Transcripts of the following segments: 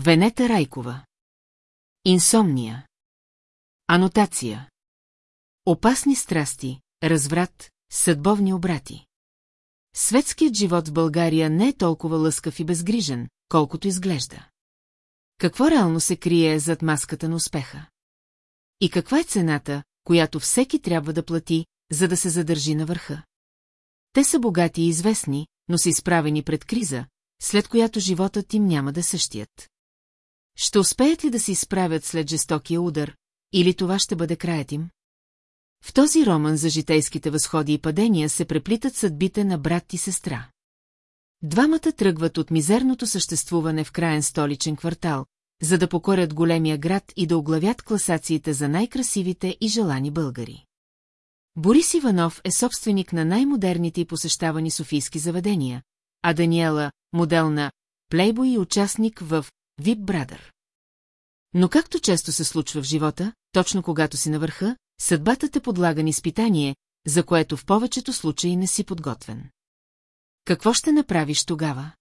Венета Райкова. Инсомния. Анотация. Опасни страсти, разврат, съдбовни обрати. Светският живот в България не е толкова лъскав и безгрижен, колкото изглежда. Какво реално се крие зад маската на успеха? И каква е цената, която всеки трябва да плати, за да се задържи на върха? Те са богати и известни, но са изправени пред криза, след която животът им няма да същият. Ще успеят ли да се изправят след жестокия удар, или това ще бъде краят им? В този роман за житейските възходи и падения се преплитат съдбите на брат и сестра. Двамата тръгват от мизерното съществуване в краен столичен квартал, за да покорят големия град и да оглавят класациите за най-красивите и желани българи. Борис Иванов е собственик на най-модерните и посещавани софийски заведения, а Даниела – модел на плейбой и участник в Вип Брадър. Но както често се случва в живота, точно когато си на върха, съдбата те подлага на изпитание, за което в повечето случаи не си подготвен. Какво ще направиш тогава?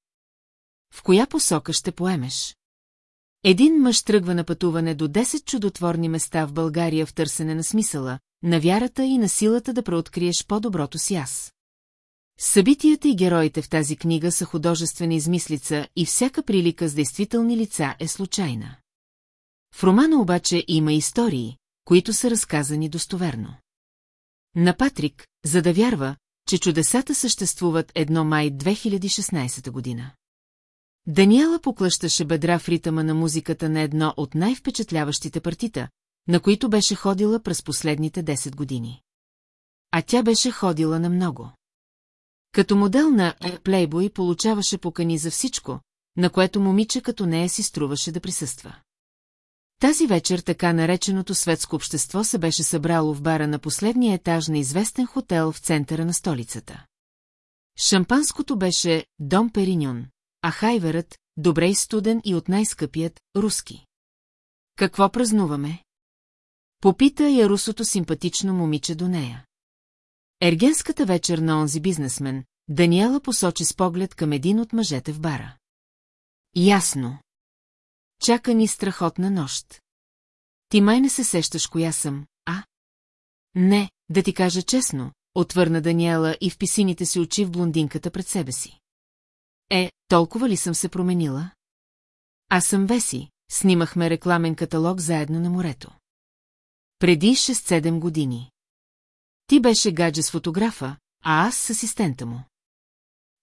В коя посока ще поемеш? Един мъж тръгва на пътуване до 10 чудотворни места в България в търсене на смисъла, на вярата и на силата да преоткриеш по-доброто си аз. Събитията и героите в тази книга са художествена измислица и всяка прилика с действителни лица е случайна. В романа обаче има истории, които са разказани достоверно. На Патрик, за да вярва, че чудесата съществуват едно май 2016 година. Даниела поклъщаше бедра в ритъма на музиката на едно от най-впечатляващите партита, на които беше ходила през последните 10 години. А тя беше ходила на много. Като модел на Playboy получаваше покани за всичко, на което момиче като нея си струваше да присъства. Тази вечер така нареченото светско общество се беше събрало в бара на последния етаж на известен хотел в центъра на столицата. Шампанското беше Дом Периньон, а хайверът – добре студен и от най-скъпият – руски. Какво празнуваме? Попита я русото симпатично момиче до нея. Ергенската вечер на онзи бизнесмен, Даниела посочи с поглед към един от мъжете в бара. Ясно. Чака ни страхотна нощ. Ти май не се сещаш коя съм, а? Не, да ти кажа честно, отвърна Даниела и в писините си очи в блондинката пред себе си. Е, толкова ли съм се променила? Аз съм Веси, снимахме рекламен каталог заедно на морето. Преди 6-7 години. Ти беше гадже с фотографа, а аз с асистента му.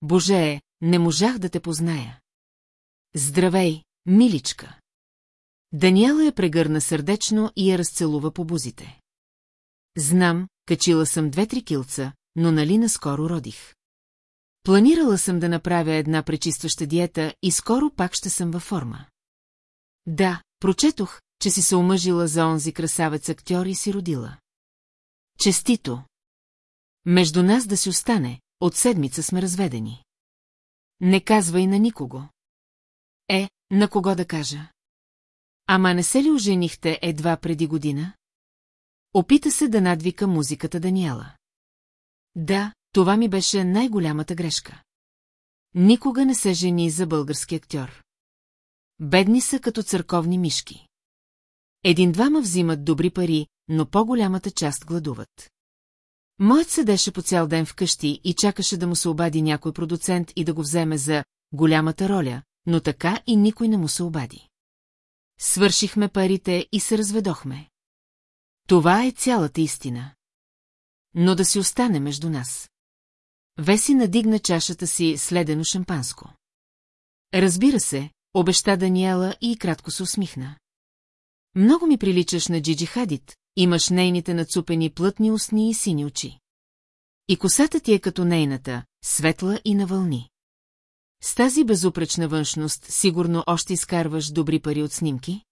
Боже, не можах да те позная. Здравей, миличка. Даниела я прегърна сърдечно и я разцелува по бузите. Знам, качила съм две-три килца, но нали наскоро родих. Планирала съм да направя една пречистваща диета и скоро пак ще съм във форма. Да, прочетох, че си се омъжила за онзи красавец актьор и си родила. Честито! Между нас да си остане, от седмица сме разведени. Не казвай на никого. Е, на кого да кажа? Ама не се ли оженихте едва преди година? Опита се да надвика музиката Даниела. Да, това ми беше най-голямата грешка. Никога не се жени за български актьор. Бедни са като църковни мишки. Един-двама взимат добри пари, но по-голямата част гладуват. Моят седеше по цял ден вкъщи и чакаше да му се обади някой продуцент и да го вземе за голямата роля, но така и никой не му се обади. Свършихме парите и се разведохме. Това е цялата истина. Но да си остане между нас. Веси надигна чашата си следено шампанско. Разбира се, обеща Даниела и кратко се усмихна. Много ми приличаш на Джиджи Хадит, имаш нейните нацупени плътни устни и сини очи. И косата ти е като нейната, светла и на вълни. С тази безупречна външност сигурно още изкарваш добри пари от снимки?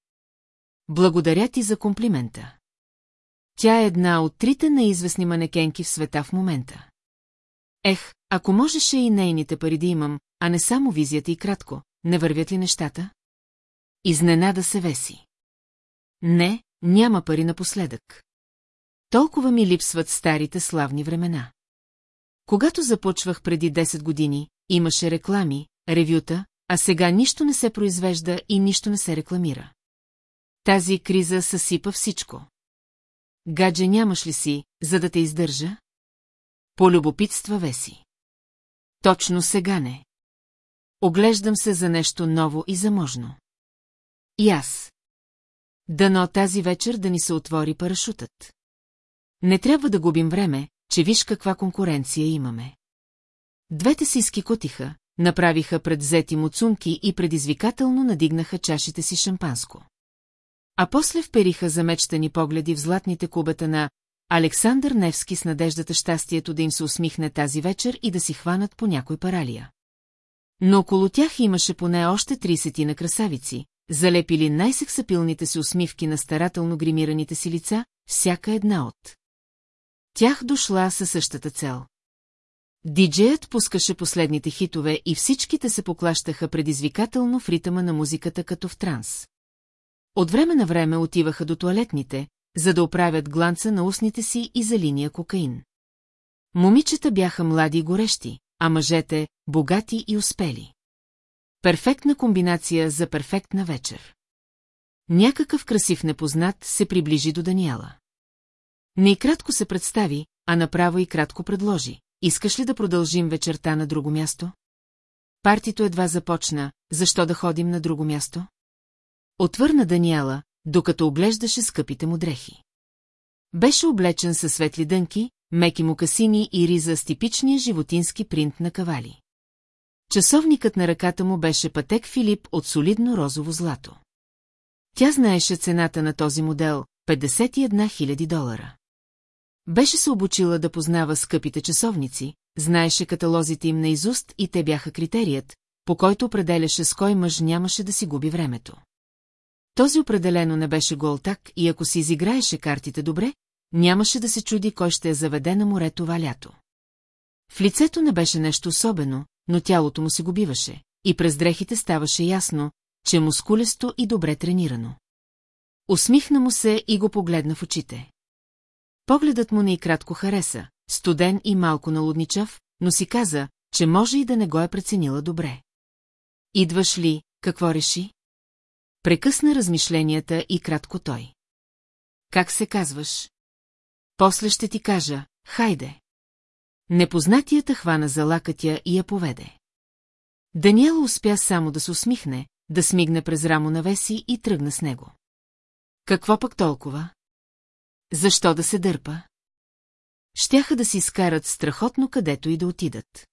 Благодаря ти за комплимента. Тя е една от трите неизвестни манекенки в света в момента. Ех, ако можеше и нейните пари да имам, а не само визията и кратко, не вървят ли нещата? Изненада се веси. Не, няма пари напоследък. Толкова ми липсват старите славни времена. Когато започвах преди 10 години, имаше реклами, ревюта, а сега нищо не се произвежда и нищо не се рекламира. Тази криза съсипа всичко. Гадже нямаш ли си, за да те издържа? Полюбопитства Веси. Точно сега не. Оглеждам се за нещо ново и заможно. И аз. Дано тази вечер да ни се отвори парашутът. Не трябва да губим време, че виж каква конкуренция имаме. Двете си изкикотиха, направиха пред зети муцунки и предизвикателно надигнаха чашите си шампанско. А после впериха замечтани погледи в златните кубета на Александър Невски с надеждата щастието да им се усмихне тази вечер и да си хванат по някой паралия. Но около тях имаше поне още трисети на красавици, залепили най-сексапилните си усмивки на старателно гримираните си лица, всяка една от. Тях дошла със същата цел. Диджеят пускаше последните хитове и всичките се поклащаха предизвикателно в ритъма на музиката като в транс. От време на време отиваха до туалетните, за да оправят гланца на устните си и за линия кокаин. Момичета бяха млади и горещи, а мъжете – богати и успели. Перфектна комбинация за перфектна вечер. Някакъв красив непознат се приближи до Даниела. Не и кратко се представи, а направо и кратко предложи. Искаш ли да продължим вечерта на друго място? Партито едва започна, защо да ходим на друго място? Отвърна Даниела, докато оглеждаше скъпите му дрехи. Беше облечен със светли дънки, меки му касини и риза с типичния животински принт на кавали. Часовникът на ръката му беше пътек Филип от солидно розово злато. Тя знаеше цената на този модел – 51 000 долара. Беше се обучила да познава скъпите часовници, знаеше каталозите им наизуст и те бяха критерият, по който определяше с кой мъж нямаше да си губи времето. Този определено не беше голтак и ако си изиграеше картите добре, нямаше да се чуди кой ще я заведе на море това лято. В лицето не беше нещо особено, но тялото му се го биваше, и през дрехите ставаше ясно, че мускулесто и добре тренирано. Усмихна му се и го погледна в очите. Погледът му не и кратко хареса, студен и малко налудничав, но си каза, че може и да не го е преценила добре. Идваш ли, какво реши? Прекъсна размишленията и кратко той. Как се казваш? После ще ти кажа, хайде. Непознатията хвана за лакътя и я поведе. Даниела успя само да се усмихне, да смигне през рамо на Веси и тръгна с него. Какво пък толкова? Защо да се дърпа? Щяха да си изкарат страхотно където и да отидат.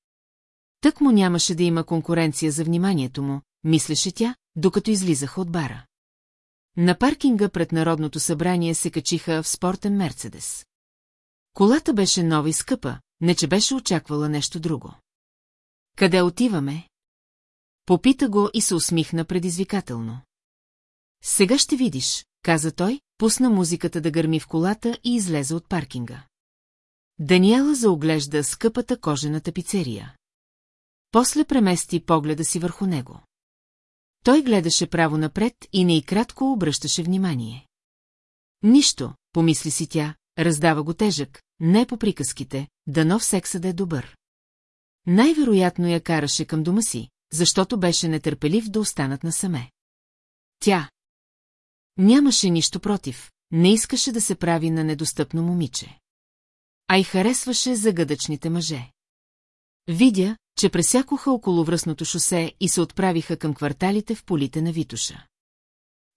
Тък му нямаше да има конкуренция за вниманието му, мислеше тя, докато излизаха от бара. На паркинга пред Народното събрание се качиха в спортен Мерцедес. Колата беше нова и скъпа, не че беше очаквала нещо друго. Къде отиваме? Попита го и се усмихна предизвикателно. Сега ще видиш, каза той, пусна музиката да гърми в колата и излезе от паркинга. Даниела заоглежда скъпата кожена тапицерия. После премести погледа си върху него. Той гледаше право напред и не и кратко обръщаше внимание. Нищо, помисли си тя, раздава го тежък, не по приказките, дано в секса да е добър. Най-вероятно я караше към дома си, защото беше нетърпелив да останат насаме. Тя. Нямаше нищо против, не искаше да се прави на недостъпно момиче. А и харесваше загадъчните мъже. Видя, че пресякоха около връзното шосе и се отправиха към кварталите в полите на Витуша.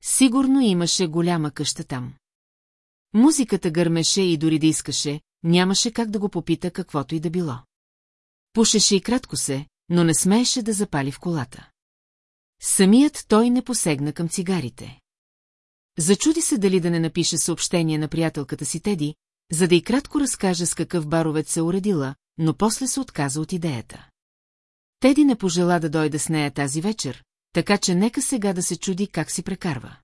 Сигурно имаше голяма къща там. Музиката гърмеше и дори да искаше, нямаше как да го попита каквото и да било. Пушеше и кратко се, но не смееше да запали в колата. Самият той не посегна към цигарите. Зачуди се дали да не напише съобщение на приятелката си Теди, за да и кратко разкаже с какъв баровец се уредила, но после се отказа от идеята. Теди не пожела да дойде с нея тази вечер, така че нека сега да се чуди как си прекарва.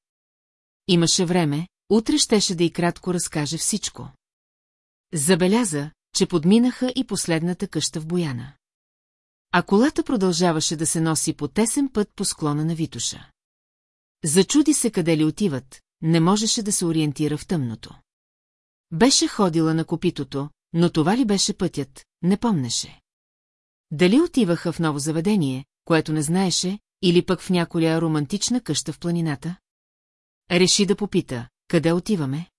Имаше време, утре щеше да и кратко разкаже всичко. Забеляза, че подминаха и последната къща в Бояна. А колата продължаваше да се носи по тесен път по склона на Витуша. Зачуди се къде ли отиват, не можеше да се ориентира в тъмното. Беше ходила на копитото, но това ли беше пътят, не помнеше. Дали отиваха в ново заведение, което не знаеше, или пък в някоя романтична къща в планината? Реши да попита, къде отиваме?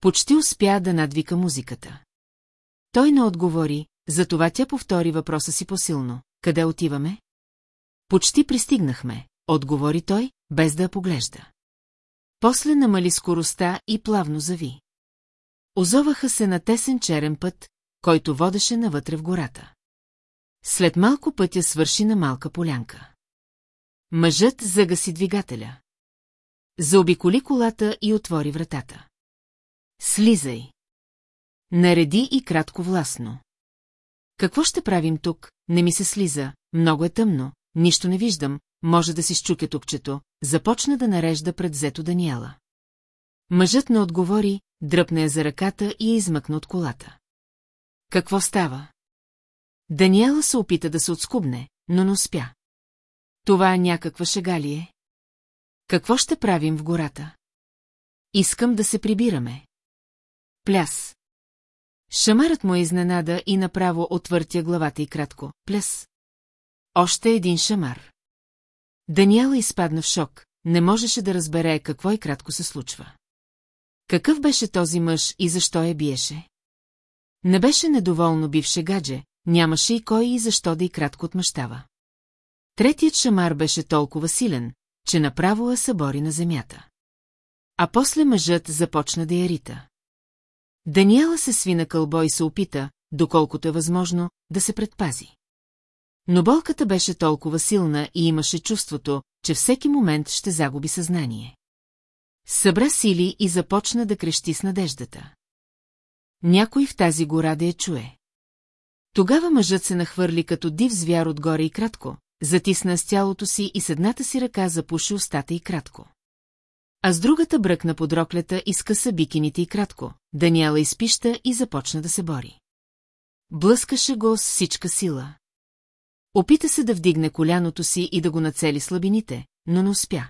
Почти успя да надвика музиката. Той не отговори, затова тя повтори въпроса си посилно. Къде отиваме? Почти пристигнахме, отговори той, без да я поглежда. После намали скоростта и плавно зави. Озоваха се на тесен черен път, който водеше навътре в гората. След малко пътя свърши на малка полянка. Мъжът загаси двигателя. Заобиколи колата и отвори вратата. Слизай. Нареди и кратко властно. Какво ще правим тук? Не ми се слиза, много е тъмно, нищо не виждам, може да си щуке тупчето, започна да нарежда пред зето Даниела. Мъжът не отговори, дръпна я за ръката и я измъкна от колата. Какво става? Даниела се опита да се отскубне, но не успя. Това е някаква шега ли е? Какво ще правим в гората? Искам да се прибираме. Пляс. Шамарът му е изненада и направо отвъртя главата и кратко. Пляс. Още един шамар. Даниела изпадна в шок, не можеше да разбере какво и кратко се случва. Какъв беше този мъж и защо я биеше? Не беше недоволно бивше гадже, нямаше и кой и защо да и кратко отмъщава. Третият шамар беше толкова силен, че направо я събори на земята. А после мъжът започна да я рита. Даниела се свина кълбо и се опита, доколкото е възможно, да се предпази. Но болката беше толкова силна и имаше чувството, че всеки момент ще загуби съзнание. Събра сили и започна да крещи с надеждата. Някой в тази гора да я чуе. Тогава мъжът се нахвърли като див звяр отгоре и кратко, затисна с тялото си и с едната си ръка запуши устата и кратко. А с другата бръкна под роклята и скъса бикините и кратко. Даниела изпища и започна да се бори. Блъскаше го с всичка сила. Опита се да вдигне коляното си и да го нацели слабините, но не успя.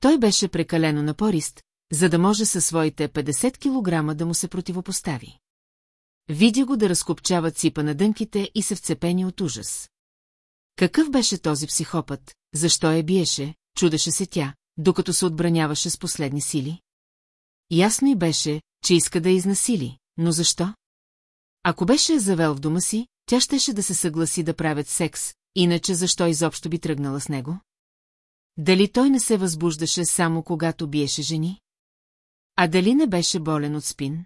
Той беше прекалено напорист, за да може със своите 50 килограма да му се противопостави. Видя го да разкопчава ципа на дънките и се вцепени от ужас. Какъв беше този психопът, защо я биеше, чудеше се тя, докато се отбраняваше с последни сили? Ясно и беше, че иска да я изнасили, но защо? Ако беше завел в дома си, тя щеше да се съгласи да правят секс, иначе защо изобщо би тръгнала с него? Дали той не се възбуждаше само когато биеше жени? А дали не беше болен от спин?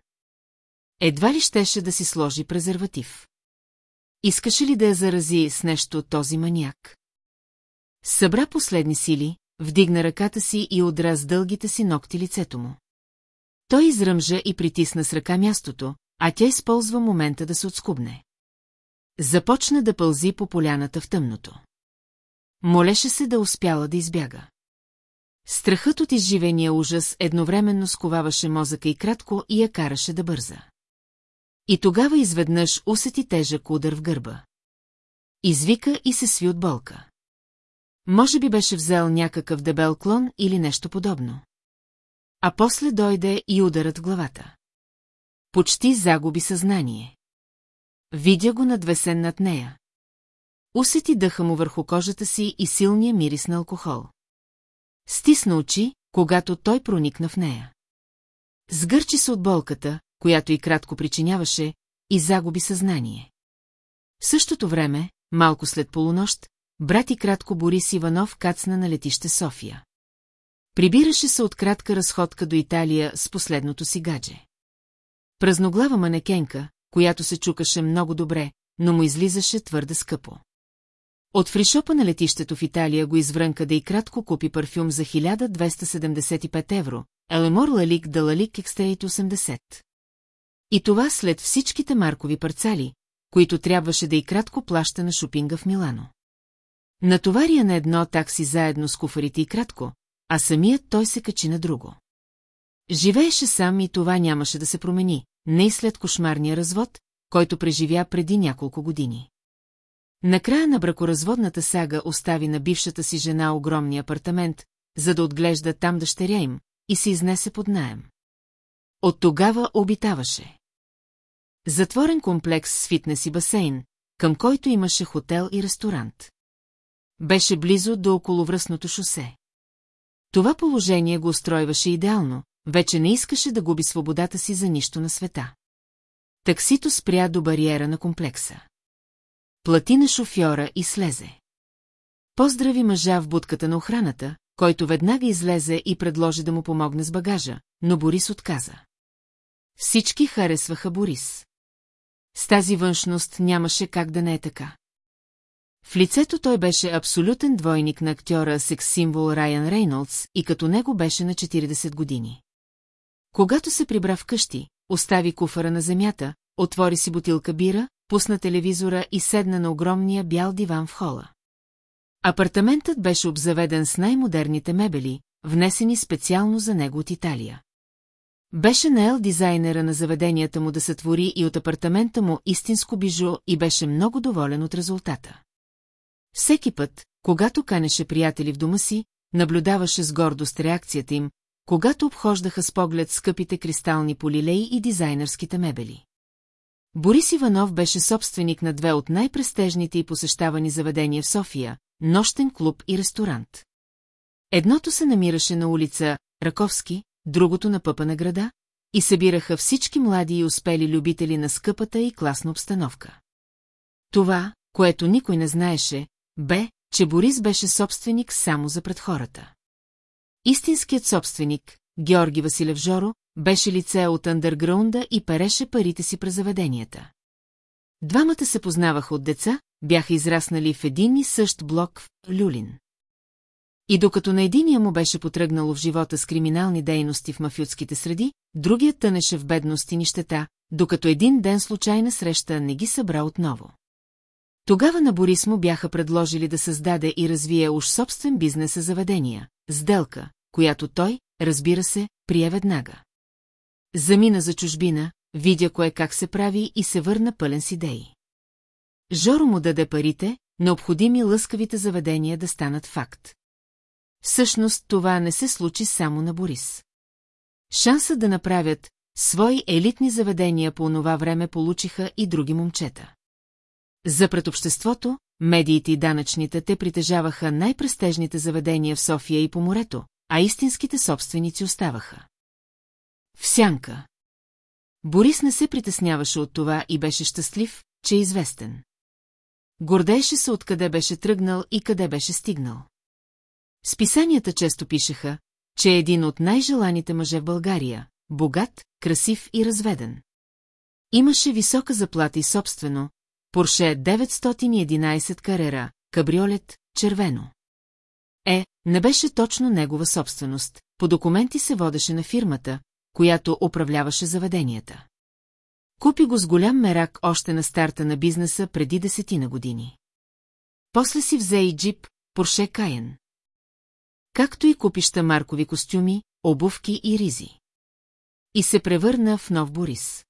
Едва ли щеше да си сложи презерватив? Искаше ли да я зарази с нещо този маняк? Събра последни сили, вдигна ръката си и удра с дългите си ногти лицето му. Той изръмжа и притисна с ръка мястото, а тя използва момента да се отскубне. Започна да пълзи по поляната в тъмното. Молеше се да успяла да избяга. Страхът от изживения ужас едновременно сковаваше мозъка и кратко и я караше да бърза. И тогава изведнъж усети тежък удар в гърба. Извика и се сви от болка. Може би беше взел някакъв дебел клон или нещо подобно. А после дойде и ударът в главата. Почти загуби съзнание. Видя го надвесен над нея. Усети дъха му върху кожата си и силния мирис на алкохол. Стисна очи, когато той проникна в нея. Сгърчи се от болката, която и кратко причиняваше, и загуби съзнание. В същото време, малко след полунощ, брат и кратко Борис Иванов кацна на летище София. Прибираше се от кратка разходка до Италия с последното си гадже. Празноглава манекенка, която се чукаше много добре, но му излизаше твърде скъпо. От фришопа на летището в Италия го изврънка да и кратко купи парфюм за 1275 евро, Елемор Лалик да Лалик Екстрейт 80. И това след всичките маркови парцали, които трябваше да и кратко плаща на шопинга в Милано. Натоваря на едно такси заедно с куфарите и кратко, а самият той се качи на друго. Живееше сам и това нямаше да се промени, не и след кошмарния развод, който преживя преди няколко години. Накрая на бракоразводната сага остави на бившата си жена огромния апартамент, за да отглежда там дъщеря им, и се изнесе под наем. От тогава обитаваше. Затворен комплекс с фитнес и басейн, към който имаше хотел и ресторант. беше близо до околовръстното шосе. Това положение го устройваше идеално, вече не искаше да губи свободата си за нищо на света. Таксито спря до бариера на комплекса. Плати на шофьора и слезе. Поздрави мъжа в будката на охраната, който веднага излезе и предложи да му помогне с багажа, но Борис отказа. Всички харесваха Борис. С тази външност нямаше как да не е така. В лицето той беше абсолютен двойник на актьора секс-символ Райан Рейнолдс и като него беше на 40 години. Когато се прибра в къщи, остави куфара на земята, отвори си бутилка бира, пусна телевизора и седна на огромния бял диван в хола. Апартаментът беше обзаведен с най-модерните мебели, внесени специално за него от Италия. Беше наел дизайнера на заведенията му да сътвори и от апартамента му истинско бижу и беше много доволен от резултата. Всеки път, когато канеше приятели в дома си, наблюдаваше с гордост реакцията им, когато обхождаха с поглед скъпите кристални полилеи и дизайнерските мебели. Борис Иванов беше собственик на две от най-престежните и посещавани заведения в София – нощен клуб и ресторант. Едното се намираше на улица Раковски, другото на пъпа на града, и събираха всички млади и успели любители на скъпата и класна обстановка. Това, което никой не знаеше, бе, че Борис беше собственик само за пред хората. Истинският собственик, Георги Василев Жоро, беше лице от андерграунда и пареше парите си през заведенията. Двамата се познаваха от деца, бяха израснали в един и същ блок в Люлин. И докато на единия му беше потръгнало в живота с криминални дейности в мафиотските среди, другият тънеше в бедност и нищета, докато един ден случайна среща не ги събра отново. Тогава на Борис му бяха предложили да създаде и развие уж собствен бизнес за заведения, сделка, която той, разбира се, прие веднага. Замина за чужбина, видя кое как се прави и се върна пълен с идеи. Жоро му даде парите, необходими лъскавите заведения да станат факт. Всъщност това не се случи само на Борис. Шанса да направят свои елитни заведения по онова време получиха и други момчета. За пред обществото, медиите и данъчните те притежаваха най-престежните заведения в София и по морето, а истинските собственици оставаха. В сянка. Борис не се притесняваше от това и беше щастлив, че е известен. Гордееше се откъде беше тръгнал и къде беше стигнал. Списанията често пишеха, че е един от най-желаните мъже в България, богат, красив и разведен. Имаше висока заплата и собствено, Порше 911 карера, кабриолет, червено. Е, не беше точно негова собственост, по документи се водеше на фирмата, която управляваше заведенията. Купи го с голям мерак още на старта на бизнеса преди десетина години. После си взе и джип, Порше Каен. Както и купища маркови костюми, обувки и ризи. И се превърна в нов Борис.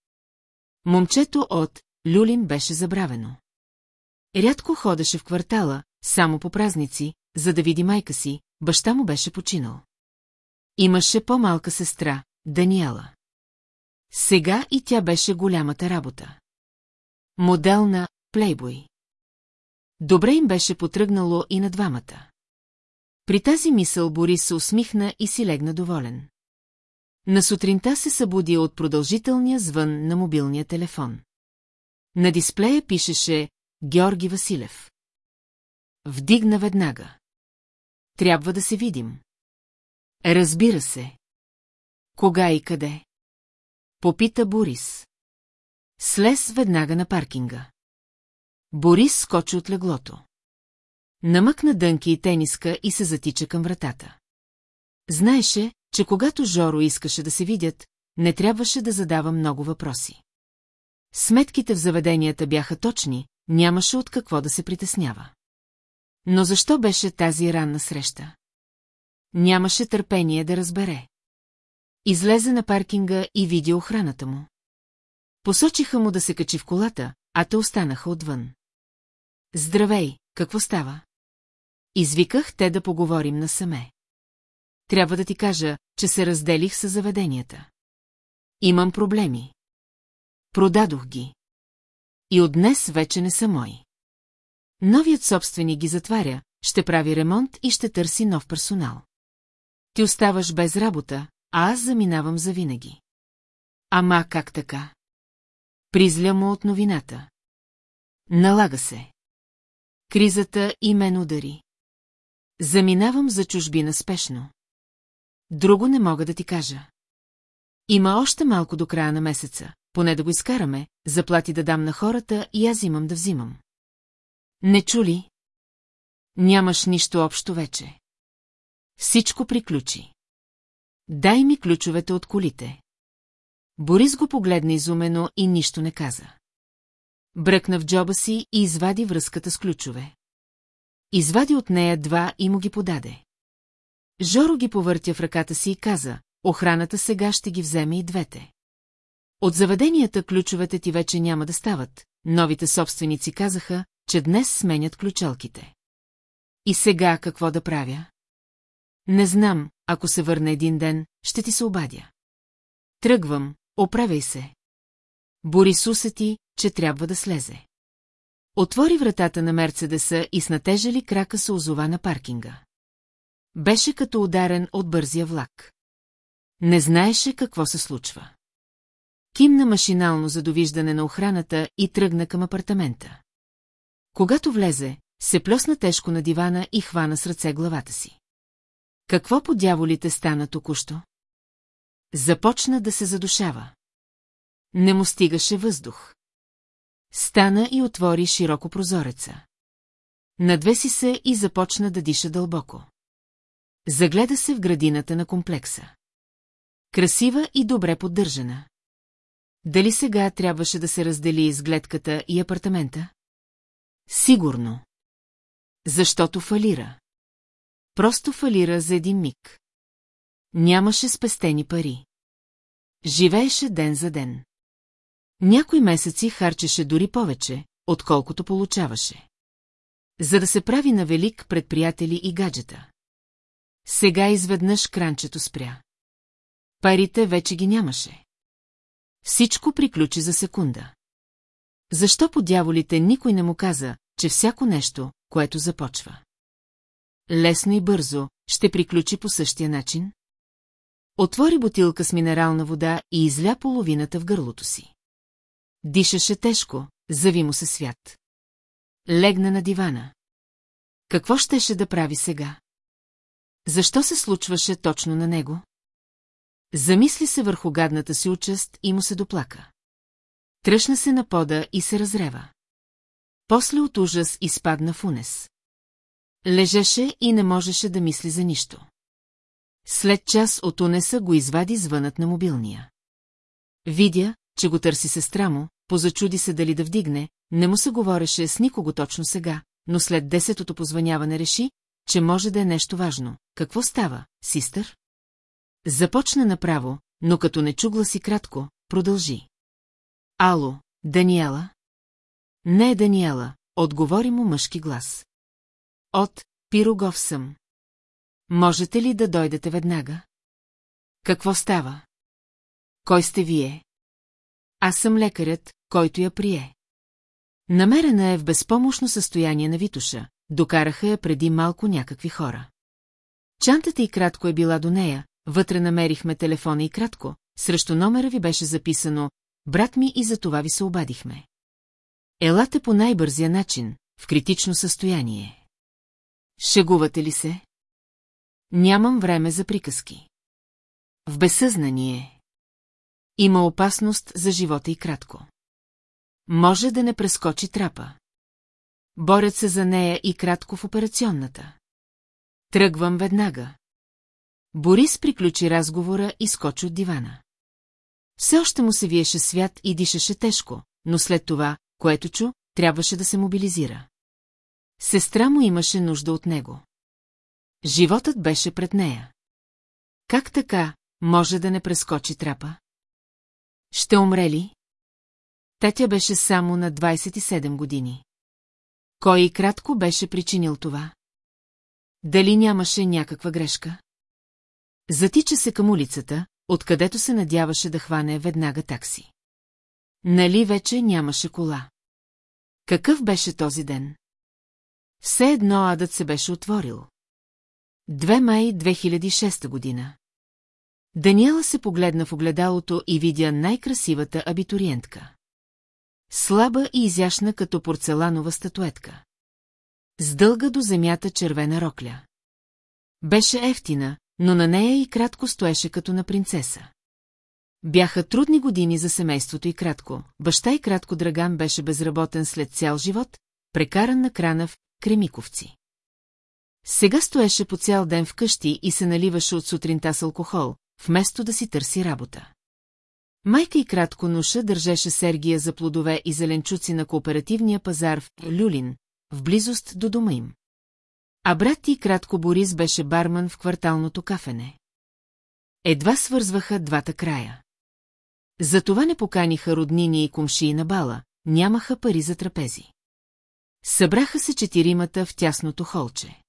Момчето от Люлин беше забравено. Рядко ходеше в квартала, само по празници, за да види майка си, баща му беше починал. Имаше по-малка сестра, Даниела. Сега и тя беше голямата работа. Модел на плейбой. Добре им беше потръгнало и на двамата. При тази мисъл Борис се усмихна и си легна доволен. На сутринта се събуди от продължителния звън на мобилния телефон. На дисплея пишеше Георги Василев. Вдигна веднага. Трябва да се видим. Разбира се. Кога и къде? Попита Борис. Слез веднага на паркинга. Борис скочи от леглото. Намъкна дънки и тениска и се затича към вратата. Знаеше, че когато Жоро искаше да се видят, не трябваше да задава много въпроси. Сметките в заведенията бяха точни, нямаше от какво да се притеснява. Но защо беше тази ранна среща? Нямаше търпение да разбере. Излезе на паркинга и видя охраната му. Посочиха му да се качи в колата, а те останаха отвън. Здравей, какво става? Извиках те да поговорим насаме. Трябва да ти кажа, че се разделих с заведенията. Имам проблеми. Продадох ги. И от днес вече не са мои. Новият собственик ги затваря, ще прави ремонт и ще търси нов персонал. Ти оставаш без работа, а аз заминавам за винаги. Ама как така? Призля му от новината. Налага се. Кризата и мен удари. Заминавам за чужбина спешно. Друго не мога да ти кажа. Има още малко до края на месеца, поне да го изкараме, заплати да дам на хората и аз имам да взимам. Не чули? Нямаш нищо общо вече. Всичко приключи. Дай ми ключовете от колите. Борис го погледна изумено и нищо не каза. Бръкна в джоба си и извади връзката с ключове. Извади от нея два и му ги подаде. Жоро ги повъртя в ръката си и каза, охраната сега ще ги вземе и двете. От заведенията ключовете ти вече няма да стават, новите собственици казаха, че днес сменят ключалките. И сега какво да правя? Не знам, ако се върна един ден, ще ти се обадя. Тръгвам, оправяй се. Борис усети, че трябва да слезе. Отвори вратата на Мерцедеса и с натежали крака се озова на паркинга. Беше като ударен от бързия влак. Не знаеше какво се случва. Кимна машинално за довиждане на охраната и тръгна към апартамента. Когато влезе, се плесна тежко на дивана и хвана с ръце главата си. Какво по дяволите стана току-що? Започна да се задушава. Не му стигаше въздух. Стана и отвори широко прозореца. Надвеси се и започна да диша дълбоко. Загледа се в градината на комплекса. Красива и добре поддържана. Дали сега трябваше да се раздели изгледката и апартамента? Сигурно. Защото фалира. Просто фалира за един миг. Нямаше спестени пари. Живееше ден за ден. Някои месеци харчеше дори повече, отколкото получаваше. За да се прави на велик пред приятели и гаджета. Сега изведнъж кранчето спря. Парите вече ги нямаше. Всичко приключи за секунда. Защо по дяволите никой не му каза, че всяко нещо, което започва. Лесно и бързо, ще приключи по същия начин? Отвори бутилка с минерална вода и изля половината в гърлото си. Дишаше тежко, зави му се свят. Легна на дивана. Какво щеше да прави сега? Защо се случваше точно на него? Замисли се върху гадната си участ и му се доплака. Тръщна се на пода и се разрева. После от ужас изпадна в унес. Лежеше и не можеше да мисли за нищо. След час от унеса го извади звънът на мобилния. Видя, че го търси сестра му, позачуди се дали да вдигне, не му се говореше с никого точно сега, но след десетото позваняване реши, че може да е нещо важно. Какво става, систър? Започна направо, но като не чу гласи кратко, продължи. Ало, Даниела? Не е Даниела, отговори му мъжки глас. От Пирогов съм. Можете ли да дойдете веднага? Какво става? Кой сте вие? Аз съм лекарят, който я прие. Намерена е в безпомощно състояние на Витуша, докараха я преди малко някакви хора. Чантата и кратко е била до нея, вътре намерихме телефона и кратко, срещу номера ви беше записано «Брат ми» и за това ви се обадихме. Елате по най-бързия начин, в критично състояние. Шегувате ли се? Нямам време за приказки. В безсъзнание. Има опасност за живота и кратко. Може да не прескочи трапа. Борят се за нея и кратко в операционната. Тръгвам веднага. Борис приключи разговора и скочи от дивана. Все още му се виеше свят и дишаше тежко, но след това, което чу, трябваше да се мобилизира. Сестра му имаше нужда от него. Животът беше пред нея. Как така може да не прескочи трапа? Ще умре ли? Тетя беше само на 27 години. Кой и кратко беше причинил това? Дали нямаше някаква грешка? Затича се към улицата, откъдето се надяваше да хване веднага такси. Нали вече нямаше кола? Какъв беше този ден? Все едно адът се беше отворил. 2 май 2006 година. Даниела се погледна в огледалото и видя най-красивата абитуриентка. Слаба и изящна като порцеланова статуетка. С дълга до земята червена рокля. Беше ефтина, но на нея и кратко стоеше като на принцеса. Бяха трудни години за семейството и кратко. Баща и кратко Драган беше безработен след цял живот, прекаран на крана в Кремиковци. Сега стоеше по цял ден вкъщи и се наливаше от сутринта с алкохол, вместо да си търси работа. Майка и кратко нуша държеше Сергия за плодове и зеленчуци на кооперативния пазар в Люлин, в близост до дома им. А брат и кратко Борис беше барман в кварталното кафене. Едва свързваха двата края. Затова не поканиха роднини и комшии на бала, нямаха пари за трапези. Събраха се четиримата в тясното холче.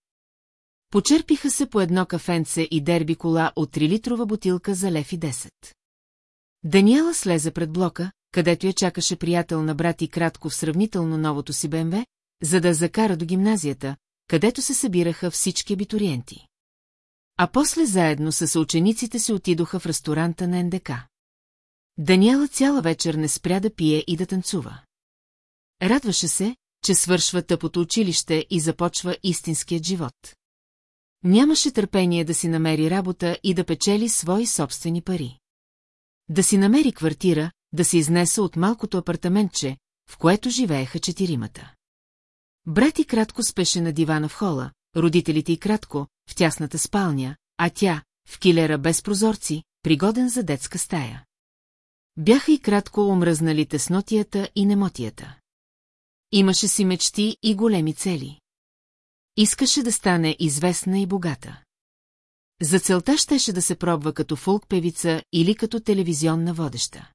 Почерпиха се по едно кафенце и дерби кола от 3-литрова бутилка за лев и 10. Даниела слезе пред блока, където я чакаше приятел на брат и кратко в сравнително новото си БМВ, за да закара до гимназията, където се събираха всички абитуриенти. А после заедно с съучениците се отидоха в ресторанта на НДК. Даниела цяла вечер не спря да пие и да танцува. Радваше се, че свършва тъпото училище и започва истинският живот. Нямаше търпение да си намери работа и да печели свои собствени пари. Да си намери квартира, да се изнесе от малкото апартаментче, в което живееха четиримата. Брат и кратко спеше на дивана в хола, родителите и кратко, в тясната спалня, а тя, в килера без прозорци, пригоден за детска стая. Бяха и кратко омръзнали теснотията и немотията. Имаше си мечти и големи цели. Искаше да стане известна и богата. За целта щеше да се пробва като фолк-певица или като телевизионна водеща.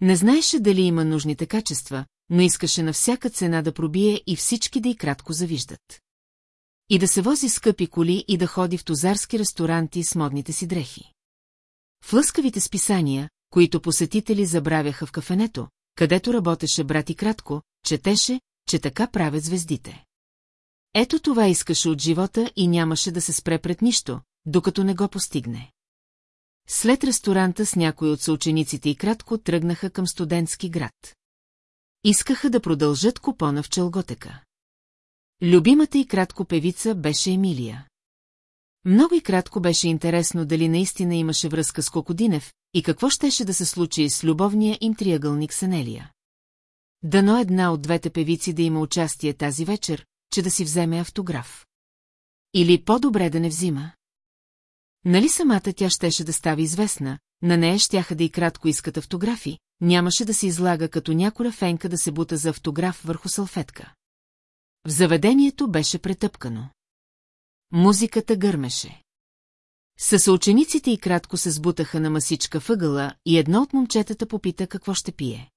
Не знаеше дали има нужните качества, но искаше на всяка цена да пробие и всички да и кратко завиждат. И да се вози скъпи коли и да ходи в тузарски ресторанти с модните си дрехи. В лъскавите списания, които посетители забравяха в кафенето, където работеше брат и кратко, четеше, че така правят звездите. Ето това искаше от живота и нямаше да се спре пред нищо, докато не го постигне. След ресторанта с някои от съучениците и кратко тръгнаха към студентски град. Искаха да продължат купона в Челготека. Любимата и кратко певица беше Емилия. Много и кратко беше интересно дали наистина имаше връзка с Кокодинев и какво щеше да се случи с любовния им триъгълник с Анелия. Дано една от двете певици да има участие тази вечер, че да си вземе автограф. Или по-добре да не взима. Нали самата тя щеше да става известна, на нея щяха да и кратко искат автографи, нямаше да се излага като няколя фенка да се бута за автограф върху салфетка. В заведението беше претъпкано. Музиката гърмеше. Със съучениците и кратко се сбутаха на масичка въгъла и едно от момчетата попита какво ще пие.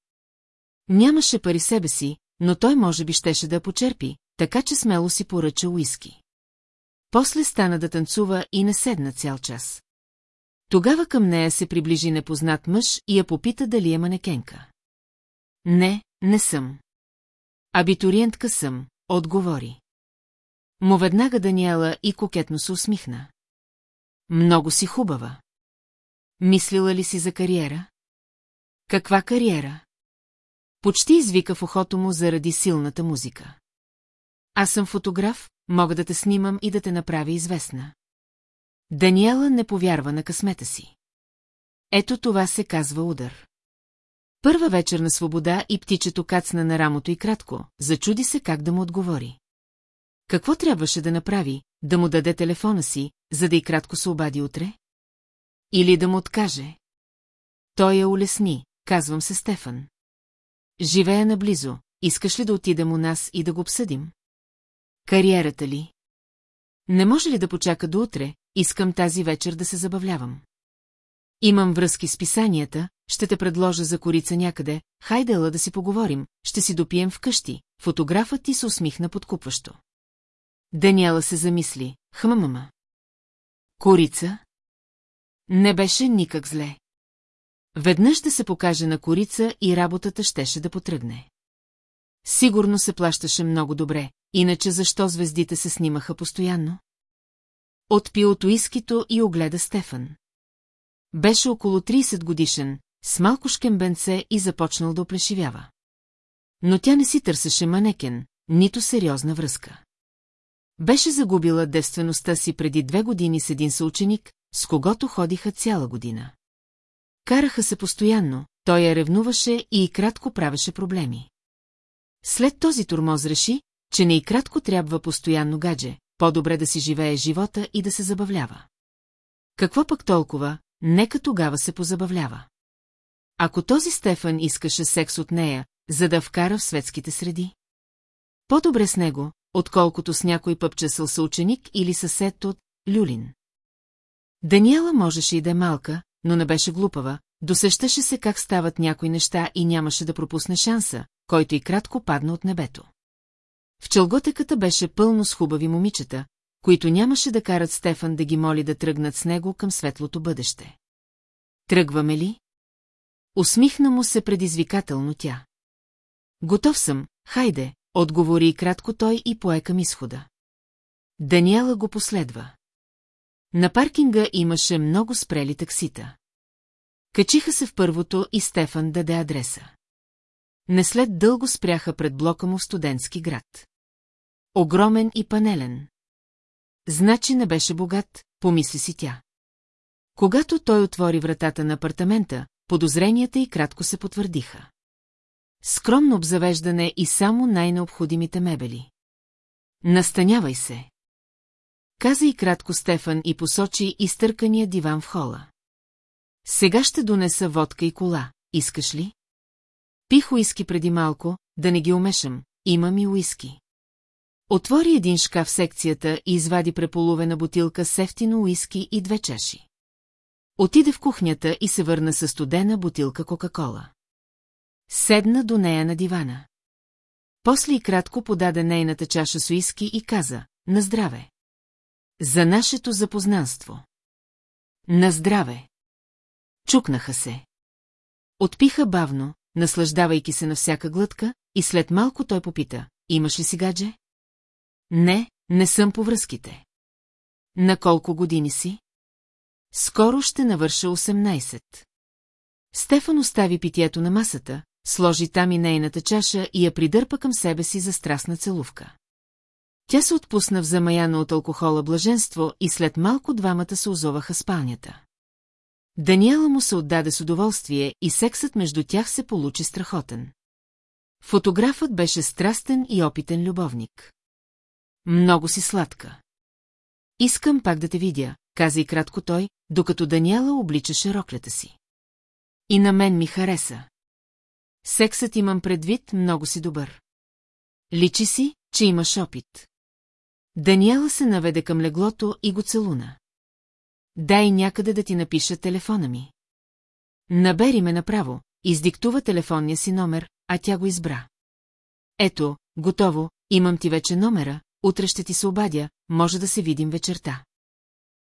Нямаше пари себе си, но той може би щеше да я почерпи, така че смело си поръча уиски. После стана да танцува и не седна цял час. Тогава към нея се приближи непознат мъж и я попита дали е манекенка. Не, не съм. Абитуриентка съм, отговори. Му веднага Даниела и кокетно се усмихна. Много си хубава. Мислила ли си за кариера? Каква кариера? Почти извика в ухото му заради силната музика. Аз съм фотограф, мога да те снимам и да те направя известна. Даниела не повярва на късмета си. Ето това се казва удар. Първа вечер на свобода и птичето кацна на рамото и кратко, зачуди се как да му отговори. Какво трябваше да направи, да му даде телефона си, за да и кратко се обади утре? Или да му откаже? Той я улесни, казвам се Стефан. Живея наблизо, искаш ли да отидем у нас и да го обсъдим? Кариерата ли? Не може ли да почака до утре, искам тази вечер да се забавлявам. Имам връзки с писанията, ще те предложа за корица някъде, хайдела да си поговорим, ще си допием вкъщи, фотографът ти се усмихна подкупващо. Даниела се замисли, хмъмъма. Корица? Не беше никак зле. Веднъж да се покаже на корица и работата щеше да потръгне. Сигурно се плащаше много добре, иначе защо звездите се снимаха постоянно? Отпи от уискито и огледа Стефан. Беше около 30 годишен, с малко шкембенце и започнал да оплешивява. Но тя не си търсеше манекен, нито сериозна връзка. Беше загубила девствеността си преди две години с един съученик, с когото ходиха цяла година. Караха се постоянно, той я ревнуваше и кратко правеше проблеми. След този турмоз реши, че не и кратко трябва постоянно гадже, по-добре да си живее живота и да се забавлява. Какво пък толкова, нека тогава се позабавлява. Ако този Стефан искаше секс от нея, за да вкара в светските среди? По-добре с него, отколкото с някой пъпчесъл съученик или съсед от Люлин. Даниела можеше и да е малка, но не беше глупава, досещаше се как стават някои неща и нямаше да пропусне шанса, който и кратко падна от небето. В челготеката беше пълно с хубави момичета, които нямаше да карат Стефан да ги моли да тръгнат с него към светлото бъдеще. Тръгваме ли? Усмихна му се предизвикателно тя. Готов съм, хайде, отговори и кратко той и пое към изхода. Даниела го последва. На паркинга имаше много спрели таксита. Качиха се в първото и Стефан даде адреса. Не след дълго спряха пред блока му в студентски град. Огромен и панелен. Значи не беше богат, помисли си тя. Когато той отвори вратата на апартамента, подозренията и кратко се потвърдиха. Скромно обзавеждане и само най-необходимите мебели. Настанявай се. Каза и кратко Стефан и посочи изтъркания диван в хола. Сега ще донеса водка и кола, искаш ли? Пих уиски преди малко, да не ги умешам, имам и уиски. Отвори един шкаф в секцията и извади преполовена бутилка с ефтино уиски и две чаши. Отиде в кухнята и се върна със студена бутилка Кока-Кола. Седна до нея на дивана. После и кратко подаде нейната чаша с уиски и каза «На здраве». За нашето запознанство. На здраве. Чукнаха се. Отпиха бавно, наслаждавайки се на всяка глътка, и след малко той попита, имаш ли си гадже? Не, не съм по връзките. На колко години си? Скоро ще навърша 18. Стефан остави питието на масата, сложи там и нейната чаша и я придърпа към себе си за страстна целувка. Тя се отпусна в замаяно от алкохола блаженство и след малко двамата се озоваха спалнята. Даниела му се отдаде с удоволствие и сексът между тях се получи страхотен. Фотографът беше страстен и опитен любовник. Много си сладка. Искам пак да те видя, каза и кратко той, докато Даниела обличаше роклята си. И на мен ми хареса. Сексът имам предвид, много си добър. Личи си, че имаш опит. Даниела се наведе към леглото и го целуна. Дай някъде да ти напиша телефона ми. Набери ме направо, издиктува телефонния си номер, а тя го избра. Ето, готово, имам ти вече номера, утре ще ти се обадя, може да се видим вечерта.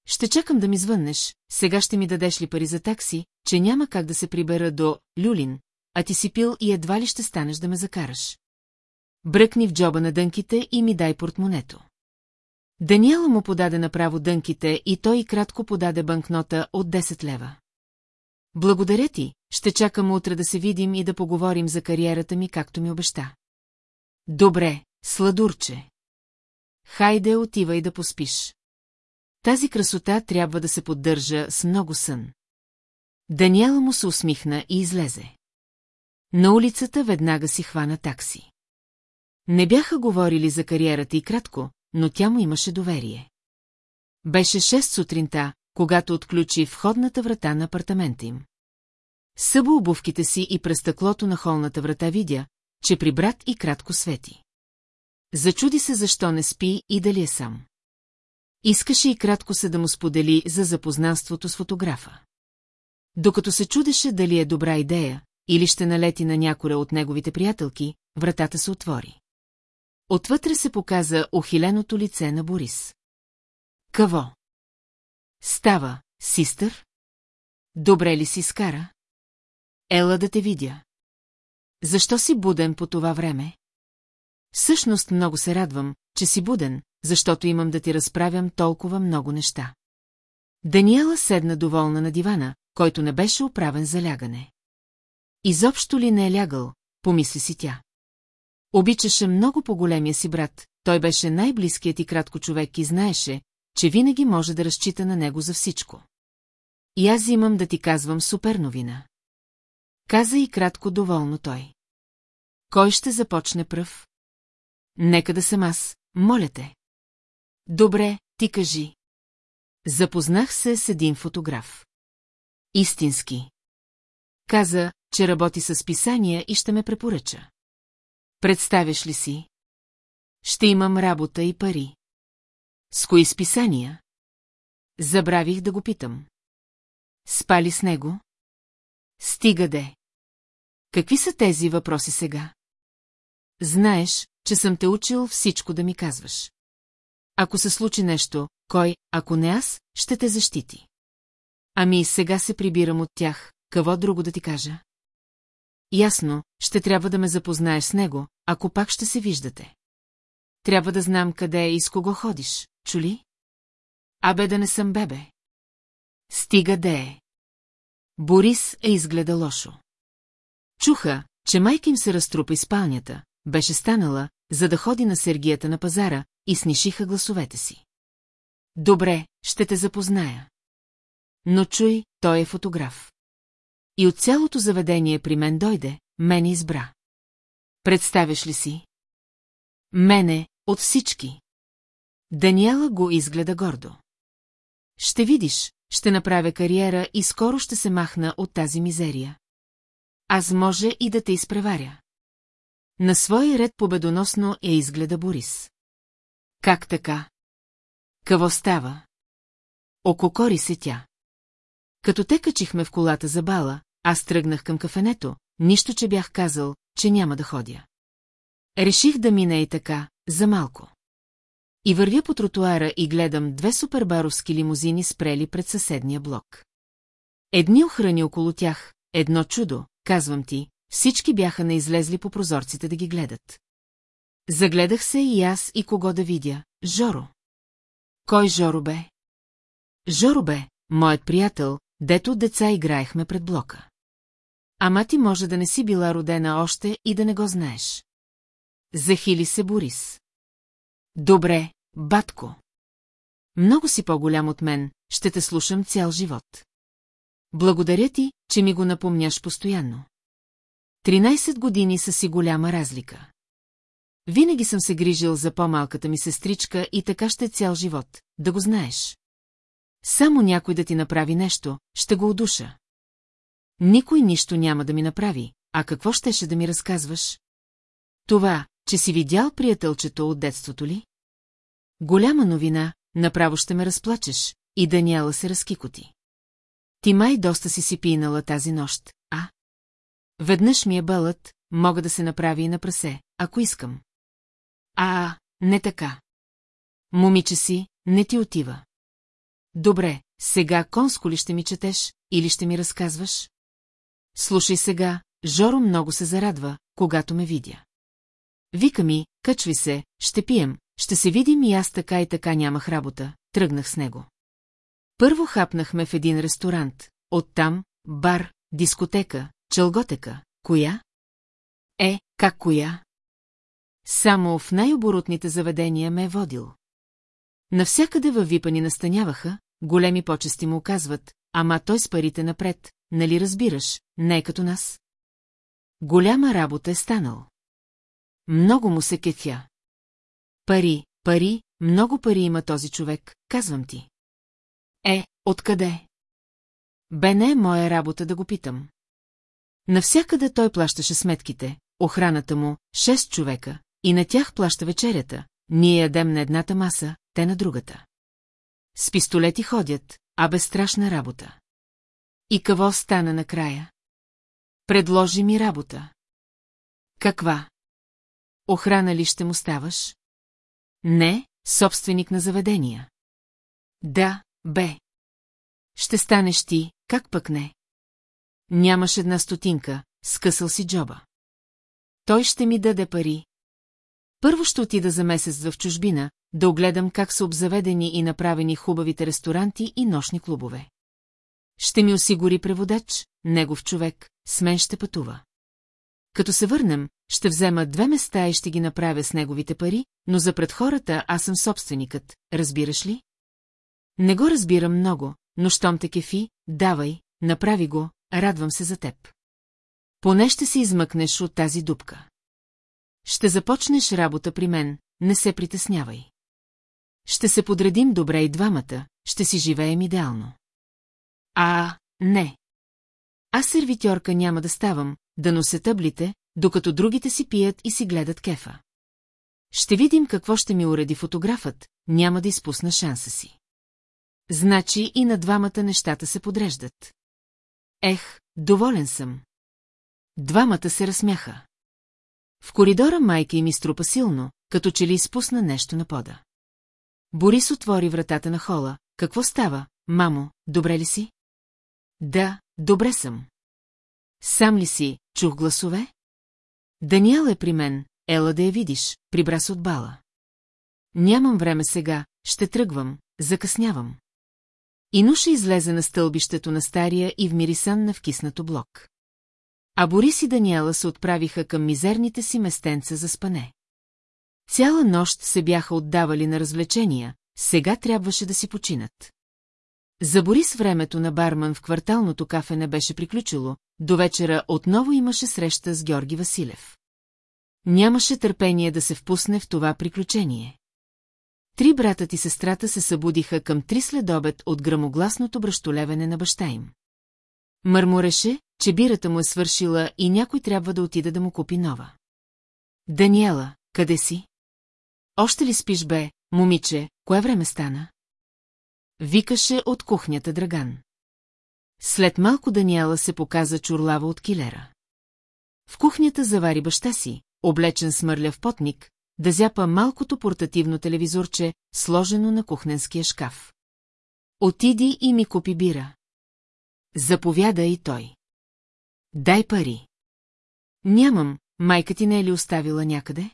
Ще чакам да ми звъннеш, сега ще ми дадеш ли пари за такси, че няма как да се прибера до Люлин, а ти си пил и едва ли ще станеш да ме закараш. Бръкни в джоба на дънките и ми дай портмонето. Даниела му подаде направо дънките и той кратко подаде банкнота от 10 лева. Благодаря ти, ще чакам утре да се видим и да поговорим за кариерата ми, както ми обеща. Добре, сладурче. Хайде, отивай да поспиш. Тази красота трябва да се поддържа с много сън. Даниела му се усмихна и излезе. На улицата веднага си хвана такси. Не бяха говорили за кариерата и кратко, но тя му имаше доверие. Беше 6 сутринта, когато отключи входната врата на апартамента им. Събо обувките си и през стъклото на холната врата видя, че при брат и кратко свети. Зачуди се защо не спи и дали е сам. Искаше и кратко се да му сподели за запознанството с фотографа. Докато се чудеше дали е добра идея, или ще налети на някоя от неговите приятелки, вратата се отвори. Отвътре се показа охиленото лице на Борис. Какво? Става, систър? Добре ли си скара? Ела да те видя. Защо си буден по това време? Всъщност много се радвам, че си буден, защото имам да ти разправям толкова много неща. Даниела седна доволна на дивана, който не беше оправен за лягане. Изобщо ли не е лягал, помисли си тя. Обичаше много по-големия си брат, той беше най-близкият и кратко човек и знаеше, че винаги може да разчита на него за всичко. И аз имам да ти казвам супер новина. Каза и кратко доволно той. Кой ще започне пръв? Нека да съм аз, моля те. Добре, ти кажи. Запознах се с един фотограф. Истински. Каза, че работи с писания и ще ме препоръча. Представяш ли си? Ще имам работа и пари. С кои списания? Забравих да го питам. Спали с него? Стига де. Какви са тези въпроси сега? Знаеш, че съм те учил всичко да ми казваш. Ако се случи нещо, кой, ако не аз, ще те защити. Ами сега се прибирам от тях, какво друго да ти кажа? Ясно, ще трябва да ме запознаеш с него, ако пак ще се виждате. Трябва да знам къде е и с кого ходиш, чули? Абе да не съм бебе. Стига де е. Борис е изгледа лошо. Чуха, че майка им се разтрупа из спалнята, беше станала, за да ходи на сергията на пазара, и снишиха гласовете си. Добре, ще те запозная. Но чуй, той е фотограф. И от цялото заведение при мен дойде, мен избра. Представяш ли си? Мене, от всички. Даниела го изгледа гордо. Ще видиш, ще направя кариера и скоро ще се махна от тази мизерия. Аз може и да те изпреваря. На свой ред победоносно я изгледа Борис. Как така? Какво става? Ококори се тя. Като те качихме в колата за бала, аз тръгнах към кафенето, нищо, че бях казал, че няма да ходя. Реших да мина и така, за малко. И вървя по тротуара и гледам две супербаровски лимузини спрели пред съседния блок. Едни охрани около тях, едно чудо, казвам ти, всички бяха наизлезли по прозорците да ги гледат. Загледах се и аз и кого да видя, Жоро. Кой Жоро бе? Жоро бе, моят приятел, дето деца играехме пред блока. Ама ти може да не си била родена още и да не го знаеш. Захили се Борис. Добре, батко. Много си по-голям от мен, ще те слушам цял живот. Благодаря ти, че ми го напомняш постоянно. 13 години са си голяма разлика. Винаги съм се грижил за по-малката ми сестричка и така ще цял живот, да го знаеш. Само някой да ти направи нещо, ще го удуша. Никой нищо няма да ми направи, а какво щеше да ми разказваш? Това, че си видял приятелчето от детството ли? Голяма новина, направо ще ме разплачеш, и Даниела се разкикоти. Ти май доста си си пинала тази нощ, а? Веднъж ми е бълът, мога да се направи и на прасе, ако искам. А, не така. Момиче си, не ти отива. Добре, сега конско ли ще ми четеш или ще ми разказваш? Слушай сега, Жоро много се зарадва, когато ме видя. Вика ми, качви се, ще пием, ще се видим и аз така и така нямах работа, тръгнах с него. Първо хапнахме в един ресторант, оттам бар, дискотека, челготека. Коя? Е, как коя? Само в най-оборотните заведения ме е водил. Навсякъде във випани настаняваха, големи почести му оказват, ама той с парите напред, нали разбираш, не е като нас. Голяма работа е станал. Много му се кетя. Пари, пари, много пари има този човек, казвам ти. Е, откъде? Бе не е моя работа да го питам. Навсякъде той плащаше сметките, охраната му, шест човека, и на тях плаща вечерята, ние ядем на едната маса, те на другата. С пистолети ходят, а без страшна работа. И какво стана накрая? Предложи ми работа. Каква? Охрана ли ще му ставаш? Не, собственик на заведения. Да, бе. Ще станеш ти, как пък не? Нямаш една стотинка, скъсал си джоба. Той ще ми даде пари. Първо ще отида за месец в чужбина, да огледам как са обзаведени и направени хубавите ресторанти и нощни клубове. Ще ми осигури преводач, негов човек, с мен ще пътува. Като се върнем, ще взема две места и ще ги направя с неговите пари, но за пред хората аз съм собственикът, разбираш ли? Не го разбирам много, но щом те кефи, давай, направи го, радвам се за теб. Поне ще се измъкнеш от тази дупка. Ще започнеш работа при мен, не се притеснявай. Ще се подредим добре и двамата, ще си живеем идеално. А, не. Аз сервитьорка няма да ставам, да нося тъблите, докато другите си пият и си гледат кефа. Ще видим какво ще ми уреди фотографът, няма да изпусна шанса си. Значи и на двамата нещата се подреждат. Ех, доволен съм. Двамата се разсмяха. В коридора майка им изтрупа силно, като че ли изпусна нещо на пода. Борис отвори вратата на хола. Какво става, мамо, добре ли си? Да, добре съм. Сам ли си, чух гласове? Даниел е при мен, ела да я видиш, прибра се от бала. Нямам време сега, ще тръгвам, закъснявам. Инуша излезе на стълбището на стария и вмирисан на вкиснато блок. А Борис и Даниела се отправиха към мизерните си местенца за спане. Цяла нощ се бяха отдавали на развлечения, сега трябваше да си починат. За Борис времето на барман в кварталното кафе не беше приключило, до вечера отново имаше среща с Георги Василев. Нямаше търпение да се впусне в това приключение. Три братът и сестрата се събудиха към три следобед от грамогласното бръщолевене на баща им. Мърмореше, че бирата му е свършила и някой трябва да отида да му купи нова. Даниела, къде си? Още ли спиш бе, момиче, кое време стана? Викаше от кухнята Драган. След малко Даниела се показа чурлава от килера. В кухнята завари баща си, облечен с мърляв потник, да зяпа малкото портативно телевизорче, сложено на кухненския шкаф. Отиди и ми купи бира. Заповяда и той. Дай пари. Нямам, майка ти не е ли оставила някъде?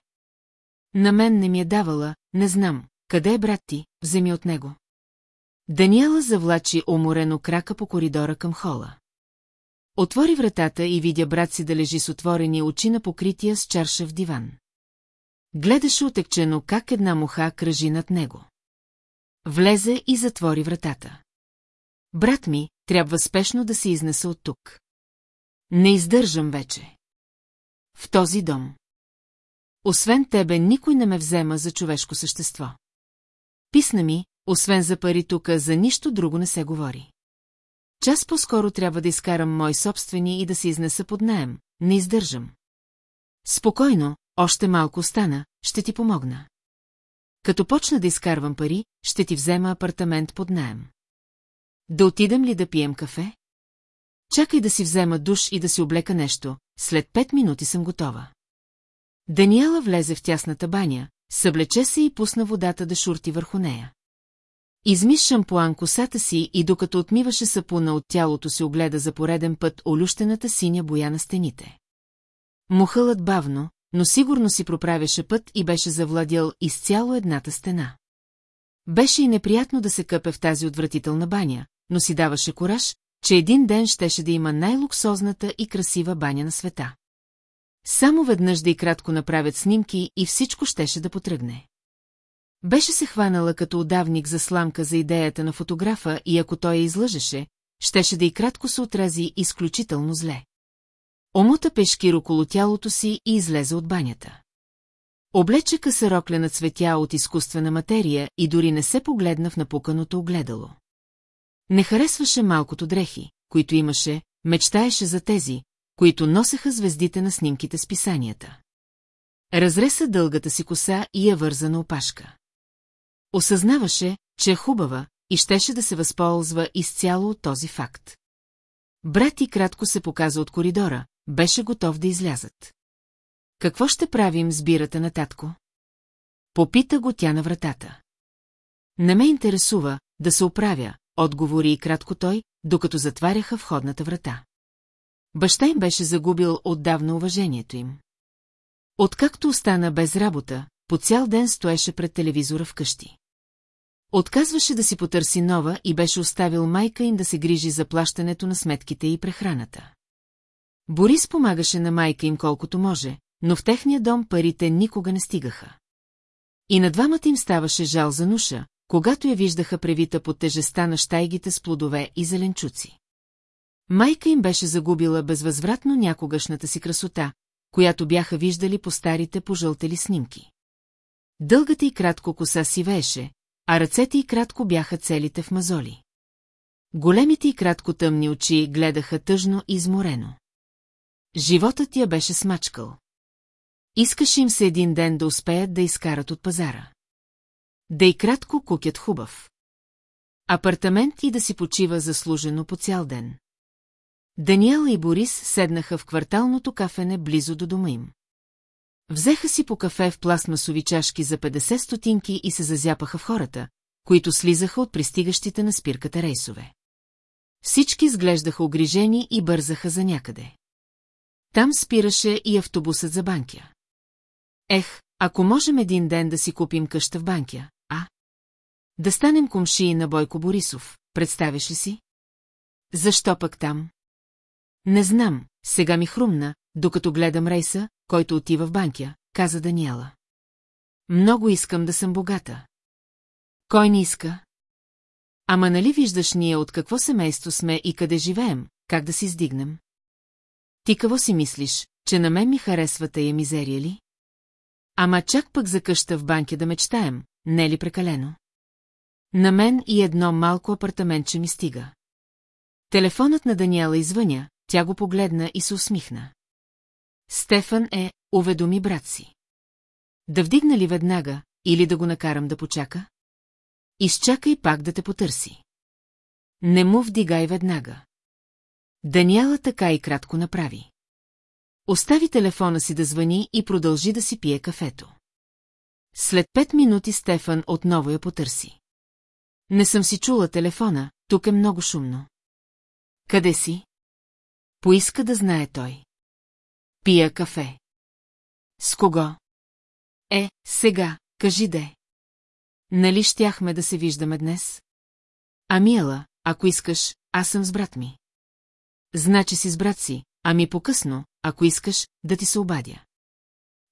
На мен не ми е давала, не знам, къде е брат ти, вземи от него. Даниела завлачи уморено крака по коридора към хола. Отвори вратата и видя брат си да лежи с отворени очи на покрития с чарша в диван. Гледаше отекчено как една муха кръжи над него. Влезе и затвори вратата. Брат ми, трябва спешно да се изнеса от тук. Не издържам вече. В този дом. Освен тебе, никой не ме взема за човешко същество. Писна ми, освен за пари тука, за нищо друго не се говори. Час по-скоро трябва да изкарам мой собствени и да се изнеса под наем. Не издържам. Спокойно, още малко остана, ще ти помогна. Като почна да изкарвам пари, ще ти взема апартамент под наем. Да отидем ли да пием кафе? Чакай да си взема душ и да си облека нещо, след пет минути съм готова. Даниела влезе в тясната баня, съблече се и пусна водата да шурти върху нея. Изми шампуан косата си и докато отмиваше сапуна от тялото си огледа за пореден път олющената синя боя на стените. Мухълът бавно, но сигурно си проправяше път и беше завладял изцяло едната стена. Беше и неприятно да се къпе в тази отвратителна баня, но си даваше кораж, че един ден щеше да има най-луксозната и красива баня на света. Само веднъж да и кратко направят снимки и всичко щеше да потръгне. Беше се хванала като удавник за сламка за идеята на фотографа и ако той я излъжеше, щеше да и кратко се отрази изключително зле. Омута пешкир около тялото си и излезе от банята. Облече късарокля на цветя от изкуствена материя и дори не се погледна в напуканото огледало. Не харесваше малкото дрехи, които имаше, мечтаеше за тези, които носеха звездите на снимките с писанията. Разреса дългата си коса и я върза на опашка. Осъзнаваше, че е хубава и щеше да се възползва изцяло от този факт. Брат и кратко се показа от коридора, беше готов да излязат. Какво ще правим с бирата на татко? Попита го тя на вратата. Не ме интересува да се оправя, отговори и кратко той, докато затваряха входната врата. Баща им беше загубил отдавна уважението им. Откакто остана без работа, по цял ден стоеше пред телевизора вкъщи. Отказваше да си потърси нова и беше оставил майка им да се грижи за плащането на сметките и прехраната. Борис помагаше на майка им колкото може, но в техния дом парите никога не стигаха. И на двамата им ставаше жал за нуша, когато я виждаха превита под тежеста на щайгите с плодове и зеленчуци. Майка им беше загубила безвъзвратно някогашната си красота, която бяха виждали по старите пожълтели снимки. Дългата и кратко коса си вееше, а ръцете и кратко бяха целите в мазоли. Големите и кратко тъмни очи гледаха тъжно и изморено. Животът я беше смачкал. Искаше им се един ден да успеят да изкарат от пазара. Да и кратко кукят хубав. Апартамент и да си почива заслужено по цял ден. Даниела и Борис седнаха в кварталното кафене близо до дома им. Взеха си по кафе в пластмасови чашки за 50 стотинки и се зазяпаха в хората, които слизаха от пристигащите на спирката рейсове. Всички изглеждаха огрижени и бързаха за някъде. Там спираше и автобусът за банкя. Ех, ако можем един ден да си купим къща в банкя, а? Да станем комшии на Бойко Борисов, представяш ли си? Защо пък там? Не знам, сега ми хрумна, докато гледам рейса, който отива в банкя, каза Даниела. Много искам да съм богата. Кой ни иска? Ама нали виждаш ние от какво семейство сме и къде живеем, как да си издигнем? Ти какво си мислиш, че на мен ми харесва тая мизерия ли? Ама чак пък за къща в банки да мечтаем, не ли прекалено? На мен и едно малко апартаментче ми стига. Телефонът на Даниела извъня, тя го погледна и се усмихна. Стефан е, уведоми брат си. Да вдигна ли веднага, или да го накарам да почака? Изчакай пак да те потърси. Не му вдигай веднага. Даниела така и кратко направи. Остави телефона си да звъни и продължи да си пие кафето. След пет минути Стефан отново я потърси. Не съм си чула телефона, тук е много шумно. Къде си? Поиска да знае той. Пия кафе. С кого? Е, сега, кажи де. Нали щяхме да се виждаме днес? Амиела, ако искаш, аз съм с брат ми. Значи си с брат си, ами по-късно, ако искаш, да ти се обадя.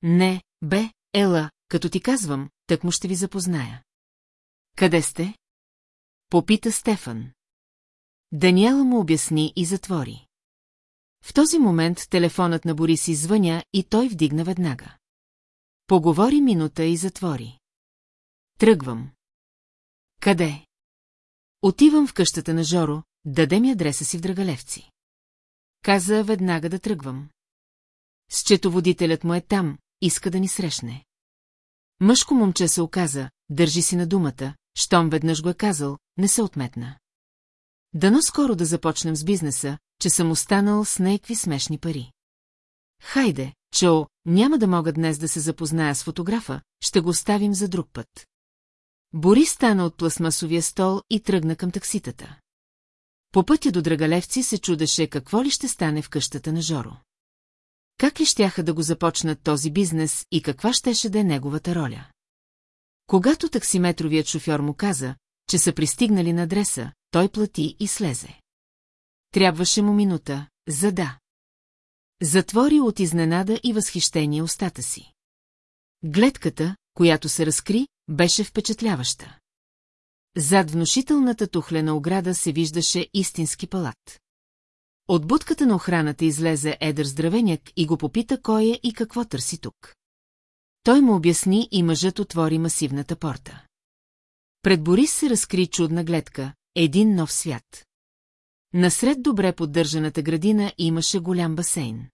Не, бе, ела, като ти казвам, так му ще ви запозная. Къде сте? Попита Стефан. Даниела му обясни и затвори. В този момент телефонът на Борис извъня и той вдигна веднага. Поговори минута и затвори. Тръгвам. Къде? Отивам в къщата на Жоро, даде ми адреса си в Драгалевци. Каза веднага да тръгвам. Счетоводителят му е там, иска да ни срещне. Мъжко момче се оказа, държи си на думата, щом веднъж го е казал, не се отметна. Дано скоро да започнем с бизнеса, че съм останал с някакви смешни пари. Хайде, Чо, няма да мога днес да се запозная с фотографа, ще го оставим за друг път. Бори стана от пластмасовия стол и тръгна към такситата. По пътя до Драгалевци се чудеше какво ли ще стане в къщата на Жоро. Как ли щяха да го започнат този бизнес и каква щеше да е неговата роля? Когато таксиметровият шофьор му каза, че са пристигнали на адреса, той плати и слезе. Трябваше му минута, за да. Затвори от изненада и възхищение устата си. Гледката, която се разкри, беше впечатляваща. Зад внушителната тухлена ограда се виждаше истински палат. От будката на охраната излезе едър здравеняк и го попита кой е и какво търси тук. Той му обясни и мъжът отвори масивната порта. Пред Борис се разкри чудна гледка, един нов свят. Насред добре поддържаната градина имаше голям басейн.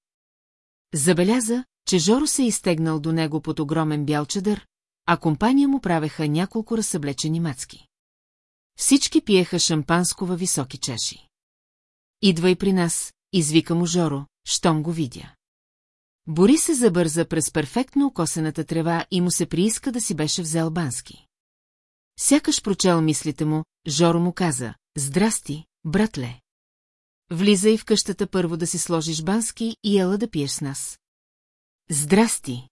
Забеляза, че Жоро се е изтегнал до него под огромен бял чадър, а компания му правеха няколко разсъблечени мацки. Всички пиеха шампанско във високи чаши. Идвай при нас, извика му Жоро, щом го видя. Бори се забърза през перфектно окосената трева и му се прииска да си беше взел бански. Сякаш прочел мислите му, Жоро му каза, здрасти, братле. Влизай в къщата първо да си сложиш бански и ела да пиеш с нас. Здрасти!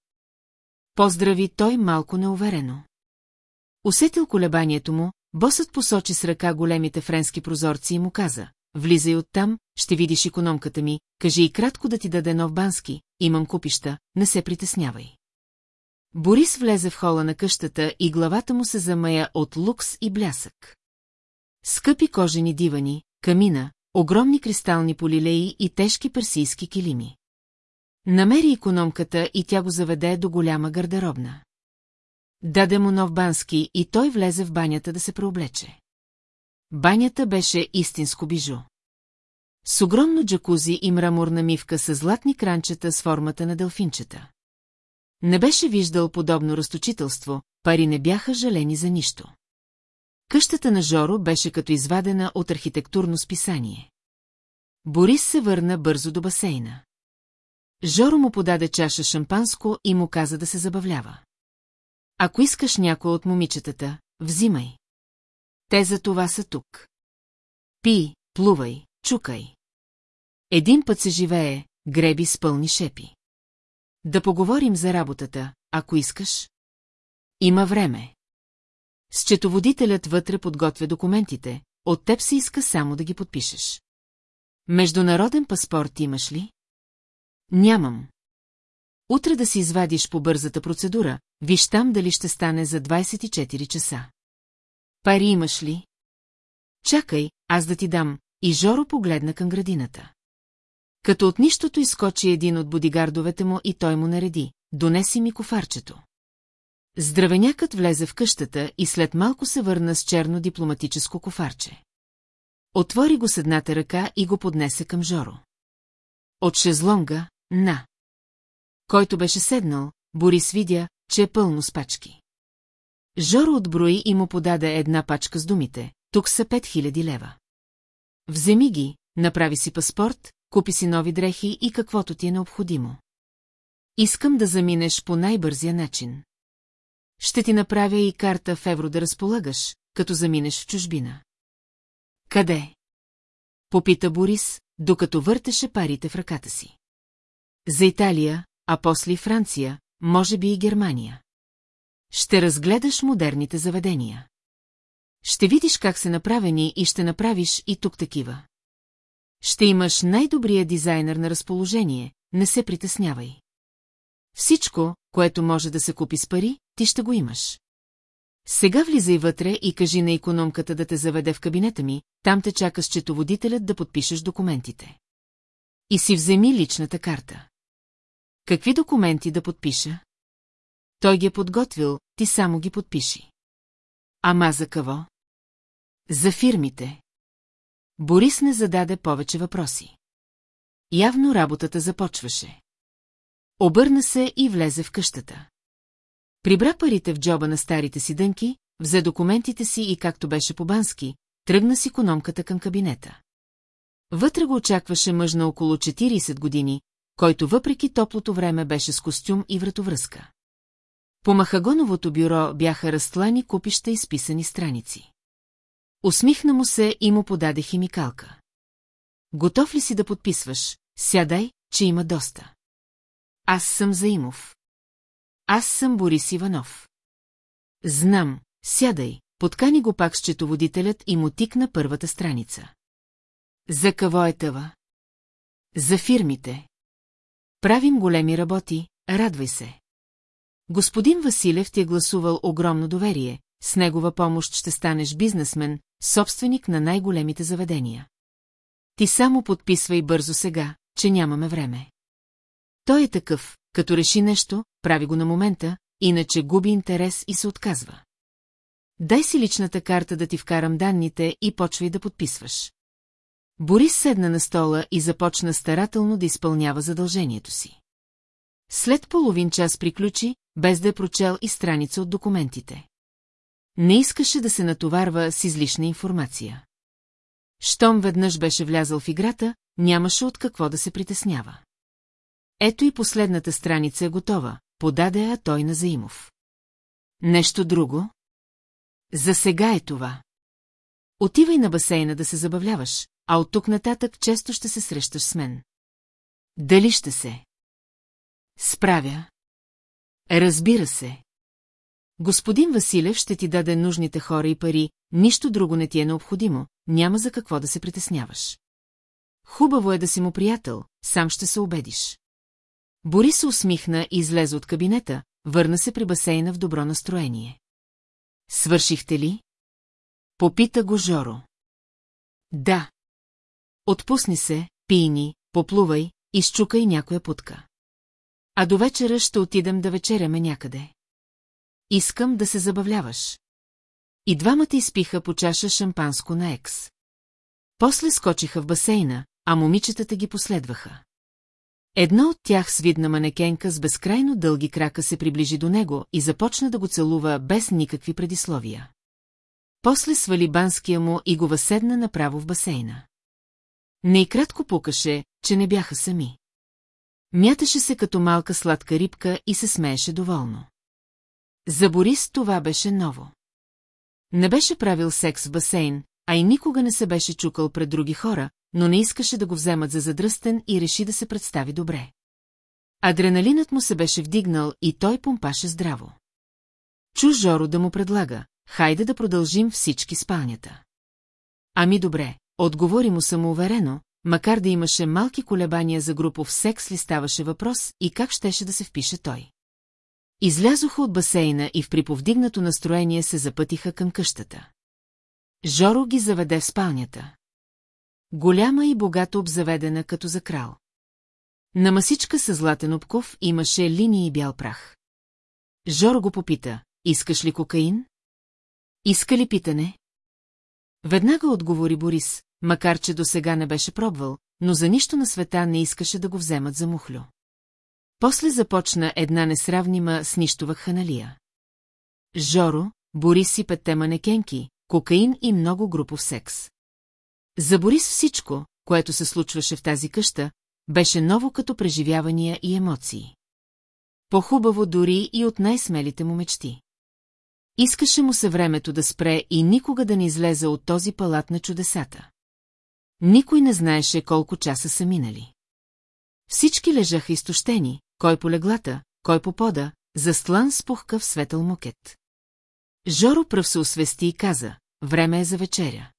Поздрави той малко неуверено. Усетил колебанието му, босът посочи с ръка големите френски прозорци и му каза, влизай оттам, ще видиш економката ми, кажи и кратко да ти даде нов бански, имам купища, не се притеснявай. Борис влезе в хола на къщата и главата му се замая от лукс и блясък. Скъпи кожени дивани, камина, огромни кристални полилеи и тежки персийски килими. Намери економката и тя го заведе до голяма гардеробна. Даде му нов бански и той влезе в банята да се преоблече. Банята беше истинско бижу. С огромно джакузи и мраморна мивка с златни кранчета с формата на делфинчета. Не беше виждал подобно разточителство, пари не бяха жалени за нищо. Къщата на Жоро беше като извадена от архитектурно списание. Борис се върна бързо до басейна. Жоро му подаде чаша шампанско и му каза да се забавлява. Ако искаш някой от момичетата, взимай. Те за това са тук. Пи, плувай, чукай. Един път се живее, греби с пълни шепи. Да поговорим за работата, ако искаш. Има време. Счетоводителят вътре подготвя документите, от теб се иска само да ги подпишеш. Международен паспорт имаш ли? Нямам. Утре да си извадиш по бързата процедура, виж там дали ще стане за 24 часа. Пари имаш ли? Чакай, аз да ти дам, и Жоро погледна към градината. Като от нищото изкочи един от бодигардовете му и той му нареди, донеси ми кофарчето. Здравенякът влезе в къщата и след малко се върна с черно дипломатическо кофарче. Отвори го с едната ръка и го поднесе към Жоро. От шезлонга, на. Който беше седнал, Борис видя, че е пълно с пачки. Жоро отброи и му подаде една пачка с думите. Тук са 5000 лева. Вземи ги, направи си паспорт, купи си нови дрехи и каквото ти е необходимо. Искам да заминеш по най-бързия начин. Ще ти направя и карта в евро да разполагаш, като заминеш в чужбина. Къде? Попита Борис, докато въртеше парите в ръката си. За Италия, а после Франция, може би и Германия. Ще разгледаш модерните заведения. Ще видиш как са направени и ще направиш и тук такива. Ще имаш най-добрия дизайнер на разположение, не се притеснявай. Всичко, което може да се купи с пари, ти ще го имаш. Сега влизай вътре и кажи на економката да те заведе в кабинета ми, там те чака счетоводителят да подпишеш документите. И си вземи личната карта. Какви документи да подпиша? Той ги е подготвил, ти само ги подпиши. Ама за какво? За фирмите. Борис не зададе повече въпроси. Явно работата започваше. Обърна се и влезе в къщата. Прибра парите в джоба на старите си дънки, взе документите си и както беше по-бански, тръгна с икономката към кабинета. Вътре го очакваше мъж на около 40 години, който въпреки топлото време беше с костюм и вратовръзка. По Махагоновото бюро бяха разтлани купища и списани страници. Усмихна му се и му подаде химикалка. Готов ли си да подписваш? Сядай, че има доста. Аз съм Заимов. Аз съм Борис Иванов. Знам, сядай, подкани го пак счетоводителят и му тикна първата страница. За какво е тъва? За фирмите. Правим големи работи, радвай се. Господин Василев ти е гласувал огромно доверие, с негова помощ ще станеш бизнесмен, собственик на най-големите заведения. Ти само подписвай бързо сега, че нямаме време. Той е такъв, като реши нещо, прави го на момента, иначе губи интерес и се отказва. Дай си личната карта да ти вкарам данните и почвай да подписваш. Борис седна на стола и започна старателно да изпълнява задължението си. След половин час приключи, без да е прочел и страница от документите. Не искаше да се натоварва с излишна информация. Щом веднъж беше влязъл в играта, нямаше от какво да се притеснява. Ето и последната страница е готова, подаде я той на Заимов. Нещо друго? За сега е това. Отивай на басейна да се забавляваш, а от тук нататък често ще се срещаш с мен. Дали ще се? Справя. Разбира се. Господин Василев ще ти даде нужните хора и пари, нищо друго не ти е необходимо, няма за какво да се притесняваш. Хубаво е да си му приятел, сам ще се убедиш. Борис се усмихна и излезе от кабинета, върна се при басейна в добро настроение. Свършихте ли? Попита го Жоро. Да. Отпусни се, пийни, поплувай, изчукай някоя путка. А до вечера ще отидем да вечеряме някъде. Искам да се забавляваш. И двамата изпиха по чаша шампанско на екс. После скочиха в басейна, а момичетата ги последваха. Едно от тях с видна манекенка с безкрайно дълги крака се приближи до него и започна да го целува без никакви предисловия. После свали банския му и го въседна направо в басейна. Не и кратко пукаше, че не бяха сами. Мяташе се като малка сладка рибка и се смееше доволно. За Борис това беше ново. Не беше правил секс в басейн, а и никога не се беше чукал пред други хора, но не искаше да го вземат за задръстен и реши да се представи добре. Адреналинът му се беше вдигнал и той помпаше здраво. Чу Жоро да му предлага, хайде да продължим всички спалнята. Ами добре, отговори му самоуверено, макар да имаше малки колебания за групов секс ли ставаше въпрос и как щеше да се впише той. Излязоха от басейна и в приповдигнато настроение се запътиха към къщата. Жоро ги заведе в спалнята. Голяма и богато обзаведена като за крал. На масичка с златен обков имаше линии и бял прах. Жоро го попита, искаш ли кокаин? Иска ли питане? Веднага отговори Борис, макар че до сега не беше пробвал, но за нищо на света не искаше да го вземат за мухлю. После започна една несравнима с нищова ханалия. Жоро, Борис и петте манекенки, кокаин и много групов секс. За Борис всичко, което се случваше в тази къща, беше ново като преживявания и емоции. По-хубаво дори и от най-смелите му мечти. Искаше му се времето да спре и никога да не излезе от този палат на чудесата. Никой не знаеше колко часа са минали. Всички лежаха изтощени, кой по леглата, кой по пода, застлан с пухкав светъл мукет. Жоро пръв се освести и каза, време е за вечеря.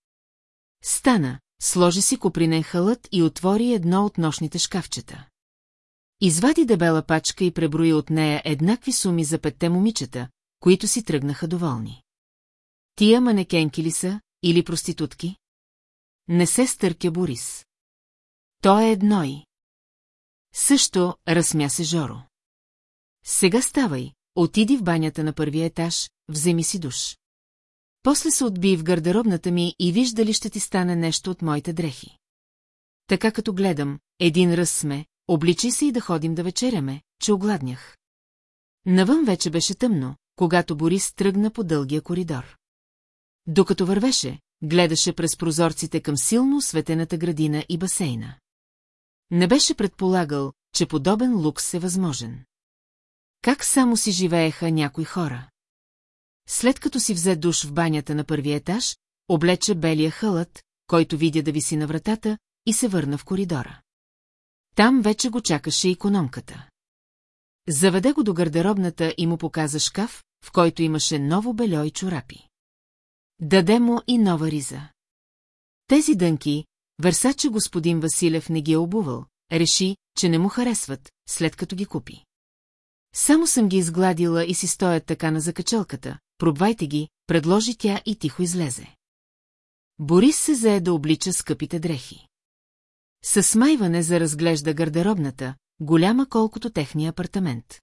Стана, сложи си копринен халът и отвори едно от нощните шкафчета. Извади дебела пачка и преброи от нея еднакви суми за петте момичета, които си тръгнаха доволни. Тия манекенки ли са, или проститутки? Не се стъркя Борис. То е едно и. Също разсмя се Жоро. Сега ставай, отиди в банята на първия етаж, вземи си душ. После се отби в гардеробната ми и виж дали ще ти стане нещо от моите дрехи. Така като гледам, един раз сме, обличай се и да ходим да вечеряме, че огладнях. Навън вече беше тъмно, когато Борис тръгна по дългия коридор. Докато вървеше, гледаше през прозорците към силно осветената градина и басейна. Не беше предполагал, че подобен лукс е възможен. Как само си живееха някои хора? След като си взе душ в банята на първия етаж, облече белия хълът, който видя да виси на вратата, и се върна в коридора. Там вече го чакаше икономката. Заведе го до гардеробната и му показа шкаф, в който имаше ново бельо и чорапи. Даде му и нова риза. Тези дънки, Версаче господин Василев не ги е обувал, реши, че не му харесват, след като ги купи. Само съм ги изгладила и си стоят така на закачалката, пробвайте ги, предложи тя и тихо излезе. Борис се зае да облича скъпите дрехи. Със смайване за разглежда гардеробната, голяма колкото техния апартамент.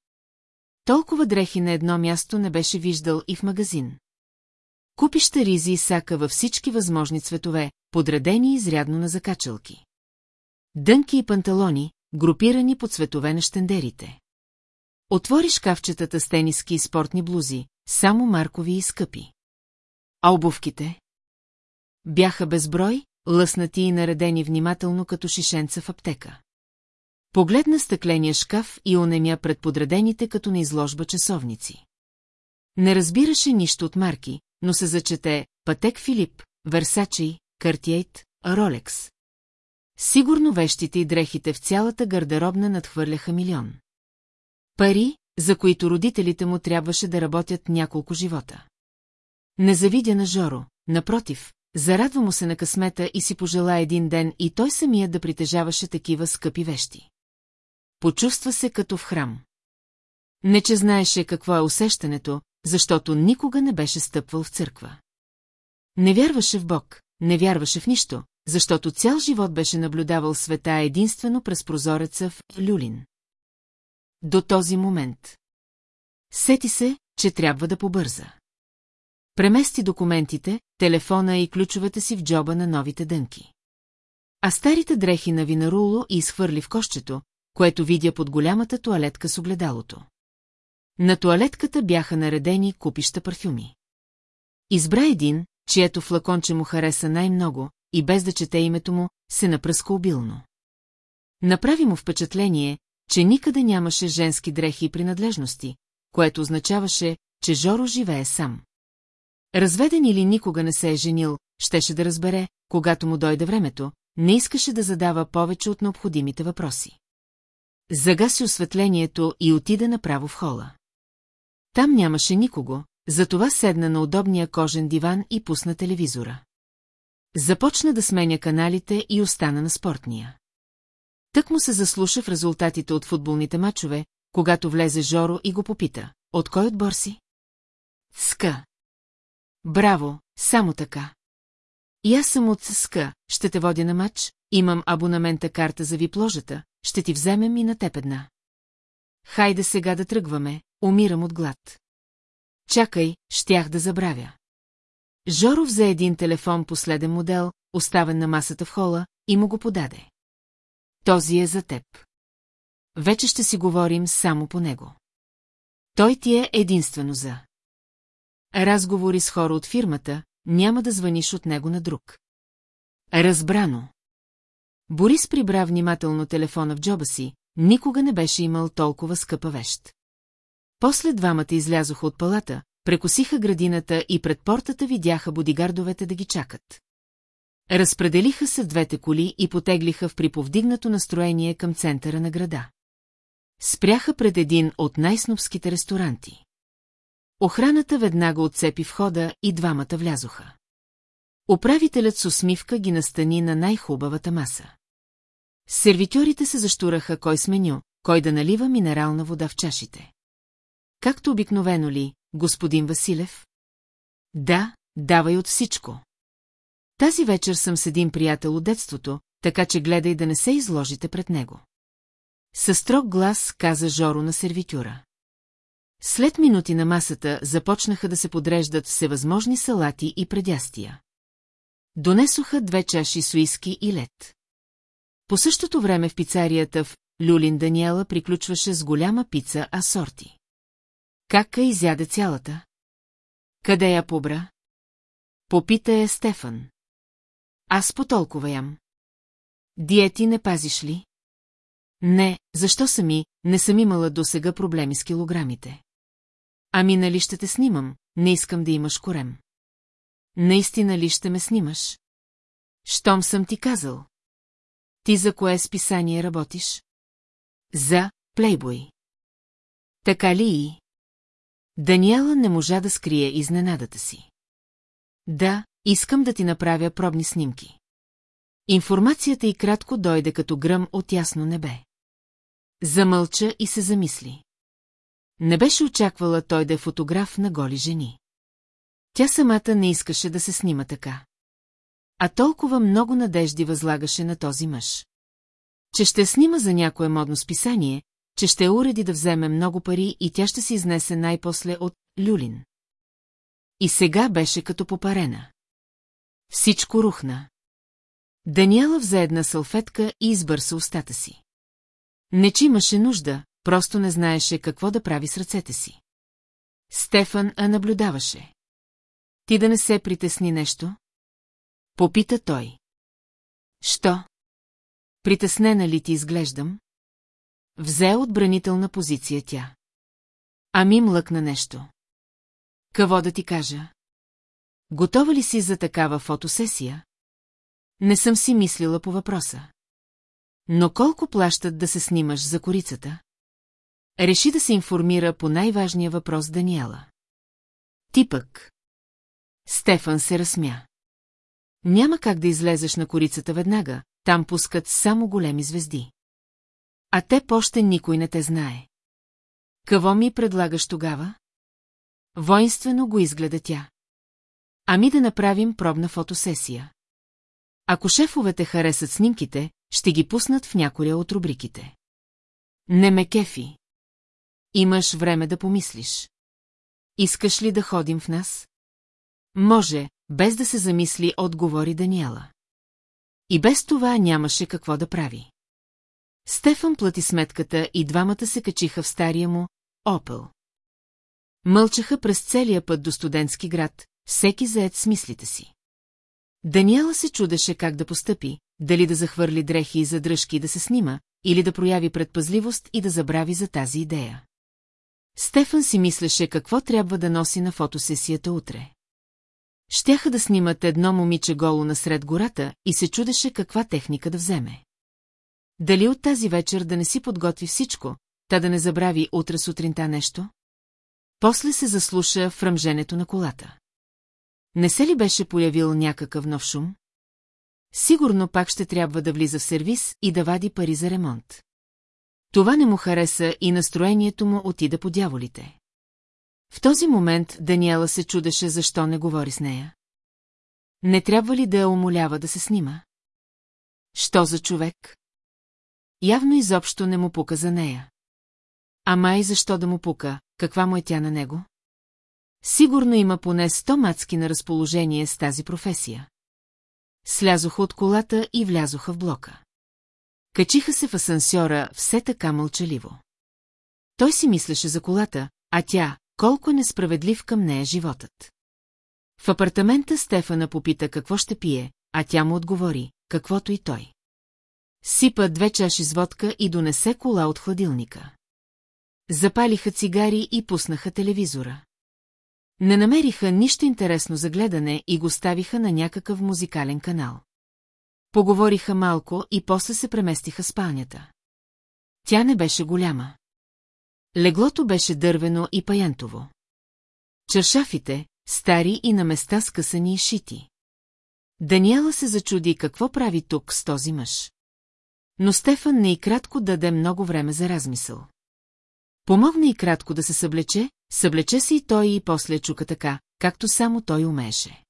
Толкова дрехи на едно място не беше виждал и в магазин. Купища ризи и сака във всички възможни цветове, подредени изрядно на закачалки. Дънки и панталони, групирани по цветове на щендерите. Отвори шкафчетата с тениски и спортни блузи, само маркови и скъпи. А обувките? Бяха безброй, лъснати и наредени внимателно като шишенца в аптека. Погледна стъкления шкаф и онемя пред подредените като на изложба часовници. Не разбираше нищо от марки, но се зачете Патек Филип, Версачи, Картиейт, Ролекс. Сигурно вещите и дрехите в цялата гардеробна надхвърляха милион. Пари, за които родителите му трябваше да работят няколко живота. Не завидя на Жоро, напротив, зарадва му се на късмета и си пожела един ден и той самият да притежаваше такива скъпи вещи. Почувства се като в храм. Не че знаеше какво е усещането, защото никога не беше стъпвал в църква. Не вярваше в Бог, не вярваше в нищо, защото цял живот беше наблюдавал света единствено през прозореца в Люлин. До този момент. Сети се, че трябва да побърза. Премести документите, телефона и ключовете си в джоба на новите дънки. А старите дрехи на Винаруло и изхвърли в кощето, което видя под голямата туалетка с огледалото. На туалетката бяха наредени купища парфюми. Избра един, чието флаконче му хареса най-много, и без да чете името му, се напръска обилно. Направи му впечатление, че никъде нямаше женски дрехи и принадлежности, което означаваше, че Жоро живее сам. Разведен или никога не се е женил, щеше да разбере, когато му дойде времето, не искаше да задава повече от необходимите въпроси. Загаси осветлението и отида направо в хола. Там нямаше никого, затова седна на удобния кожен диван и пусна телевизора. Започна да сменя каналите и остана на спортния. Тък му се заслуша в резултатите от футболните матчове, когато влезе Жоро и го попита. От кой отбор си? Ска. Браво, само така. И аз съм от Ска, ще те водя на матч, имам абонамента карта за випложата, ще ти вземем и на теб една. Хайде сега да тръгваме, умирам от глад. Чакай, щях да забравя. Жоро взе един телефон последен модел, оставен на масата в хола, и му го подаде. Този е за теб. Вече ще си говорим само по него. Той ти е единствено за. Разговори с хора от фирмата, няма да звъниш от него на друг. Разбрано. Борис прибра внимателно телефона в джоба си, никога не беше имал толкова скъпа вещ. После двамата излязоха от палата, прекосиха градината и пред портата видяха бодигардовете да ги чакат. Разпределиха се в двете коли и потеглиха в приповдигнато настроение към центъра на града. Спряха пред един от най-снопските ресторанти. Охраната веднага отцепи входа и двамата влязоха. Управителят с усмивка ги настани на най-хубавата маса. Сервитьорите се заштураха кой с меню, кой да налива минерална вода в чашите. Както обикновено ли, господин Василев? Да, давай от всичко. Тази вечер съм с един приятел от детството, така че гледай да не се изложите пред него. Със строг глас каза Жоро на сервитюра. След минути на масата започнаха да се подреждат всевъзможни салати и предястия. Донесоха две чаши суиски и лед. По същото време в пицарията в Люлин Даниела приключваше с голяма пица асорти. Кака изяде цялата? Къде я побра? Попита е Стефан. Аз по толкова ям. Диети не пазиш ли? Не, защо сами, не съм имала досега проблеми с килограмите. Ами нали ще те снимам, не искам да имаш корем. Наистина ли ще ме снимаш? Щом съм ти казал. Ти за кое списание работиш? За Плейбой. Така ли и? Даниела не можа да скрие изненадата си. Да, искам да ти направя пробни снимки. Информацията и кратко дойде като гръм от ясно небе. Замълча и се замисли. Не беше очаквала той да е фотограф на голи жени. Тя самата не искаше да се снима така. А толкова много надежди възлагаше на този мъж. Че ще снима за някое модно списание, че ще уреди да вземе много пари и тя ще се изнесе най-после от Люлин. И сега беше като попарена. Всичко рухна. Даниела взе една салфетка и избърса устата си. Не че имаше нужда, просто не знаеше какво да прави с ръцете си. Стефан а наблюдаваше. Ти да не се притесни нещо? Попита той. Що? Притеснена ли ти изглеждам? Взе отбранителна позиция тя. Ами млъкна нещо. Какво да ти кажа? Готова ли си за такава фотосесия? Не съм си мислила по въпроса. Но колко плащат да се снимаш за корицата? Реши да се информира по най-важния въпрос Даниела. Ти пък. Стефан се разсмя. Няма как да излезеш на корицата веднага, там пускат само големи звезди. А те поще никой не те знае. Какво ми предлагаш тогава? Воинствено го изгледа тя. Ами да направим пробна фотосесия. Ако шефовете харесат снимките, ще ги пуснат в някоя от рубриките. Не ме кефи. Имаш време да помислиш. Искаш ли да ходим в нас? Може, без да се замисли, отговори Даниела. И без това нямаше какво да прави. Стефан плати сметката и двамата се качиха в стария му Опел. Мълчаха през целия път до студентски град, всеки заед с мислите си. Даниела се чудеше как да постъпи, дали да захвърли дрехи и задръжки да се снима, или да прояви предпазливост и да забрави за тази идея. Стефан си мислеше какво трябва да носи на фотосесията утре. Щяха да снимат едно момиче голо насред гората и се чудеше каква техника да вземе. Дали от тази вечер да не си подготви всичко, та да не забрави утре сутринта нещо? После се заслуша в ръмженето на колата. Не се ли беше появил някакъв нов шум? Сигурно пак ще трябва да влиза в сервис и да вади пари за ремонт. Това не му хареса и настроението му отида по дяволите. В този момент Даниела се чудеше защо не говори с нея. Не трябва ли да я умолява да се снима? Що за човек? Явно изобщо не му пука за нея. Ама и защо да му пука, каква му е тя на него? Сигурно има поне сто мацки на разположение с тази професия. Слязоха от колата и влязоха в блока. Качиха се в асансьора все така мълчаливо. Той си мислеше за колата, а тя, колко е несправедлив към нея животът. В апартамента Стефана попита какво ще пие, а тя му отговори, каквото и той. Сипа две чаши с водка и донесе кола от хладилника. Запалиха цигари и пуснаха телевизора. Не намериха нищо интересно за гледане и го ставиха на някакъв музикален канал. Поговориха малко и после се преместиха спалнята. Тя не беше голяма. Леглото беше дървено и паянтово. Чершафите, стари и на места скъсани и шити. Даниела се зачуди какво прави тук с този мъж. Но Стефан не и кратко даде много време за размисъл. Помогна и кратко да се съблече, съблече се и той и после чука така, както само той умееше.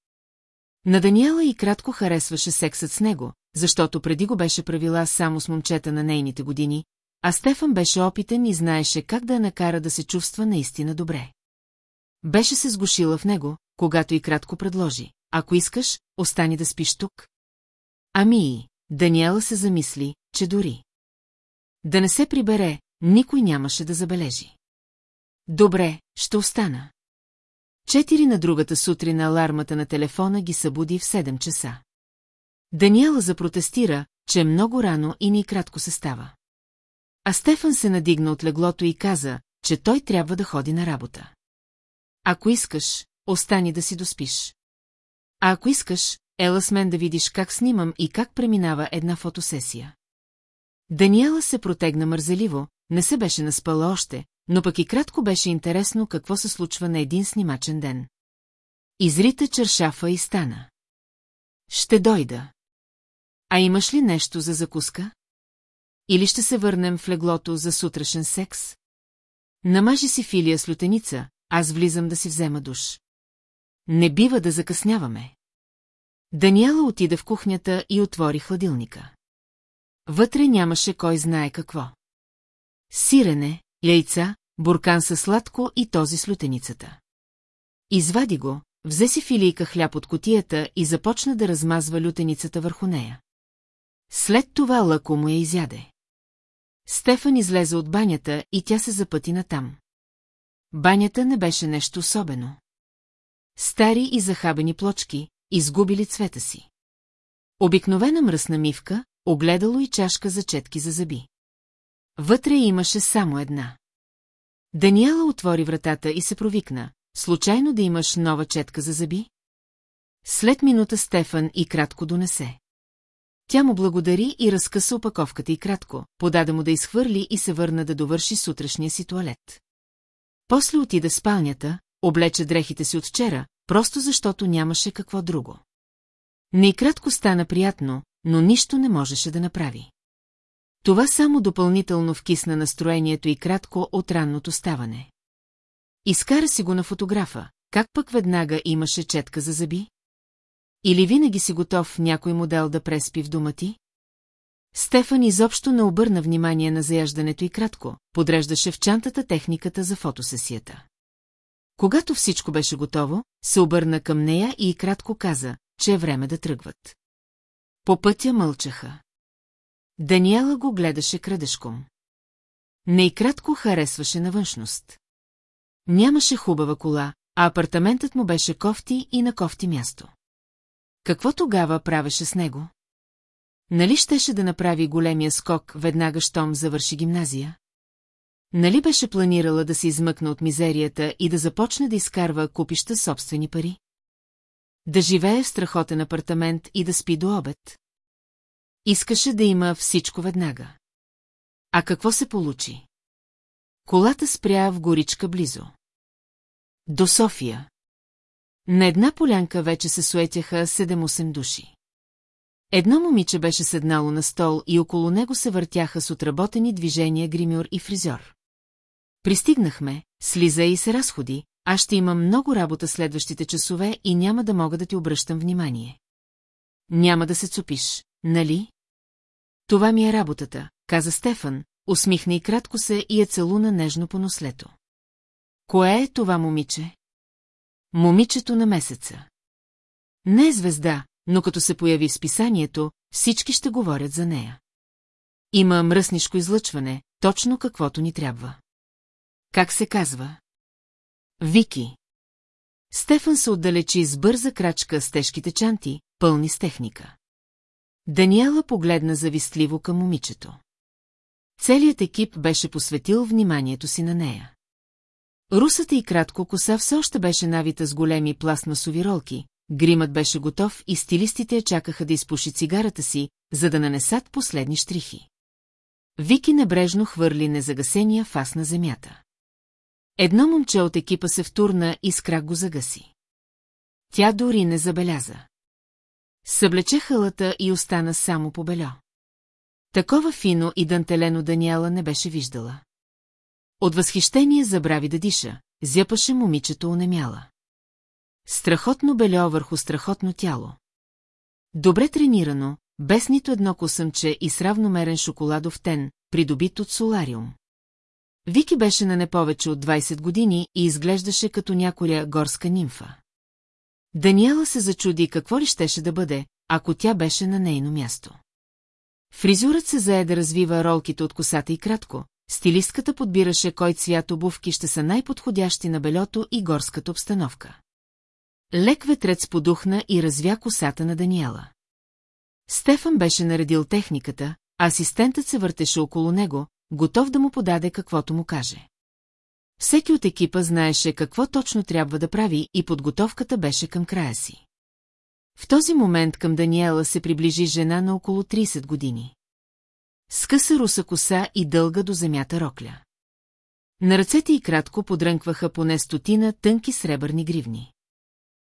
На Даниела и кратко харесваше сексът с него, защото преди го беше правила само с момчета на нейните години, а Стефан беше опитен и знаеше как да я накара да се чувства наистина добре. Беше се сгушила в него, когато и кратко предложи. Ако искаш, остани да спиш тук. Ами, Даниела се замисли, че дори. Да не се прибере, никой нямаше да забележи. Добре, ще остана. Четири на другата сутрин алармата на телефона ги събуди в 7 часа. Даниела запротестира, че е много рано и ни кратко се става. А Стефан се надигна от леглото и каза, че той трябва да ходи на работа. Ако искаш, остани да си доспиш. А ако искаш, ела с мен да видиш как снимам и как преминава една фотосесия. Даниела се протегна мързеливо, не се беше наспала още, но пък и кратко беше интересно какво се случва на един снимачен ден. Изрита чершафа и стана. Ще дойда. А имаш ли нещо за закуска? Или ще се върнем в леглото за сутрешен секс? Намажи си филия с лютеница, аз влизам да си взема душ. Не бива да закъсняваме. Даниела отида в кухнята и отвори хладилника. Вътре нямаше кой знае какво. Сирене, яйца, буркан със сладко и този с лютеницата. Извади го, взе си филийка хляб от котията и започна да размазва лютеницата върху нея. След това лъко му я изяде. Стефан излезе от банята и тя се запъти натам. Банята не беше нещо особено. Стари и захабени плочки, изгубили цвета си. Обикновена мръсна мивка, огледало и чашка за четки за зъби. Вътре имаше само една. Даниела отвори вратата и се провикна. Случайно да имаш нова четка за зъби? След минута Стефан и кратко донесе. тя му благодари и разкъса опаковката и кратко, подаде му да изхвърли и се върна да довърши сутрешния си туалет. После отида в спалнята, облече дрехите си от вчера, просто защото нямаше какво друго. Не и кратко стана приятно, но нищо не можеше да направи. Това само допълнително вкисна настроението и кратко от ранното ставане. Изкара си го на фотографа, как пък веднага имаше четка за зъби? Или винаги си готов някой модел да преспи в дома ти? Стефан изобщо не обърна внимание на заяждането и кратко, подреждаше в чантата техниката за фотосесията. Когато всичко беше готово, се обърна към нея и кратко каза, че е време да тръгват. По пътя мълчаха. Даниела го гледаше крадешком. Не и кратко харесваше на външност. Нямаше хубава кола, а апартаментът му беше кофти и на кофти място. Какво тогава правеше с него? Нали щеше да направи големия скок веднага, щом завърши гимназия? Нали беше планирала да се измъкна от мизерията и да започне да изкарва купища собствени пари? Да живее в страхотен апартамент и да спи до обед? Искаше да има всичко веднага. А какво се получи? Колата спря в горичка близо. До София. На една полянка вече се суетяха 7-8 души. Едно момиче беше седнало на стол и около него се въртяха с отработени движения гримюр и фризьор. Пристигнахме, слиза и се разходи, аз ще имам много работа следващите часове и няма да мога да ти обръщам внимание. Няма да се цупиш, нали? Това ми е работата, каза Стефан, усмихна и кратко се и е целуна нежно по нослето. Кое е това момиче? Момичето на месеца. Не е звезда, но като се появи в списанието, всички ще говорят за нея. Има мръснишко излъчване, точно каквото ни трябва. Как се казва? Вики. Стефан се отдалечи с бърза крачка с тежките чанти, пълни с техника. Даниела погледна завистливо към момичето. Целият екип беше посветил вниманието си на нея. Русата и кратко коса все още беше навита с големи пластмасови ролки, гримът беше готов и стилистите я чакаха да изпуши цигарата си, за да нанесат последни штрихи. Вики небрежно хвърли незагасения фас на земята. Едно момче от екипа се втурна и с крак го загаси. Тя дори не забеляза. Съблече хълата и остана само по бельо. Такова фино и дантелено Даниела не беше виждала. От възхищение забрави да диша, зяпаше момичето онемяла. Страхотно бельо върху страхотно тяло. Добре тренирано, без нито едно косъмче и с равномерен шоколадов тен, придобит от солариум. Вики беше на не повече от 20 години и изглеждаше като някоя горска нимфа. Даниела се зачуди какво ли щеше да бъде, ако тя беше на нейно място. Фризурът се зае да развива ролките от косата и кратко, стилистката подбираше кой цвят обувки ще са най-подходящи на белето и горската обстановка. Лек ветрец подухна и развя косата на Даниела. Стефан беше наредил техниката, асистентът се въртеше около него, готов да му подаде каквото му каже. Всеки от екипа знаеше какво точно трябва да прави и подготовката беше към края си. В този момент към Даниела се приближи жена на около 30 години. Скъса руса коса и дълга до земята рокля. На ръцете й кратко подрънкваха поне стотина тънки сребърни гривни.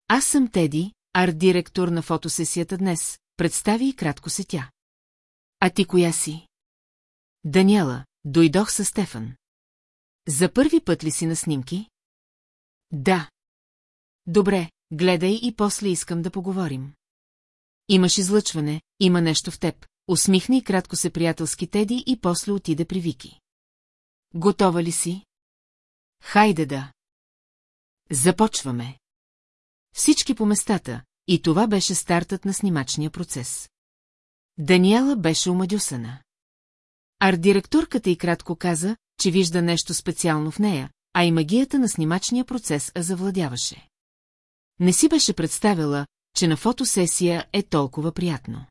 Аз съм Теди, арт-директор на фотосесията днес, представи и кратко се тя. А ти коя си? Даниела, дойдох със Стефан. За първи път ли си на снимки? Да. Добре, гледай и после искам да поговорим. Имаш излъчване, има нещо в теб. Усмихни и кратко се приятелски Теди и после отиде при Вики. Готова ли си? Хайде да. Започваме. Всички по местата, и това беше стартът на снимачния процес. Даниела беше омадюсана. Арт-директорката и кратко каза, че вижда нещо специално в нея, а и магията на снимачния процес завладяваше. Не си беше представила, че на фотосесия е толкова приятно.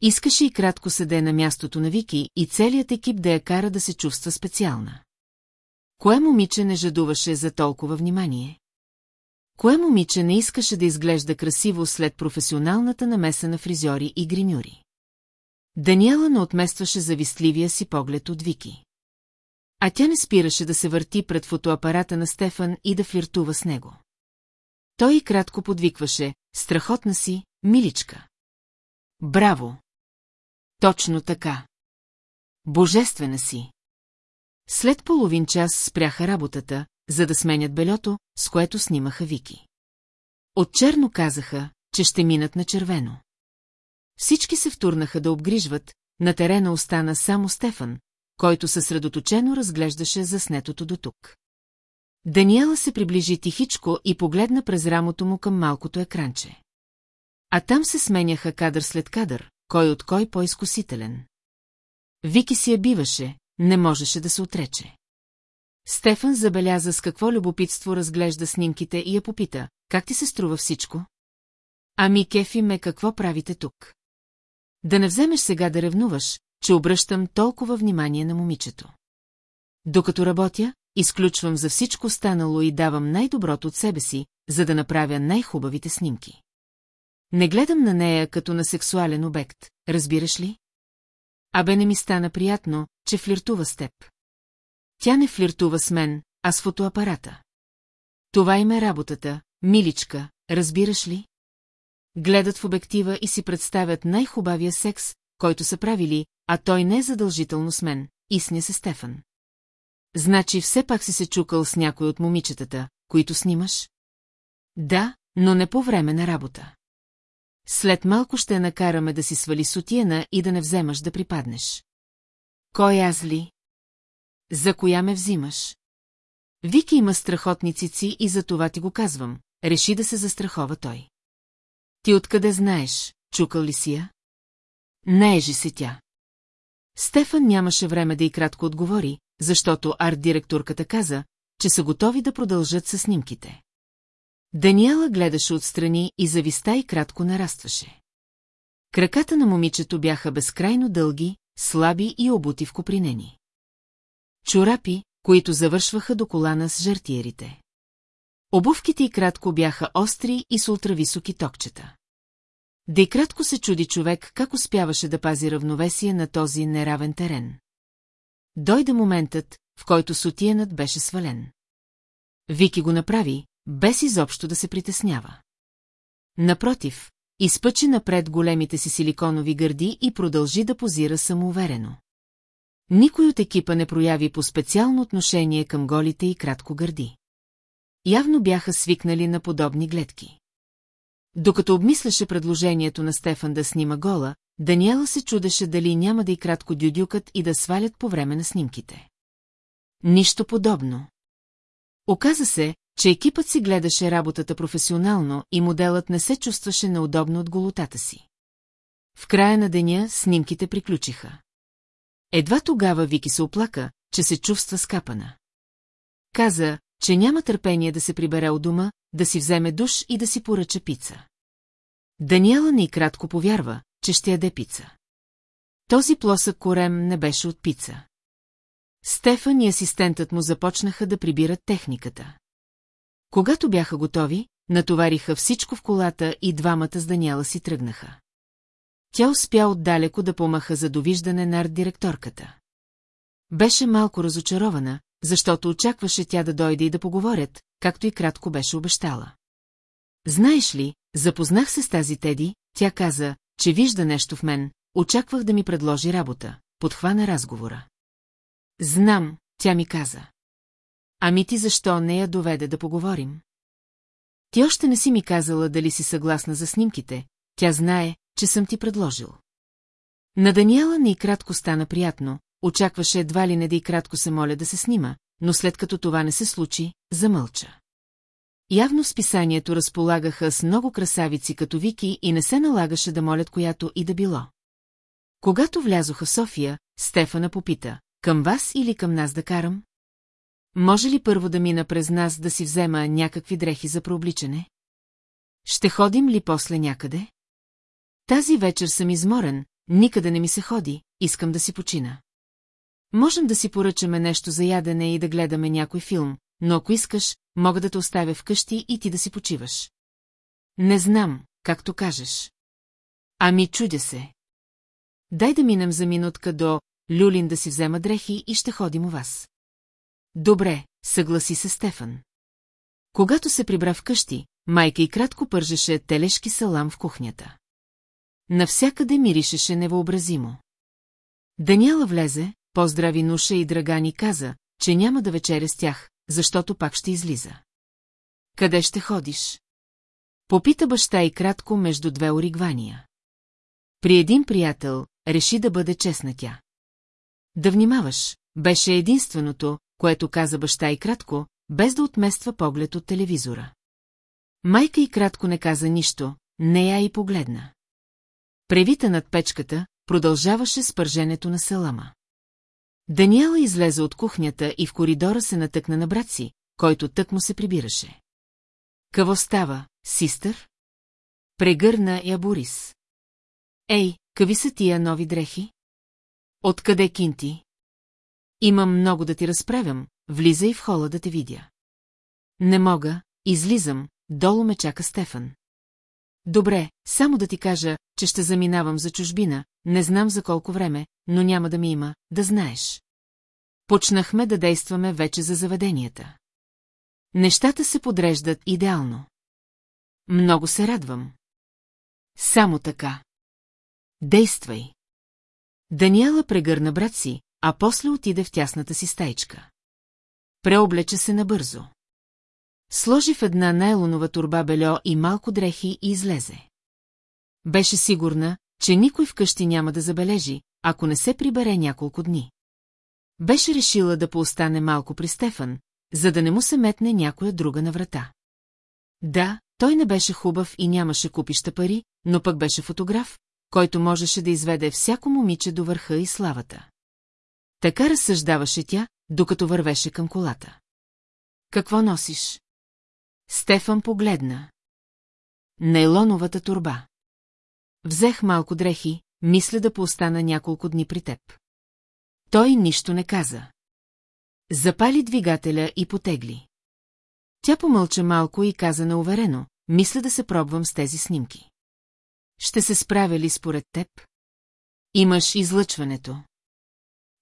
Искаше и кратко седе на мястото на Вики и целият екип да я кара да се чувства специална. Кое момиче не жадуваше за толкова внимание? Кое момиче не искаше да изглежда красиво след професионалната намеса на фризьори и гримюри? Даниела не отместваше завистливия си поглед от Вики. А тя не спираше да се върти пред фотоапарата на Стефан и да флиртува с него. Той и кратко подвикваше, страхотна си, миличка. Браво! Точно така. Божествена си. След половин час спряха работата, за да сменят белето, с което снимаха Вики. От черно казаха, че ще минат на червено. Всички се втурнаха да обгрижват, на терена остана само Стефан, който съсредоточено разглеждаше заснетото до тук. Даниела се приближи тихичко и погледна през рамото му към малкото екранче. А там се сменяха кадър след кадър, кой от кой по-изкусителен. Вики си я биваше, не можеше да се отрече. Стефан забеляза с какво любопитство разглежда снимките и я попита, как ти се струва всичко? Ами кефи ме какво правите тук? Да не вземеш сега да ревнуваш, че обръщам толкова внимание на момичето. Докато работя, изключвам за всичко станало и давам най-доброто от себе си, за да направя най-хубавите снимки. Не гледам на нея като на сексуален обект, разбираш ли? Абе не ми стана приятно, че флиртува с теб. Тя не флиртува с мен, а с фотоапарата. Това им е работата, миличка, разбираш ли? Гледат в обектива и си представят най-хубавия секс, който са правили, а той не е задължително с мен, изсня се Стефан. Значи все пак си се чукал с някой от момичетата, които снимаш? Да, но не по време на работа. След малко ще накараме да си свали сутиена и да не вземаш да припаднеш. Кой аз ли? За коя ме взимаш? Вики има страхотни цици и за това ти го казвам. Реши да се застрахова той. Ти откъде знаеш, чукал ли си я? Не ежи се тя. Стефан нямаше време да и кратко отговори, защото арт-директорката каза, че са готови да продължат със снимките. Даниела гледаше отстрани и зависта и кратко нарастваше. Краката на момичето бяха безкрайно дълги, слаби и обути в копринени. Чорапи, които завършваха до колана с жартиерите. Обувките и кратко бяха остри и с ултрависоки токчета. Да и кратко се чуди човек как успяваше да пази равновесие на този неравен терен. Дойде моментът, в който сутиенът беше свален. Вики го направи, без изобщо да се притеснява. Напротив, изпъчи напред големите си силиконови гърди и продължи да позира самоуверено. Никой от екипа не прояви по специално отношение към голите и кратко гърди. Явно бяха свикнали на подобни гледки. Докато обмисляше предложението на Стефан да снима гола, Даниела се чудеше дали няма да и кратко дюдюкат и да свалят по време на снимките. Нищо подобно. Оказа се, че екипът си гледаше работата професионално и моделът не се чувстваше неудобно от голотата си. В края на деня снимките приключиха. Едва тогава Вики се оплака, че се чувства скапана. Каза, че няма търпение да се прибере от дома, да си вземе душ и да си поръча пица. Даниела не и кратко повярва, че ще яде пица. Този плосък корем не беше от пица. Стефан и асистентът му започнаха да прибират техниката. Когато бяха готови, натовариха всичко в колата и двамата с Даниела си тръгнаха. Тя успя отдалеко да помаха за довиждане на арт-директорката. Беше малко разочарована, защото очакваше тя да дойде и да поговорят, както и кратко беше обещала. Знаеш ли, запознах се с тази Теди, тя каза, че вижда нещо в мен, очаквах да ми предложи работа, подхвана разговора. Знам, тя ми каза. Ами ти защо не я доведе да поговорим? Ти още не си ми казала дали си съгласна за снимките, тя знае, че съм ти предложил. На Даниела не и кратко стана приятно, очакваше едва ли не да и кратко се моля да се снима, но след като това не се случи, замълча. Явно в списанието разполагаха с много красавици като Вики и не се налагаше да молят която и да било. Когато влязоха в София, Стефана попита, към вас или към нас да карам? Може ли първо да мина през нас да си взема някакви дрехи за прообличане? Ще ходим ли после някъде? Тази вечер съм изморен, никъде не ми се ходи, искам да си почина. Можем да си поръчаме нещо за ядене и да гледаме някой филм, но ако искаш, мога да те оставя вкъщи и ти да си почиваш. Не знам, както кажеш. Ами чудя се. дай да минем за минутка до Люлин да си взема дрехи и ще ходим у вас. Добре, съгласи се Стефан. Когато се прибра вкъщи, майка и кратко пържеше телешки салам в кухнята. Навсякъде миришеше невъобразимо. Даниела влезе, поздрави Нуша и Драгани каза, че няма да вечеря с тях, защото пак ще излиза. Къде ще ходиш? Попита баща и кратко между две оригвания. При един приятел реши да бъде честна тя. Да внимаваш, беше единственото, което каза баща и кратко, без да отмества поглед от телевизора. Майка и кратко не каза нищо, не я и погледна. Превита над печката, продължаваше спърженето на салама. Даниела излезе от кухнята и в коридора се натъкна на брат си, който тък му се прибираше. Какво става, систър? Прегърна я Борис. Ей, какви са тия нови дрехи? Откъде кинти? Имам много да ти разправям, влизай в хола да те видя. Не мога, излизам, долу ме чака Стефан. Добре, само да ти кажа, че ще заминавам за чужбина, не знам за колко време, но няма да ми има, да знаеш. Почнахме да действаме вече за заведенията. Нещата се подреждат идеално. Много се радвам. Само така. Действай. Даниела прегърна брат си, а после отиде в тясната си стайчка. Преоблече се набързо. Сложи в една найлонова турба бельо и малко дрехи и излезе. Беше сигурна, че никой вкъщи няма да забележи, ако не се прибере няколко дни. Беше решила да поостане малко при Стефан, за да не му се метне някоя друга на врата. Да, той не беше хубав и нямаше купища пари, но пък беше фотограф, който можеше да изведе всяко момиче до върха и славата. Така разсъждаваше тя, докато вървеше към колата. Какво носиш? Стефан погледна. Нейлоновата турба. Взех малко дрехи, мисля да поостана няколко дни при теб. Той нищо не каза. Запали двигателя и потегли. Тя помълча малко и каза неуверено, мисля да се пробвам с тези снимки. Ще се справя ли според теб? Имаш излъчването.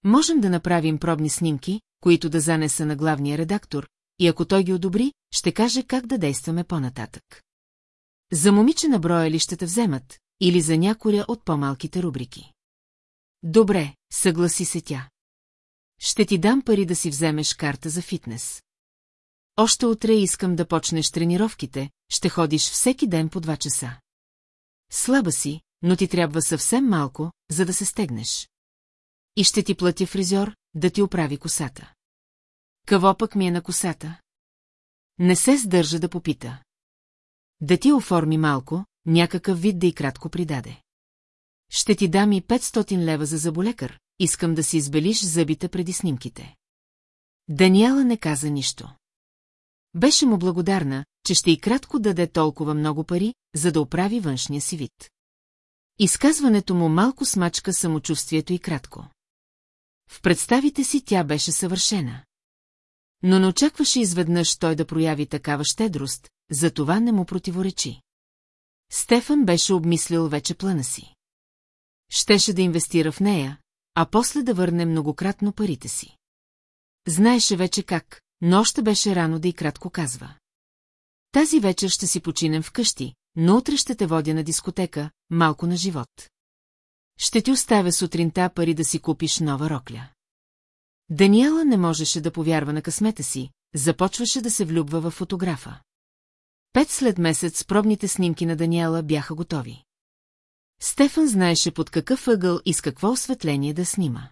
Можем да направим пробни снимки, които да занеса на главния редактор, и ако той ги одобри, ще каже как да действаме по-нататък. За момиче на броя ли ще те вземат, или за някоя от по-малките рубрики. Добре, съгласи се тя. Ще ти дам пари да си вземеш карта за фитнес. Още утре искам да почнеш тренировките, ще ходиш всеки ден по два часа. Слаба си, но ти трябва съвсем малко, за да се стегнеш. И ще ти плати фризьор, да ти оправи косата. Какво пък ми е на косата? Не се сдържа да попита. Да ти оформи малко, някакъв вид да и кратко придаде. Ще ти дам и 500 лева за заболекар, искам да си избелиш зъбите преди снимките. Даниела не каза нищо. Беше му благодарна, че ще и кратко даде толкова много пари, за да оправи външния си вид. Изказването му малко смачка самочувствието и кратко. В представите си тя беше съвършена. Но не очакваше изведнъж той да прояви такава щедрост, затова не му противоречи. Стефан беше обмислил вече плана си. Щеше да инвестира в нея, а после да върне многократно парите си. Знаеше вече как, но още беше рано да и кратко казва. Тази вечер ще си починем вкъщи, но утре ще те водя на дискотека, малко на живот. Ще ти оставя сутринта пари да си купиш нова рокля. Даниела не можеше да повярва на късмета си, започваше да се влюбва в фотографа. Пет след месец пробните снимки на Даниела бяха готови. Стефан знаеше под какъв ъгъл и с какво осветление да снима.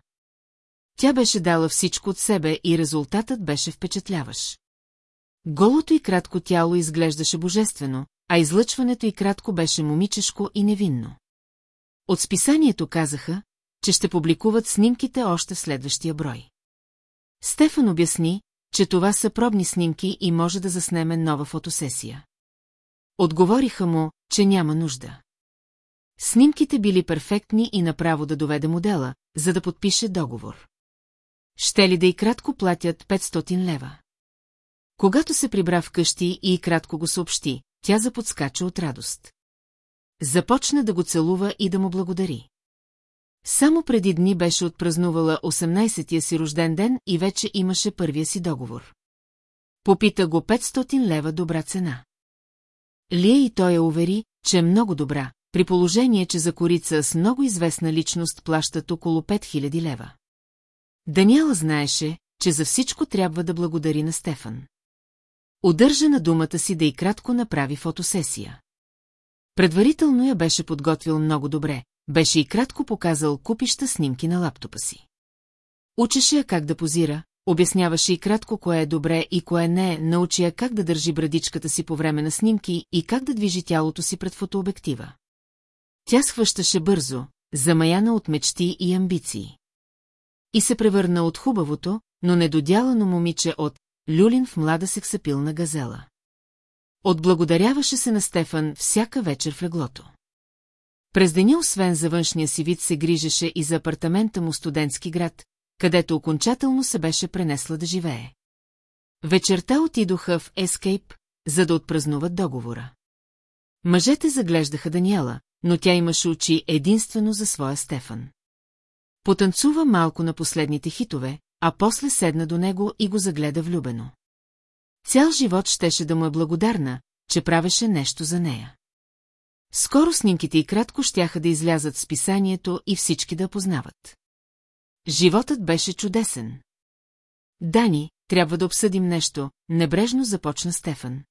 Тя беше дала всичко от себе и резултатът беше впечатляващ. Голото и кратко тяло изглеждаше божествено, а излъчването и кратко беше момичешко и невинно. От списанието казаха, че ще публикуват снимките още в следващия брой. Стефан обясни, че това са пробни снимки и може да заснеме нова фотосесия. Отговориха му, че няма нужда. Снимките били перфектни и направо да доведе модела, за да подпише договор. Ще ли да и кратко платят 500 лева? Когато се прибра вкъщи и кратко го съобщи, тя заподскача от радост. Започна да го целува и да му благодари. Само преди дни беше отпразнувала 18-я си рожден ден и вече имаше първия си договор. Попита го 500 лева добра цена. Лия и той я увери, че е много добра, при положение, че за корица с много известна личност плащат около 5000 лева. Даниела знаеше, че за всичко трябва да благодари на Стефан. Удържа на думата си да и кратко направи фотосесия. Предварително я беше подготвил много добре, беше и кратко показал купища снимки на лаптопа си. Учеше я как да позира, обясняваше и кратко кое е добре и кое не, научи я как да държи брадичката си по време на снимки и как да движи тялото си пред фотообектива. Тя схващаше бързо, замаяна от мечти и амбиции. И се превърна от хубавото, но недодялано момиче от Люлин в млада сексапилна газела. Отблагодаряваше се на Стефан всяка вечер в леглото. През деня, освен за външния си вид, се грижеше и за апартамента му студентски град, където окончателно се беше пренесла да живее. Вечерта отидоха в Ескейп, за да отпразнуват договора. Мъжете заглеждаха Даниела, но тя имаше очи единствено за своя Стефан. Потанцува малко на последните хитове, а после седна до него и го загледа влюбено. Цял живот щеше да му е благодарна, че правеше нещо за нея. Скоро снимките и кратко щяха да излязат в списанието и всички да познават. Животът беше чудесен. Дани, трябва да обсъдим нещо, небрежно започна Стефан.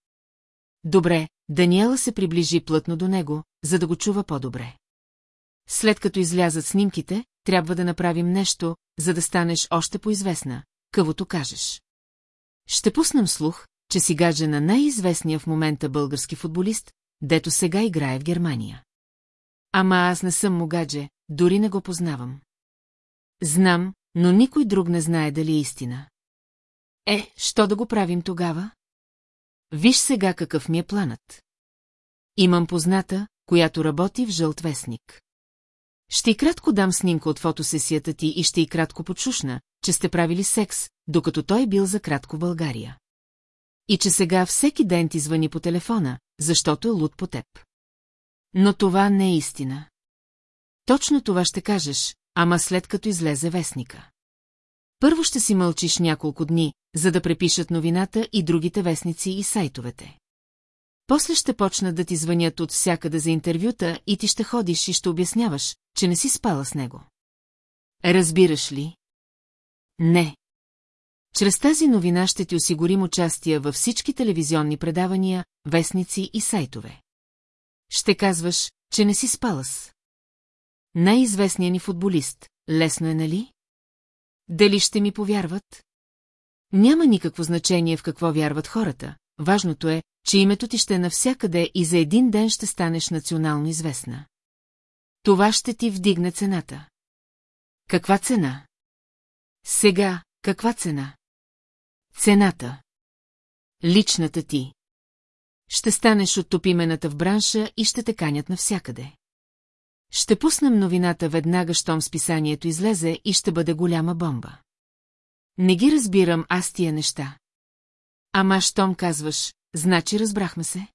Добре, Даниела се приближи плътно до него, за да го чува по-добре. След като излязат снимките, трябва да направим нещо, за да станеш още поизвестна, къвото кажеш. Ще пуснем слух, че си гадже на най-известния в момента български футболист, дето сега играе в Германия. Ама аз не съм му гадже, дори не го познавам. Знам, но никой друг не знае дали е истина. Е, що да го правим тогава? Виж сега какъв ми е планът. Имам позната, която работи в жълт вестник. Ще и кратко дам снимка от фотосесията ти и ще и кратко почушна, че сте правили секс, докато той бил за кратко България. И че сега всеки ден ти звъни по телефона, защото е луд по теб. Но това не е истина. Точно това ще кажеш, ама след като излезе вестника. Първо ще си мълчиш няколко дни, за да препишат новината и другите вестници и сайтовете. После ще почнат да ти звънят от всякъде за интервюта и ти ще ходиш и ще обясняваш, че не си спала с него. Разбираш ли? Не. Чрез тази новина ще ти осигурим участие във всички телевизионни предавания, вестници и сайтове. Ще казваш, че не си спала с. Най-известният ни футболист. Лесно е, нали? Дали ще ми повярват? Няма никакво значение в какво вярват хората. Важното е, че името ти ще е навсякъде и за един ден ще станеш национално известна. Това ще ти вдигне цената. Каква цена? Сега, каква цена? Цената. Личната ти. Ще станеш от топимената в бранша и ще те канят навсякъде. Ще пуснем новината веднага, щом списанието излезе и ще бъде голяма бомба. Не ги разбирам аз тия неща. Ама щом казваш, значи разбрахме се.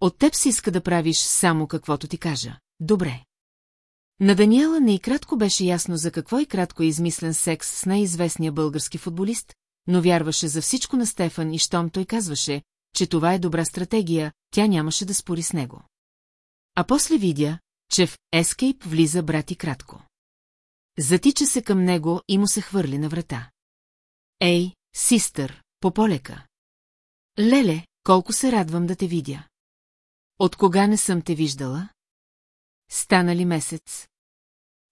От теб си иска да правиш само каквото ти кажа. Добре. На Даниела не и кратко беше ясно за какво и кратко е измислен секс с най-известния български футболист, но вярваше за всичко на Стефан и щом той казваше, че това е добра стратегия, тя нямаше да спори с него. А после видя, че в Ескейп влиза брат и кратко. Затича се към него и му се хвърли на врата. Ей, систър, пополека. Леле, колко се радвам да те видя. От кога не съм те виждала? Стана ли месец?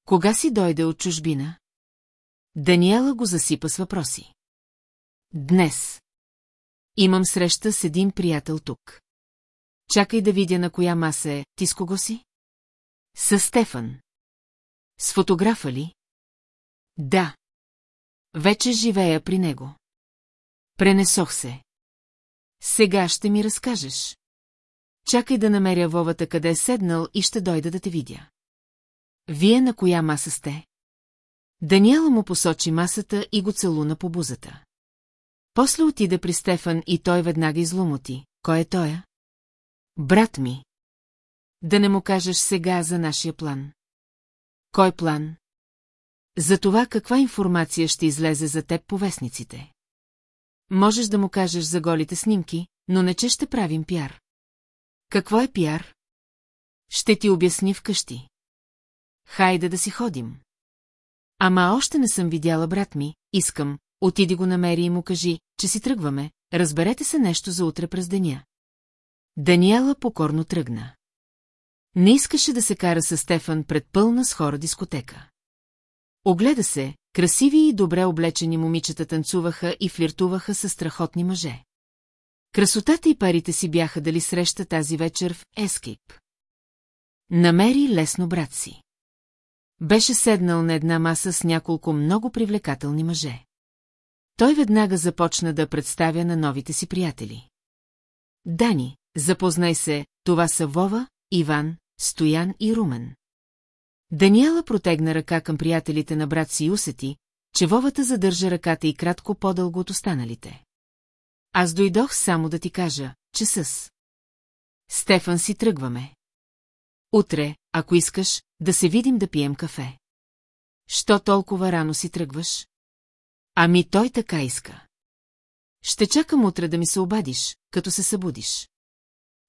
Кога си дойде от чужбина? Даниела го засипа с въпроси. Днес. Имам среща с един приятел тук. Чакай да видя на коя маса е. Ти с кого си? С Стефан. С фотографа ли? Да. Вече живея при него. Пренесох се. Сега ще ми разкажеш. Чакай да намеря Вовата къде е седнал и ще дойда да те видя. Вие на коя маса сте? Даниела му посочи масата и го целуна по бузата. После отида при Стефан и той веднага излумоти. Кой е тоя? Брат ми. Да не му кажеш сега за нашия план. Кой план? За това каква информация ще излезе за теб по вестниците. Можеш да му кажеш за голите снимки, но не че ще правим пиар. Какво е пиар? Ще ти обясни вкъщи. Хайде да си ходим. Ама още не съм видяла брат ми, искам, отиди го намери и му кажи, че си тръгваме, разберете се нещо за утре през деня. Даниела покорно тръгна. Не искаше да се кара с Стефан пред пълна с хора дискотека. Огледа се, красиви и добре облечени момичета танцуваха и флиртуваха с страхотни мъже. Красотата и парите си бяха дали среща тази вечер в Ескип. Намери лесно брат си. Беше седнал на една маса с няколко много привлекателни мъже. Той веднага започна да представя на новите си приятели. Дани, запознай се, това са Вова, Иван, Стоян и Румен. Даниела протегна ръка към приятелите на брат си и усети, че Вовата задържа ръката и кратко по-дълго от останалите. Аз дойдох само да ти кажа, че с... Стефан си тръгваме. Утре, ако искаш, да се видим да пием кафе. Що толкова рано си тръгваш? Ами той така иска. Ще чакам утре да ми се обадиш, като се събудиш.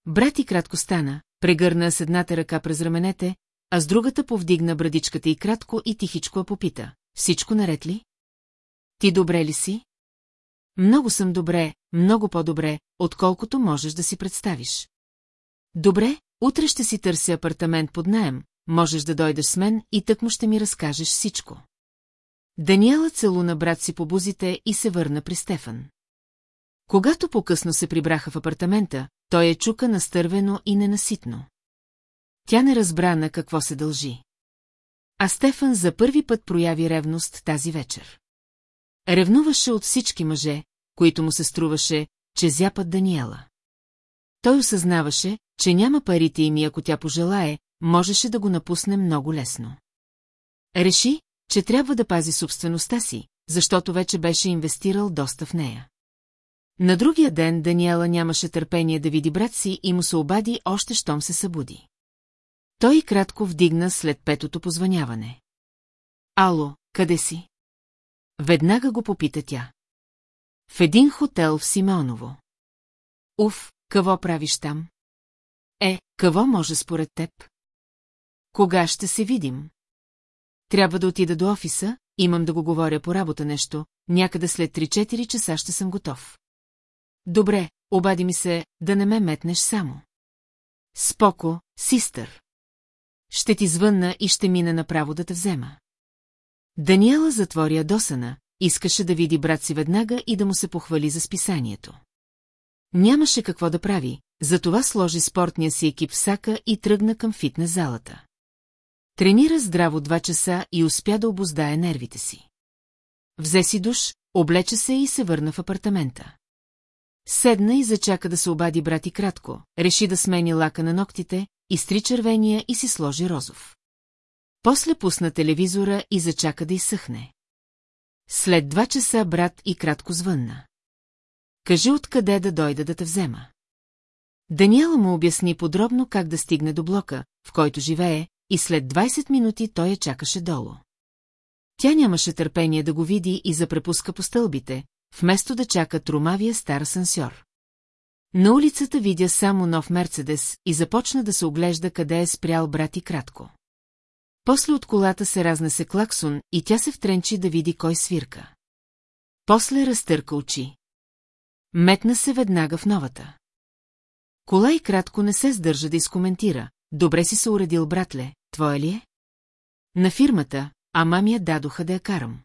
Брат и кратко стана, прегърна с едната ръка през раменете, а с другата повдигна брадичката и кратко и тихичко я попита. Всичко наред ли? Ти добре ли си? Много съм добре, много по-добре, отколкото можеш да си представиш. Добре, утре ще си търся апартамент под наем, можеш да дойдеш с мен и тък му ще ми разкажеш всичко. Даниела целуна брат си по бузите и се върна при Стефан. Когато по-късно се прибраха в апартамента, той е чука настървено и ненаситно. Тя не разбра на какво се дължи. А Стефан за първи път прояви ревност тази вечер. Ревнуваше от всички мъже, които му се струваше, че зяпат Даниела. Той осъзнаваше, че няма парите им и ако тя пожелае, можеше да го напусне много лесно. Реши, че трябва да пази собствеността си, защото вече беше инвестирал доста в нея. На другия ден Даниела нямаше търпение да види брат си и му се обади още щом се събуди. Той кратко вдигна след петото позваняване. Ало, къде си? Веднага го попита тя. В един хотел в Симеоново. Уф, какво правиш там? Е, какво може според теб? Кога ще се видим? Трябва да отида до офиса, имам да го говоря по работа нещо, някъде след 3-4 часа ще съм готов. Добре, обади ми се, да не ме метнеш само. Споко, систър. Ще ти звънна и ще мина направо да те взема. Даниела затвори досана, искаше да види брат си веднага и да му се похвали за списанието. Нямаше какво да прави, затова сложи спортния си екип в сака и тръгна към фитнес залата. Тренира здраво два часа и успя да обоздае нервите си. Взе си душ, облече се и се върна в апартамента. Седна и зачака да се обади брат и кратко, реши да смени лака на ногтите, изтри червения и си сложи розов. После пусна телевизора и зачака да изсъхне. След два часа брат и кратко звънна. Кажи откъде да дойда да те взема. Даниела му обясни подробно как да стигне до блока, в който живее, и след 20 минути той я чакаше долу. Тя нямаше търпение да го види и запрепуска по стълбите, вместо да чака трумавия стар асансьор. На улицата видя само нов Мерцедес и започна да се оглежда къде е спрял брат и кратко. После от колата се разнесе клаксон и тя се втренчи да види кой свирка. После разтърка очи. Метна се веднага в новата. Кола и кратко не се сдържа да изкоментира. Добре си се уредил, братле, твоя ли е? На фирмата, а мамия дадоха да я карам.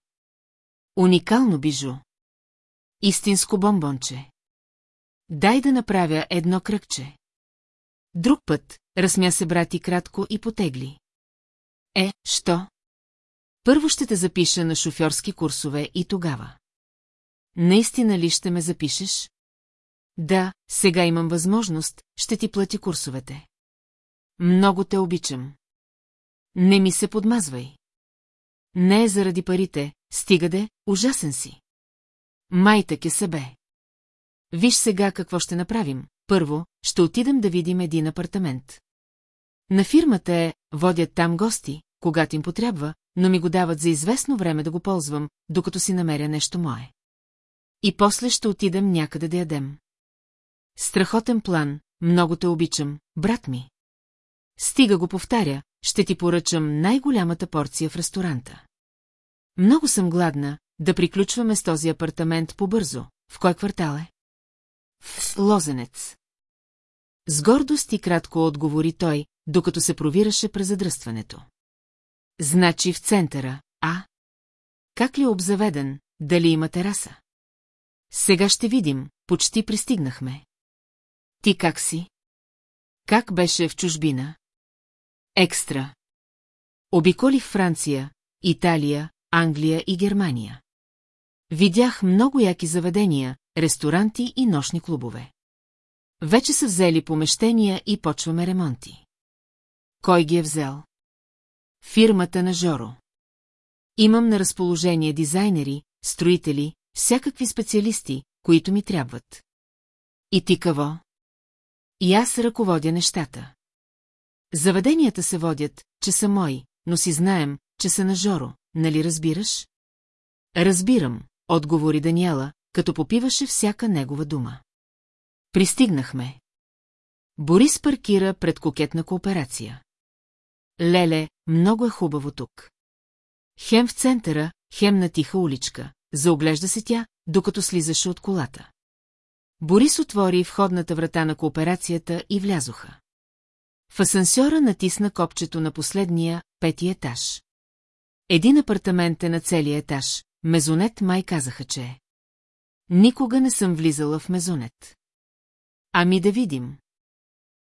Уникално бижу. Истинско бомбонче. Дай да направя едно кръгче. Друг път, разсмя се брати кратко и потегли. Е, що? Първо ще те запиша на шофьорски курсове и тогава. Наистина ли ще ме запишеш? Да, сега имам възможност, ще ти плати курсовете. Много те обичам. Не ми се подмазвай. Не е заради парите, стига де, ужасен си. Майта ке себе. Виж сега какво ще направим. Първо, ще отидем да видим един апартамент. На фирмата е, водят там гости, когато им потрябва, но ми го дават за известно време да го ползвам, докато си намеря нещо мое. И после ще отидем някъде да ядем. Страхотен план, много те обичам, брат ми. Стига го повтаря, ще ти поръчам най-голямата порция в ресторанта. Много съм гладна, да приключваме с този апартамент побързо. В кой квартал е? В Лозенец. С гордост и кратко отговори той, докато се провираше през задръстването. Значи в центъра, а? Как ли е обзаведен, дали има тераса? Сега ще видим, почти пристигнахме. Ти как си? Как беше в чужбина? Екстра. Обиколих Франция, Италия, Англия и Германия. Видях много яки заведения, ресторанти и нощни клубове. Вече са взели помещения и почваме ремонти. Кой ги е взел? Фирмата на Жоро. Имам на разположение дизайнери, строители, всякакви специалисти, които ми трябват. И ти какво? И аз ръководя нещата. Заведенията се водят, че са мои, но си знаем, че са на Жоро, нали разбираш? Разбирам, отговори Даниела, като попиваше всяка негова дума. Пристигнахме. Борис паркира пред кокетна кооперация. Леле, много е хубаво тук. Хем в центъра, хем на тиха уличка. Заоглежда се тя, докато слизаше от колата. Борис отвори входната врата на кооперацията и влязоха. В асансьора натисна копчето на последния, пети етаж. Един апартамент е на целия етаж, мезонет май казаха, че е. Никога не съм влизала в мезонет. Ами да видим.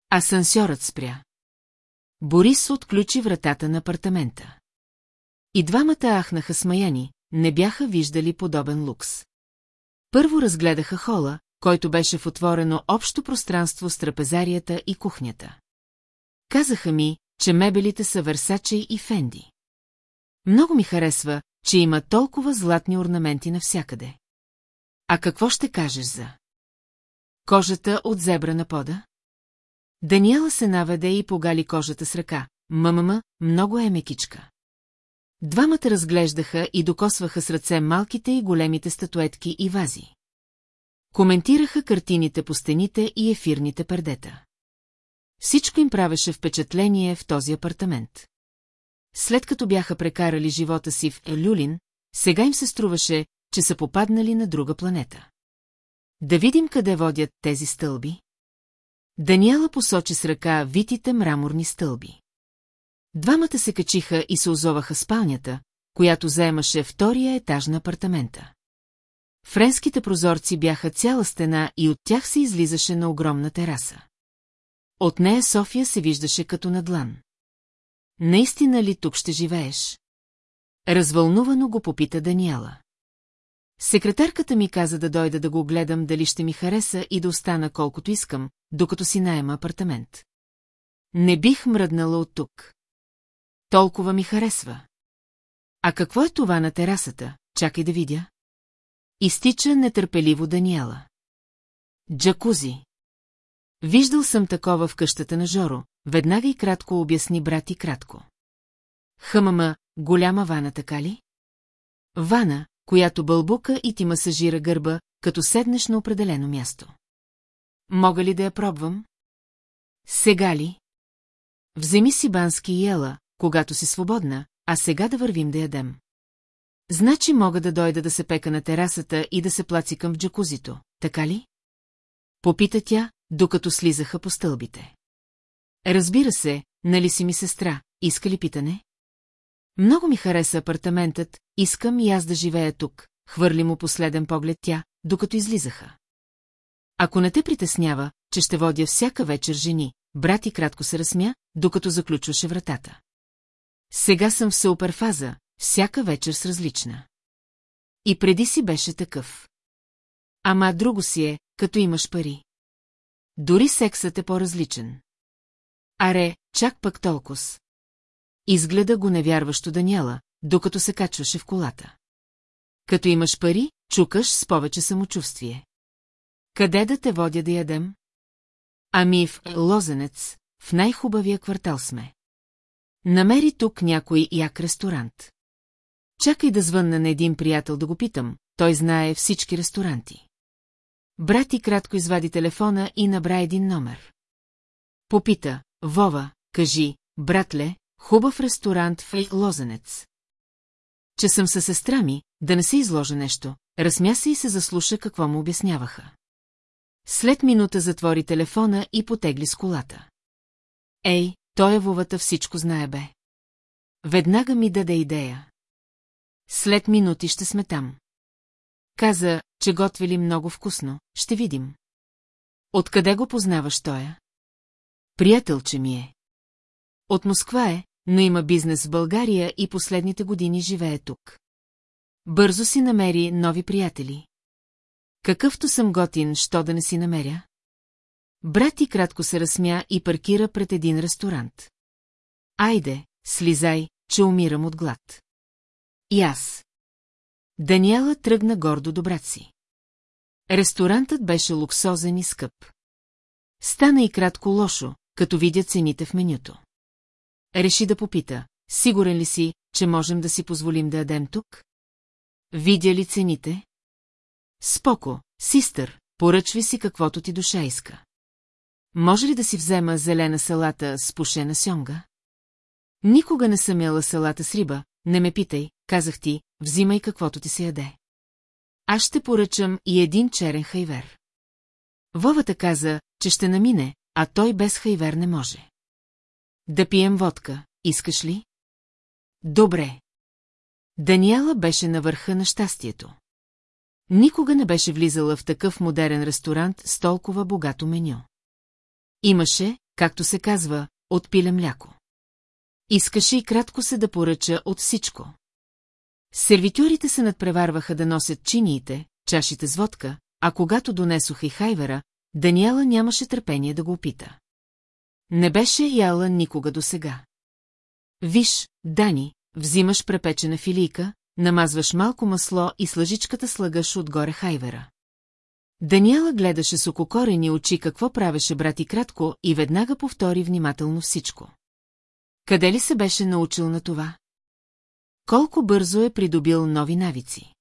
Асансьорът спря. Борис отключи вратата на апартамента. И двамата ахнаха смаяни, не бяха виждали подобен лукс. Първо разгледаха хола, който беше в отворено общо пространство с трапезарията и кухнята. Казаха ми, че мебелите са Версаче и Фенди. Много ми харесва, че има толкова златни орнаменти навсякъде. А какво ще кажеш за? Кожата от зебра на пода? Даниела се наведе и погали кожата с ръка. Мамама, много е мекичка. Двамата разглеждаха и докосваха с ръце малките и големите статуетки и вази. Коментираха картините по стените и ефирните пердета. Всичко им правеше впечатление в този апартамент. След като бяха прекарали живота си в Люлин, сега им се струваше, че са попаднали на друга планета. Да видим къде водят тези стълби. Даниела посочи с ръка витите мраморни стълби. Двамата се качиха и се озоваха спалнята, която заемаше втория етаж на апартамента. Френските прозорци бяха цяла стена и от тях се излизаше на огромна тераса. От нея София се виждаше като на длан. Наистина ли тук ще живееш? Развълнувано го попита Даниела. Секретарката ми каза да дойда да го гледам дали ще ми хареса и да остана колкото искам, докато си найема апартамент. Не бих мръднала от тук. Толкова ми харесва. А какво е това на терасата? Чакай да видя. Изтича нетърпеливо Даниела. Джакузи. Виждал съм такова в къщата на Жоро, веднага и кратко обясни брат и кратко. Хъмама, голяма вана, така ли? Вана, която бълбука и ти масажира гърба, като седнеш на определено място. Мога ли да я пробвам? Сега ли? Вземи си бански и ела, когато си свободна, а сега да вървим да ядем. Значи мога да дойда да се пека на терасата и да се плацикам в джакузито, така ли? Попита тя, докато слизаха по стълбите. Разбира се, нали си ми сестра, иска ли питане? Много ми хареса апартаментът, искам и аз да живея тук, хвърли му последен поглед тя, докато излизаха. Ако не те притеснява, че ще водя всяка вечер жени, брат и кратко се разсмя, докато заключваше вратата. Сега съм в суперфаза, всяка вечер с различна. И преди си беше такъв. Ама друго си е, като имаш пари. Дори сексът е по-различен. Аре, чак пък толкова. Изгледа го невярващо Даниела, докато се качваше в колата. Като имаш пари, чукаш с повече самочувствие. Къде да те водя да ядем? Ами в Лозенец, в най-хубавия квартал сме. Намери тук някой як ресторант. Чакай да звънна на един приятел да го питам, той знае всички ресторанти. Брат ти кратко извади телефона и набра един номер. Попита, Вова, кажи, братле, хубав ресторант в Лозенец. Че съм със сестра ми, да не се изложа нещо, разсмя се и се заслуша какво му обясняваха. След минута затвори телефона и потегли с колата. Ей, той е Вовата всичко знае бе. Веднага ми даде идея. След минути ще сме там. Каза, че готвили много вкусно, ще видим. Откъде го познаваш тоя? Приятелче ми е. От Москва е, но има бизнес в България и последните години живее тук. Бързо си намери нови приятели. Какъвто съм готин, що да не си намеря? Брат ти кратко се разсмя и паркира пред един ресторант. Айде, слизай, че умирам от глад. И аз. Даниела тръгна гордо до брат си. Ресторантът беше луксозен и скъп. Стана и кратко лошо, като видя цените в менюто. Реши да попита, сигурен ли си, че можем да си позволим да ядем тук? Видя ли цените? Споко, систър, поръчви си каквото ти душа иска. Може ли да си взема зелена салата с пушена сьонга? Никога не съм яла салата с риба, не ме питай, казах ти, взимай каквото ти се яде. Аз ще поръчам и един черен хайвер. Вовата каза, че ще намине, а той без хайвер не може. Да пием водка, искаш ли? Добре. Даниела беше на върха на щастието. Никога не беше влизала в такъв модерен ресторант с толкова богато меню. Имаше, както се казва, от пиле мляко. Искаше и кратко се да поръча от всичко. Сервитюрите се надпреварваха да носят чиниите, чашите с водка, а когато донесоха и хайвера, Даниела нямаше търпение да го опита. Не беше яла никога досега. Виж, Дани, взимаш препечена филийка, намазваш малко масло и с лъжичката слагаш отгоре хайвера. Даниела гледаше с ококорени очи какво правеше брат и кратко и веднага повтори внимателно всичко. Къде ли се беше научил на това? Колко бързо е придобил нови навици?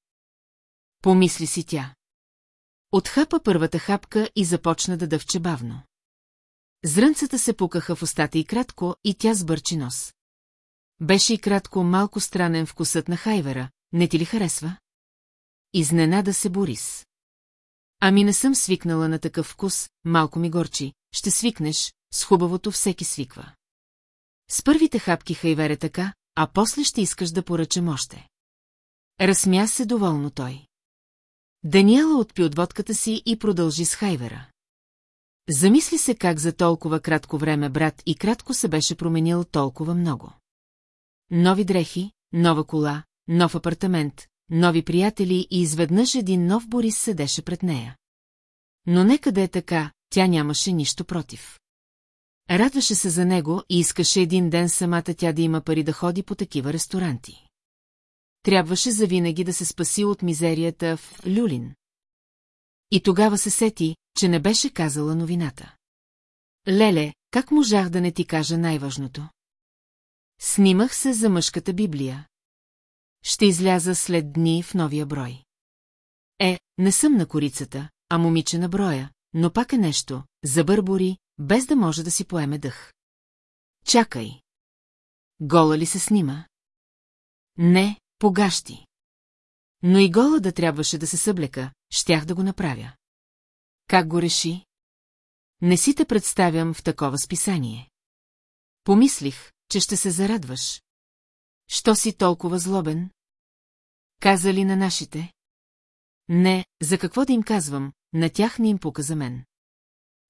Помисли си тя. Отхапа първата хапка и започна да дъвче бавно. Зрънцата се пукаха в устата и кратко, и тя сбърчи нос. Беше и кратко малко странен вкусът на хайвера, не ти ли харесва? Изненада се Борис. Ами не съм свикнала на такъв вкус, малко ми горчи, ще свикнеш, с хубавото всеки свиква. С първите хапки хайвер е така, а после ще искаш да поръчам още. Разсмя се доволно той. Даниела отпи от водката си и продължи с хайвера. Замисли се как за толкова кратко време брат и кратко се беше променил толкова много. Нови дрехи, нова кола, нов апартамент, нови приятели и изведнъж един нов Борис седеше пред нея. Но нека да е така, тя нямаше нищо против. Радваше се за него и искаше един ден самата тя да има пари да ходи по такива ресторанти. Трябваше завинаги да се спаси от мизерията в Люлин. И тогава се сети, че не беше казала новината. Леле, как можах да не ти кажа най-важното? Снимах се за мъжката Библия. Ще изляза след дни в новия брой. Е, не съм на корицата, а момиче на броя, но пак е нещо, забърбори, без да може да си поеме дъх. Чакай. Гола ли се снима? Не, погащи. Но и гола да трябваше да се съблека, щях да го направя. Как го реши? Не си те представям в такова списание. Помислих, че ще се зарадваш. Що си толкова злобен? Каза ли на нашите? Не, за какво да им казвам, на тях не им пука за мен.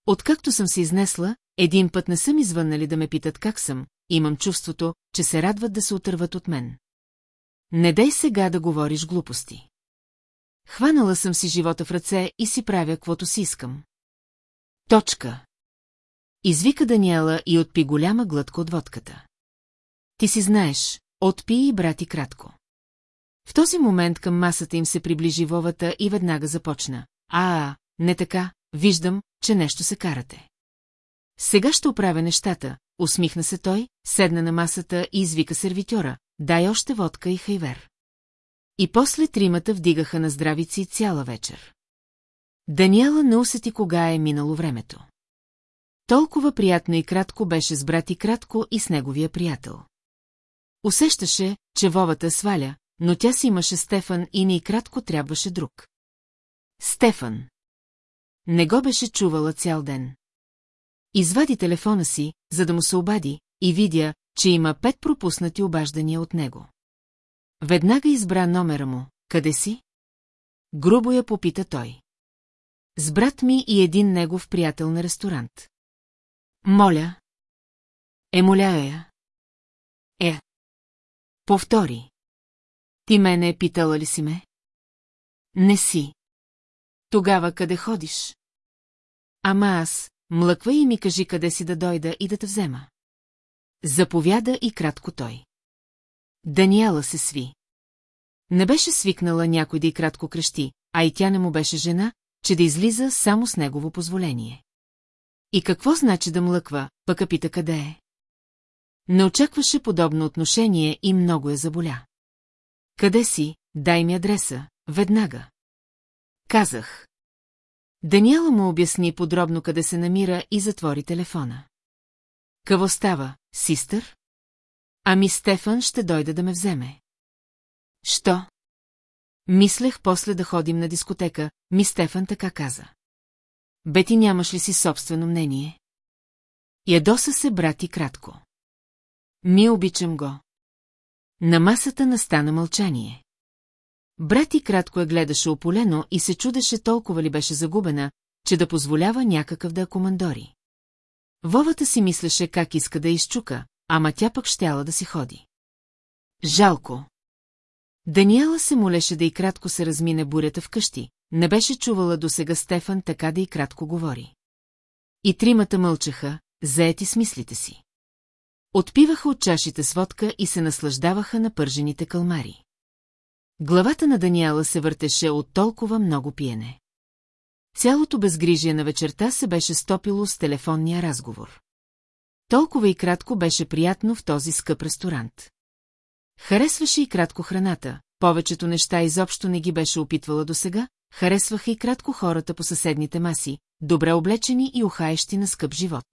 Откакто съм се изнесла, един път не съм извъннали да ме питат как съм, имам чувството, че се радват да се отърват от мен. Не дай сега да говориш глупости. Хванала съм си живота в ръце и си правя каквото си искам. Точка. Извика Даниела и отпи голяма глътка от водката. Ти си знаеш, отпи и брати кратко. В този момент към масата им се приближи Вовата и веднага започна. А, а, не така, виждам, че нещо се карате. Сега ще оправя нещата, усмихна се той, седна на масата и извика сервитьора, дай още водка и хайвер. И после тримата вдигаха на здравици цяла вечер. Даниела не усети кога е минало времето. Толкова приятно и кратко беше с брат и кратко и с неговия приятел. Усещаше, че Вовата сваля, но тя си имаше Стефан и не и кратко трябваше друг. Стефан. Не го беше чувала цял ден. Извади телефона си, за да му се обади, и видя, че има пет пропуснати обаждания от него. Веднага избра номера му. Къде си? Грубо я попита той. С брат ми и един негов приятел на ресторант. Моля. Е, моля я. Е. Повтори. Ти мене е питала ли си ме? Не си. Тогава къде ходиш? Ама аз, млъква и ми кажи къде си да дойда и да те взема. Заповяда и кратко той. Даниела се сви. Не беше свикнала някой да и кратко крещи, а и тя не му беше жена, че да излиза само с негово позволение. И какво значи да млъква, пък пита къде е? Не очакваше подобно отношение и много я заболя. Къде си, дай ми адреса, веднага. Казах. Даниела му обясни подробно къде се намира и затвори телефона. Какво става, систър? Ами Стефан ще дойде да ме вземе. Що? Мислех после да ходим на дискотека, ми Стефан така каза. Бе ти нямаш ли си собствено мнение? Ядоса се брати кратко. Ми обичам го. На масата настана мълчание. Брати кратко я гледаше ополено и се чудеше толкова ли беше загубена, че да позволява някакъв да я командори. Вовата си мислеше как иска да изчука, ама тя пък щяла да си ходи. Жалко. Даниела се молеше да и кратко се размине бурята вкъщи, не беше чувала досега Стефан така да и кратко говори. И тримата мълчаха, заети с мислите си. Отпиваха от чашите с водка и се наслаждаваха на пържените калмари. Главата на Даниела се въртеше от толкова много пиене. Цялото безгрижие на вечерта се беше стопило с телефонния разговор. Толкова и кратко беше приятно в този скъп ресторант. Харесваше и кратко храната, повечето неща изобщо не ги беше опитвала досега, харесваха и кратко хората по съседните маси, добре облечени и ухаещи на скъп живот.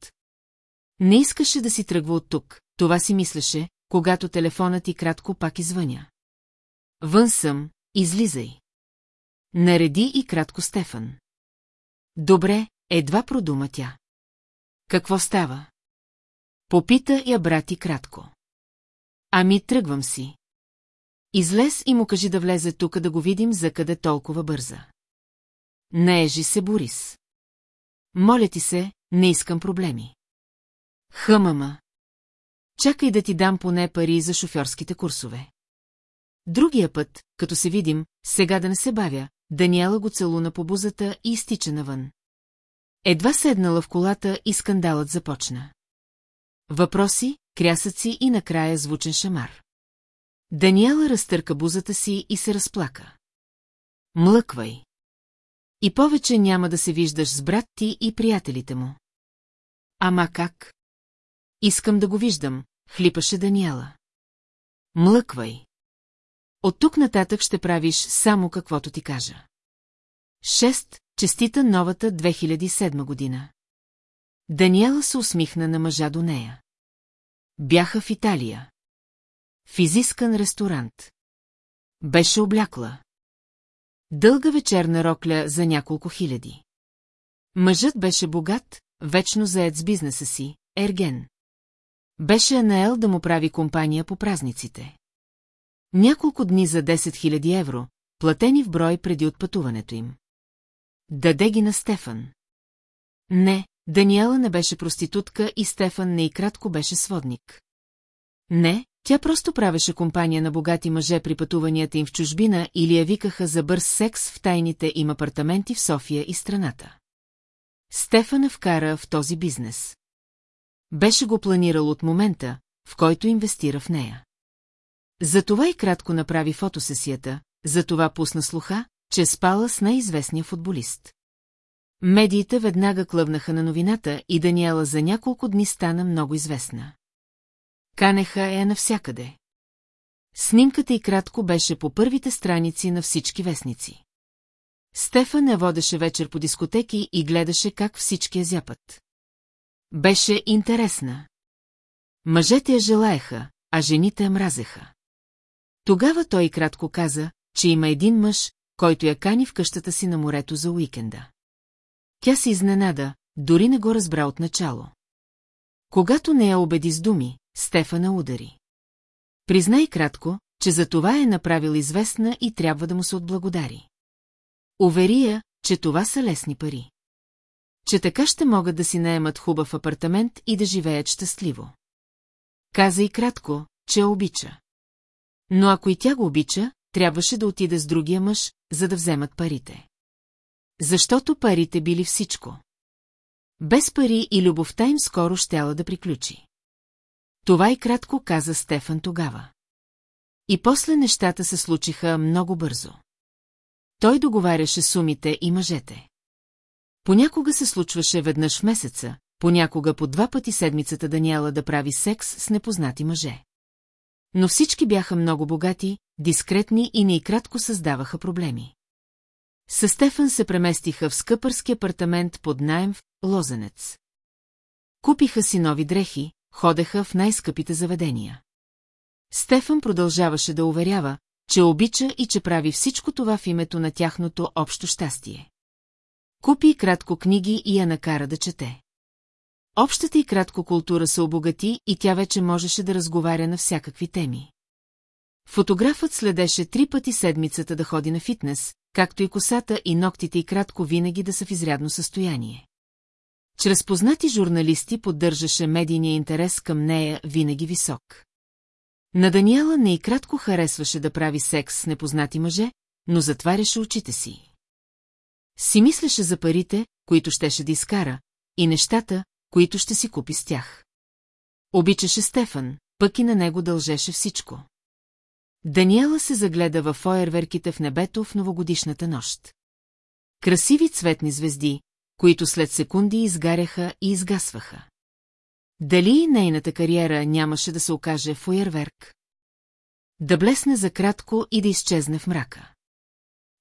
Не искаше да си тръгва от тук, това си мислеше, когато телефонът и кратко пак извъня. Вън съм, излизай. Нареди и кратко Стефан. Добре, едва продума тя. Какво става? Попита я брати кратко. Ами тръгвам си. Излез и му кажи да влезе тук да го видим за къде толкова бърза. Наежи се, Борис. Моля ти се, не искам проблеми. Хъмама. Чакай да ти дам поне пари за шофьорските курсове. Другия път, като се видим, сега да не се бавя, Даниела го целуна по бузата и изтича навън. Едва седнала в колата и скандалът започна. Въпроси, крясъци и накрая звучен шамар. Даниела разтърка бузата си и се разплака. Млъквай. И повече няма да се виждаш с брат ти и приятелите му. Ама как? Искам да го виждам, хлипаше Даниела. Млъквай. От тук нататък ще правиш само каквото ти кажа. Шест, честита новата 2007 година. Даниела се усмихна на мъжа до нея. Бяха в Италия. В ресторант. Беше облякла. Дълга вечерна рокля за няколко хиляди. Мъжът беше богат, вечно заед с бизнеса си, Ерген. Беше анаел да му прави компания по празниците. Няколко дни за 10 000 евро, платени в брой преди отпътуването им. Даде ги на Стефан. Не, Даниела не беше проститутка и Стефан не и кратко беше сводник. Не, тя просто правеше компания на богати мъже при пътуванията им в чужбина или я викаха за бърз секс в тайните им апартаменти в София и страната. Стефана вкара в този бизнес. Беше го планирал от момента, в който инвестира в нея. Затова и кратко направи фотосесията, затова пусна слуха, че спала с най-известния футболист. Медиите веднага клъвнаха на новината и Даниела за няколко дни стана много известна. Канеха е навсякъде. Снимката и кратко беше по първите страници на всички вестници. Стефан я водеше вечер по дискотеки и гледаше как всички я зяпат. Беше интересна. Мъжете я желаеха, а жените я мразеха. Тогава той кратко каза, че има един мъж, който я кани в къщата си на морето за уикенда. Тя се изненада, дори не го разбра от начало. Когато не я убеди с думи, Стефана удари. Признай кратко, че за това е направил известна и трябва да му се отблагодари. Увери я, че това са лесни пари. Че така ще могат да си наемат хубав апартамент и да живеят щастливо. Каза и кратко, че обича. Но ако и тя го обича, трябваше да отиде с другия мъж, за да вземат парите. Защото парите били всичко. Без пари и любовта им скоро щяла да приключи. Това и кратко каза Стефан тогава. И после нещата се случиха много бързо. Той договаряше сумите и мъжете. Понякога се случваше веднъж в месеца, понякога по два пъти седмицата Даниела да прави секс с непознати мъже. Но всички бяха много богати, дискретни и неикратко създаваха проблеми. Със Стефан се преместиха в скъпърски апартамент под найем в Лозенец. Купиха си нови дрехи, ходеха в най-скъпите заведения. Стефан продължаваше да уверява, че обича и че прави всичко това в името на тяхното общо щастие. Купи кратко книги и я накара да чете. Общата и кратко култура се обогати и тя вече можеше да разговаря на всякакви теми. Фотографът следеше три пъти седмицата да ходи на фитнес, както и косата и ногтите и кратко винаги да са в изрядно състояние. Чрез познати журналисти поддържаше медийния интерес към нея винаги висок. На Даниела не и кратко харесваше да прави секс с непознати мъже, но затваряше очите си. Си мислеше за парите, които щеше да изкара, и нещата, които ще си купи с тях. Обичаше Стефан, пък и на него дължеше всичко. Даниела се загледа във фойерверките в небето в новогодишната нощ. Красиви цветни звезди, които след секунди изгаряха и изгасваха. Дали нейната кариера нямаше да се окаже фойерверк? Да блесне за кратко и да изчезне в мрака.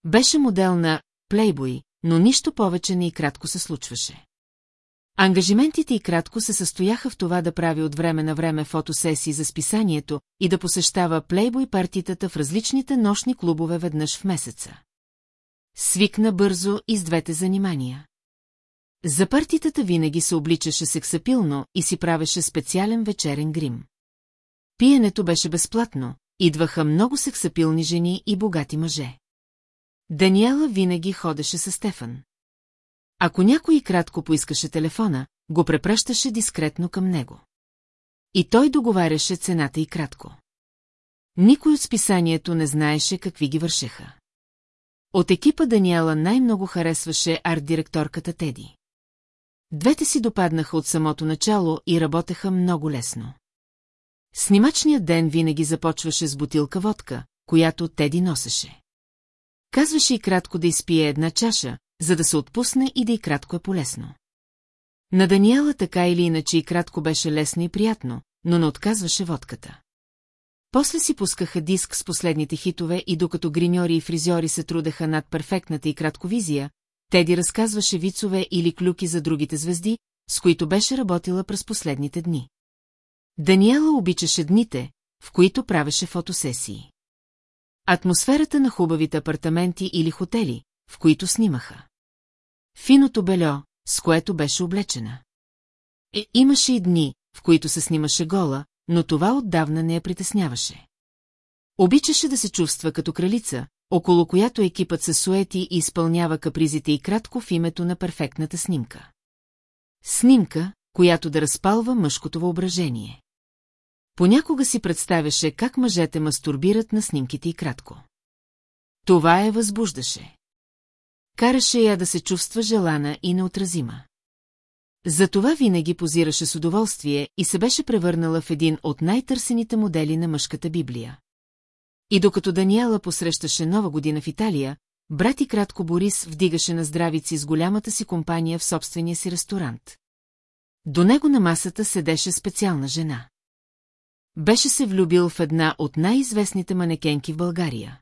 Беше модел на плейбой, но нищо повече не и кратко се случваше. Ангажиментите и кратко се състояха в това да прави от време на време фотосесии за списанието и да посещава плейбой партитата в различните нощни клубове веднъж в месеца. Свикна бързо и с двете занимания. За партитата винаги се обличаше сексапилно и си правеше специален вечерен грим. Пиенето беше безплатно, идваха много сексапилни жени и богати мъже. Даниела винаги ходеше с Стефан. Ако някой кратко поискаше телефона, го препращаше дискретно към него. И той договаряше цената и кратко. Никой от списанието не знаеше какви ги вършеха. От екипа Даниела най-много харесваше арт-директорката Теди. Двете си допаднаха от самото начало и работеха много лесно. Снимачният ден винаги започваше с бутилка водка, която Теди носеше. Казваше и кратко да изпие една чаша, за да се отпусне и да и кратко е полезно. На Даниела така или иначе и кратко беше лесно и приятно, но не отказваше водката. После си пускаха диск с последните хитове и докато гриньори и фризьори се трудеха над перфектната и кратковизия, Теди разказваше вицове или клюки за другите звезди, с които беше работила през последните дни. Даниела обичаше дните, в които правеше фотосесии. Атмосферата на хубавите апартаменти или хотели, в които снимаха. Финото бельо, с което беше облечена. Е, имаше и дни, в които се снимаше гола, но това отдавна не я притесняваше. Обичаше да се чувства като кралица, около която екипът се суети и изпълнява капризите и кратко в името на перфектната снимка. Снимка, която да разпалва мъжкото въображение. Понякога си представяше как мъжете мастурбират на снимките и кратко. Това я възбуждаше. Караше я да се чувства желана и неотразима. Затова винаги позираше с удоволствие и се беше превърнала в един от най-търсените модели на мъжката Библия. И докато Даниела посрещаше нова година в Италия, брат и кратко Борис вдигаше на здравици с голямата си компания в собствения си ресторант. До него на масата седеше специална жена. Беше се влюбил в една от най-известните манекенки в България.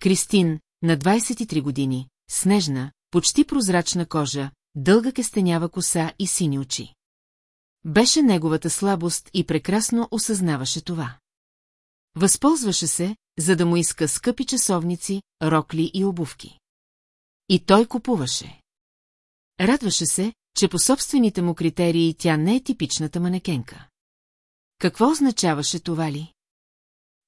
Кристин, на 23 години, снежна, почти прозрачна кожа, дълга кестенява коса и сини очи. Беше неговата слабост и прекрасно осъзнаваше това. Възползваше се, за да му иска скъпи часовници, рокли и обувки. И той купуваше. Радваше се, че по собствените му критерии тя не е типичната манекенка. Какво означаваше това ли?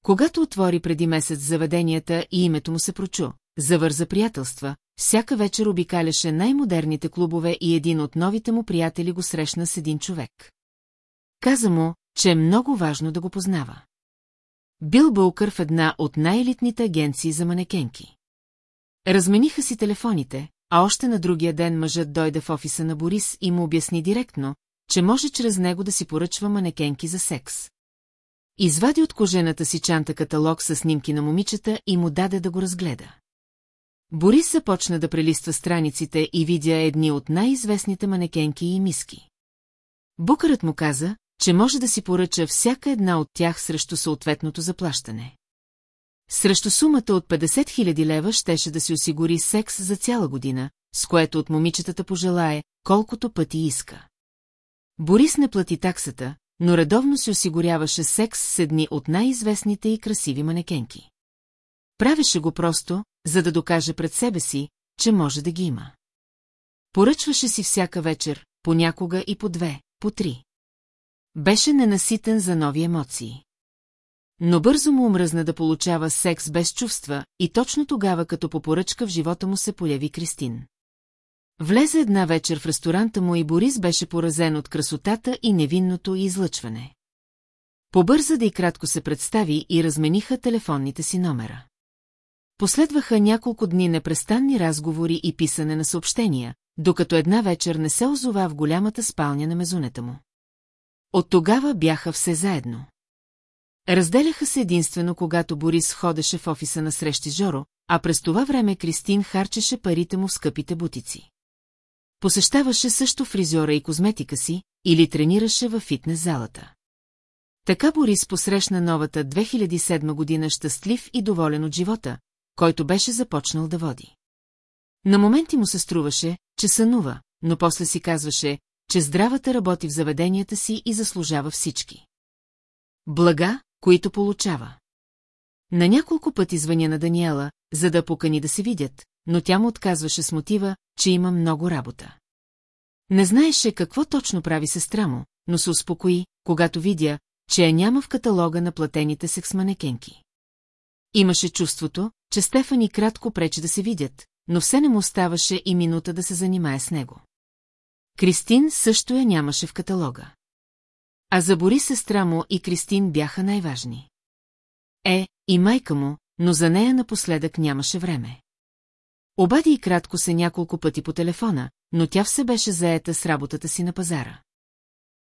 Когато отвори преди месец заведенията и името му се прочу, завърза приятелства, всяка вечер обикаляше най-модерните клубове и един от новите му приятели го срещна с един човек. Каза му, че е много важно да го познава. Бил Бълкър в една от най-елитните агенции за манекенки. Размениха си телефоните, а още на другия ден мъжът дойде в офиса на Борис и му обясни директно, че може чрез него да си поръчва манекенки за секс. Извади от кожената си чанта каталог с снимки на момичета и му даде да го разгледа. Борис започна да прелиства страниците и видя едни от най-известните манекенки и миски. Букърът му каза, че може да си поръча всяка една от тях срещу съответното заплащане. Срещу сумата от 50 000 лева щеше да си осигури секс за цяла година, с което от момичетата пожелае, колкото пъти иска. Борис не плати таксата, но редовно си осигуряваше секс с едни от най-известните и красиви манекенки. Правеше го просто, за да докаже пред себе си, че може да ги има. Поръчваше си всяка вечер, понякога и по две, по три. Беше ненаситен за нови емоции. Но бързо му омръзна да получава секс без чувства и точно тогава като по поръчка в живота му се появи Кристин. Влезе една вечер в ресторанта му и Борис беше поразен от красотата и невинното излъчване. Побърза да и кратко се представи и размениха телефонните си номера. Последваха няколко дни непрестанни разговори и писане на съобщения, докато една вечер не се озова в голямата спалня на мезунета му. От тогава бяха все заедно. Разделяха се единствено, когато Борис ходеше в офиса на срещи Жоро, а през това време Кристин харчеше парите му в скъпите бутици. Посещаваше също фризьора и козметика си или тренираше във фитнес залата. Така Борис посрещна новата 2007 година щастлив и доволен от живота, който беше започнал да води. На моменти му се струваше, че сънува, но после си казваше, че здравата работи в заведенията си и заслужава всички. Блага, които получава. На няколко пъти звъня на Даниела, за да покани да се видят, но тя му отказваше с мотива, че има много работа. Не знаеше какво точно прави сестра му, но се успокои, когато видя, че я няма в каталога на платените секс-манекенки. Имаше чувството, че Стефани кратко пречи да се видят, но все не му оставаше и минута да се занимае с него. Кристин също я нямаше в каталога. А за Бори сестра му и Кристин бяха най-важни. Е, и майка му, но за нея напоследък нямаше време. Обади и кратко се няколко пъти по телефона, но тя все беше заета с работата си на пазара.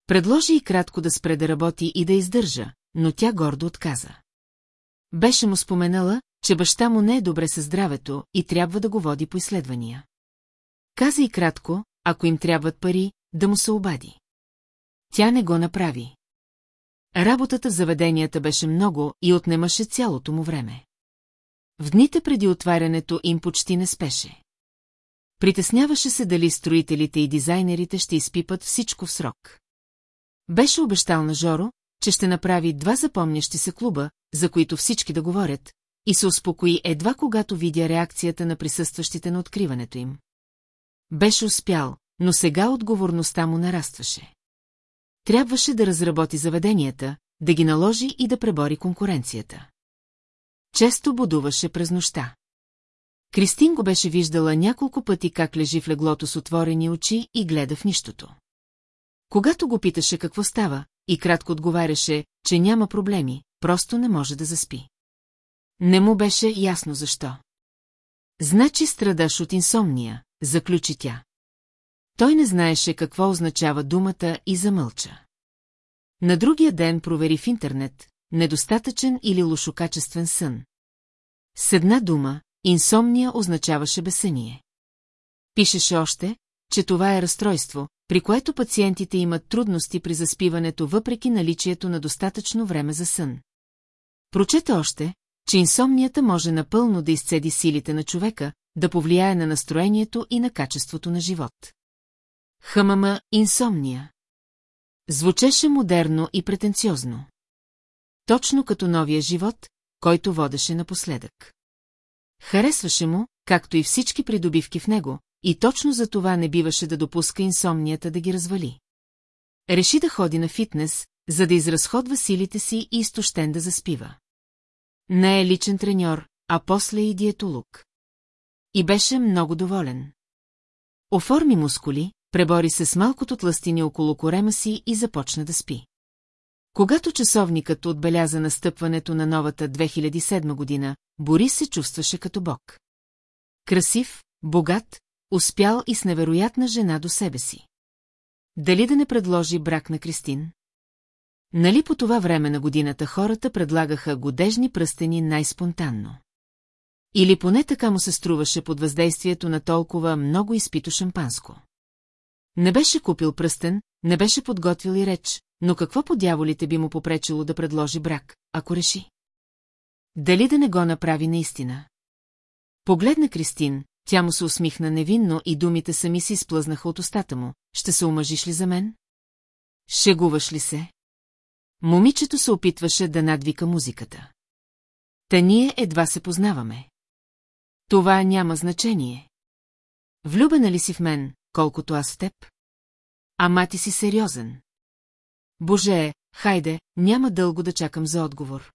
Предложи и кратко да спре да работи и да издържа, но тя гордо отказа. Беше му споменала, че баща му не е добре със здравето и трябва да го води по изследвания. Каза и кратко, ако им трябват пари, да му се обади. Тя не го направи. Работата в заведенията беше много и отнемаше цялото му време. В дните преди отварянето им почти не спеше. Притесняваше се дали строителите и дизайнерите ще изпипат всичко в срок. Беше обещал на Жоро, че ще направи два запомнящи се клуба, за които всички да говорят, и се успокои едва когато видя реакцията на присъстващите на откриването им. Беше успял, но сега отговорността му нарастваше. Трябваше да разработи заведенията, да ги наложи и да пребори конкуренцията. Често будуваше през нощта. Кристин го беше виждала няколко пъти как лежи в леглото с отворени очи и гледа в нищото. Когато го питаше какво става, и кратко отговаряше, че няма проблеми, просто не може да заспи. Не му беше ясно защо. Значи страдаш от инсомния, заключи тя. Той не знаеше какво означава думата и замълча. На другия ден провери в интернет, недостатъчен или лошокачествен сън. С една дума, инсомния означаваше безсъние. Пишеше още, че това е разстройство, при което пациентите имат трудности при заспиването въпреки наличието на достатъчно време за сън. Прочете още, че инсомнията може напълно да изцеди силите на човека, да повлияе на настроението и на качеството на живот. Хъмама инсомния. Звучеше модерно и претенциозно. Точно като новия живот, който водеше напоследък. Харесваше му, както и всички придобивки в него, и точно за това не биваше да допуска инсомнията да ги развали. Реши да ходи на фитнес, за да изразходва силите си и изтощен да заспива. Не е личен треньор, а после и диетолог. И беше много доволен. Оформи мускули, пребори се с малкото тластини около корема си и започна да спи. Когато часовникът отбеляза настъпването на новата 2007 година, Борис се чувстваше като бог. Красив, богат, успял и с невероятна жена до себе си. Дали да не предложи брак на Кристин? Нали по това време на годината хората предлагаха годежни пръстени най-спонтанно? Или поне така му се струваше под въздействието на толкова много изпито шампанско. Не беше купил пръстен, не беше подготвил и реч, но какво по дяволите би му попречило да предложи брак, ако реши? Дали да не го направи наистина? Погледна Кристин, тя му се усмихна невинно и думите сами си изплъзнаха от устата му. Ще се омъжиш ли за мен? Шегуваш ли се? Момичето се опитваше да надвика музиката. Та ние едва се познаваме. Това няма значение. Влюбена ли си в мен, колкото аз в теб? Ама ти си сериозен. Боже, хайде, няма дълго да чакам за отговор.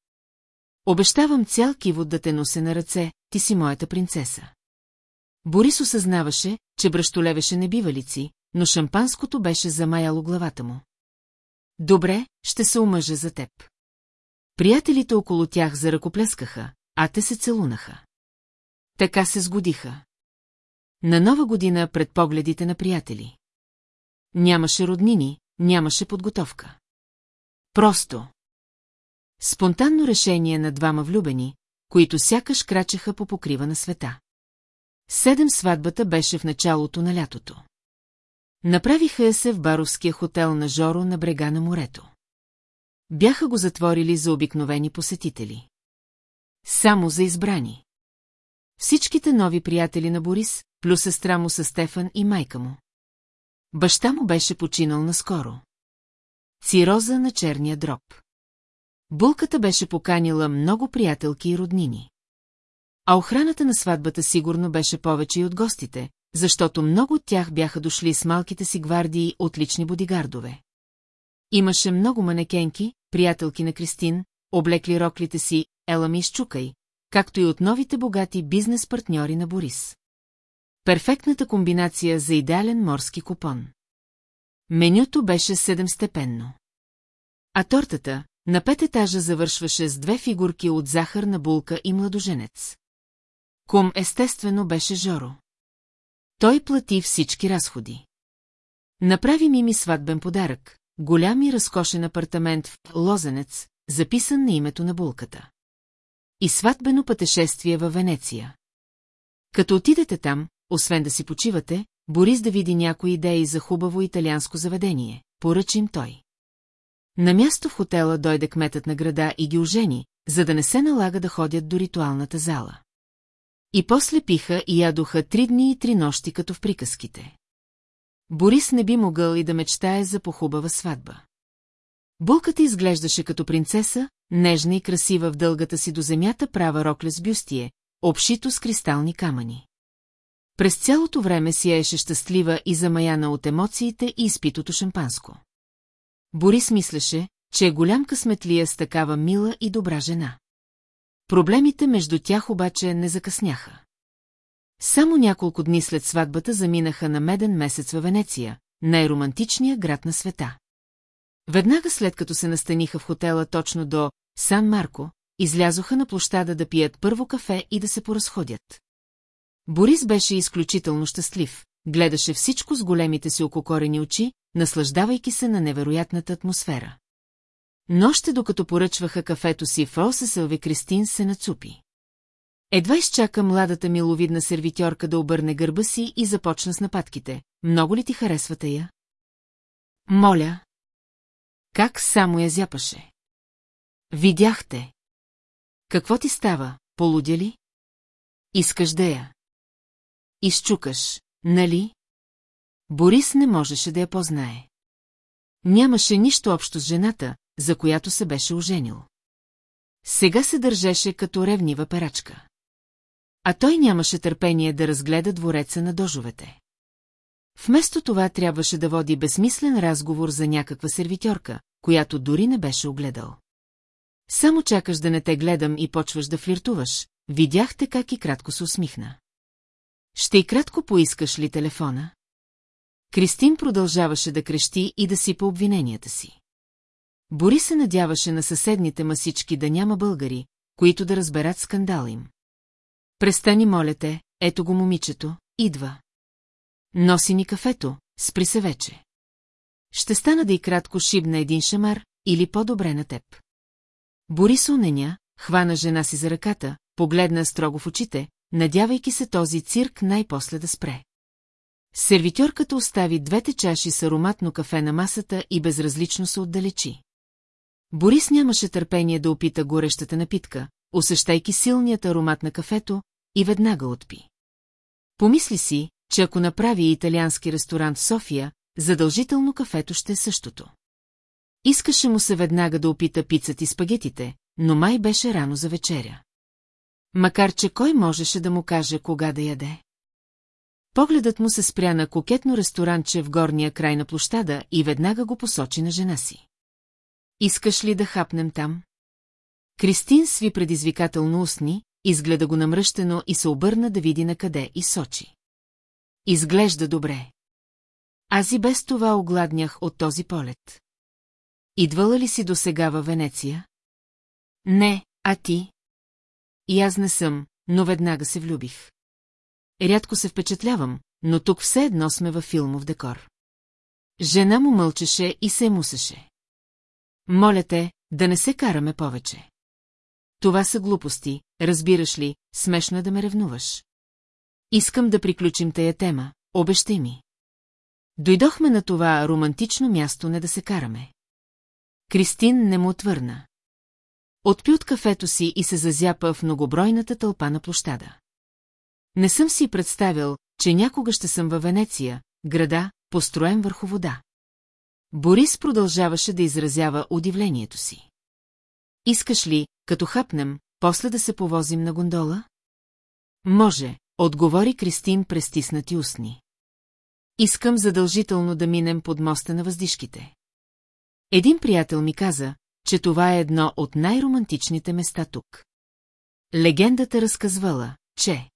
Обещавам цял кивот да те нося на ръце, ти си моята принцеса. Борис осъзнаваше, че бръщолевеше небивалици, но шампанското беше замаяло главата му. Добре, ще се омъжа за теб. Приятелите около тях заръкоплескаха, а те се целунаха. Така се сгодиха. На нова година пред погледите на приятели. Нямаше роднини, нямаше подготовка. Просто. Спонтанно решение на двама влюбени, които сякаш крачеха по покрива на света. Седем сватбата беше в началото на лятото. Направиха я се в баровския хотел на Жоро на брега на морето. Бяха го затворили за обикновени посетители. Само за избрани. Всичките нови приятели на Борис, плюс сестра му с Стефан и майка му. Баща му беше починал наскоро. Цироза на черния дроб. Булката беше поканила много приятелки и роднини. А охраната на сватбата сигурно беше повече и от гостите, защото много от тях бяха дошли с малките си гвардии от лични бодигардове. Имаше много манекенки, приятелки на Кристин, облекли роклите си «Ела ми изчукай», както и от новите богати бизнес-партньори на Борис. Перфектната комбинация за идеален морски купон. Менюто беше седемстепенно. А тортата на пет етажа завършваше с две фигурки от захарна булка и младоженец. Кум естествено беше Жоро. Той плати всички разходи. Направи ми ми сватбен подарък, голям и разкошен апартамент в Лозенец, записан на името на булката. И сватбено пътешествие във Венеция. Като отидете там, освен да си почивате, Борис да види някои идеи за хубаво италианско заведение, поръчим той. На място в хотела дойде кметът на града и ги ожени, за да не се налага да ходят до ритуалната зала. И после пиха и ядоха три дни и три нощи като в приказките. Борис не би могъл и да мечтае за похубава сватба. Булката изглеждаше като принцеса, нежна и красива в дългата си до земята права рокля с бюстие, обшито с кристални камъни. През цялото време си еше щастлива и замаяна от емоциите и изпитото шампанско. Борис мислеше, че е голям късметлия с такава мила и добра жена. Проблемите между тях обаче не закъсняха. Само няколко дни след сватбата заминаха на меден месец във Венеция, най-романтичния град на света. Веднага след като се настаниха в хотела точно до Сан Марко, излязоха на площада да пият първо кафе и да се поразходят. Борис беше изключително щастлив, гледаше всичко с големите си ококорени очи, наслаждавайки се на невероятната атмосфера. Но още докато поръчваха кафето си в Росесълви Кристин се нацупи. Едва изчака младата миловидна сервитьорка да обърне гърба си и започна с нападките. Много ли ти харесвате я? Моля. Как само я зяпаше? Видяхте. Какво ти става, полудя ли? Искаш да я. Изчукаш, нали? Борис не можеше да я познае. Нямаше нищо общо с жената, за която се беше оженил. Сега се държеше като ревнива перачка. А той нямаше търпение да разгледа двореца на дожовете. Вместо това трябваше да води безсмислен разговор за някаква сервитьорка, която дори не беше огледал. Само чакаш да не те гледам и почваш да флиртуваш, видяхте как и кратко се усмихна. Ще и кратко поискаш ли телефона? Кристин продължаваше да крещи и да си по обвиненията си. Бори се надяваше на съседните масички да няма българи, които да разберат скандал им. Престани, моля те, ето го момичето, идва. Носи ни кафето, спри се вече. Ще стана да и кратко шибна един шамар, или по-добре на теб. Борис уненя, хвана жена си за ръката, погледна строго в очите, надявайки се този цирк най-после да спре. Сервитьорката остави двете чаши с ароматно кафе на масата и безразлично се отдалечи. Борис нямаше търпение да опита горещата напитка, усещайки силният аромат на кафето, и веднага отпи. Помисли си, че ако направи италиански ресторант в София, задължително кафето ще е същото. Искаше му се веднага да опита пицата и спагетите, но май беше рано за вечеря. Макар че кой можеше да му каже кога да яде? Погледът му се спря на кокетно ресторанче в горния край на площада и веднага го посочи на жена си. Искаш ли да хапнем там? Кристин сви предизвикателно устни, изгледа го намръщено и се обърна да види на къде и сочи. Изглежда добре. Аз и без това огладнях от този полет. Идвала ли си до сега във Венеция? Не, а ти? И аз не съм, но веднага се влюбих. Рядко се впечатлявам, но тук все едно сме във филмов декор. Жена му мълчеше и се мусеше. Моля те, да не се караме повече. Това са глупости, разбираш ли, смешно е да ме ревнуваш. Искам да приключим тая тема, обещай ми. Дойдохме на това романтично място не да се караме. Кристин не му отвърна. Отпи от кафето си и се зазяпа в многобройната тълпа на площада. Не съм си представил, че някога ще съм във Венеция, града, построен върху вода. Борис продължаваше да изразява удивлението си. Искаш ли, като хапнем, после да се повозим на гондола? Може, отговори Кристин през стиснати устни. Искам задължително да минем под моста на въздишките. Един приятел ми каза, че това е едно от най-романтичните места тук. Легендата разказвала, че...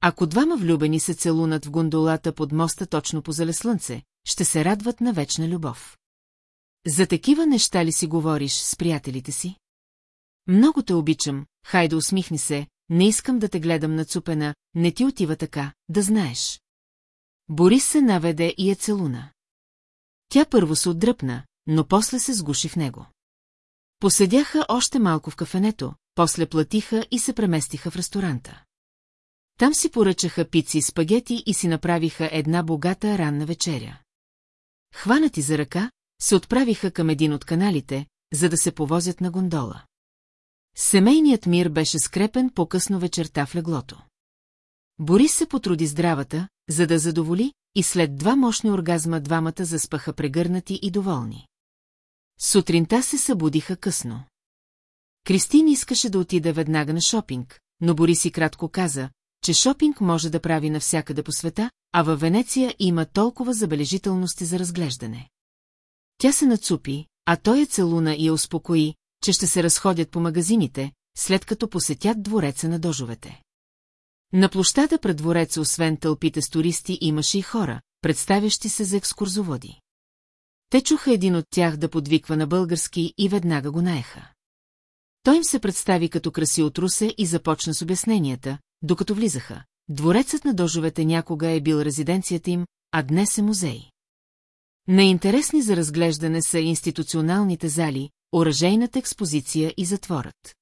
Ако двама влюбени се целунат в гондолата под моста точно по зале слънце, ще се радват на вечна любов. За такива неща ли си говориш с приятелите си? Много те обичам, хайде усмихни се, не искам да те гледам нацупена, не ти отива така, да знаеш. Борис се наведе и е целуна. Тя първо се отдръпна, но после се сгуши в него. Поседяха още малко в кафенето, после платиха и се преместиха в ресторанта. Там си поръчаха пици и спагети и си направиха една богата ранна вечеря. Хванати за ръка, се отправиха към един от каналите, за да се повозят на гондола. Семейният мир беше скрепен по-късно вечерта в леглото. Борис се потруди здравата, за да задоволи, и след два мощни оргазма двамата заспаха прегърнати и доволни. Сутринта се събудиха късно. Кристин искаше да отиде веднага на шопинг, но Борис и кратко каза, че шопинг може да прави навсякъде по света, а във Венеция има толкова забележителности за разглеждане. Тя се нацупи, а той я целуна и я успокои, че ще се разходят по магазините, след като посетят двореца на дожовете. На площада пред двореца, освен тълпите с туристи, имаше и хора, представящи се за екскурзоводи. Те чуха един от тях да подвиква на български и веднага го наеха. Той им се представи като краси от Русе и започна с обясненията, докато влизаха. Дворецът на дожовете някога е бил резиденцията им, а днес е музей. Неинтересни за разглеждане са институционалните зали, оръжейната експозиция и затворът.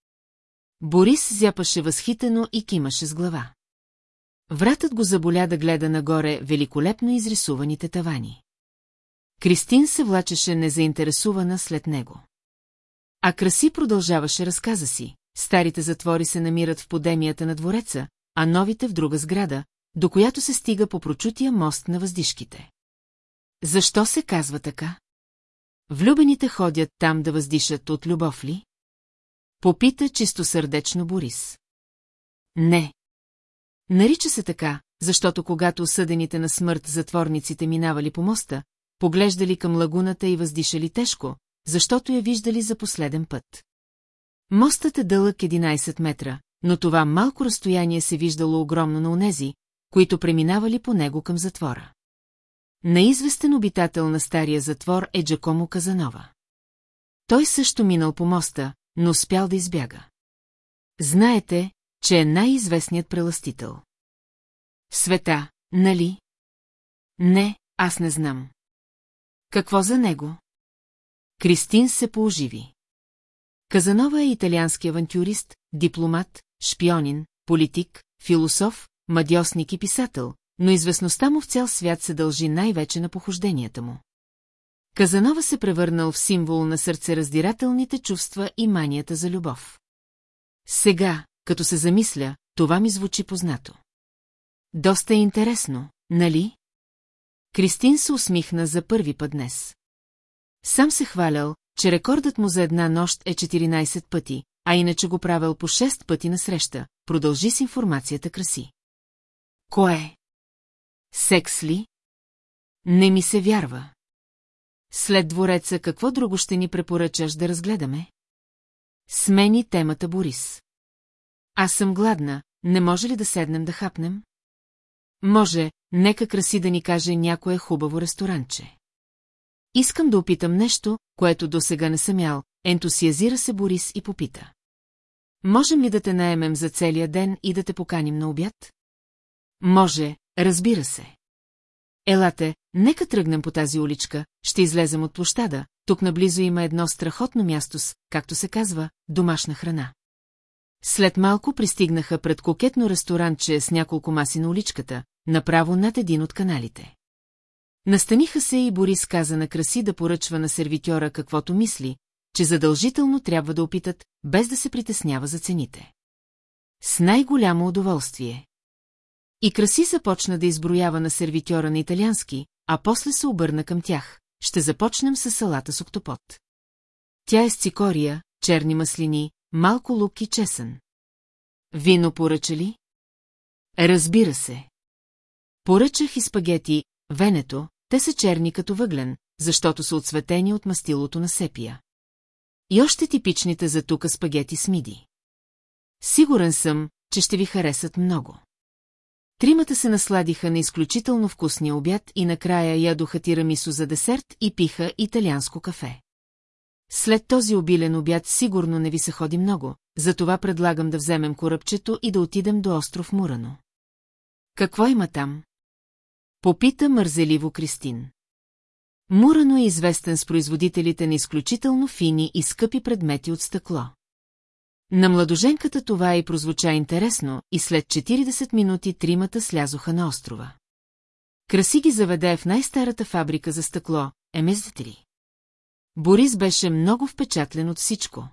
Борис зяпаше възхитено и кимаше с глава. Вратът го заболя да гледа нагоре великолепно изрисуваните тавани. Кристин се влачеше незаинтересувана след него. А Краси продължаваше разказа си. Старите затвори се намират в подемията на двореца, а новите в друга сграда, до която се стига по прочутия мост на въздишките. Защо се казва така? Влюбените ходят там да въздишат от любов ли? Попита чистосърдечно Борис. Не. Нарича се така, защото когато осъдените на смърт затворниците минавали по моста, поглеждали към лагуната и въздишали тежко, защото я виждали за последен път. Мостът е дълъг 11 метра, но това малко разстояние се виждало огромно на унези, които преминавали по него към затвора. Наизвестен обитател на стария затвор е Джакомо Казанова. Той също минал по моста, но успял да избяга. Знаете, че е най-известният преластител. Света, нали? Не, аз не знам. Какво за него? Кристин се пооживи. Казанова е италиански авантюрист, дипломат, шпионин, политик, философ, мадьосник и писател, но известността му в цял свят се дължи най-вече на похожденията му. Казанова се превърнал в символ на сърцераздирателните чувства и манията за любов. Сега, като се замисля, това ми звучи познато. Доста е интересно, нали? Кристин се усмихна за първи път днес. Сам се хвалял, че рекордът му за една нощ е 14 пъти, а иначе го правил по 6 пъти на среща. Продължи с информацията краси. Кое? Секс ли? Не ми се вярва. След двореца какво друго ще ни препоръчаш да разгледаме? Смени темата Борис. Аз съм гладна, не може ли да седнем да хапнем? Може, нека краси да ни каже някое хубаво ресторанче. Искам да опитам нещо, което до сега не съм ял, ентусиазира се Борис и попита. Можем ли да те наемем за целия ден и да те поканим на обяд? Може, разбира се. Елате, нека тръгнем по тази уличка, ще излезем от площада, тук наблизо има едно страхотно място с, както се казва, домашна храна. След малко пристигнаха пред кокетно ресторанче с няколко маси на уличката, направо над един от каналите. Настаниха се и Борис каза на Краси да поръчва на сервитьора каквото мисли, че задължително трябва да опитат, без да се притеснява за цените. С най-голямо удоволствие. И Краси започна да изброява на сервитьора на италиански, а после се обърна към тях. Ще започнем с салата с октопот. Тя е с цикория, черни маслини, малко лук и чесън. Вино поръча ли? Разбира се. Поръчах и спагети, венето, те са черни като въглен, защото са отсветени от мастилото на сепия. И още типичните за тука спагети с миди. Сигурен съм, че ще ви харесат много. Тримата се насладиха на изключително вкусния обяд и накрая ядоха тирамисо за десерт и пиха италианско кафе. След този обилен обяд сигурно не ви се ходи много, затова предлагам да вземем корабчето и да отидем до остров Мурано. Какво има там? Попита мързеливо Кристин. Мурано е известен с производителите на изключително фини и скъпи предмети от стъкло. На младоженката това и прозвуча интересно и след 40 минути тримата слязоха на острова. Краси ги заведе в най-старата фабрика за стъкло, МС-3. Борис беше много впечатлен от всичко.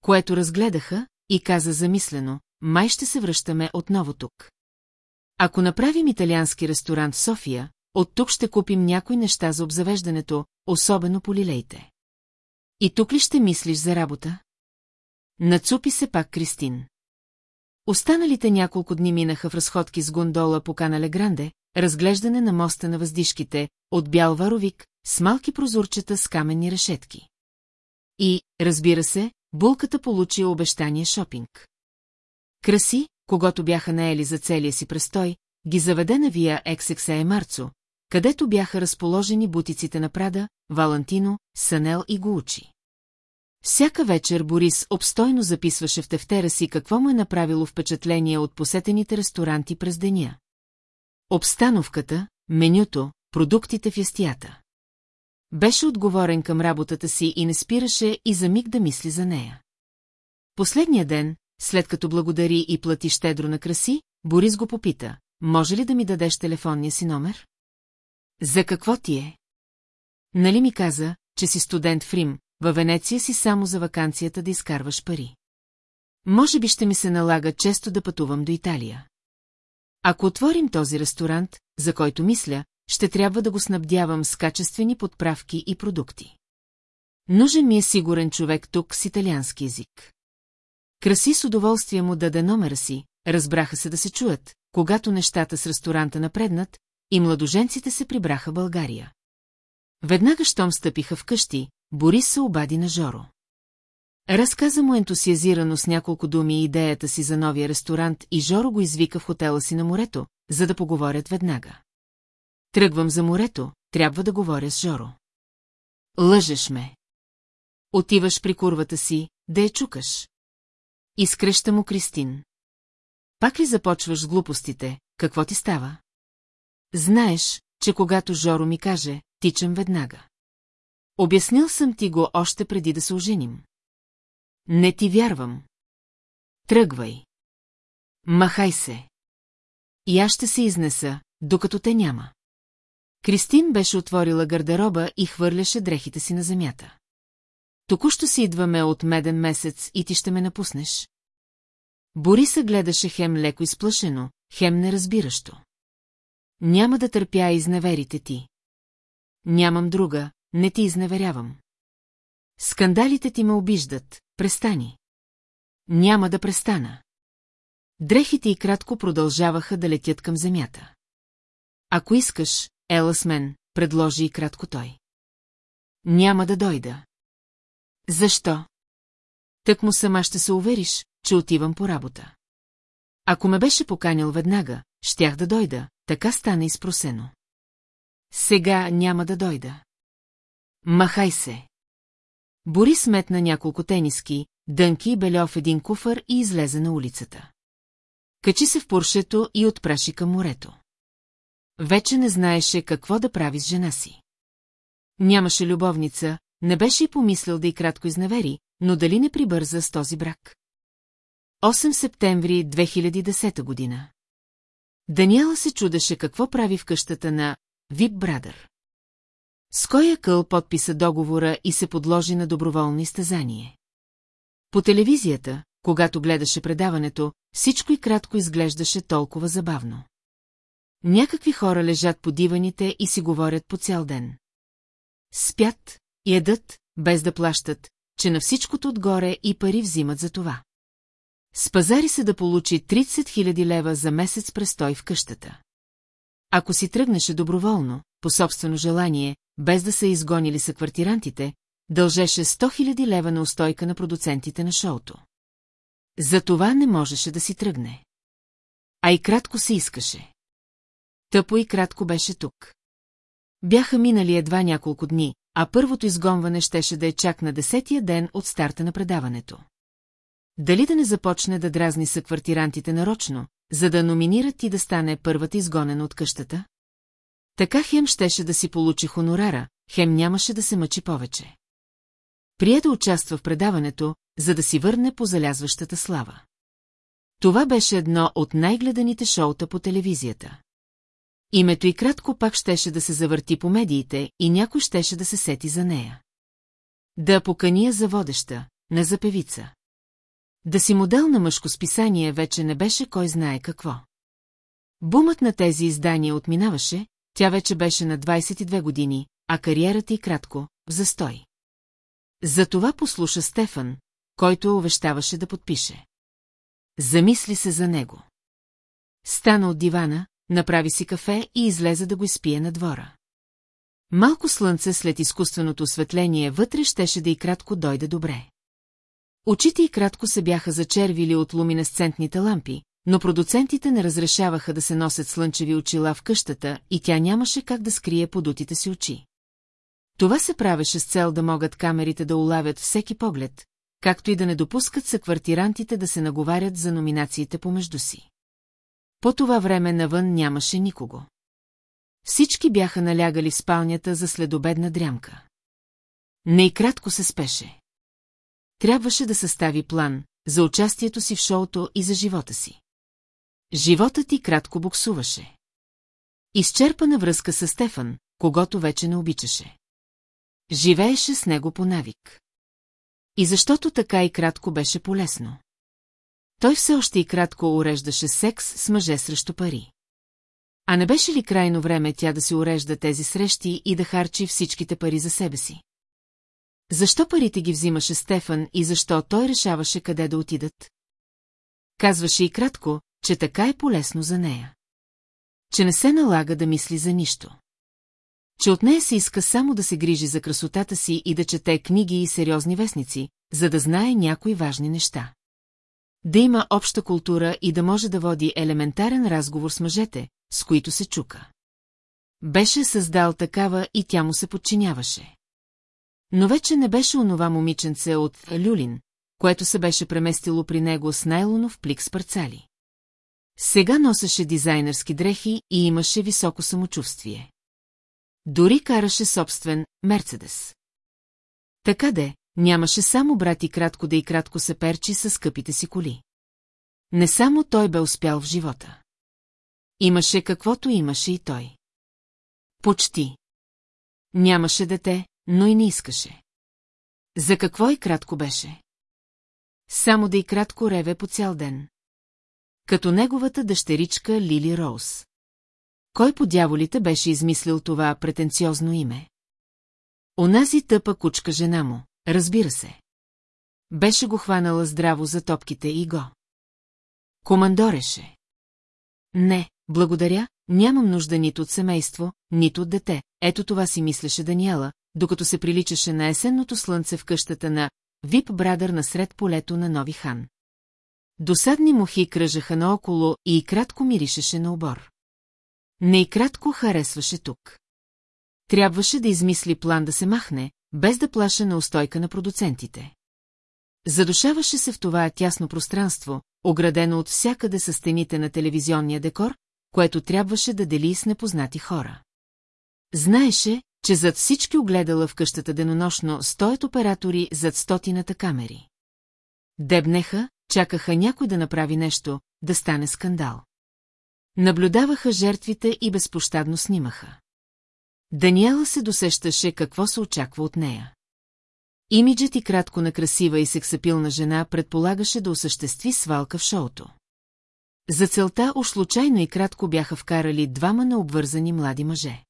Което разгледаха и каза замислено, май ще се връщаме отново тук. Ако направим италиански ресторант в София, от тук ще купим някои неща за обзавеждането, особено по лилейте. И тук ли ще мислиш за работа? Нацупи се пак Кристин. Останалите няколко дни минаха в разходки с гондола по канале Гранде, разглеждане на моста на въздишките, от бял варовик, с малки прозорчета с каменни решетки. И, разбира се, булката получи обещание шопинг. Краси, когато бяха наели за целия си престой, ги заведе на вия XXE Марцо, където бяха разположени бутиците на Прада, Валантино, Санел и Гуучи. Всяка вечер Борис обстойно записваше в тефтера си какво му е направило впечатление от посетените ресторанти през деня. Обстановката, менюто, продуктите в ястията. Беше отговорен към работата си и не спираше и за миг да мисли за нея. Последния ден, след като благодари и плати щедро на краси, Борис го попита, може ли да ми дадеш телефонния си номер? За какво ти е? Нали ми каза, че си студент в Рим, във Венеция си само за вакансията да изкарваш пари. Може би ще ми се налага често да пътувам до Италия. Ако отворим този ресторант, за който мисля, ще трябва да го снабдявам с качествени подправки и продукти. Нужен ми е сигурен човек тук с италиански език. Краси с удоволствие му даде номера си, разбраха се да се чуят, когато нещата с ресторанта напреднат, и младоженците се прибраха България. Веднага щом стъпиха в къщи, Борис се обади на Жоро. Разказа му ентусиазирано с няколко думи идеята си за новия ресторант и Жоро го извика в хотела си на морето, за да поговорят веднага. Тръгвам за морето, трябва да говоря с Жоро. Лъжеш ме. Отиваш при курвата си, да я чукаш. Изкръща му Кристин. Пак ли започваш с глупостите, какво ти става? Знаеш, че когато Жоро ми каже, тичам веднага. Обяснил съм ти го още преди да се оженим. Не ти вярвам. Тръгвай. Махай се. И аз ще се изнеса, докато те няма. Кристин беше отворила гардероба и хвърляше дрехите си на земята. Току-що си идваме от меден месец и ти ще ме напуснеш. Бориса гледаше хем леко изплашено, хем неразбиращо. Няма да търпя изневерите ти. Нямам друга, не ти изневерявам. Скандалите ти ме обиждат, престани. Няма да престана. Дрехите и кратко продължаваха да летят към земята. Ако искаш, ела с мен, предложи и кратко той. Няма да дойда. Защо? Так му сама ще се увериш, че отивам по работа. Ако ме беше поканил веднага, щях да дойда, така стана изпросено. Сега няма да дойда. Махай се. Борис метна няколко тениски, дънки и бельо в един куфър и излезе на улицата. Качи се в поршето и отпраши към морето. Вече не знаеше какво да прави с жена си. Нямаше любовница, не беше и помислил да и кратко изневери, но дали не прибърза с този брак. 8 септември 2010 година. Даниела се чудеше какво прави в къщата на Вип Брадър. Скоя Къл подписа договора и се подложи на доброволно изтезание. По телевизията, когато гледаше предаването, всичко и кратко изглеждаше толкова забавно. Някакви хора лежат по диваните и си говорят по цял ден. Спят, ядат, без да плащат, че на всичкото отгоре и пари взимат за това. Спазари се да получи 30 000 лева за месец престой в къщата. Ако си тръгнеше доброволно, по собствено желание, без да са изгонили са квартирантите, дължеше 100 000 лева на устойка на продуцентите на шоуто. За това не можеше да си тръгне. А и кратко се искаше. Тъпо и кратко беше тук. Бяха минали едва няколко дни, а първото изгонване щеше да е чак на десетия ден от старта на предаването. Дали да не започне да дразни са квартирантите нарочно, за да номинират и да стане първата изгонена от къщата? Така Хем щеше да си получи хонорара, Хем нямаше да се мъчи повече. Прие да участва в предаването, за да си върне по залязващата слава. Това беше едно от най-гледаните шоута по телевизията. Името и кратко пак щеше да се завърти по медиите и някой щеше да се сети за нея. Да покания за водеща, не за певица. Да си модел на мъжко списание вече не беше кой знае какво. Бумът на тези издания отминаваше, тя вече беше на 22 години, а кариерата й кратко, в застой. Затова послуша Стефан, който увещаваше да подпише. Замисли се за него. Стана от дивана, направи си кафе и излезе да го изпие на двора. Малко слънце след изкуственото осветление вътре щеше да и кратко дойде добре. Очите и кратко се бяха зачервили от луминесцентните лампи, но продуцентите не разрешаваха да се носят слънчеви очила в къщата и тя нямаше как да скрие подутите си очи. Това се правеше с цел да могат камерите да улавят всеки поглед, както и да не допускат съквартирантите да се наговарят за номинациите помежду си. По това време навън нямаше никого. Всички бяха налягали в спалнята за следобедна дрямка. Не и кратко се спеше. Трябваше да състави план, за участието си в шоуто и за живота си. Животът ти кратко буксуваше. Изчерпана връзка с Стефан, когато вече не обичаше. Живееше с него по навик. И защото така и кратко беше полезно. Той все още и кратко уреждаше секс с мъже срещу пари. А не беше ли крайно време тя да се урежда тези срещи и да харчи всичките пари за себе си? Защо парите ги взимаше Стефан и защо той решаваше къде да отидат? Казваше и кратко, че така е полезно за нея. Че не се налага да мисли за нищо. Че от нея се иска само да се грижи за красотата си и да чете книги и сериозни вестници, за да знае някои важни неща. Да има обща култура и да може да води елементарен разговор с мъжете, с които се чука. Беше създал такава и тя му се подчиняваше. Но вече не беше онова момиченце от Люлин, което се беше преместило при него с найлонов плик с парцали. Сега носеше дизайнерски дрехи и имаше високо самочувствие. Дори караше собствен Мерцедес. Така де, нямаше само брат и кратко да и кратко се перчи с скъпите си коли. Не само той бе успял в живота. Имаше каквото имаше и той. Почти. Нямаше дете, но и не искаше. За какво и кратко беше? Само да и кратко реве по цял ден. Като неговата дъщеричка Лили Роуз. Кой по дяволите беше измислил това претенциозно име? Онази тъпа кучка жена му, разбира се. Беше го хванала здраво за топките и го. Командореше. Не, благодаря, нямам нужда нито от семейство, нито от дете. Ето това си мислеше Даниела, докато се приличаше на есенното слънце в къщата на Вип Брадър насред полето на Нови хан. Досадни мухи кръжаха наоколо и кратко миришеше на обор. Не и кратко харесваше тук. Трябваше да измисли план да се махне, без да плаше на устойка на продуцентите. Задушаваше се в това тясно пространство, оградено от всякъде с стените на телевизионния декор, което трябваше да дели с непознати хора. Знаеше, че зад всички огледала в къщата денонощно стоят оператори зад стотината камери. Дебнеха, чакаха някой да направи нещо, да стане скандал. Наблюдаваха жертвите и безпощадно снимаха. Даниела се досещаше какво се очаква от нея. Имиджът и кратко на красива и сексапилна жена предполагаше да осъществи свалка в шоуто. За целта уж случайно и кратко бяха вкарали двама необвързани млади мъже.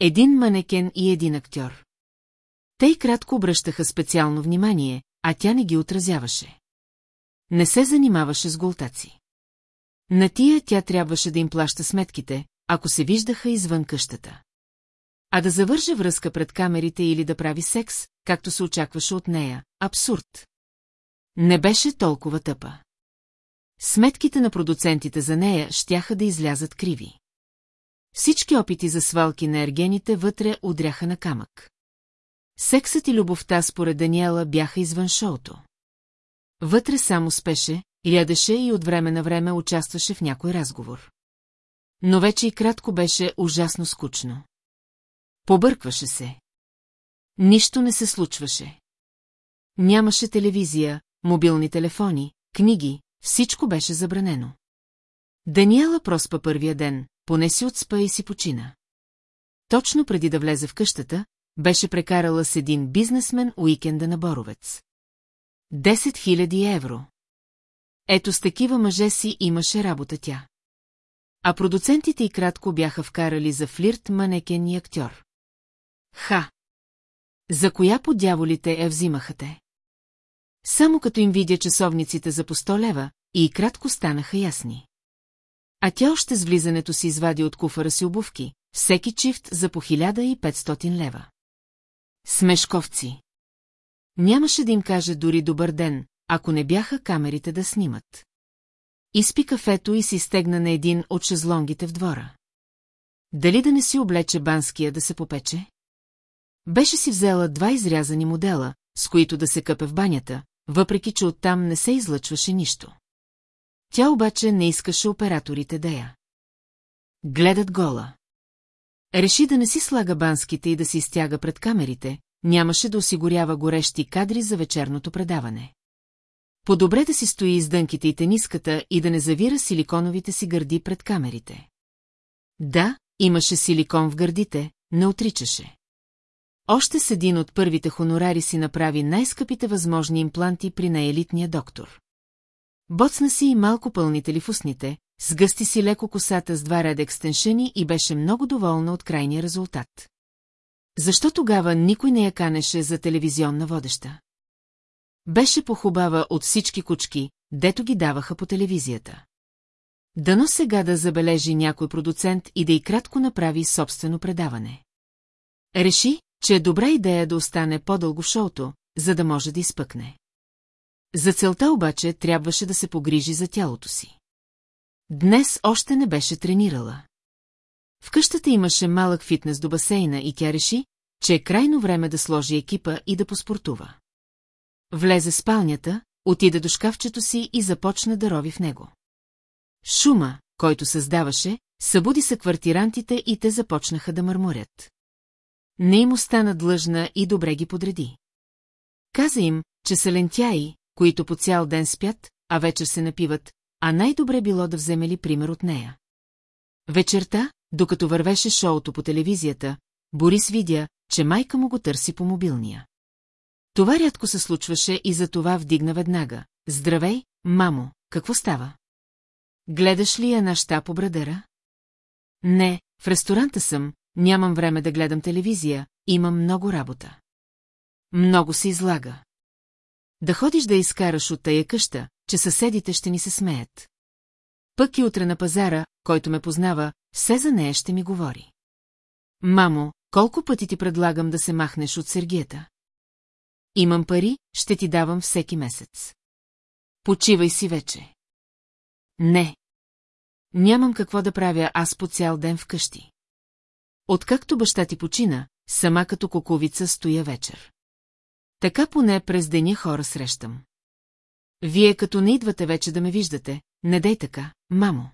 Един манекен и един актьор. Те и кратко обръщаха специално внимание, а тя не ги отразяваше. Не се занимаваше с голтаци. На тия тя трябваше да им плаща сметките, ако се виждаха извън къщата. А да завърже връзка пред камерите или да прави секс, както се очакваше от нея, абсурд. Не беше толкова тъпа. Сметките на продуцентите за нея щяха да излязат криви. Всички опити за свалки на ергените вътре удряха на камък. Сексът и любовта според Даниела бяха извън шоуто. Вътре само спеше, ядеше и от време на време участваше в някой разговор. Но вече и кратко беше ужасно скучно. Побъркваше се. Нищо не се случваше. Нямаше телевизия, мобилни телефони, книги, всичко беше забранено. Даниела проспа първия ден, поне си отспа и си почина. Точно преди да влезе в къщата, беше прекарала с един бизнесмен уикенда на Боровец. 10 000 евро. Ето с такива мъже си имаше работа тя. А продуцентите и кратко бяха вкарали за флирт манекен и актьор. Ха! За коя по дяволите я взимаха? Само като им видя часовниците за по 100 лева, и кратко станаха ясни. А тя още с влизането си извади от куфара си обувки, всеки чифт за по 1500 лева. Смешковци. Нямаше да им каже дори добър ден, ако не бяха камерите да снимат. Изпи кафето и си стегна на един от шезлонгите в двора. Дали да не си облече банския да се попече? Беше си взела два изрязани модела, с които да се къпе в банята, въпреки че оттам не се излъчваше нищо. Тя обаче не искаше операторите да я. Гледат гола. Реши да не си слага банските и да си стяга пред камерите, нямаше да осигурява горещи кадри за вечерното предаване. По-добре да си стои из дънките и тениската и да не завира силиконовите си гърди пред камерите. Да, имаше силикон в гърдите, не отричаше. Още с един от първите хонорари си направи най-скъпите възможни импланти при неелитния доктор. Боцна си и малко пълнители в устните, сгъсти си леко косата с два реда екстеншени и беше много доволна от крайния резултат. Защо тогава никой не я канеше за телевизионна водеща? Беше похубава от всички кучки, дето ги даваха по телевизията. Дано сега да забележи някой продуцент и да и кратко направи собствено предаване. Реши, че е добра идея да остане по-дълго в шоуто, за да може да изпъкне. За целта обаче трябваше да се погрижи за тялото си. Днес още не беше тренирала. В къщата имаше малък фитнес до басейна и тя реши, че е крайно време да сложи екипа и да поспортува. Влезе в спалнята, отида до шкафчето си и започна да рови в него. Шума, който създаваше, събуди са квартирантите и те започнаха да мърморят. Не им остана длъжна и добре ги подреди. Каза им, че са лентяи, които по цял ден спят, а вечер се напиват, а най-добре било да вземе ли пример от нея. Вечерта, докато вървеше шоуто по телевизията, Борис видя, че майка му го търси по мобилния. Това рядко се случваше и за това вдигна веднага. Здравей, мамо, какво става? Гледаш ли една ща по брадъра? Не, в ресторанта съм, нямам време да гледам телевизия, имам много работа. Много се излага. Да ходиш да изкараш от тая къща, че съседите ще ни се смеят. Пък и утре на пазара, който ме познава, все за нея ще ми говори. Мамо, колко пъти ти предлагам да се махнеш от Сергията? Имам пари, ще ти давам всеки месец. Почивай си вече. Не. Нямам какво да правя аз по цял ден вкъщи. Откакто баща ти почина, сама като коковица стоя вечер. Така поне през деня хора срещам. Вие като не идвате вече да ме виждате, не дай така, мамо.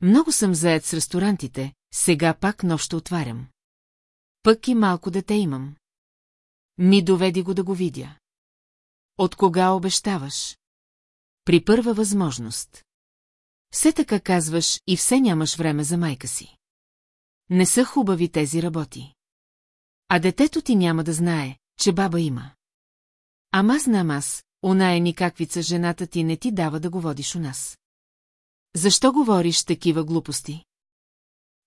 Много съм заед с ресторантите, сега пак нощ отварям. Пък и малко дете имам. Ми доведи го да го видя. От кога обещаваш? При първа възможност. Все така казваш и все нямаш време за майка си. Не са хубави тези работи. А детето ти няма да знае, че баба има. Ама знам аз, оная никаквица жената ти не ти дава да го водиш у нас. Защо говориш такива глупости?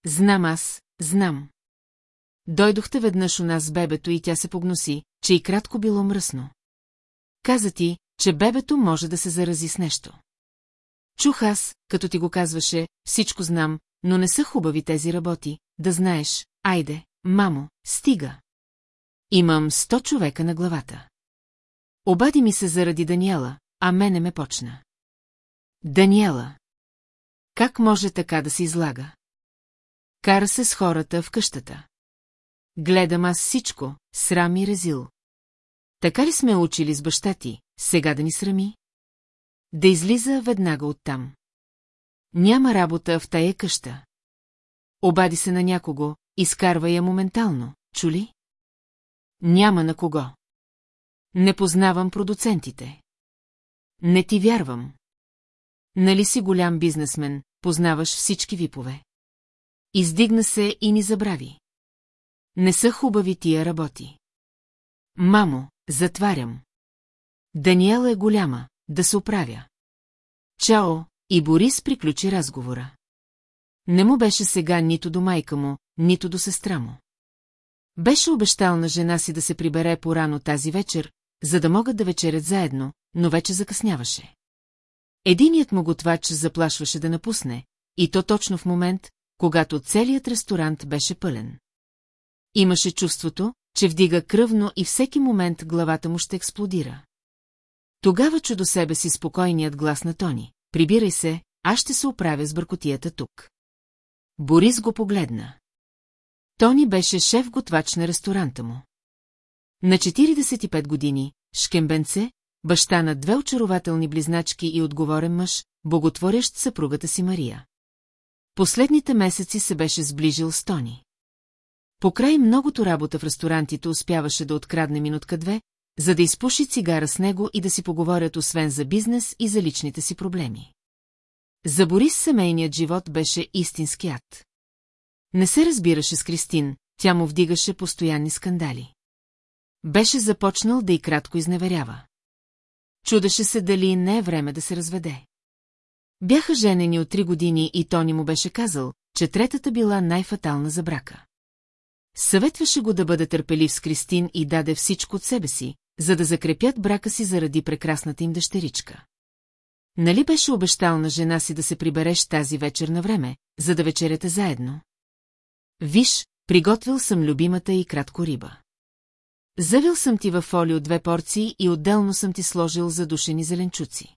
Знам аз, знам. Дойдохте веднъж у нас с бебето и тя се погноси, че и кратко било мръсно. Каза ти, че бебето може да се зарази с нещо. Чух аз, като ти го казваше, всичко знам, но не са хубави тези работи, да знаеш, айде, мамо, стига. Имам сто човека на главата. Обади ми се заради Даниела, а мене ме почна. Даниела. Как може така да се излага? Кара се с хората в къщата. Гледам аз всичко, срам и резил. Така ли сме учили с баща ти, сега да ни срами? Да излиза веднага оттам. Няма работа в тая къща. Обади се на някого, изкарва я моментално, чули? Няма на кого. Не познавам продуцентите. Не ти вярвам. Нали си голям бизнесмен, познаваш всички випове. Издигна се и ни забрави. Не са хубави тия работи. Мамо, затварям. Даниела е голяма, да се оправя. Чао, и Борис приключи разговора. Не му беше сега нито до майка му, нито до сестра му. Беше обещал на жена си да се прибере порано тази вечер, за да могат да вечерят заедно, но вече закъсняваше. Единият му готвач заплашваше да напусне, и то точно в момент, когато целият ресторант беше пълен. Имаше чувството, че вдига кръвно и всеки момент главата му ще експлодира. Тогава чу до себе си спокойният глас на Тони. Прибирай се, аз ще се оправя с бъркотията тук. Борис го погледна. Тони беше шеф-готвач на ресторанта му. На 45 години, шкембенце, баща на две очарователни близначки и отговорен мъж, боготворящ съпругата си Мария. Последните месеци се беше сближил с Тони. Покрай многото работа в ресторантите успяваше да открадне минутка-две, за да изпуши цигара с него и да си поговорят освен за бизнес и за личните си проблеми. За Борис семейният живот беше истински ад. Не се разбираше с Кристин, тя му вдигаше постоянни скандали. Беше започнал да и кратко изневерява. Чудеше се дали не е време да се разведе. Бяха женени от три години и Тони му беше казал, че третата била най-фатална за брака. Съветваше го да бъде търпелив с Кристин и даде всичко от себе си, за да закрепят брака си заради прекрасната им дъщеричка. Нали беше обещал на жена си да се прибереш тази вечер на време, за да вечеряте заедно? Виж, приготвил съм любимата и кратко риба. Завил съм ти във фолио две порции и отделно съм ти сложил задушени зеленчуци.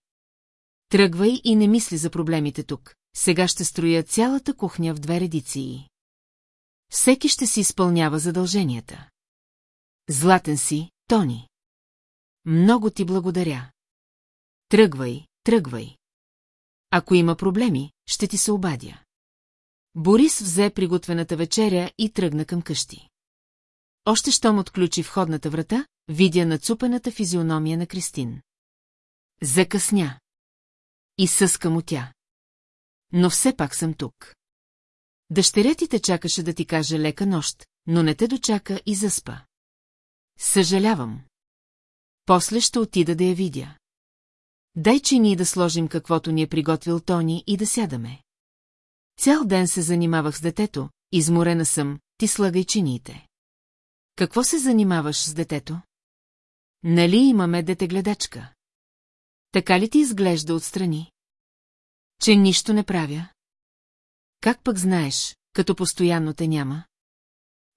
Тръгвай и не мисли за проблемите тук. Сега ще строя цялата кухня в две редиции. Всеки ще си изпълнява задълженията. Златен си, Тони. Много ти благодаря. Тръгвай, тръгвай. Ако има проблеми, ще ти се обадя. Борис взе приготвената вечеря и тръгна към къщи. Още щом отключи входната врата, видя нацупената физиономия на Кристин. Закъсня. И съска му тя. Но все пак съм тук. Дъщеря ти те чакаше да ти каже лека нощ, но не те дочака и заспа. Съжалявам. После ще отида да я видя. Дай че ние да сложим каквото ни е приготвил Тони и да сядаме. Цял ден се занимавах с детето, изморена съм, ти слагай чиниите. Какво се занимаваш с детето? Нали имаме детегледачка? Така ли ти изглежда отстрани? Че нищо не правя? Как пък знаеш, като постоянно те няма?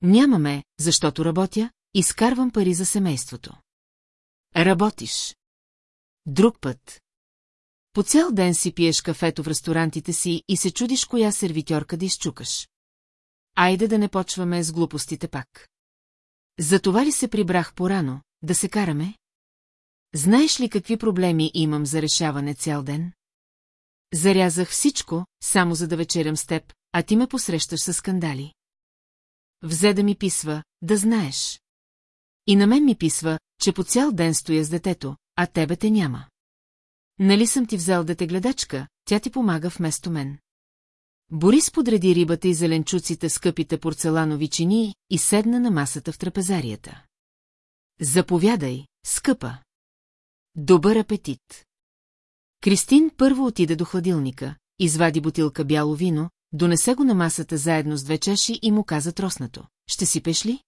Нямаме, защото работя, изкарвам пари за семейството. Работиш. Друг път. По цял ден си пиеш кафето в ресторантите си и се чудиш коя сервитьорка да изчукаш. Айде да не почваме с глупостите пак. Затова ли се прибрах порано, да се караме? Знаеш ли какви проблеми имам за решаване цял ден? Зарязах всичко, само за да вечерям с теб, а ти ме посрещаш с скандали. Взе да ми писва, да знаеш. И на мен ми писва, че по цял ден стоя с детето, а тебе те няма. Нали съм ти взел дете гледачка, тя ти помага вместо мен. Борис подреди рибата и зеленчуците скъпите порцеланови чини и седна на масата в трапезарията. Заповядай, скъпа. Добър апетит. Кристин първо отида до хладилника, извади бутилка бяло вино, донесе го на масата заедно с две чаши и му каза троснато. Ще си пеш ли?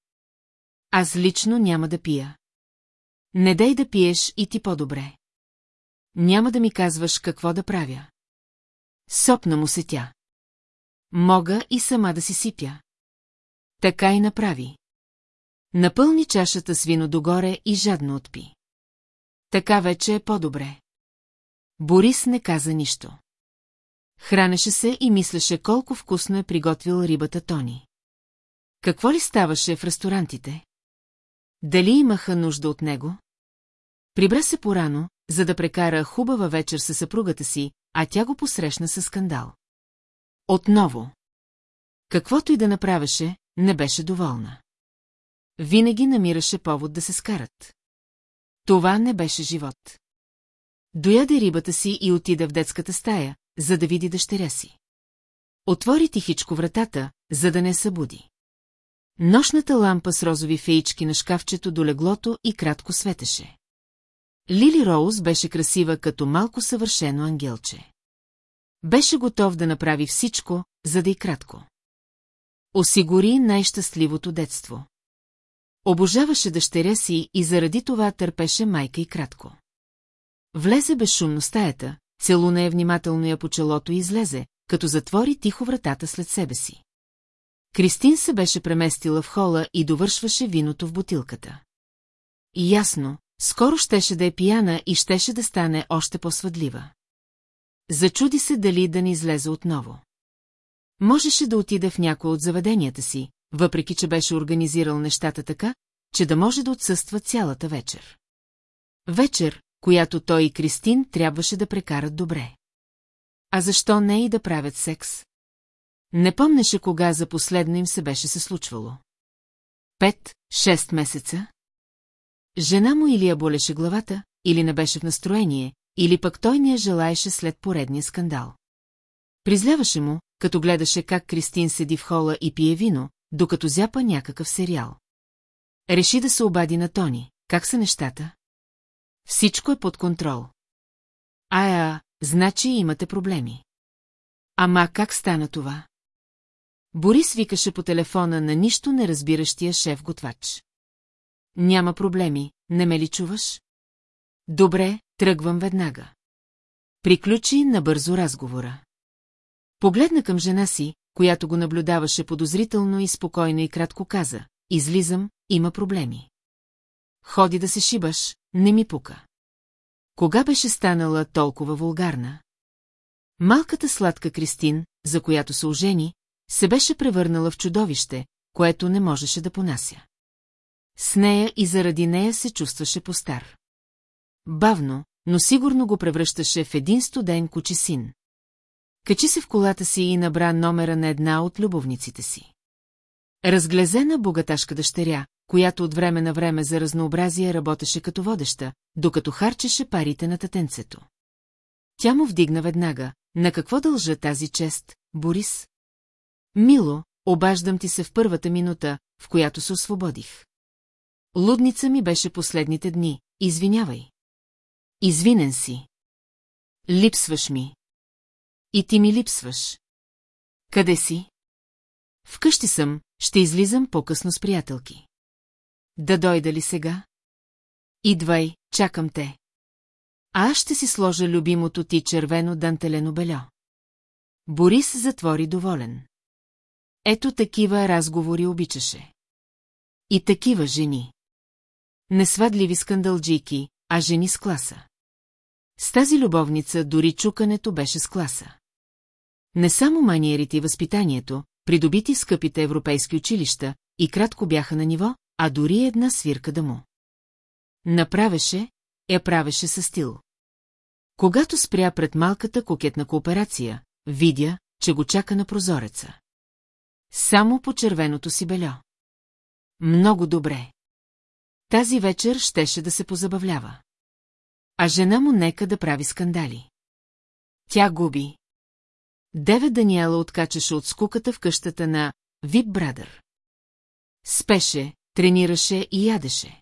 Аз лично няма да пия. Не дай да пиеш и ти по-добре. Няма да ми казваш какво да правя. Сопна му се тя. Мога и сама да си сипя. Така и направи. Напълни чашата с вино догоре и жадно отпи. Така вече е по-добре. Борис не каза нищо. Хранеше се и мислеше колко вкусно е приготвил рибата Тони. Какво ли ставаше в ресторантите? Дали имаха нужда от него? Прибра се порано, за да прекара хубава вечер със съпругата си, а тя го посрещна със скандал. Отново. Каквото и да направеше, не беше доволна. Винаги намираше повод да се скарат. Това не беше живот. Дояде рибата си и отида в детската стая, за да види дъщеря си. Отвори тихичко вратата, за да не събуди. Нощната лампа с розови феички на шкафчето до леглото и кратко светеше. Лили Роуз беше красива като малко съвършено ангелче. Беше готов да направи всичко, за да и кратко. Осигури най-щастливото детство. Обожаваше дъщеря си и заради това търпеше майка и кратко. Влезе безшумно стаята, целуна я внимателно я по челото и излезе, като затвори тихо вратата след себе си. Кристин се беше преместила в хола и довършваше виното в бутилката. И ясно, скоро щеше да е пияна и щеше да стане още по-свъдлива. Зачуди се дали да не излезе отново. Можеше да отиде в някои от заведенията си, въпреки че беше организирал нещата така, че да може да отсъства цялата вечер. Вечер, която той и Кристин трябваше да прекарат добре. А защо не и да правят секс? Не помнеше кога за последно им се беше се случвало. Пет, шест месеца? Жена му или я болеше главата, или не беше в настроение, или пък той не я желаеше след поредния скандал. Призляваше му, като гледаше как Кристин седи в хола и пие вино, докато зяпа някакъв сериал. Реши да се обади на Тони. Как са нещата? Всичко е под контрол. Ая, значи имате проблеми. Ама как стана това? Борис викаше по телефона на нищо не разбиращия шеф-готвач. Няма проблеми, не ме ли чуваш? Добре, тръгвам веднага. Приключи набързо разговора. Погледна към жена си, която го наблюдаваше подозрително и спокойно и кратко каза. Излизам, има проблеми. Ходи да се шибаш, не ми пука. Кога беше станала толкова вулгарна? Малката сладка Кристин, за която се ожени, се беше превърнала в чудовище, което не можеше да понася. С нея и заради нея се чувстваше по-стар. Бавно, но сигурно го превръщаше в един студен кучи син. Качи се в колата си и набра номера на една от любовниците си. Разглезена богаташка дъщеря, която от време на време за разнообразие работеше като водеща, докато харчеше парите на татенцето. Тя му вдигна веднага. На какво дължа тази чест, Борис? Мило, обаждам ти се в първата минута, в която се освободих. Лудница ми беше последните дни, извинявай. Извинен си. Липсваш ми. И ти ми липсваш. Къде си? Вкъщи съм, ще излизам по-късно с приятелки. Да дойда ли сега? Идвай, чакам те. А аз ще си сложа любимото ти червено дантелено бельо. Борис затвори доволен. Ето такива разговори обичаше. И такива жени. Несвадливи скандалджийки, а жени с класа. С тази любовница дори чукането беше с класа. Не само маниерите и възпитанието, придобити в скъпите европейски училища, и кратко бяха на ниво, а дори една свирка да му. Направеше, я правеше със стил. Когато спря пред малката кокетна кооперация, видя, че го чака на прозореца. Само по червеното си бельо. Много добре. Тази вечер щеше да се позабавлява. А жена му нека да прави скандали. Тя губи. Девет Даниела откачаше от скуката в къщата на Вип Брадър. Спеше, тренираше и ядеше.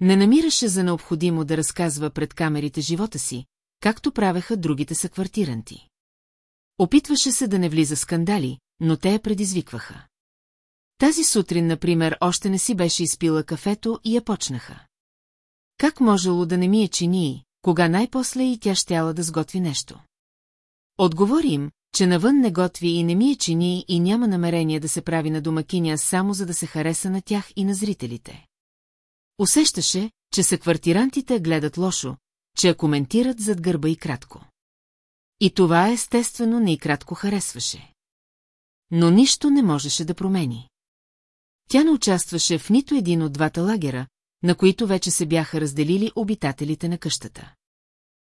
Не намираше за необходимо да разказва пред камерите живота си, както правеха другите съквартиранти. Опитваше се да не влиза скандали, но те я предизвикваха. Тази сутрин, например, още не си беше изпила кафето и я почнаха. Как можело да не ми е чини, кога най-после и тя щяла да сготви нещо? Отговори им, че навън не готви и не ми е чини и няма намерение да се прави на домакиня само за да се хареса на тях и на зрителите. Усещаше, че са квартирантите гледат лошо, че я коментират зад гърба и кратко. И това естествено не и кратко харесваше. Но нищо не можеше да промени. Тя не участваше в нито един от двата лагера, на които вече се бяха разделили обитателите на къщата.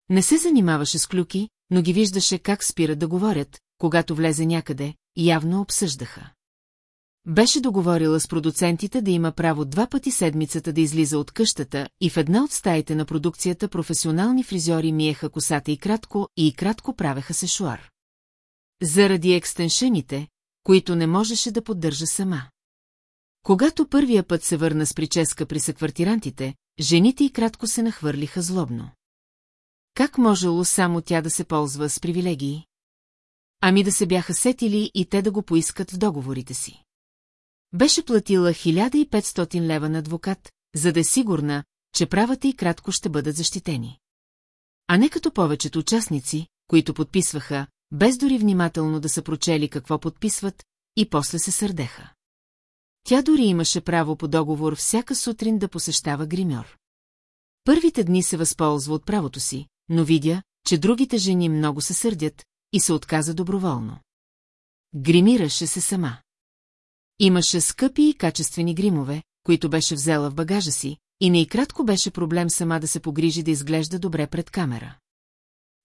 Не се занимаваше с клюки, но ги виждаше как спират да говорят, когато влезе някъде, явно обсъждаха. Беше договорила с продуцентите да има право два пъти седмицата да излиза от къщата и в една от стаите на продукцията професионални фризьори миеха косата и кратко и кратко правеха се шуар. Заради екстеншените, които не можеше да поддържа сама. Когато първия път се върна с прическа при съквартирантите, жените и кратко се нахвърлиха злобно. Как можело само тя да се ползва с привилегии? Ами да се бяха сетили и те да го поискат в договорите си. Беше платила 1500 лева на адвокат, за да е сигурна, че правата и кратко ще бъдат защитени. А не като повечето участници, които подписваха, без дори внимателно да са прочели какво подписват, и после се сърдеха. Тя дори имаше право по договор всяка сутрин да посещава гримьор. Първите дни се възползва от правото си, но видя, че другите жени много се сърдят и се отказа доброволно. Гримираше се сама. Имаше скъпи и качествени гримове, които беше взела в багажа си, и не и кратко беше проблем сама да се погрижи да изглежда добре пред камера.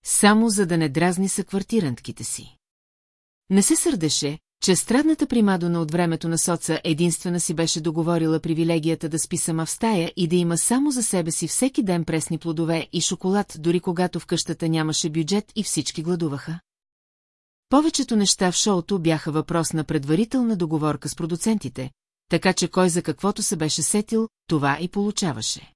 Само за да не дразни са квартирантките си. Не се сърдеше, че страдната примадона от времето на соца единствена си беше договорила привилегията да спи сама в стая и да има само за себе си всеки ден пресни плодове и шоколад, дори когато в къщата нямаше бюджет и всички гладуваха? Повечето неща в шоуто бяха въпрос на предварителна договорка с продуцентите, така че кой за каквото се беше сетил, това и получаваше.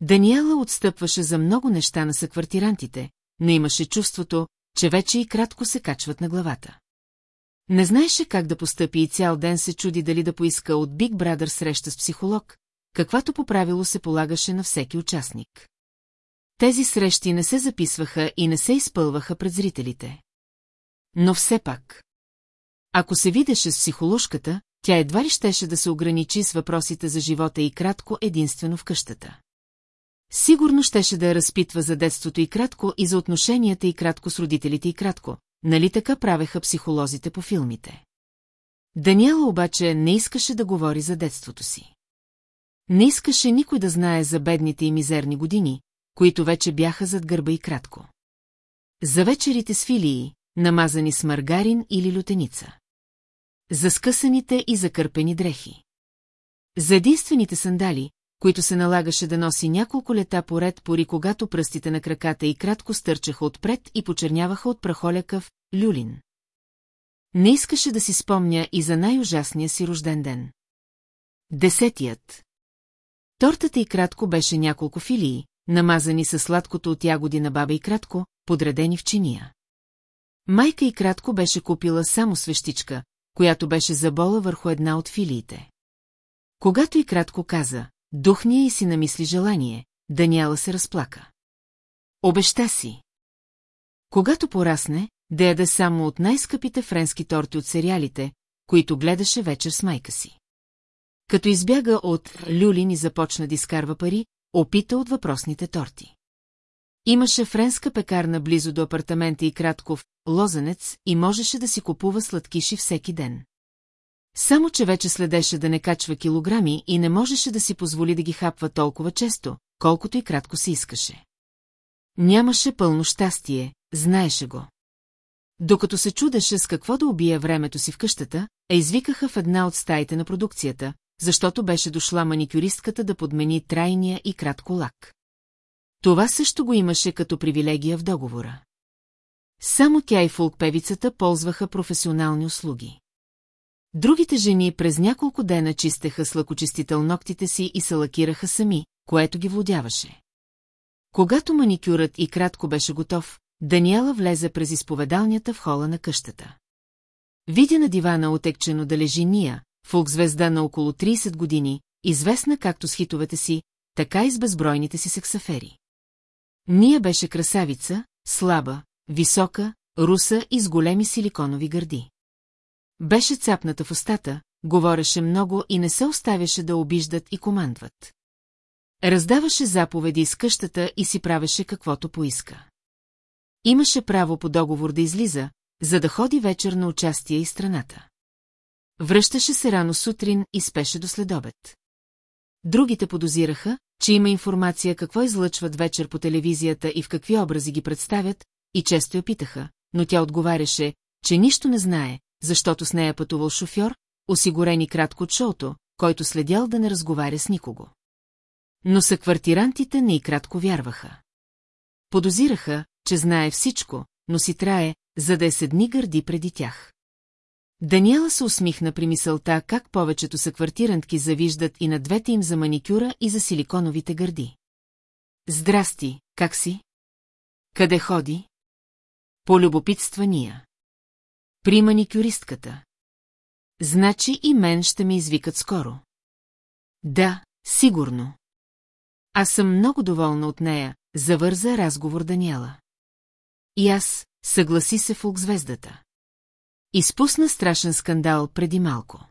Даниела отстъпваше за много неща на съквартирантите, но имаше чувството, че вече и кратко се качват на главата. Не знаеше как да постъпи и цял ден се чуди дали да поиска от Биг Брадър среща с психолог, каквато по правило се полагаше на всеки участник. Тези срещи не се записваха и не се изпълваха пред зрителите. Но все пак. Ако се видеше с психоложката, тя едва ли щеше да се ограничи с въпросите за живота и кратко единствено в къщата. Сигурно щеше да я разпитва за детството и кратко и за отношенията и кратко с родителите и кратко, нали така правеха психолозите по филмите. Даниела обаче не искаше да говори за детството си. Не искаше никой да знае за бедните и мизерни години, които вече бяха зад гърба и кратко. За вечерите с филии, намазани с маргарин или лютеница. За скъсаните и закърпени дрехи. За единствените сандали, които се налагаше да носи няколко лета поред, пори когато пръстите на краката и кратко стърчаха отпред и почерняваха от прахолякъв люлин. Не искаше да си спомня и за най-ужасния си рожден ден. Десетият. Тортата и кратко беше няколко филии, намазани със сладкото от ягоди на баба и кратко, подредени в чиния. Майка и кратко беше купила само свещичка, която беше забола върху една от филиите. Когато и кратко каза, духния и си намисли желание, Даниела се разплака. Обеща си. Когато порасне, да яде само от най-скъпите френски торти от сериалите, които гледаше вечер с майка си. Като избяга от Люлин и започна да изкарва пари, опита от въпросните торти. Имаше френска пекарна близо до апартамента и кратков, лозенец и можеше да си купува сладкиши всеки ден. Само, че вече следеше да не качва килограми и не можеше да си позволи да ги хапва толкова често, колкото и кратко си искаше. Нямаше пълно щастие, знаеше го. Докато се чудеше с какво да убие времето си в къщата, е извикаха в една от стаите на продукцията, защото беше дошла маникюристката да подмени трайния и кратко лак. Това също го имаше като привилегия в договора. Само тя и фолк-певицата ползваха професионални услуги. Другите жени през няколко дена чистеха с лъкочистител ногтите си и се лакираха сами, което ги владяваше. Когато маникюрът и кратко беше готов, Даниела влезе през изповедалнята в хола на къщата. Видя на дивана отекчено да лежи Ния, фолк-звезда на около 30 години, известна както с хитовете си, така и с безбройните си сексафери. Ния беше красавица, слаба, висока, руса и с големи силиконови гърди. Беше цапната в устата, говореше много и не се оставяше да обиждат и командват. Раздаваше заповеди из къщата и си правеше каквото поиска. Имаше право по договор да излиза, за да ходи вечер на участие и страната. Връщаше се рано сутрин и спеше до следобед. Другите подозираха, че има информация какво излъчват вечер по телевизията и в какви образи ги представят, и често я питаха, но тя отговаряше, че нищо не знае, защото с нея пътувал шофьор, осигурени кратко от шоуто, който следял да не разговаря с никого. Но съквартирантите не и кратко вярваха. Подозираха, че знае всичко, но си трае, за да е седни гърди преди тях. Даниела се усмихна при мисълта как повечето съквартирантки завиждат и на двете им за маникюра и за силиконовите гърди. Здрасти, как си? Къде ходи? Полюбопитства Ния. При маникюристката. Значи и мен ще ме извикат скоро. Да, сигурно. Аз съм много доволна от нея, завърза разговор Даниела. И аз, съгласи се в звездата. Изпусна страшен скандал преди малко.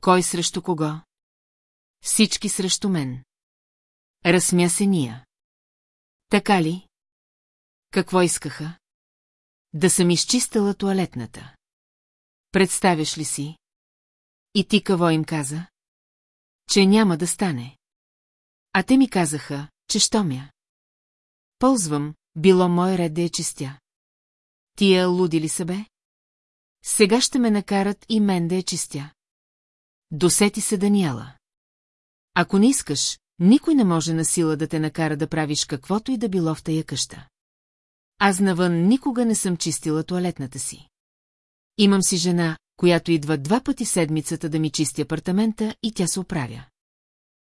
Кой срещу кого? Всички срещу мен. Разсмя се Ния. Така ли? Какво искаха? Да съм изчистила туалетната. Представяш ли си? И ти какво им каза? Че няма да стане. А те ми казаха, че що мя. Ползвам, било мой ред да я чистя. Тия луди ли са бе? Сега ще ме накарат и мен да я чистя. Досети се Даниела. Ако не искаш, никой не може на сила да те накара да правиш каквото и да било в тая къща. Аз навън никога не съм чистила туалетната си. Имам си жена, която идва два пъти седмицата да ми чисти апартамента и тя се оправя.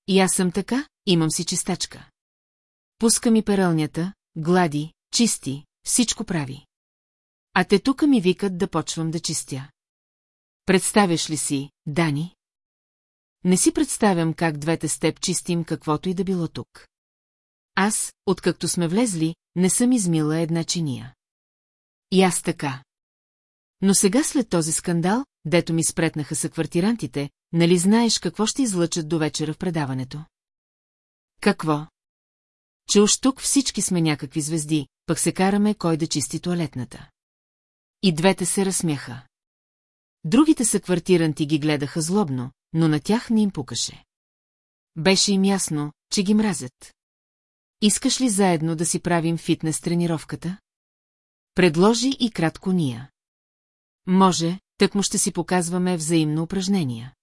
И аз съм така, имам си чистачка. Пуска ми перълнята, глади, чисти, всичко прави. А те тука ми викат да почвам да чистя. Представяш ли си, Дани? Не си представям как двете с теб чистим каквото и да било тук. Аз, откакто сме влезли, не съм измила една чиния. И аз така. Но сега след този скандал, дето ми спретнаха са квартирантите, нали знаеш какво ще излъчат до вечера в предаването? Какво? Че уж тук всички сме някакви звезди, пък се караме кой да чисти туалетната. И двете се разсмяха. Другите са квартиранти ги гледаха злобно, но на тях не им пукаше. Беше им ясно, че ги мразят. Искаш ли заедно да си правим фитнес тренировката? Предложи и кратко ния. Може, так му ще си показваме взаимно упражнения.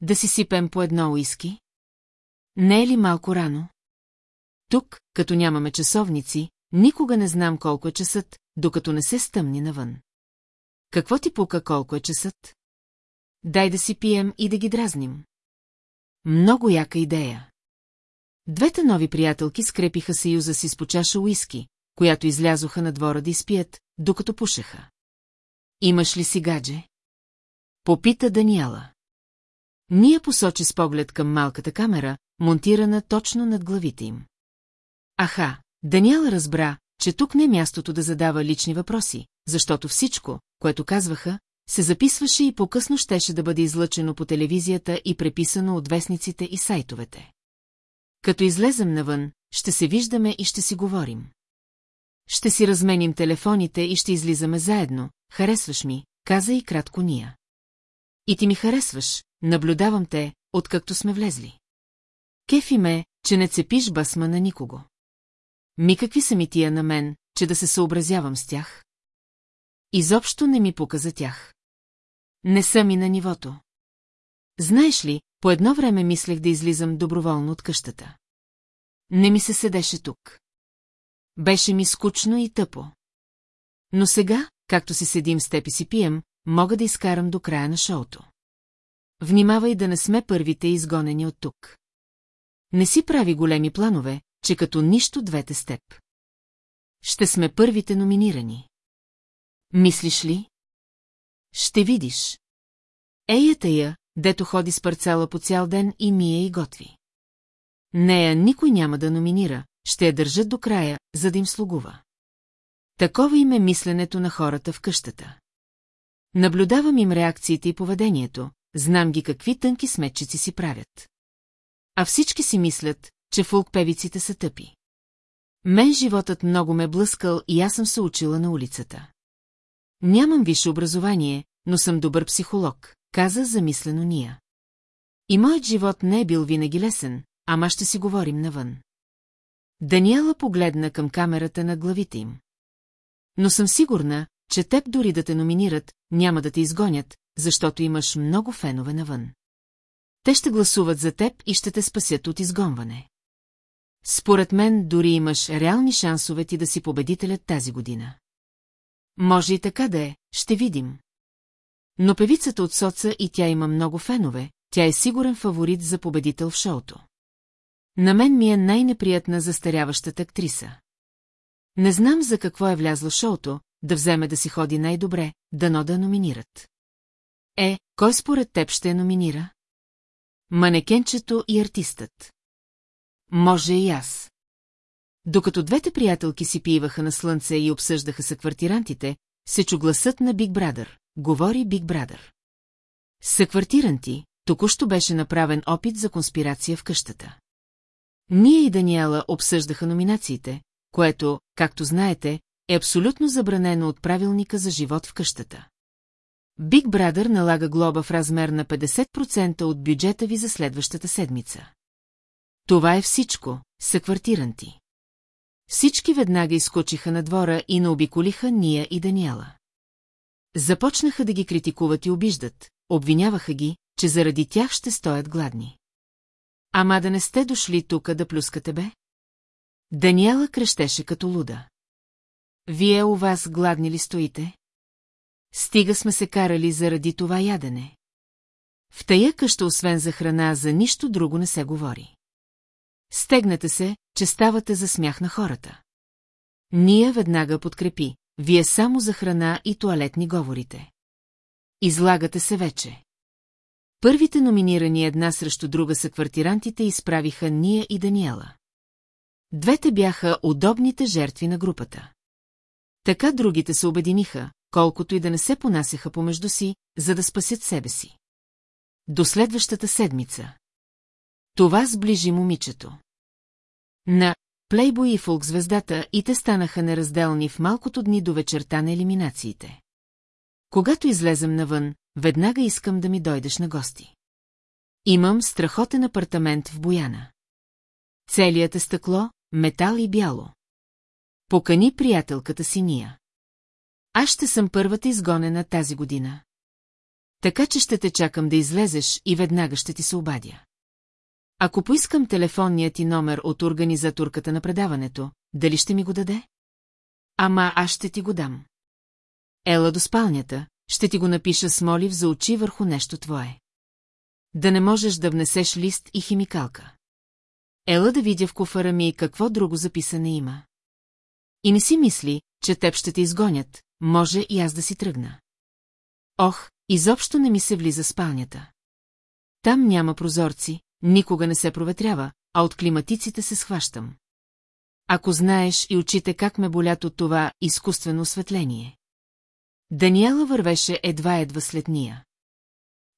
Да си сипем по едно уиски? Не е ли малко рано? Тук, като нямаме часовници, никога не знам колко е часът, докато не се стъмни навън. Какво ти пука колко е часът? Дай да си пием и да ги дразним. Много яка идея. Двете нови приятелки скрепиха съюза си с почаша уиски, която излязоха на двора да изпият, докато пушеха. Имаш ли си гадже? Попита Даниела. Ния посочи с поглед към малката камера, монтирана точно над главите им. Аха, Даниела разбра, че тук не е мястото да задава лични въпроси, защото всичко, което казваха, се записваше и по-късно щеше да бъде излъчено по телевизията и преписано от вестниците и сайтовете. Като излезем навън, ще се виждаме и ще си говорим. Ще си разменим телефоните и ще излизаме заедно, харесваш ми, каза и кратко Ния. И ти ми харесваш, наблюдавам те, откакто сме влезли. Кефи ме, че не цепиш басма на никого. Ми какви са ми тия на мен, че да се съобразявам с тях? Изобщо не ми пука за тях. Не съм и на нивото. Знаеш ли, по едно време мислех да излизам доброволно от къщата. Не ми се седеше тук. Беше ми скучно и тъпо. Но сега, както си седим с теб и си пием, мога да изкарам до края на шоуто. Внимавай да не сме първите изгонени от тук. Не си прави големи планове, че като нищо двете с теб. Ще сме първите номинирани. Мислиш ли? Ще видиш. Еята я, дето ходи с парцела по цял ден и мие и готви. Нея никой няма да номинира, ще я държат до края, за да им слугува. Такова им е мисленето на хората в къщата. Наблюдавам им реакциите и поведението, знам ги какви тънки сметчици си правят. А всички си мислят, че фулк-певиците са тъпи. Мен животът много ме блъскал и аз съм се учила на улицата. Нямам висше образование, но съм добър психолог, каза замислено Ния. И моят живот не е бил винаги лесен, ама ще си говорим навън. Даниела погледна към камерата на главите им. Но съм сигурна, че теб дори да те номинират, няма да те изгонят, защото имаш много фенове навън. Те ще гласуват за теб и ще те спасят от изгонване. Според мен дори имаш реални шансове ти да си победителят тази година. Може и така да е, ще видим. Но певицата от соца и тя има много фенове, тя е сигурен фаворит за победител в шоуто. На мен ми е най-неприятна застаряващата актриса. Не знам за какво е влязла шоуто, да вземе да си ходи най-добре, дано да номинират. Е, кой според теб ще номинира? Манекенчето и артистът. Може и аз. Докато двете приятелки си пиваха на слънце и обсъждаха са квартирантите, се чу гласът на Биг Брадър. Говори Биг Брадър. Съквартиранти, току-що беше направен опит за конспирация в къщата. Ние и Даниела обсъждаха номинациите, което, както знаете, е абсолютно забранено от правилника за живот в къщата. Биг Брадър налага глоба в размер на 50% от бюджета ви за следващата седмица. Това е всичко, съквартиранти. Всички веднага изкочиха на двора и наобиколиха Ния и Даниела. Започнаха да ги критикуват и обиждат, обвиняваха ги, че заради тях ще стоят гладни. Ама да не сте дошли тука да плюскате бе? Даниела крещеше като луда. Вие у вас гладни ли стоите? Стига сме се карали заради това ядене. В тая къща освен за храна за нищо друго не се говори. Стегнете се, че ставате за смях на хората. Ния веднага подкрепи, вие само за храна и туалетни говорите. Излагате се вече. Първите номинирани една срещу друга са квартирантите изправиха Ния и Даниела. Двете бяха удобните жертви на групата. Така другите се обединиха, колкото и да не се понасяха помежду си, за да спасят себе си. До следващата седмица. Това сближи момичето. На Плейбой и Фолк звездата и те станаха неразделни в малкото дни до вечерта на елиминациите. Когато излезем навън, веднага искам да ми дойдеш на гости. Имам страхотен апартамент в Бояна. Целият е стъкло, метал и бяло. Покани приятелката си Ния. Аз ще съм първата изгонена тази година. Така че ще те чакам да излезеш и веднага ще ти се обадя. Ако поискам телефонният ти номер от организаторката на предаването, дали ще ми го даде? Ама аз ще ти го дам. Ела до спалнята, ще ти го напиша с молив за очи върху нещо твое. Да не можеш да внесеш лист и химикалка. Ела да видя в куфара ми какво друго записане има. И не си мисли, че теб ще те изгонят, може и аз да си тръгна. Ох, изобщо не ми се влиза спалнята. Там няма прозорци, никога не се проветрява, а от климатиците се схващам. Ако знаеш и очите как ме болят от това изкуствено осветление. Даниела вървеше едва-едва след ния.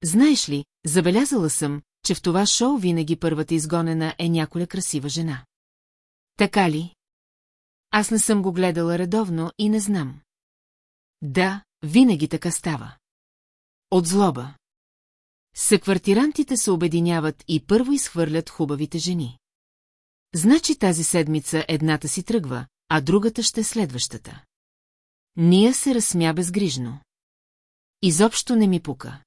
Знаеш ли, забелязала съм, че в това шоу винаги първата изгонена е няколя красива жена. Така ли? Аз не съм го гледала редовно и не знам. Да, винаги така става. От злоба. Съквартирантите се обединяват и първо изхвърлят хубавите жени. Значи тази седмица едната си тръгва, а другата ще е следващата. Ния се разсмя безгрижно. Изобщо не ми пука.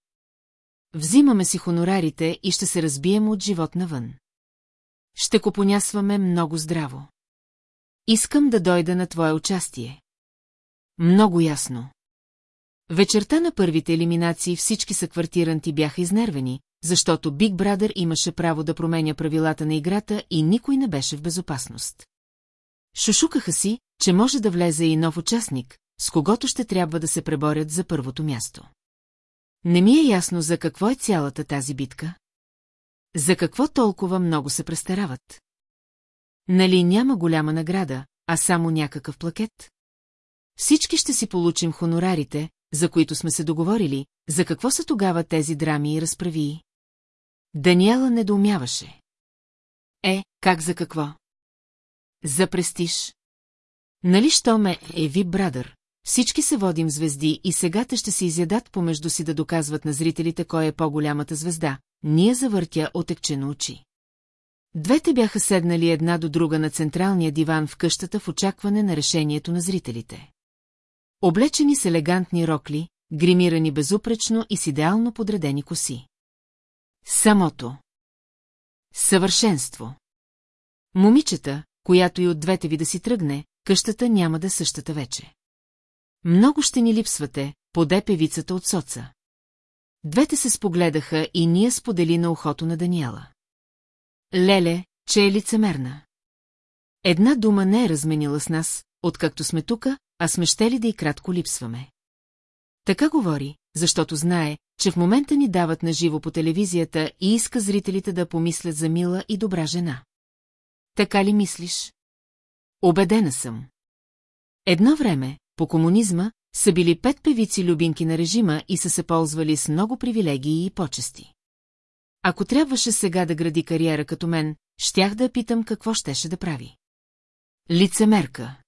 Взимаме си хонорарите и ще се разбием от живот навън. Ще копонясваме много здраво. Искам да дойда на твое участие. Много ясно. Вечерта на първите елиминации всички съквартиранти бяха изнервени, защото Биг Брадър имаше право да променя правилата на играта и никой не беше в безопасност. Шушукаха си, че може да влезе и нов участник, с когото ще трябва да се преборят за първото място. Не ми е ясно за какво е цялата тази битка. За какво толкова много се престарават? Нали няма голяма награда, а само някакъв плакет? Всички ще си получим хонорарите, за които сме се договорили, за какво са тогава тези драми и разправии? Даниела недоумяваше. Е, как за какво? За престиж. Нали що ме е ви, брадър? Всички се водим звезди и сега те ще се изядат помежду си да доказват на зрителите кой е по-голямата звезда. Ние завъртя отекчено очи. Двете бяха седнали една до друга на централния диван в къщата в очакване на решението на зрителите. Облечени с елегантни рокли, гримирани безупречно и с идеално подредени коси. Самото. Съвършенство. Момичета, която и от двете ви да си тръгне, къщата няма да е същата вече. Много ще ни липсвате, поде певицата от соца. Двете се спогледаха и ние сподели на ухото на Даниела. Леле, че е лицемерна. Една дума не е разменила с нас, откакто сме тука, а сме щели да и кратко липсваме. Така говори, защото знае, че в момента ни дават на живо по телевизията и иска зрителите да помислят за мила и добра жена. Така ли мислиш? Обедена съм. Едно време, по комунизма, са били пет певици любинки на режима и са се ползвали с много привилегии и почести. Ако трябваше сега да гради кариера като мен, щях да питам какво щеше да прави. Лицемерка.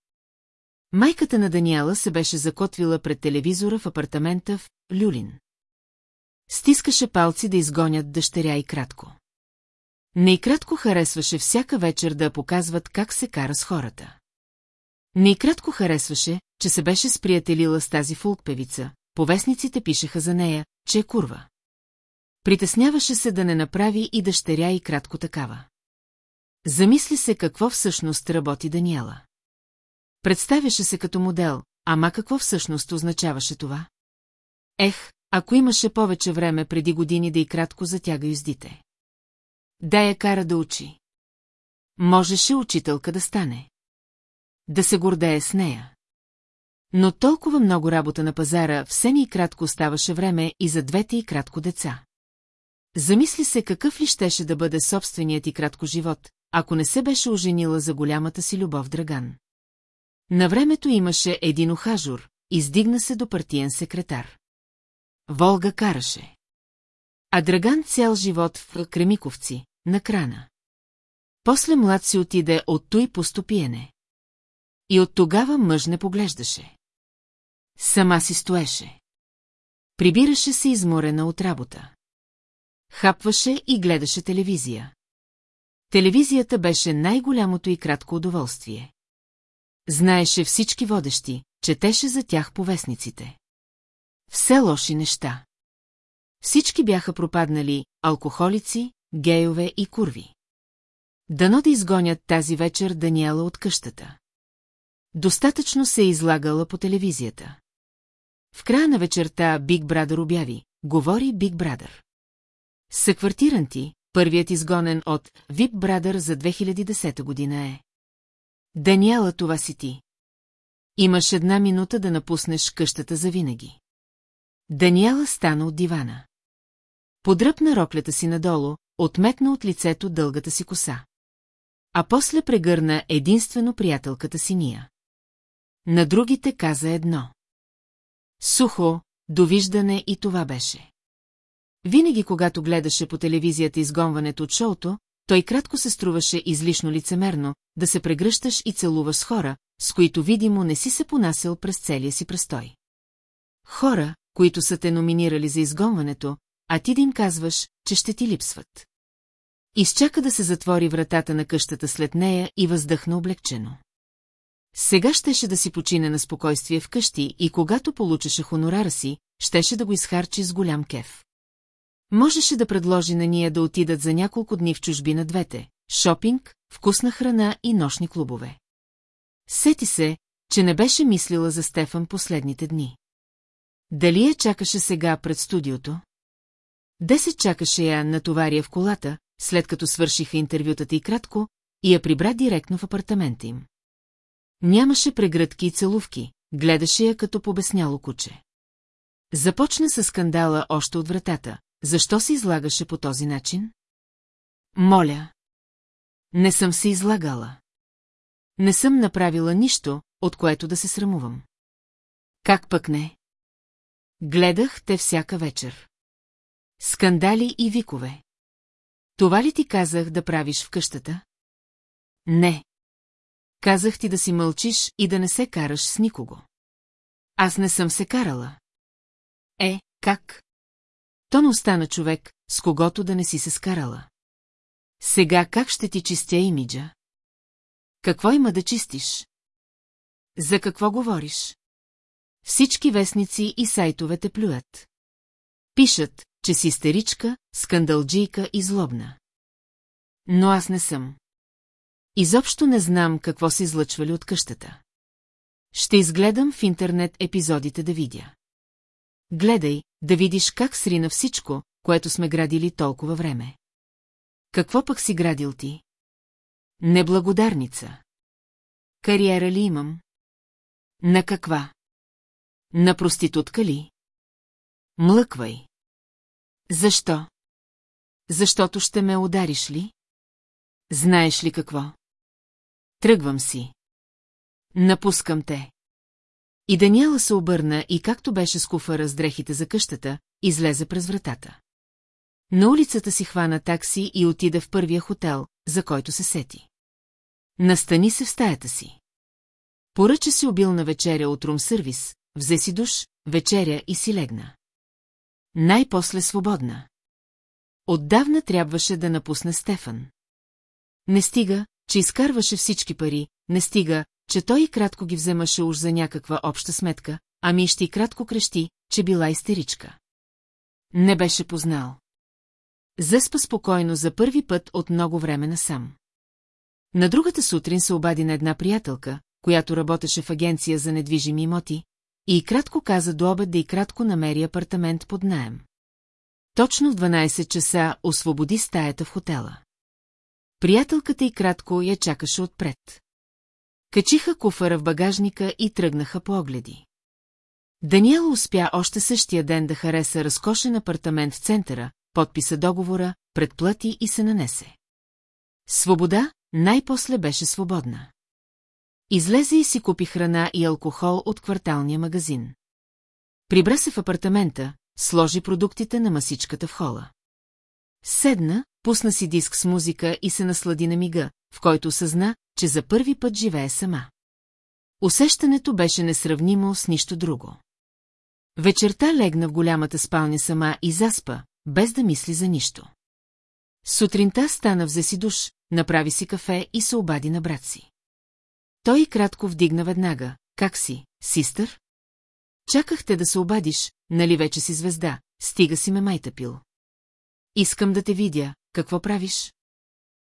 Майката на Даниела се беше закотвила пред телевизора в апартамента в Люлин. Стискаше палци да изгонят дъщеря и кратко. Не харесваше всяка вечер да показват как се кара с хората. Не харесваше, че се беше сприятелила с тази фулк-певица, повестниците пишеха за нея, че е курва. Притесняваше се да не направи и дъщеря и кратко такава. Замисли се какво всъщност работи Даниела. Представяше се като модел, ама какво всъщност означаваше това? Ех, ако имаше повече време преди години да и кратко затяга юздите. Да я кара да учи. Можеше учителка да стане. Да се гордее с нея. Но толкова много работа на пазара, все ни и кратко оставаше време и за двете и кратко деца. Замисли се какъв ли щеше да бъде собственият и кратко живот, ако не се беше оженила за голямата си любов Драган. На времето имаше един ухажор, издигна се до партиен секретар. Волга караше. А Драган цял живот в Кремиковци, на крана. После млад си отиде от той по стопиене. И от тогава мъж не поглеждаше. Сама си стоеше. Прибираше се изморена от работа. Хапваше и гледаше телевизия. Телевизията беше най-голямото и кратко удоволствие. Знаеше всички водещи, четеше за тях повестниците. Все лоши неща. Всички бяха пропаднали алкохолици, гейове и курви. Дано да изгонят тази вечер Даниела от къщата. Достатъчно се е излагала по телевизията. В края на вечерта Биг Брадър обяви, говори Биг Брадър. Съквартиран ти, първият изгонен от Вип Брадър за 2010 година е. Даниела, това си ти. Имаш една минута да напуснеш къщата за винаги. Даниела стана от дивана. Подръпна роклята си надолу, отметна от лицето дългата си коса. А после прегърна единствено приятелката си Ния. На другите каза едно. Сухо, довиждане и това беше. Винаги, когато гледаше по телевизията изгонването от шоуто, той кратко се струваше излишно лицемерно, да се прегръщаш и целуваш с хора, с които видимо не си се понасял през целия си престой. Хора, които са те номинирали за изгонването, а ти да им казваш, че ще ти липсват. Изчака да се затвори вратата на къщата след нея и въздъхна облегчено. Сега щеше да си почине на спокойствие вкъщи и когато получеше хонорара си, щеше да го изхарчи с голям кеф. Можеше да предложи на ние да отидат за няколко дни в чужби на двете – шопинг, вкусна храна и нощни клубове. Сети се, че не беше мислила за Стефан последните дни. Дали я чакаше сега пред студиото? Десет чакаше я натовария в колата, след като свършиха интервютата и кратко, и я прибра директно в апартамента им. Нямаше прегръдки и целувки, гледаше я като побесняло куче. Започна с скандала още от вратата. Защо се излагаше по този начин? Моля. Не съм се излагала. Не съм направила нищо, от което да се срамувам. Как пък не? Гледах те всяка вечер. Скандали и викове. Това ли ти казах да правиш в къщата? Не. Казах ти да си мълчиш и да не се караш с никого. Аз не съм се карала. Е, как? То не остана човек, с когото да не си се скарала. Сега как ще ти чистя имиджа? Какво има да чистиш? За какво говориш? Всички вестници и сайтовете плюят. Пишат, че си истеричка, скандалджийка и злобна. Но аз не съм. Изобщо не знам какво се излъчвали от къщата. Ще изгледам в интернет епизодите да видя. Гледай, да видиш как срина всичко, което сме градили толкова време. Какво пък си градил ти? Неблагодарница. Кариера ли имам? На каква? На проститутка ли? Млъквай. Защо? Защото ще ме удариш ли? Знаеш ли какво? Тръгвам си. Напускам те. И Даниела се обърна и както беше с куфара с дрехите за къщата, излезе през вратата. На улицата си хвана такси и отида в първия хотел, за който се сети. Настани се в стаята си. Поръча си обилна вечеря от рум-сервис, взе си душ, вечеря и си легна. Най-после свободна. Отдавна трябваше да напусне Стефан. Не стига, че изкарваше всички пари, не стига, че той и кратко ги вземаше уж за някаква обща сметка, ами ще и кратко крещи, че била истеричка. Не беше познал. Заспа спокойно за първи път от много време насам. На другата сутрин се обади на една приятелка, която работеше в агенция за недвижими имоти, и кратко каза до обед да и кратко намери апартамент под наем. Точно в 12 часа освободи стаята в хотела. Приятелката и кратко я чакаше отпред. Качиха куфара в багажника и тръгнаха по огледи. Даниела успя още същия ден да хареса разкошен апартамент в центъра, подписа договора, предплати и се нанесе. Свобода най-после беше свободна. Излезе и си купи храна и алкохол от кварталния магазин. Прибра се в апартамента, сложи продуктите на масичката в хола. Седна, пусна си диск с музика и се наслади на мига, в който съзна, че за първи път живее сама. Усещането беше несравнимо с нищо друго. Вечерта легна в голямата спалня сама и заспа, без да мисли за нищо. Сутринта стана взе си душ, направи си кафе и се обади на брат си. Той кратко вдигна веднага. Как си, систър? Чакахте да се обадиш, нали вече си звезда, стига си ме майтапил. Искам да те видя, какво правиш?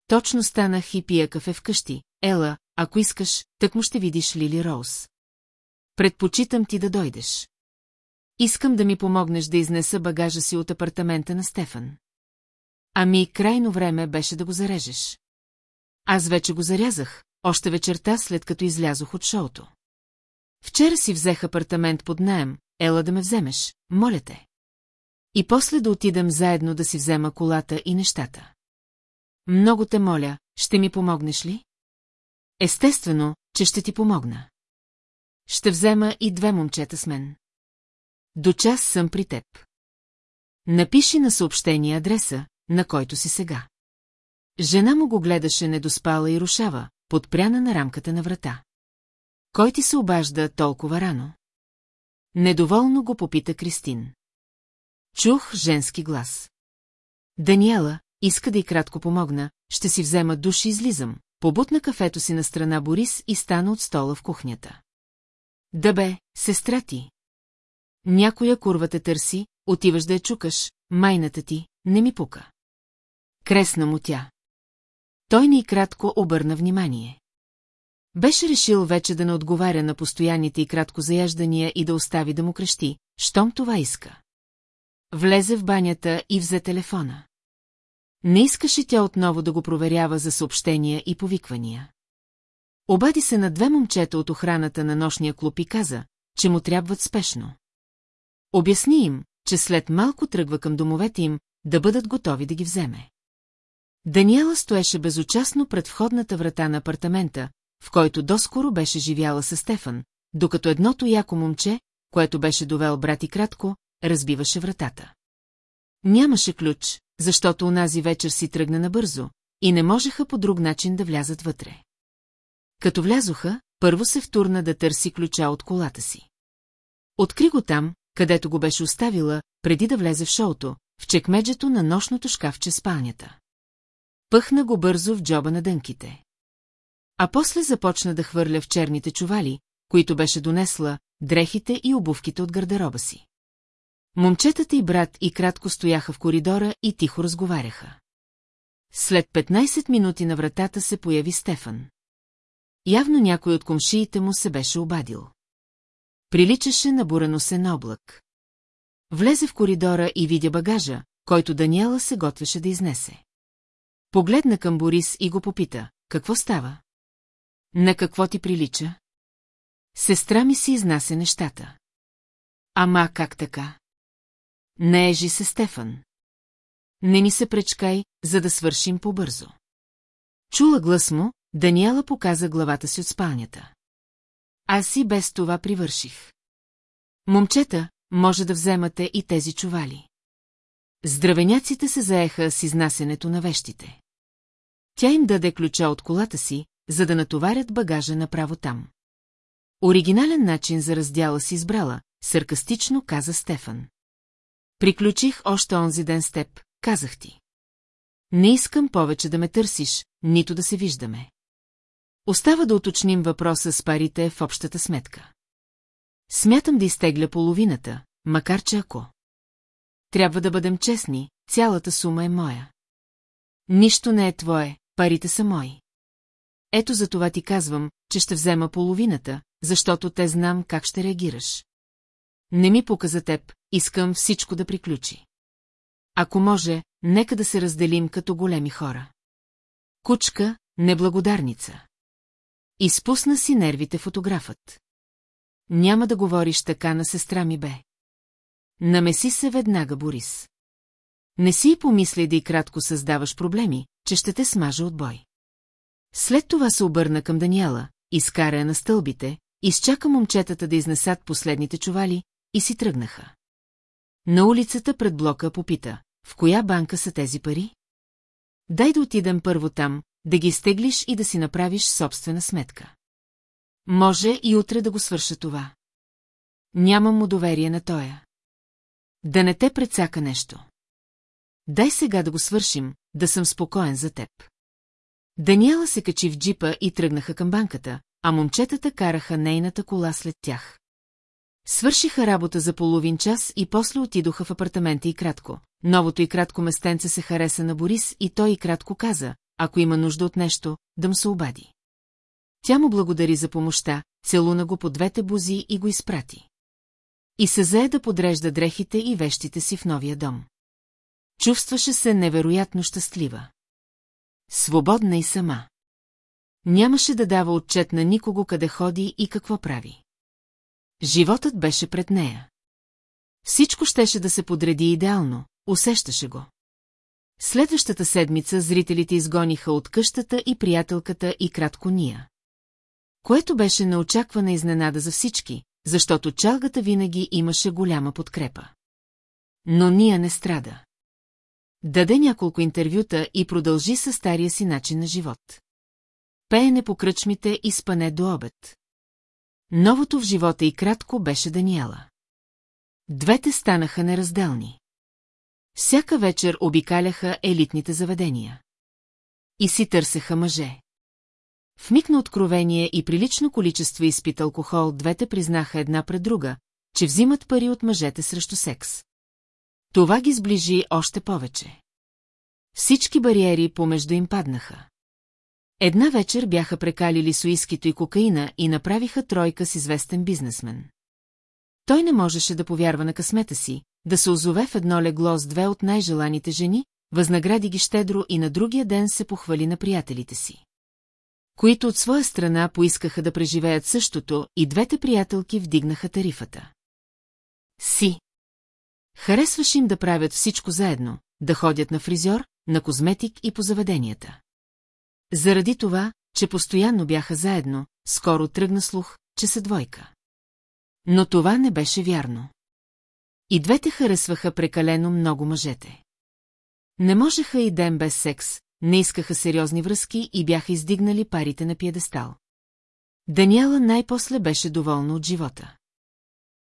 Точно станах и пия кафе вкъщи. Ела, ако искаш, так му ще видиш Лили Роуз. Предпочитам ти да дойдеш. Искам да ми помогнеш да изнеса багажа си от апартамента на Стефан. Ами, крайно време беше да го зарежеш. Аз вече го зарязах, още вечерта след като излязох от шоуто. Вчера си взех апартамент под наем, ела да ме вземеш, моля те. И после да отидем заедно да си взема колата и нещата. Много те моля, ще ми помогнеш ли? Естествено, че ще ти помогна. Ще взема и две момчета с мен. До час съм при теб. Напиши на съобщение адреса, на който си сега. Жена му го гледаше недоспала и рушава, подпряна на рамката на врата. Кой ти се обажда толкова рано? Недоволно го попита Кристин. Чух женски глас. Даниела, иска да и кратко помогна, ще си взема душ и излизам. Побутна кафето си на страна Борис и стана от стола в кухнята. Да бе, сестра ти. Някоя курва те търси, отиваш да я чукаш, майната ти, не ми пука. Кресна му тя. Той ни кратко обърна внимание. Беше решил вече да не отговаря на постоянните и кратко заяждания и да остави да му крещи, щом това иска. Влезе в банята и взе телефона. Не искаше тя отново да го проверява за съобщения и повиквания. Обади се на две момчета от охраната на нощния клуб и каза, че му трябват спешно. Обясни им, че след малко тръгва към домовете им, да бъдат готови да ги вземе. Даниела стоеше безучастно пред входната врата на апартамента, в който доскоро беше живяла със Стефан, докато едното яко момче, което беше довел брат и кратко, разбиваше вратата. Нямаше ключ, защото онази вечер си тръгна набързо и не можеха по друг начин да влязат вътре. Като влязоха, първо се втурна да търси ключа от колата си. Откри го там, където го беше оставила, преди да влезе в шоуто, в чекмеджето на нощното шкафче спалнята. Пъхна го бързо в джоба на дънките. А после започна да хвърля в черните чували, които беше донесла, дрехите и обувките от гардероба си. Момчетата и брат и кратко стояха в коридора и тихо разговаряха. След 15 минути на вратата се появи Стефан. Явно някой от комшиите му се беше обадил. Приличаше на бураносен облак. Влезе в коридора и видя багажа, който Даниела се готвеше да изнесе. Погледна към Борис и го попита, какво става? На какво ти прилича? Сестра ми си изнася нещата. Ама как така? Не ежи се, Стефан. Не ни се пречкай, за да свършим по-бързо. Чула глас му, Даниела показа главата си от спалнята. Аз и без това привърших. Момчета, може да вземате и тези чували. Здравеняците се заеха с изнасенето на вещите. Тя им даде ключа от колата си, за да натоварят багажа направо там. Оригинален начин за раздяла си избрала, саркастично каза Стефан. Приключих още онзи ден с теб, казах ти. Не искам повече да ме търсиш, нито да се виждаме. Остава да уточним въпроса с парите в общата сметка. Смятам да изтегля половината, макар че ако. Трябва да бъдем честни, цялата сума е моя. Нищо не е твое, парите са мои. Ето за това ти казвам, че ще взема половината, защото те знам как ще реагираш. Не ми пука за теб, искам всичко да приключи. Ако може, нека да се разделим като големи хора. Кучка, неблагодарница. Изпусна си нервите фотографът. Няма да говориш така на сестра ми бе. Намеси се веднага, Борис. Не си и помисли да и кратко създаваш проблеми, че ще те смажа от бой. След това се обърна към Даниела, изкара я на стълбите, изчака момчетата да изнесат последните чували и си тръгнаха. На улицата пред блока попита, в коя банка са тези пари? Дай да отидем първо там, да ги стеглиш и да си направиш собствена сметка. Може и утре да го свърша това. Нямам му доверие на тоя. Да не те предсака нещо. Дай сега да го свършим, да съм спокоен за теб. Даниела се качи в джипа и тръгнаха към банката, а момчетата караха нейната кола след тях. Свършиха работа за половин час и после отидоха в апартамента и кратко. Новото и кратко местенце се хареса на Борис и той и кратко каза, ако има нужда от нещо, да му се обади. Тя му благодари за помощта, целуна го по двете бузи и го изпрати. И се зае да подрежда дрехите и вещите си в новия дом. Чувстваше се невероятно щастлива. Свободна и сама. Нямаше да дава отчет на никого къде ходи и какво прави. Животът беше пред нея. Всичко щеше да се подреди идеално, усещаше го. Следващата седмица зрителите изгониха от къщата и приятелката и кратко ния. Което беше неочаквана изненада за всички, защото чалгата винаги имаше голяма подкрепа. Но Ния не страда. Даде няколко интервюта и продължи със стария си начин на живот. Пеене по кръчмите и спане до обед. Новото в живота и кратко беше Даниела. Двете станаха неразделни. Всяка вечер обикаляха елитните заведения. И си търсеха мъже. В миг на откровение и прилично количество изпит алкохол двете признаха една пред друга, че взимат пари от мъжете срещу секс. Това ги сближи още повече. Всички бариери помежду им паднаха. Една вечер бяха прекалили суискито и кокаина и направиха тройка с известен бизнесмен. Той не можеше да повярва на късмета си, да се озове в едно легло с две от най-желаните жени, възнагради ги щедро и на другия ден се похвали на приятелите си. Които от своя страна поискаха да преживеят същото и двете приятелки вдигнаха тарифата. Си. Харесваш им да правят всичко заедно, да ходят на фризьор, на козметик и по заведенията. Заради това, че постоянно бяха заедно, скоро тръгна слух, че са двойка. Но това не беше вярно. И двете харесваха прекалено много мъжете. Не можеха и ден без секс, не искаха сериозни връзки и бяха издигнали парите на пиедестал. Даниела най-после беше доволна от живота.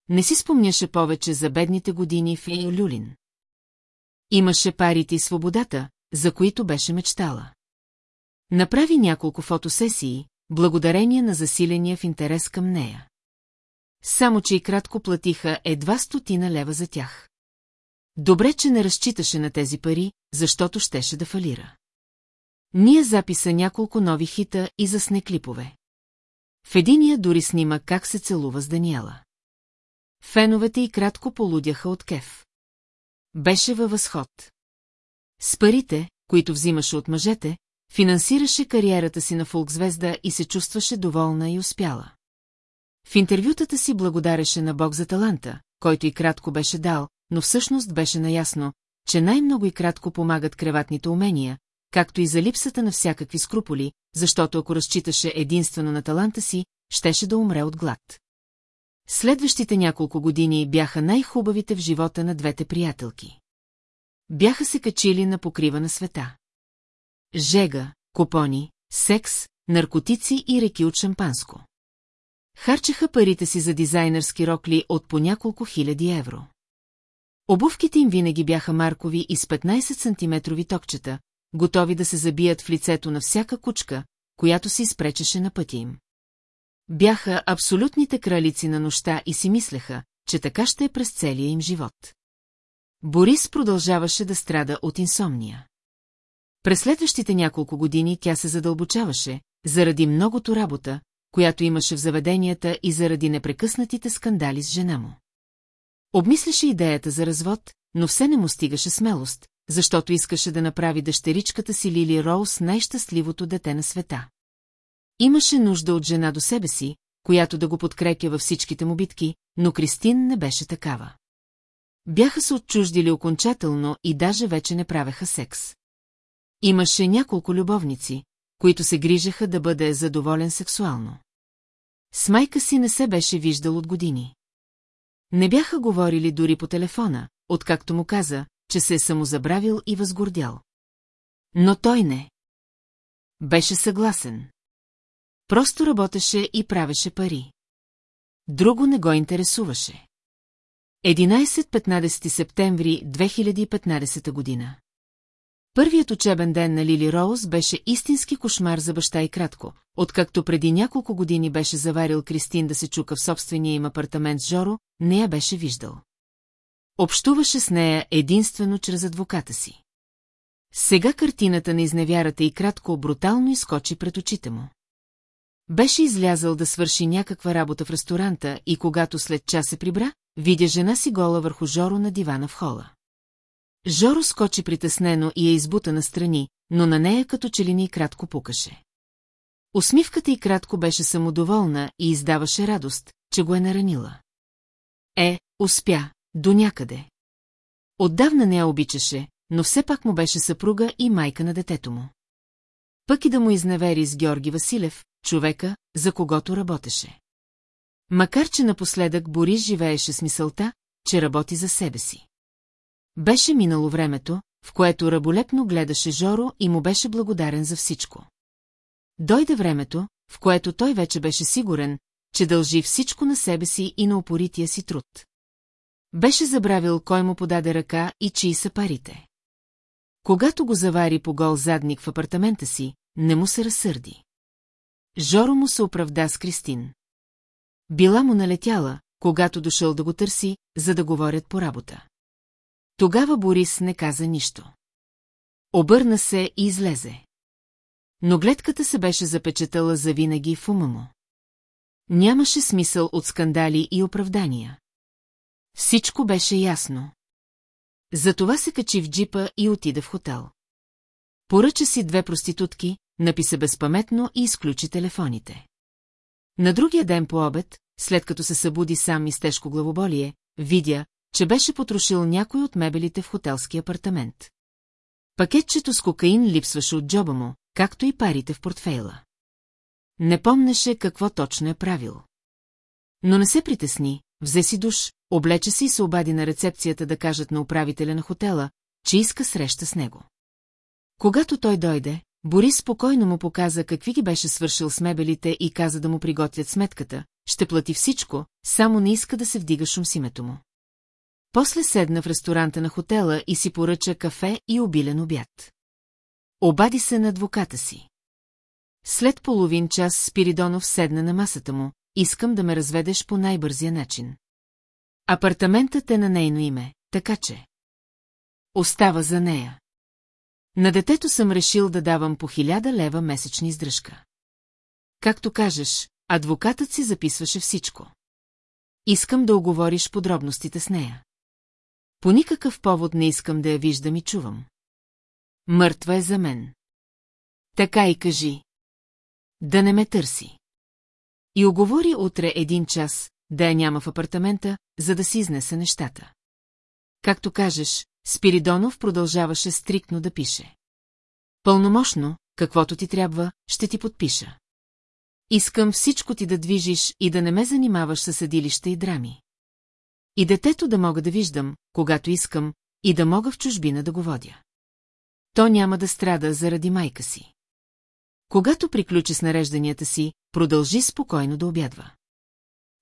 Не си спомняше повече за бедните години в Люлин. Имаше парите и свободата, за които беше мечтала. Направи няколко фотосесии, благодарение на засиления в интерес към нея. Само, че и кратко платиха едва стотина лева за тях. Добре, че не разчиташе на тези пари, защото щеше да фалира. Ние записа няколко нови хита и засне клипове. В единия дори снима как се целува с Даниела. Феновете и кратко полудяха от кеф. Беше във възход. С парите, които взимаше от мъжете, финансираше кариерата си на фолкзвезда и се чувстваше доволна и успяла. В интервютата си благодареше на Бог за таланта, който и кратко беше дал, но всъщност беше наясно, че най-много и кратко помагат креватните умения, както и за липсата на всякакви скруполи, защото ако разчиташе единствено на таланта си, щеше да умре от глад. Следващите няколко години бяха най-хубавите в живота на двете приятелки. Бяха се качили на покрива на света. Жега, купони, секс, наркотици и реки от шампанско. Харчеха парите си за дизайнерски рокли от по няколко хиляди евро. Обувките им винаги бяха маркови и с 15 сантиметрови токчета, готови да се забият в лицето на всяка кучка, която се изпречеше на пътя им. Бяха абсолютните кралици на нощта и си мислеха, че така ще е през целия им живот. Борис продължаваше да страда от инсомния. През следващите няколко години тя се задълбочаваше, заради многото работа, която имаше в заведенията и заради непрекъснатите скандали с жена му. Обмисляше идеята за развод, но все не му стигаше смелост, защото искаше да направи дъщеричката си Лили Роуз най-щастливото дете на света. Имаше нужда от жена до себе си, която да го подкрепя във всичките му битки, но Кристин не беше такава. Бяха се отчуждили окончателно и даже вече не правеха секс. Имаше няколко любовници, които се грижаха да бъде задоволен сексуално. С майка си не се беше виждал от години. Не бяха говорили дори по телефона, откакто му каза, че се е самозабравил и възгордял. Но той не. Беше съгласен. Просто работеше и правеше пари. Друго не го интересуваше. 11-15 септември 2015 година. Първият учебен ден на Лили Роуз беше истински кошмар за баща и кратко, откакто преди няколко години беше заварил Кристин да се чука в собствения им апартамент с Жоро, не я беше виждал. Общуваше с нея единствено чрез адвоката си. Сега картината на изневярата и кратко брутално изкочи пред очите му. Беше излязъл да свърши някаква работа в ресторанта и когато след час се прибра, видя жена си гола върху Жоро на дивана в хола. Жоро скочи притеснено и я избута настрани, но на нея като че ли ни кратко пукаше. Усмивката й кратко беше самодоволна и издаваше радост, че го е наранила. Е, успя, до някъде. Отдавна не я обичаше, но все пак му беше съпруга и майка на детето му. Пък и да му изневери с Георги Василев, човека, за когото работеше. Макар, че напоследък Борис живееше с мисълта, че работи за себе си. Беше минало времето, в което раболепно гледаше Жоро и му беше благодарен за всичко. Дойде времето, в което той вече беше сигурен, че дължи всичко на себе си и на упорития си труд. Беше забравил кой му подаде ръка и чии са парите. Когато го завари по гол задник в апартамента си, не му се разсърди. Жоро му се оправда с Кристин. Била му налетяла, когато дошъл да го търси, за да говорят по работа. Тогава Борис не каза нищо. Обърна се и излезе. Но гледката се беше запечатала завинаги в ума му. Нямаше смисъл от скандали и оправдания. Всичко беше ясно. Затова се качи в джипа и отида в хотел. Поръча си две проститутки, написа безпаметно и изключи телефоните. На другия ден по обед, след като се събуди сам и с тежко главоболие, видя, че беше потрошил някой от мебелите в хотелски апартамент. Пакетчето с кокаин липсваше от джоба му, както и парите в портфейла. Не помнеше какво точно е правил. Но не се притесни, взе си душ, облече се и се обади на рецепцията да кажат на управителя на хотела, че иска среща с него. Когато той дойде, Борис спокойно му показа какви ги беше свършил с мебелите и каза да му приготвят сметката, ще плати всичко, само не иска да се вдига шум с името му. После седна в ресторанта на хотела и си поръча кафе и обилен обяд. Обади се на адвоката си. След половин час Спиридонов седна на масата му, искам да ме разведеш по най-бързия начин. Апартаментът е на нейно име, така че... Остава за нея. На детето съм решил да давам по хиляда лева месечни издръжка. Както кажеш, адвокатът си записваше всичко. Искам да оговориш подробностите с нея. По никакъв повод не искам да я виждам и чувам. Мъртва е за мен. Така и кажи. Да не ме търси. И оговори утре един час, да я няма в апартамента, за да си изнесе нещата. Както кажеш, Спиридонов продължаваше стриктно да пише. Пълномощно, каквото ти трябва, ще ти подпиша. Искам всичко ти да движиш и да не ме занимаваш със съдилища и драми. И детето да мога да виждам, когато искам, и да мога в чужбина да го водя. То няма да страда заради майка си. Когато приключи с нарежданията си, продължи спокойно да обядва.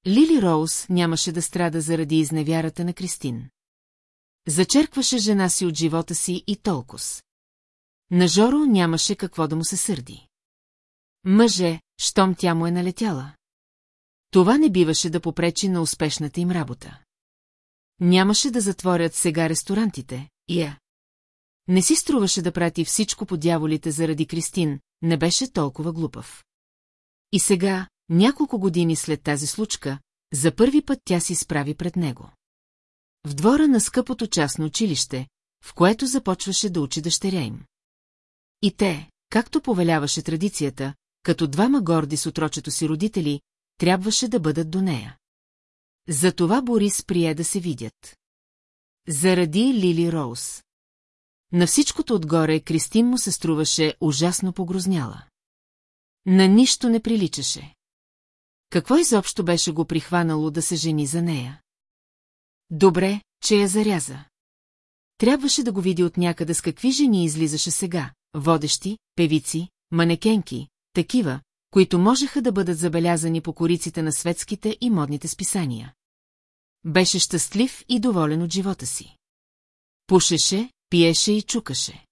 Лили Роуз нямаше да страда заради изневярата на Кристин. Зачеркваше жена си от живота си и толкова. На Жоро нямаше какво да му се сърди. Мъже, щом тя му е налетяла. Това не биваше да попречи на успешната им работа. Нямаше да затворят сега ресторантите, я. Не си струваше да прати всичко по дяволите заради Кристин, не беше толкова глупав. И сега, няколко години след тази случка, за първи път тя си справи пред него. В двора на скъпото частно училище, в което започваше да учи дъщеря им. И те, както повеляваше традицията, като двама горди с отрочето си родители, трябваше да бъдат до нея. Затова Борис прие да се видят. Заради Лили Роуз. На всичкото отгоре Кристин му се струваше ужасно погрозняла. На нищо не приличаше. Какво изобщо беше го прихванало да се жени за нея? Добре, че я заряза. Трябваше да го види от някъде с какви жени излизаше сега, водещи, певици, манекенки, такива, които можеха да бъдат забелязани по кориците на светските и модните списания. Беше щастлив и доволен от живота си. Пушеше, пиеше и чукаше.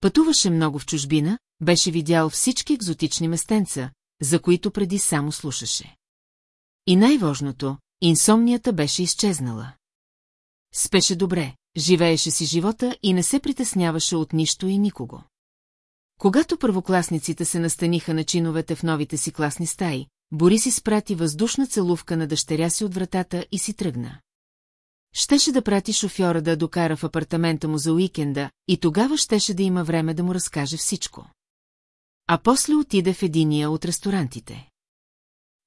Пътуваше много в чужбина, беше видял всички екзотични местенца, за които преди само слушаше. И най-важното, инсомнията беше изчезнала. Спеше добре, живееше си живота и не се притесняваше от нищо и никого. Когато първокласниците се настаниха на чиновете в новите си класни стаи, Борис изпрати въздушна целувка на дъщеря си от вратата и си тръгна. Щеше да прати шофьора да докара в апартамента му за уикенда и тогава щеше да има време да му разкаже всичко. А после отиде в единия от ресторантите.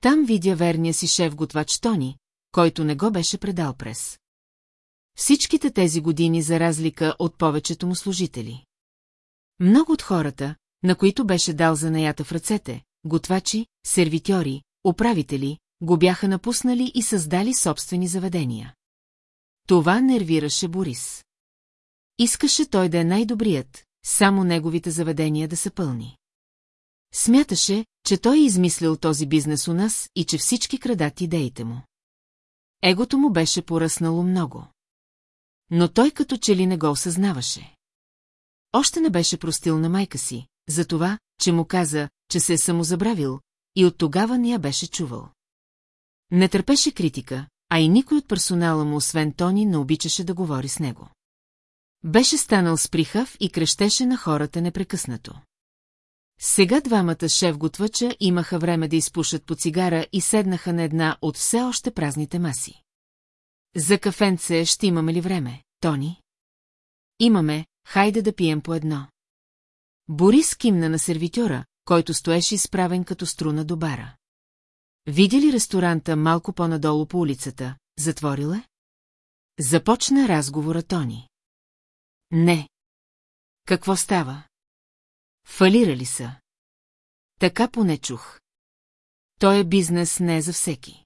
Там видя верния си шеф-готвач Тони, който не го беше предал през. Всичките тези години за разлика от повечето му служители. Много от хората, на които беше дал занаята в ръцете, готвачи, сервитьори, управители, го бяха напуснали и създали собствени заведения. Това нервираше Борис. Искаше той да е най-добрият, само неговите заведения да са пълни. Смяташе, че той е измислил този бизнес у нас и че всички крадат идеите му. Егото му беше поръснало много. Но той като че ли не го осъзнаваше. Още не беше простил на майка си, за това, че му каза, че се е самозабравил, и от тогава не я беше чувал. Не търпеше критика, а и никой от персонала му, освен Тони, не обичаше да говори с него. Беше станал сприхав и крещеше на хората непрекъснато. Сега двамата шеф-готвача имаха време да изпушат по цигара и седнаха на една от все още празните маси. За кафенце ще имаме ли време, Тони? Имаме, хайде да пием по едно. Борис кимна на сервитюра, който стоеше изправен като струна до бара. Видя ли ресторанта малко по-надолу по улицата, затворил е? Започна разговора Тони. Не. Какво става? Фалирали са. Така поне чух. Той е бизнес не е за всеки.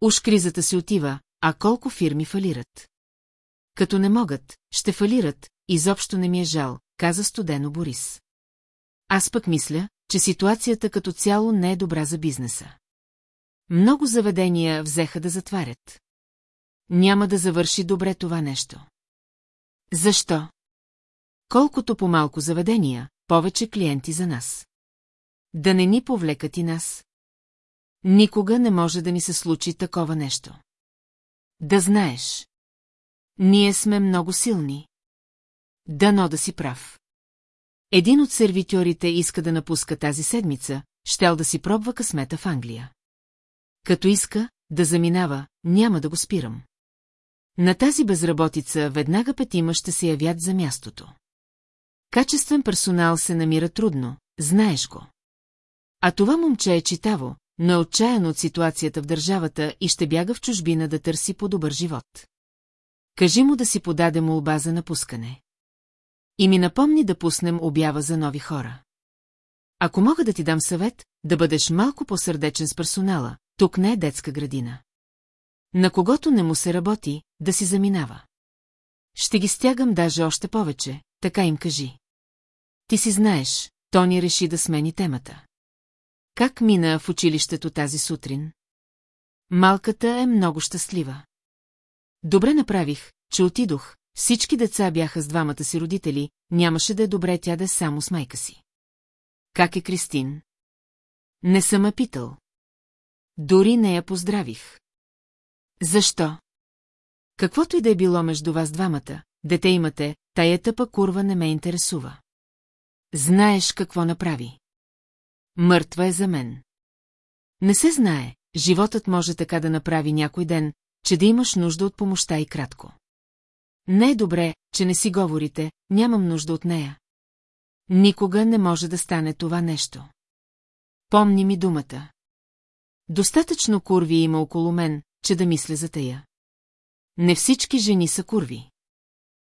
Уж кризата си отива, а колко фирми фалират. Като не могат, ще фалират, изобщо не ми е жал, каза студено Борис. Аз пък мисля, че ситуацията като цяло не е добра за бизнеса. Много заведения взеха да затварят. Няма да завърши добре това нещо. Защо? Колкото по-малко заведения, повече клиенти за нас. Да не ни повлекат и нас. Никога не може да ни се случи такова нещо. Да знаеш. Ние сме много силни. Дано да си прав. Един от сервитьорите иска да напуска тази седмица, щел да си пробва късмета в Англия. Като иска да заминава, няма да го спирам. На тази безработица веднага петима ще се явят за мястото. Качествен персонал се намира трудно, знаеш го. А това момче е читаво, но е отчаяно от ситуацията в държавата и ще бяга в чужбина да търси по-добър живот. Кажи му да си подаде молба за напускане. И ми напомни да пуснем обява за нови хора. Ако мога да ти дам съвет, да бъдеш малко по-сърдечен с персонала, тук не е детска градина. На когото не му се работи, да си заминава. Ще ги стягам даже още повече, така им кажи. Ти си знаеш, Тони реши да смени темата. Как мина в училището тази сутрин? Малката е много щастлива. Добре направих, че отидох, всички деца бяха с двамата си родители, нямаше да е добре тя да е само с майка си. Как е Кристин? Не съм я питал. Дори не я поздравих. Защо? Каквото и да е било между вас двамата, дете имате, тая тъпа курва не ме интересува. Знаеш какво направи. Мъртва е за мен. Не се знае, животът може така да направи някой ден, че да имаш нужда от помощта и кратко. Не е добре, че не си говорите, нямам нужда от нея. Никога не може да стане това нещо. Помни ми думата. Достатъчно курви има около мен, че да мисля за тая. Не всички жени са курви.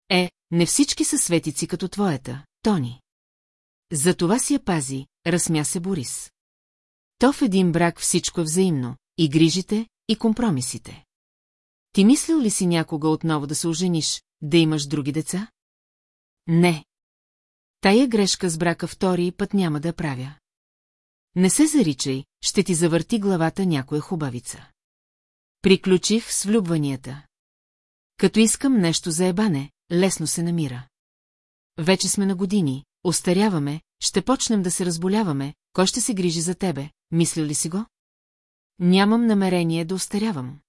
Е, не всички са светици като твоята, Тони. За това си я пази, разсмя се Борис. То в един брак всичко е взаимно, и грижите, и компромисите. Ти мислил ли си някога отново да се ожениш, да имаш други деца? Не. Тая грешка с брака втори път няма да правя. Не се заричай, ще ти завърти главата някоя хубавица. Приключих с влюбванията. Като искам нещо за ебане, лесно се намира. Вече сме на години, остаряваме, ще почнем да се разболяваме, кой ще се грижи за тебе, мислил ли си го? Нямам намерение да остарявам.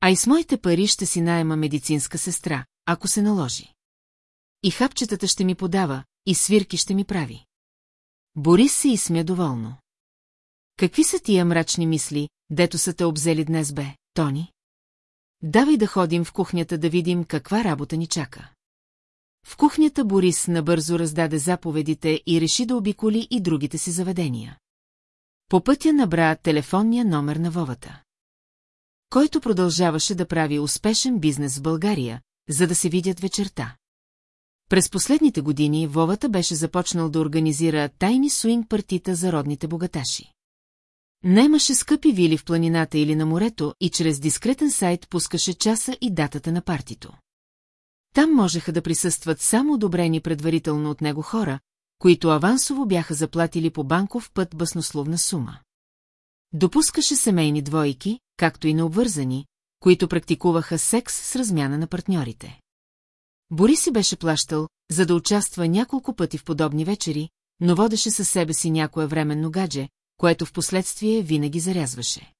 А и с моите пари ще си найема медицинска сестра, ако се наложи. И хапчетата ще ми подава, и свирки ще ми прави. Борис се и смя доволно. Какви са тия мрачни мисли, дето са те обзели днес бе, Тони? Давай да ходим в кухнята да видим каква работа ни чака. В кухнята Борис набързо раздаде заповедите и реши да обиколи и другите си заведения. По пътя набра телефонния номер на Вовата. Който продължаваше да прави успешен бизнес в България, за да се видят вечерта. През последните години Вовата беше започнал да организира тайни суинг партита за родните богаташи. Наймаше скъпи вили в планината или на морето и чрез дискретен сайт пускаше часа и датата на партито. Там можеха да присъстват само одобрени предварително от него хора, които авансово бяха заплатили по банков път баснословна сума. Допускаше семейни двойки, както и необвързани, които практикуваха секс с размяна на партньорите. Бори си беше плащал, за да участва няколко пъти в подобни вечери, но водеше със себе си някое временно гадже, което в последствие винаги зарязваше.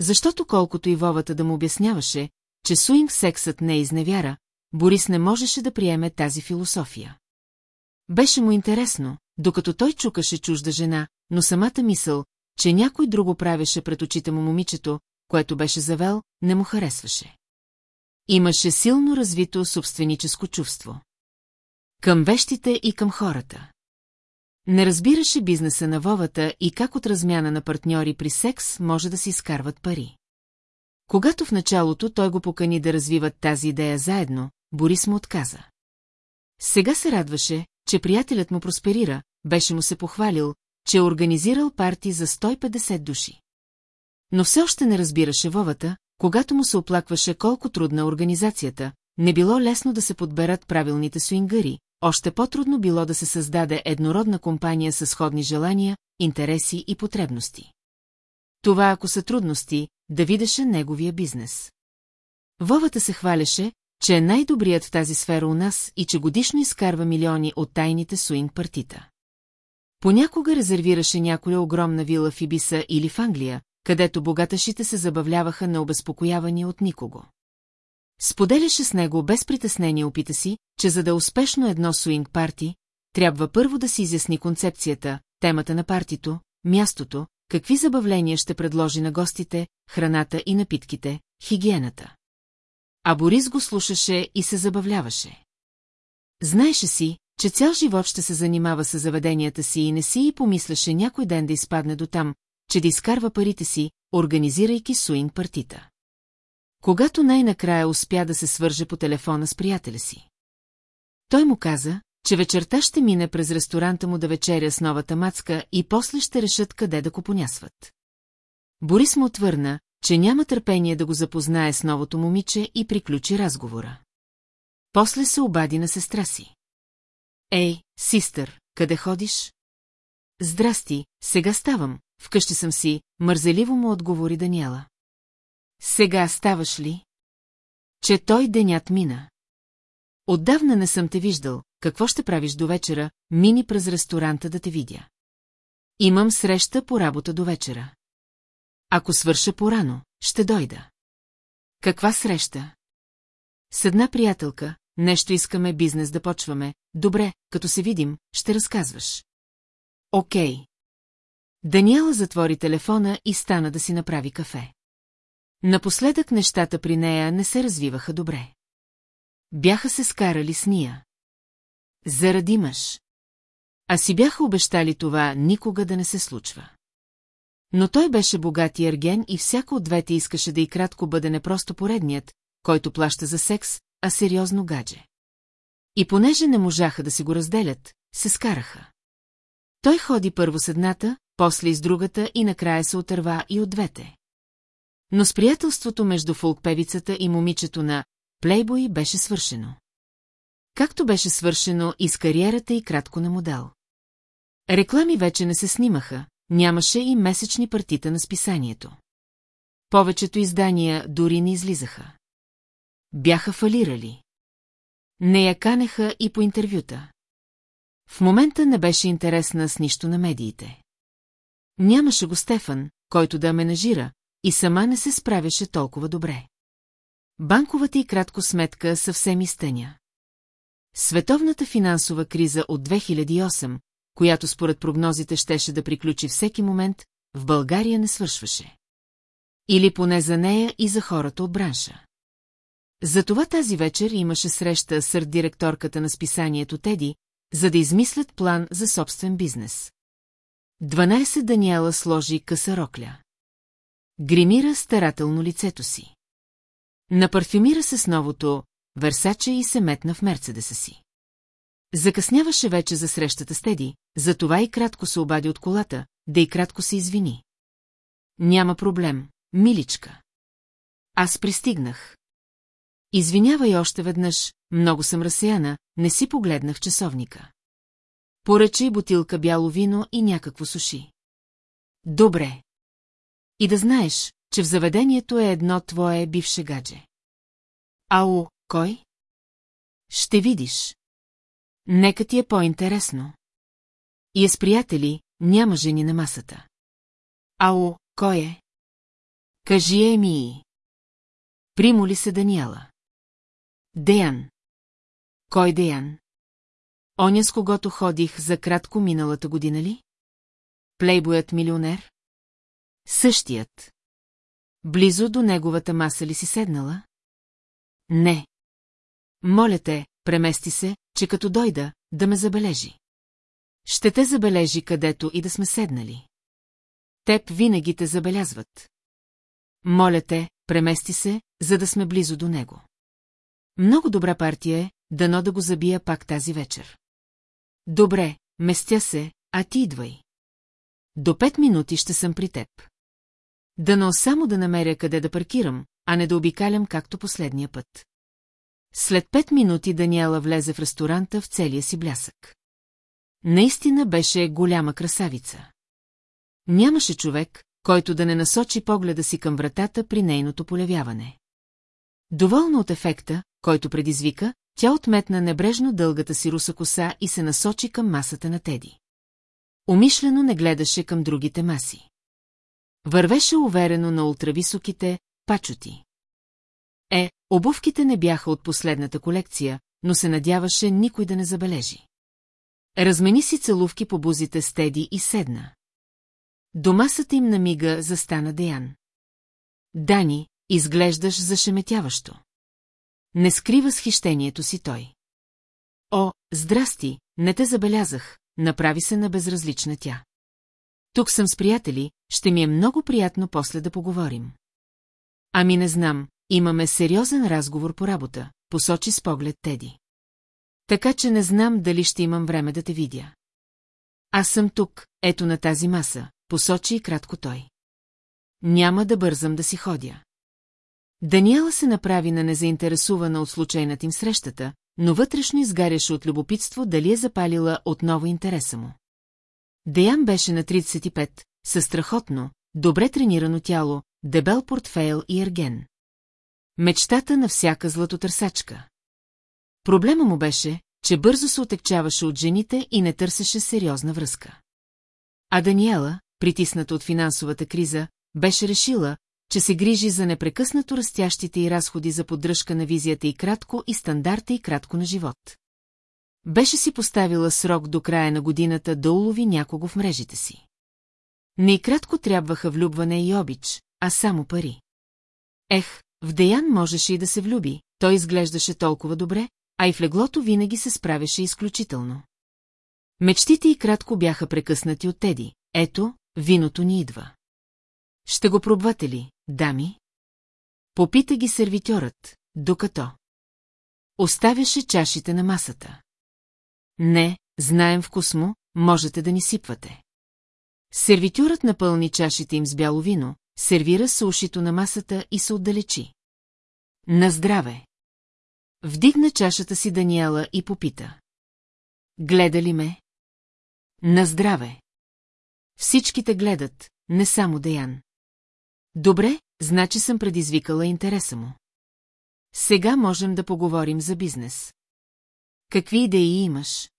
Защото колкото и Вовата да му обясняваше, че суинг сексът не е изневяра, Борис не можеше да приеме тази философия. Беше му интересно, докато той чукаше чужда жена, но самата мисъл, че някой друго правеше пред очите му момичето, което беше завел, не му харесваше. Имаше силно развито собственическо чувство. Към вещите и към хората. Не разбираше бизнеса на Вовата и как от размяна на партньори при секс може да си изкарват пари. Когато в началото той го покани да развиват тази идея заедно, Борис му отказа. Сега се радваше, че приятелят му просперира, беше му се похвалил, че е организирал парти за 150 души. Но все още не разбираше Вовата, когато му се оплакваше колко трудна организацията, не било лесно да се подберат правилните суингари, още по-трудно било да се създаде еднородна компания с сходни желания, интереси и потребности. Това ако са трудности, да видеше неговия бизнес. Вовата се хваляше, че е най-добрият в тази сфера у нас и че годишно изкарва милиони от тайните суинг партита. Понякога резервираше някоя огромна вила в Ибиса или в Англия, където богаташите се забавляваха на обезпокоявани от никого. Споделяше с него без притеснение опита си, че за да е успешно едно суинг парти, трябва първо да си изясни концепцията, темата на партито, мястото, какви забавления ще предложи на гостите, храната и напитките, хигиената. А Борис го слушаше и се забавляваше. Знаеше си, че цял живот ще се занимава с заведенията си и не си и помисляше някой ден да изпадне до там, че да изкарва парите си, организирайки суинг партита. Когато най-накрая успя да се свърже по телефона с приятеля си. Той му каза, че вечерта ще мине през ресторанта му да вечеря с новата мацка и после ще решат къде да купонясват. Борис му отвърна, че няма търпение да го запознае с новото момиче и приключи разговора. После се обади на сестра си. Ей, систър, къде ходиш? Здрасти, сега ставам, вкъщи съм си, мързеливо му отговори Даниела. Сега ставаш ли? Че той денят мина. Отдавна не съм те виждал, какво ще правиш до вечера, мини през ресторанта да те видя. Имам среща по работа до вечера. Ако свърша порано, ще дойда. Каква среща? С една приятелка, нещо искаме бизнес да почваме. Добре, като се видим, ще разказваш. Окей. Даниела затвори телефона и стана да си направи кафе. Напоследък нещата при нея не се развиваха добре. Бяха се скарали с Ния. Заради мъж. А си бяха обещали това никога да не се случва. Но той беше богат и ерген и всяко от двете искаше да и кратко бъде не просто поредният, който плаща за секс, а сериозно гадже. И понеже не можаха да си го разделят, се скараха. Той ходи първо с едната, после и с другата и накрая се отърва и от двете. Но с приятелството между фолкпевицата и момичето на Плейбой беше свършено. Както беше свършено и с кариерата и кратко на модел. Реклами вече не се снимаха, нямаше и месечни партита на списанието. Повечето издания дори не излизаха. Бяха фалирали. Не я канеха и по интервюта. В момента не беше интересна с нищо на медиите. Нямаше го Стефан, който да менажира, и сама не се справяше толкова добре. Банковата и кратко сметка съвсем изтъня. Световната финансова криза от 2008, която според прогнозите щеше да приключи всеки момент, в България не свършваше. Или поне за нея и за хората от бранша. Затова тази вечер имаше среща с директорката на списанието Теди, за да измислят план за собствен бизнес. 12 Даниела сложи къса рокля. Гримира старателно лицето си. Напарфюмира се с новото Версаче и се метна в Мерцедеса си. Закъсняваше вече за срещата с Теди, затова и кратко се обади от колата, да и кратко се извини. Няма проблем, миличка. Аз пристигнах. Извинявай още веднъж, много съм разсеяна, не си погледнах часовника. Поръчай бутилка бяло вино и някакво суши. Добре. И да знаеш, че в заведението е едно твое бивше гадже. Ау, кой? Ще видиш. Нека ти е по-интересно. И е с приятели, няма жени на масата. Ау, кой е? Кажи Еми. Примоли се Даниела. Деян. Кой Деян? Оня с когото ходих за кратко миналата година ли? Плейбоят милионер? Същият. Близо до неговата маса ли си седнала? Не. Моля те, премести се, че като дойда, да ме забележи. Ще те забележи където и да сме седнали. Теб винаги те забелязват. Моля те, премести се, за да сме близо до него. Много добра партия е, дано да го забия пак тази вечер. Добре, местя се, а ти идвай. До пет минути ще съм при теб. Дано само да намеря къде да паркирам, а не да обикалям както последния път. След пет минути Даниела влезе в ресторанта в целия си блясък. Наистина беше голяма красавица. Нямаше човек, който да не насочи погледа си към вратата при нейното полявяване. Доволна от ефекта, който предизвика, тя отметна небрежно дългата си руса коса и се насочи към масата на Теди. Умишлено не гледаше към другите маси. Вървеше уверено на ултрависоките пачоти. Е, обувките не бяха от последната колекция, но се надяваше никой да не забележи. Размени си целувки по бузите с Теди и седна. До масата им намига застана Деян. Дани, изглеждаш зашеметяващо. Не скрива схищението си той. О, здрасти, не те забелязах, направи се на безразлична тя. Тук съм с приятели, ще ми е много приятно после да поговорим. Ами не знам, имаме сериозен разговор по работа, посочи с поглед Теди. Така че не знам дали ще имам време да те видя. Аз съм тук, ето на тази маса, посочи и кратко той. Няма да бързам да си ходя. Даниела се направи на незаинтересувана от случайната им срещата, но вътрешно изгаряше от любопитство дали е запалила отново интереса му. Деян беше на 35, със страхотно, добре тренирано тяло, дебел портфейл и ерген. Мечтата на всяка златотърсачка. Проблема му беше, че бързо се отекчаваше от жените и не търсеше сериозна връзка. А Даниела, притисната от финансовата криза, беше решила, че се грижи за непрекъснато растящите и разходи за поддръжка на визията и кратко и стандарта и кратко на живот. Беше си поставила срок до края на годината да улови някого в мрежите си. Не и кратко трябваха влюбване и обич, а само пари. Ех, в Деян можеше и да се влюби, той изглеждаше толкова добре, а и в леглото винаги се справяше изключително. Мечтите и кратко бяха прекъснати от Теди. Ето, виното ни идва. Ще го пробвате ли, дами? Попита ги сервитьорът, докато. Оставяше чашите на масата. Не, знаем вкус му, можете да ни сипвате. Сервитюрът напълни чашите им с бяло вино, сервира сушито на масата и се отдалечи. На здраве! Вдигна чашата си Даниела и попита. Гледа ли ме? На здраве! Всичките гледат, не само Деян. Добре, значи съм предизвикала интереса му. Сега можем да поговорим за бизнес. Какви идеи имаш?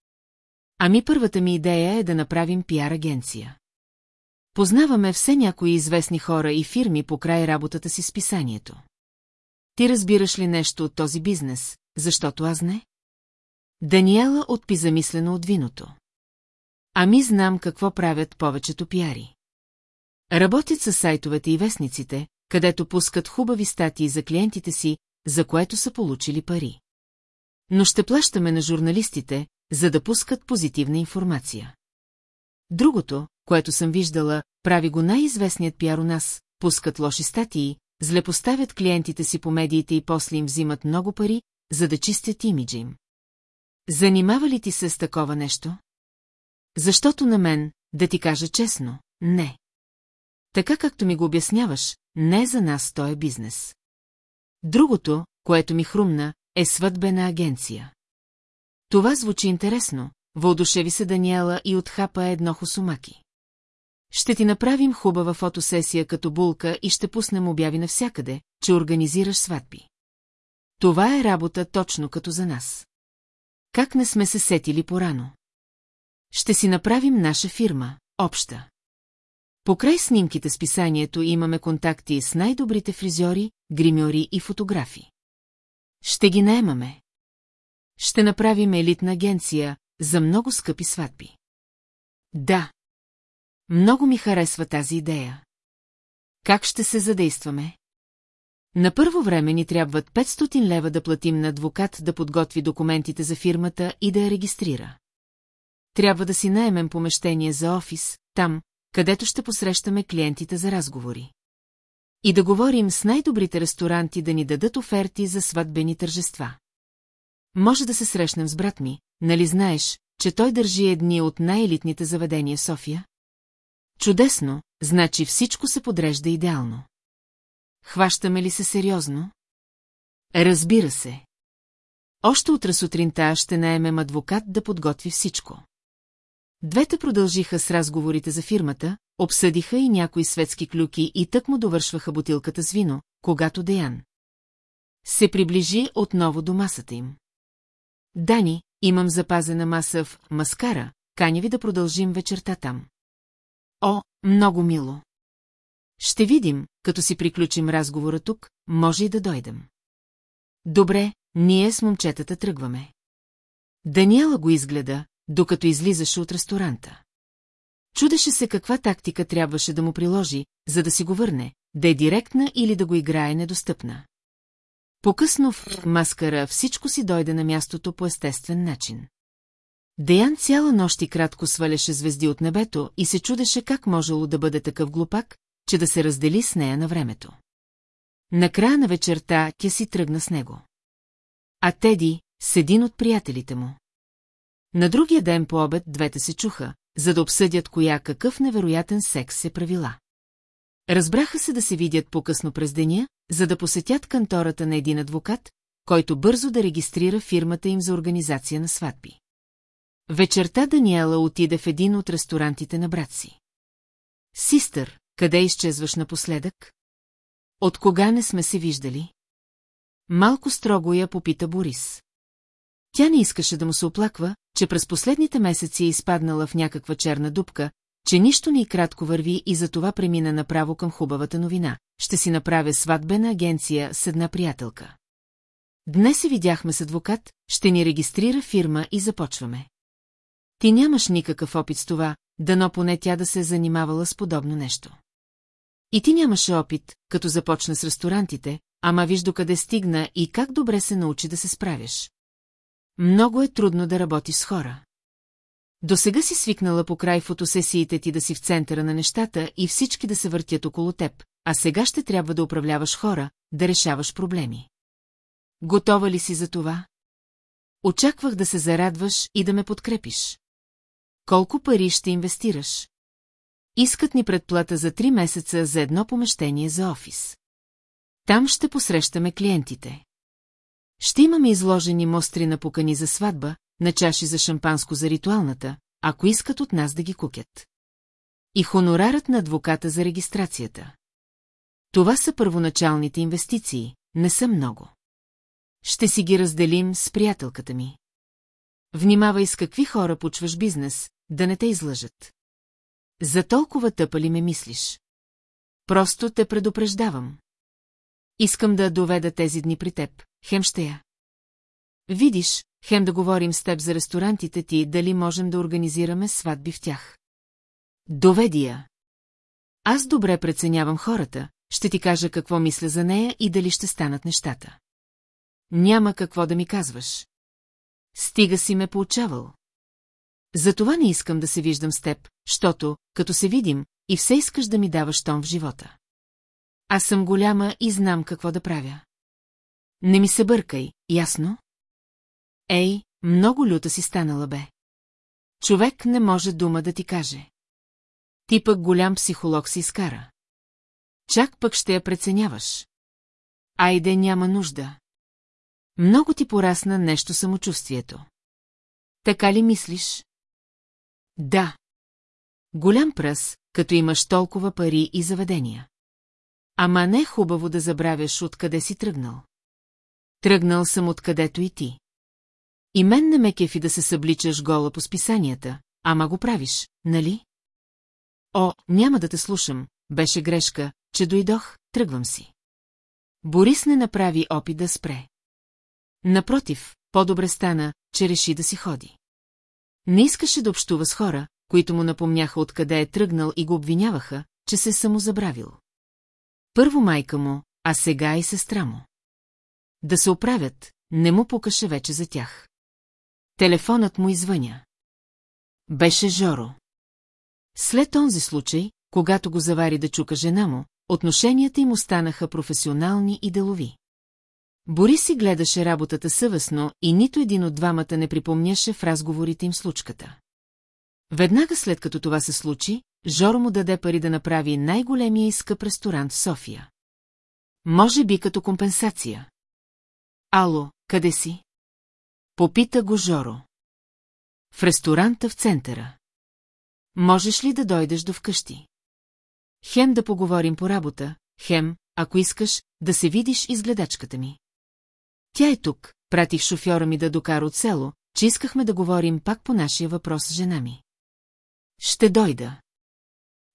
Ами първата ми идея е да направим пиар агенция. Познаваме все някои известни хора и фирми по край работата си с писанието. Ти разбираш ли нещо от този бизнес, защото аз не? Даниела отпи замислено от виното. Ами знам какво правят повечето пиари. Работят с сайтовете и вестниците, където пускат хубави статии за клиентите си, за което са получили пари. Но ще плащаме на журналистите, за да пускат позитивна информация. Другото, което съм виждала, прави го най-известният пиар у нас, пускат лоши статии, злепоставят клиентите си по медиите и после им взимат много пари, за да чистят имиджа им. Занимава ли ти се с такова нещо? Защото на мен, да ти кажа честно, не. Така както ми го обясняваш, не за нас то е бизнес. Другото, което ми хрумна, е сватбена агенция. Това звучи интересно, въодушеви се Даниела и отхапа едно хосумаки. Ще ти направим хубава фотосесия като булка и ще пуснем обяви навсякъде, че организираш сватби. Това е работа точно като за нас. Как не сме се сетили порано? Ще си направим наша фирма, обща. Покрай снимките с писанието имаме контакти с най-добрите фризьори, гримьори и фотографи. Ще ги наемаме. Ще направим елитна агенция за много скъпи сватби. Да. Много ми харесва тази идея. Как ще се задействаме? На първо време ни трябват 500 лева да платим на адвокат да подготви документите за фирмата и да я регистрира. Трябва да си наемем помещение за офис, там, където ще посрещаме клиентите за разговори. И да говорим с най-добрите ресторанти да ни дадат оферти за сватбени тържества. Може да се срещнем с брат ми, нали знаеш, че той държи едни от най-елитните заведения София? Чудесно, значи всичко се подрежда идеално. Хващаме ли се сериозно? Разбира се. Още утре сутринта ще наемем адвокат да подготви всичко. Двете продължиха с разговорите за фирмата, обсъдиха и някои светски клюки и тък му довършваха бутилката с вино, когато Деян се приближи отново до масата им. Дани, имам запазена маса в маскара, каня ви да продължим вечерта там. О, много мило! Ще видим, като си приключим разговора тук, може и да дойдем. Добре, ние с момчетата тръгваме. Даниела го изгледа, докато излизаше от ресторанта. Чудеше се каква тактика трябваше да му приложи, за да си го върне, да е директна или да го играе недостъпна. Покъсно в маскара всичко си дойде на мястото по естествен начин. Деян цяла нощ и кратко сваляше звезди от небето и се чудеше как можело да бъде такъв глупак, че да се раздели с нея на времето. Накрая на вечерта тя си тръгна с него. А Теди, с един от приятелите му. На другия ден по обед двете се чуха, за да обсъдят коя какъв невероятен секс се правила. Разбраха се да се видят по-късно през деня, за да посетят кантората на един адвокат, който бързо да регистрира фирмата им за организация на сватби. Вечерта Даниела отиде в един от ресторантите на брат си. Систър, къде изчезваш напоследък? От кога не сме се виждали? Малко строго я попита Борис. Тя не искаше да му се оплаква, че през последните месеци е изпаднала в някаква черна дупка, че нищо ни кратко върви и затова премина направо към хубавата новина. Ще си направя сватбена агенция с една приятелка. Днес се видяхме с адвокат, ще ни регистрира фирма и започваме. Ти нямаш никакъв опит с това, дано поне тя да се е занимавала с подобно нещо. И ти нямаше опит, като започна с ресторантите, ама виж докъде стигна и как добре се научи да се справяш. Много е трудно да работиш с хора. До сега си свикнала по край фотосесиите ти да си в центъра на нещата и всички да се въртят около теб, а сега ще трябва да управляваш хора, да решаваш проблеми. Готова ли си за това? Очаквах да се зарадваш и да ме подкрепиш. Колко пари ще инвестираш? Искат ни предплата за три месеца за едно помещение за офис. Там ще посрещаме клиентите. Ще имаме изложени мостри на покани за сватба, на чаши за шампанско за ритуалната, ако искат от нас да ги кукят. И хонорарът на адвоката за регистрацията. Това са първоначалните инвестиции, не са много. Ще си ги разделим с приятелката ми. Внимавай с какви хора почваш бизнес, да не те излъжат. За толкова тъпа ли ме мислиш? Просто те предупреждавам. Искам да доведа тези дни при теб, хем ще я. Видиш, хем да говорим с теб за ресторантите ти, дали можем да организираме сватби в тях. Доведи я. Аз добре преценявам хората, ще ти кажа какво мисля за нея и дали ще станат нещата. Няма какво да ми казваш. Стига си ме поучавал. Затова не искам да се виждам с теб, защото, като се видим, и все искаш да ми даваш тон в живота. Аз съм голяма и знам какво да правя. Не ми се бъркай, ясно? Ей, много люта си станала бе. Човек не може дума да ти каже. Ти пък голям психолог си изкара. Чак пък ще я преценяваш. Айде няма нужда. Много ти порасна нещо самочувствието. Така ли мислиш? Да. Голям пръс, като имаш толкова пари и заведения. Ама не е хубаво да забравяш откъде си тръгнал. Тръгнал съм откъдето и ти. И мен не ме кефи да се събличаш гола по списанията, ама го правиш, нали? О, няма да те слушам, беше грешка, че дойдох, тръгвам си. Борис не направи опит да спре. Напротив, по-добре стана, че реши да си ходи. Не искаше да общува с хора, които му напомняха откъде е тръгнал и го обвиняваха, че се е самозабравил. Първо майка му, а сега и сестра му. Да се оправят, не му покаше вече за тях. Телефонът му извъня. Беше Жоро. След онзи случай, когато го завари да чука жена му, отношенията им останаха професионални и делови. Борис си гледаше работата съвестно и нито един от двамата не припомняше в разговорите им случката. Веднага след като това се случи, Жоро му даде пари да направи най-големия и скъп ресторант в София. Може би като компенсация. Ало, къде си? Попита го Жоро. В ресторанта в центъра. Можеш ли да дойдеш до вкъщи? Хем да поговорим по работа, хем, ако искаш, да се видиш из гледачката ми. Тя е тук, пратих шофьора ми да докара от село, че искахме да говорим пак по нашия въпрос с жена ми. Ще дойда.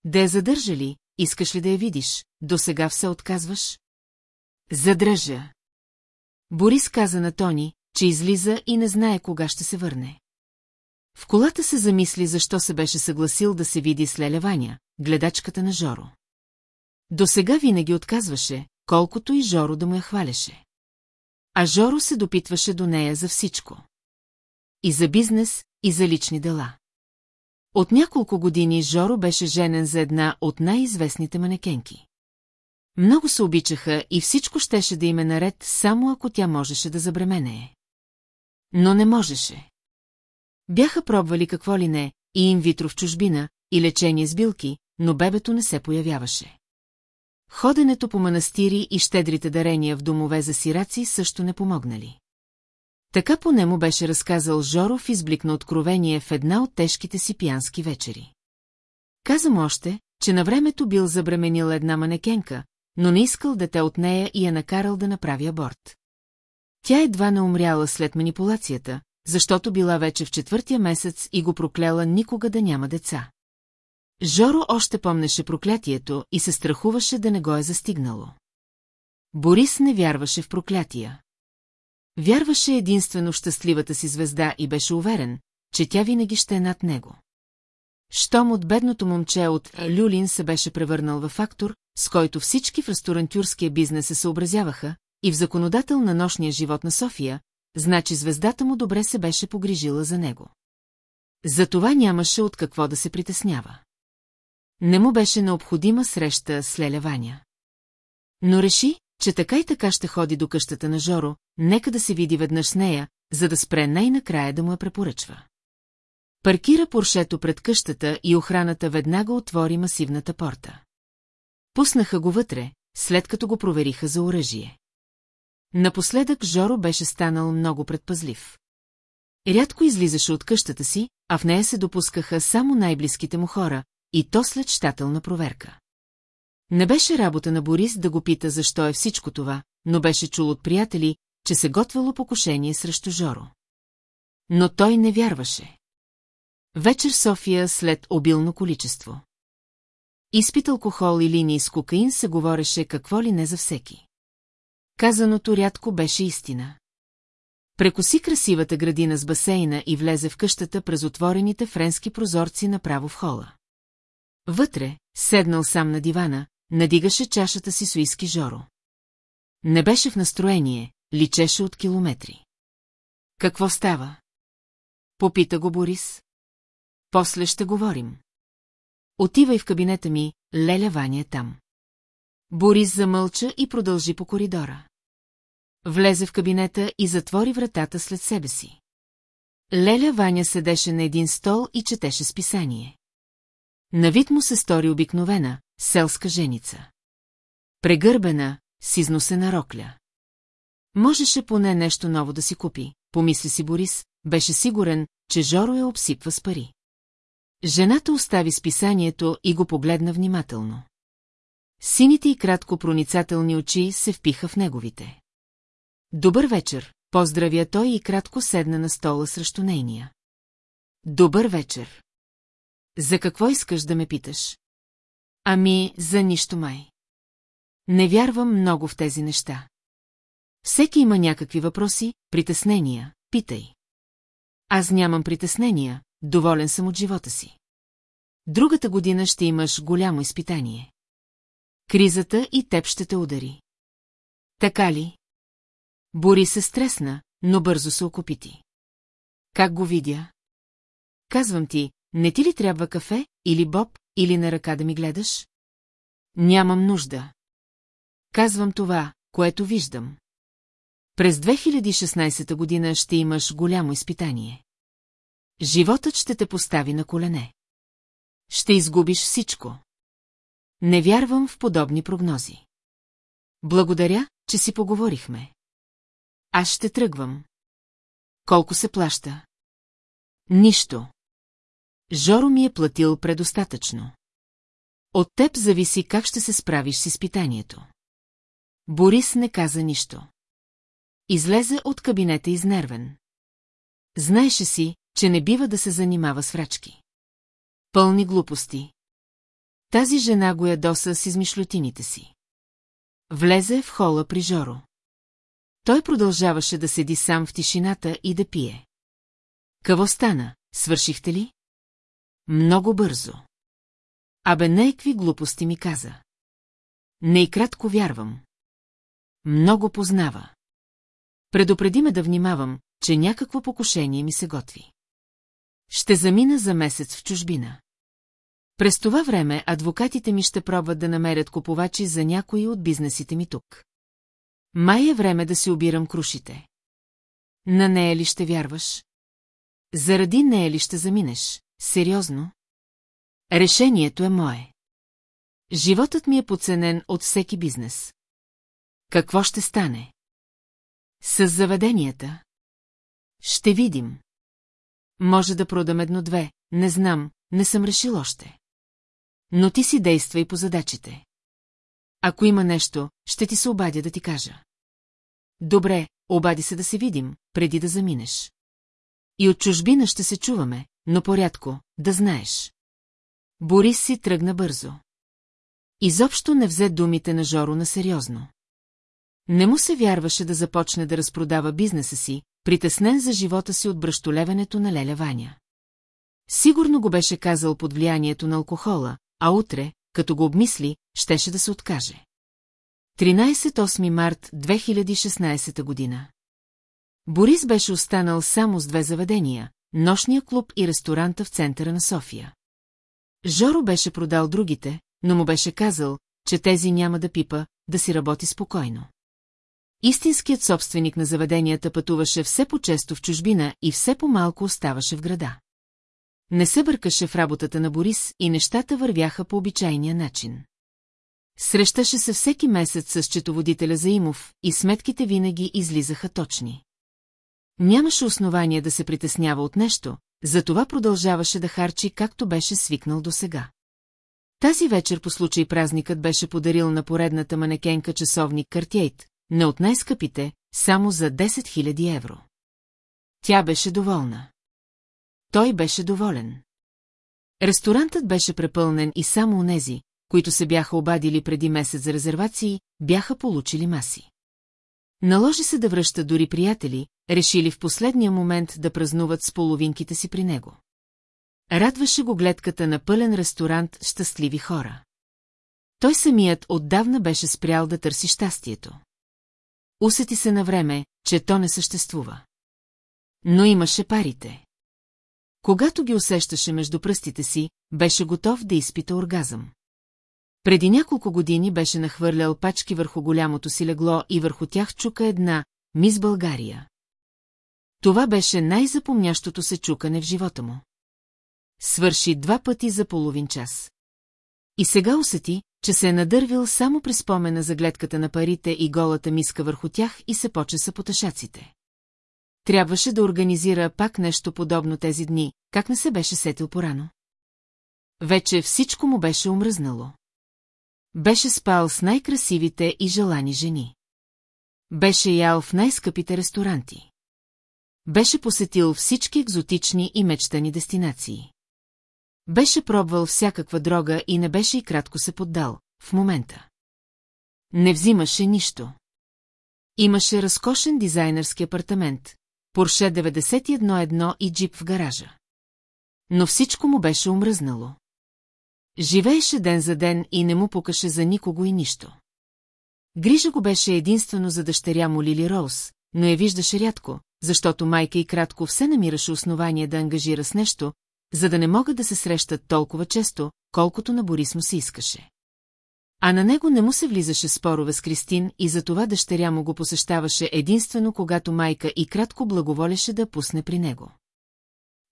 Да я задържа ли, искаш ли да я видиш, до сега все отказваш? Задръжа. Борис каза на Тони, че излиза и не знае кога ще се върне. В колата се замисли защо се беше съгласил да се види с Леля Ваня, гледачката на Жоро. До сега винаги отказваше, колкото и Жоро да му я хваляше. А Жоро се допитваше до нея за всичко. И за бизнес, и за лични дела. От няколко години Жоро беше женен за една от най-известните манекенки. Много се обичаха и всичко щеше да им е наред, само ако тя можеше да забременее. Но не можеше. Бяха пробвали какво ли не, и инвитро в чужбина, и лечение с билки, но бебето не се появяваше. Ходенето по манастири и щедрите дарения в домове за сираци също не помогнали. Така поне му беше разказал Жоров избликна откровение в една от тежките си пиянски вечери. Каза още, че на времето бил забременил една манекенка, но не искал дете от нея и я накарал да направи аборт. Тя едва не умряла след манипулацията, защото била вече в четвъртия месец и го проклела никога да няма деца. Жоро още помнеше проклятието и се страхуваше да не го е застигнало. Борис не вярваше в проклятия. Вярваше единствено в щастливата си звезда и беше уверен, че тя винаги ще е над него. Щом от бедното момче от Люлин се беше превърнал във фактор, с който всички в ресторантюрския бизнес се съобразяваха, и в законодател на нощния живот на София, значи звездата му добре се беше погрижила за него. За това нямаше от какво да се притеснява. Не му беше необходима среща с Леля Ваня. Но реши, че така и така ще ходи до къщата на Жоро, нека да се види веднъж с нея, за да спре най-накрая да му я препоръчва. Паркира поршето пред къщата и охраната веднага отвори масивната порта. Пуснаха го вътре, след като го провериха за оръжие. Напоследък Жоро беше станал много предпазлив. Рядко излизаше от къщата си, а в нея се допускаха само най-близките му хора, и то след щателна проверка. Не беше работа на Борис да го пита защо е всичко това, но беше чул от приятели, че се готвало покушение срещу Жоро. Но той не вярваше. Вечер София след обилно количество. Изпит алкохол и линии с кокаин се говореше какво ли не за всеки. Казаното рядко беше истина. Прекоси красивата градина с басейна и влезе в къщата през отворените френски прозорци направо в хола. Вътре, седнал сам на дивана, надигаше чашата си суиски Жоро. Не беше в настроение, личеше от километри. Какво става? Попита го Борис. После ще говорим. Отивай в кабинета ми, Леля Ваня е там. Борис замълча и продължи по коридора. Влезе в кабинета и затвори вратата след себе си. Леля Ваня седеше на един стол и четеше списание. На вид му се стори обикновена, селска женица. Прегърбена, с износена рокля. Можеше поне нещо ново да си купи, помисли си Борис, беше сигурен, че Жоро я обсипва с пари. Жената остави списанието и го погледна внимателно. Сините и кратко проницателни очи се впиха в неговите. Добър вечер, поздравя той и кратко седна на стола срещу нейния. Добър вечер. За какво искаш да ме питаш? Ами, за нищо май. Не вярвам много в тези неща. Всеки има някакви въпроси, притеснения, питай. Аз нямам притеснения, доволен съм от живота си. Другата година ще имаш голямо изпитание. Кризата и теб ще те удари. Така ли? Бори се стресна, но бързо се окупити. Как го видя? Казвам ти, не ти ли трябва кафе, или боб, или на ръка да ми гледаш? Нямам нужда. Казвам това, което виждам. През 2016 година ще имаш голямо изпитание. Животът ще те постави на колене. Ще изгубиш всичко. Не вярвам в подобни прогнози. Благодаря, че си поговорихме. Аз ще тръгвам. Колко се плаща? Нищо. Жоро ми е платил предостатъчно. От теб зависи как ще се справиш с изпитанието. Борис не каза нищо. Излезе от кабинета изнервен. Знаеше си, че не бива да се занимава с врачки. Пълни глупости. Тази жена го ядоса с измишлютините си. Влезе в хола при Жоро. Той продължаваше да седи сам в тишината и да пие. Какво стана? Свършихте ли? Много бързо. Абе, не какви глупости ми каза. Не и кратко вярвам. Много познава. Предупреди ме да внимавам, че някакво покушение ми се готви. Ще замина за месец в чужбина. През това време адвокатите ми ще пробват да намерят купувачи за някои от бизнесите ми тук. Май е време да си обирам крушите. На нея ли ще вярваш? Заради нея ли ще заминеш? Сериозно? Решението е мое. Животът ми е подценен от всеки бизнес. Какво ще стане? С заведенията? Ще видим. Може да продам едно-две, не знам, не съм решил още. Но ти си действай по задачите. Ако има нещо, ще ти се обадя да ти кажа. Добре, обади се да се видим, преди да заминеш. И от чужбина ще се чуваме, но порядко, да знаеш. Борис си тръгна бързо. Изобщо не взе думите на Жоро на сериозно. Не му се вярваше да започне да разпродава бизнеса си, притеснен за живота си от бръщолевенето на Леля Ваня. Сигурно го беше казал под влиянието на алкохола, а утре, като го обмисли, щеше да се откаже. 13-8 март 2016 година Борис беше останал само с две заведения – нощния клуб и ресторанта в центъра на София. Жоро беше продал другите, но му беше казал, че тези няма да пипа, да си работи спокойно. Истинският собственик на заведенията пътуваше все по-често в чужбина и все по-малко оставаше в града. Не се бъркаше в работата на Борис и нещата вървяха по обичайния начин. Срещаше се всеки месец с четоводителя Заимов и сметките винаги излизаха точни. Нямаше основание да се притеснява от нещо, затова продължаваше да харчи както беше свикнал досега. Тази вечер по случай празникът беше подарил на поредната манекенка часовник Картейт, не от най-скъпите, само за 10 000 евро. Тя беше доволна. Той беше доволен. Ресторантът беше препълнен и само онези, които се бяха обадили преди месец за резервации, бяха получили маси. Наложи се да връща дори приятели, решили в последния момент да празнуват с половинките си при него. Радваше го гледката на пълен ресторант щастливи хора. Той самият отдавна беше спрял да търси щастието. Усети се на време, че то не съществува. Но имаше парите. Когато ги усещаше между пръстите си, беше готов да изпита оргазъм. Преди няколко години беше нахвърлял пачки върху голямото си легло и върху тях чука една «Мис България». Това беше най-запомнящото се чукане в живота му. Свърши два пъти за половин час. И сега усети, че се е надървил само при спомена за гледката на парите и голата миска върху тях и се почеса по тъшаците. Трябваше да организира пак нещо подобно тези дни, как не се беше сетил порано. Вече всичко му беше омръзнало. Беше спал с най-красивите и желани жени. Беше ял в най-скъпите ресторанти. Беше посетил всички екзотични и мечтани дестинации. Беше пробвал всякаква дрога и не беше и кратко се поддал, в момента. Не взимаше нищо. Имаше разкошен дизайнерски апартамент, Порше 91.1 и джип в гаража. Но всичко му беше омръзнало. Живееше ден за ден и не му покаше за никого и нищо. Грижа го беше единствено за дъщеря му Лили Роуз, но я виждаше рядко, защото майка и кратко все намираше основание да ангажира с нещо, за да не могат да се срещат толкова често, колкото на Борис му се искаше. А на него не му се влизаше спорове с Кристин и затова дъщеря му го посещаваше единствено, когато майка и кратко благоволеше да пусне при него.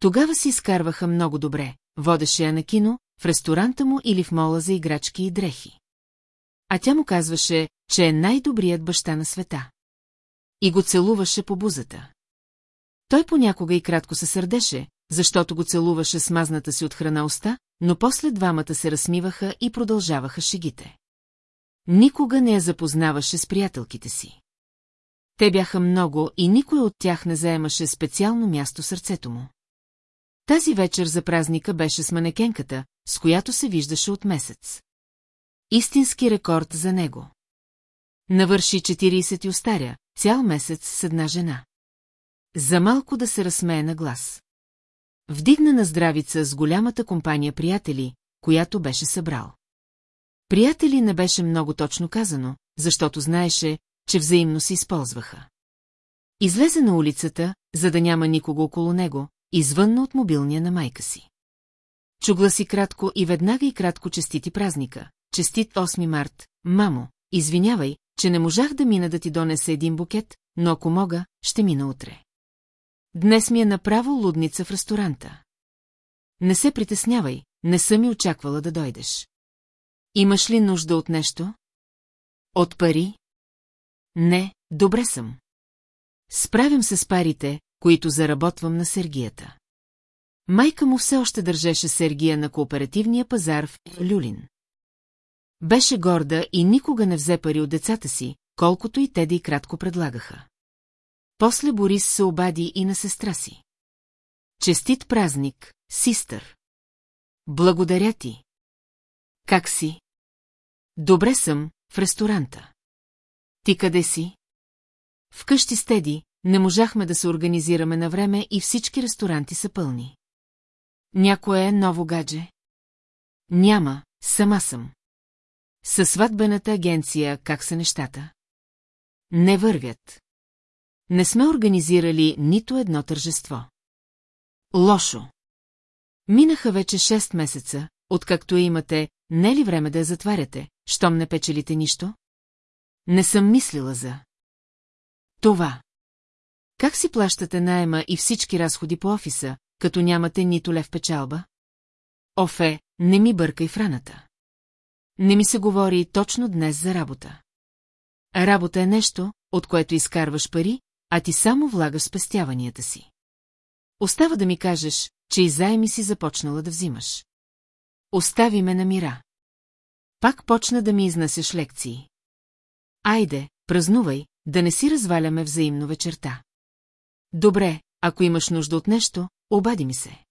Тогава си изкарваха много добре, водеше я на кино, в ресторанта му или в мола за играчки и дрехи. А тя му казваше, че е най-добрият баща на света. И го целуваше по бузата. Той понякога и кратко се сърдеше, защото го целуваше с мазната си от храна уста, но после двамата се разсмиваха и продължаваха шегите. Никога не я запознаваше с приятелките си. Те бяха много и никой от тях не заемаше специално място сърцето му. Тази вечер за празника беше с манекенката, с която се виждаше от месец. Истински рекорд за него. Навърши 40 и остаря, цял месец с една жена. За малко да се разсмее на глас. Вдигна на здравица с голямата компания приятели, която беше събрал. Приятели не беше много точно казано, защото знаеше, че взаимно се използваха. Излезе на улицата, за да няма никого около него, извънна от мобилния на майка си. Чугла си кратко и веднага и кратко честити празника. Честит 8 март, мамо, извинявай, че не можах да мина да ти донеса един букет, но ако мога, ще мина утре. Днес ми е направо лудница в ресторанта. Не се притеснявай, не съм и очаквала да дойдеш. Имаш ли нужда от нещо? От пари? Не, добре съм. Справям се с парите, които заработвам на Сергията. Майка му все още държеше Сергия на кооперативния пазар в Люлин. Беше горда и никога не взе пари от децата си, колкото и те да и кратко предлагаха. После Борис се обади и на сестра си. Честит празник, систър! Благодаря ти. Как си? Добре съм, в ресторанта. Ти къде си? Вкъщи с Теди, не можахме да се организираме на време и всички ресторанти са пълни. Някое ново гадже? Няма, сама съм. Със сватбената агенция как са нещата? Не вървят. Не сме организирали нито едно тържество. Лошо. Минаха вече 6 месеца, откакто имате, не ли време да я затваряте, щом не печелите нищо? Не съм мислила за... Това. Как си плащате найема и всички разходи по офиса, като нямате нито лев печалба? Офе, не ми бъркай в раната. Не ми се говори точно днес за работа. Работа е нещо, от което изкарваш пари, а ти само влагаш спестяванията си. Остава да ми кажеш, че и заеми си започнала да взимаш. Остави ме на мира. Пак почна да ми изнасяш лекции. Айде, празнувай, да не си разваляме взаимно вечерта. Добре, ако имаш нужда от нещо, обади ми се.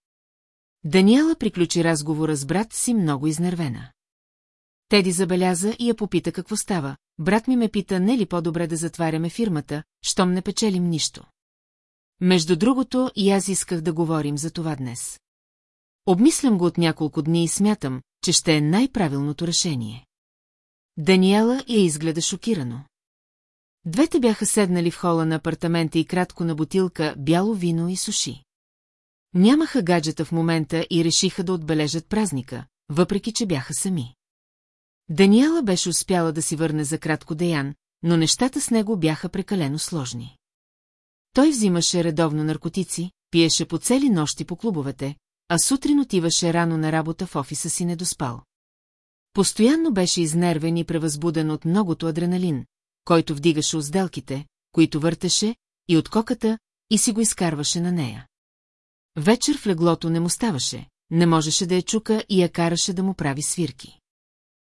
Даниела приключи разговора с брат си много изнервена. Теди забеляза и я попита какво става. Брат ми ме пита, не ли по-добре да затваряме фирмата, щом не печелим нищо. Между другото, и аз исках да говорим за това днес. Обмислям го от няколко дни и смятам, че ще е най-правилното решение. Даниела я изгледа шокирано. Двете бяха седнали в хола на апартамента и кратко на бутилка бяло вино и суши. Нямаха гаджета в момента и решиха да отбележат празника, въпреки че бяха сами. Даниела беше успяла да си върне за кратко Деян, но нещата с него бяха прекалено сложни. Той взимаше редовно наркотици, пиеше по цели нощи по клубовете, а сутрин отиваше рано на работа в офиса си недоспал. Постоянно беше изнервен и превъзбуден от многото адреналин, който вдигаше от сделките, които въртеше, и от коката, и си го изкарваше на нея. Вечер в леглото не му ставаше, не можеше да я чука и я караше да му прави свирки.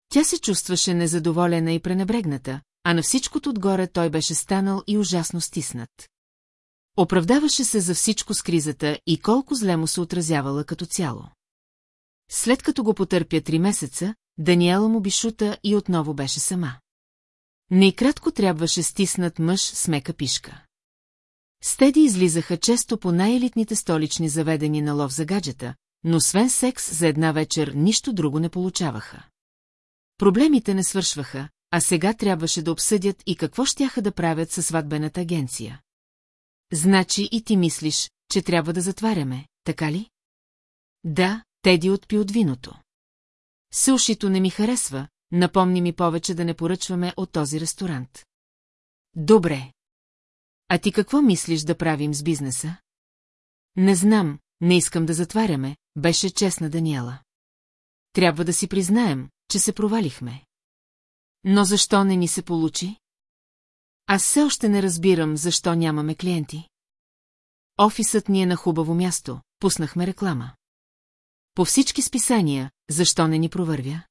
Тя се чувстваше незадоволена и пренебрегната, а на всичкото отгоре той беше станал и ужасно стиснат. Оправдаваше се за всичко с кризата и колко зле му се отразявала като цяло. След като го потърпя три месеца, Даниела му бишута и отново беше сама. Не и кратко трябваше стиснат мъж с мека пишка. Стеди излизаха често по най-елитните столични заведени на лов за гаджета, но освен секс за една вечер нищо друго не получаваха. Проблемите не свършваха, а сега трябваше да обсъдят и какво щяха да правят със сватбената агенция. Значи и ти мислиш, че трябва да затваряме, така ли? Да, Теди отпи от виното. Сушито не ми харесва, напомни ми повече да не поръчваме от този ресторант. Добре. А ти какво мислиш да правим с бизнеса? Не знам, не искам да затваряме, беше честна Даниела. Трябва да си признаем, че се провалихме. Но защо не ни се получи? Аз все още не разбирам, защо нямаме клиенти. Офисът ни е на хубаво място, пуснахме реклама. По всички списания, защо не ни провървя?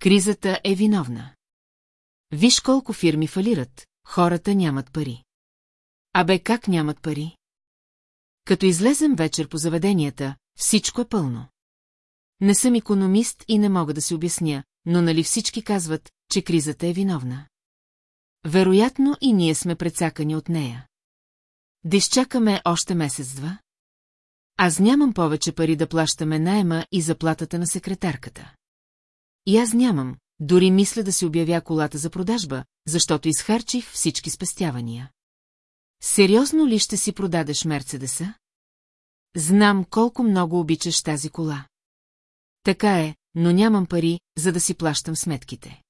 Кризата е виновна. Виж колко фирми фалират, хората нямат пари. Абе как нямат пари? Като излезем вечер по заведенията, всичко е пълно. Не съм економист и не мога да се обясня, но нали всички казват, че кризата е виновна. Вероятно и ние сме прецакани от нея. Да изчакаме още месец-два? Аз нямам повече пари да плащаме найема и заплатата на секретарката. И аз нямам, дори мисля да си обявя колата за продажба, защото изхарчих всички спестявания. Сериозно ли ще си продадеш Мерцедеса? Знам колко много обичаш тази кола. Така е, но нямам пари, за да си плащам сметките.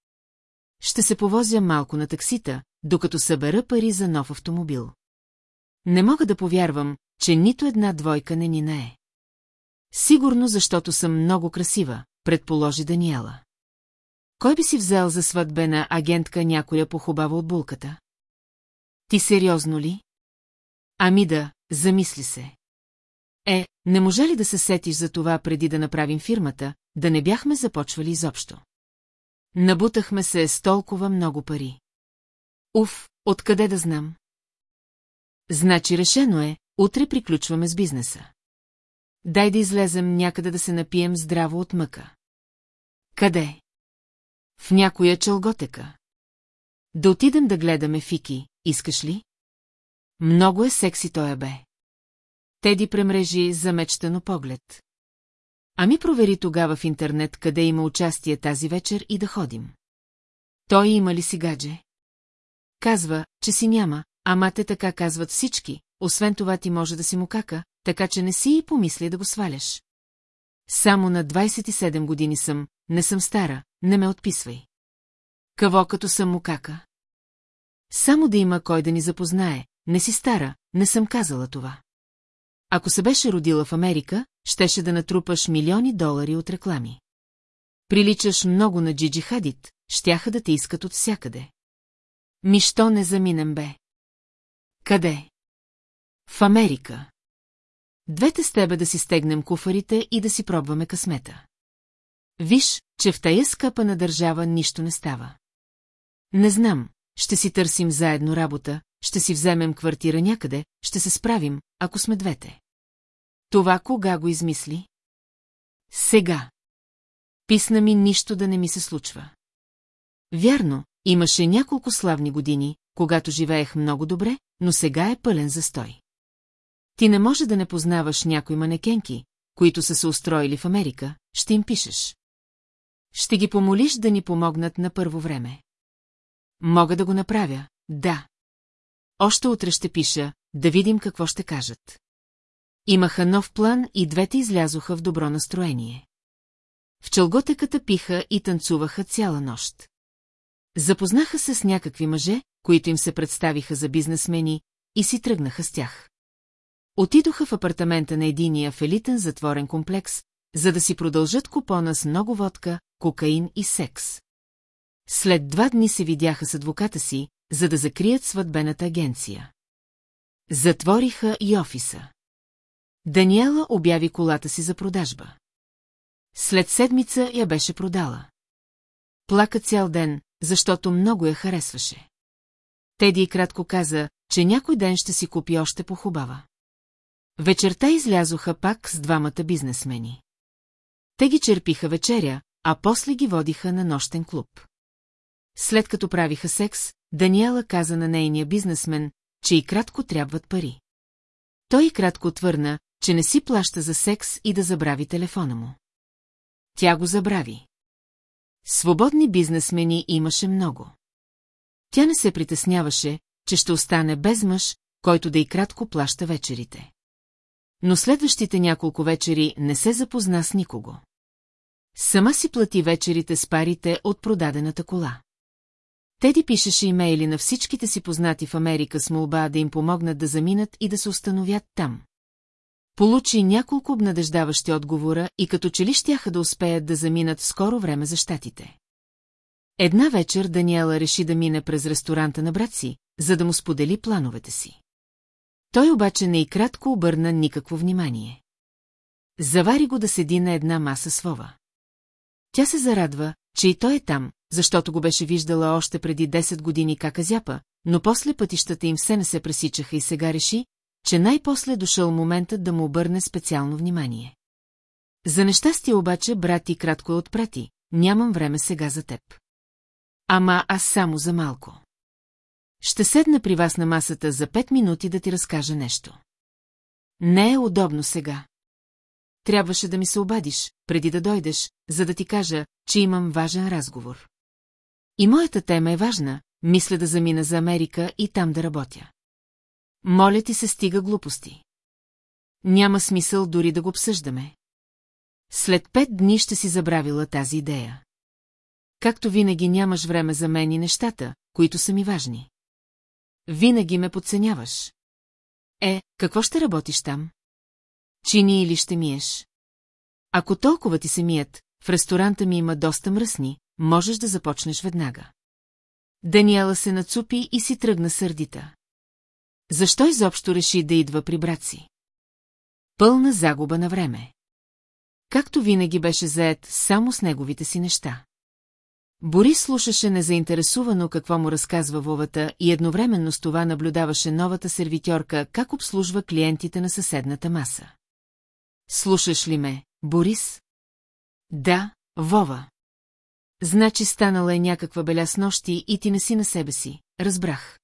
Ще се повозя малко на таксита, докато събера пари за нов автомобил. Не мога да повярвам, че нито една двойка не ни не е. Сигурно, защото съм много красива, предположи Даниела. Кой би си взел за сватбена агентка някоя похубава от булката? Ти сериозно ли? Ами да, замисли се. Е, не може ли да се сетиш за това преди да направим фирмата, да не бяхме започвали изобщо? Набутахме се с толкова много пари. Уф, откъде да знам? Значи решено е, утре приключваме с бизнеса. Дай да излезем някъде да се напием здраво от мъка. Къде? В някоя чълготека. Да отидем да гледаме Фики, искаш ли? Много е секси той бе. Теди премрежи замечтано поглед. Ами провери тогава в интернет къде има участие тази вечер и да ходим. Той има ли си гадже? Казва, че си няма, ама те така казват всички, освен това ти може да си му кака, така че не си и помисли да го сваляш. Само на 27 години съм, не съм стара, не ме отписвай. Какво като съм му кака? Само да има кой да ни запознае, не си стара, не съм казала това. Ако се беше родила в Америка, щеше да натрупаш милиони долари от реклами. Приличаш много на Джиджи Хадит, щяха да те искат от всякъде. Мищо не заминем бе. Къде? В Америка. Двете с тебе да си стегнем куфарите и да си пробваме късмета. Виж, че в тая скъпа на държава нищо не става. Не знам, ще си търсим заедно работа, ще си вземем квартира някъде, ще се справим, ако сме двете. Това кога го измисли? Сега. Писна ми нищо да не ми се случва. Вярно, имаше няколко славни години, когато живеех много добре, но сега е пълен застой. Ти не може да не познаваш някои манекенки, които са се устроили в Америка, ще им пишеш. Ще ги помолиш да ни помогнат на първо време. Мога да го направя, да. Още утре ще пиша, да видим какво ще кажат. Имаха нов план и двете излязоха в добро настроение. В челготеката пиха и танцуваха цяла нощ. Запознаха се с някакви мъже, които им се представиха за бизнесмени, и си тръгнаха с тях. Отидоха в апартамента на единия в елитен затворен комплекс, за да си продължат купона с много водка, кокаин и секс. След два дни се видяха с адвоката си, за да закрият сватбената агенция. Затвориха и офиса. Даниела обяви колата си за продажба. След седмица я беше продала. Плака цял ден, защото много я харесваше. Теди и кратко каза, че някой ден ще си купи още похубава. Вечерта излязоха пак с двамата бизнесмени. Те ги черпиха вечеря, а после ги водиха на нощен клуб. След като правиха секс, Даниела каза на нейния бизнесмен, че и кратко трябват пари. Той и кратко отвърна, че не си плаща за секс и да забрави телефона му. Тя го забрави. Свободни бизнесмени имаше много. Тя не се притесняваше, че ще остане без мъж, който да и кратко плаща вечерите. Но следващите няколко вечери не се запозна с никого. Сама си плати вечерите с парите от продадената кола. Теди пишеше имейли на всичките си познати в Америка с молба да им помогнат да заминат и да се установят там. Получи няколко обнадеждаващи отговора и като че ли щяха да успеят да заминат в скоро време за щатите. Една вечер Даниела реши да мине през ресторанта на брат си, за да му сподели плановете си. Той обаче не и кратко обърна никакво внимание. Завари го да седи на една маса с Вова. Тя се зарадва, че и той е там, защото го беше виждала още преди 10 години как азяпа, но после пътищата им все не се пресичаха и сега реши, че най-после е дошъл моментът да му обърне специално внимание. За нещастие обаче брат ти кратко е отпрати, нямам време сега за теб. Ама аз само за малко. Ще седна при вас на масата за пет минути да ти разкажа нещо. Не е удобно сега. Трябваше да ми се обадиш, преди да дойдеш, за да ти кажа, че имам важен разговор. И моята тема е важна, мисля да замина за Америка и там да работя. Моля ти се стига глупости. Няма смисъл дори да го обсъждаме. След пет дни ще си забравила тази идея. Както винаги нямаш време за мен и нещата, които са ми важни. Винаги ме подценяваш. Е, какво ще работиш там? Чини или ще миеш? Ако толкова ти се мият, в ресторанта ми има доста мръсни, можеш да започнеш веднага. Даниела се нацупи и си тръгна сърдита. Защо изобщо реши да идва при брат си? Пълна загуба на време. Както винаги беше заед само с неговите си неща. Борис слушаше незаинтересувано какво му разказва Вовата и едновременно с това наблюдаваше новата сервитьорка как обслужва клиентите на съседната маса. слушаш ли ме, Борис? Да, Вова. Значи станала е някаква беля с нощи и ти не си на себе си, разбрах.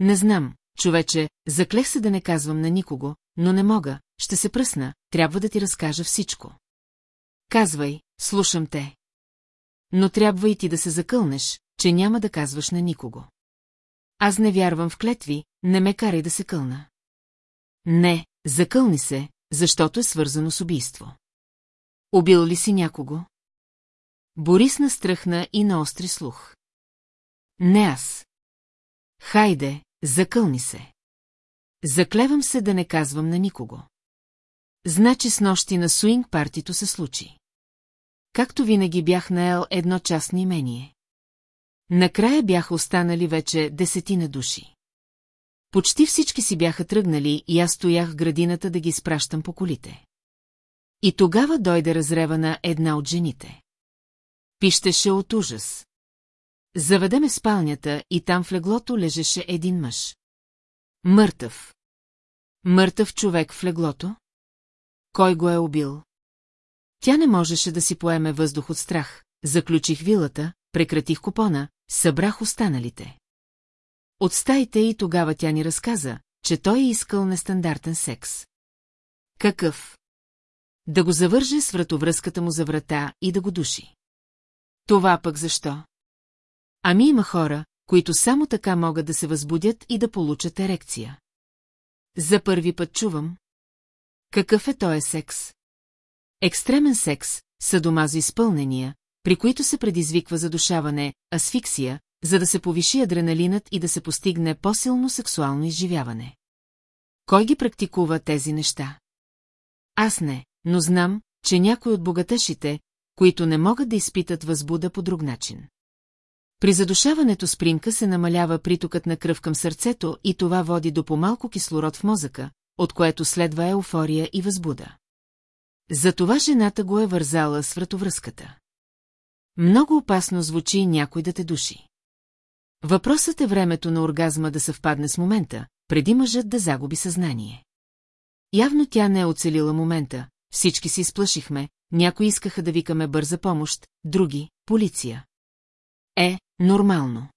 Не знам, човече, заклех се да не казвам на никого, но не мога, ще се пръсна, трябва да ти разкажа всичко. Казвай, слушам те. Но трябва и ти да се закълнеш, че няма да казваш на никого. Аз не вярвам в клетви, не ме карай да се кълна. Не, закълни се, защото е свързано с убийство. Убил ли си някого? Борис настръхна и наостри слух. Не аз. Хайде, закълни се. Заклевам се да не казвам на никого. Значи с нощи на суинг партито се случи. Както винаги бях наел едно частно имение. Накрая бяха останали вече десетина души. Почти всички си бяха тръгнали и аз стоях в градината да ги изпращам по колите. И тогава дойде разревана една от жените. Пищеше от ужас. Заведеме спалнята и там в леглото лежеше един мъж. Мъртъв. Мъртъв човек в леглото? Кой го е убил? Тя не можеше да си поеме въздух от страх. Заключих вилата, прекратих купона, събрах останалите. От стаите и тогава тя ни разказа, че той е искал нестандартен секс. Какъв? Да го завърже с вратовръзката му за врата и да го души. Това пък защо? Ами има хора, които само така могат да се възбудят и да получат ерекция. За първи път чувам. Какъв е този секс? Екстремен секс, съдомазо изпълнения, при които се предизвиква задушаване, асфиксия, за да се повиши адреналинът и да се постигне по-силно сексуално изживяване. Кой ги практикува тези неща? Аз не, но знам, че някой от богаташите, които не могат да изпитат възбуда по друг начин. При задушаването с примка се намалява притокът на кръв към сърцето и това води до по-малко кислород в мозъка, от което следва еуфория и възбуда. Затова жената го е вързала с вратовръзката. Много опасно звучи някой да те души. Въпросът е времето на оргазма да съвпадне с момента, преди мъжът да загуби съзнание. Явно тя не е оцелила момента, всички си изплашихме, някои искаха да викаме бърза помощ, други – полиция. Е, нормално.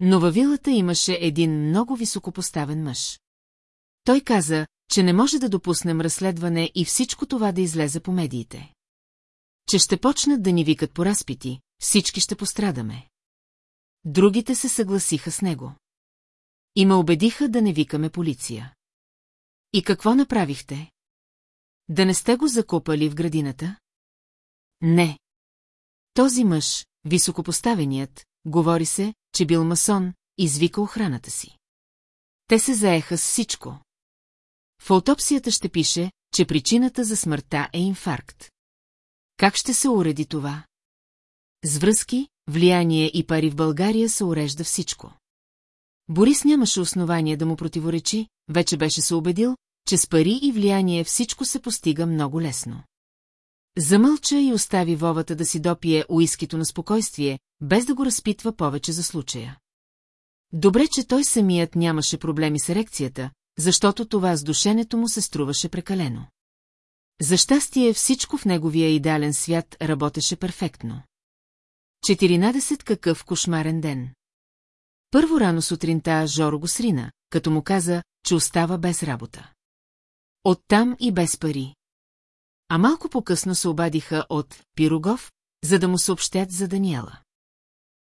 Но във вилата имаше един много високопоставен мъж. Той каза, че не може да допуснем разследване и всичко това да излезе по медиите. Че ще почнат да ни викат по разпити, всички ще пострадаме. Другите се съгласиха с него. И ме убедиха да не викаме полиция. И какво направихте? Да не сте го закопали в градината? Не. Този мъж, високопоставеният, говори се, че бил масон, извика охраната си. Те се заеха с всичко. В аутопсията ще пише, че причината за смъртта е инфаркт. Как ще се уреди това? С връзки, влияние и пари в България се урежда всичко. Борис нямаше основание да му противоречи, вече беше се убедил, че с пари и влияние всичко се постига много лесно. Замълча и остави Вовата да си допие уискито на спокойствие, без да го разпитва повече за случая. Добре, че той самият нямаше проблеми с ерекцията, защото това с душенето му се струваше прекалено. За щастие всичко в неговия идеален свят работеше перфектно. 14 какъв кошмарен ден. Първо рано сутринта Жоро го срина, като му каза, че остава без работа. Оттам и без пари. А малко по-късно се обадиха от Пирогов, за да му съобщят за Даниела.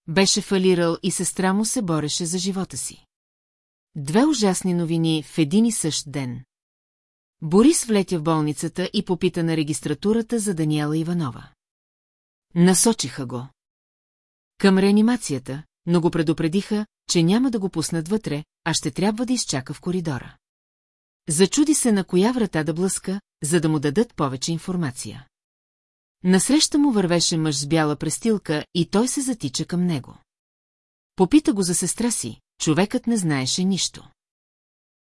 Беше фалирал и сестра му се бореше за живота си. Две ужасни новини в един и същ ден. Борис влетя в болницата и попита на регистратурата за Даниела Иванова. Насочиха го. Към реанимацията, но го предупредиха, че няма да го пуснат вътре, а ще трябва да изчака в коридора. Зачуди се на коя врата да блъска, за да му дадат повече информация. Насреща му вървеше мъж с бяла престилка и той се затича към него. Попита го за сестра си, човекът не знаеше нищо.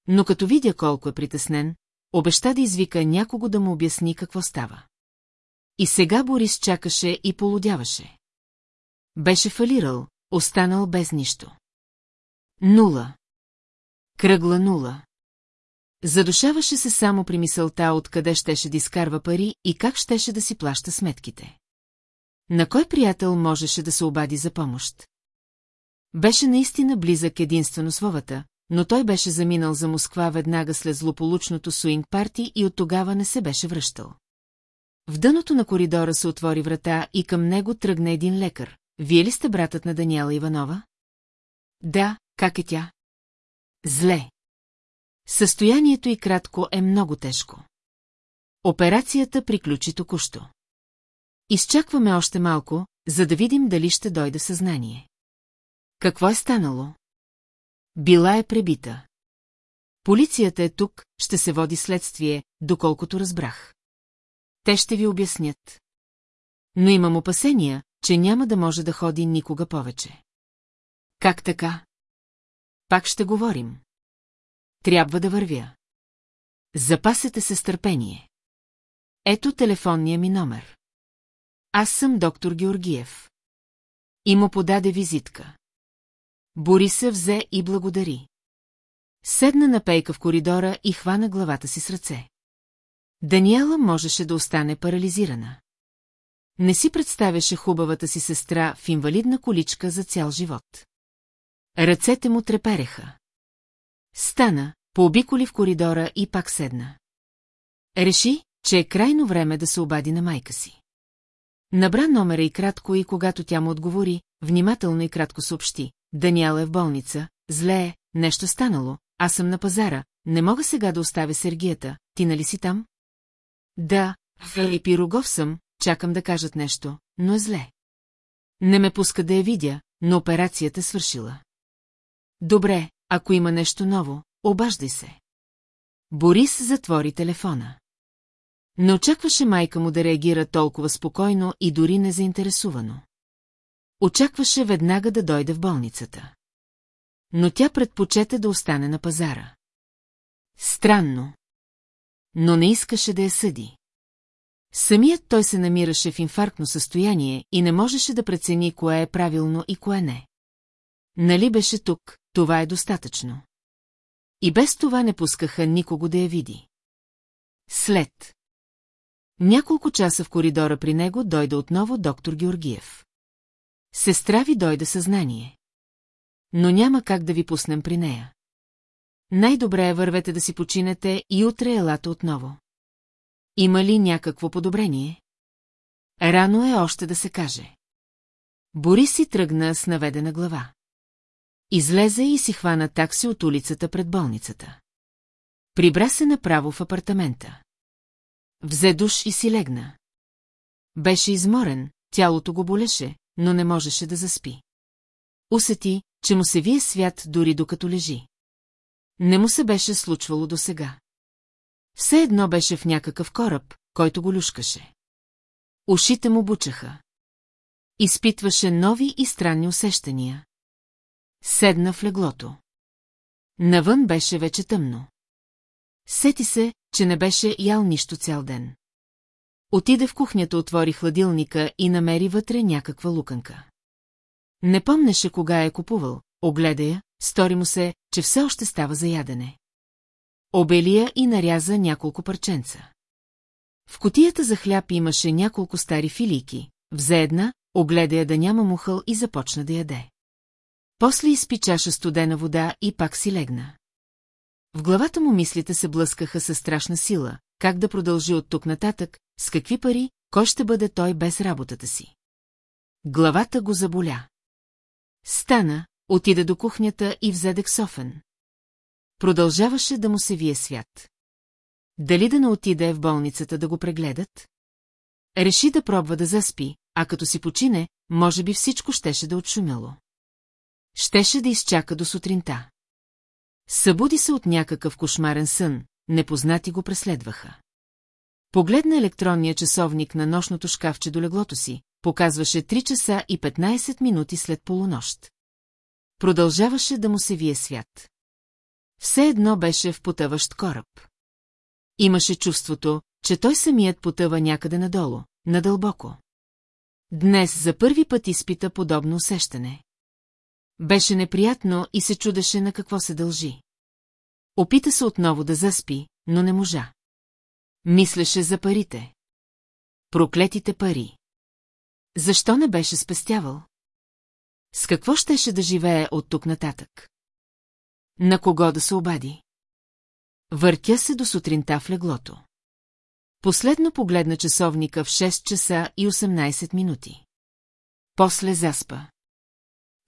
Но като видя колко е притеснен, обеща да извика някого да му обясни какво става. И сега Борис чакаше и полудяваше. Беше фалирал, останал без нищо. Нула. Кръгла нула. Задушаваше се само при мисълта откъде щеше да изкарва пари и как щеше да си плаща сметките. На кой приятел можеше да се обади за помощ? Беше наистина близък единствено Вовата, но той беше заминал за Москва веднага след злополучното суинг парти и от тогава не се беше връщал. В дъното на коридора се отвори врата и към него тръгна един лекар. Вие ли сте братът на Даниела Иванова? Да, как е тя? Зле. Състоянието и кратко е много тежко. Операцията приключи току-що. Изчакваме още малко, за да видим дали ще дойде съзнание. Какво е станало? Била е пребита. Полицията е тук, ще се води следствие, доколкото разбрах. Те ще ви обяснят. Но имам опасения, че няма да може да ходи никога повече. Как така? Пак ще говорим. Трябва да вървя. Запасете се с търпение. Ето телефонния ми номер. Аз съм доктор Георгиев. И му подаде визитка. Бориса взе и благодари. Седна на пейка в коридора и хвана главата си с ръце. Даниела можеше да остане парализирана. Не си представяше хубавата си сестра в инвалидна количка за цял живот. Ръцете му трепереха. Стана, пообиколи в коридора и пак седна. Реши, че е крайно време да се обади на майка си. Набра номера и кратко и когато тя му отговори, внимателно и кратко съобщи. Даниела е в болница, зле е, нещо станало, аз съм на пазара, не мога сега да оставя Сергията, ти нали си там? Да, Филип и Рогов съм, чакам да кажат нещо, но е зле. Не ме пуска да я видя, но операцията свършила. Добре, ако има нещо ново, обаждай се. Борис затвори телефона. Не очакваше майка му да реагира толкова спокойно и дори незаинтересувано. Очакваше веднага да дойде в болницата. Но тя предпочете да остане на пазара. Странно. Но не искаше да я съди. Самият той се намираше в инфарктно състояние и не можеше да прецени кое е правилно и кое не. Нали беше тук, това е достатъчно. И без това не пускаха никого да я види. След. Няколко часа в коридора при него дойде отново доктор Георгиев. Сестра ви дойде съзнание. Но няма как да ви пуснем при нея. Най-добре е вървете да си починете и утре елата отново. Има ли някакво подобрение? Рано е още да се каже. Борис си тръгна с наведена глава. Излезе и си хвана такси от улицата пред болницата. Прибра се направо в апартамента. Взе душ и си легна. Беше изморен, тялото го болеше, но не можеше да заспи. Усети, че му се вие свят дори докато лежи. Не му се беше случвало досега. Все едно беше в някакъв кораб, който го люшкаше. Ушите му бучаха. Изпитваше нови и странни усещания. Седна в леглото. Навън беше вече тъмно. Сети се, че не беше ял нищо цял ден. Отиде в кухнята, отвори хладилника и намери вътре някаква луканка. Не помнеше кога е купувал, огледа я, стори му се, че все още става за ядене. Обелия и наряза няколко парченца. В котията за хляб имаше няколко стари филийки, взе една, огледа я да няма мухъл и започна да яде. После изпи чаша студена вода и пак си легна. В главата му мислите се блъскаха със страшна сила, как да продължи от тук нататък, с какви пари, кой ще бъде той без работата си. Главата го заболя. Стана, отида до кухнята и взе дексофен. Продължаваше да му се вие свят. Дали да не отиде в болницата да го прегледат? Реши да пробва да заспи, а като си почине, може би всичко щеше да отшумяло. Щеше да изчака до сутринта. Събуди се от някакъв кошмарен сън, непознати го преследваха. Погледна електронния часовник на нощното шкафче до леглото си, показваше 3 часа и 15 минути след полунощ. Продължаваше да му се вие свят. Все едно беше в потъващ кораб. Имаше чувството, че той самият потъва някъде надолу, надълбоко. Днес за първи път изпита подобно усещане. Беше неприятно и се чудеше на какво се дължи. Опита се отново да заспи, но не можа. Мислеше за парите. Проклетите пари. Защо не беше спестявал? С какво щеше да живее от тук нататък? На кого да се обади? Въртя се до сутринта в леглото. Последно погледна часовника в 6 часа и 18 минути. После заспа.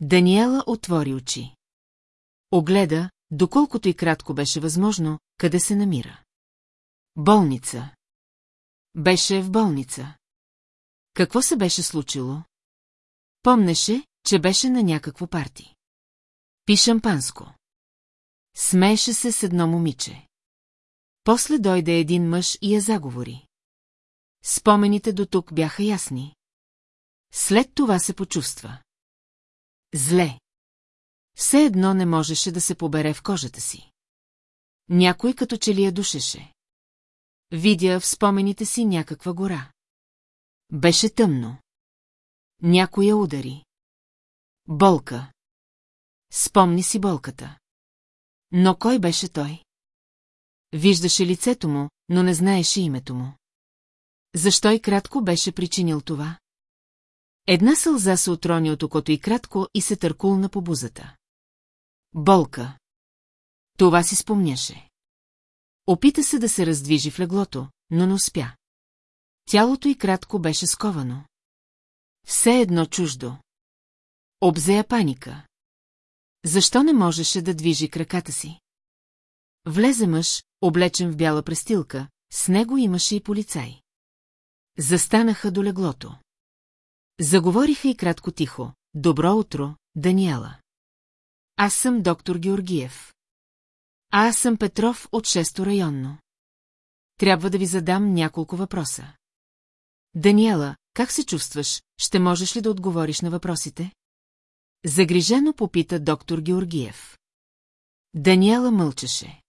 Даниела отвори очи. Огледа, доколкото и кратко беше възможно, къде се намира. Болница. Беше в болница. Какво се беше случило? Помнеше, че беше на някакво парти. Пи шампанско. Смееше се с едно момиче. После дойде един мъж и я заговори. Спомените до тук бяха ясни. След това се почувства. Зле. Все едно не можеше да се побере в кожата си. Някой като че ли я душеше. Видя в спомените си някаква гора. Беше тъмно. Някой я удари. Болка. Спомни си болката. Но кой беше той? Виждаше лицето му, но не знаеше името му. Защо и кратко беше причинил това? Една сълза се отрони от окото и кратко и се търкулна по бузата. Болка. Това си спомняше. Опита се да се раздвижи в леглото, но не успя. Тялото й кратко беше сковано. Все едно чуждо. Обзея паника. Защо не можеше да движи краката си? Влезе мъж, облечен в бяла престилка, с него имаше и полицай. Застанаха до леглото. Заговориха и кратко тихо. Добро утро, Даниела. Аз съм доктор Георгиев. А аз съм Петров от 6 районно. Трябва да ви задам няколко въпроса. Даниела, как се чувстваш? Ще можеш ли да отговориш на въпросите? Загрижено попита доктор Георгиев. Даниела мълчеше.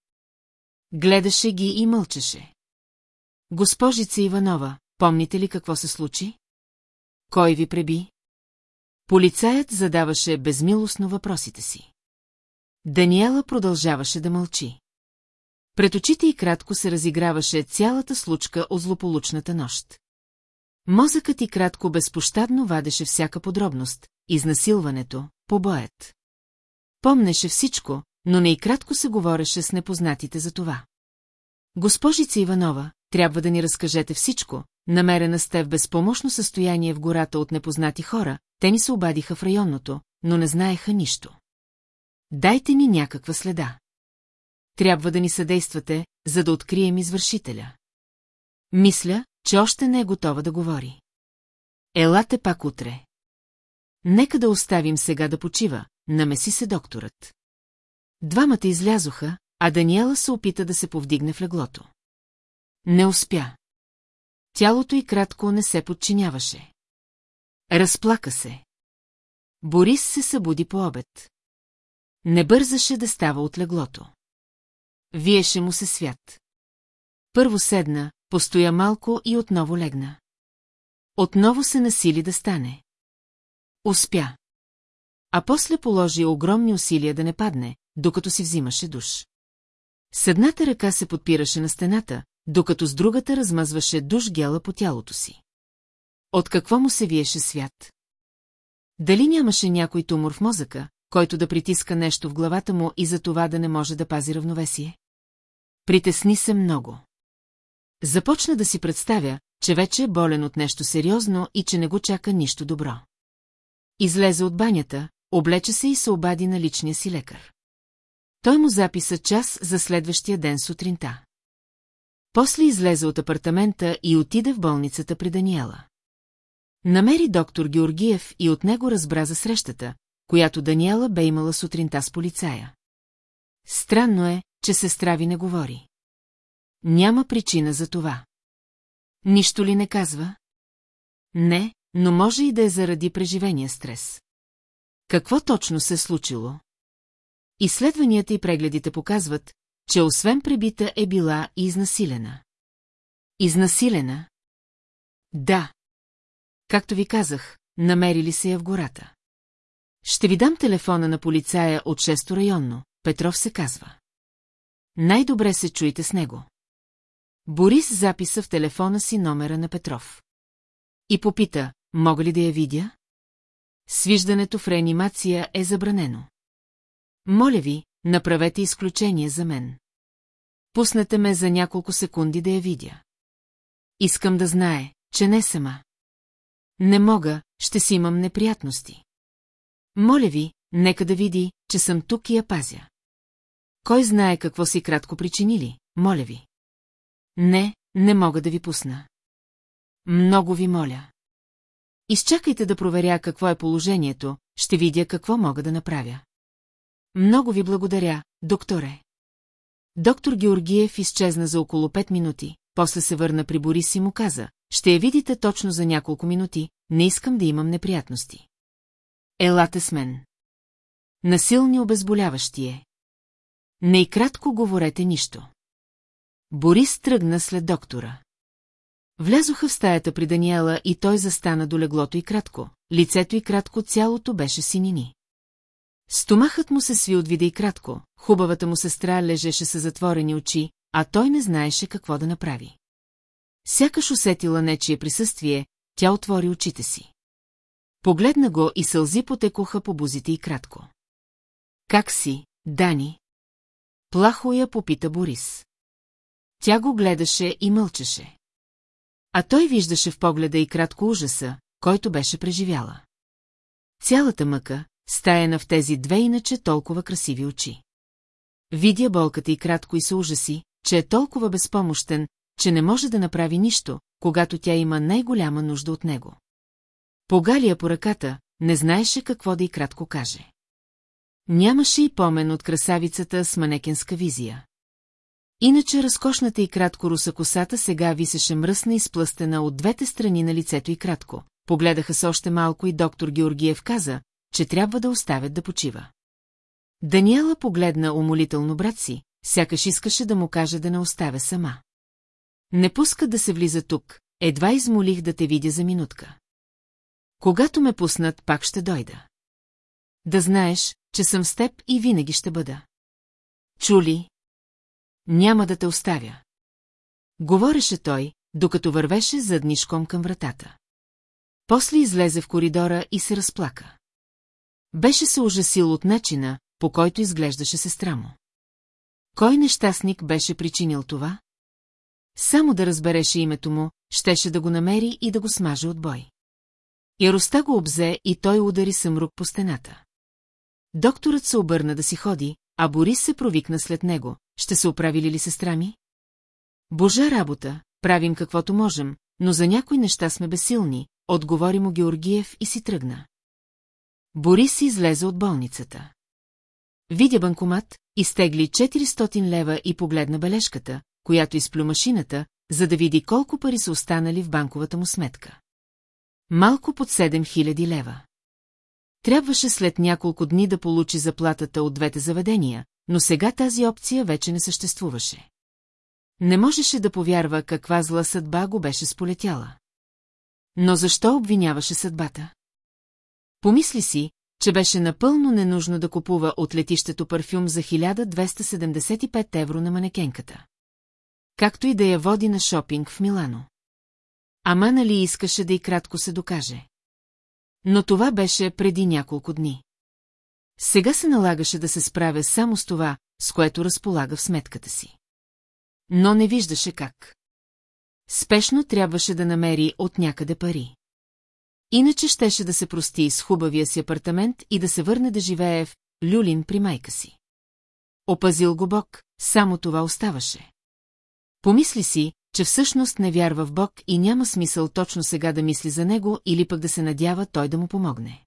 Гледаше ги и мълчеше. Госпожица Иванова, помните ли какво се случи? Кой ви преби? Полицаят задаваше безмилостно въпросите си. Даниела продължаваше да мълчи. Пред очите и кратко се разиграваше цялата случка от злополучната нощ. Мозъкът и кратко безпощадно вадеше всяка подробност, изнасилването, побоят. Помнеше всичко, но не и кратко се говореше с непознатите за това. Госпожица Иванова, трябва да ни разкажете всичко, намерена сте в безпомощно състояние в гората от непознати хора, те ни се обадиха в районното, но не знаеха нищо. Дайте ни някаква следа. Трябва да ни съдействате, за да открием извършителя. Мисля, че още не е готова да говори. Елате пак утре. Нека да оставим сега да почива, намеси се докторът. Двамата излязоха, а Даниела се опита да се повдигне в леглото. Не успя. Тялото й кратко не се подчиняваше. Разплака се. Борис се събуди по обед. Не бързаше да става от леглото. Виеше му се свят. Първо седна, постоя малко и отново легна. Отново се насили да стане. Успя. А после положи огромни усилия да не падне, докато си взимаше душ. С едната ръка се подпираше на стената, докато с другата размазваше душ гела по тялото си. От какво му се виеше свят? Дали нямаше някой тумор в мозъка, който да притиска нещо в главата му и за това да не може да пази равновесие? Притесни се много. Започна да си представя, че вече е болен от нещо сериозно и че не го чака нищо добро. Излезе от банята, облече се и се обади на личния си лекар. Той му записа час за следващия ден сутринта. После излезе от апартамента и отиде в болницата при Даниела. Намери доктор Георгиев и от него разбра за срещата, която Даниела бе имала сутринта с полицая. Странно е, че сестра ви не говори. Няма причина за това. Нищо ли не казва? Не, но може и да е заради преживения стрес. Какво точно се е случило? Изследванията и прегледите показват, че освен пребита е била и изнасилена. Изнасилена? Да. Както ви казах, намерили се я в гората. Ще ви дам телефона на полицая от 6 районно, Петров се казва. най-добре се чуйте с него. Борис записа в телефона си номера на Петров. И попита, мога ли да я видя? Свиждането в реанимация е забранено. Моля ви, направете изключение за мен. Пуснете ме за няколко секунди да я видя. Искам да знае, че не сама. Не мога, ще си имам неприятности. Моля ви, нека да види, че съм тук и я пазя. Кой знае какво си кратко причинили, моля ви. Не, не мога да ви пусна. Много ви моля. Изчакайте да проверя какво е положението, ще видя какво мога да направя. Много ви благодаря, докторе. Доктор Георгиев изчезна за около 5 минути, после се върна при Борис и му каза, ще я видите точно за няколко минути, не искам да имам неприятности. Елате с мен. Насилни обезболяващи е. Не и кратко говорете нищо. Борис тръгна след доктора. Влязоха в стаята при Даниела и той застана до леглото и кратко. Лицето и кратко цялото беше синини. Стомахът му се сви от вида и кратко, хубавата му сестра лежеше с затворени очи, а той не знаеше какво да направи. Сякаш усетила нечие присъствие, тя отвори очите си. Погледна го и сълзи потекоха по бузите и кратко. Как си, Дани? Плахо я попита Борис. Тя го гледаше и мълчеше. А той виждаше в погледа и кратко ужаса, който беше преживяла. Цялата мъка, стаяна в тези две иначе толкова красиви очи. Видя болката и кратко и се ужаси, че е толкова безпомощен, че не може да направи нищо, когато тя има най-голяма нужда от него. Погалия по ръката, не знаеше какво да и кратко каже. Нямаше и помен от красавицата с манекенска визия. Иначе разкошната и кратко руса косата сега висеше мръсна и сплъстена от двете страни на лицето и кратко. Погледаха се още малко и доктор Георгиев каза, че трябва да оставят да почива. Даниела погледна умолително брат си, сякаш искаше да му каже да не оставя сама. Не пуска да се влиза тук, едва измолих да те видя за минутка. Когато ме пуснат, пак ще дойда. Да знаеш, че съм с теб и винаги ще бъда. Чули? Няма да те оставя. Говореше той, докато вървеше заднишком към вратата. После излезе в коридора и се разплака. Беше се ужасил от начина, по който изглеждаше сестра му. Кой нещастник беше причинил това? Само да разбереше името му, щеше да го намери и да го смаже от бой. Яроста го обзе и той удари съмрук по стената. Докторът се обърна да си ходи, а Борис се провикна след него. Ще се оправили ли сестра ми? Божа работа, правим каквото можем, но за някои неща сме безсилни, отговори му Георгиев и си тръгна. Борис излезе от болницата. Видя банкомат, изтегли 400 лева и погледна бележката, която изплю машината, за да види колко пари са останали в банковата му сметка. Малко под 7000 лева. Трябваше след няколко дни да получи заплатата от двете заведения, но сега тази опция вече не съществуваше. Не можеше да повярва каква зла съдба го беше сполетяла. Но защо обвиняваше съдбата? Помисли си, че беше напълно ненужно да купува от летището парфюм за 1275 евро на манекенката. Както и да я води на шопинг в Милано. Ама нали искаше да и кратко се докаже. Но това беше преди няколко дни. Сега се налагаше да се справя само с това, с което разполага в сметката си. Но не виждаше как. Спешно трябваше да намери от някъде пари. Иначе щеше да се прости с хубавия си апартамент и да се върне да живее в Люлин при майка си. Опазил го Бог, само това оставаше. Помисли си, че всъщност не вярва в Бог и няма смисъл точно сега да мисли за него или пък да се надява той да му помогне.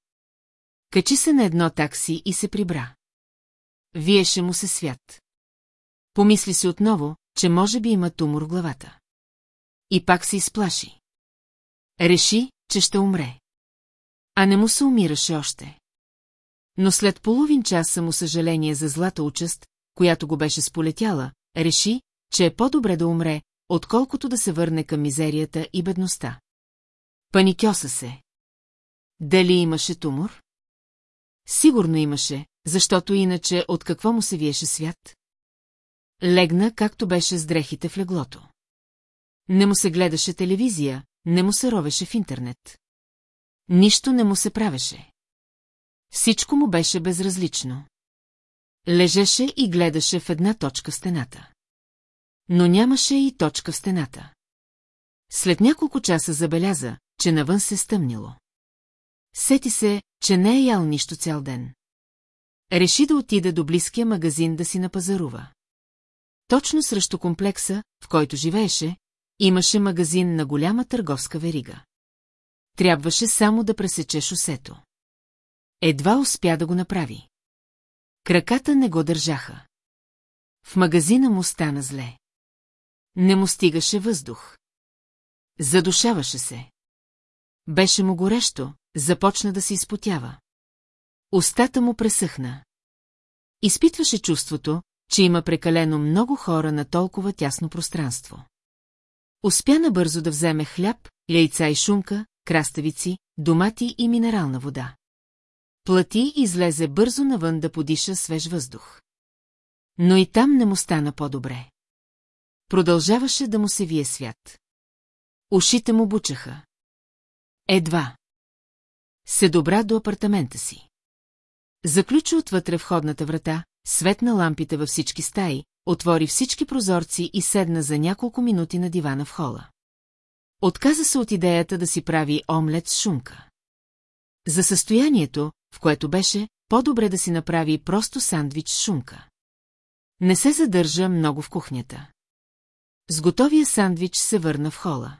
Качи се на едно такси и се прибра. Виеше му се свят. Помисли си отново, че може би има тумор в главата. И пак се изплаши. Реши, че ще умре. А не му се умираше още. Но след половин час само съжаление за злата участ, която го беше сполетяла, реши, че е по-добре да умре, отколкото да се върне към мизерията и бедността. Паникьоса се. Дали имаше тумор? Сигурно имаше, защото иначе от какво му се виеше свят? Легна, както беше с дрехите в леглото. Не му се гледаше телевизия, не му се ровеше в интернет. Нищо не му се правеше. Всичко му беше безразлично. Лежеше и гледаше в една точка в стената. Но нямаше и точка в стената. След няколко часа забеляза, че навън се стъмнило. Сети се, че не е ял нищо цял ден. Реши да отиде до близкия магазин да си напазарува. Точно срещу комплекса, в който живееше, имаше магазин на голяма търговска верига. Трябваше само да пресече шосето. Едва успя да го направи. Краката не го държаха. В магазина му стана зле. Не му стигаше въздух. Задушаваше се. Беше му горещо, започна да се изпотява. Остата му пресъхна. Изпитваше чувството, че има прекалено много хора на толкова тясно пространство. Успя набързо да вземе хляб, яйца и шунка, краставици, домати и минерална вода. Плати и излезе бързо навън да подиша свеж въздух. Но и там не му стана по-добре. Продължаваше да му се вие свят. Ушите му бучаха. Едва. Се добра до апартамента си. Заключи отвътре входната врата, светна лампите във всички стаи, отвори всички прозорци и седна за няколко минути на дивана в хола. Отказа се от идеята да си прави омлет с шунка. За състоянието, в което беше, по-добре да си направи просто сандвич с шунка. Не се задържа много в кухнята. С готовия сандвич се върна в хола.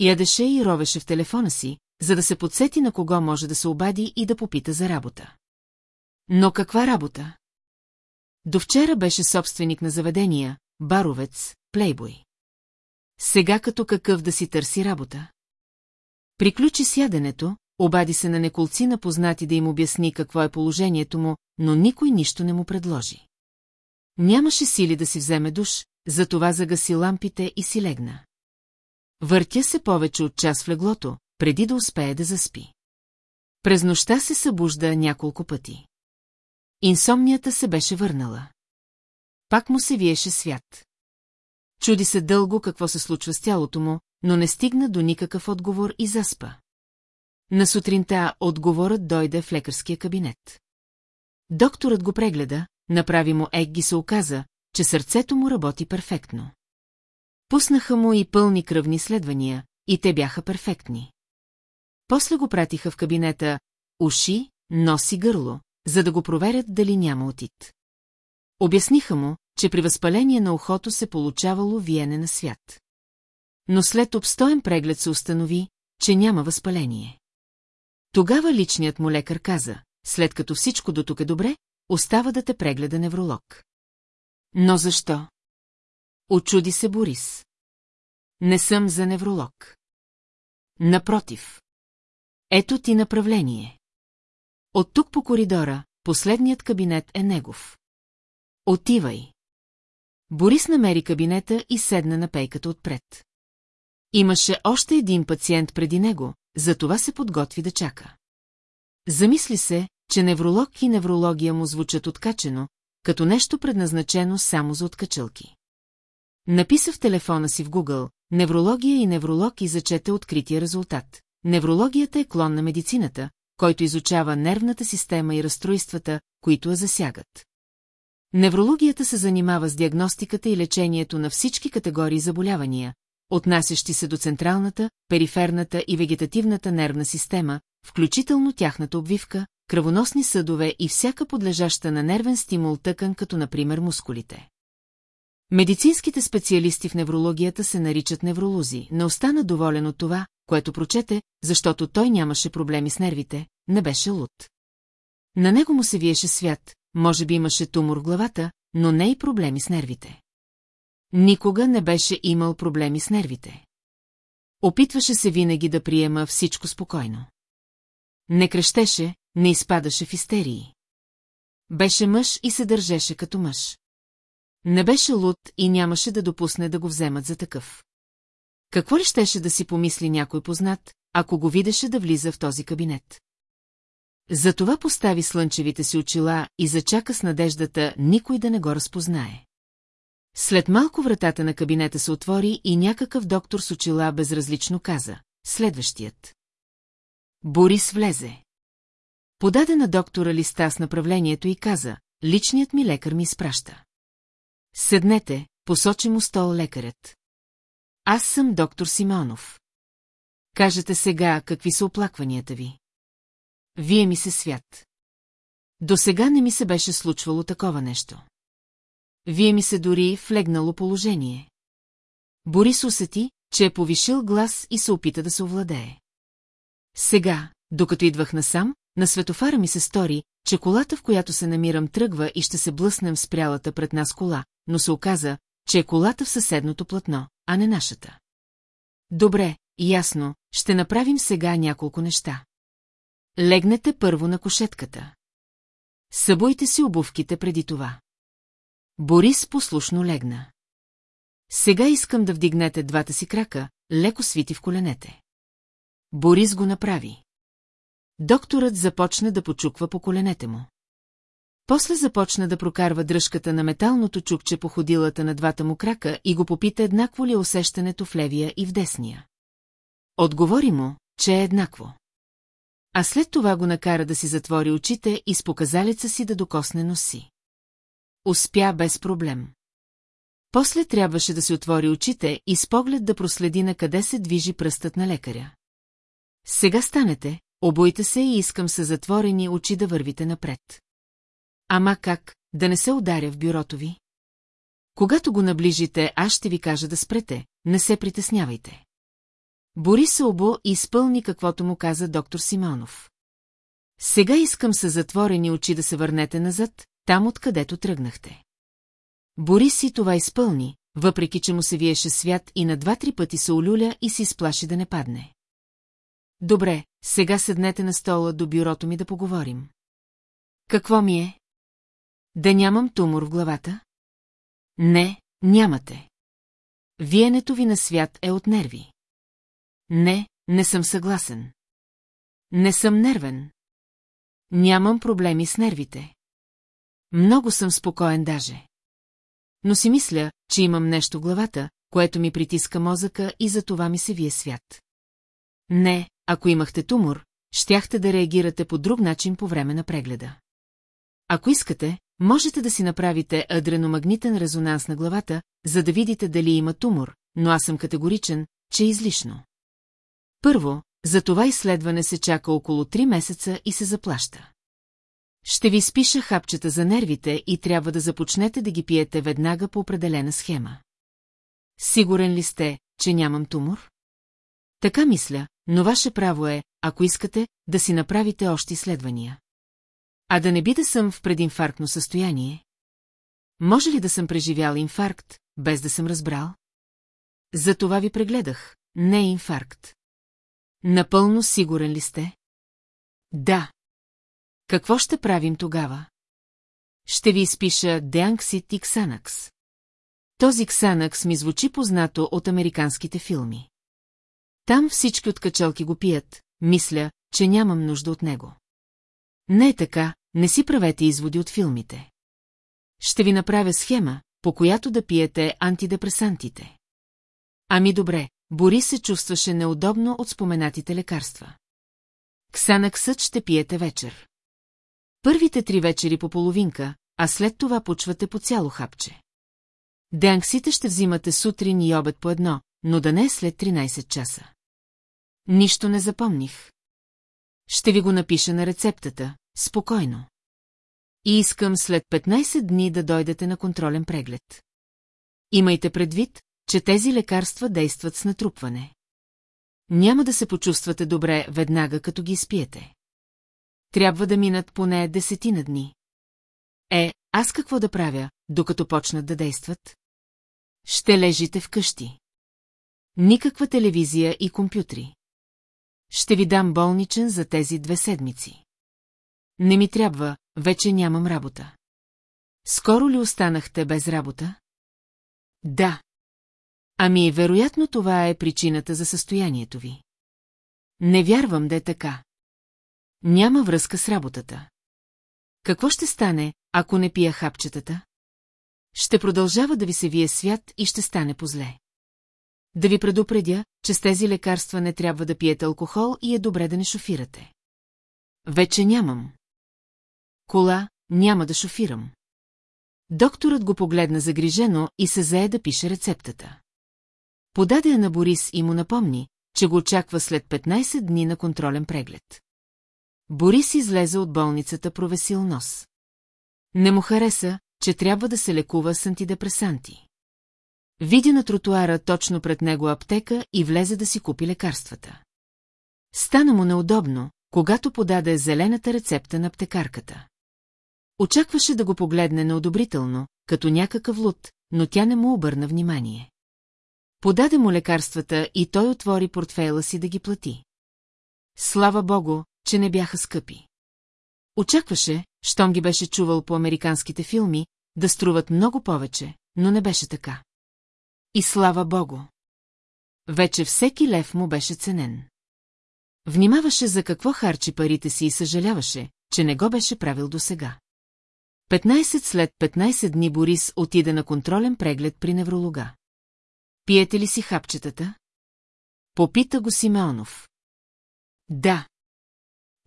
Ядеше и ровеше в телефона си, за да се подсети на кого може да се обади и да попита за работа. Но каква работа? До вчера беше собственик на заведения, баровец, плейбой. Сега като какъв да си търси работа? Приключи сяденето, обади се на неколци на познати да им обясни какво е положението му, но никой нищо не му предложи. Нямаше сили да си вземе душ, затова загаси лампите и си легна. Въртя се повече от час в леглото, преди да успее да заспи. През нощта се събужда няколко пъти. Инсомнията се беше върнала. Пак му се виеше свят. Чуди се дълго какво се случва с тялото му, но не стигна до никакъв отговор и заспа. На сутринта отговорът дойде в лекарския кабинет. Докторът го прегледа, направи му ек и се оказа, че сърцето му работи перфектно. Пуснаха му и пълни кръвни следвания, и те бяха перфектни. После го пратиха в кабинета уши, нос и гърло, за да го проверят дали няма отит. Обясниха му, че при възпаление на ухото се получавало виене на свят. Но след обстоен преглед се установи, че няма възпаление. Тогава личният му лекар каза, след като всичко до тук е добре, остава да те прегледа невролог. Но защо? Очуди се Борис. Не съм за невролог. Напротив. Ето ти направление. От тук по коридора, последният кабинет е негов. Отивай. Борис намери кабинета и седна на пейката отпред. Имаше още един пациент преди него, затова се подготви да чака. Замисли се, че невролог и неврология му звучат откачено, като нещо предназначено само за откачалки. Написа в телефона си в Google «Неврология и невролог» и зачете открития резултат. Неврологията е клон на медицината, който изучава нервната система и разстройствата, които я засягат. Неврологията се занимава с диагностиката и лечението на всички категории заболявания, отнасящи се до централната, периферната и вегетативната нервна система, включително тяхната обвивка, кръвоносни съдове и всяка подлежаща на нервен стимул тъкан, като например мускулите. Медицинските специалисти в неврологията се наричат невролози. Не остана доволен от това, което прочете, защото той нямаше проблеми с нервите, не беше луд. На него му се виеше свят, може би имаше тумор в главата, но не и проблеми с нервите. Никога не беше имал проблеми с нервите. Опитваше се винаги да приема всичко спокойно. Не крещеше, не изпадаше в истерии. Беше мъж и се държеше като мъж. Не беше луд и нямаше да допусне да го вземат за такъв. Какво ли щеше да си помисли някой познат, ако го видеше да влиза в този кабинет? Затова постави слънчевите си очила и зачака с надеждата никой да не го разпознае. След малко вратата на кабинета се отвори и някакъв доктор с очила безразлично каза. Следващият. Борис влезе. Подаде на доктора листа с направлението и каза, личният ми лекар ми изпраща. Седнете, посочи му стол лекарят. Аз съм доктор Симеонов. Кажете сега, какви са оплакванията ви. Вие ми се свят. До сега не ми се беше случвало такова нещо. Вие ми се дори в легнало положение. Борис усети, че е повишил глас и се опита да се овладее. Сега, докато идвах насам, на светофара ми се стори, че колата, в която се намирам, тръгва и ще се блъснем в спрялата пред нас кола, но се оказа, че е колата в съседното платно, а не нашата. Добре, ясно, ще направим сега няколко неща. Легнете първо на кошетката. Събойте си обувките преди това. Борис послушно легна. Сега искам да вдигнете двата си крака, леко свити в коленете. Борис го направи. Докторът започна да почуква по коленете му. После започна да прокарва дръжката на металното чукче по ходилата на двата му крака и го попита еднакво ли е усещането в левия и в десния. Отговори му, че е еднакво. А след това го накара да си затвори очите и с показалица си да докосне носи. Успя без проблем. После трябваше да си отвори очите и с поглед да проследи на къде се движи пръстът на лекаря. Сега станете, обойте се и искам с затворени очи да вървите напред. Ама как, да не се ударя в бюрото ви? Когато го наближите, аз ще ви кажа да спрете, не се притеснявайте. Бори се обо и изпълни каквото му каза доктор Симеонов. Сега искам с затворени очи да се върнете назад, там откъдето тръгнахте. Бори си това изпълни, въпреки че му се виеше свят и на два-три пъти се олюля и си сплаши да не падне. Добре, сега седнете на стола до бюрото ми да поговорим. Какво ми е? Да нямам тумор в главата? Не, нямате. Виенето ви на свят е от нерви. Не, не съм съгласен. Не съм нервен. Нямам проблеми с нервите. Много съм спокоен даже. Но си мисля, че имам нещо в главата, което ми притиска мозъка и за това ми се вие свят. Не, ако имахте тумор, щяхте да реагирате по друг начин по време на прегледа. Ако искате, можете да си направите адреномагнитен резонанс на главата, за да видите дали има тумор, но аз съм категоричен, че е излишно. Първо, за това изследване се чака около 3 месеца и се заплаща. Ще ви спиша хапчета за нервите и трябва да започнете да ги пиете веднага по определена схема. Сигурен ли сте, че нямам тумор? Така мисля, но ваше право е, ако искате, да си направите още изследвания. А да не би да съм в прединфарктно състояние? Може ли да съм преживял инфаркт, без да съм разбрал? За това ви прегледах, не инфаркт. Напълно сигурен ли сте? Да. Какво ще правим тогава? Ще ви изпиша Деанксит и Ксанакс. Този Ксанакс ми звучи познато от американските филми. Там всички от качалки го пият, мисля, че нямам нужда от него. Не е така, не си правете изводи от филмите. Ще ви направя схема, по която да пиете антидепресантите. Ами добре, Бори се чувстваше неудобно от споменатите лекарства. Ксанаксът ще пиете вечер. Първите три вечери по половинка, а след това почвате по цяло хапче. Деанксите ще взимате сутрин и обед по едно, но да не е след 13 часа. Нищо не запомних. Ще ви го напиша на рецептата, спокойно. И искам след 15 дни да дойдете на контролен преглед. Имайте предвид, че тези лекарства действат с натрупване. Няма да се почувствате добре веднага, като ги изпиете. Трябва да минат поне десетина дни. Е, аз какво да правя, докато почнат да действат? Ще лежите вкъщи. Никаква телевизия и компютри. Ще ви дам болничен за тези две седмици. Не ми трябва, вече нямам работа. Скоро ли останахте без работа? Да. Ами, вероятно това е причината за състоянието ви. Не вярвам да е така. Няма връзка с работата. Какво ще стане, ако не пия хапчетата? ще продължава да ви се вие свят и ще стане позле. Да ви предупредя, че с тези лекарства не трябва да пиете алкохол и е добре да не шофирате. Вече нямам. Кола, няма да шофирам. Докторът го погледна загрижено и се зае да пише рецептата. Подаде я на Борис и му напомни, че го очаква след 15 дни на контролен преглед. Борис излезе от болницата провесил нос. Не му хареса, че трябва да се лекува с антидепресанти. Видя на тротуара точно пред него аптека и влезе да си купи лекарствата. Стана му неудобно, когато подаде зелената рецепта на аптекарката. Очакваше да го погледне неодобрително, като някакъв луд, но тя не му обърна внимание. Подаде му лекарствата и той отвори портфейла си да ги плати. Слава богу, че не бяха скъпи. Очакваше, щом ги беше чувал по американските филми, да струват много повече, но не беше така. И слава богу! Вече всеки лев му беше ценен. Внимаваше за какво харчи парите си и съжаляваше, че не го беше правил досега. 15 след 15 дни Борис отида на контролен преглед при невролога. Пиете ли си хапчетата? Попита го Симеонов. Да.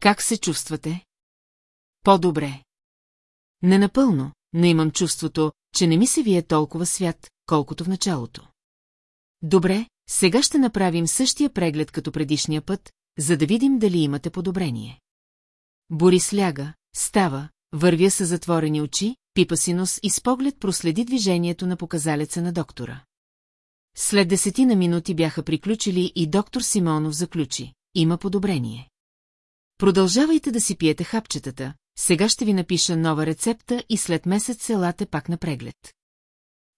Как се чувствате? По-добре. Ненапълно, но имам чувството, че не ми се вие толкова свят, колкото в началото. Добре, сега ще направим същия преглед като предишния път, за да видим дали имате подобрение. Борис ляга, става, вървя с затворени очи, пипа си нос и с поглед проследи движението на показалеца на доктора. След десетина минути бяха приключили и доктор Симонов заключи. Има подобрение. Продължавайте да си пиете хапчетата, сега ще ви напиша нова рецепта и след месец се лате пак на преглед.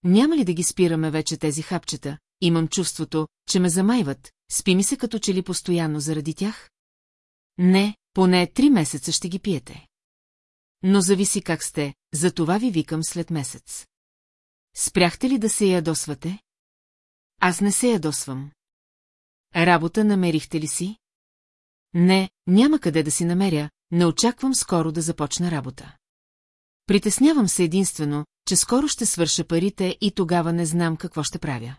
Няма ли да ги спираме вече тези хапчета? Имам чувството, че ме замайват, спи ми се като че ли постоянно заради тях? Не, поне три месеца ще ги пиете. Но зависи как сте, за това ви викам след месец. Спряхте ли да се ядосвате? Аз не се ядосвам. Работа намерихте ли си? Не, няма къде да си намеря, не очаквам скоро да започна работа. Притеснявам се единствено, че скоро ще свърша парите и тогава не знам какво ще правя.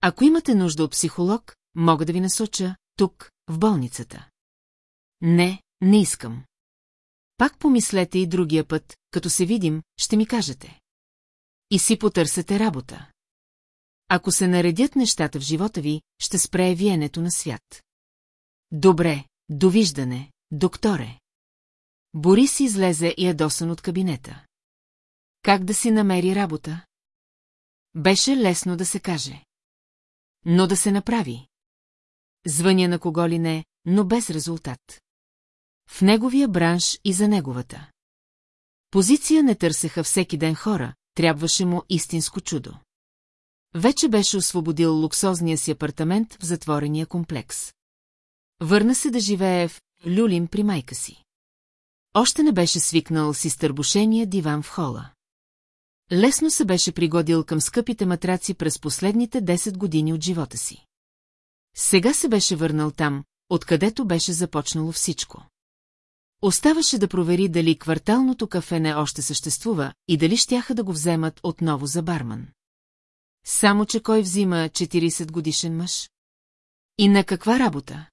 Ако имате нужда от психолог, мога да ви насоча тук, в болницата. Не, не искам. Пак помислете и другия път, като се видим, ще ми кажете. И си потърсете работа. Ако се наредят нещата в живота ви, ще спре виенето на свят. Добре, довиждане, докторе. Борис излезе и ядосан от кабинета. Как да си намери работа? Беше лесно да се каже. Но да се направи. Звъня на кого ли не, но без резултат. В неговия бранш и за неговата. Позиция не търсеха всеки ден хора, трябваше му истинско чудо. Вече беше освободил луксозния си апартамент в затворения комплекс. Върна се да живее в Люлин при майка си. Още не беше свикнал с изтърбушения диван в хола. Лесно се беше пригодил към скъпите матраци през последните 10 години от живота си. Сега се беше върнал там, откъдето беше започнало всичко. Оставаше да провери дали кварталното кафе не още съществува и дали щяха да го вземат отново за барман. Само, че кой взима 40 годишен мъж? И на каква работа?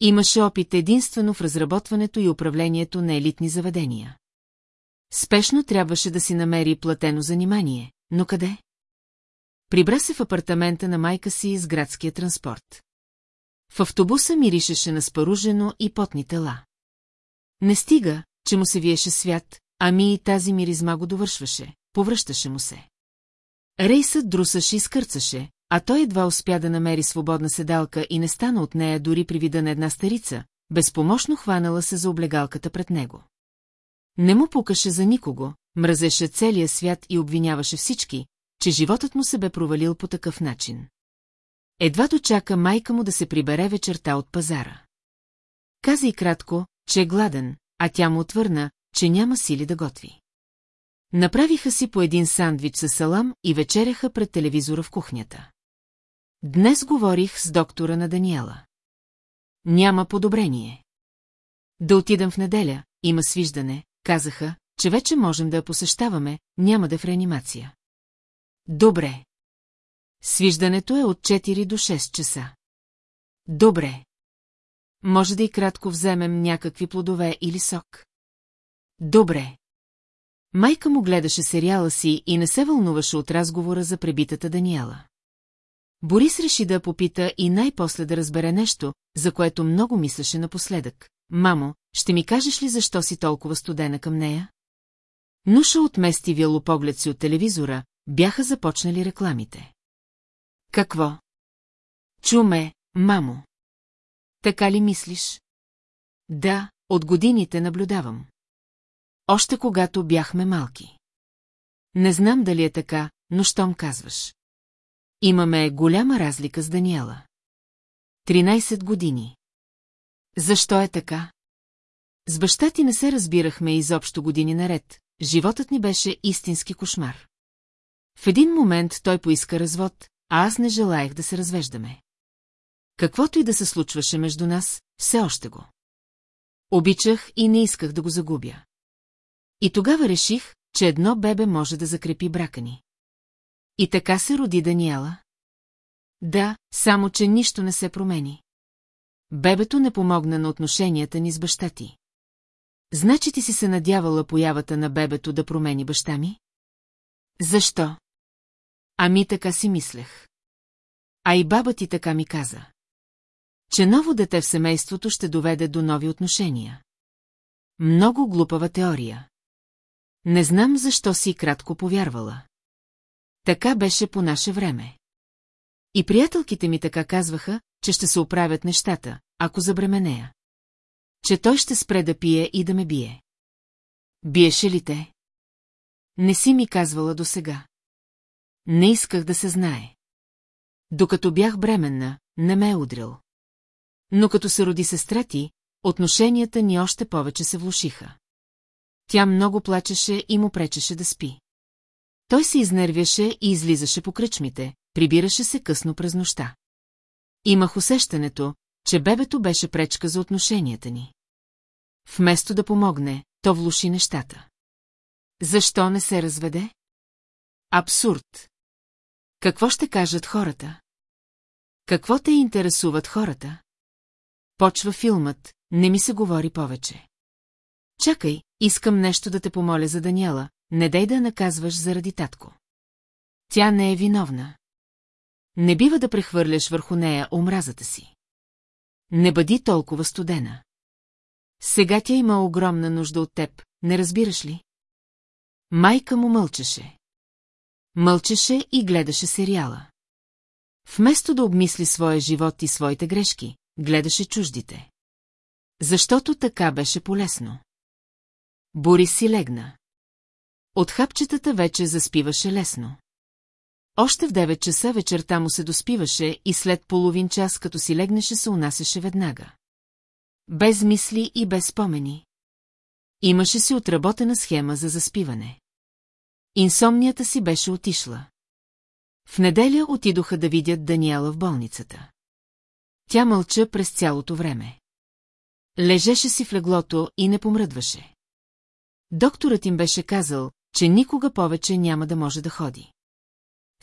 Имаше опит единствено в разработването и управлението на елитни заведения. Спешно трябваше да си намери платено занимание, но къде? Прибра се в апартамента на майка си с градския транспорт. В автобуса миришеше на спаружено и потни тела. Не стига, че му се виеше свят, ами и тази миризма го довършваше, повръщаше му се. Рейсът друсаше и скърцаше, а той едва успя да намери свободна седалка и не стана от нея дори при вида на една старица, безпомощно хванала се за облегалката пред него. Не му пукаше за никого, мразеше целия свят и обвиняваше всички, че животът му се бе провалил по такъв начин. Едва дочака майка му да се прибере вечерта от пазара. Каза и кратко, че е гладен, а тя му отвърна, че няма сили да готви. Направиха си по един сандвич с салам и вечеряха пред телевизора в кухнята. Днес говорих с доктора на Даниела. Няма подобрение. Да отидам в неделя, има свиждане, казаха, че вече можем да я посещаваме, няма да в реанимация. Добре. Свиждането е от 4 до 6 часа. Добре. Може да и кратко вземем някакви плодове или сок. Добре. Майка му гледаше сериала си и не се вълнуваше от разговора за пребитата Даниела. Борис реши да попита и най-после да разбере нещо, за което много мислеше напоследък. Мамо, ще ми кажеш ли защо си толкова студена към нея? Нуша отмести вялопоглед си от телевизора, бяха започнали рекламите. Какво? Чуме, мамо. Така ли мислиш? Да, от годините наблюдавам. Още когато бяхме малки. Не знам дали е така, но щом казваш. Имаме голяма разлика с Даниела. 13 години. Защо е така? С баща ти не се разбирахме изобщо години наред, животът ни беше истински кошмар. В един момент той поиска развод, а аз не желаях да се развеждаме. Каквото и да се случваше между нас, все още го. Обичах и не исках да го загубя. И тогава реших, че едно бебе може да закрепи брака ни. И така се роди Даниела? Да, само че нищо не се промени. Бебето не помогна на отношенията ни с баща ти. Значи ти си се надявала появата на бебето да промени баща ми? Защо? Ами така си мислех. А и баба ти така ми каза. Че ново дете в семейството ще доведе до нови отношения. Много глупава теория. Не знам защо си кратко повярвала. Така беше по наше време. И приятелките ми така казваха, че ще се оправят нещата, ако забременея. Че той ще спре да пие и да ме бие. Биеше ли те? Не си ми казвала досега. Не исках да се знае. Докато бях бременна, не ме е удрил. Но като се роди сестра ти, отношенията ни още повече се влушиха. Тя много плачеше и му пречеше да спи. Той се изнервяше и излизаше по кръчмите, прибираше се късно през нощта. Имах усещането, че бебето беше пречка за отношенията ни. Вместо да помогне, то влуши нещата. Защо не се разведе? Абсурд. Какво ще кажат хората? Какво те интересуват хората? Почва филмът, не ми се говори повече. Чакай, искам нещо да те помоля за Даниела, не дай да наказваш заради татко. Тя не е виновна. Не бива да прехвърляш върху нея омразата си. Не бъди толкова студена. Сега тя има огромна нужда от теб, не разбираш ли? Майка му мълчеше. Мълчеше и гледаше сериала. Вместо да обмисли своя живот и своите грешки, гледаше чуждите. Защото така беше полезно. Борис си легна. От хапчетата вече заспиваше лесно. Още в 9 часа вечерта му се доспиваше и след половин час, като си легнеше, се унасяше веднага. Без мисли и без спомени. Имаше си отработена схема за заспиване. Инсомнията си беше отишла. В неделя отидоха да видят Даниела в болницата. Тя мълча през цялото време. Лежеше си в леглото и не помръдваше. Докторът им беше казал, че никога повече няма да може да ходи.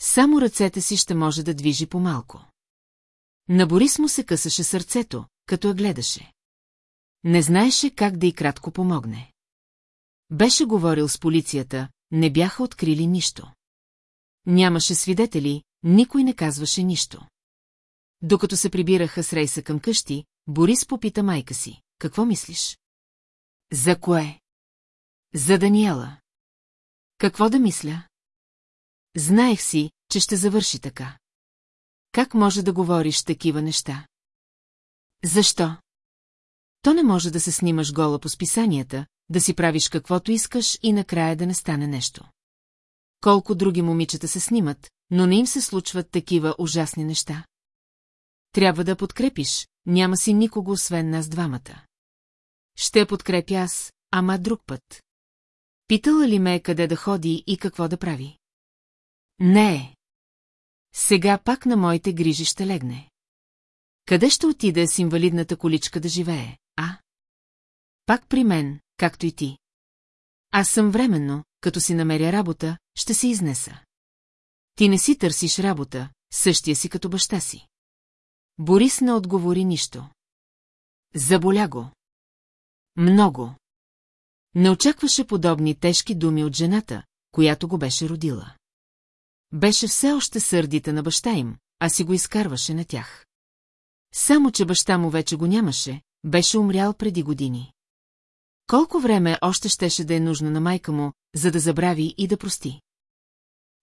Само ръцете си ще може да движи по-малко. На Борис му се късаше сърцето, като я гледаше. Не знаеше как да и кратко помогне. Беше говорил с полицията, не бяха открили нищо. Нямаше свидетели, никой не казваше нищо. Докато се прибираха с рейса към къщи, Борис попита майка си, какво мислиш? За кое? За Даниела. Какво да мисля? Знаех си, че ще завърши така. Как може да говориш такива неща? Защо? То не може да се снимаш гола по списанията, да си правиш каквото искаш и накрая да не стане нещо. Колко други момичета се снимат, но не им се случват такива ужасни неща. Трябва да подкрепиш, няма си никого освен нас двамата. Ще подкрепя аз, ама друг път. Питала ли ме къде да ходи и какво да прави? Не. Сега пак на моите грижи ще легне. Къде ще отида с инвалидната количка да живее, а? Пак при мен, както и ти. Аз съм временно, като си намеря работа, ще се изнеса. Ти не си търсиш работа, същия си като баща си. Борис не отговори нищо. Заболя го. Много. Не очакваше подобни тежки думи от жената, която го беше родила. Беше все още сърдита на баща им, а си го изкарваше на тях. Само, че баща му вече го нямаше, беше умрял преди години. Колко време още щеше да е нужно на майка му, за да забрави и да прости?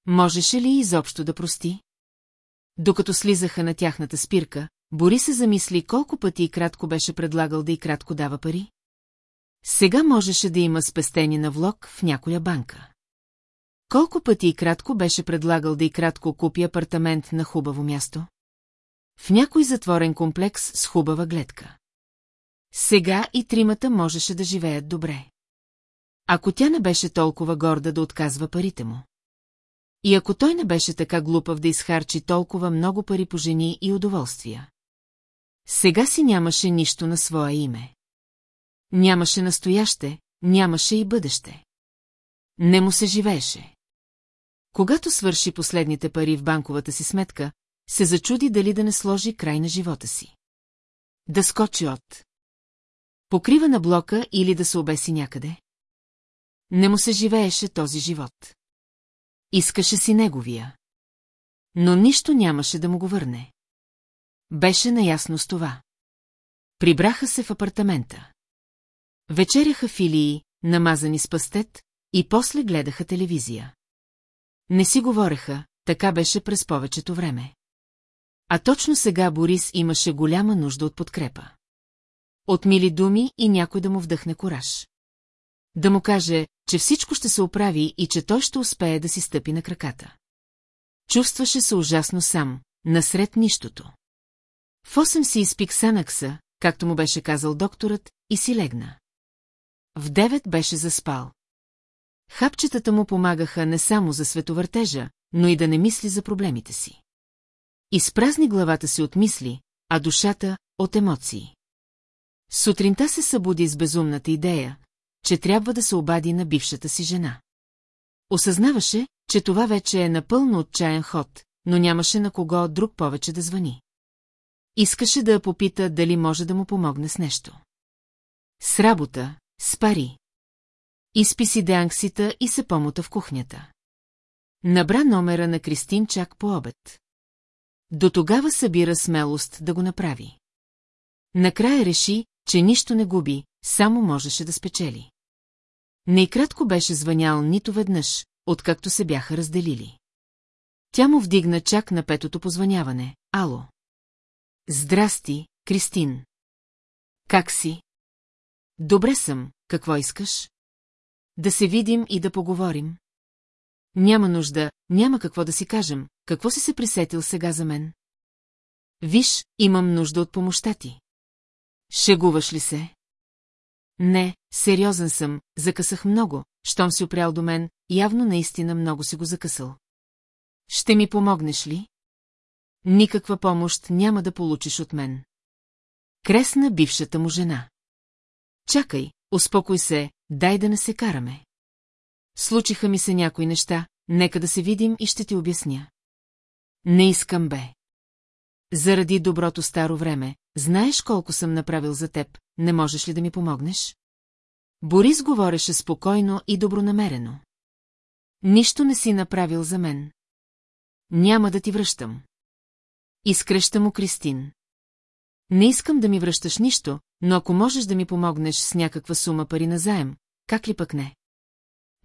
Можеше ли изобщо да прости? Докато слизаха на тяхната спирка, Бори се замисли колко пъти и кратко беше предлагал да и кратко дава пари. Сега можеше да има спестени на влог в някоя банка. Колко пъти и кратко беше предлагал да и кратко купи апартамент на хубаво място? В някой затворен комплекс с хубава гледка. Сега и тримата можеше да живеят добре. Ако тя не беше толкова горда да отказва парите му. И ако той не беше така глупав да изхарчи толкова много пари по жени и удоволствия. Сега си нямаше нищо на своя име. Нямаше настояще, нямаше и бъдеще. Не му се живееше. Когато свърши последните пари в банковата си сметка, се зачуди дали да не сложи край на живота си. Да скочи от. Покрива на блока или да се обеси някъде. Не му се живееше този живот. Искаше си неговия. Но нищо нямаше да му го върне. Беше наясно с това. Прибраха се в апартамента. Вечеряха филии, намазани с пастет, и после гледаха телевизия. Не си говореха, така беше през повечето време. А точно сега Борис имаше голяма нужда от подкрепа. От мили думи и някой да му вдъхне кораж. Да му каже, че всичко ще се оправи и че той ще успее да си стъпи на краката. Чувстваше се ужасно сам, насред нищото. В 8 си изпик Санакса, както му беше казал докторът, и си легна. В 9 беше заспал. Хапчетата му помагаха не само за световъртежа, но и да не мисли за проблемите си. Изпразни главата си от мисли, а душата – от емоции. Сутринта се събуди с безумната идея, че трябва да се обади на бившата си жена. Осъзнаваше, че това вече е напълно отчаян ход, но нямаше на кого друг повече да звъни. Искаше да я попита дали може да му помогне с нещо. С работа, с пари. Изпи си деанксита и се помота в кухнята. Набра номера на Кристин чак по обед. До тогава събира смелост да го направи. Накрая реши, че нищо не губи, само можеше да спечели. Нейкратко беше звънял нито веднъж, откакто се бяха разделили. Тя му вдигна чак на петото позваняване. Ало. Здрасти, Кристин. Как си? Добре съм, какво искаш? Да се видим и да поговорим. Няма нужда, няма какво да си кажем, какво си се присетил сега за мен? Виж, имам нужда от помощта ти. Шегуваш ли се? Не, сериозен съм, закъсах много, щом си опрял до мен, явно наистина много си го закъсал. Ще ми помогнеш ли? Никаква помощ няма да получиш от мен. Кресна бившата му жена. Чакай, успокой се, дай да не се караме. Случиха ми се някои неща, нека да се видим и ще ти обясня. Не искам бе. Заради доброто старо време, знаеш колко съм направил за теб, не можеш ли да ми помогнеш? Борис говореше спокойно и добронамерено. Нищо не си направил за мен. Няма да ти връщам. Изкръща му Кристин. Не искам да ми връщаш нищо, но ако можеш да ми помогнеш с някаква сума пари на заем, как ли пък не?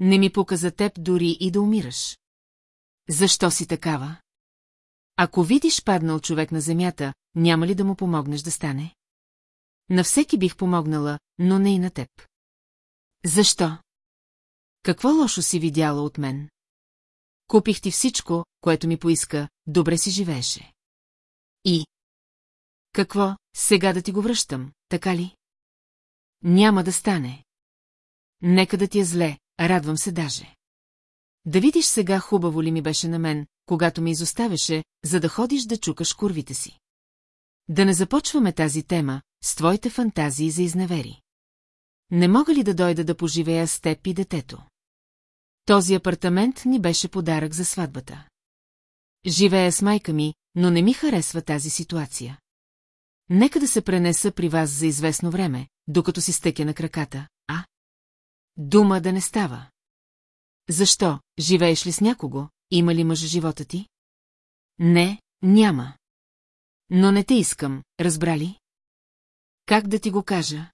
Не ми пука за теб дори и да умираш. Защо си такава? Ако видиш паднал човек на земята, няма ли да му помогнеш да стане? На всеки бих помогнала, но не и на теб. Защо? Какво лошо си видяла от мен? Купих ти всичко, което ми поиска, добре си живееше. И? Какво, сега да ти го връщам, така ли? Няма да стане. Нека да ти е зле, радвам се даже. Да видиш сега хубаво ли ми беше на мен, когато ме изоставяше, за да ходиш да чукаш курвите си. Да не започваме тази тема с твоите фантазии за изневери. не мога ли да дойда да поживея с теб и детето? Този апартамент ни беше подарък за сватбата. Живея с майка ми, но не ми харесва тази ситуация. Нека да се пренеса при вас за известно време, докато си стъкя на краката, а? Дума да не става. Защо, живееш ли с някого, има ли мъж живота ти? Не, няма. Но не те искам, разбра ли? Как да ти го кажа?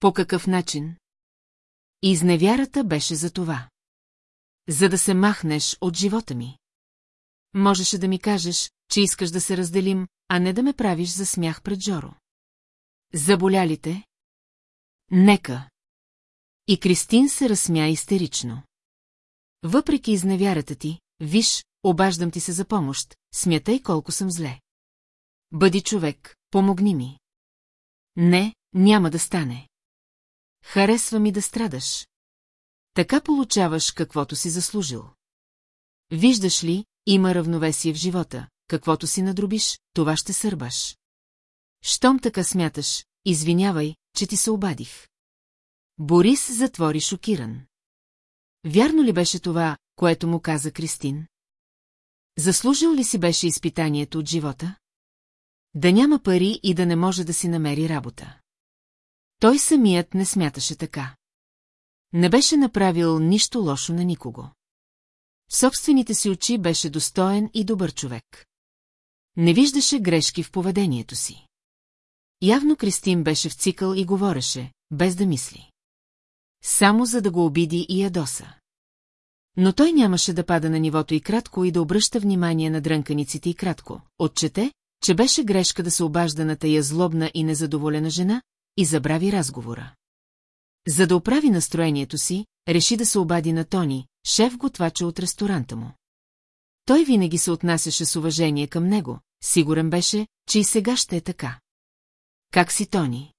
По какъв начин? Изневярата беше за това. За да се махнеш от живота ми. Можеше да ми кажеш, че искаш да се разделим, а не да ме правиш за смях пред Жоро. Заболялите? Нека. И Кристин се разсмя истерично. Въпреки изневярата ти, виж, обаждам ти се за помощ, смятай колко съм зле. Бъди човек, помогни ми. Не, няма да стане. Харесва ми да страдаш. Така получаваш каквото си заслужил. Виждаш ли, има равновесие в живота, каквото си надробиш, това ще сърбаш. Щом така смяташ, извинявай, че ти се обадих. Борис затвори шокиран. Вярно ли беше това, което му каза Кристин? Заслужил ли си беше изпитанието от живота? Да няма пари и да не може да си намери работа. Той самият не смяташе така. Не беше направил нищо лошо на никого. В собствените си очи беше достоен и добър човек. Не виждаше грешки в поведението си. Явно Кристин беше в цикъл и говореше, без да мисли. Само за да го обиди и ядоса. Но той нямаше да пада на нивото и кратко и да обръща внимание на дрънканиците и кратко. Отчете, че беше грешка да се обажда на тая злобна и незадоволена жена и забрави разговора. За да оправи настроението си, реши да се обади на Тони, шеф готвача от ресторанта му. Той винаги се отнасяше с уважение към него, сигурен беше, че и сега ще е така. Как си, Тони?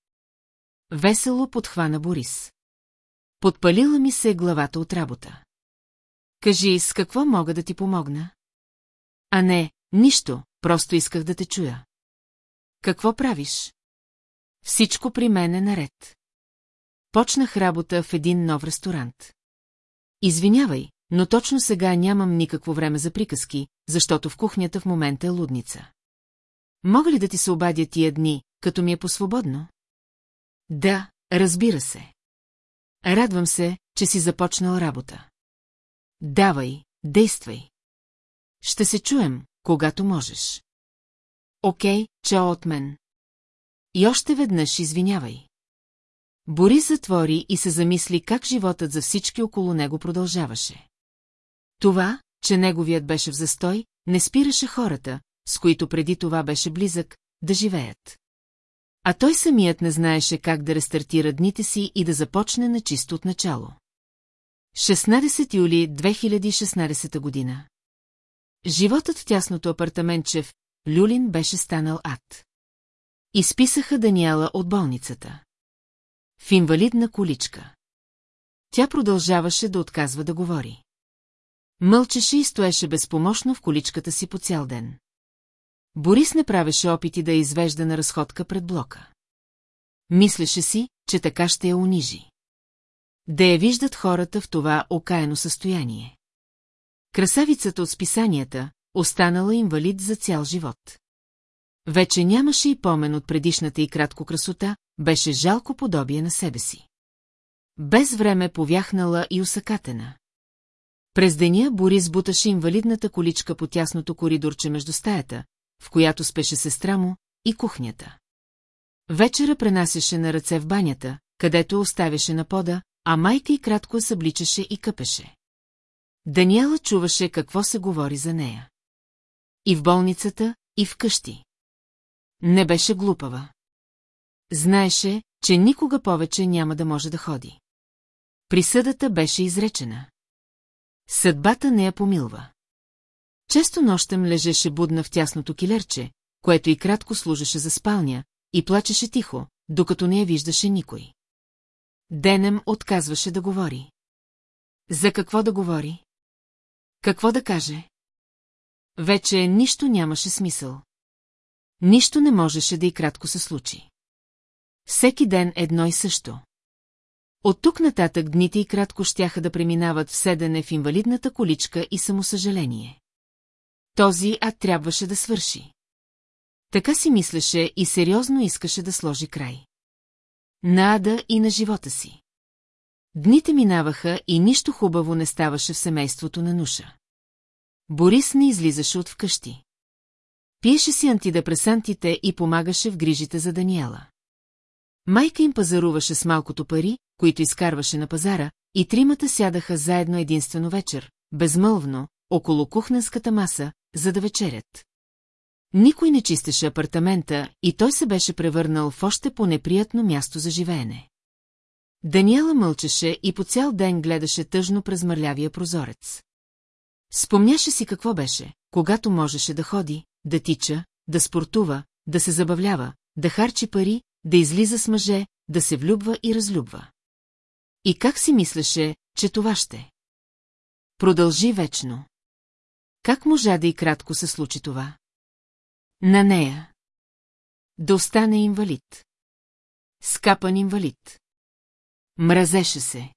Весело подхвана Борис. Подпалила ми се главата от работа. Кажи, с какво мога да ти помогна? А не, нищо, просто исках да те чуя. Какво правиш? Всичко при мен е наред. Почнах работа в един нов ресторант. Извинявай, но точно сега нямам никакво време за приказки, защото в кухнята в момента е лудница. Мога ли да ти се обадя тия дни, като ми е посвободно? Да, разбира се. Радвам се, че си започнал работа. Давай, действай. Ще се чуем, когато можеш. Окей, чао от мен. И още веднъж извинявай. Борис затвори и се замисли как животът за всички около него продължаваше. Това, че неговият беше в застой, не спираше хората, с които преди това беше близък, да живеят. А той самият не знаеше как да рестартира дните си и да започне на чисто от начало. 16 юли 2016 година Животът в тясното апартаментче в Люлин беше станал ад. Изписаха Даниела от болницата. В инвалидна количка. Тя продължаваше да отказва да говори. Мълчеше и стоеше безпомощно в количката си по цял ден. Борис не правеше опити да извежда на разходка пред блока. Мислеше си, че така ще я унижи. Да я виждат хората в това окаяно състояние. Красавицата от списанията, останала инвалид за цял живот. Вече нямаше и помен от предишната и кратко красота, беше жалко подобие на себе си. Без време повяхнала и усъкатена. През деня Борис буташе инвалидната количка по тясното коридорче между стаята, в която спеше сестра му, и кухнята. Вечера пренасяше на ръце в банята, където оставяше на пода, а майка и кратко събличаше и къпеше. Даниела чуваше какво се говори за нея. И в болницата, и в къщи. Не беше глупава. Знаеше, че никога повече няма да може да ходи. Присъдата беше изречена. Съдбата не я помилва. Често нощем лежеше будна в тясното килерче, което и кратко служеше за спалня, и плачеше тихо, докато не я виждаше никой. Денем отказваше да говори. За какво да говори? Какво да каже? Вече нищо нямаше смисъл. Нищо не можеше да и кратко се случи. Всеки ден едно и също. От тук нататък дните и кратко щяха да преминават в седене в инвалидната количка и самосъжаление. Този ад трябваше да свърши. Така си мислеше и сериозно искаше да сложи край. На ада и на живота си. Дните минаваха и нищо хубаво не ставаше в семейството на Нуша. Борис не излизаше от вкъщи. Пиеше си антидепресантите и помагаше в грижите за Даниела. Майка им пазаруваше с малкото пари, които изкарваше на пазара, и тримата сядаха заедно единствено вечер, безмълвно, около кухненската маса, за да вечерят. Никой не чистеше апартамента и той се беше превърнал в още по-неприятно място за живеене. Даниела мълчеше и по цял ден гледаше тъжно през мърлявия прозорец. Спомняше си какво беше, когато можеше да ходи, да тича, да спортува, да се забавлява, да харчи пари, да излиза с мъже, да се влюбва и разлюбва. И как си мислеше, че това ще? Продължи вечно. Как можа да и кратко се случи това? На нея. Да остане инвалид. Скапан инвалид. Мразеше се.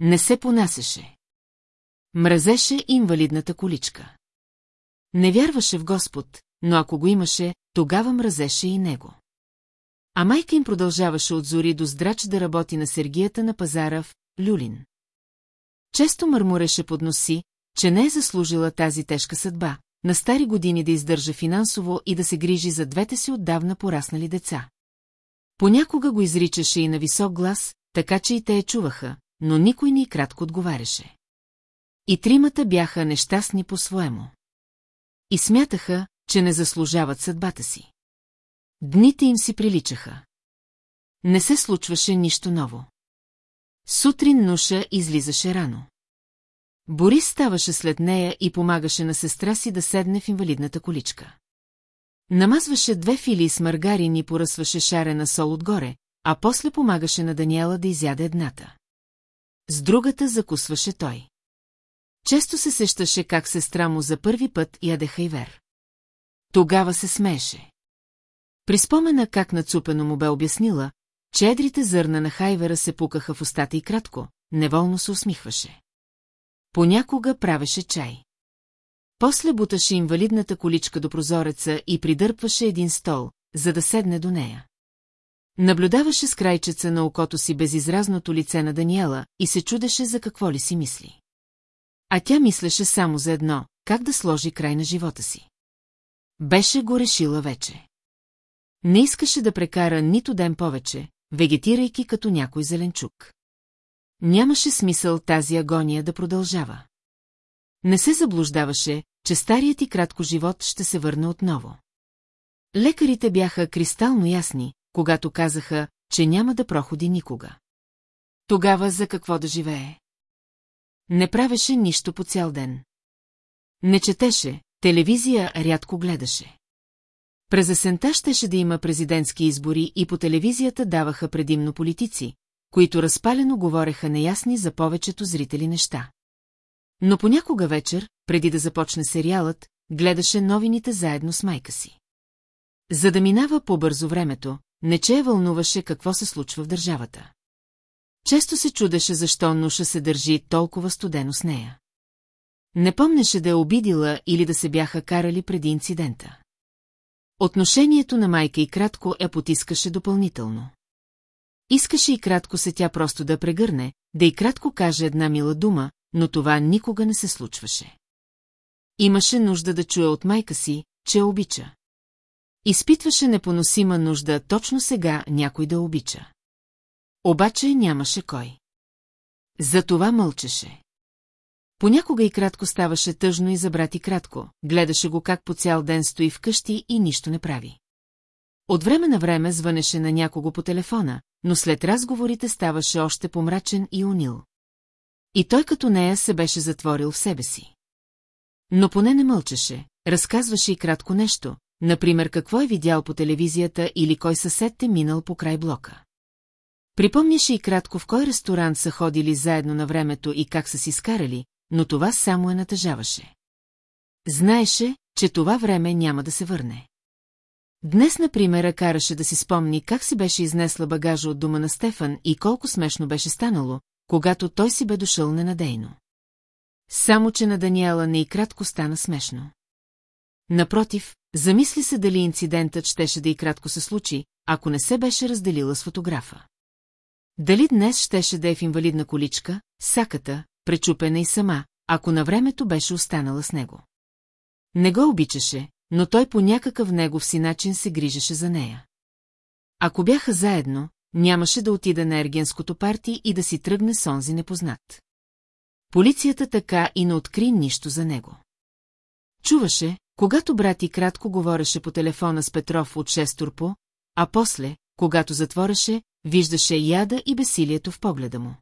Не се понасеше. Мразеше инвалидната количка. Не вярваше в Господ, но ако го имаше, тогава мразеше и него. А майка им продължаваше от зори до здрач да работи на сергията на пазара в Люлин. Често мърмореше под носи, че не е заслужила тази тежка съдба, на стари години да издържа финансово и да се грижи за двете си отдавна пораснали деца. Понякога го изричаше и на висок глас, така че и те я чуваха, но никой ни кратко отговаряше. И тримата бяха нещастни по-своему. И смятаха, че не заслужават съдбата си. Дните им си приличаха. Не се случваше нищо ново. Сутрин Нуша излизаше рано. Борис ставаше след нея и помагаше на сестра си да седне в инвалидната количка. Намазваше две фили с маргарин и поръсваше шарена сол отгоре, а после помагаше на Даниела да изяде едната. С другата закусваше той. Често се сещаше как сестра му за първи път яде хайвер. Тогава се смееше. Приспомена как нацупено му бе обяснила, че едрите зърна на хайвера се пукаха в устата и кратко, неволно се усмихваше. Понякога правеше чай. После буташе инвалидната количка до прозореца и придърпваше един стол, за да седне до нея. Наблюдаваше с крайчеца на окото си безизразното лице на Даниела и се чудеше за какво ли си мисли. А тя мислеше само за едно, как да сложи край на живота си. Беше го решила вече. Не искаше да прекара нито ден повече, вегетирайки като някой зеленчук. Нямаше смисъл тази агония да продължава. Не се заблуждаваше, че старият и кратко живот ще се върне отново. Лекарите бяха кристално ясни, когато казаха, че няма да проходи никога. Тогава за какво да живее? Не правеше нищо по цял ден. Не четеше, телевизия рядко гледаше. През есента щеше да има президентски избори и по телевизията даваха предимно политици, които разпалено говореха неясни за повечето зрители неща. Но понякога вечер, преди да започне сериалът, гледаше новините заедно с майка си. За да минава по-бързо времето, не че я вълнуваше какво се случва в държавата. Често се чудеше защо Нуша се държи толкова студено с нея. Не помнеше да е обидила или да се бяха карали преди инцидента. Отношението на майка и кратко я потискаше допълнително. Искаше и кратко се тя просто да прегърне, да и кратко каже една мила дума, но това никога не се случваше. Имаше нужда да чуе от майка си, че обича. Изпитваше непоносима нужда точно сега някой да обича. Обаче нямаше кой. Затова мълчеше. Понякога и кратко ставаше тъжно и за брат и кратко, гледаше го как по цял ден стои вкъщи и нищо не прави. От време на време звънеше на някого по телефона, но след разговорите ставаше още помрачен и унил. И той като нея се беше затворил в себе си. Но поне не мълчеше, разказваше и кратко нещо, например какво е видял по телевизията или кой съсед е минал по край блока. Припомняше и кратко в кой ресторант са ходили заедно на времето и как са си скарали, но това само е натъжаваше. Знаеше, че това време няма да се върне. Днес, например, караше да си спомни как си беше изнесла багажа от дома на Стефан и колко смешно беше станало, когато той си бе дошъл ненадейно. Само, че на Даниела не и кратко стана смешно. Напротив, замисли се дали инцидентът щеше да и кратко се случи, ако не се беше разделила с фотографа. Дали днес щеше да е в инвалидна количка, саката, пречупена и сама, ако на времето беше останала с него. Не го обичаше, но той по някакъв негов си начин се грижеше за нея. Ако бяха заедно, нямаше да отида на ергенското парти и да си тръгне с онзи непознат. Полицията така и не откри нищо за него. Чуваше, когато брат и кратко говореше по телефона с Петров от Шестурпо, а после, когато затвореше, виждаше яда и бесилието в погледа му.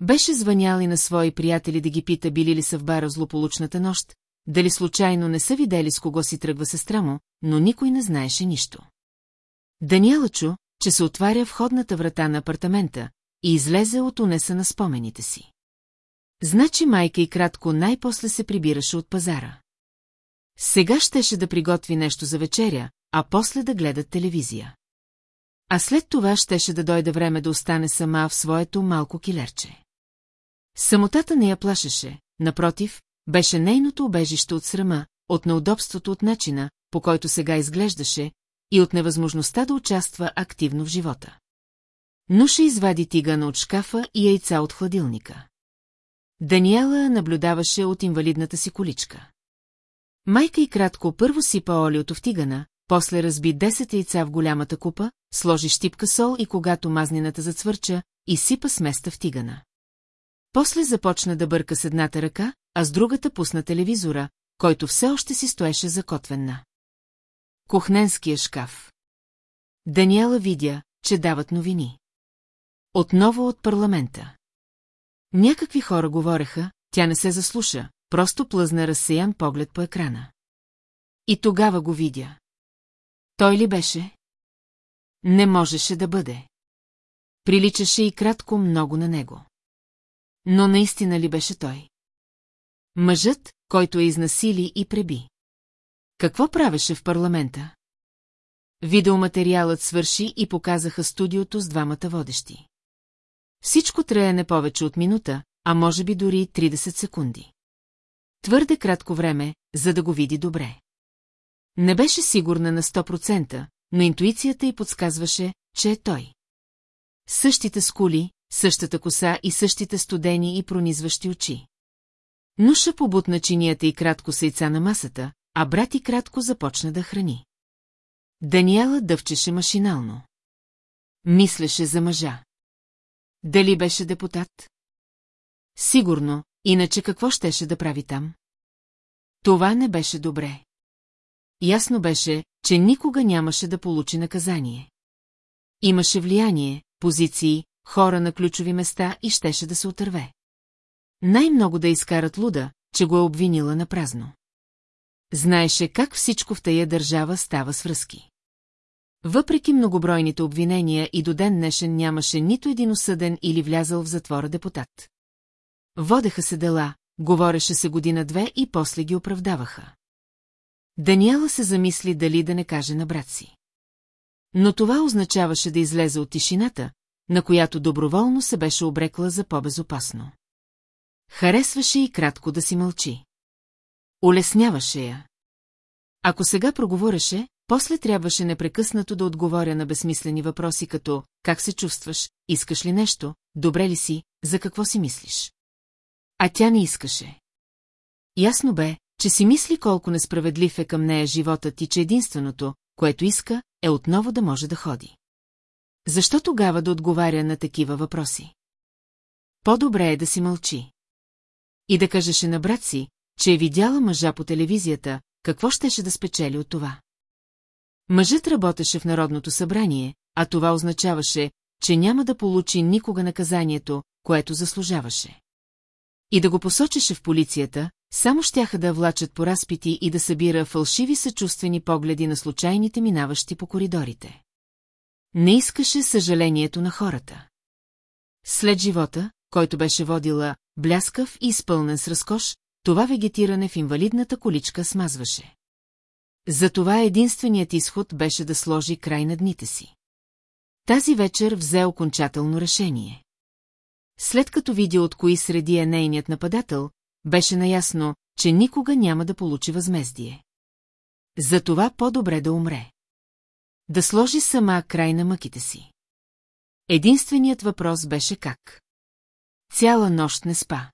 Беше звънял и на свои приятели да ги пита били ли са в бара злополучната нощ, дали случайно не са видели с кого си тръгва сестра му, но никой не знаеше нищо. Даниела чу, че се отваря входната врата на апартамента и излезе от унеса на спомените си. Значи майка и кратко най-после се прибираше от пазара. Сега щеше да приготви нещо за вечеря, а после да гледат телевизия. А след това щеше да дойде време да остане сама в своето малко килерче. Самотата не я плашеше, напротив, беше нейното убежище от срама, от неудобството от начина, по който сега изглеждаше, и от невъзможността да участва активно в живота. Нуша извади тигана от шкафа и яйца от хладилника. Даниела наблюдаваше от инвалидната си количка. Майка и кратко първо сипа олиото в тигана, после разби 10 яйца в голямата купа, сложи щипка сол и когато мазнината зацвърча, изсипа сместа в тигана. После започна да бърка с едната ръка, а с другата пусна телевизора, който все още си стоеше закотвен на. Кухненския шкаф. Даниела видя, че дават новини. Отново от парламента. Някакви хора говореха, тя не се заслуша, просто плъзна разсеян поглед по екрана. И тогава го видя. Той ли беше? Не можеше да бъде. Приличаше и кратко много на него. Но наистина ли беше той? Мъжът, който е изнасили и преби. Какво правеше в парламента? Видеоматериалът свърши и показаха студиото с двамата водещи. Всичко трае не повече от минута, а може би дори 30 секунди. Твърде кратко време, за да го види добре. Не беше сигурна на 100%, но интуицията й подсказваше, че е той. Същите скули, същата коса и същите студени и пронизващи очи. Нуша побутна чинията и кратко сейца на масата, а брат и кратко започна да храни. Даниела дъвчеше машинално. Мислеше за мъжа. Дали беше депутат? Сигурно, иначе какво щеше да прави там? Това не беше добре. Ясно беше, че никога нямаше да получи наказание. Имаше влияние, позиции, хора на ключови места и щеше да се отърве. Най-много да изкарат луда, че го е обвинила на празно. Знаеше как всичко в тая държава става с връзки. Въпреки многобройните обвинения и до ден днешен нямаше нито един осъден или влязал в затвора депутат. Водеха се дела, говореше се година-две и после ги оправдаваха. Даниела се замисли дали да не каже на брат си. Но това означаваше да излезе от тишината, на която доброволно се беше обрекла за по-безопасно. Харесваше и кратко да си мълчи. Улесняваше я. Ако сега проговореше, после трябваше непрекъснато да отговоря на безсмислени въпроси като «Как се чувстваш? Искаш ли нещо? Добре ли си? За какво си мислиш?» А тя не искаше. Ясно бе, че си мисли колко несправедлив е към нея животът и че единственото, което иска, е отново да може да ходи. Защо тогава да отговаря на такива въпроси? По-добре е да си мълчи. И да кажеше на брат си, че е видяла мъжа по телевизията, какво щеше да спечели от това. Мъжът работеше в Народното събрание, а това означаваше, че няма да получи никога наказанието, което заслужаваше. И да го посочеше в полицията, само щяха да влачат по разпити и да събира фалшиви съчувствени погледи на случайните минаващи по коридорите. Не искаше съжалението на хората. След живота, който беше водила, бляскав и изпълнен с разкош, това вегетиране в инвалидната количка смазваше. Затова единственият изход беше да сложи край на дните си. Тази вечер взе окончателно решение. След като видя от кои среди е нейният нападател, беше наясно, че никога няма да получи възмездие. Затова по-добре да умре. Да сложи сама край на мъките си. Единственият въпрос беше как. Цяла нощ не спа.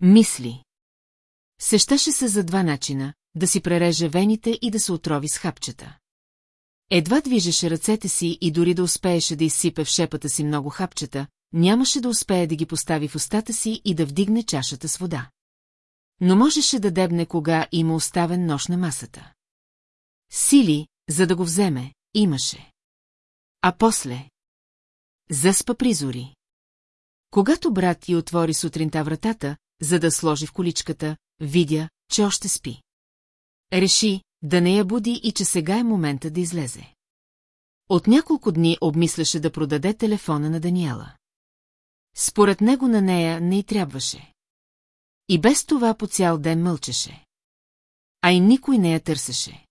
Мисли. Сещаше се за два начина, да си пререже вените и да се отрови с хапчета. Едва движеше ръцете си и дори да успееше да изсипе в шепата си много хапчета, нямаше да успее да ги постави в устата си и да вдигне чашата с вода. Но можеше да дебне кога има оставен нож на масата. Сили, за да го вземе, имаше. А после... Заспа призори. Когато брат й отвори сутринта вратата, за да сложи в количката, видя, че още спи. Реши да не я буди и че сега е момента да излезе. От няколко дни обмисляше да продаде телефона на Даниела. Според него на нея не й трябваше. И без това по цял ден мълчеше. А и никой не я търсеше.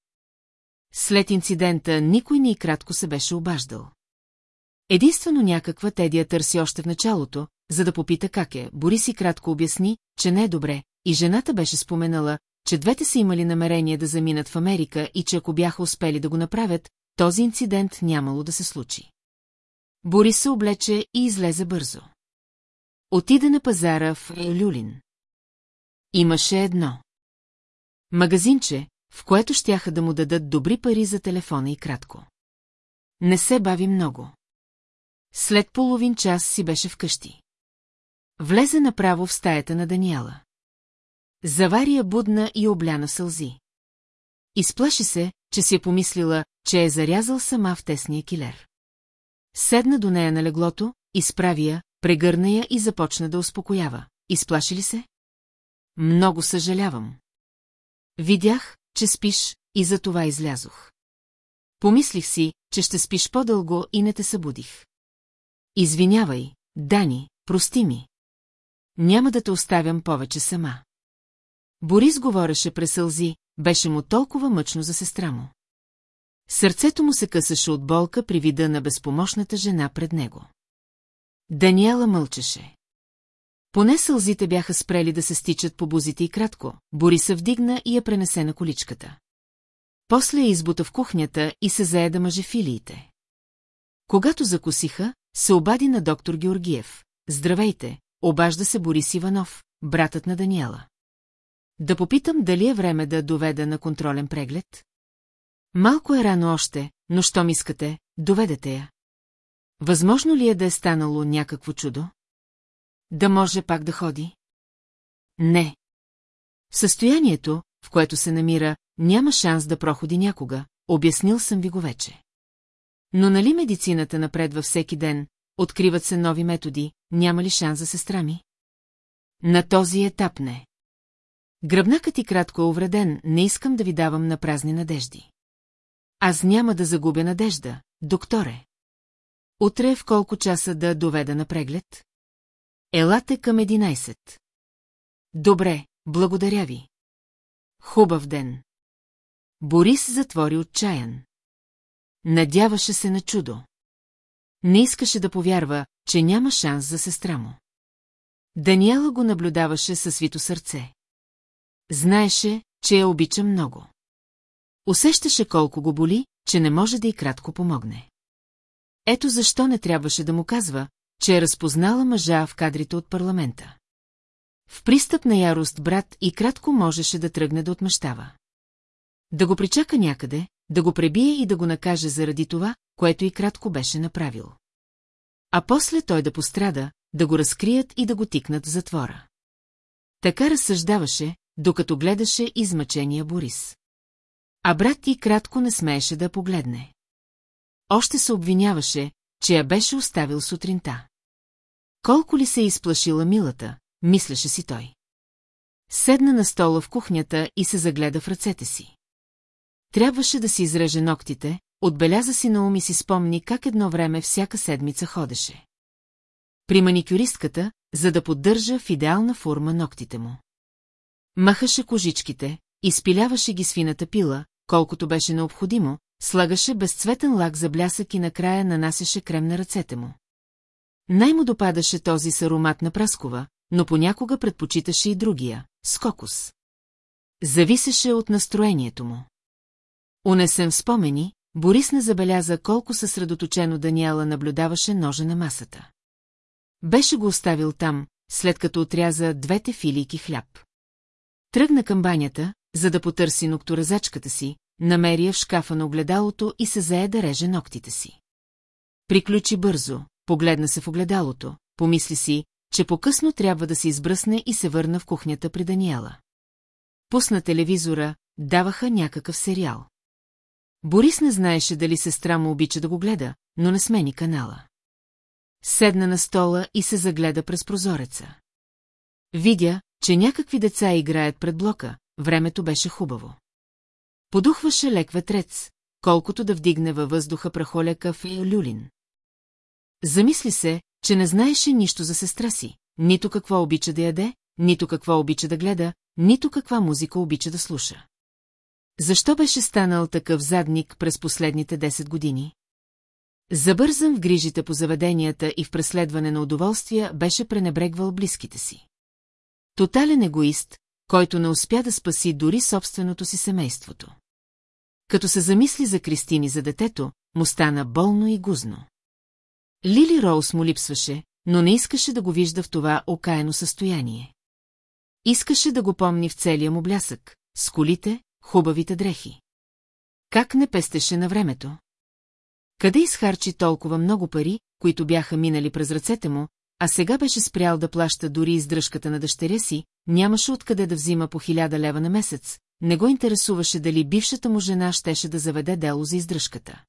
След инцидента никой не и кратко се беше обаждал. Единствено някаква Теди я търси още в началото, за да попита как е. Борис и кратко обясни, че не е добре, и жената беше споменала, че двете са имали намерение да заминат в Америка и че ако бяха успели да го направят, този инцидент нямало да се случи. Борис се облече и излезе бързо. Отида на пазара в Люлин. Имаше едно. Магазинче, в което щяха да му дадат добри пари за телефона и кратко. Не се бави много. След половин час си беше вкъщи. Влезе направо в стаята на Даниела. Завария будна и обляна сълзи. Изплаши се, че си е помислила, че е зарязал сама в тесния килер. Седна до нея на леглото, изправи я, прегърна я и започна да успокоява. Изплаши ли се? Много съжалявам. Видях, че спиш, и за това излязох. Помислих си, че ще спиш по-дълго и не те събудих. Извинявай, Дани, прости ми. Няма да те оставям повече сама. Борис говореше през сълзи, беше му толкова мъчно за сестра му. Сърцето му се късаше от болка при вида на безпомощната жена пред него. Даниела мълчеше. Поне сълзите бяха спрели да се стичат по бузите и кратко, Бориса вдигна и я пренесе на количката. После я избута в кухнята и се заеда мъжефилиите. Когато закусиха, се обади на доктор Георгиев. Здравейте, обажда се Борис Иванов, братът на Даниела. Да попитам дали е време да доведа на контролен преглед? Малко е рано още, но щом искате, доведете я. Възможно ли е да е станало някакво чудо? Да може пак да ходи? Не. В състоянието, в което се намира, няма шанс да проходи някога, обяснил съм ви го вече. Но нали медицината напредва всеки ден, откриват се нови методи, няма ли шанс за сестра ми? На този етап не. Гръбнакът ти кратко е увреден, не искам да ви давам на празни надежди. Аз няма да загубя надежда, докторе. Утре в колко часа да доведа на преглед? Елате към 11. Добре, благодаря ви. Хубав ден. Борис затвори отчаян. Надяваше се на чудо. Не искаше да повярва, че няма шанс за сестра му. Даниела го наблюдаваше със свито сърце. Знаеше, че я обича много. Усещаше колко го боли, че не може да и кратко помогне. Ето защо не трябваше да му казва, че е разпознала мъжа в кадрите от парламента. В пристъп на ярост брат и кратко можеше да тръгне да отмъщава. Да го причака някъде, да го пребие и да го накаже заради това, което и кратко беше направил. А после той да пострада, да го разкрият и да го тикнат в затвора. Така разсъждаваше, докато гледаше измъчения Борис. А брат ти кратко не смееше да погледне. Още се обвиняваше, че я беше оставил сутринта. Колко ли се е изплашила милата, мислеше си той. Седна на стола в кухнята и се загледа в ръцете си. Трябваше да си изреже ногтите, отбеляза си на ум и си спомни как едно време всяка седмица ходеше. При маникюристката, за да поддържа в идеална форма ногтите му. Махаше кожичките, изпиляваше ги с фината пила, колкото беше необходимо, слагаше безцветен лак за блясък и накрая нанасяше крем на ръцете му. Най-му допадаше този с аромат на праскова, но понякога предпочиташе и другия – скокус. Зависеше от настроението му. Унесен в спомени, Борис не забеляза колко съсредоточено Даниела наблюдаваше ножа на масата. Беше го оставил там, след като отряза двете филийки хляб. Тръгна към банята, за да потърси нокторазачката си, намери я в шкафа на огледалото и се зае да реже ногтите си. Приключи бързо, погледна се в огледалото, помисли си, че по-късно трябва да се избръсне и се върна в кухнята при Даниела. Пусна телевизора, даваха някакъв сериал. Борис не знаеше дали сестра му обича да го гледа, но не смени канала. Седна на стола и се загледа през прозореца. Видя, че някакви деца играят пред блока, времето беше хубаво. Подухваше лек ветрец, колкото да вдигне във въздуха прахоляка в люлин. Замисли се, че не знаеше нищо за сестра си, нито какво обича да яде, нито какво обича да гледа, нито каква музика обича да слуша. Защо беше станал такъв задник през последните 10 години? Забързан в грижите по заведенията и в преследване на удоволствия беше пренебрегвал близките си. Тотален егоист, който не успя да спаси дори собственото си семейството. Като се замисли за Кристини за детето, му стана болно и гузно. Лили Роуз му липсваше, но не искаше да го вижда в това окаяно състояние. Искаше да го помни в целия му блясък, с колите, хубавите дрехи. Как не пестеше на времето? Къде изхарчи толкова много пари, които бяха минали през ръцете му, а сега беше спрял да плаща дори издръжката на дъщеря си, нямаше откъде да взима по хиляда лева на месец, не го интересуваше дали бившата му жена щеше да заведе дело за издръжката.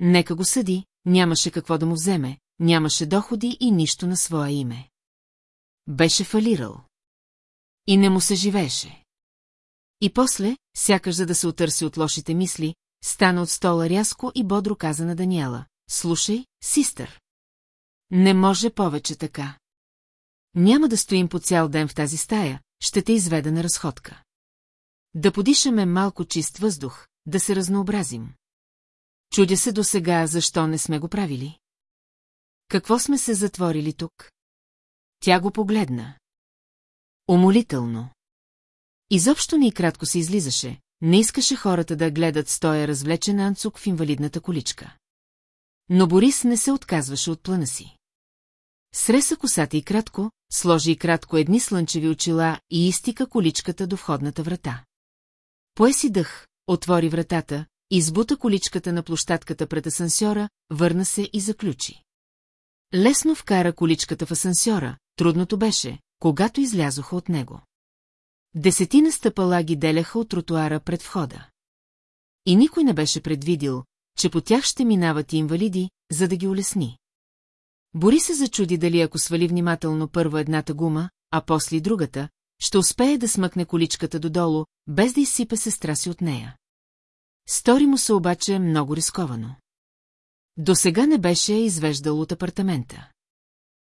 Нека го съди, нямаше какво да му вземе, нямаше доходи и нищо на своя име. Беше фалирал. И не му се живееше. И после, сякаш за да се отърси от лошите мисли, стана от стола рязко и бодро каза на Даниела. Слушай, систър. Не може повече така. Няма да стоим по цял ден в тази стая, ще те изведа на разходка. Да подишаме малко чист въздух, да се разнообразим. Чудя се до сега, защо не сме го правили. Какво сме се затворили тук? Тя го погледна. Умолително. Изобщо ни кратко се излизаше, не искаше хората да гледат стоя развлечен анцук в инвалидната количка. Но Борис не се отказваше от плана си. Среса косата и кратко, сложи и кратко едни слънчеви очила и изтика количката до входната врата. Пое си дъх, отвори вратата, избута количката на площадката пред асансьора, върна се и заключи. Лесно вкара количката в асансьора, трудното беше, когато излязоха от него. Десетина стъпала ги деляха от тротуара пред входа. И никой не беше предвидил, че по тях ще минават и инвалиди, за да ги улесни. Бори се зачуди дали ако свали внимателно първо едната гума, а после другата, ще успее да смъкне количката додолу, без да изсипе сестра си от нея. Стори му се обаче много рисковано. До сега не беше извеждал от апартамента.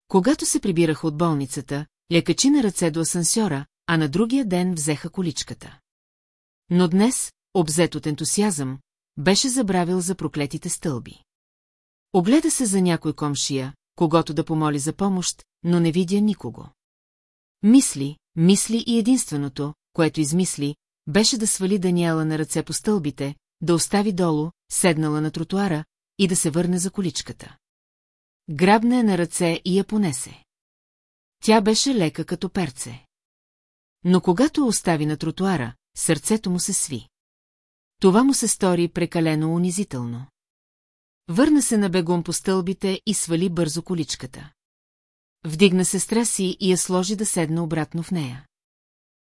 Когато се прибираха от болницата, лекачи на ръце до асансьора, а на другия ден взеха количката. Но днес, обзет от ентусиазъм, беше забравил за проклетите стълби. Огледа се за някой комшия, когато да помоли за помощ, но не видя никого. Мисли, мисли и единственото, което измисли, беше да свали Даниела на ръце по стълбите, да остави долу, седнала на тротуара и да се върне за количката. Грабна е на ръце и я понесе. Тя беше лека като перце. Но когато остави на тротуара, сърцето му се сви. Това му се стори прекалено унизително. Върна се на бегом по стълбите и свали бързо количката. Вдигна сестра си и я сложи да седне обратно в нея.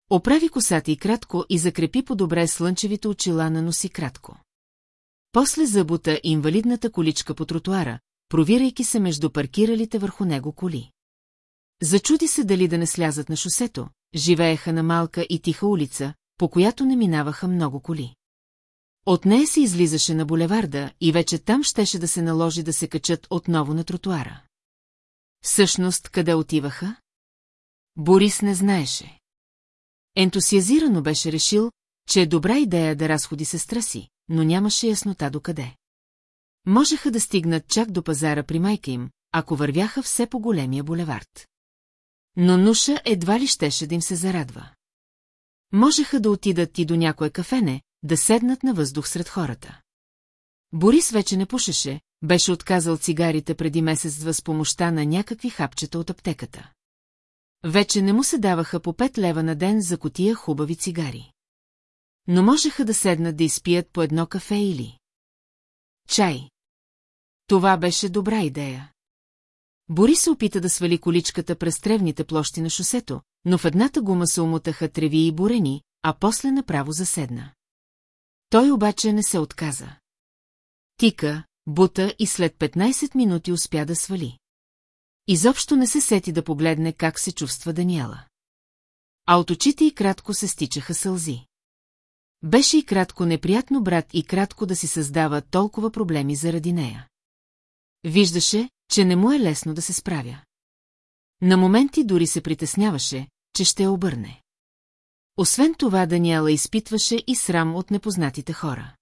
Оправи косата и кратко и закрепи по-добре слънчевите очила на носи кратко. После забута инвалидната количка по тротуара, провирайки се между паркиралите върху него коли. Зачуди се дали да не слязат на шосето, живееха на малка и тиха улица, по която не минаваха много коли. От нея се излизаше на булеварда и вече там щеше да се наложи да се качат отново на тротуара. Всъщност, къде отиваха? Борис не знаеше. Ентусиазирано беше решил, че е добра идея да разходи сестра си, но нямаше яснота докъде. Можеха да стигнат чак до пазара при майка им, ако вървяха все по големия булевард. Но Нуша едва ли щеше да им се зарадва. Можеха да отидат и до някое кафене, да седнат на въздух сред хората. Борис вече не пушеше, беше отказал цигарите преди месец-два с помощта на някакви хапчета от аптеката. Вече не му се даваха по пет лева на ден за котия хубави цигари. Но можеха да седнат да изпият по едно кафе или... Чай. Това беше добра идея. Борис се опита да свали количката през тревните площи на шосето, но в едната гума се умотаха треви и бурени, а после направо заседна. Той обаче не се отказа. Тика, бута и след 15 минути успя да свали. Изобщо не се сети да погледне как се чувства Даниела. А от очите и кратко се стичаха сълзи. Беше и кратко неприятно брат и кратко да си създава толкова проблеми заради нея. Виждаше, че не му е лесно да се справя. На моменти дори се притесняваше, че ще обърне. Освен това Даниела изпитваше и срам от непознатите хора.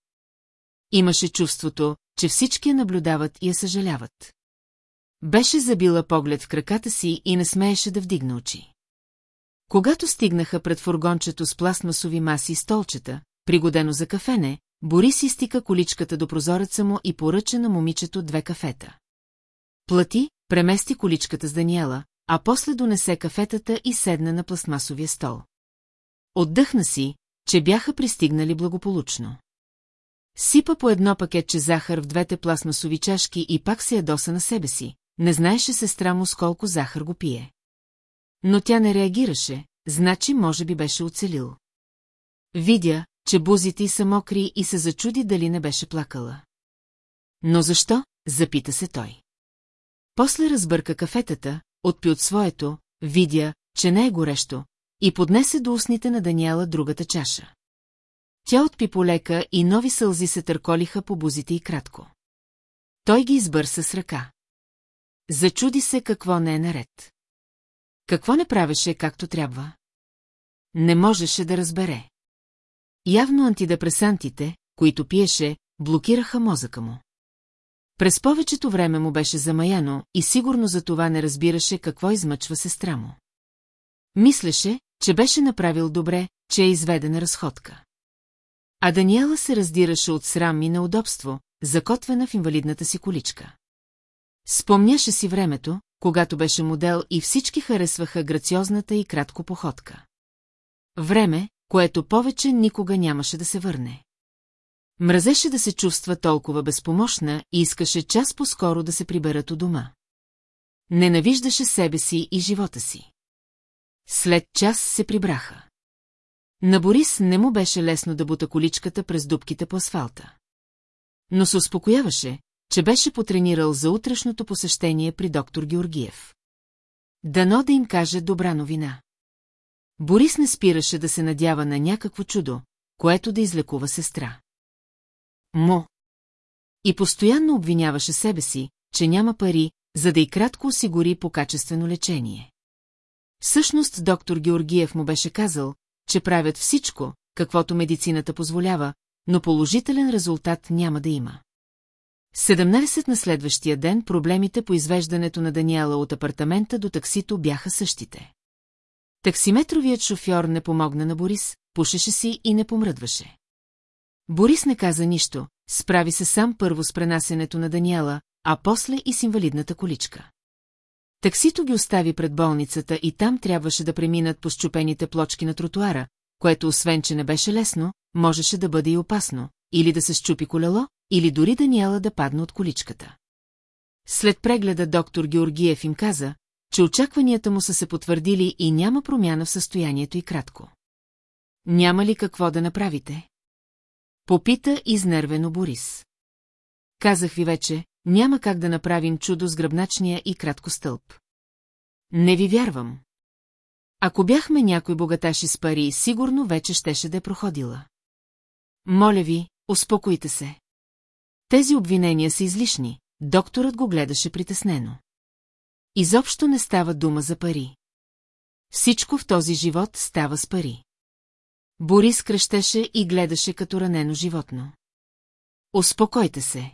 Имаше чувството, че всички я наблюдават и я съжаляват. Беше забила поглед в краката си и не смееше да вдигна очи. Когато стигнаха пред фургончето с пластмасови маси и столчета, пригодено за кафене, Борис изтика количката до прозореца му и поръча на момичето две кафета. Плати, премести количката с Даниела, а после донесе кафетата и седна на пластмасовия стол. Отдъхна си, че бяха пристигнали благополучно. Сипа по едно пакетче захар в двете пластмасови чашки и пак се ядоса на себе си, не знаеше сестра му с колко захар го пие. Но тя не реагираше, значи може би беше оцелил. Видя, че бузите й са мокри и се зачуди дали не беше плакала. Но защо? запита се той. После разбърка кафетата, отпи от своето, видя, че не е горещо, и поднесе до устните на Даниела другата чаша. Тя отпи полека и нови сълзи се търколиха по бузите и кратко. Той ги избърса с ръка. Зачуди се какво не е наред. Какво не правеше както трябва? Не можеше да разбере. Явно антидепресантите, които пиеше, блокираха мозъка му. През повечето време му беше замаяно и сигурно за това не разбираше какво измъчва сестра му. Мислеше, че беше направил добре, че е изведена разходка. А Даниела се раздираше от срам и неудобство, закотвена в инвалидната си количка. Спомняше си времето, когато беше модел и всички харесваха грациозната и кратко походка. Време, което повече никога нямаше да се върне. Мразеше да се чувства толкова безпомощна и искаше час по-скоро да се приберат у дома. Ненавиждаше себе си и живота си. След час се прибраха. На Борис не му беше лесно да бута количката през дубките по асфалта. Но се успокояваше, че беше потренирал за утрешното посещение при доктор Георгиев. Дано да им каже добра новина. Борис не спираше да се надява на някакво чудо, което да излекува сестра. Мо. И постоянно обвиняваше себе си, че няма пари, за да и кратко осигури по качествено лечение. Всъщност доктор Георгиев му беше казал, че правят всичко, каквото медицината позволява, но положителен резултат няма да има. 17 на следващия ден проблемите по извеждането на Даниела от апартамента до таксито бяха същите. Таксиметровият шофьор не помогна на Борис, пушеше си и не помръдваше. Борис не каза нищо, справи се сам първо с пренасенето на Даниела, а после и с инвалидната количка. Таксито ги остави пред болницата и там трябваше да преминат по щупените плочки на тротуара, което освен, че не беше лесно, можеше да бъде и опасно, или да се щупи колело, или дори Даниела да падне от количката. След прегледа доктор Георгиев им каза, че очакванията му са се потвърдили и няма промяна в състоянието и кратко. Няма ли какво да направите? Попита изнервено Борис. Казах ви вече, няма как да направим чудо с гръбначния и кратко стълб. Не ви вярвам. Ако бяхме някой богаташи с пари, сигурно вече щеше да е проходила. Моля ви, успокойте се. Тези обвинения са излишни, докторът го гледаше притеснено. Изобщо не става дума за пари. Всичко в този живот става с пари. Борис кръщеше и гледаше като ранено животно. Успокойте се.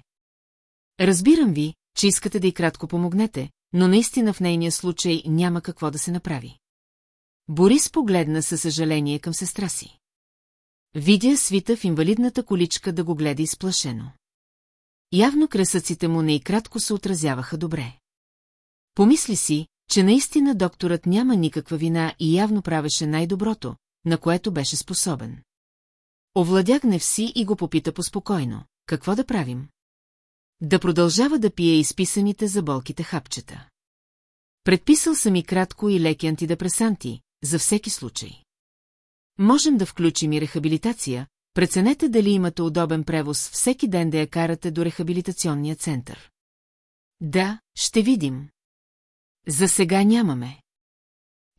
Разбирам ви, че искате да и кратко помогнете, но наистина в нейния случай няма какво да се направи. Борис погледна със съжаление към сестра си. Видя свита в инвалидната количка да го гледа изплашено. Явно кресъците му не и кратко се отразяваха добре. Помисли си, че наистина докторът няма никаква вина и явно правеше най-доброто, на което беше способен. Овладя гнев си и го попита поспокойно. Какво да правим? Да продължава да пие изписаните за болките хапчета. Предписал съм и кратко и леки антидепресанти, за всеки случай. Можем да включим и рехабилитация, преценете дали имате удобен превоз всеки ден да я карате до рехабилитационния център. Да, ще видим. За сега нямаме.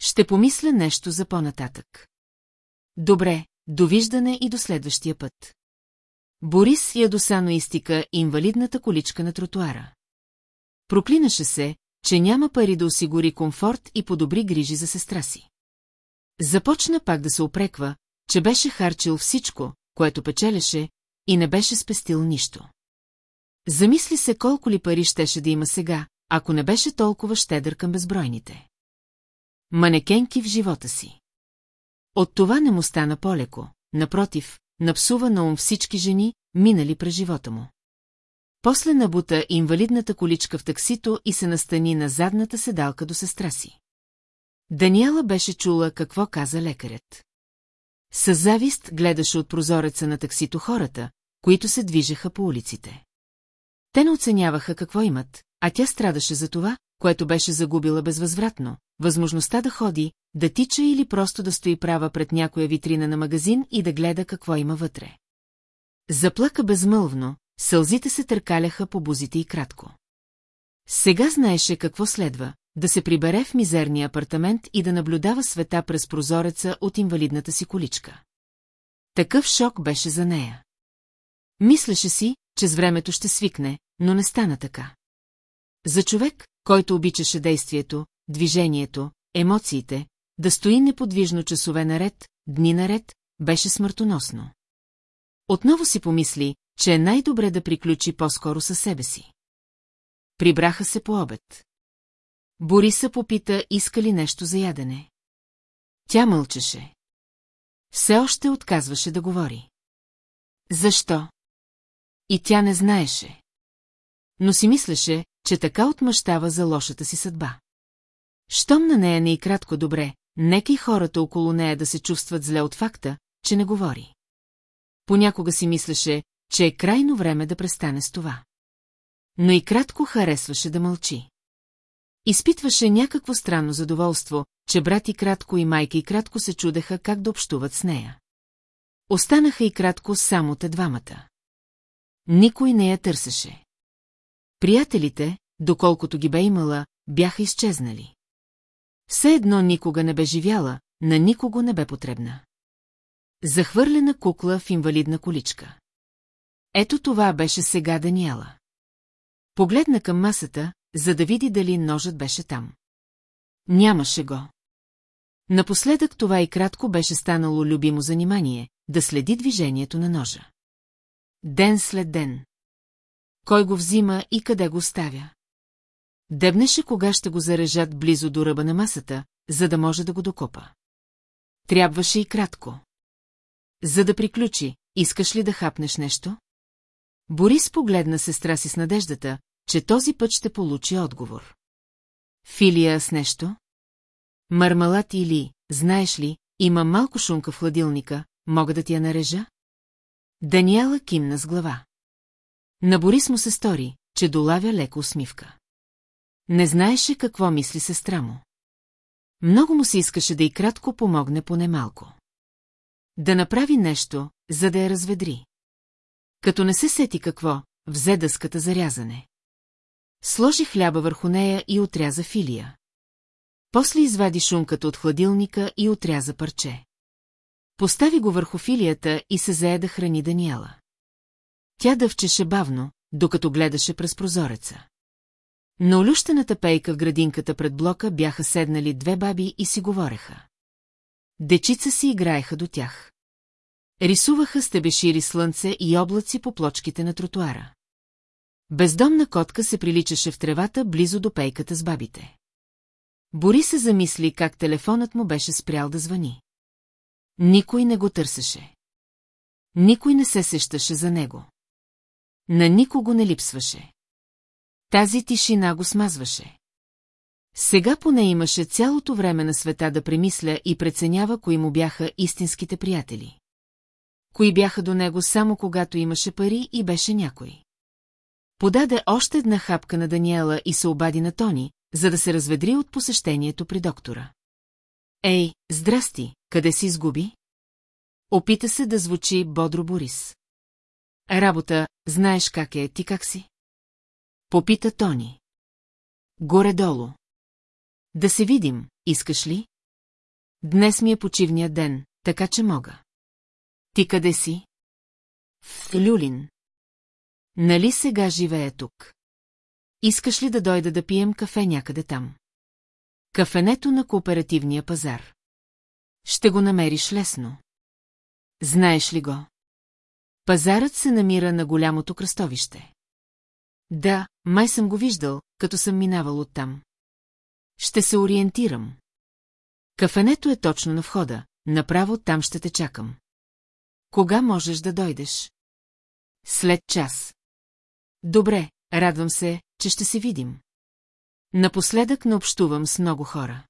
Ще помисля нещо за по-нататък. Добре, довиждане и до следващия път. Борис ядосано изтика инвалидната количка на тротуара. Проклинаше се, че няма пари да осигури комфорт и подобри грижи за сестра си. Започна пак да се опреква, че беше харчил всичко, което печелеше, и не беше спестил нищо. Замисли се колко ли пари щеше да има сега, ако не беше толкова щедър към безбройните. Манекенки в живота си. От това не му стана по-леко, напротив, напсува на ум всички жени, минали през живота му. После набута инвалидната количка в таксито и се настани на задната седалка до сестра си. Даниела беше чула какво каза лекарят. С завист гледаше от прозореца на таксито хората, които се движеха по улиците. Те не оценяваха какво имат, а тя страдаше за това, което беше загубила безвъзвратно, възможността да ходи, да тича или просто да стои права пред някоя витрина на магазин и да гледа какво има вътре. Заплака безмълвно, сълзите се търкаляха по бузите и кратко. Сега знаеше какво следва, да се прибере в мизерния апартамент и да наблюдава света през прозореца от инвалидната си количка. Такъв шок беше за нея. Мислеше си, че с времето ще свикне, но не стана така. За човек, който обичаше действието, движението, емоциите, да стои неподвижно часове наред, дни наред, беше смъртоносно. Отново си помисли, че е най-добре да приключи по-скоро със себе си. Прибраха се по обед. Бориса попита, иска ли нещо за ядене. Тя мълчеше. Все още отказваше да говори. Защо? И тя не знаеше. Но си мислеше, че така отмъщава за лошата си съдба. Щом на нея не и кратко добре, нека и хората около нея да се чувстват зле от факта, че не говори. Понякога си мислеше, че е крайно време да престане с това. Но и кратко харесваше да мълчи. Изпитваше някакво странно задоволство, че брат и кратко и майка и кратко се чудеха как да общуват с нея. Останаха и кратко само те двамата. Никой не я търсеше. Приятелите, доколкото ги бе имала, бяха изчезнали. Все едно никога не бе живяла, на никого не бе потребна. Захвърлена кукла в инвалидна количка. Ето това беше сега Даниела. Погледна към масата, за да види дали ножът беше там. Нямаше го. Напоследък това и кратко беше станало любимо занимание, да следи движението на ножа. Ден след ден. Кой го взима и къде го оставя? Дебнеше кога ще го зарежат близо до ръба на масата, за да може да го докопа. Трябваше и кратко. За да приключи, искаш ли да хапнеш нещо? Борис погледна сестра си с надеждата, че този път ще получи отговор. Филия с нещо? Мармалат или, знаеш ли, има малко шунка в хладилника, мога да ти я нарежа? Даниела кимна с глава. На Борис му се стори, че долавя леко усмивка. Не знаеше какво мисли сестра му. Много му се искаше да и кратко помогне поне малко. Да направи нещо, за да я разведри. Като не се сети какво, взе дъската за рязане. Сложи хляба върху нея и отряза филия. После извади шунката от хладилника и отряза парче. Постави го върху филията и се зае да храни Даниела. Тя дъвчеше бавно, докато гледаше през прозореца. На олющената пейка в градинката пред блока бяха седнали две баби и си говореха. Дечица си играеха до тях. Рисуваха стебешири слънце и облаци по плочките на тротуара. Бездомна котка се приличаше в тревата близо до пейката с бабите. Бори се замисли как телефонът му беше спрял да звъни. Никой не го търсеше. Никой не се сещаше за него. На никого не липсваше. Тази тишина го смазваше. Сега поне имаше цялото време на света да премисля и преценява, кои му бяха истинските приятели. Кои бяха до него само когато имаше пари и беше някой. Подаде още една хапка на Даниела и се обади на Тони, за да се разведри от посещението при доктора. Ей, здрасти, къде си изгуби? Опита се да звучи бодро Борис. Работа, знаеш как е, ти как си? Попита Тони. Горе-долу. Да се видим, искаш ли? Днес ми е почивния ден, така че мога. Ти къде си? В Люлин. Нали сега живее тук? Искаш ли да дойда да пием кафе някъде там? Кафенето на кооперативния пазар. Ще го намериш лесно. Знаеш ли го? Пазарът се намира на голямото кръстовище. Да, май съм го виждал, като съм минавал оттам. Ще се ориентирам. Кафенето е точно на входа, направо там ще те чакам. Кога можеш да дойдеш? След час. Добре, радвам се, че ще се видим. Напоследък не общувам с много хора.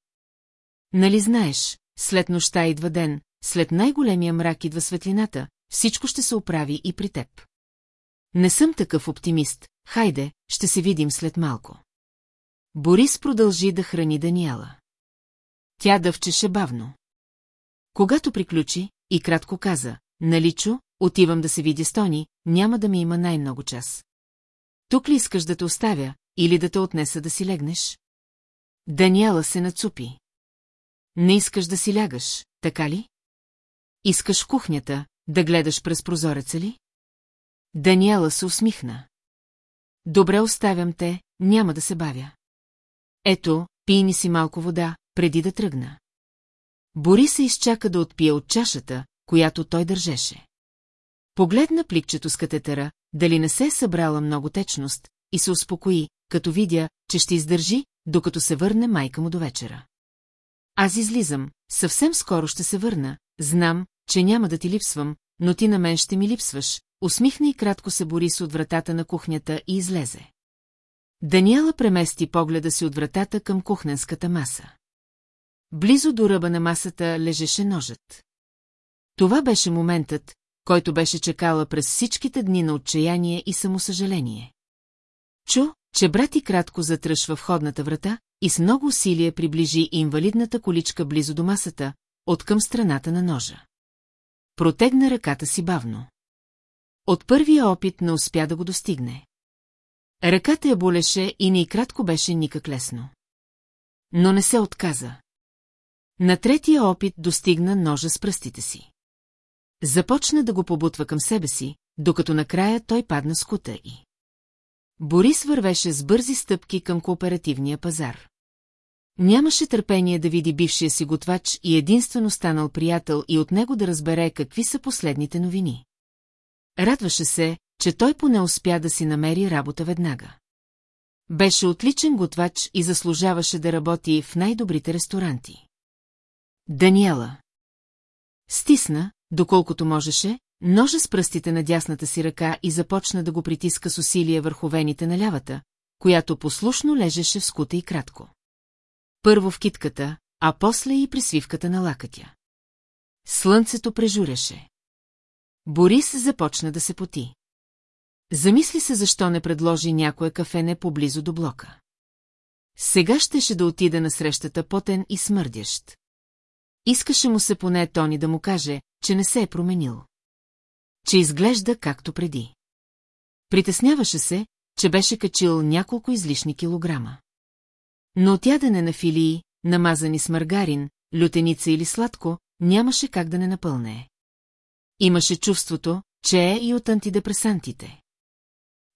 Нали знаеш, след нощта идва ден, след най-големия мрак идва светлината, всичко ще се оправи и при теб. Не съм такъв оптимист, хайде, ще се видим след малко. Борис продължи да храни Даниела. Тя дъвчеше бавно. Когато приключи, и кратко каза, наличо, отивам да се видя с Тони, няма да ми има най-много час. Тук ли искаш да те оставя, или да те отнеса да си легнеш? Даниела се нацупи. Не искаш да си лягаш, така ли? Искаш кухнята, да гледаш през прозореца ли? Даниела се усмихна. Добре оставям те, няма да се бавя. Ето, пийни си малко вода, преди да тръгна. Бори се изчака да отпие от чашата, която той държеше. Погледна пликчето с катетера, дали не се е събрала много течност, и се успокои, като видя, че ще издържи, докато се върне майка му до вечера. Аз излизам, съвсем скоро ще се върна, знам, че няма да ти липсвам, но ти на мен ще ми липсваш, усмихна и кратко се Борис от вратата на кухнята и излезе. Даниела премести погледа си от вратата към кухненската маса. Близо до ръба на масата лежеше ножът. Това беше моментът, който беше чекала през всичките дни на отчаяние и самосъжаление. Чу, че брат и кратко затръшва входната врата и с много усилие приближи инвалидната количка близо до масата, от към страната на ножа. Протегна ръката си бавно. От първия опит не успя да го достигне. Ръката я болеше и не и кратко беше никак лесно. Но не се отказа. На третия опит достигна ножа с пръстите си. Започна да го побутва към себе си, докато накрая той падна с кута и. Борис вървеше с бързи стъпки към кооперативния пазар. Нямаше търпение да види бившия си готвач и единствено станал приятел и от него да разбере какви са последните новини. Радваше се, че той поне успя да си намери работа веднага. Беше отличен готвач и заслужаваше да работи в най-добрите ресторанти. Даниела. Стисна, доколкото можеше, ножа с пръстите на дясната си ръка и започна да го притиска с усилие върху вените на лявата, която послушно лежеше в скута и кратко. Първо в китката, а после и при свивката на лакътя. Слънцето прежуряше. Борис започна да се поти. Замисли се защо не предложи някое кафене поблизо до блока. Сега щеше да отида на срещата потен и смърдящ. Искаше му се поне Тони да му каже, че не се е променил. Че изглежда както преди. Притесняваше се, че беше качил няколко излишни килограма. Но от ядене на филии, намазани с маргарин, лютеница или сладко, нямаше как да не напълне. Имаше чувството, че е и от антидепресантите.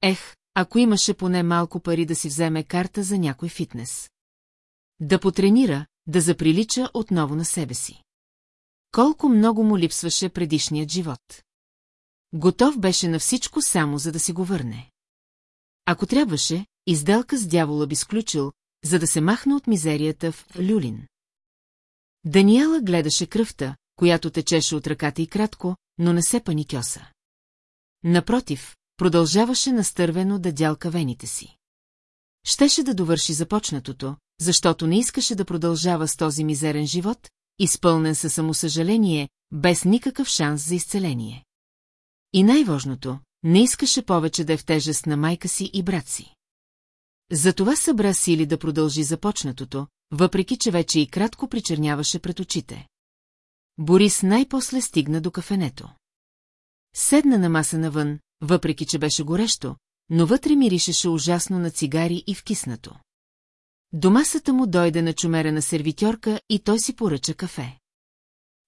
Ех, ако имаше поне малко пари да си вземе карта за някой фитнес. Да потренира, да заприлича отново на себе си. Колко много му липсваше предишният живот. Готов беше на всичко само, за да си го върне. Ако трябваше, изделка с дявола би сключил, за да се махне от мизерията в Люлин. Даниела гледаше кръвта, която течеше от ръката и кратко, но не се паникьоса. Напротив, продължаваше настървено да дялка вените си. Щеше да довърши започнатото, защото не искаше да продължава с този мизерен живот, изпълнен със самосъжаление, без никакъв шанс за изцеление. И най-важното, не искаше повече да е в тежест на майка си и брат си. Затова събра сили да продължи започнатото, въпреки че вече и кратко причерняваше пред очите. Борис най-после стигна до кафенето. Седна на маса навън, въпреки че беше горещо, но вътре миришеше ужасно на цигари и вкиснато. До масата му дойде на чумерена сервитьорка и той си поръча кафе.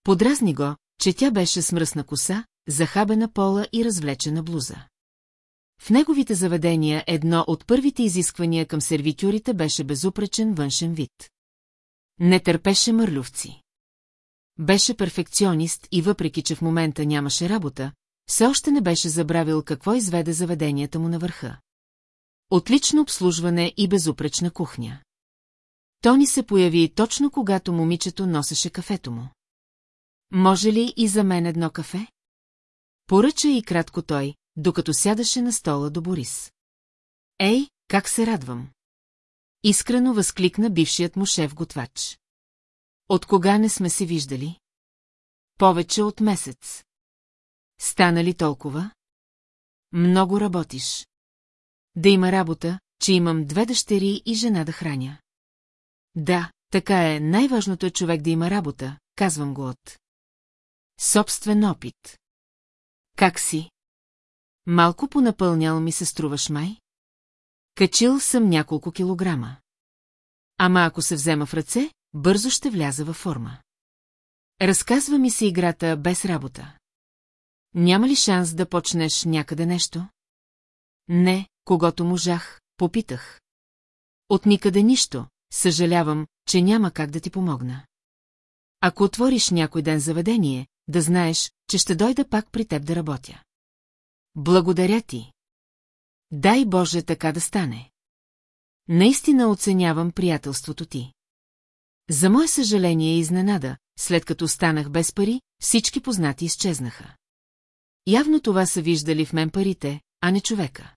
Подразни го, че тя беше с мръсна коса, захабена пола и развлечена блуза. В неговите заведения едно от първите изисквания към сервитюрите беше безупречен външен вид. Не търпеше мърлювци. Беше перфекционист и въпреки, че в момента нямаше работа, все още не беше забравил какво изведе заведенията му на върха. Отлично обслужване и безупречна кухня. Тони се появи точно когато момичето носеше кафето му. Може ли и за мен едно кафе? Поръча и кратко той, докато сядаше на стола до Борис. Ей, как се радвам! Искрено възкликна бившият му шеф-готвач. От кога не сме се виждали? Повече от месец. Стана ли толкова? Много работиш. Да има работа, че имам две дъщери и жена да храня. Да, така е, най-важното е човек да има работа, казвам го от. Собствен опит. Как си? Малко понапълнял ми се струваш май? Качил съм няколко килограма. Ама ако се взема в ръце, бързо ще вляза във форма. Разказва ми се играта без работа. Няма ли шанс да почнеш някъде нещо? Не, когато можах, попитах. От никъде нищо, съжалявам, че няма как да ти помогна. Ако отвориш някой ден заведение, да знаеш, че ще дойда пак при теб да работя. Благодаря ти. Дай Боже така да стане. Наистина оценявам приятелството ти. За мое съжаление и изненада, след като станах без пари, всички познати изчезнаха. Явно това са виждали в мен парите, а не човека.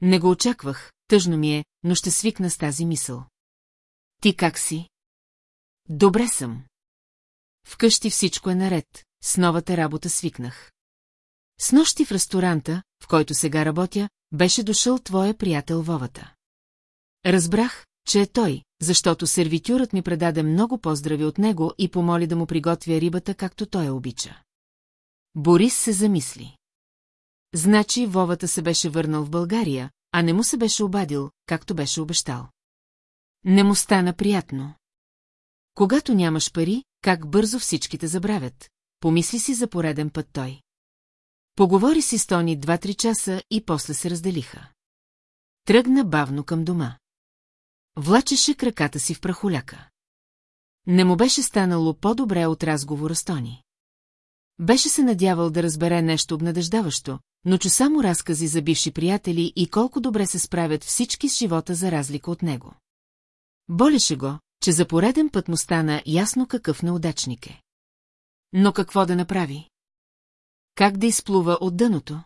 Не го очаквах, тъжно ми е, но ще свикна с тази мисъл. Ти как си? Добре съм. Вкъщи всичко е наред, с новата работа свикнах. С нощи в ресторанта, в който сега работя, беше дошъл твоя приятел Вовата. Разбрах, че е той, защото сервитюрът ми предаде много поздрави от него и помоли да му приготвя рибата, както той я обича. Борис се замисли. Значи Вовата се беше върнал в България, а не му се беше обадил, както беше обещал. Не му стана приятно. Когато нямаш пари, как бързо всичките забравят, помисли си за пореден път той. Поговори си с Тони два-три часа и после се разделиха. Тръгна бавно към дома. Влачеше краката си в прахоляка. Не му беше станало по-добре от разговора с Тони. Беше се надявал да разбере нещо обнадеждаващо, но чу само разкази за бивши приятели и колко добре се справят всички с живота за разлика от него. Болеше го, че за пореден път му стана ясно какъв неудачник е. Но какво да направи? Как да изплува от дъното?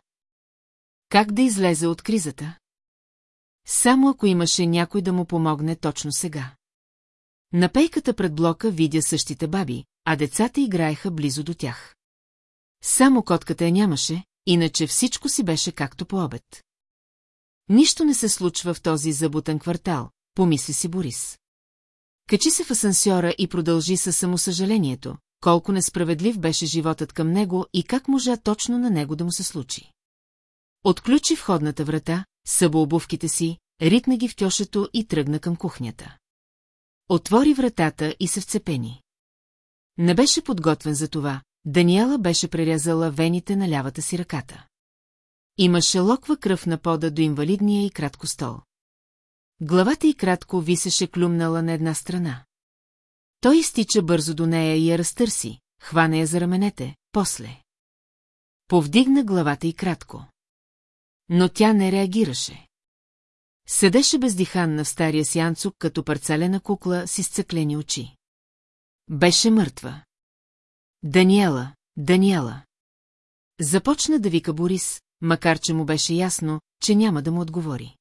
Как да излезе от кризата? Само ако имаше някой да му помогне точно сега. На пейката пред блока видя същите баби, а децата играеха близо до тях. Само котката я нямаше, иначе всичко си беше както по обед. Нищо не се случва в този забутан квартал, помисли си Борис. Качи се в асансьора и продължи със самосъжалението, колко несправедлив беше животът към него и как можа точно на него да му се случи. Отключи входната врата, събо обувките си, ритна ги в тьошето и тръгна към кухнята. Отвори вратата и се вцепени. Не беше подготвен за това, Даниела беше прерязала вените на лявата си ръката. Имаше локва кръв на пода до инвалидния и кратко стол. Главата й кратко висеше клюмнала на една страна. Той изтича бързо до нея и я разтърси, хвана я за раменете, после. Повдигна главата и кратко. Но тя не реагираше. Седеше бездиханна в стария си анцук като парцалена кукла с изцъклени очи. Беше мъртва. Даниела, Даниела. Започна да вика Борис, макар че му беше ясно, че няма да му отговори.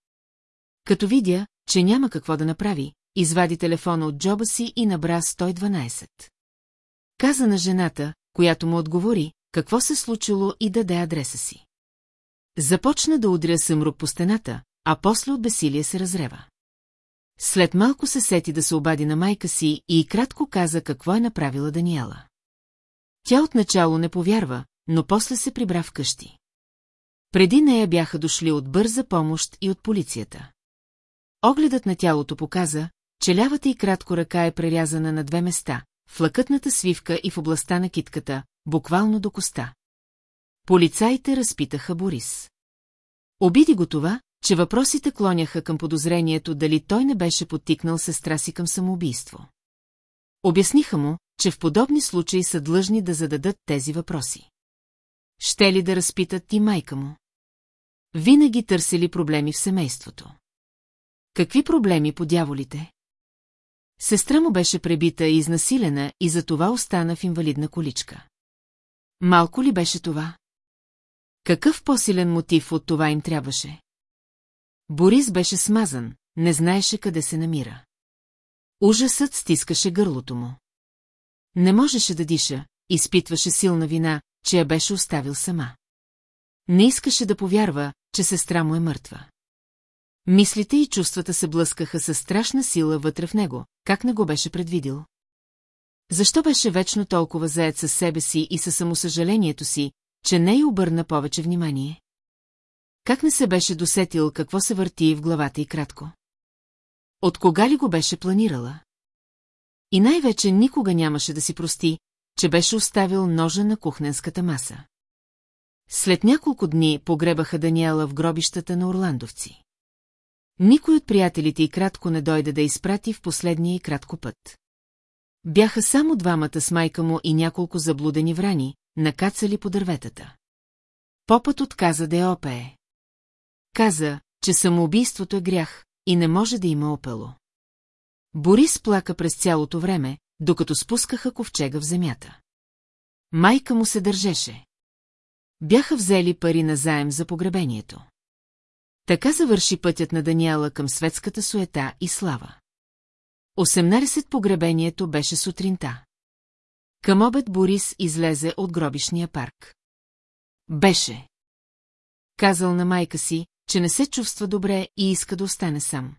Като видя, че няма какво да направи, извади телефона от джоба си и набра 112. Каза на жената, която му отговори, какво се случило и даде адреса си. Започна да удря съмрук по стената, а после от бесилие се разрева. След малко се сети да се обади на майка си и кратко каза какво е направила Даниела. Тя отначало не повярва, но после се прибра вкъщи. Преди нея бяха дошли от бърза помощ и от полицията. Огледът на тялото показа, че лявата и кратко ръка е прерязана на две места, в лъкътната свивка и в областта на китката, буквално до коста. Полицаите разпитаха Борис. Обиди го това, че въпросите клоняха към подозрението дали той не беше подтикнал сестра си към самоубийство. Обясниха му, че в подобни случаи са длъжни да зададат тези въпроси. Ще ли да разпитат и майка му? Винаги търсили проблеми в семейството. Какви проблеми по дяволите? Сестра му беше пребита и изнасилена и затова остана в инвалидна количка. Малко ли беше това? Какъв по-силен мотив от това им трябваше? Борис беше смазан, не знаеше къде се намира. Ужасът стискаше гърлото му. Не можеше да диша, изпитваше силна вина, че я беше оставил сама. Не искаше да повярва, че сестра му е мъртва. Мислите и чувствата се блъскаха със страшна сила вътре в него, как не го беше предвидил. Защо беше вечно толкова заед със себе си и със самосъжалението си, че не й обърна повече внимание? Как не се беше досетил какво се върти в главата и кратко? От кога ли го беше планирала? И най-вече никога нямаше да си прости, че беше оставил ножа на кухненската маса. След няколко дни погребаха Даниела в гробищата на Орландовци. Никой от приятелите и кратко не дойде да изпрати в последния и кратко път. Бяха само двамата с майка му и няколко заблудени врани, накацали по дърветата. Попът отказа да я опее. Каза, че самоубийството е грях и не може да има опело. Борис плака през цялото време, докато спускаха ковчега в земята. Майка му се държеше. Бяха взели пари на заем за погребението. Така завърши пътят на Даниела към светската суета и слава. 18 погребението беше сутринта. Към обед Борис излезе от гробишния парк. Беше. Казал на майка си, че не се чувства добре и иска да остане сам.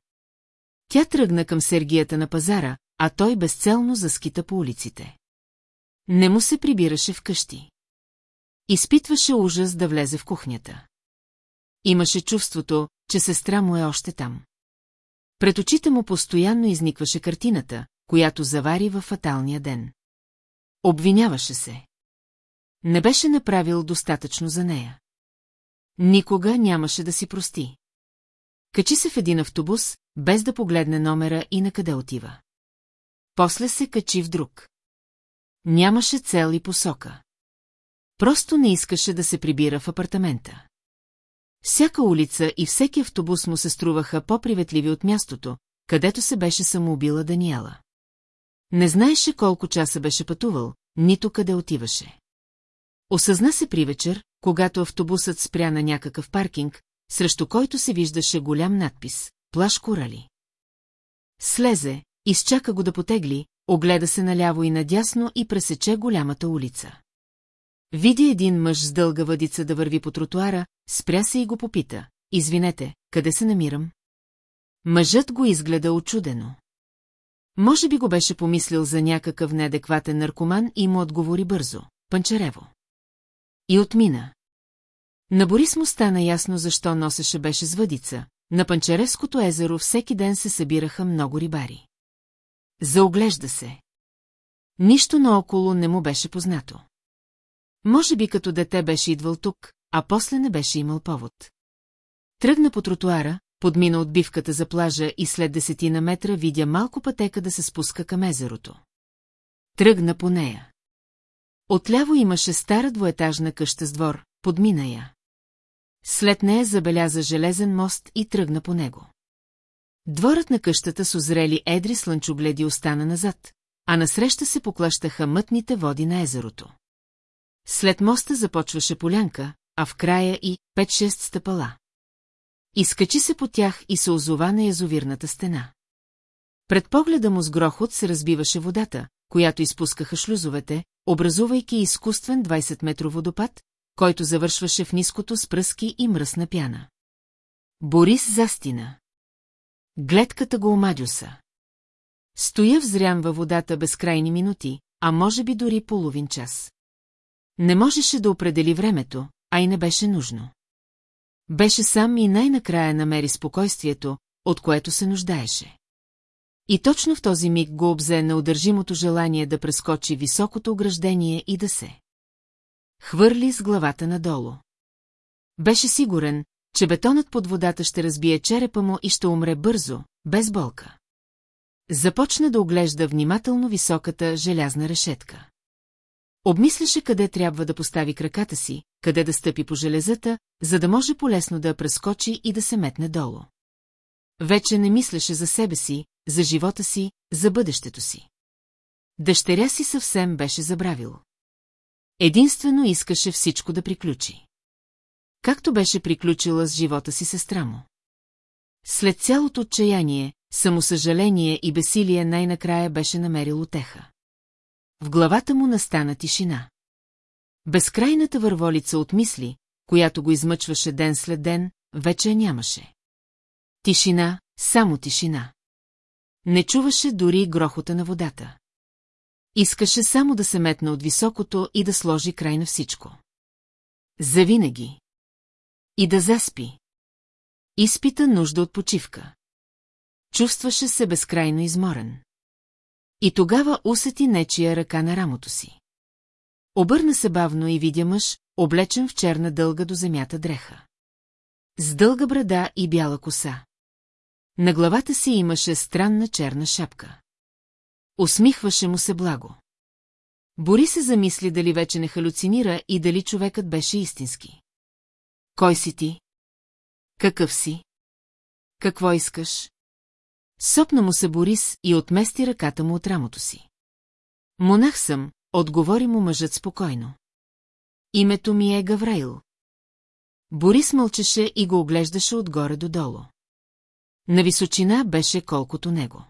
Тя тръгна към сергията на пазара, а той безцелно заскита по улиците. Не му се прибираше вкъщи. Изпитваше ужас да влезе в кухнята. Имаше чувството, че сестра му е още там. Пред очите му постоянно изникваше картината, която завари във фаталния ден. Обвиняваше се. Не беше направил достатъчно за нея. Никога нямаше да си прости. Качи се в един автобус, без да погледне номера и на къде отива. После се качи в друг. Нямаше цел и посока. Просто не искаше да се прибира в апартамента. Всяка улица и всеки автобус му се струваха по-приветливи от мястото, където се беше самоубила Даниела. Не знаеше колко часа беше пътувал, нито къде отиваше. Осъзна се при вечер, когато автобусът спря на някакъв паркинг, срещу който се виждаше голям надпис «Плаш Корали». Слезе, изчака го да потегли, огледа се наляво и надясно и пресече голямата улица. Види един мъж с дълга въдица да върви по тротуара, спря се и го попита. Извинете, къде се намирам? Мъжът го изгледа очудено. Може би го беше помислил за някакъв неадекватен наркоман и му отговори бързо. Панчарево. И отмина. На Борис му стана ясно защо носеше беше с въдица. На Панчаревското езеро всеки ден се събираха много рибари. Заоглежда се. Нищо наоколо не му беше познато. Може би като дете беше идвал тук, а после не беше имал повод. Тръгна по тротуара, подмина отбивката за плажа и след десетина метра видя малко пътека да се спуска към езерото. Тръгна по нея. Отляво имаше стара двоетажна къща с двор, подмина я. След нея забеляза железен мост и тръгна по него. Дворът на къщата с озрели едри слънчогледи остана назад, а насреща се поклащаха мътните води на езерото. След моста започваше полянка, а в края и 5-6 стъпала. Изкачи се по тях и се озова на язовирната стена. Пред погледа му с грохот се разбиваше водата, която изпускаха шлюзовете, образувайки изкуствен 20-метров водопад, който завършваше в ниското с пръски и мръсна пяна. Борис застина. Гледката го омадюса. Стоя взрям във водата безкрайни минути, а може би дори половин час. Не можеше да определи времето, а и не беше нужно. Беше сам и най-накрая намери спокойствието, от което се нуждаеше. И точно в този миг го обзе неудържимото желание да прескочи високото ограждение и да се. Хвърли с главата надолу. Беше сигурен, че бетонът под водата ще разбие черепа му и ще умре бързо, без болка. Започна да оглежда внимателно високата желязна решетка. Обмисляше къде трябва да постави краката си, къде да стъпи по железата, за да може полесно да я прескочи и да се метне долу. Вече не мислеше за себе си, за живота си, за бъдещето си. Дъщеря си съвсем беше забравил. Единствено искаше всичко да приключи. Както беше приключила с живота си сестра му. След цялото отчаяние, самосъжаление и бесилие най-накрая беше намерил отеха. В главата му настана тишина. Безкрайната върволица от мисли, която го измъчваше ден след ден, вече нямаше. Тишина, само тишина. Не чуваше дори грохота на водата. Искаше само да се метне от високото и да сложи край на всичко. Завинаги. И да заспи. Изпита нужда от почивка. Чувстваше се безкрайно изморен. И тогава усети нечия ръка на рамото си. Обърна се бавно и видя мъж, облечен в черна дълга до земята дреха. С дълга брада и бяла коса. На главата си имаше странна черна шапка. Усмихваше му се благо. Бори се замисли дали вече не халюцинира и дали човекът беше истински. Кой си ти? Какъв си? Какво искаш? Сопна му се Борис и отмести ръката му от рамото си. Монах съм, отговори му мъжът спокойно. Името ми е Гавраил. Борис мълчеше и го оглеждаше отгоре до долу. На височина беше колкото него.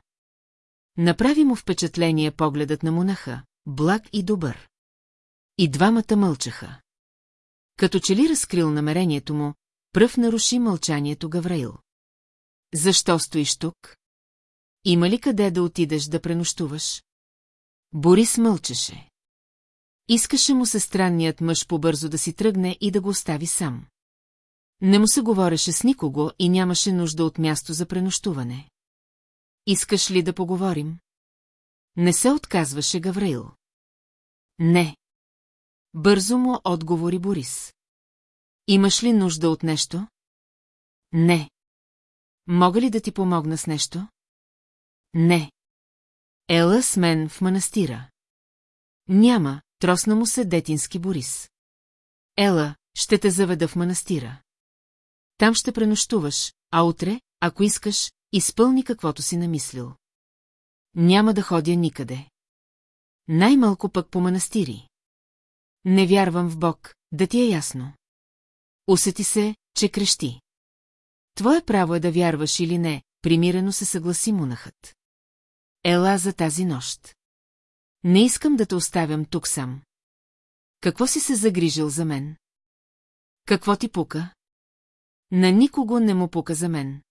Направи му впечатление погледът на монаха, благ и добър. И двамата мълчаха. Като че ли разкрил намерението му, пръв наруши мълчанието Гавраил. Защо стоиш тук? Има ли къде да отидеш да пренощуваш? Борис мълчеше. Искаше му се странният мъж побързо да си тръгне и да го остави сам. Не му се говореше с никого и нямаше нужда от място за пренощуване. Искаш ли да поговорим? Не се отказваше Гавраил. Не. Бързо му отговори Борис. Имаш ли нужда от нещо? Не. Мога ли да ти помогна с нещо? Не. Ела с мен в манастира. Няма, тросна му се детински Борис. Ела, ще те заведа в манастира. Там ще пренощуваш, а утре, ако искаш, изпълни каквото си намислил. Няма да ходя никъде. Най-малко пък по манастири. Не вярвам в Бог, да ти е ясно. Усети се, че крещи. Твое право е да вярваш или не, примирено се съгласи монахът. Ела за тази нощ. Не искам да те оставям тук сам. Какво си се загрижил за мен? Какво ти пука? На никого не му пука за мен.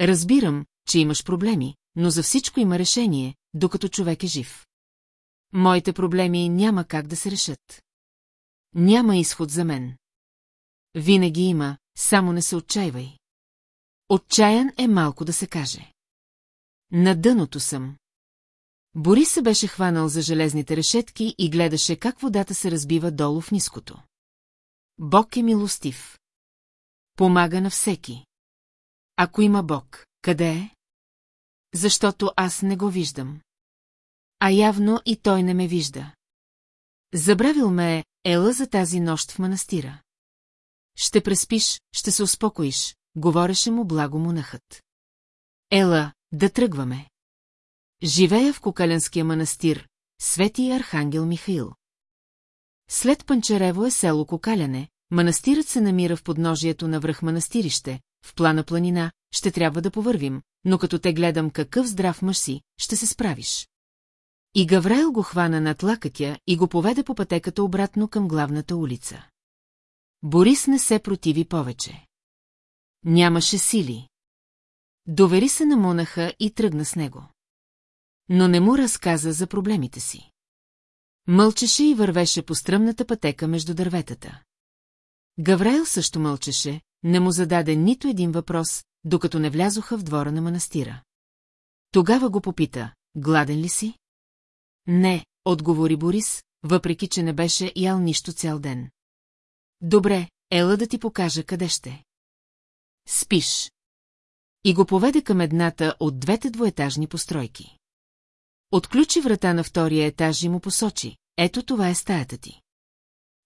Разбирам, че имаш проблеми, но за всичко има решение, докато човек е жив. Моите проблеми няма как да се решат. Няма изход за мен. Винаги има, само не се отчаивай. Отчаян е малко да се каже. На дъното съм. Борис се беше хванал за железните решетки и гледаше как водата се разбива долу в ниското. Бог е милостив. Помага на всеки. Ако има Бог, къде е? Защото аз не го виждам. А явно и той не ме вижда. Забравил ме е, ела за тази нощ в манастира. Ще преспиш, ще се успокоиш, говореше му благо монахът. Ела, да тръгваме. Живея в Кокалянския манастир, Свети Архангел Михаил. След Панчарево е село Кокаляне, манастирът се намира в подножието на връх манастирище, в плана планина, ще трябва да повървим, но като те гледам какъв здрав мъж си, ще се справиш. И Гавраил го хвана над лакътя и го поведе по пътеката обратно към главната улица. Борис не се противи повече. Нямаше сили. Довери се на монаха и тръгна с него. Но не му разказа за проблемите си. Мълчеше и вървеше по стръмната пътека между дърветата. Гавраил също мълчеше, не му зададе нито един въпрос, докато не влязоха в двора на манастира. Тогава го попита, гладен ли си? Не, отговори Борис, въпреки че не беше ял нищо цял ден. Добре, ела да ти покажа къде ще. Спиш. И го поведе към едната от двете двоетажни постройки. Отключи врата на втория етаж и му посочи. Ето това е стаята ти.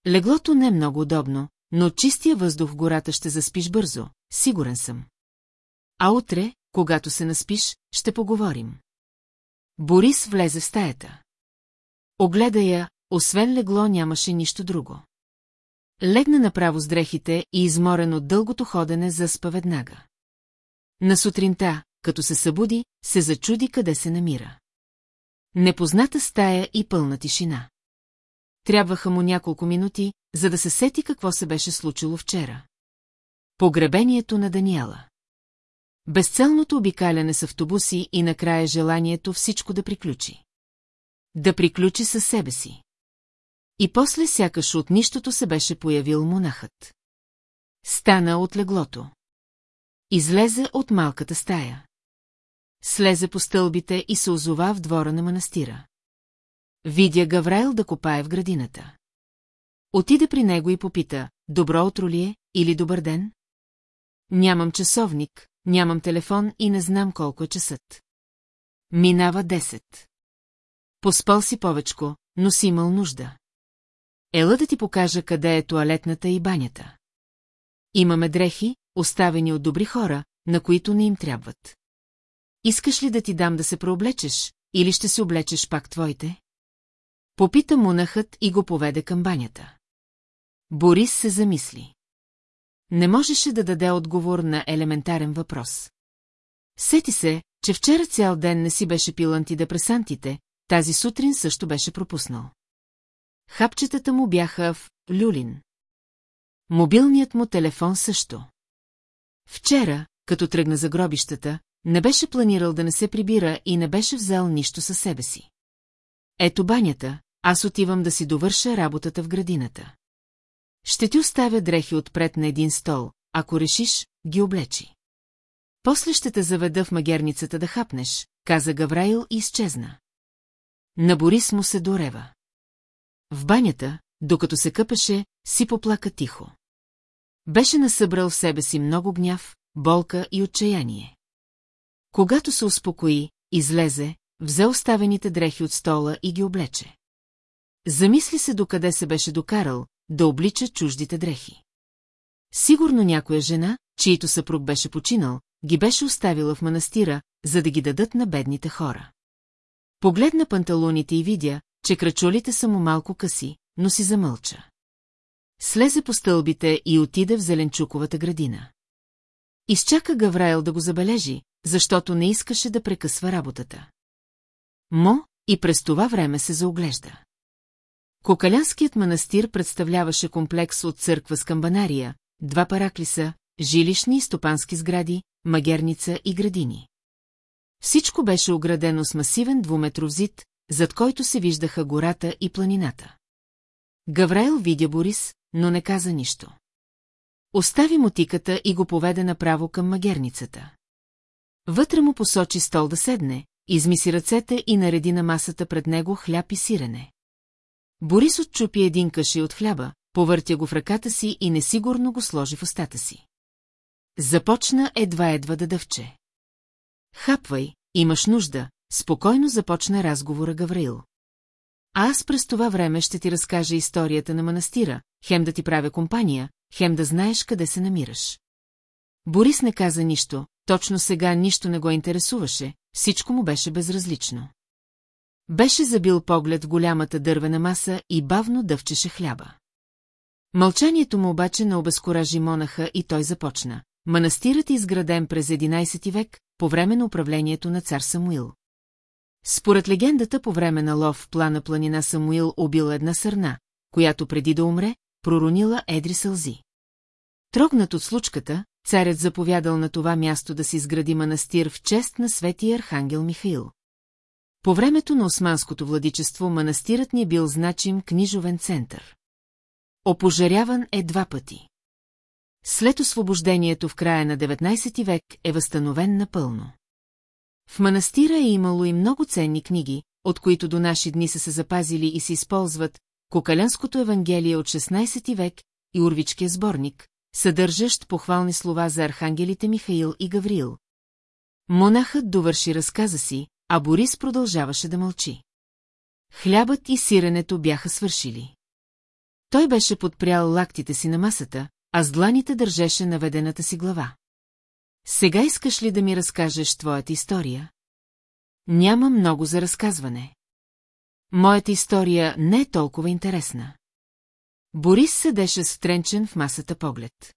Леглото не е много удобно, но чистия въздух в гората ще заспиш бързо, сигурен съм. А утре, когато се наспиш, ще поговорим. Борис влезе в стаята. Огледа я, освен легло нямаше нищо друго. Легна направо с дрехите и изморен от дългото ходене заспа веднага. На сутринта, като се събуди, се зачуди къде се намира. Непозната стая и пълна тишина. Трябваха му няколко минути, за да се сети какво се беше случило вчера. Погребението на Даниела. Безцелното обикаляне с автобуси и накрая желанието всичко да приключи. Да приключи със себе си. И после сякаш от нищото се беше появил монахът. Стана от леглото. Излезе от малката стая. Слезе по стълбите и се озова в двора на манастира. Видя Гаврайл да копае в градината. Отиде при него и попита, добро утро ли е или добър ден? Нямам часовник, нямам телефон и не знам колко е часът. Минава 10. Поспал си повечко, но си имал нужда. Ела да ти покажа къде е туалетната и банята. Имаме дрехи, оставени от добри хора, на които не им трябват. Искаш ли да ти дам да се прооблечеш, или ще се облечеш пак твоите? Попита монахът и го поведе към банята. Борис се замисли. Не можеше да даде отговор на елементарен въпрос. Сети се, че вчера цял ден не си беше пил антидепресантите, тази сутрин също беше пропуснал. Хапчетата му бяха в люлин. Мобилният му телефон също. Вчера, като тръгна за гробищата, не беше планирал да не се прибира и не беше взел нищо със себе си. Ето банята, аз отивам да си довърша работата в градината. Ще ти оставя дрехи отпред на един стол, ако решиш, ги облечи. После ще те заведа в магерницата да хапнеш, каза Гавраил и изчезна. На Борис му се дорева. В банята, докато се къпеше, си поплака тихо. Беше насъбрал в себе си много гняв, болка и отчаяние. Когато се успокои, излезе, взе оставените дрехи от стола и ги облече. Замисли се докъде се беше докарал, да облича чуждите дрехи. Сигурно някоя жена, чието съпруг беше починал, ги беше оставила в манастира, за да ги дадат на бедните хора. Погледна панталоните и видя, че крачолите са му малко къси, но си замълча. Слезе по стълбите и отиде в зеленчуковата градина. Изчака Гавраел да го забележи, защото не искаше да прекъсва работата. Мо и през това време се заоглежда. Кокалянският манастир представляваше комплекс от църква с камбанария, два параклиса, жилищни и стопански сгради, магерница и градини. Всичко беше оградено с масивен двуметров зид, зад който се виждаха гората и планината. Гавраил видя Борис, но не каза нищо. Остави мотиката и го поведе направо към магерницата. Вътре му посочи стол да седне, измиси ръцете и нареди на масата пред него хляб и сирене. Борис отчупи един каши от хляба, повъртя го в ръката си и несигурно го сложи в устата си. Започна едва-едва да дъвче. Хапвай, имаш нужда, спокойно започна разговора Гавраил. а аз през това време ще ти разкажа историята на манастира, хем да ти правя компания, хем да знаеш къде се намираш. Борис не каза нищо, точно сега нищо не го интересуваше, всичко му беше безразлично. Беше забил поглед голямата дървена маса и бавно дъвчеше хляба. Мълчанието му обаче не обезкуражи монаха и той започна. Манастирът е изграден през 11 век, по време на управлението на цар Самуил. Според легендата, по време на лов плана планина Самуил убил една сърна, която преди да умре, проронила едри сълзи. Трогнат от случката, царят заповядал на това място да се изгради манастир в чест на светия архангел Михаил. По времето на османското владичество манастирът ни е бил значим книжовен център. Опожаряван е два пъти. След освобождението в края на 19 век е възстановен напълно. В манастира е имало и много ценни книги, от които до наши дни са се запазили и се използват Кокалянското евангелие от 16 век и Урвичкия сборник, съдържащ похвални слова за архангелите Михаил и Гавриил. Монахът довърши разказа си, а Борис продължаваше да мълчи. Хлябът и сиренето бяха свършили. Той беше подпрял лактите си на масата, а с дланите държеше наведената си глава. Сега искаш ли да ми разкажеш твоята история? Няма много за разказване. Моята история не е толкова интересна. Борис седеше с втренчен в масата поглед.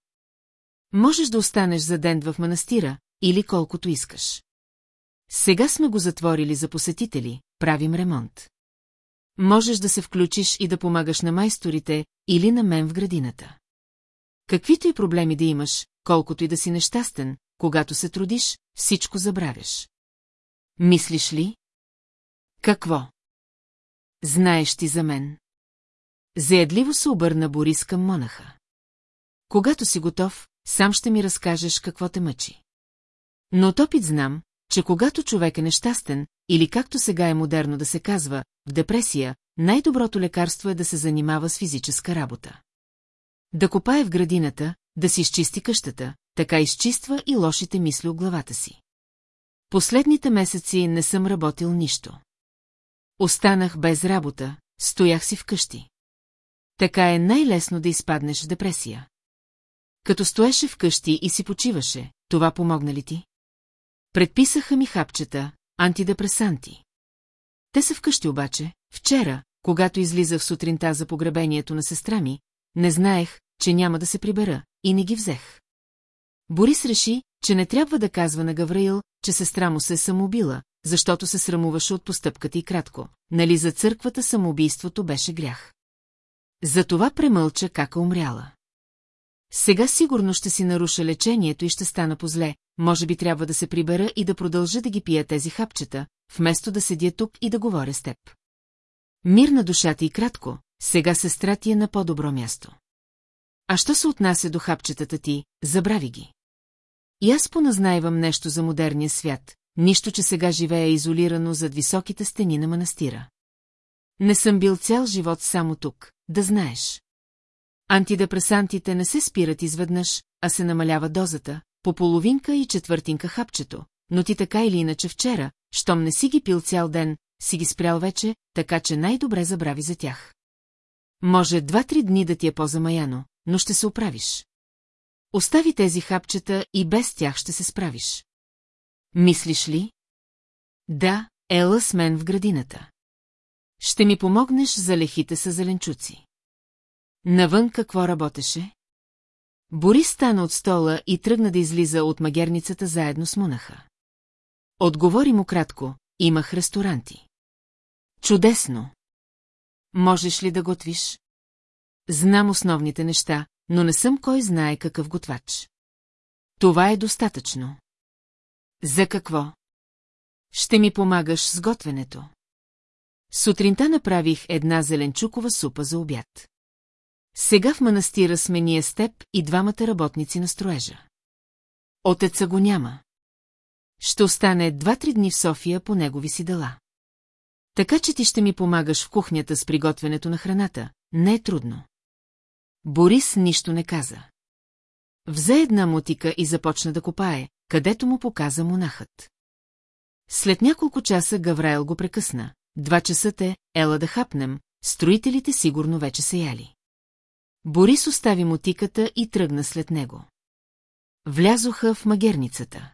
Можеш да останеш за ден в манастира или колкото искаш. Сега сме го затворили за посетители, правим ремонт. Можеш да се включиш и да помагаш на майсторите или на мен в градината. Каквито и проблеми да имаш, колкото и да си нещастен, когато се трудиш, всичко забравяш. Мислиш ли? Какво? Знаеш ти за мен. Заедливо се обърна Борис към монаха. Когато си готов, сам ще ми разкажеш какво те мъчи. Но от опит знам, че когато човек е нещастен, или както сега е модерно да се казва, в депресия, най-доброто лекарство е да се занимава с физическа работа. Да копае в градината, да си изчисти къщата, така изчиства и лошите мисли от главата си. Последните месеци не съм работил нищо. Останах без работа, стоях си вкъщи. Така е най-лесно да изпаднеш в депресия. Като стоеше вкъщи и си почиваше, това помогна ли ти? Предписаха ми хапчета, антидепресанти. Те са вкъщи обаче. Вчера, когато излизах сутринта за погребението на сестра ми, не знаех, че няма да се прибера, и не ги взех. Борис реши, че не трябва да казва на Гавраил, че сестра му се е самоубила, защото се срамуваше от постъпката и кратко. Нали за църквата самоубийството беше грях. Затова премълча как е умряла. Сега сигурно ще си наруша лечението и ще стана позле, може би трябва да се прибера и да продължа да ги пия тези хапчета, вместо да седя тук и да говоря с теб. Мир на душата и кратко, сега сестра ти е на по-добро място. А що се отнася до хапчетата ти, забрави ги. И аз поназнайвам нещо за модерния свят, нищо, че сега живея изолирано зад високите стени на манастира. Не съм бил цял живот само тук, да знаеш. Антидепресантите не се спират изведнъж, а се намалява дозата, по половинка и четвъртинка хапчето, но ти така или иначе вчера, щом не си ги пил цял ден, си ги спрял вече, така че най-добре забрави за тях. Може два-три дни да ти е по-замаяно, но ще се оправиш. Остави тези хапчета и без тях ще се справиш. Мислиш ли? Да, ела с мен в градината. Ще ми помогнеш за лехите с зеленчуци. Навън какво работеше? Борис стана от стола и тръгна да излиза от магерницата заедно с Мунаха. Отговори му кратко, имах ресторанти. Чудесно! Можеш ли да готвиш? Знам основните неща, но не съм кой знае какъв готвач. Това е достатъчно. За какво? Ще ми помагаш с готвенето. Сутринта направих една зеленчукова супа за обяд. Сега в манастира сме ние с теб и двамата работници на строежа. Отеца го няма. Ще остане два-три дни в София по негови си дела. Така че ти ще ми помагаш в кухнята с приготвянето на храната, не е трудно. Борис нищо не каза. Взе една мутика и започна да копае, където му показа монахът. След няколко часа Гавраел го прекъсна. два часа те, ела да хапнем, строителите сигурно вече се яли. Борис остави мотиката и тръгна след него. Влязоха в магерницата.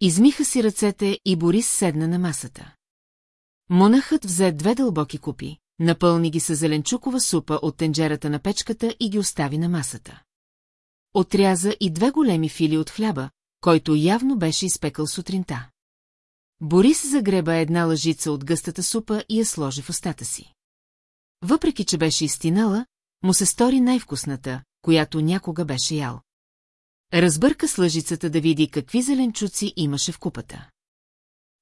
Измиха си ръцете и Борис седна на масата. Монахът взе две дълбоки купи, напълни ги с зеленчукова супа от тенджерата на печката и ги остави на масата. Отряза и две големи фили от хляба, който явно беше изпекал сутринта. Борис загреба една лъжица от гъстата супа и я сложи в устата си. Въпреки, че беше изтинала, му се стори най-вкусната, която някога беше ял. Разбърка с лъжицата да види какви зеленчуци имаше в купата.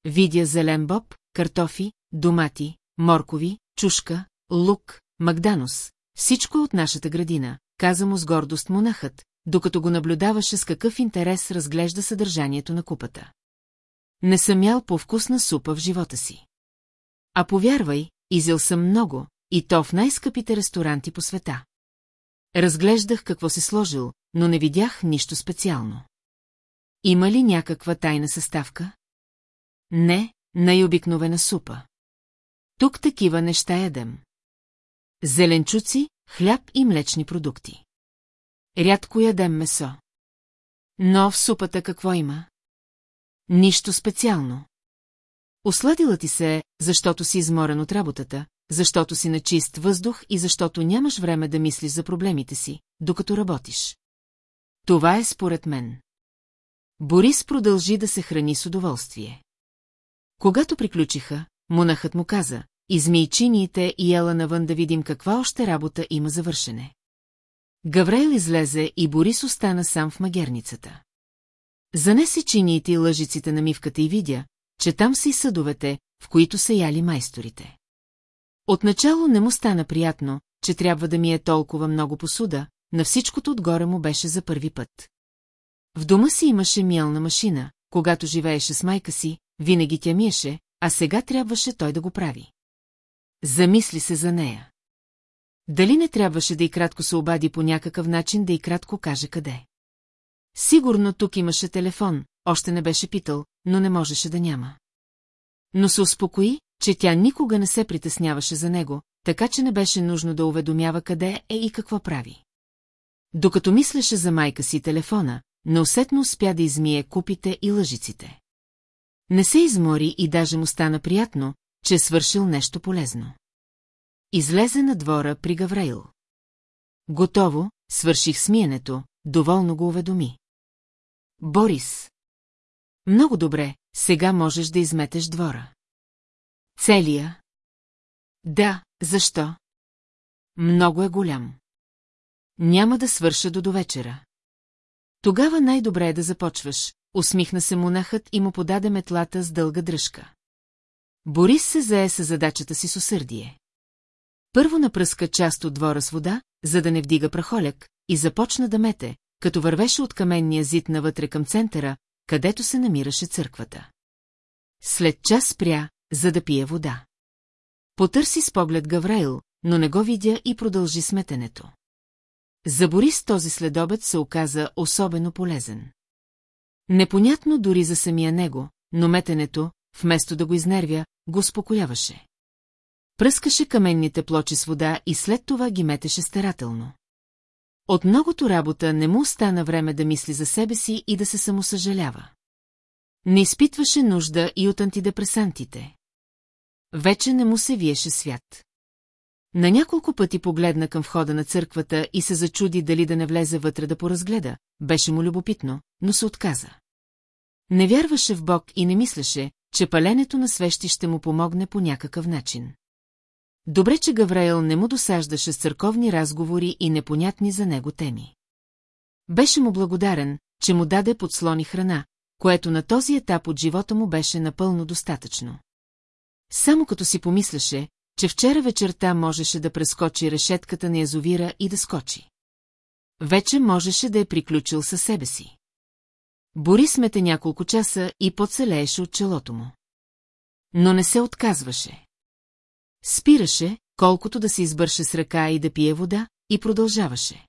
Видя зелен боб, картофи, домати, моркови, чушка, лук, магданус. Всичко от нашата градина, каза му с гордост монахът, докато го наблюдаваше с какъв интерес разглежда съдържанието на купата. Не съм ял по вкусна супа в живота си. А повярвай, изял съм много, и то в най-скъпите ресторанти по света. Разглеждах какво си сложил, но не видях нищо специално. Има ли някаква тайна съставка? Не, най-обикновена супа. Тук такива неща ядем. Зеленчуци, хляб и млечни продукти. Рядко ядем месо. Но в супата какво има? Нищо специално. Осладила ти се, защото си изморен от работата, защото си на чист въздух и защото нямаш време да мислиш за проблемите си, докато работиш. Това е според мен. Борис продължи да се храни с удоволствие. Когато приключиха, монахът му каза, измий чиниите и ела навън да видим каква още работа има за Гаврейл излезе и Борис остана сам в магерницата. Занесе чиниите и лъжиците на мивката и видя, че там са и съдовете, в които са яли майсторите. Отначало не му стана приятно, че трябва да ми е толкова много посуда, на всичкото отгоре му беше за първи път. В дома си имаше миелна машина, когато живееше с майка си, винаги тя миеше, а сега трябваше той да го прави. Замисли се за нея. Дали не трябваше да и кратко се обади по някакъв начин да и кратко каже къде? Сигурно тук имаше телефон, още не беше питал, но не можеше да няма. Но се успокои, че тя никога не се притесняваше за него, така че не беше нужно да уведомява къде е и какво прави. Докато мислеше за майка си телефона, неусетно успя да измие купите и лъжиците. Не се измори и даже му стана приятно, че е свършил нещо полезно. Излезе на двора при Гавраил. Готово, свърших смиенето, доволно го уведоми. Борис. Много добре, сега можеш да изметеш двора. Целия? Да, защо? Много е голям. Няма да свърша до довечера. Тогава най-добре е да започваш, усмихна се монахът и му подаде метлата с дълга дръжка. Борис се зае с задачата си с усърдие. Първо напръска част от двора с вода, за да не вдига прахоляк, и започна да мете, като вървеше от каменния зид навътре към центъра, където се намираше църквата. След час спря, за да пие вода. Потърси с поглед Гавраил, но не го видя и продължи сметенето. За Борис този следобед се оказа особено полезен. Непонятно дори за самия него, но метенето, вместо да го изнервя, го успокояваше. Пръскаше каменните плочи с вода и след това ги метеше старателно. От многото работа не му остана време да мисли за себе си и да се самосъжалява. Не изпитваше нужда и от антидепресантите. Вече не му се виеше свят. На няколко пъти погледна към входа на църквата и се зачуди дали да не влезе вътре да поразгледа, беше му любопитно, но се отказа. Не вярваше в Бог и не мислеше, че паленето на свещи ще му помогне по някакъв начин. Добре, че Гавраел не му досаждаше с църковни разговори и непонятни за него теми. Беше му благодарен, че му даде подслони храна, което на този етап от живота му беше напълно достатъчно. Само като си помисляше, че вчера вечерта можеше да прескочи решетката на язовира и да скочи. Вече можеше да е приключил със себе си. Бори смете няколко часа и подселееше от челото му. Но не се отказваше. Спираше, колкото да се избърше с ръка и да пие вода, и продължаваше.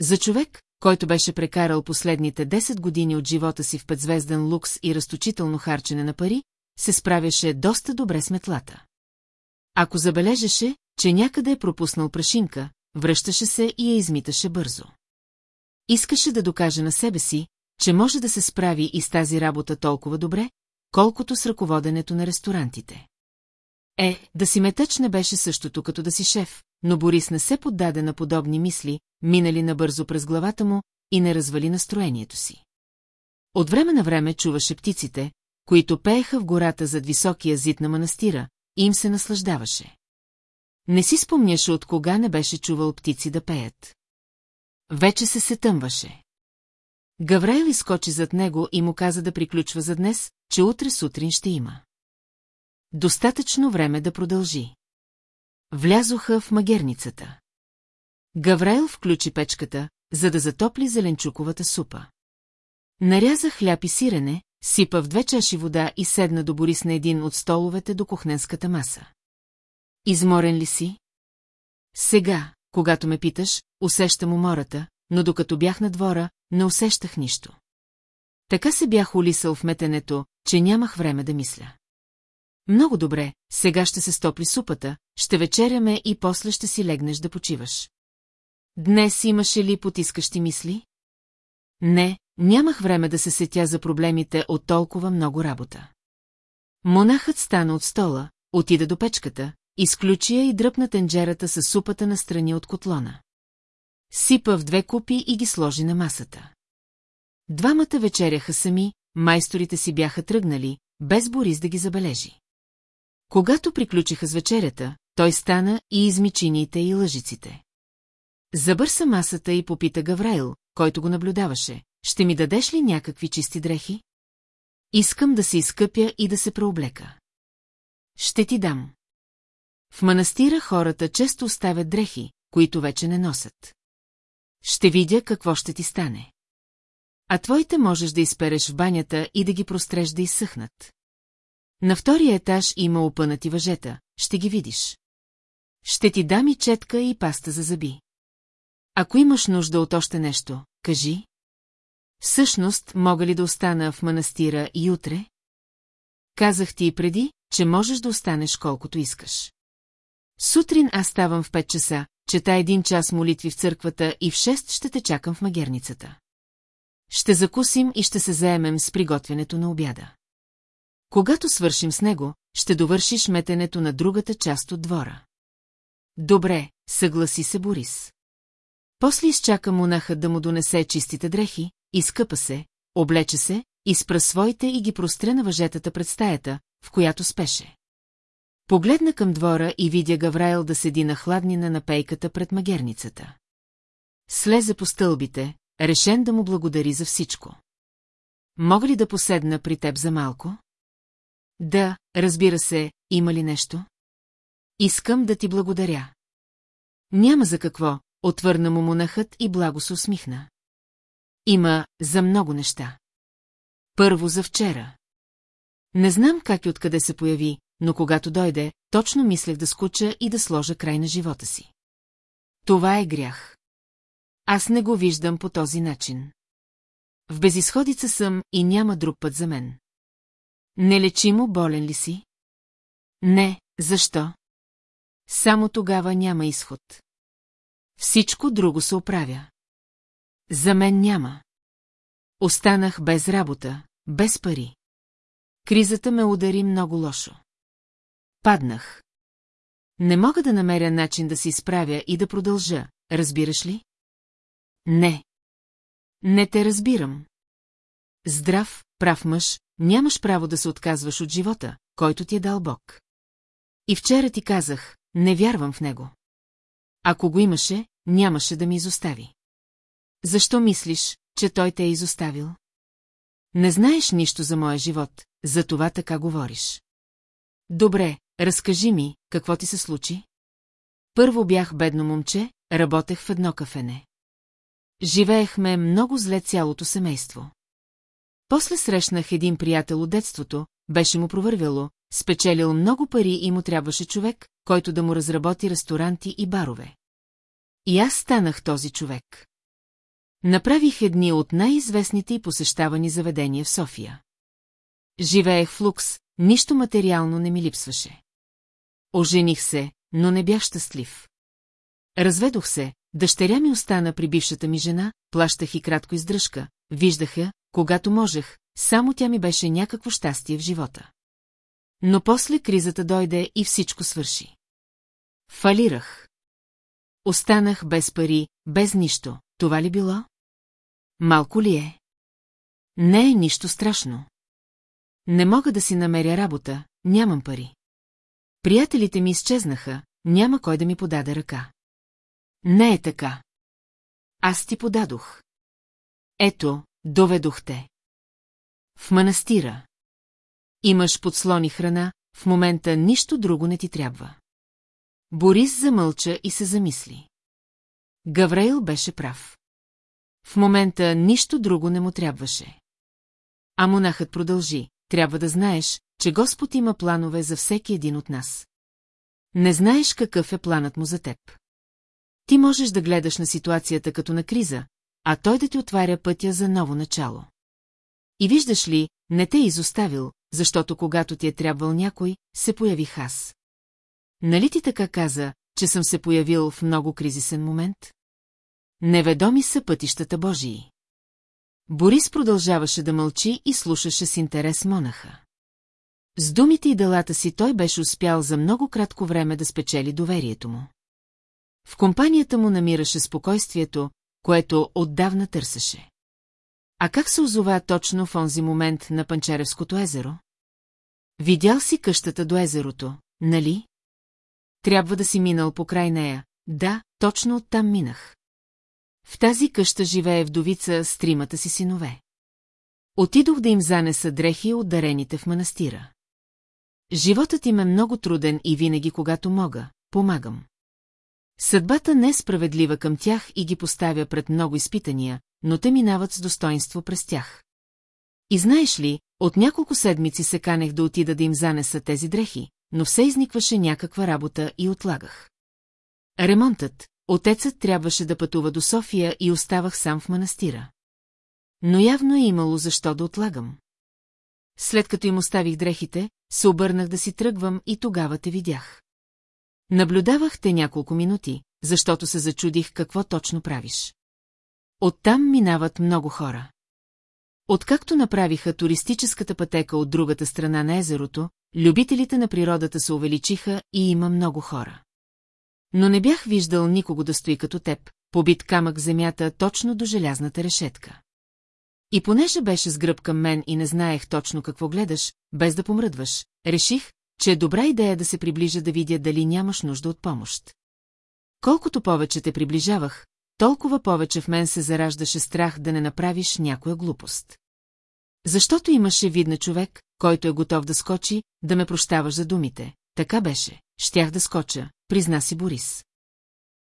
За човек, който беше прекарал последните 10 години от живота си в петзвезден лукс и разточително харчене на пари, се справяше доста добре с метлата. Ако забележеше, че някъде е пропуснал прашинка, връщаше се и я измиташе бързо. Искаше да докаже на себе си, че може да се справи и с тази работа толкова добре, колкото с ръководенето на ресторантите. Е, да си метъч не беше същото като да си шеф, но Борис не се поддаде на подобни мисли, минали набързо през главата му и не развали настроението си. От време на време чуваше птиците, които пееха в гората зад високия зид на манастира, и им се наслаждаваше. Не си спомняше от кога не беше чувал птици да пеят. Вече се сетъмваше. Гаврайл изкочи зад него и му каза да приключва за днес, че утре сутрин ще има. Достатъчно време да продължи. Влязоха в магерницата. Гаврайл включи печката, за да затопли зеленчуковата супа. Наряза хляб и сирене, сипа в две чаши вода и седна до Борис на един от столовете до кухненската маса. Изморен ли си? Сега, когато ме питаш, усещам умората, но докато бях на двора, не усещах нищо. Така се бях улисал в метенето, че нямах време да мисля. Много добре, сега ще се стопли супата, ще вечеряме и после ще си легнеш да почиваш. Днес имаше ли потискащи мисли? Не, нямах време да се сетя за проблемите от толкова много работа. Монахът стана от стола, отида до печката, изключи я и дръпна тенджерата с супата на страни от котлона. Сипа в две купи и ги сложи на масата. Двамата вечеряха сами, майсторите си бяха тръгнали, без Борис да ги забележи. Когато приключиха с вечерята, той стана и изми чиниите и лъжиците. Забърса масата и попита Гавраил, който го наблюдаваше. Ще ми дадеш ли някакви чисти дрехи? Искам да се изкъпя и да се преоблека. Ще ти дам. В манастира хората често оставят дрехи, които вече не носят. Ще видя какво ще ти стане. А твоите можеш да изпереш в банята и да ги простреш да изсъхнат. На втория етаж има опънати въжета, ще ги видиш. Ще ти дам и четка и паста за зъби. Ако имаш нужда от още нещо, кажи. Всъщност, мога ли да остана в манастира и утре? Казах ти и преди, че можеш да останеш колкото искаш. Сутрин аз ставам в 5 часа, чета един час молитви в църквата и в 6 ще те чакам в магерницата. Ще закусим и ще се заемем с приготвянето на обяда. Когато свършим с него, ще довършиш метенето на другата част от двора. Добре, съгласи се Борис. После изчака монахът да му донесе чистите дрехи, изкъпа се, облече се, изпра своите и ги простре на въжетата пред стаята, в която спеше. Погледна към двора и видя Гаврайл да седи на хладнина на пейката пред магерницата. Слезе по стълбите, решен да му благодари за всичко. Мога ли да поседна при теб за малко? Да, разбира се, има ли нещо? Искам да ти благодаря. Няма за какво, отвърна му монахът и благо се усмихна. Има за много неща. Първо за вчера. Не знам как и откъде се появи, но когато дойде, точно мислех да скуча и да сложа край на живота си. Това е грях. Аз не го виждам по този начин. В безисходица съм и няма друг път за мен. Нелечимо болен ли си? Не, защо? Само тогава няма изход. Всичко друго се оправя. За мен няма. Останах без работа, без пари. Кризата ме удари много лошо. Паднах. Не мога да намеря начин да се изправя и да продължа, разбираш ли? Не. Не те разбирам. Здрав, прав мъж, нямаш право да се отказваш от живота, който ти е дал Бог. И вчера ти казах, не вярвам в него. Ако го имаше, нямаше да ми изостави. Защо мислиш, че той те е изоставил? Не знаеш нищо за моя живот, за това така говориш. Добре, разкажи ми, какво ти се случи? Първо бях бедно момче, работех в едно кафене. Живеехме много зле цялото семейство. После срещнах един приятел от детството, беше му провървяло, спечелил много пари и му трябваше човек, който да му разработи ресторанти и барове. И аз станах този човек. Направих едни от най-известните и посещавани заведения в София. Живеех в лукс, нищо материално не ми липсваше. Ожених се, но не бях щастлив. Разведох се, дъщеря ми остана при бившата ми жена, плащах и кратко издръжка, виждаха, когато можех, само тя ми беше някакво щастие в живота. Но после кризата дойде и всичко свърши. Фалирах. Останах без пари, без нищо. Това ли било? Малко ли е? Не е нищо страшно. Не мога да си намеря работа, нямам пари. Приятелите ми изчезнаха, няма кой да ми подаде ръка. Не е така. Аз ти подадох. Ето, доведох те. В манастира. Имаш подслони храна, в момента нищо друго не ти трябва. Борис замълча и се замисли. Гаврейл беше прав. В момента нищо друго не му трябваше. А монахът продължи, трябва да знаеш, че Господ има планове за всеки един от нас. Не знаеш какъв е планът му за теб. Ти можеш да гледаш на ситуацията като на криза, а той да ти отваря пътя за ново начало. И виждаш ли, не те е изоставил, защото когато ти е трябвал някой, се появих аз. Нали ти така каза, че съм се появил в много кризисен момент? Неведоми са пътищата Божии. Борис продължаваше да мълчи и слушаше с интерес монаха. С думите и делата си той беше успял за много кратко време да спечели доверието му. В компанията му намираше спокойствието, което отдавна търсеше. А как се озова точно в онзи момент на Панчаревското езеро? Видял си къщата до езерото, нали? Трябва да си минал по край нея. Да, точно оттам минах. В тази къща живее вдовица с тримата си синове. Отидох да им занеса дрехи от дарените в манастира. Животът им е много труден и винаги, когато мога, помагам. Съдбата не е справедлива към тях и ги поставя пред много изпитания, но те минават с достоинство през тях. И знаеш ли, от няколко седмици се канех да отида да им занеса тези дрехи, но все изникваше някаква работа и отлагах. Ремонтът, отецът трябваше да пътува до София и оставах сам в манастира. Но явно е имало защо да отлагам. След като им оставих дрехите, се обърнах да си тръгвам и тогава те видях. Наблюдавах те няколко минути, защото се зачудих какво точно правиш. Оттам минават много хора. Откакто направиха туристическата пътека от другата страна на езерото, любителите на природата се увеличиха и има много хора. Но не бях виждал никого да стои като теб, побит камък земята точно до желязната решетка. И понеже беше с гръб към мен и не знаех точно какво гледаш, без да помръдваш, реших, че е добра идея да се приближа да видя дали нямаш нужда от помощ. Колкото повече те приближавах, толкова повече в мен се зараждаше страх да не направиш някоя глупост. Защото имаше видна човек, който е готов да скочи, да ме прощаваш за думите. Така беше, щях да скоча, призна си Борис.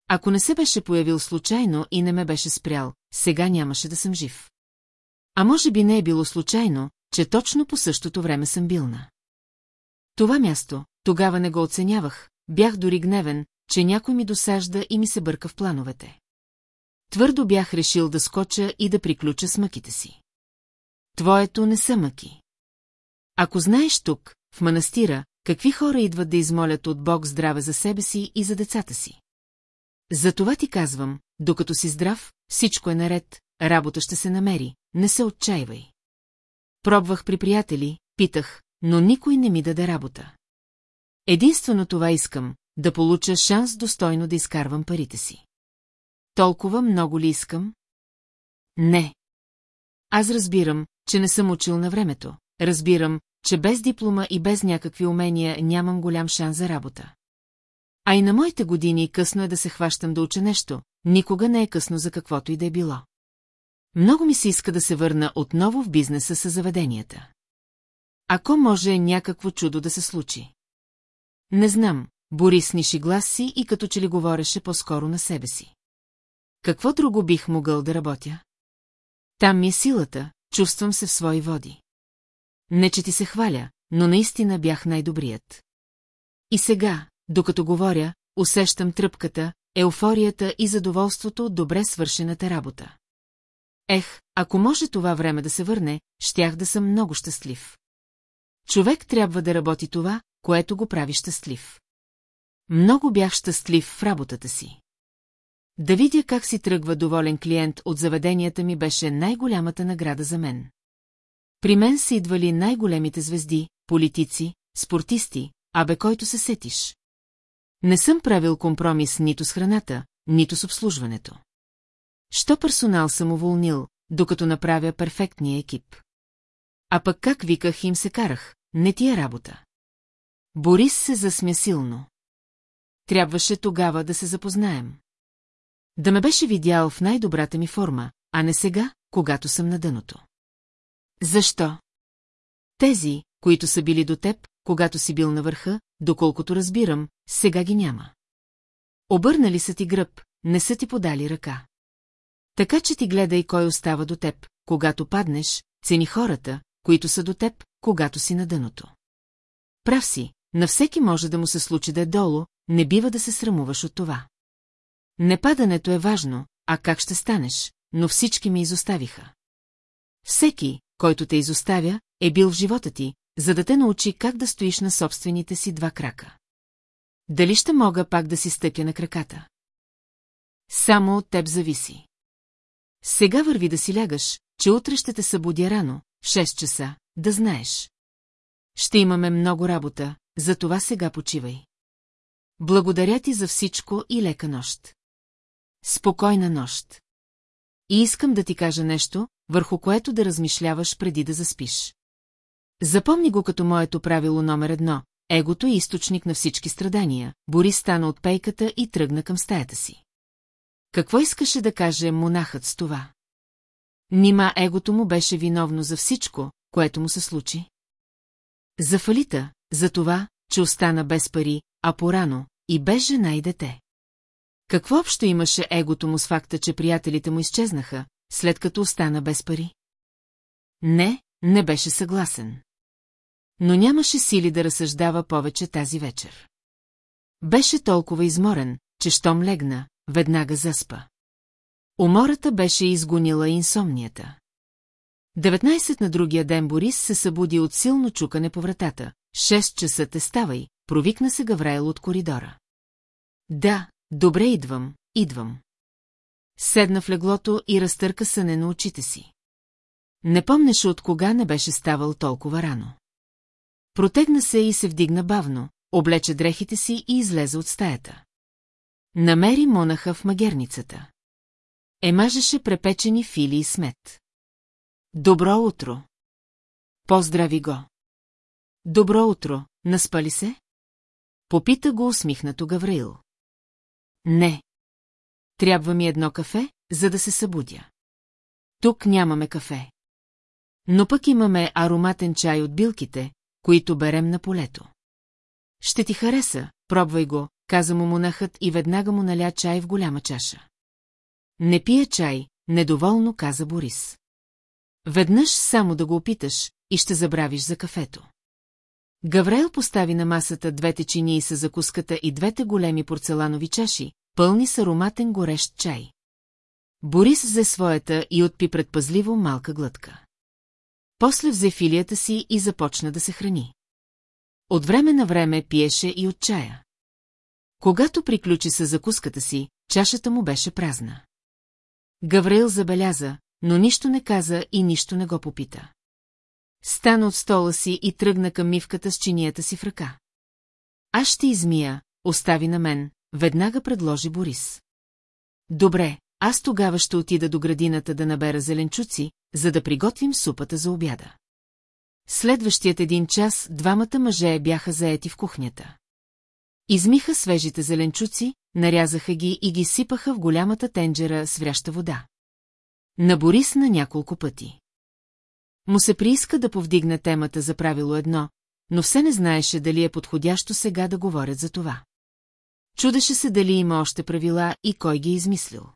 Ако не се беше появил случайно и не ме беше спрял, сега нямаше да съм жив. А може би не е било случайно, че точно по същото време съм бил на. Това място, тогава не го оценявах, бях дори гневен, че някой ми досажда и ми се бърка в плановете. Твърдо бях решил да скоча и да приключа с мъките си. Твоето не са мъки. Ако знаеш тук, в манастира, какви хора идват да измолят от Бог здраве за себе си и за децата си. За това ти казвам, докато си здрав, всичко е наред, работа ще се намери, не се отчаивай. Пробвах при приятели, питах, но никой не ми даде работа. Единствено това искам, да получа шанс достойно да изкарвам парите си. Толкова много ли искам? Не. Аз разбирам, че не съм учил на времето. Разбирам, че без диплома и без някакви умения нямам голям шанс за работа. А и на моите години късно е да се хващам да уча нещо, никога не е късно за каквото и да е било. Много ми се иска да се върна отново в бизнеса с заведенията. Ако може някакво чудо да се случи. Не знам, Борис ниши глас си и като че ли говореше по-скоро на себе си. Какво друго бих могъл да работя? Там ми е силата, чувствам се в свои води. Не, че ти се хваля, но наистина бях най-добрият. И сега, докато говоря, усещам тръпката, еуфорията и задоволството от добре свършената работа. Ех, ако може това време да се върне, щях да съм много щастлив. Човек трябва да работи това, което го прави щастлив. Много бях щастлив в работата си. Да видя как си тръгва доволен клиент от заведенията ми беше най-голямата награда за мен. При мен са идвали най-големите звезди, политици, спортисти, абе който се сетиш. Не съм правил компромис нито с храната, нито с обслужването. Що персонал съм уволнил, докато направя перфектния екип. А пък как виках им се карах, не ти е работа. Борис се засмя силно. Трябваше тогава да се запознаем. Да ме беше видял в най-добрата ми форма, а не сега, когато съм на дъното. Защо? Тези, които са били до теб, когато си бил на върха, доколкото разбирам, сега ги няма. Обърнали са ти гръб, не са ти подали ръка. Така че ти гледай кой остава до теб, когато паднеш, цени хората, които са до теб, когато си на дъното. Прав си, на всеки може да му се случи да е долу, не бива да се срамуваш от това. Непадането е важно, а как ще станеш, но всички ме изоставиха. Всеки, който те изоставя, е бил в живота ти, за да те научи как да стоиш на собствените си два крака. Дали ще мога пак да си стъпя на краката? Само от теб зависи. Сега върви да си лягаш, че утре ще те събудя рано, в 6 часа, да знаеш. Ще имаме много работа, за това сега почивай. Благодаря ти за всичко и лека нощ. Спокойна нощ. И искам да ти кажа нещо, върху което да размишляваш преди да заспиш. Запомни го като моето правило номер едно. Егото е източник на всички страдания. Борис стана от пейката и тръгна към стаята си. Какво искаше да каже монахът с това? Нима егото му беше виновно за всичко, което му се случи? За фалита, за това, че остана без пари, а порано, и без жена и дете. Какво общо имаше егото му с факта, че приятелите му изчезнаха, след като остана без пари? Не, не беше съгласен. Но нямаше сили да разсъждава повече тази вечер. Беше толкова изморен, че щом легна, веднага заспа. Умората беше изгонила инсомнията. 19 на другия ден Борис се събуди от силно чукане по вратата. Шест часа те ставай, провикна се Гавраел от коридора. Да, добре идвам, идвам. Седна в леглото и разтърка съне на очите си. Не помнеше от кога не беше ставал толкова рано. Протегна се и се вдигна бавно, облече дрехите си и излезе от стаята. Намери монаха в магерницата. Емажеше препечени фили и смет. Добро утро! Поздрави го! Добро утро, наспали се? Попита го усмихнато Гавраил. Не. Трябва ми едно кафе, за да се събудя. Тук нямаме кафе. Но пък имаме ароматен чай от билките, които берем на полето. Ще ти хареса, пробвай го, каза му монахът и веднага му наля чай в голяма чаша. Не пия чай, недоволно каза Борис. Веднъж само да го опиташ и ще забравиш за кафето. Гавраел постави на масата двете чинии с закуската и двете големи порцеланови чаши, пълни с ароматен горещ чай. Борис взе своята и отпи предпазливо малка глътка. После взе филията си и започна да се храни. От време на време пиеше и от чая. Когато приключи с закуската си, чашата му беше празна. Гавраил забеляза, но нищо не каза и нищо не го попита. Стана от стола си и тръгна към мивката с чинията си в ръка. Аз ще измия, остави на мен, веднага предложи Борис. Добре, аз тогава ще отида до градината да набера зеленчуци, за да приготвим супата за обяда. Следващият един час двамата мъже бяха заети в кухнята. Измиха свежите зеленчуци, нарязаха ги и ги сипаха в голямата тенджера с вряща вода. На Борис на няколко пъти. Му се прииска да повдигне темата за правило едно, но все не знаеше дали е подходящо сега да говорят за това. Чудеше се дали има още правила и кой ги е измислил.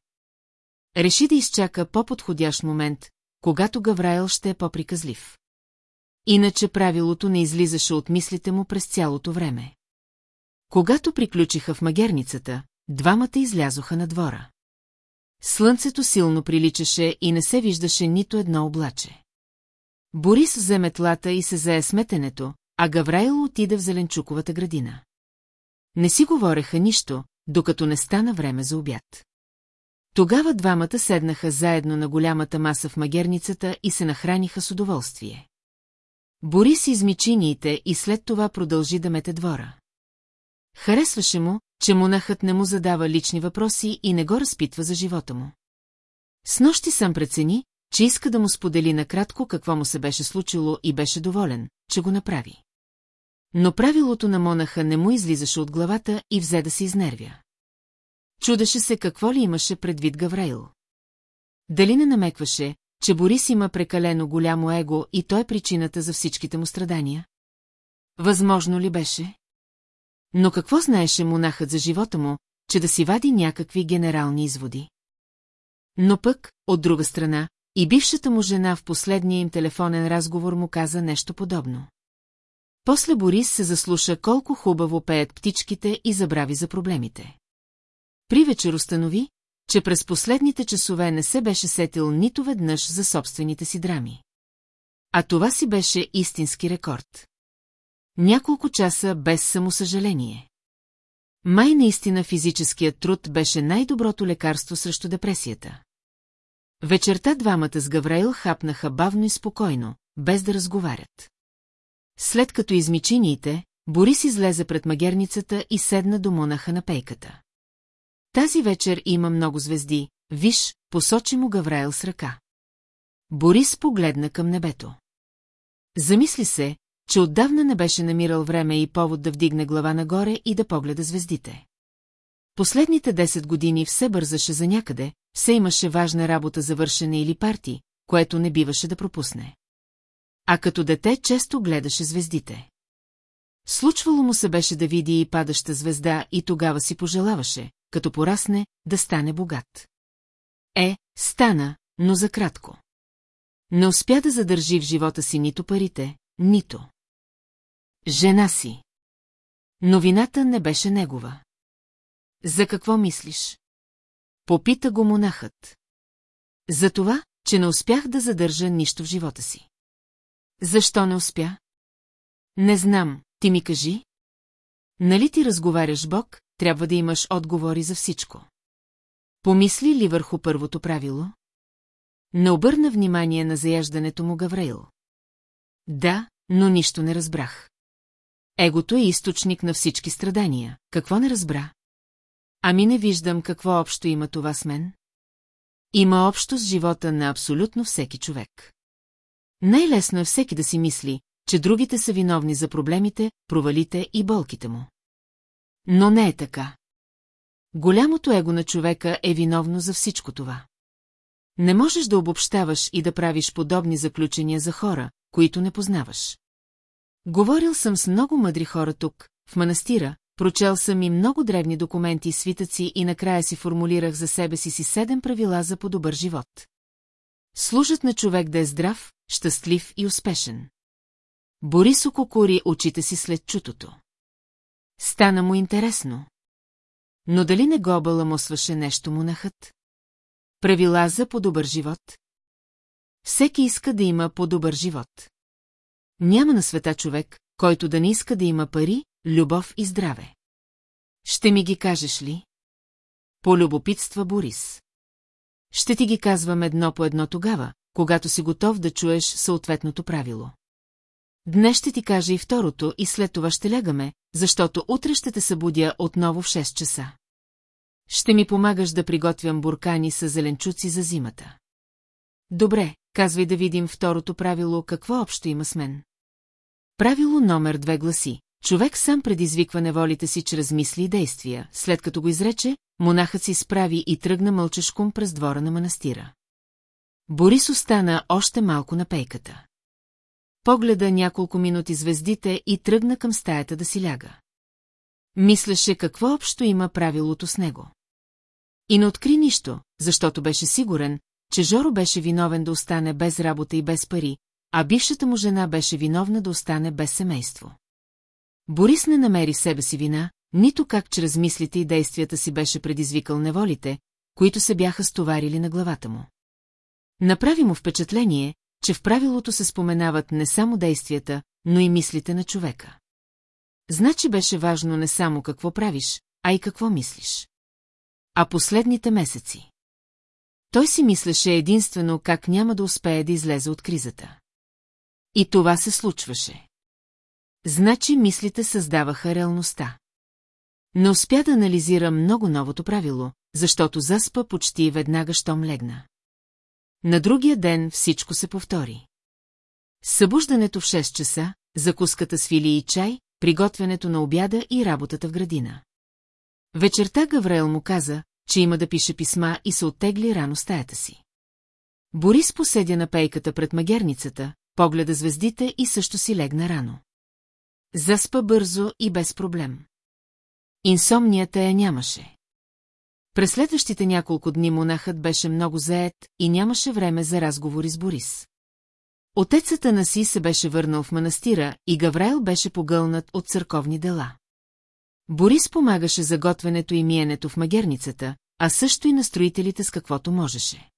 Реши да изчака по-подходящ момент, когато Гаврайл ще е по-приказлив. Иначе правилото не излизаше от мислите му през цялото време. Когато приключиха в магерницата, двамата излязоха на двора. Слънцето силно приличаше и не се виждаше нито едно облаче. Борис взе метлата и се зае сметенето, а Гаврайл отида в зеленчуковата градина. Не си говореха нищо, докато не стана време за обяд. Тогава двамата седнаха заедно на голямата маса в магерницата и се нахраниха с удоволствие. Борис изми чиниите и след това продължи да мете двора. Харесваше му, че монахът не му задава лични въпроси и не го разпитва за живота му. С нощи сам прецени, че иска да му сподели накратко какво му се беше случило и беше доволен, че го направи. Но правилото на монаха не му излизаше от главата и взе да се изнервя. Чудеше се какво ли имаше предвид Гавраил. Дали не намекваше, че Борис има прекалено голямо его и той е причината за всичките му страдания? Възможно ли беше? Но какво знаеше монахът за живота му, че да си вади някакви генерални изводи? Но пък, от друга страна, и бившата му жена в последния им телефонен разговор му каза нещо подобно. После Борис се заслуша колко хубаво пеят птичките и забрави за проблемите. При вечер установи, че през последните часове не се беше сетил нито веднъж за собствените си драми. А това си беше истински рекорд. Няколко часа без самосъжаление. Май наистина физическият труд беше най-доброто лекарство срещу депресията. Вечерта двамата с Гавраил хапнаха бавно и спокойно, без да разговарят. След като измичиниите, Борис излезе пред магерницата и седна до монаха на пейката. Тази вечер има много звезди, виж, посочи му Гавраил с ръка. Борис погледна към небето. Замисли се, че отдавна не беше намирал време и повод да вдигне глава нагоре и да погледа звездите. Последните 10 години все бързаше за някъде, все имаше важна работа за вършене или парти, което не биваше да пропусне. А като дете често гледаше звездите. Случвало му се беше да види и падаща звезда и тогава си пожелаваше, като порасне, да стане богат. Е, стана, но за кратко. Не успя да задържи в живота си нито парите, нито. Жена си. Новината не беше негова. За какво мислиш? Попита го монахът. За това, че не успях да задържа нищо в живота си. Защо не успя? Не знам, ти ми кажи. Нали ти разговаряш Бог, трябва да имаш отговори за всичко. Помисли ли върху първото правило? Не обърна внимание на заяждането му Гавраил. Да, но нищо не разбрах. Егото е източник на всички страдания. Какво не разбра? Ами не виждам какво общо има това с мен. Има общо с живота на абсолютно всеки човек. Най-лесно е всеки да си мисли, че другите са виновни за проблемите, провалите и болките му. Но не е така. Голямото его на човека е виновно за всичко това. Не можеш да обобщаваш и да правиш подобни заключения за хора, които не познаваш. Говорил съм с много мъдри хора тук, в манастира, прочел съм и много древни документи и свитъци и накрая си формулирах за себе си си седем правила за по-добър живот. Служат на човек да е здрав, щастлив и успешен. Борис ококори очите си след чутото. Стана му интересно. Но дали не го баламосваше нещо монахът? Правила за по-добър живот? Всеки иска да има по-добър живот. Няма на света човек, който да не иска да има пари, любов и здраве. Ще ми ги кажеш ли? Полюбопитства Борис. Ще ти ги казвам едно по едно тогава, когато си готов да чуеш съответното правило. Днес ще ти кажа и второто и след това ще лягаме, защото утре ще те събудя отново в 6 часа. Ще ми помагаш да приготвям буркани с зеленчуци за зимата. Добре, казвай да видим второто правило, какво общо има с мен. Правило номер две гласи. Човек сам предизвиква неволите си чрез мисли и действия. След като го изрече, монахът си справи и тръгна мълчешком през двора на манастира. Борис остана още малко на пейката. Погледа няколко минути звездите и тръгна към стаята да си ляга. Мислеше какво общо има правилото с него. И не откри нищо, защото беше сигурен, че Жоро беше виновен да остане без работа и без пари, а бившата му жена беше виновна да остане без семейство. Борис не намери себе си вина, нито как чрез мислите и действията си беше предизвикал неволите, които се бяха стоварили на главата му. Направи му впечатление, че в правилото се споменават не само действията, но и мислите на човека. Значи беше важно не само какво правиш, а и какво мислиш. А последните месеци. Той си мислеше единствено как няма да успее да излезе от кризата. И това се случваше. Значи мислите създаваха реалността. Не успя да анализира много новото правило, защото заспа почти веднага, щом легна. На другия ден всичко се повтори. Събуждането в 6 часа, закуската с фили и чай, приготвянето на обяда и работата в градина. Вечерта Гавраел му каза, че има да пише писма и се оттегли рано стаята си. Борис поседя на пейката пред магерницата, погледа звездите и също си легна рано. Заспа бързо и без проблем. Инсомнията я нямаше. През следващите няколко дни монахът беше много заед и нямаше време за разговори с Борис. Отецата на си се беше върнал в манастира и Гаврайл беше погълнат от църковни дела. Борис помагаше за готвенето и миенето в магерницата, а също и на строителите с каквото можеше.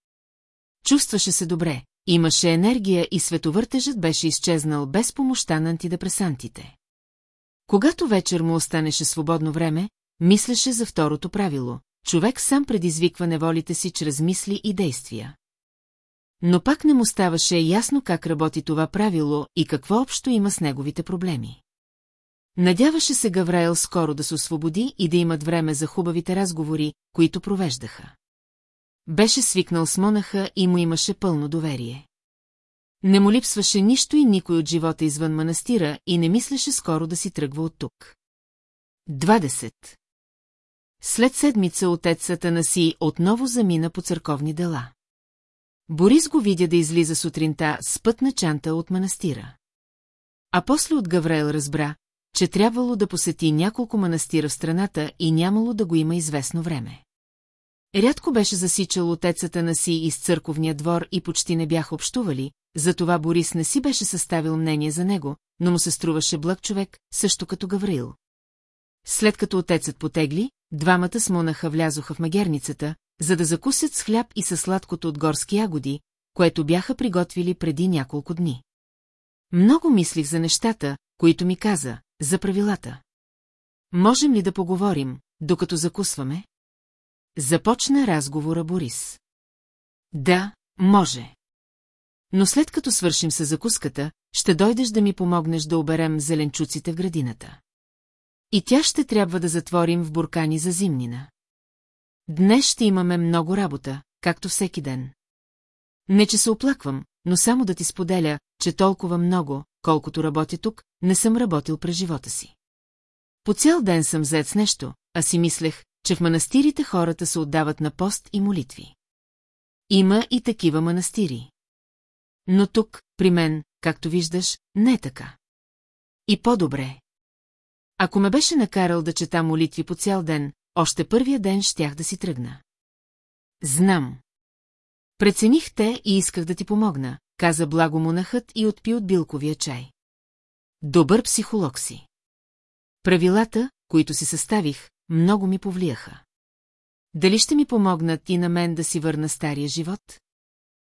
Чувстваше се добре, имаше енергия и световъртежът беше изчезнал без помощта на антидепресантите. Когато вечер му останеше свободно време, мислеше за второто правило – човек сам предизвиква неволите си чрез мисли и действия. Но пак не му ставаше ясно как работи това правило и какво общо има с неговите проблеми. Надяваше се Гавраел скоро да се освободи и да имат време за хубавите разговори, които провеждаха. Беше свикнал с монаха и му имаше пълно доверие. Не му липсваше нищо и никой от живота извън манастира и не мислеше скоро да си тръгва от тук. 20. След седмица отецата на си отново замина по църковни дела. Борис го видя да излиза сутринта с пътна чанта от манастира. А после от Гавраел разбра, че трябвало да посети няколко манастира в страната и нямало да го има известно време. Рядко беше засичал отецата на си из църковния двор и почти не бяха общували, затова Борис не си беше съставил мнение за него, но му се струваше благ човек, също като Гавраил. След като отецът потегли, двамата с монаха влязоха в магерницата, за да закусят с хляб и със сладкото от горски ягоди, което бяха приготвили преди няколко дни. Много мислих за нещата, които ми каза, за правилата. Можем ли да поговорим, докато закусваме? Започна разговора Борис. Да, може. Но след като свършим с закуската, ще дойдеш да ми помогнеш да оберем зеленчуците в градината. И тя ще трябва да затворим в буркани за зимнина. Днес ще имаме много работа, както всеки ден. Не, че се оплаквам, но само да ти споделя, че толкова много, колкото работя тук, не съм работил през живота си. По цял ден съм зает с нещо, а си мислех, че в манастирите хората се отдават на пост и молитви. Има и такива манастири. Но тук, при мен, както виждаш, не е така. И по-добре. Ако ме беше накарал да чета молитви по цял ден, още първия ден щях да си тръгна. Знам. Прецених те и исках да ти помогна, каза благо монахът и отпи от билковия чай. Добър психолог си. Правилата, които си съставих, много ми повлияха. Дали ще ми помогнат и на мен да си върна стария живот?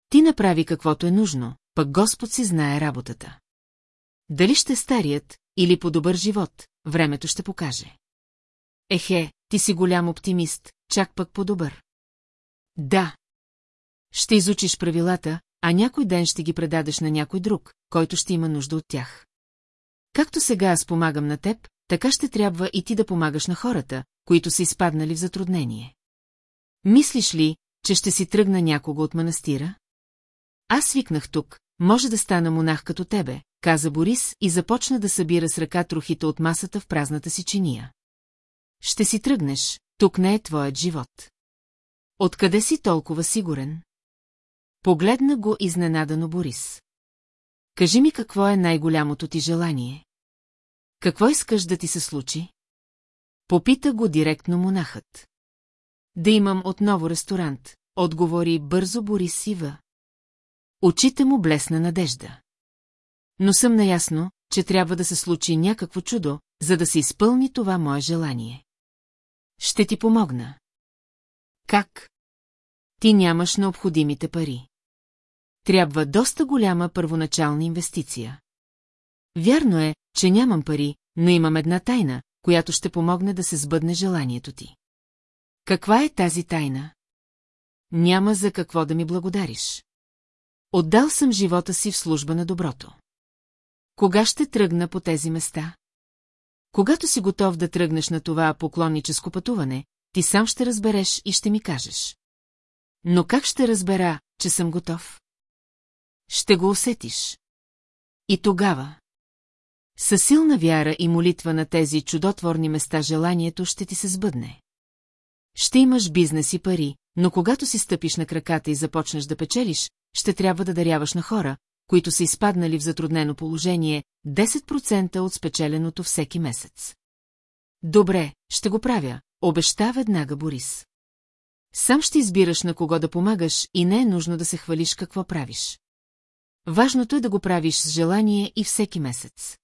Ти направи каквото е нужно, пък Господ си знае работата. Дали ще старият или по-добър живот, времето ще покаже. Ехе, ти си голям оптимист, чак пък по-добър. Да. Ще изучиш правилата, а някой ден ще ги предадеш на някой друг, който ще има нужда от тях. Както сега аз помагам на теб, така ще трябва и ти да помагаш на хората, които са изпаднали в затруднение. Мислиш ли, че ще си тръгна някого от манастира? Аз свикнах тук, може да стана монах като тебе, каза Борис и започна да събира с ръка трохите от масата в празната си чиния. Ще си тръгнеш, тук не е твоят живот. Откъде си толкова сигурен? Погледна го изненадано Борис. Кажи ми какво е най-голямото ти желание. Какво искаш да ти се случи? Попита го директно монахът. Да имам отново ресторант, отговори бързо Борис Сива. Очите му блесна надежда. Но съм наясно, че трябва да се случи някакво чудо, за да се изпълни това мое желание. Ще ти помогна. Как? Ти нямаш необходимите пари. Трябва доста голяма първоначална инвестиция. Вярно е, че нямам пари, но имам една тайна, която ще помогне да се сбъдне желанието ти. Каква е тази тайна? Няма за какво да ми благодариш. Отдал съм живота си в служба на доброто. Кога ще тръгна по тези места? Когато си готов да тръгнеш на това поклонническо пътуване, ти сам ще разбереш и ще ми кажеш. Но как ще разбера, че съм готов? Ще го усетиш. И тогава. Със силна вяра и молитва на тези чудотворни места желанието ще ти се сбъдне. Ще имаш бизнес и пари, но когато си стъпиш на краката и започнеш да печелиш, ще трябва да даряваш на хора, които са изпаднали в затруднено положение, 10% от спечеленото всеки месец. Добре, ще го правя, обеща веднага Борис. Сам ще избираш на кого да помагаш и не е нужно да се хвалиш какво правиш. Важното е да го правиш с желание и всеки месец.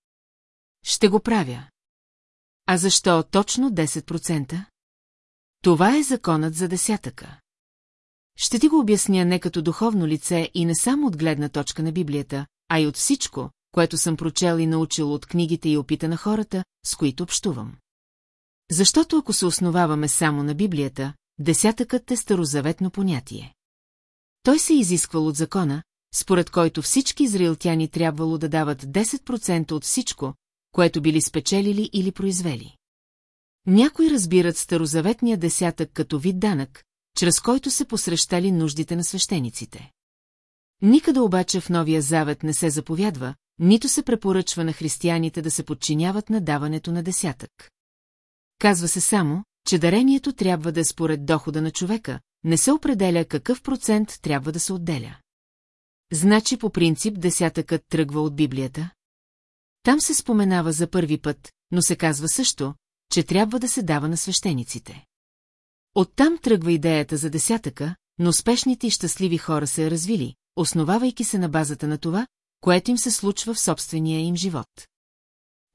Ще го правя. А защо точно 10%? Това е законът за десятъка. Ще ти го обясня не като духовно лице и не само от гледна точка на Библията, а и от всичко, което съм прочел и научил от книгите и опита на хората, с които общувам. Защото ако се основаваме само на Библията, десятъкът е старозаветно понятие. Той се изисквал от закона, според който всички израилтяни трябвало да дават 10% от всичко, което били спечелили или произвели. Някои разбират старозаветния десятък като вид данък, чрез който се посрещали нуждите на свещениците. Никъде обаче в Новия Завет не се заповядва, нито се препоръчва на християните да се подчиняват на даването на десятък. Казва се само, че дарението трябва да е според дохода на човека, не се определя какъв процент трябва да се отделя. Значи по принцип десятъкът тръгва от Библията? Там се споменава за първи път, но се казва също, че трябва да се дава на свещениците. Оттам тръгва идеята за десятъка, но успешните и щастливи хора се е развили, основавайки се на базата на това, което им се случва в собствения им живот.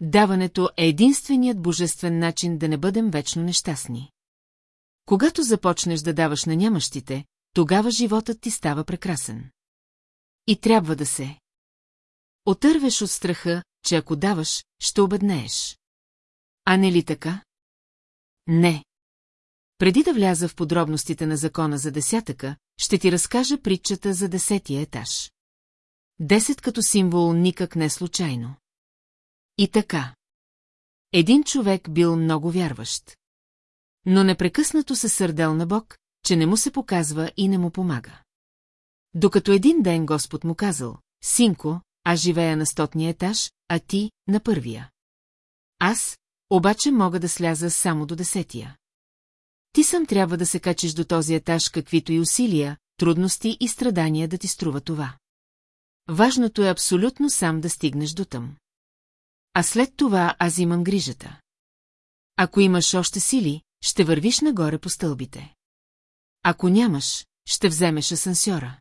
Даването е единственият божествен начин да не бъдем вечно нещастни. Когато започнеш да даваш на нямащите, тогава животът ти става прекрасен. И трябва да се. Отървеш от страха, че ако даваш, ще обеднееш. А не ли така? Не. Преди да вляза в подробностите на закона за десятъка, ще ти разкажа притчата за десетия етаж. Десет като символ никак не случайно. И така. Един човек бил много вярващ. Но непрекъснато се сърдел на Бог, че не му се показва и не му помага. Докато един ден Господ му казал, синко, аз живея на стотния етаж, а ти – на първия. Аз, обаче мога да сляза само до десетия. Ти сам трябва да се качиш до този етаж, каквито и усилия, трудности и страдания да ти струва това. Важното е абсолютно сам да стигнеш до там. А след това аз имам грижата. Ако имаш още сили, ще вървиш нагоре по стълбите. Ако нямаш, ще вземеш асансьора.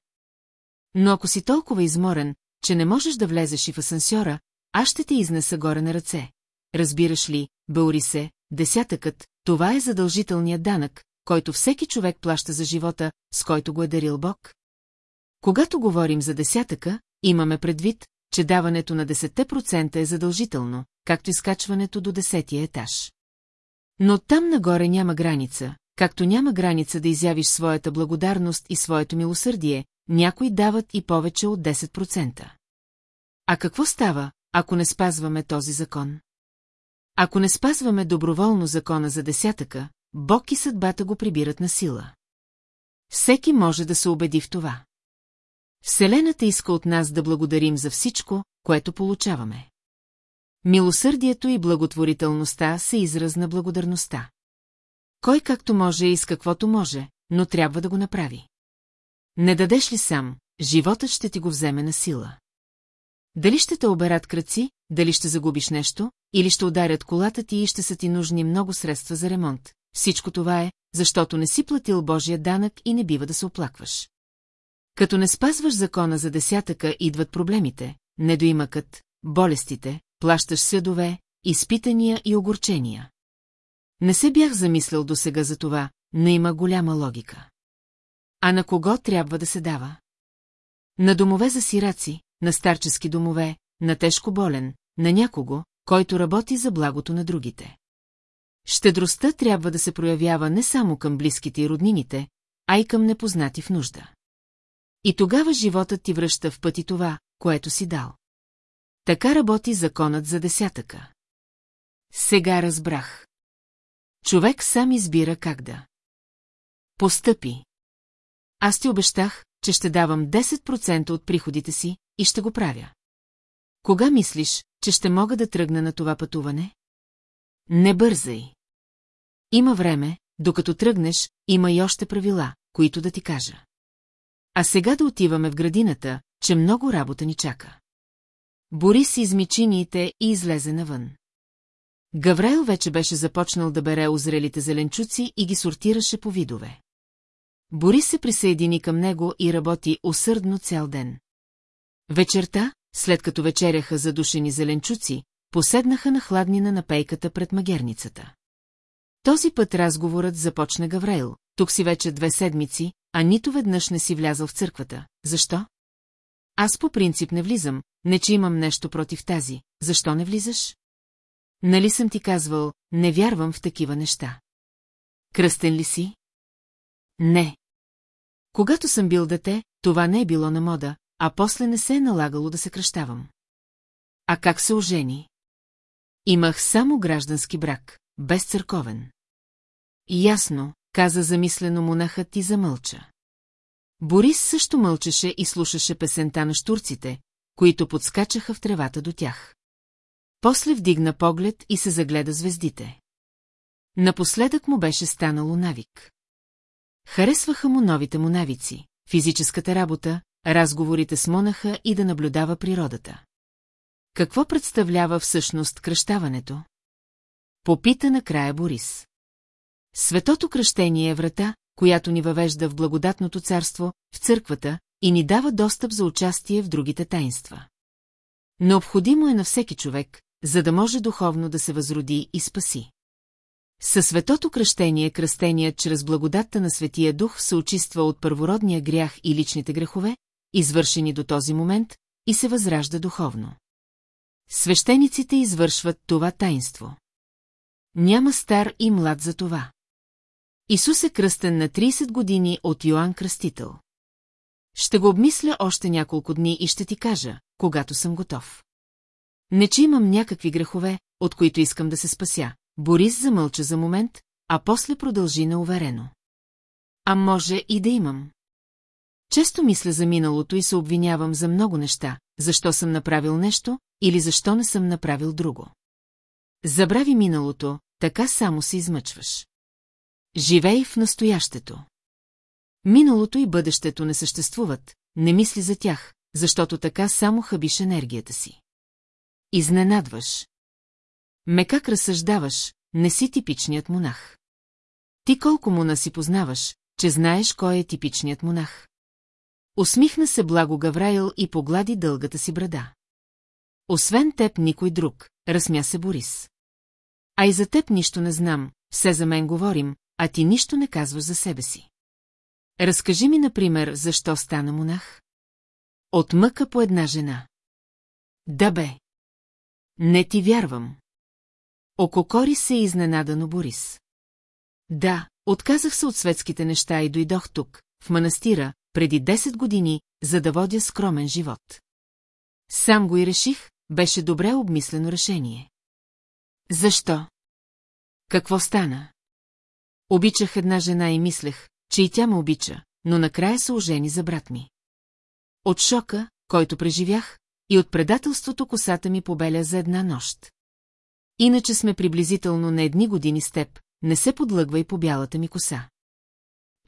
Но ако си толкова изморен, че не можеш да влезеш и в асансьора, аз ще те изнеса горе на ръце. Разбираш ли, Баури се, десятъкът, това е задължителният данък, който всеки човек плаща за живота, с който го е дарил Бог. Когато говорим за десятъка, имаме предвид, че даването на 10% е задължително, както изкачването до десетия етаж. Но там нагоре няма граница, както няма граница да изявиш своята благодарност и своето милосърдие, някои дават и повече от 10%. А какво става, ако не спазваме този закон? Ако не спазваме доброволно закона за десятъка, Бог и съдбата го прибират на сила. Всеки може да се убеди в това. Вселената иска от нас да благодарим за всичко, което получаваме. Милосърдието и благотворителността са израз на благодарността. Кой както може и с каквото може, но трябва да го направи. Не дадеш ли сам, животът ще ти го вземе на сила. Дали ще те оберат кръци, дали ще загубиш нещо, или ще ударят колата ти и ще са ти нужни много средства за ремонт. Всичко това е, защото не си платил Божия данък и не бива да се оплакваш. Като не спазваш закона за десятъка, идват проблемите, недоимъкът, болестите, плащаш съдове, изпитания и огорчения. Не се бях замислял досега за това, но има голяма логика. А на кого трябва да се дава? На домове за сираци, на старчески домове, на тежко болен, на някого, който работи за благото на другите. Щедростта трябва да се проявява не само към близките и роднините, а и към непознати в нужда. И тогава животът ти връща в пъти това, което си дал. Така работи законът за десятъка. Сега разбрах. Човек сам избира как да. Постъпи. Аз ти обещах, че ще давам 10% от приходите си и ще го правя. Кога мислиш, че ще мога да тръгна на това пътуване? Не бързай. Има време, докато тръгнеш, има и още правила, които да ти кажа. А сега да отиваме в градината, че много работа ни чака. Борис изми чиниите и излезе навън. Гаврайл вече беше започнал да бере озрелите зеленчуци и ги сортираше по видове. Борис се присъедини към него и работи усърдно цял ден. Вечерта, след като вечеряха задушени зеленчуци, поседнаха на хладнина на пейката пред магерницата. Този път разговорът започна Гаврейл. Тук си вече две седмици, а нито веднъж не си влязъл в църквата. Защо? Аз по принцип не влизам, не че имам нещо против тази. Защо не влизаш? Нали съм ти казвал, не вярвам в такива неща. Кръстен ли си? Не. Когато съм бил дете, това не е било на мода, а после не се е налагало да се кръщавам. А как се ожени? Имах само граждански брак, без църковен. Ясно, каза замислено монахът и замълча. Борис също мълчеше и слушаше песента на штурците, които подскачаха в тревата до тях. После вдигна поглед и се загледа звездите. Напоследък му беше станало навик. Харесваха му новите му навици, физическата работа, разговорите с монаха и да наблюдава природата. Какво представлява всъщност кръщаването? Попита накрая Борис. Светото кръщение е врата, която ни въвежда в благодатното царство, в църквата, и ни дава достъп за участие в другите таинства. Необходимо е на всеки човек, за да може духовно да се възроди и спаси. Със светото кръщение кръстеният чрез благодатта на Светия Дух се очиства от първородния грях и личните грехове, извършени до този момент, и се възражда духовно. Свещениците извършват това таинство. Няма стар и млад за това. Исус е кръстен на 30 години от Йоанн Кръстител. Ще го обмисля още няколко дни и ще ти кажа, когато съм готов. Не, че имам някакви грехове, от които искам да се спася. Борис замълча за момент, а после продължи неуверено. А може и да имам. Често мисля за миналото и се обвинявам за много неща, защо съм направил нещо или защо не съм направил друго. Забрави миналото, така само се измъчваш. Живей в настоящето. Миналото и бъдещето не съществуват, не мисли за тях, защото така само хабиш енергията си. Изненадваш. Ме как разсъждаваш, не си типичният монах. Ти колко мона си познаваш, че знаеш кой е типичният монах. Усмихна се благо Гавраил и поглади дългата си брада. Освен теб никой друг, разсмя се Борис. А и за теб нищо не знам, все за мен говорим, а ти нищо не казваш за себе си. Разкажи ми, например, защо стана монах? От мъка по една жена. Да бе. Не ти вярвам. Ококори се изненадано Борис. Да, отказах се от светските неща и дойдох тук, в манастира, преди 10 години, за да водя скромен живот. Сам го и реших, беше добре обмислено решение. Защо? Какво стана? Обичах една жена и мислех, че и тя ме обича, но накрая се ожени за брат ми. От шока, който преживях, и от предателството косата ми побеля за една нощ. Иначе сме приблизително на едни години с теб, не се подлъгвай по бялата ми коса.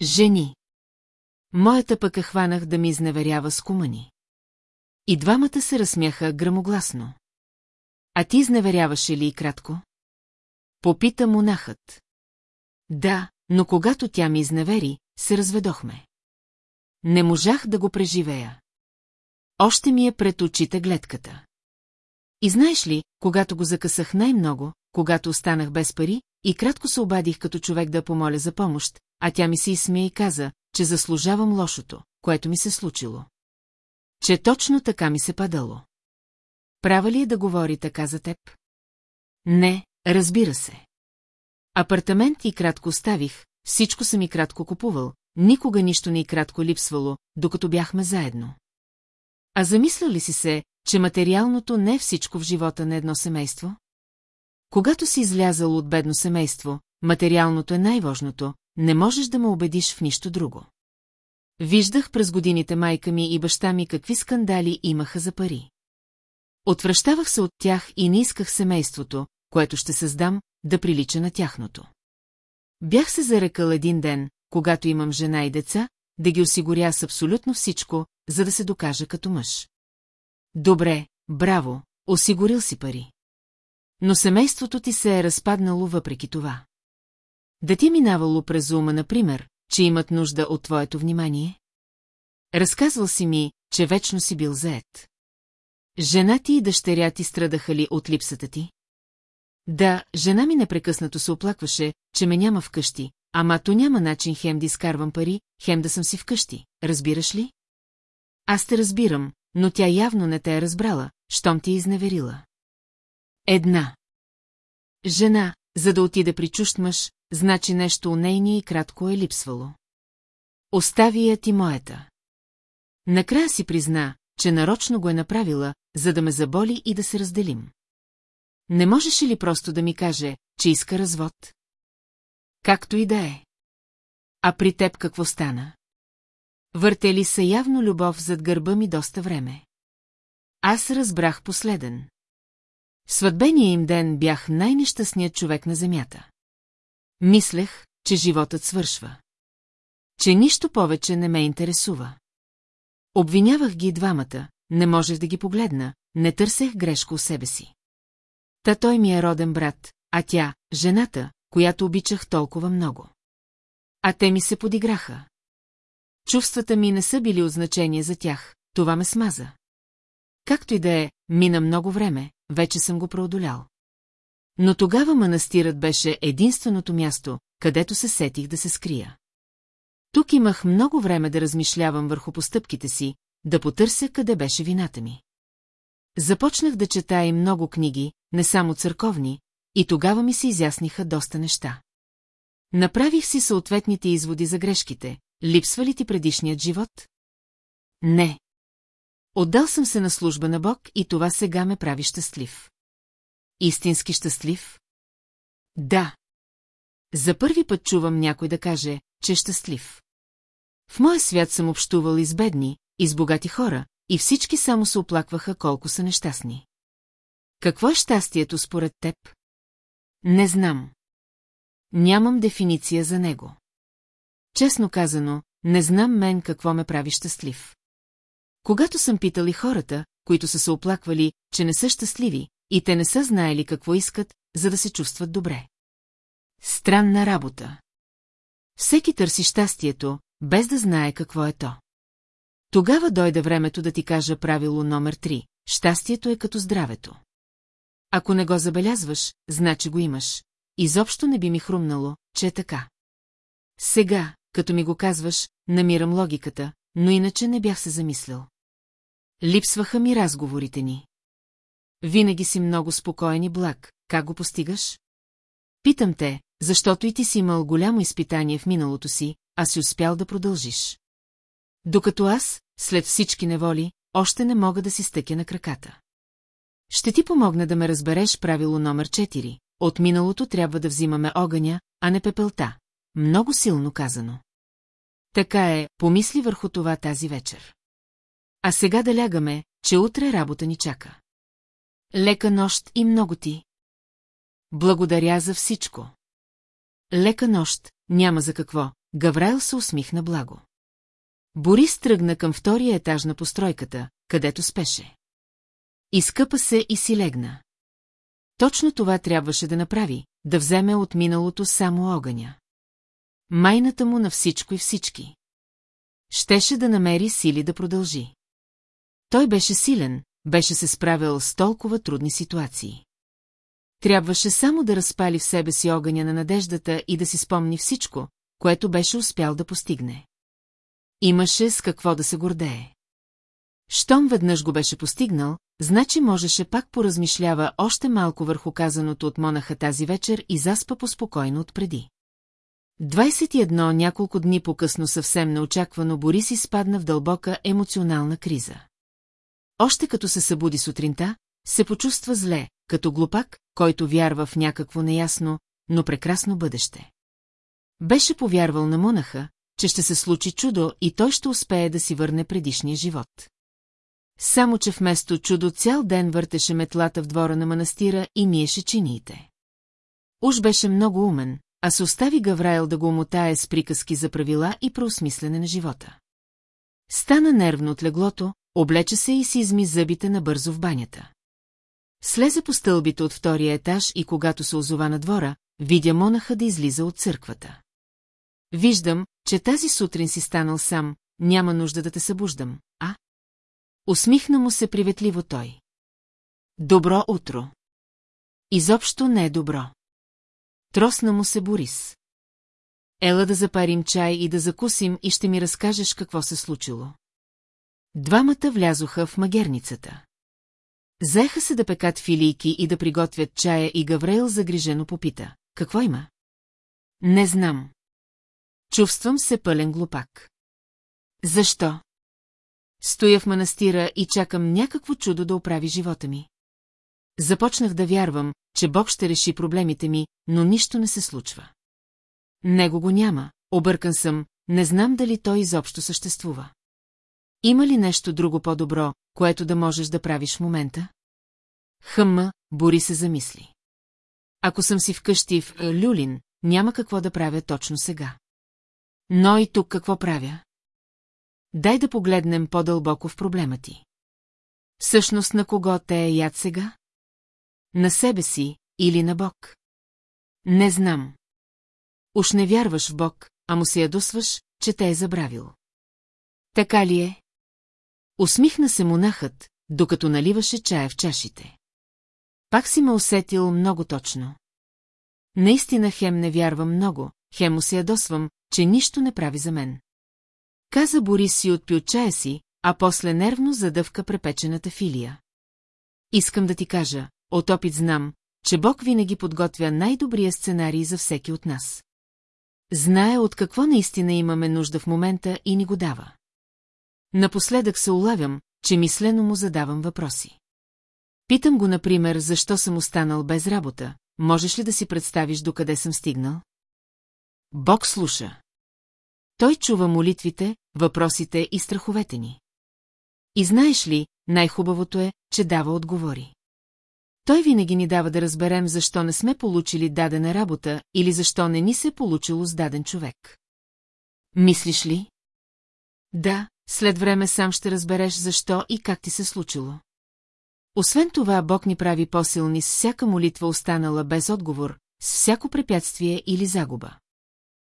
Жени. Моята пък хванах да ми изневерява с кумани. И двамата се разсмяха грамогласно. А ти изневеряваше ли и кратко? Попита монахът. Да, но когато тя ми изневери, се разведохме. Не можах да го преживея. Още ми е пред очите гледката. И знаеш ли, когато го закъсах най-много, когато останах без пари, и кратко се обадих като човек да помоля за помощ, а тя ми се изсмя и каза, че заслужавам лошото, което ми се случило. че точно така ми се падало. Права ли е да говори така за теб? Не, разбира се. Апартамент и кратко оставих, всичко съм и кратко купувал, никога нищо не и кратко липсвало, докато бяхме заедно. А замисля ли си се, че материалното не е всичко в живота на едно семейство? Когато си излязал от бедно семейство, материалното е най-важното, не можеш да ме убедиш в нищо друго. Виждах през годините майка ми и баща ми какви скандали имаха за пари. Отвръщавах се от тях и не исках семейството, което ще създам, да прилича на тяхното. Бях се зарекал един ден, когато имам жена и деца, да ги осигуря с абсолютно всичко, за да се докажа като мъж. Добре, браво, осигурил си пари. Но семейството ти се е разпаднало въпреки това. Да ти е минавало през ума, например, че имат нужда от твоето внимание? Разказвал си ми, че вечно си бил заед. Жена ти и дъщеря ти страдаха ли от липсата ти? Да, жена ми непрекъснато се оплакваше, че ме няма вкъщи, ама то няма начин хем да изкарвам пари, хем да съм си вкъщи, разбираш ли? Аз те разбирам, но тя явно не те е разбрала, щом ти е изневерила. Една. Жена, за да отиде при чужд мъж, значи нещо у нейния и кратко е липсвало. Остави я ти моята. Накрая си призна, че нарочно го е направила, за да ме заболи и да се разделим. Не можеше ли просто да ми каже, че иска развод? Както и да е. А при теб какво стана? Въртели са явно любов зад гърба ми доста време. Аз разбрах последен. В сватбения им ден бях най-нещастният човек на земята. Мислех, че животът свършва. Че нищо повече не ме интересува. Обвинявах ги двамата, не можех да ги погледна, не търсех грешко у себе си. Та той ми е роден брат, а тя, жената, която обичах толкова много. А те ми се подиграха. Чувствата ми не са били от значение за тях, това ме смаза. Както и да е, мина много време, вече съм го преодолял. Но тогава манастирът беше единственото място, където се сетих да се скрия. Тук имах много време да размишлявам върху постъпките си, да потърся къде беше вината ми. Започнах да чета и много книги, не само църковни, и тогава ми се изясниха доста неща. Направих си съответните изводи за грешките. Липсва ли ти предишният живот? Не. Отдал съм се на служба на Бог и това сега ме прави щастлив. Истински щастлив? Да. За първи път чувам някой да каже, че е щастлив. В моя свят съм общувал и с бедни, и с богати хора, и всички само се оплакваха колко са нещастни. Какво е щастието според теб? Не знам. Нямам дефиниция за него. Честно казано, не знам мен какво ме прави щастлив. Когато съм питали хората, които са се оплаквали, че не са щастливи, и те не са знаели какво искат, за да се чувстват добре. Странна работа. Всеки търси щастието, без да знае какво е то. Тогава дойде времето да ти кажа правило номер 3. Щастието е като здравето. Ако не го забелязваш, значи го имаш. Изобщо не би ми хрумнало, че е така. Сега, като ми го казваш, намирам логиката, но иначе не бях се замислил. Липсваха ми разговорите ни. Винаги си много спокоен и благ. Как го постигаш? Питам те, защото и ти си имал голямо изпитание в миналото си, а си успял да продължиш. Докато аз, след всички неволи, още не мога да си стъкя на краката. Ще ти помогна да ме разбереш правило номер 4. От миналото трябва да взимаме огъня, а не пепелта. Много силно казано. Така е, помисли върху това тази вечер. А сега да лягаме, че утре работа ни чака. Лека нощ и много ти. Благодаря за всичко. Лека нощ, няма за какво, Гаврайл се усмихна благо. Борис тръгна към втория етаж на постройката, където спеше. Изкъпа се и си легна. Точно това трябваше да направи, да вземе от миналото само огъня. Майната му на всичко и всички. Щеше да намери сили да продължи. Той беше силен, беше се справил с толкова трудни ситуации. Трябваше само да разпали в себе си огъня на надеждата и да си спомни всичко, което беше успял да постигне. Имаше с какво да се гордее. Щом веднъж го беше постигнал, значи можеше пак поразмишлява още малко върху казаното от монаха тази вечер и заспа поспокойно отпреди. 21 няколко дни по-късно съвсем неочаквано Борис изпадна в дълбока емоционална криза. Още като се събуди сутринта, се почувства зле, като глупак, който вярва в някакво неясно, но прекрасно бъдеще. Беше повярвал на монаха, че ще се случи чудо и той ще успее да си върне предишния живот. Само, че вместо чудо цял ден въртеше метлата в двора на манастира и миеше чиниите. Уж беше много умен, а се остави Гаврайл да го омотае с приказки за правила и преосмислене на живота. Стана нервно от леглото, облече се и си изми зъбите набързо в банята. Слезе по стълбите от втория етаж и когато се озова на двора, видя монаха да излиза от църквата. Виждам, че тази сутрин си станал сам, няма нужда да те събуждам, а? Усмихна му се приветливо той. Добро утро. Изобщо не е добро. Тросна му се Борис. Ела да запарим чай и да закусим и ще ми разкажеш какво се случило. Двамата влязоха в магерницата. Заеха се да пекат филийки и да приготвят чая и Гаврейл загрижено попита. Какво има? Не знам. Чувствам се пълен глупак. Защо? Стоя в манастира и чакам някакво чудо да оправи живота ми. Започнах да вярвам, че Бог ще реши проблемите ми, но нищо не се случва. Него го няма, объркан съм, не знам дали той изобщо съществува. Има ли нещо друго по-добро, което да можеш да правиш в момента? Хъмма, Бори се замисли. Ако съм си вкъщи в Люлин, няма какво да правя точно сега. Но и тук какво правя? Дай да погледнем по-дълбоко в проблема ти. Всъщност на кого те е яд сега? На себе си или на Бог? Не знам. Уж не вярваш в Бог, а му се ядосваш, че те е забравил. Така ли е? Усмихна се монахът, докато наливаше чая в чашите. Пак си ме усетил много точно. Наистина хем не вярвам много, хем му се ядосвам, че нищо не прави за мен. Каза Борис и отпи от чая си, а после нервно задъвка препечената филия. Искам да ти кажа, от опит знам, че Бог винаги подготвя най-добрия сценарий за всеки от нас. Знае от какво наистина имаме нужда в момента и ни го дава. Напоследък се улавям, че мислено му задавам въпроси. Питам го, например, защо съм останал без работа, можеш ли да си представиш докъде съм стигнал? Бог слуша. Той чува молитвите, въпросите и страховете ни. И знаеш ли, най-хубавото е, че дава отговори. Той винаги ни дава да разберем защо не сме получили дадена работа или защо не ни се получило с даден човек. Мислиш ли? Да, след време сам ще разбереш защо и как ти се случило. Освен това, Бог ни прави по-силни с всяка молитва останала без отговор, с всяко препятствие или загуба.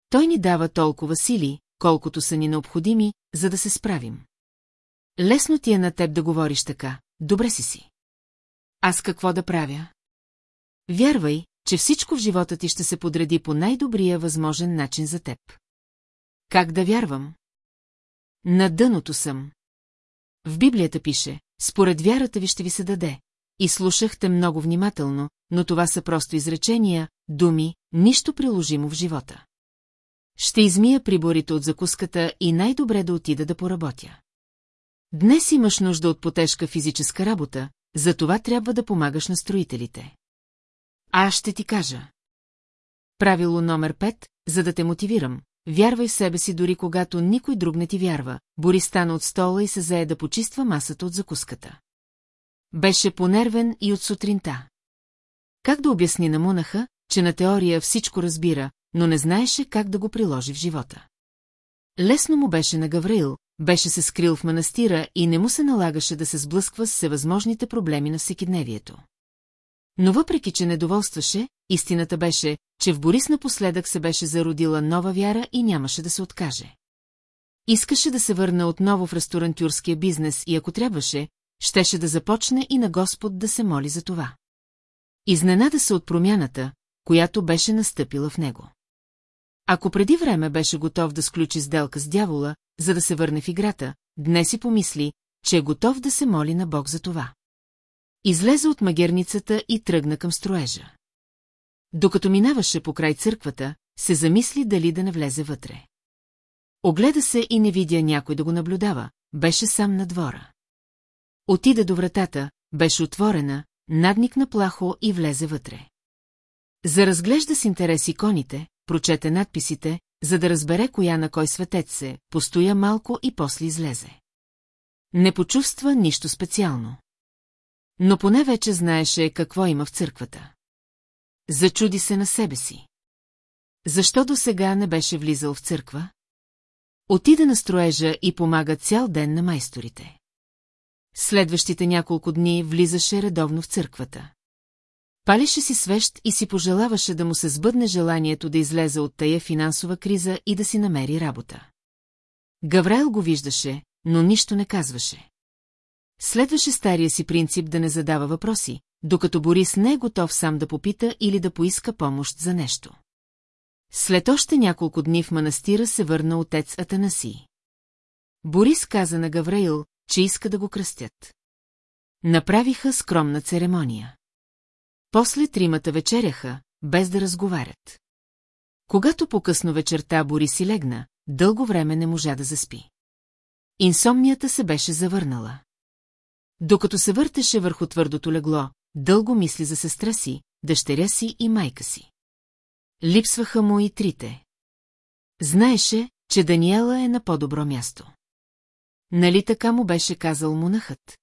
Той ни дава толкова сили, колкото са ни необходими, за да се справим. Лесно ти е на теб да говориш така, добре си си. Аз какво да правя? Вярвай, че всичко в живота ти ще се подреди по най-добрия възможен начин за теб. Как да вярвам? На дъното съм. В Библията пише, според вярата ви ще ви се даде. И слушахте много внимателно, но това са просто изречения, думи, нищо приложимо в живота. Ще измия приборите от закуската и най-добре да отида да поработя. Днес имаш нужда от потежка физическа работа, за това трябва да помагаш на строителите. Аз ще ти кажа. Правило номер 5, за да те мотивирам. Вярвай в себе си дори когато никой друг не ти вярва. Бори стана от стола и се зае да почиства масата от закуската. Беше понервен и от сутринта. Как да обясни на Мунаха, че на теория всичко разбира, но не знаеше как да го приложи в живота. Лесно му беше на Гавраил, беше се скрил в манастира и не му се налагаше да се сблъсква с всевъзможните проблеми на всекидневието. Но въпреки, че недоволстваше, истината беше, че в Борис напоследък се беше зародила нова вяра и нямаше да се откаже. Искаше да се върне отново в ресторантюрския бизнес и ако трябваше, щеше да започне и на Господ да се моли за това. Изненада се от промяната, която беше настъпила в него. Ако преди време беше готов да сключи сделка с дявола, за да се върне в играта, днес си помисли, че е готов да се моли на Бог за това. Излезе от магерницата и тръгна към строежа. Докато минаваше по край църквата, се замисли дали да не влезе вътре. Огледа се и не видя някой да го наблюдава, беше сам на двора. Отида до вратата, беше отворена, надникна плахо и влезе вътре. Заразглежда с интерес иконите, прочете надписите, за да разбере коя на кой светец се, постоя малко и после излезе. Не почувства нищо специално. Но поне вече знаеше какво има в църквата. Зачуди се на себе си. Защо до сега не беше влизал в църква? Отида на строежа и помага цял ден на майсторите. Следващите няколко дни влизаше редовно в църквата. Палеше си свещ и си пожелаваше да му се сбъдне желанието да излезе от тая финансова криза и да си намери работа. Гавраел го виждаше, но нищо не казваше. Следваше стария си принцип да не задава въпроси, докато Борис не е готов сам да попита или да поиска помощ за нещо. След още няколко дни в манастира се върна отец Атанасий. Борис каза на Гавраил, че иска да го кръстят. Направиха скромна церемония. После тримата вечеряха, без да разговарят. Когато по-късно вечерта Борис си легна, дълго време не можа да заспи. Инсомнията се беше завърнала. Докато се въртеше върху твърдото легло, дълго мисли за сестра си, дъщеря си и майка си. Липсваха му и трите. Знаеше, че Даниела е на по-добро място. Нали така му беше казал монахът?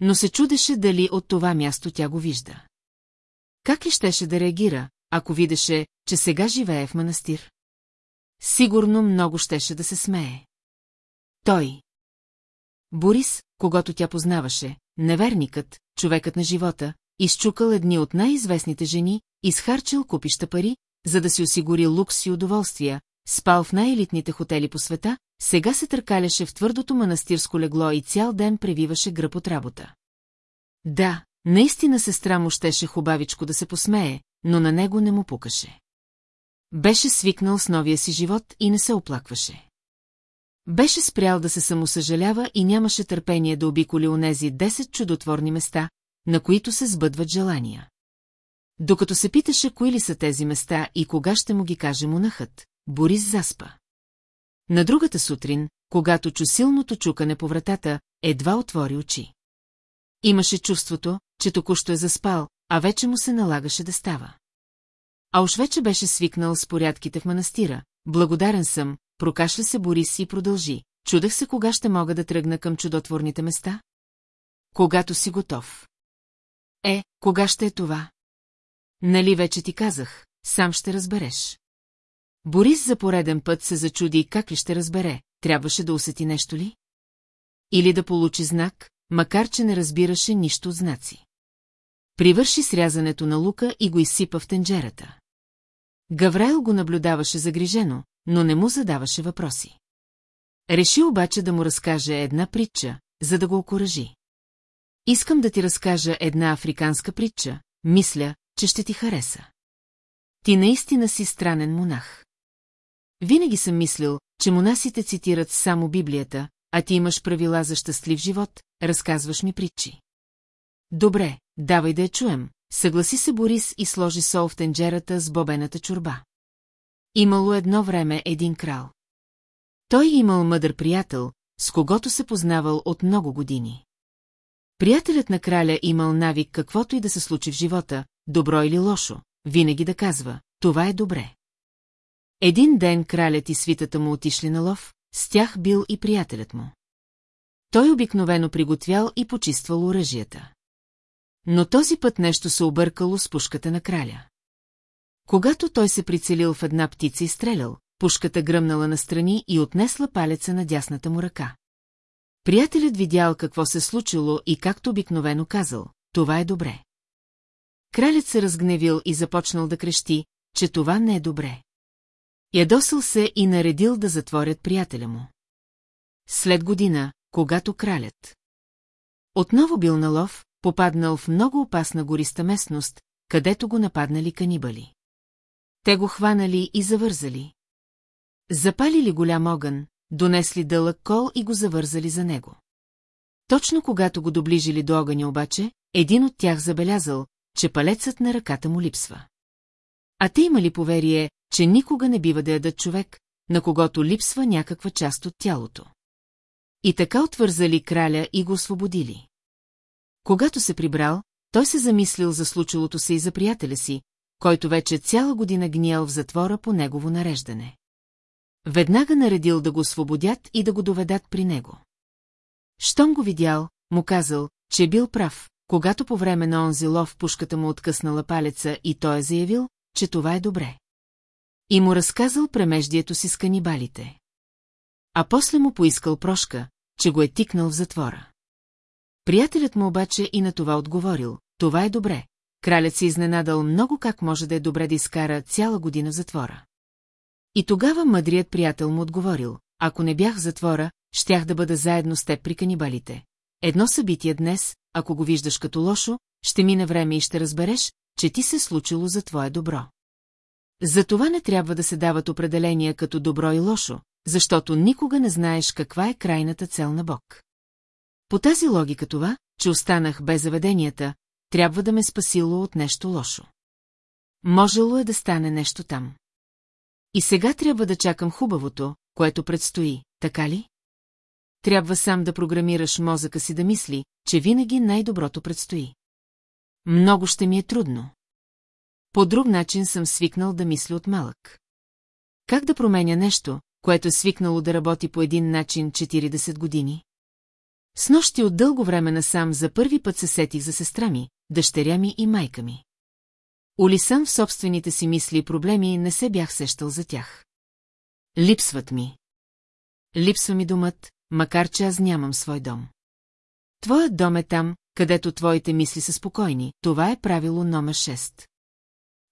Но се чудеше дали от това място тя го вижда. Как ли щеше да реагира, ако видеше, че сега живее в манастир? Сигурно много щеше да се смее. Той. Борис, когато тя познаваше, неверникът, човекът на живота, изчукал едни от най-известните жени, изхарчил купища пари, за да си осигури лукс и удоволствия, спал в най-елитните хотели по света, сега се търкаляше в твърдото манастирско легло и цял ден превиваше гръб от работа. Да, наистина сестра му щеше хубавичко да се посмее, но на него не му пукаше. Беше свикнал с новия си живот и не се оплакваше. Беше спрял да се самосъжалява и нямаше търпение да обиколи онези 10 чудотворни места, на които се сбъдват желания. Докато се питаше кои ли са тези места и кога ще му ги каже монахът, Борис заспа. На другата сутрин, когато чу силното чукане по вратата, едва отвори очи. Имаше чувството, че току-що е заспал, а вече му се налагаше да става. А уж вече беше свикнал с порядките в манастира. Благодарен съм, прокашля се Борис и продължи. Чудех се кога ще мога да тръгна към чудотворните места. Когато си готов. Е, кога ще е това? Нали вече ти казах, сам ще разбереш. Борис за пореден път се зачуди как ли ще разбере, трябваше да усети нещо ли? Или да получи знак, макар че не разбираше нищо от знаци. Привърши срязането на лука и го изсипа в тенджерата. Гаврайл го наблюдаваше загрижено, но не му задаваше въпроси. Реши обаче да му разкаже една притча, за да го окоръжи. Искам да ти разкажа една африканска притча, мисля, че ще ти хареса. Ти наистина си странен монах. Винаги съм мислил, че монасите цитират само Библията, а ти имаш правила за щастлив живот, разказваш ми притчи. Добре, давай да я чуем, съгласи се Борис и сложи сол в тенджерата с бобената чорба. Имало едно време един крал. Той имал мъдър приятел, с когото се познавал от много години. Приятелят на краля имал навик каквото и да се случи в живота, добро или лошо, винаги да казва, това е добре. Един ден кралят и свитата му отишли на лов, с тях бил и приятелят му. Той обикновено приготвял и почиствал оръжията. Но този път нещо се объркало с пушката на краля. Когато той се прицелил в една птица и стрелял, пушката гръмнала настрани и отнесла палеца на дясната му ръка. Приятелят видял какво се случило и както обикновено казал, това е добре. Кралят се разгневил и започнал да крещи, че това не е добре. Ядосал се и наредил да затворят приятеля му. След година, когато кралят отново бил на лов, попаднал в много опасна гориста местност, където го нападнали канибали. Те го хванали и завързали. Запалили голям огън, донесли дълъг кол и го завързали за него. Точно когато го доближили до огъня обаче, един от тях забелязал, че палецът на ръката му липсва. А те имали поверие, че никога не бива да ядат човек, на когото липсва някаква част от тялото. И така отвързали краля и го освободили. Когато се прибрал, той се замислил за случилото се и за приятеля си, който вече цяла година гниел в затвора по негово нареждане. Веднага наредил да го освободят и да го доведат при него. Щом го видял, му казал, че е бил прав, когато по време на онзи лов пушката му откъснала палеца и той е заявил, че това е добре. И му разказал премеждието си с канибалите. А после му поискал прошка, че го е тикнал в затвора. Приятелят му обаче и на това отговорил, това е добре. Кралят се изненадал много как може да е добре да изкара цяла година в затвора. И тогава мъдрият приятел му отговорил, ако не бях в затвора, щях да бъда заедно с теб при канибалите. Едно събитие днес, ако го виждаш като лошо, ще мине време и ще разбереш, че ти се случило за твое добро. Затова не трябва да се дават определения като добро и лошо, защото никога не знаеш каква е крайната цел на Бог. По тази логика това, че останах без заведенията, трябва да ме спасило от нещо лошо. Можело е да стане нещо там. И сега трябва да чакам хубавото, което предстои, така ли? Трябва сам да програмираш мозъка си да мисли, че винаги най-доброто предстои. Много ще ми е трудно. По друг начин съм свикнал да мисля от малък. Как да променя нещо, което е свикнало да работи по един начин 40 години? С нощи от дълго време насам за първи път се сетих за сестра ми, дъщеря ми и майка ми. Улисън в собствените си мисли и проблеми не се бях сещал за тях. Липсват ми. Липсва ми домът, макар че аз нямам свой дом. Твоят дом е там, където твоите мисли са спокойни, това е правило номер 6.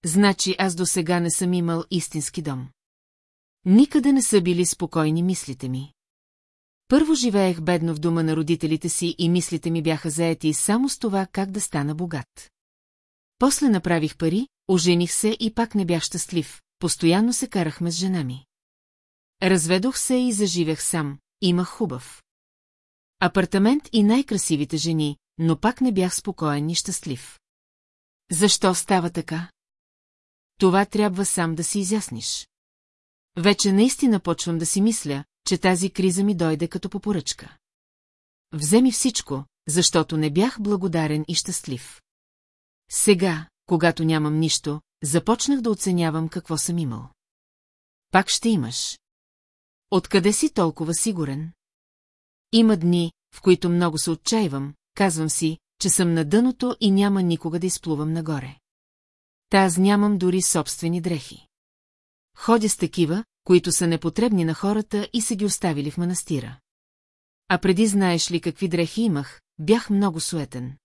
Значи аз до сега не съм имал истински дом. Никъде не са били спокойни мислите ми. Първо живеех бедно в дома на родителите си и мислите ми бяха заети само с това как да стана богат. После направих пари, ожених се и пак не бях щастлив, постоянно се карахме с жена ми. Разведох се и заживях сам, имах хубав. Апартамент и най-красивите жени, но пак не бях спокоен и щастлив. Защо става така? Това трябва сам да си изясниш. Вече наистина почвам да си мисля, че тази криза ми дойде като по поръчка. Вземи всичко, защото не бях благодарен и щастлив. Сега, когато нямам нищо, започнах да оценявам какво съм имал. Пак ще имаш. Откъде си толкова сигурен? Има дни, в които много се отчаивам, казвам си, че съм на дъното и няма никога да изплувам нагоре. Та аз нямам дори собствени дрехи. Ходя с такива, които са непотребни на хората и са ги оставили в манастира. А преди знаеш ли какви дрехи имах, бях много суетен.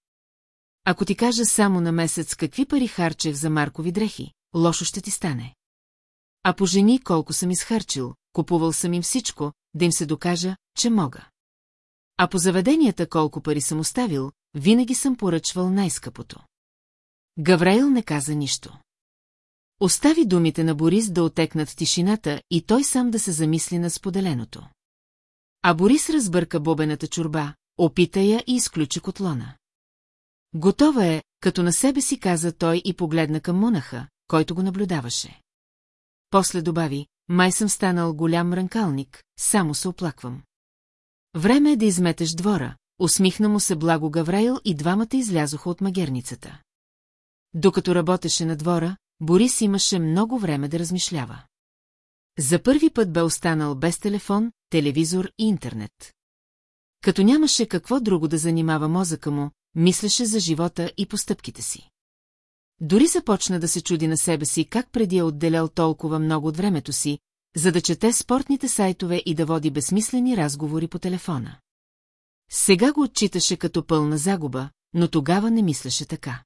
Ако ти кажа само на месец какви пари харчех за Маркови дрехи, лошо ще ти стане. А по жени колко съм изхарчил, купувал съм им всичко, да им се докажа, че мога. А по заведенията колко пари съм оставил, винаги съм поръчвал най-скъпото. Гавраил не каза нищо. Остави думите на Борис да отекнат в тишината и той сам да се замисли на споделеното. А Борис разбърка бобената чурба, опита я и изключи котлона. Готова е, като на себе си каза той и погледна към монаха, който го наблюдаваше. После добави, май съм станал голям ранкалник, само се оплаквам. Време е да изметеш двора, усмихна му се благо Гавраил и двамата излязоха от магерницата. Докато работеше на двора, Борис имаше много време да размишлява. За първи път бе останал без телефон, телевизор и интернет. Като нямаше какво друго да занимава мозъка му, мислеше за живота и постъпките си. Дори започна да се чуди на себе си как преди е отделял толкова много от времето си, за да чете спортните сайтове и да води безсмислени разговори по телефона. Сега го отчиташе като пълна загуба, но тогава не мислеше така.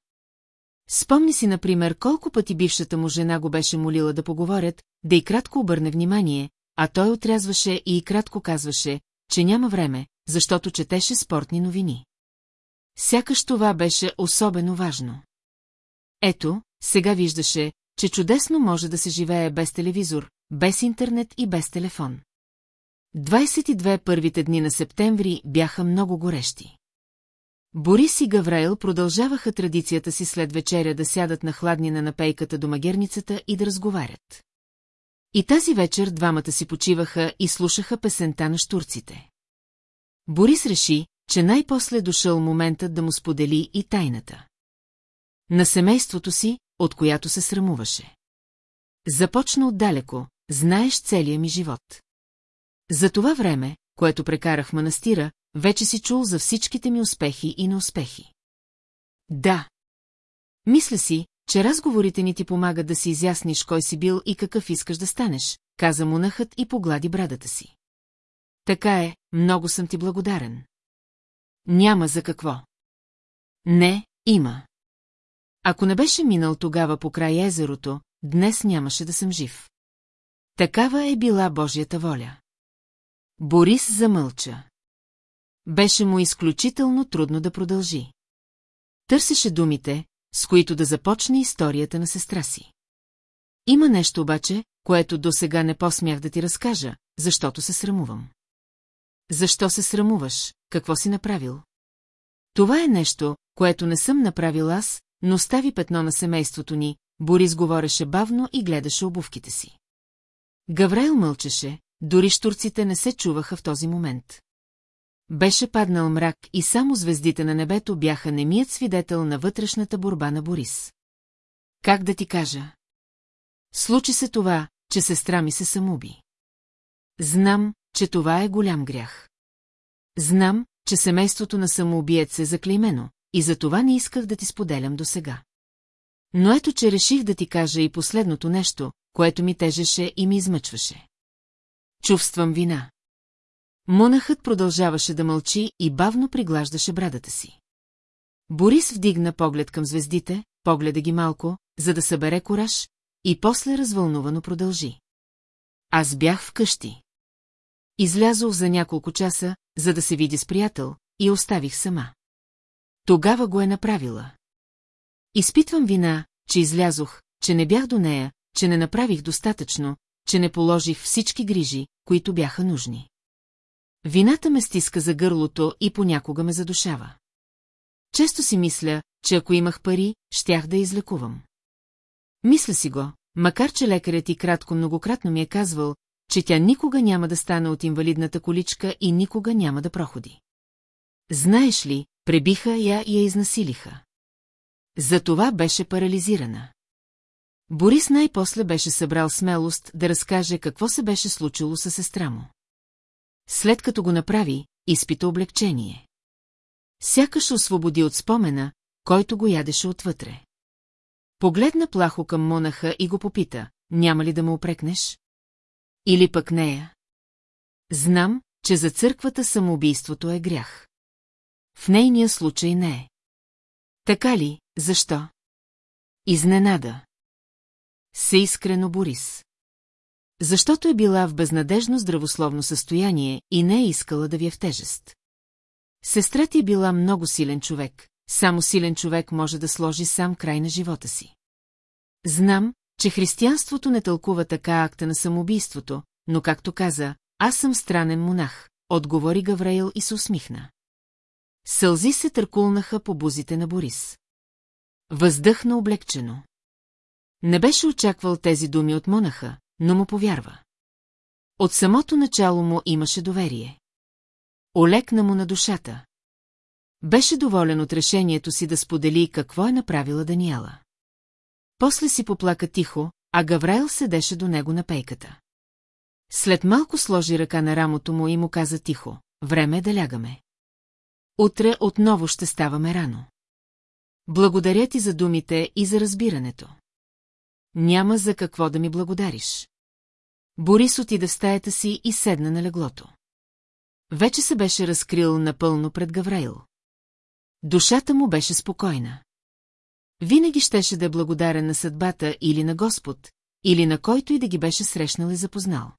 Спомни си, например, колко пъти бившата му жена го беше молила да поговорят, да и кратко обърне внимание, а той отрязваше и кратко казваше, че няма време, защото четеше спортни новини. Сякаш това беше особено важно. Ето, сега виждаше, че чудесно може да се живее без телевизор, без интернет и без телефон. 22 първите дни на септември бяха много горещи. Борис и Гавраил продължаваха традицията си след вечеря да сядат на хладнина на пейката до магерницата и да разговарят. И тази вечер двамата си почиваха и слушаха песента на штурците. Борис реши, че най-после дошъл моментът да му сподели и тайната. На семейството си, от която се срамуваше. Започна отдалеко, знаеш целия ми живот. За това време, което прекарах в манастира, вече си чул за всичките ми успехи и неуспехи. Да. Мисля си, че разговорите ни ти помагат да си изясниш кой си бил и какъв искаш да станеш, каза монахът и поглади брадата си. Така е, много съм ти благодарен. Няма за какво. Не, има. Ако не беше минал тогава по край езерото, днес нямаше да съм жив. Такава е била Божията воля. Борис замълча. Беше му изключително трудно да продължи. Търсеше думите, с които да започне историята на сестра си. Има нещо обаче, което до сега не посмях да ти разкажа, защото се срамувам. Защо се срамуваш? Какво си направил? Това е нещо, което не съм направил аз, но стави петно на семейството ни, Борис говореше бавно и гледаше обувките си. Гаврайл мълчеше, дори штурците не се чуваха в този момент. Беше паднал мрак и само звездите на небето бяха немият свидетел на вътрешната борба на Борис. Как да ти кажа? Случи се това, че сестра ми се самоуби. Знам, че това е голям грях. Знам, че семейството на самоубиец е заклеймено, и за това не исках да ти споделям до сега. Но ето, че реших да ти кажа и последното нещо, което ми тежеше и ми измъчваше. Чувствам вина. Монахът продължаваше да мълчи и бавно приглаждаше брадата си. Борис вдигна поглед към звездите, погледа ги малко, за да събере кораж, и после развълнувано продължи. Аз бях вкъщи. Излязох за няколко часа, за да се види с приятел, и оставих сама. Тогава го е направила. Изпитвам вина, че излязох, че не бях до нея, че не направих достатъчно, че не положих всички грижи, които бяха нужни. Вината ме стиска за гърлото и понякога ме задушава. Често си мисля, че ако имах пари, щях да излекувам. Мисля си го, макар че лекарят и кратко многократно ми е казвал, че тя никога няма да стане от инвалидната количка и никога няма да проходи. Знаеш ли, пребиха я и я изнасилиха. За това беше парализирана. Борис най-после беше събрал смелост да разкаже какво се беше случило с сестра му. След като го направи, изпита облегчение. Сякаш освободи от спомена, който го ядеше отвътре. Погледна плахо към монаха и го попита, няма ли да му опрекнеш? Или пък нея? Знам, че за църквата самоубийството е грях. В нейния случай не е. Така ли, защо? Изненада. Се искрено Борис. Защото е била в безнадежно здравословно състояние и не е искала да ви е в тежест. Сестра ти е била много силен човек, само силен човек може да сложи сам край на живота си. Знам, че християнството не тълкува така акта на самоубийството, но както каза, аз съм странен монах, отговори Гавраил и се усмихна. Сълзи се търкулнаха по бузите на Борис. Въздъхна облегчено. Не беше очаквал тези думи от монаха, но му повярва. От самото начало му имаше доверие. Олекна му на душата. Беше доволен от решението си да сподели какво е направила Даниела. После си поплака тихо, а Гаврайл седеше до него на пейката. След малко сложи ръка на рамото му и му каза тихо, време е да лягаме. Утре отново ще ставаме рано. Благодаря ти за думите и за разбирането. Няма за какво да ми благодариш. Борис отида в стаята си и седна на леглото. Вече се беше разкрил напълно пред Гавраил. Душата му беше спокойна. Винаги щеше да е благодарен на съдбата или на Господ, или на който и да ги беше срещнал и запознал.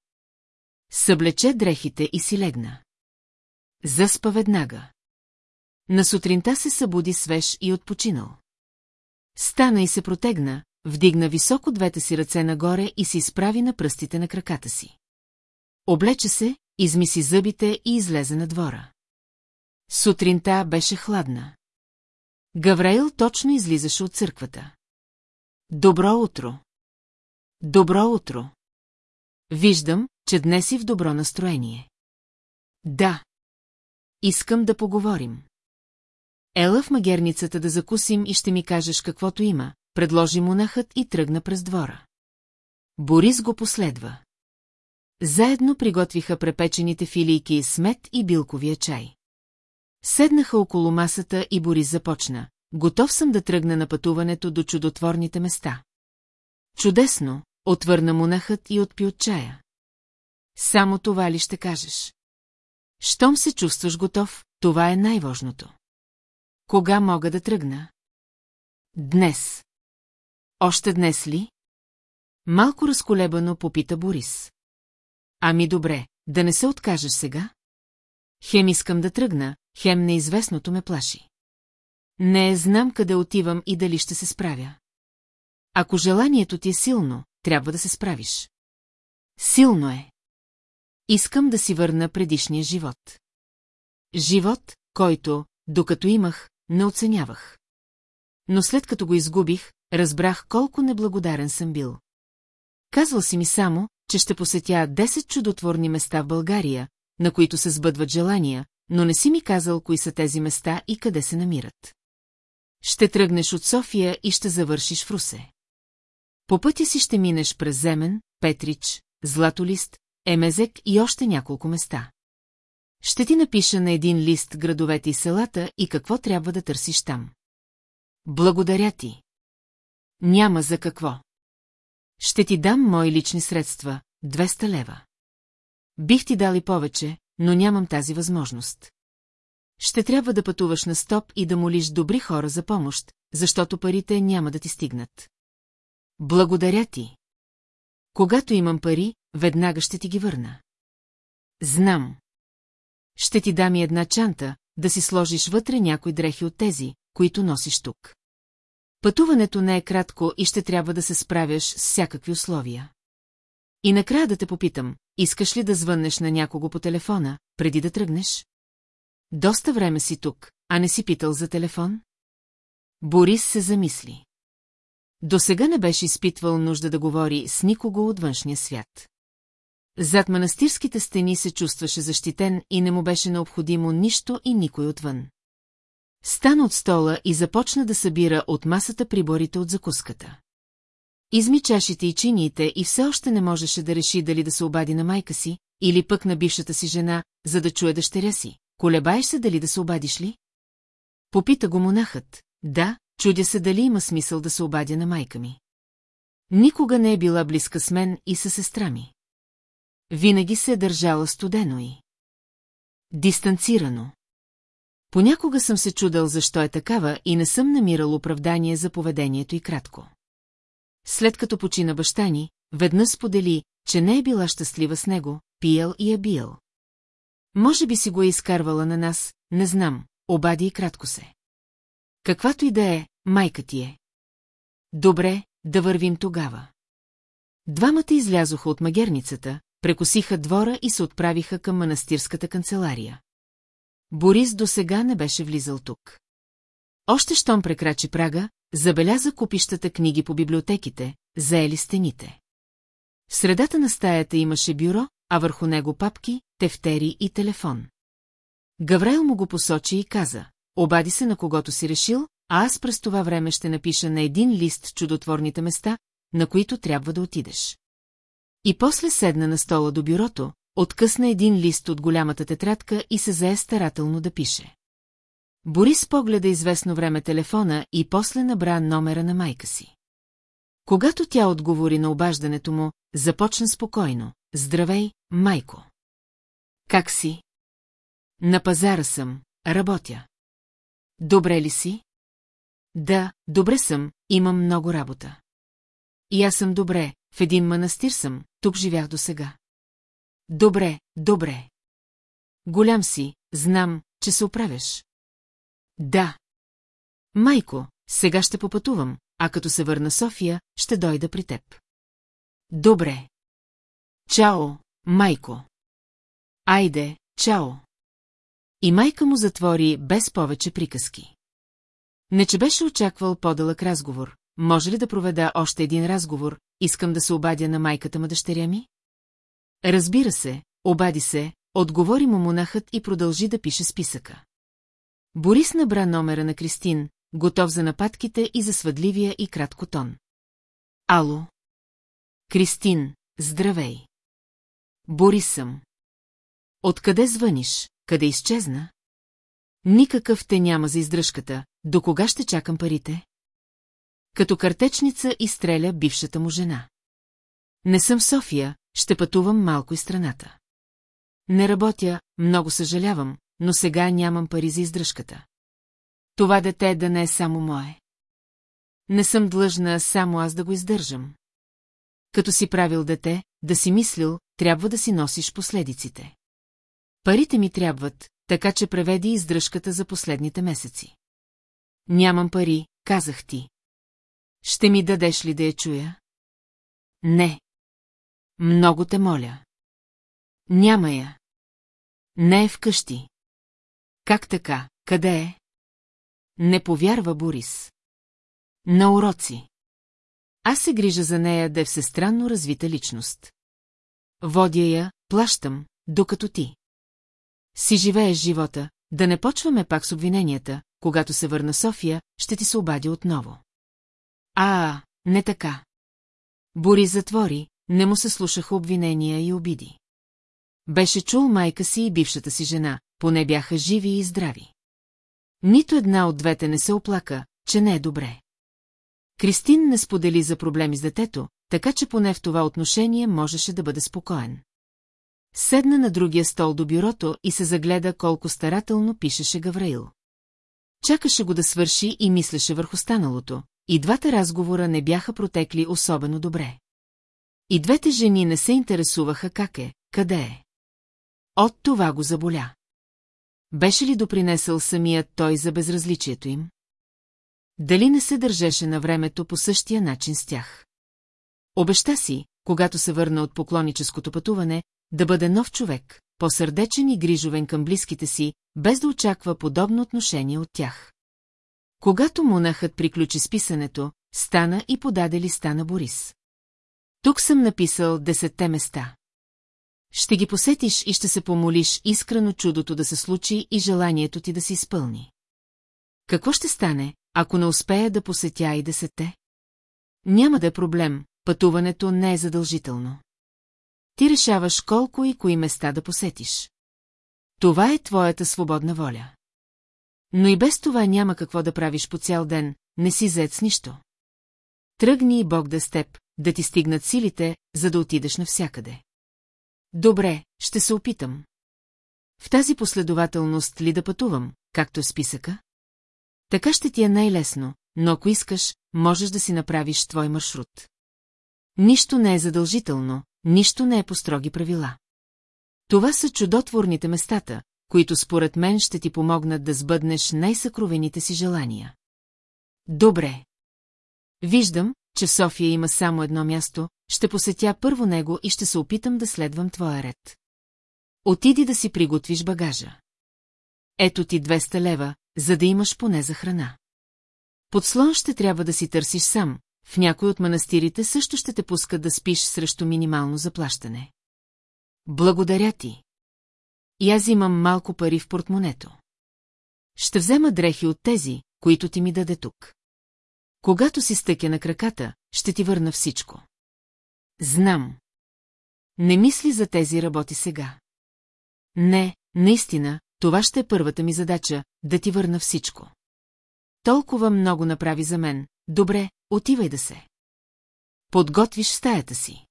Съблече дрехите и си легна. Заспа веднага. На сутринта се събуди свеж и отпочинал. Стана и се протегна, вдигна високо двете си ръце нагоре и се изправи на пръстите на краката си. Облече се, измиси зъбите и излезе на двора. Сутринта беше хладна. Гавраил точно излизаше от църквата. Добро утро! Добро утро! Виждам, че днес си в добро настроение. Да. Искам да поговорим. Ела в магерницата да закусим и ще ми кажеш каквото има, предложи монахът и тръгна през двора. Борис го последва. Заедно приготвиха препечените филийки с мед и билковия чай. Седнаха около масата и Борис започна. Готов съм да тръгна на пътуването до чудотворните места. Чудесно, отвърна монахът и отпи от чая. Само това ли ще кажеш? Щом се чувстваш готов, това е най-важното. Кога мога да тръгна? Днес. Още днес ли? Малко разколебано попита Борис. Ами добре, да не се откажеш сега? Хем искам да тръгна, хем неизвестното ме плаши. Не знам къде отивам и дали ще се справя. Ако желанието ти е силно, трябва да се справиш. Силно е. Искам да си върна предишния живот. Живот, който, докато имах, не оценявах. Но след като го изгубих, разбрах колко неблагодарен съм бил. Казвал си ми само, че ще посетя 10 чудотворни места в България, на които се сбъдват желания, но не си ми казал кои са тези места и къде се намират. Ще тръгнеш от София и ще завършиш в Русе. По пътя си ще минеш през Земен, Петрич, Златолист, Емезек и още няколко места. Ще ти напиша на един лист градовете и селата и какво трябва да търсиш там. Благодаря ти. Няма за какво. Ще ти дам мои лични средства, 200 лева. Бих ти дали повече, но нямам тази възможност. Ще трябва да пътуваш на стоп и да молиш добри хора за помощ, защото парите няма да ти стигнат. Благодаря ти. Когато имам пари, веднага ще ти ги върна. Знам. Ще ти дам и една чанта, да си сложиш вътре някои дрехи от тези, които носиш тук. Пътуването не е кратко и ще трябва да се справяш с всякакви условия. И накрая да те попитам, искаш ли да звъннеш на някого по телефона, преди да тръгнеш? Доста време си тук, а не си питал за телефон? Борис се замисли. До сега не беше изпитвал нужда да говори с никого от външния свят. Зад манастирските стени се чувстваше защитен и не му беше необходимо нищо и никой отвън. Стана от стола и започна да събира от масата приборите от закуската. Изми чашите и чиниите и все още не можеше да реши дали да се обади на майка си, или пък на бившата си жена, за да чуе дъщеря си. Колебаеш се дали да се обадиш ли? Попита го монахът. Да, чудя се дали има смисъл да се обадя на майка ми. Никога не е била близка с мен и със сестра ми. Винаги се е държала студено и... Дистанцирано. Понякога съм се чудал защо е такава и не съм намирал оправдание за поведението и кратко. След като почина баща ни, веднъж сподели, че не е била щастлива с него, пиел и е бил. Може би си го е изкарвала на нас, не знам, обади и кратко се. Каквато и да е, майка ти е. Добре, да вървим тогава. Двамата излязоха от магерницата, прекосиха двора и се отправиха към манастирската канцелария. Борис до сега не беше влизал тук. Още щом прекрачи прага, забеляза купищата книги по библиотеките, заели стените. В средата на стаята имаше бюро, а върху него папки, тефтери и телефон. Гаврайл му го посочи и каза, обади се на когото си решил, а аз през това време ще напиша на един лист чудотворните места, на които трябва да отидеш. И после седна на стола до бюрото, откъсна един лист от голямата тетрадка и се зае старателно да пише. Борис погледа известно време телефона и после набра номера на майка си. Когато тя отговори на обаждането му, започна спокойно. Здравей, майко. Как си? На пазара съм, работя. Добре ли си? Да, добре съм, имам много работа. И аз съм добре, в един манастир съм, тук живях до сега. Добре, добре. Голям си, знам, че се оправяш. Да. Майко, сега ще попътувам, а като се върна София, ще дойда при теб. Добре. Чао, майко. Айде, чао. И майка му затвори без повече приказки. Не, че беше очаквал по-дълъг разговор. Може ли да проведа още един разговор, искам да се обадя на майката му дъщеря ми? Разбира се, обади се, отговори му монахът и продължи да пише списъка. Борис набра номера на Кристин, готов за нападките и за свъдливия и кратко тон. Ало? Кристин, здравей. Борис съм. Откъде звъниш? Къде изчезна? Никакъв те няма за издръжката. До кога ще чакам парите? Като картечница изстреля бившата му жена. Не съм София, ще пътувам малко из страната. Не работя, много съжалявам, но сега нямам пари за издръжката. Това дете да не е само мое. Не съм длъжна само аз да го издържам. Като си правил дете, да си мислил, трябва да си носиш последиците. Парите ми трябват, така че преведи издръжката за последните месеци. Нямам пари, казах ти. Ще ми дадеш ли да я чуя? Не. Много те моля. Няма я. Не е вкъщи. Как така? Къде е? Не повярва Борис. На уроци. Аз се грижа за нея да е всестранно развита личност. Водя я, плащам, докато ти. Си живееш живота, да не почваме пак с обвиненията, когато се върна София, ще ти се обади отново. А, не така. Борис затвори, не му се слушаха обвинения и обиди. Беше чул майка си и бившата си жена, поне бяха живи и здрави. Нито една от двете не се оплака, че не е добре. Кристин не сподели за проблеми с детето, така че поне в това отношение можеше да бъде спокоен. Седна на другия стол до бюрото и се загледа колко старателно пишеше Гавраил. Чакаше го да свърши и мислеше върху станалото, и двата разговора не бяха протекли особено добре. И двете жени не се интересуваха как е, къде е. От това го заболя. Беше ли допринесъл самият той за безразличието им? Дали не се държеше на времето по същия начин с тях? Обеща си, когато се върна от поклоническото пътуване, да бъде нов човек, по-сърдечен и грижовен към близките си, без да очаква подобно отношение от тях. Когато монахът приключи с писането, стана и подаде листа на Борис. Тук съм написал десетте места. Ще ги посетиш и ще се помолиш искрено чудото да се случи и желанието ти да се изпълни. Какво ще стане, ако не успея да посетя и десетте? Няма да е проблем, пътуването не е задължително. Ти решаваш колко и кои места да посетиш. Това е твоята свободна воля. Но и без това няма какво да правиш по цял ден, не си заед с нищо. Тръгни и Бог да с теб, да ти стигнат силите, за да отидеш навсякъде. Добре, ще се опитам. В тази последователност ли да пътувам, както е списъка? Така ще ти е най-лесно, но ако искаш, можеш да си направиш твой маршрут. Нищо не е задължително, нищо не е по строги правила. Това са чудотворните местата, които според мен ще ти помогнат да сбъднеш най-съкровените си желания. Добре. Виждам, че в София има само едно място, ще посетя първо него и ще се опитам да следвам твоя ред. Отиди да си приготвиш багажа. Ето ти 200 лева, за да имаш поне за храна. Подслон ще трябва да си търсиш сам, в някой от манастирите също ще те пускат да спиш срещу минимално заплащане. Благодаря ти. И аз имам малко пари в портмонето. Ще взема дрехи от тези, които ти ми даде тук. Когато си стъкя на краката, ще ти върна всичко. Знам. Не мисли за тези работи сега. Не, наистина, това ще е първата ми задача, да ти върна всичко. Толкова много направи за мен, добре, отивай да се. Подготвиш стаята си.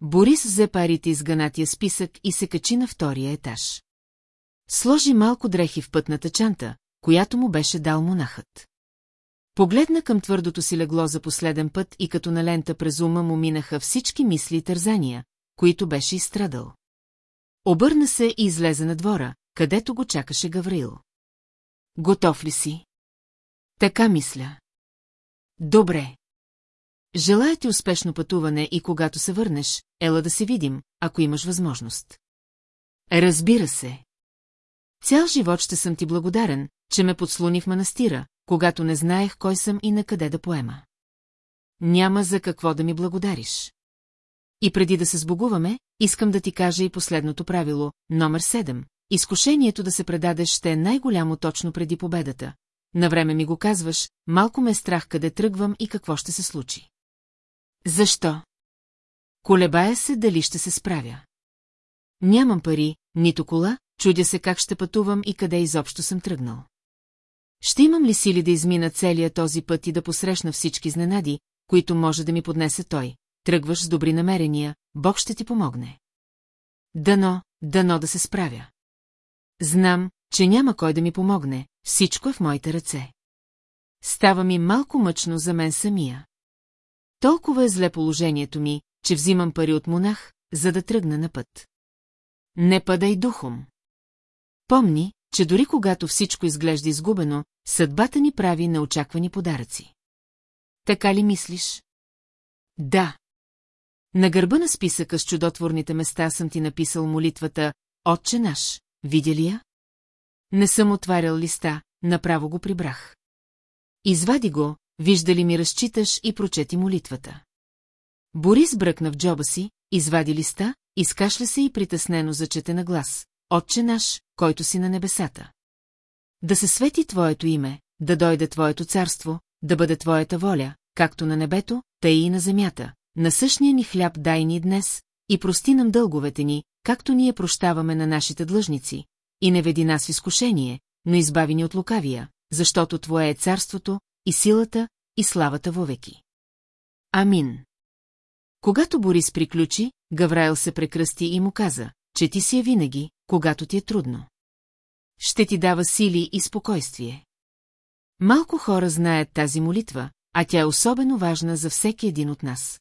Борис взе парите из ганатия списък и се качи на втория етаж. Сложи малко дрехи в пътната чанта, която му беше дал монахът. Погледна към твърдото си легло за последен път и като на лента през ума му минаха всички мисли и тързания, които беше изстрадал. Обърна се и излезе на двора, където го чакаше Гаврил. Готов ли си? Така мисля. Добре. Желая ти успешно пътуване и когато се върнеш, ела да се видим, ако имаш възможност. Разбира се. Цял живот ще съм ти благодарен, че ме подслони в манастира, когато не знаех кой съм и на къде да поема. Няма за какво да ми благодариш. И преди да се сбогуваме, искам да ти кажа и последното правило, номер 7. Изкушението да се предадеш ще е най-голямо точно преди победата. Навреме ми го казваш, малко ме е страх къде тръгвам и какво ще се случи. Защо? Колебая се дали ще се справя. Нямам пари, нито кола, чудя се как ще пътувам и къде изобщо съм тръгнал. Ще имам ли сили да измина целия този път и да посрещна всички изненади, които може да ми поднесе той? Тръгваш с добри намерения, Бог ще ти помогне. Дано, дано да се справя. Знам, че няма кой да ми помогне, всичко е в моите ръце. Става ми малко мъчно за мен самия. Толкова е зле положението ми, че взимам пари от монах, за да тръгна на път. Не падай духом. Помни, че дори когато всичко изглежда изгубено, съдбата ни прави неочаквани подаръци. Така ли мислиш? Да. На гърба на списъка с чудотворните места съм ти написал молитвата «Отче наш», видя ли я? Не съм отварял листа, направо го прибрах. Извади го, вижда ли ми разчиташ и прочети молитвата. Борис бръкна в джоба си, извади листа, изкашля се и притеснено зачете на глас. Отче наш, който си на небесата. Да се свети Твоето име, да дойде Твоето царство, да бъде Твоята воля, както на небето, тъй и на земята. На същия ни хляб дай ни днес и прости нам дълговете ни, както ние прощаваме на нашите длъжници, и не веди нас в изкушение, но избави ни от лукавия, защото Твое е царството, и силата, и славата вовеки. Амин. Когато Борис приключи, Гаврайл се прекръсти и му каза, че ти си е винаги, когато ти е трудно. Ще ти дава сили и спокойствие. Малко хора знаят тази молитва, а тя е особено важна за всеки един от нас.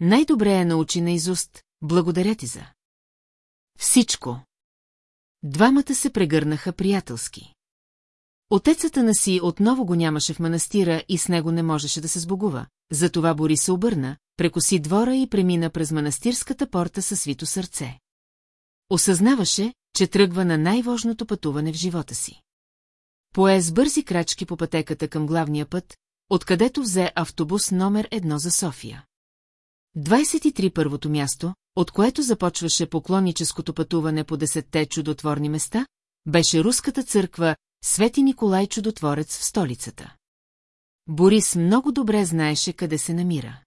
Най-добре е научи на изуст, благодаря ти за. Всичко. Двамата се прегърнаха приятелски. Отецата на си отново го нямаше в манастира и с него не можеше да се сбогува, затова Бори се обърна, прекоси двора и премина през манастирската порта със свито сърце. Осъзнаваше, че тръгва на най-вожното пътуване в живота си. Пое с бързи крачки по пътеката към главния път, откъдето взе автобус номер едно за София. 23 първото място, от което започваше поклонническото пътуване по десетте чудотворни места, беше руската църква Свети Николай Чудотворец в столицата. Борис много добре знаеше къде се намира.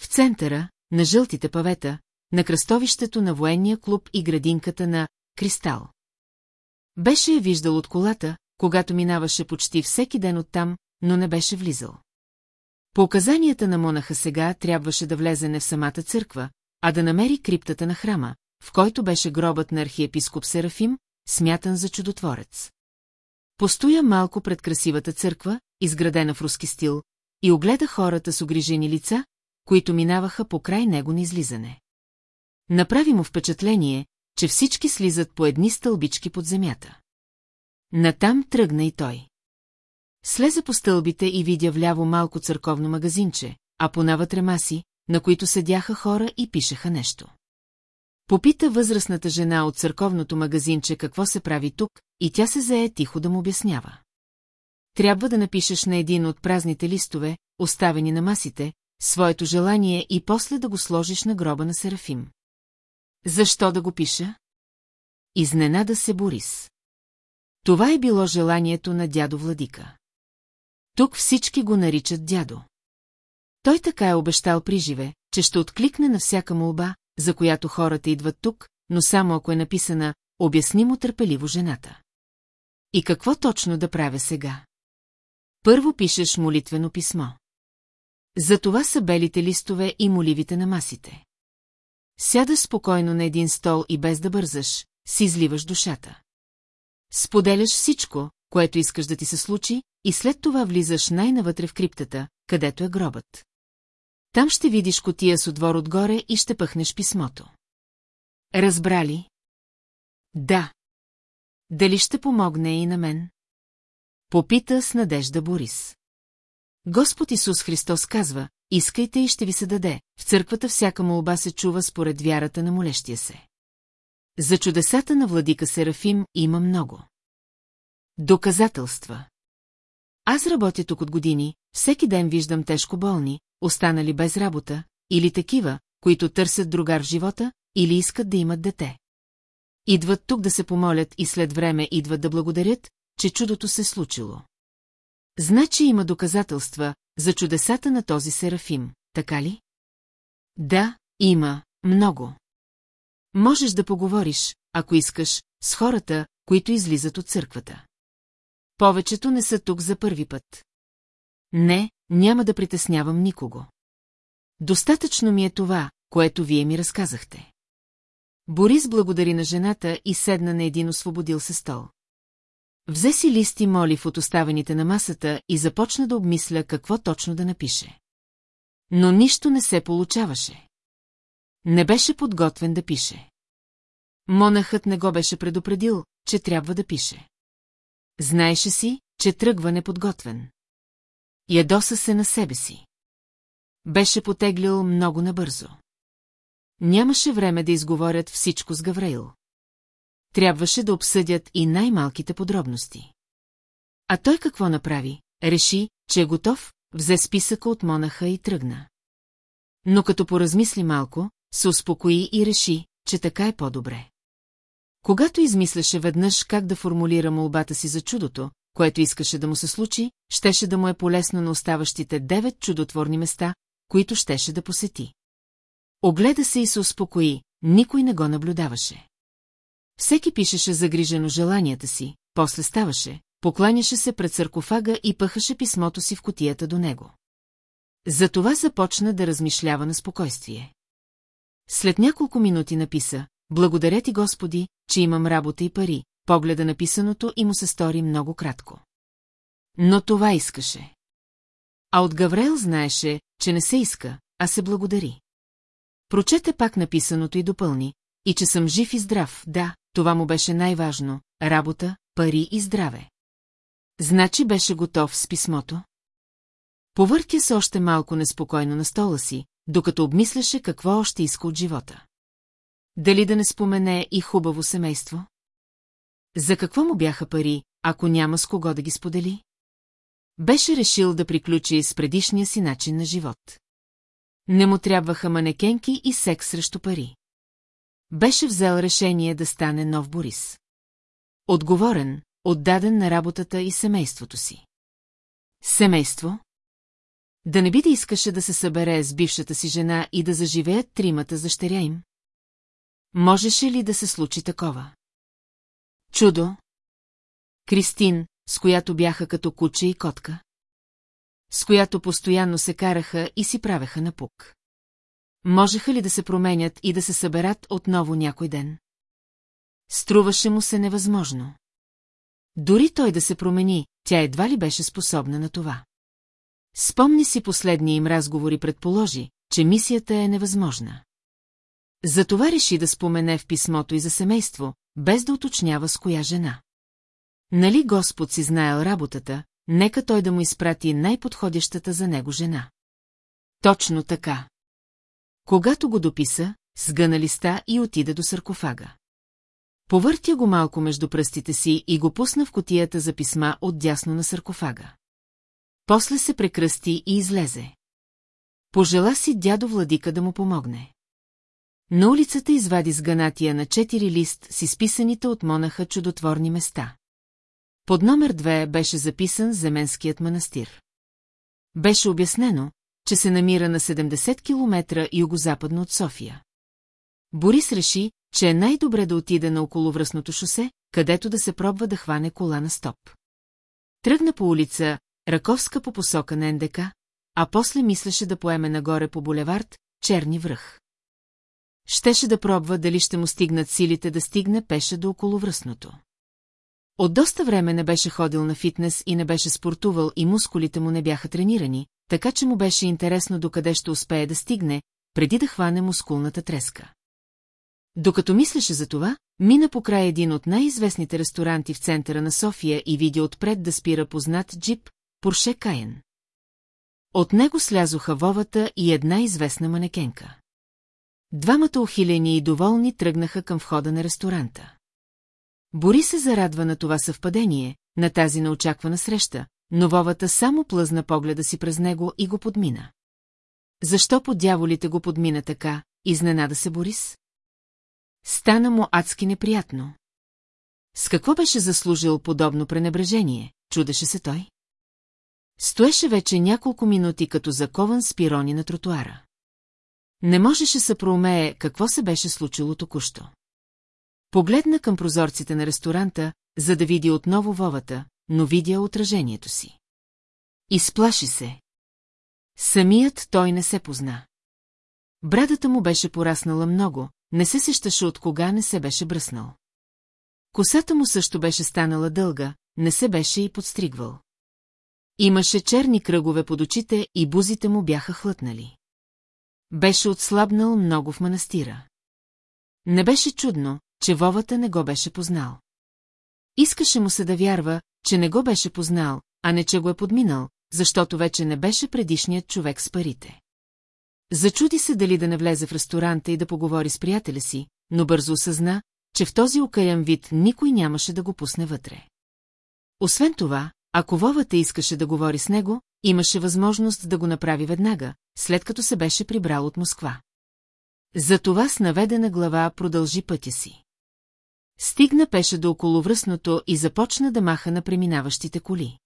В центъра, на жълтите павета, на кръстовището на военния клуб и градинката на Кристал. Беше я виждал от колата, когато минаваше почти всеки ден оттам, но не беше влизал. По указанията на монаха сега трябваше да влезе не в самата църква, а да намери криптата на храма, в който беше гробът на архиепископ Серафим, смятан за чудотворец. Постоя малко пред красивата църква, изградена в руски стил, и огледа хората с огрижени лица, които минаваха по край него на излизане. Направи му впечатление, че всички слизат по едни стълбички под земята. Натам тръгна и той. Слезе по стълбите и видя вляво малко църковно магазинче, а понавътре маси, на които седяха хора и пишеха нещо. Попита възрастната жена от църковното магазинче какво се прави тук, и тя се зае тихо да му обяснява. Трябва да напишеш на един от празните листове, оставени на масите, своето желание и после да го сложиш на гроба на Серафим. Защо да го пиша? Изненада се Борис. Това е било желанието на дядо Владика. Тук всички го наричат дядо. Той така е обещал при живе, че ще откликне на всяка молба, за която хората идват тук, но само ако е написана «Обясни му търпеливо жената». И какво точно да правя сега? Първо пишеш молитвено писмо. За това са белите листове и моливите на масите. Сядаш спокойно на един стол и без да бързаш, си изливаш душата. Споделяш всичко, което искаш да ти се случи, и след това влизаш най-навътре в криптата, където е гробът. Там ще видиш котия с отвор отгоре и ще пъхнеш писмото. Разбрали? Да. Дали ще помогне и на мен? Попита с надежда Борис. Господ Исус Христос казва, искайте и ще ви се даде. В църквата всяка молба се чува според вярата на молещия се. За чудесата на владика Серафим има много. Доказателства. Аз работя тук от години, всеки ден виждам тежко болни, останали без работа, или такива, които търсят другар в живота, или искат да имат дете. Идват тук да се помолят и след време идват да благодарят, че чудото се случило. Значи има доказателства за чудесата на този Серафим, така ли? Да, има, много. Можеш да поговориш, ако искаш, с хората, които излизат от църквата. Повечето не са тук за първи път. Не, няма да притеснявам никого. Достатъчно ми е това, което вие ми разказахте. Борис благодари на жената и седна на един освободил се стол. Взе си листи молив от оставените на масата и започна да обмисля какво точно да напише. Но нищо не се получаваше. Не беше подготвен да пише. Монахът не го беше предупредил, че трябва да пише. Знаеше си, че тръгва неподготвен. Ядоса се на себе си. Беше потеглил много набързо. Нямаше време да изговорят всичко с Гавраил. Трябваше да обсъдят и най-малките подробности. А той какво направи? Реши, че е готов, взе списъка от монаха и тръгна. Но като поразмисли малко, се успокои и реши, че така е по-добре. Когато измисляше веднъж как да формулира молбата си за чудото, което искаше да му се случи, щеше да му е полезно на оставащите девет чудотворни места, които щеше да посети. Огледа се и се успокои, никой не го наблюдаваше. Всеки пишеше загрижено желанията си, после ставаше, покланяше се пред саркофага и пъхаше писмото си в котията до него. Затова започна да размишлява на спокойствие. След няколко минути написа, благодаря ти, Господи, че имам работа и пари, погледа написаното и му се стори много кратко. Но това искаше. А от Гаврел знаеше, че не се иска, а се благодари. Прочете пак написаното и допълни, и че съм жив и здрав, да, това му беше най-важно – работа, пари и здраве. Значи беше готов с писмото? Повъртя се още малко неспокойно на стола си, докато обмисляше какво още иска от живота. Дали да не спомене и хубаво семейство? За какво му бяха пари, ако няма с кого да ги сподели? Беше решил да приключи с предишния си начин на живот. Не му трябваха манекенки и секс срещу пари. Беше взел решение да стане нов Борис. Отговорен, отдаден на работата и семейството си. Семейство? Да не би да искаше да се събере с бившата си жена и да заживеят тримата с дъщеря им? Можеше ли да се случи такова? Чудо? Кристин, с която бяха като куче и котка? С която постоянно се караха и си правеха на пук. Можеха ли да се променят и да се съберат отново някой ден? Струваше му се невъзможно. Дори той да се промени, тя едва ли беше способна на това. Спомни си последния им разговор и предположи, че мисията е невъзможна. Затова реши да спомене в писмото и за семейство, без да уточнява с коя жена. Нали Господ си знаел работата, нека той да му изпрати най-подходящата за него жена. Точно така. Когато го дописа, сгъна листа и отида до саркофага. Повъртя го малко между пръстите си и го пусна в котията за писма от дясно на саркофага. После се прекръсти и излезе. Пожела си дядо Владика да му помогне. На улицата извади сганатия на четири лист с изписаните от монаха чудотворни места. Под номер две беше записан Земенският манастир. Беше обяснено, че се намира на 70 км югозападно от София. Борис реши, че е най-добре да отиде на околовръстното шосе, където да се пробва да хване кола на стоп. Тръгна по улица, Раковска по посока на НДК, а после мислеше да поеме нагоре по булевард, Черни връх. Щеше да пробва дали ще му стигнат силите да стигне пеше до околовръстното. От доста време не беше ходил на фитнес и не беше спортувал и мускулите му не бяха тренирани, така че му беше интересно докъде ще успее да стигне, преди да хване мускулната треска. Докато мислеше за това, мина покрай един от най-известните ресторанти в центъра на София и видя отпред да спира познат джип, Порше Каен. От него слязоха Вовата и една известна манекенка. Двамата ухилени и доволни тръгнаха към входа на ресторанта. Бори се зарадва на това съвпадение, на тази неочаквана среща, но Вовата само плъзна погледа си през него и го подмина. Защо по дяволите го подмина така, изненада се Борис? Стана му адски неприятно. С какво беше заслужил подобно пренебрежение, чудеше се той? Стоеше вече няколко минути като закован с пирони на тротуара. Не можеше се проумее какво се беше случило току-що. Погледна към прозорците на ресторанта, за да види отново Вовата, но видя отражението си. Изплаши се. Самият той не се позна. Брадата му беше пораснала много, не се сещаше от кога не се беше бръснал. Косата му също беше станала дълга, не се беше и подстригвал. Имаше черни кръгове под очите и бузите му бяха хлътнали. Беше отслабнал много в манастира. Не беше чудно, че Вовата не го беше познал. Искаше му се да вярва, че не го беше познал, а не че го е подминал, защото вече не беше предишният човек с парите. Зачуди се дали да не влезе в ресторанта и да поговори с приятеля си, но бързо осъзна, че в този окаян вид никой нямаше да го пусне вътре. Освен това, ако Вовата искаше да говори с него, имаше възможност да го направи веднага, след като се беше прибрал от Москва. Затова с наведена глава продължи пътя си. Стигна пеше до околовръстното и започна да маха на преминаващите коли.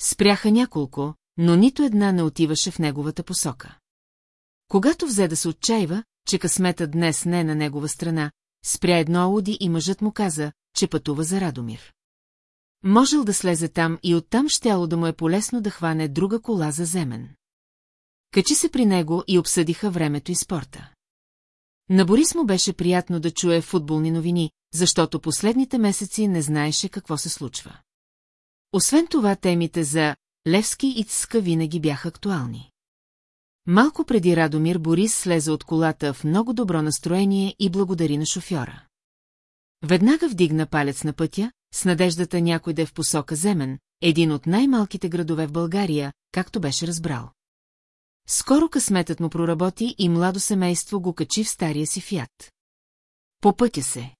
Спряха няколко, но нито една не отиваше в неговата посока. Когато взе да се отчаива, че късмета днес не е на негова страна, спря едно ауди и мъжът му каза, че пътува за Радомир. Можел да слезе там и оттам щяло да му е полезно да хване друга кола за земен. Качи се при него и обсъдиха времето и спорта. На Борис му беше приятно да чуе футболни новини, защото последните месеци не знаеше какво се случва. Освен това, темите за Левски и Цска винаги бяха актуални. Малко преди Радомир Борис слезе от колата в много добро настроение и благодари на шофьора. Веднага вдигна палец на пътя, с надеждата някой да е в посока Земен, един от най-малките градове в България, както беше разбрал. Скоро късметът му проработи и младо семейство го качи в стария си фиат. По пътя се.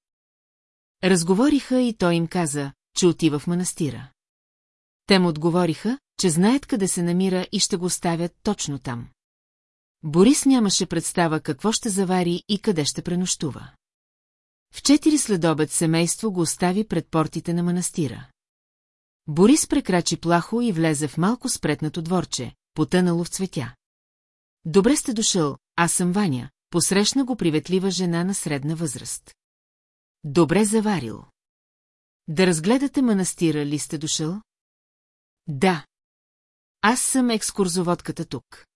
Разговориха и той им каза, че отива в манастира. Те му отговориха, че знаят къде се намира и ще го оставят точно там. Борис нямаше представа какво ще завари и къде ще пренощува. В четири следобед семейство го остави пред портите на манастира. Борис прекрачи плахо и влезе в малко спретнато дворче, потънало в цветя. Добре сте дошъл, аз съм Ваня, посрещна го приветлива жена на средна възраст. Добре заварил. Да разгледате манастира ли сте дошъл? Да. Аз съм екскурзоводката тук.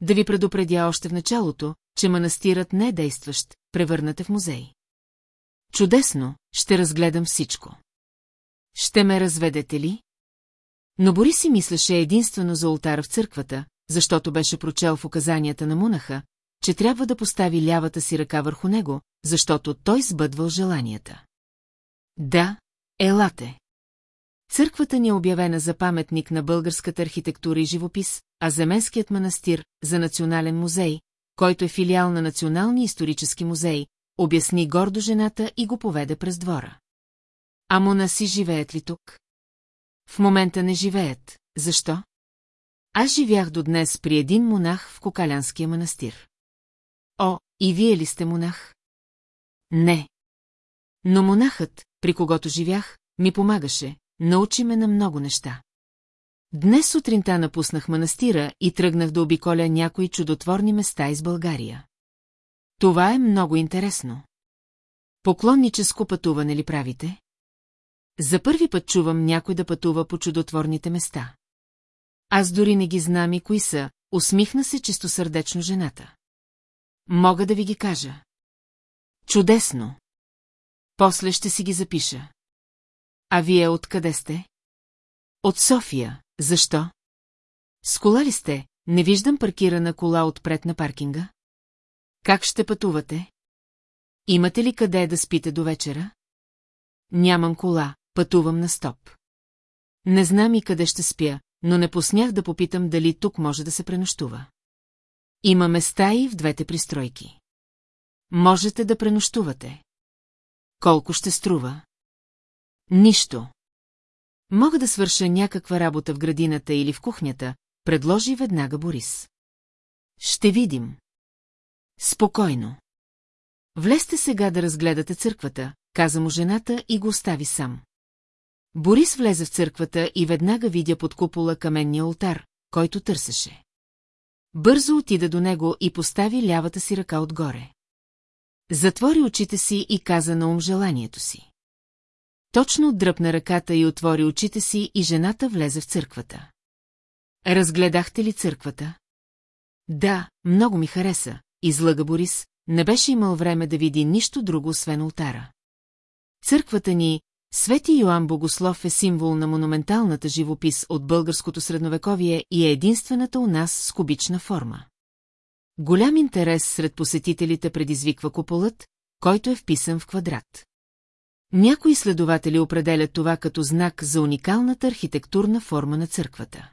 Да ви предупредя още в началото, че манастирът не е действащ, превърнате в музей. Чудесно, ще разгледам всичко. Ще ме разведете ли? Но Бори си мислеше единствено за ултара в църквата, защото беше прочел в указанията на Мунаха, че трябва да постави лявата си ръка върху него, защото той сбъдвал желанията. Да, елате. Църквата ни е обявена за паметник на българската архитектура и живопис, а Земенският манастир – за национален музей, който е филиал на Националния исторически музей, обясни гордо жената и го поведе през двора. А монаси живеят ли тук? В момента не живеят. Защо? Аз живях до днес при един монах в Кокалянския манастир. О, и вие ли сте монах? Не. Но монахът, при когото живях, ми помагаше, научи ме на много неща. Днес сутринта напуснах манастира и тръгнах да обиколя някои чудотворни места из България. Това е много интересно. Поклонническо пътуване ли правите? За първи път чувам някой да пътува по чудотворните места. Аз дори не ги знам и кои са, усмихна се чистосърдечно жената. Мога да ви ги кажа. Чудесно. После ще си ги запиша. А вие откъде сте? От София. Защо? С кола ли сте? Не виждам паркирана кола отпред на паркинга. Как ще пътувате? Имате ли къде да спите до вечера? Нямам кола, пътувам на стоп. Не знам и къде ще спя, но не поснях да попитам дали тук може да се пренощува. Имаме стаи в двете пристройки. Можете да пренощувате. Колко ще струва? Нищо. Мога да свърша някаква работа в градината или в кухнята, предложи веднага Борис. Ще видим. Спокойно. Влезте сега да разгледате църквата, каза му жената и го остави сам. Борис влезе в църквата и веднага видя под купола каменния ултар, който търсеше. Бързо отида до него и постави лявата си ръка отгоре. Затвори очите си и каза на ум желанието си. Точно отдръпна ръката и отвори очите си и жената влезе в църквата. Разгледахте ли църквата? Да, много ми хареса, излъга Борис, не беше имал време да види нищо друго, освен ултара. Църквата ни, Свети Йоан Богослов е символ на монументалната живопис от българското средновековие и е единствената у нас с кубична форма. Голям интерес сред посетителите предизвиква куполът, който е вписан в квадрат. Някои следователи определят това като знак за уникалната архитектурна форма на църквата.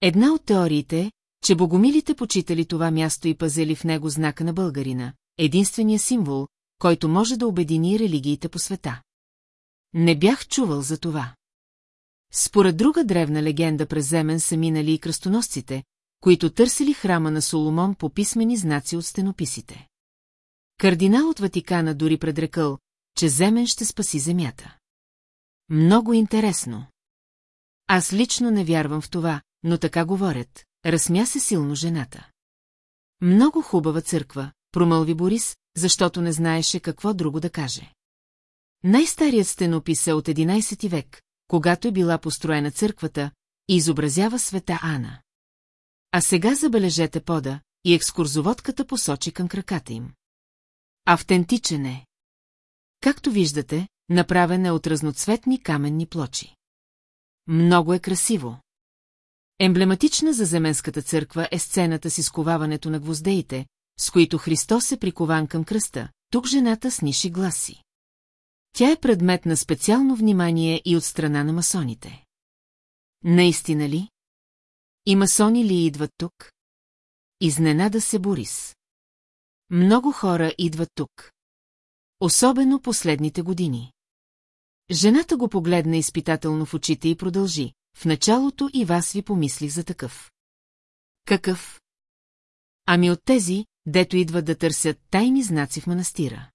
Една от теориите е, че богомилите почитали това място и пазели в него знака на българина, единствения символ, който може да обедини религиите по света. Не бях чувал за това. Според друга древна легенда през Земен са минали и кръстоносците, които търсили храма на Соломон по писмени знаци от стенописите. Кардинал от Ватикана дори предрекал, че Земен ще спаси земята. Много интересно. Аз лично не вярвам в това, но така говорят, разсмя се силно жената. Много хубава църква, промълви Борис, защото не знаеше какво друго да каже. Най-старият стенопис е от 11 век, когато е била построена църквата, и изобразява света Ана. А сега забележете пода, и екскурзоводката посочи към краката им. Автентичен е. Както виждате, направен е от разноцветни каменни плочи. Много е красиво. Емблематична за Земенската църква е сцената с изковаването на гвоздеите, с които Христос е прикован към кръста, тук жената сниши гласи. Тя е предмет на специално внимание и от страна на масоните. Наистина ли? И масони ли идват тук? Изненада се Борис. Много хора идват тук. Особено последните години. Жената го погледна изпитателно в очите и продължи. В началото и вас ви помислих за такъв. Какъв? Ами от тези, дето идват да търсят тайни знаци в манастира.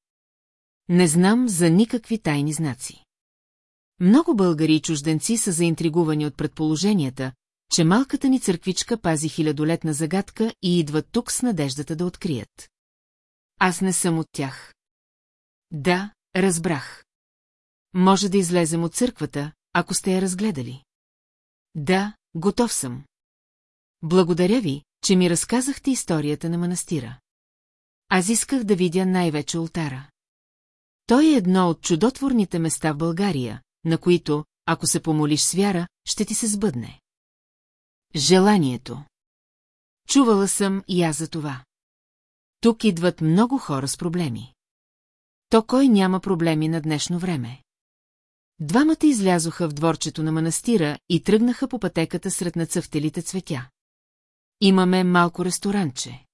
Не знам за никакви тайни знаци. Много българи и чужденци са заинтригувани от предположенията, че малката ни църквичка пази хилядолетна загадка и идват тук с надеждата да открият. Аз не съм от тях. Да, разбрах. Може да излезем от църквата, ако сте я разгледали. Да, готов съм. Благодаря ви, че ми разказахте историята на манастира. Аз исках да видя най-вече ултара. Той е едно от чудотворните места в България, на които, ако се помолиш с вяра, ще ти се сбъдне. Желанието. Чувала съм и аз за това. Тук идват много хора с проблеми. То кой няма проблеми на днешно време? Двамата излязоха в дворчето на манастира и тръгнаха по пътеката сред нацъфтелите цветя. Имаме малко ресторанче.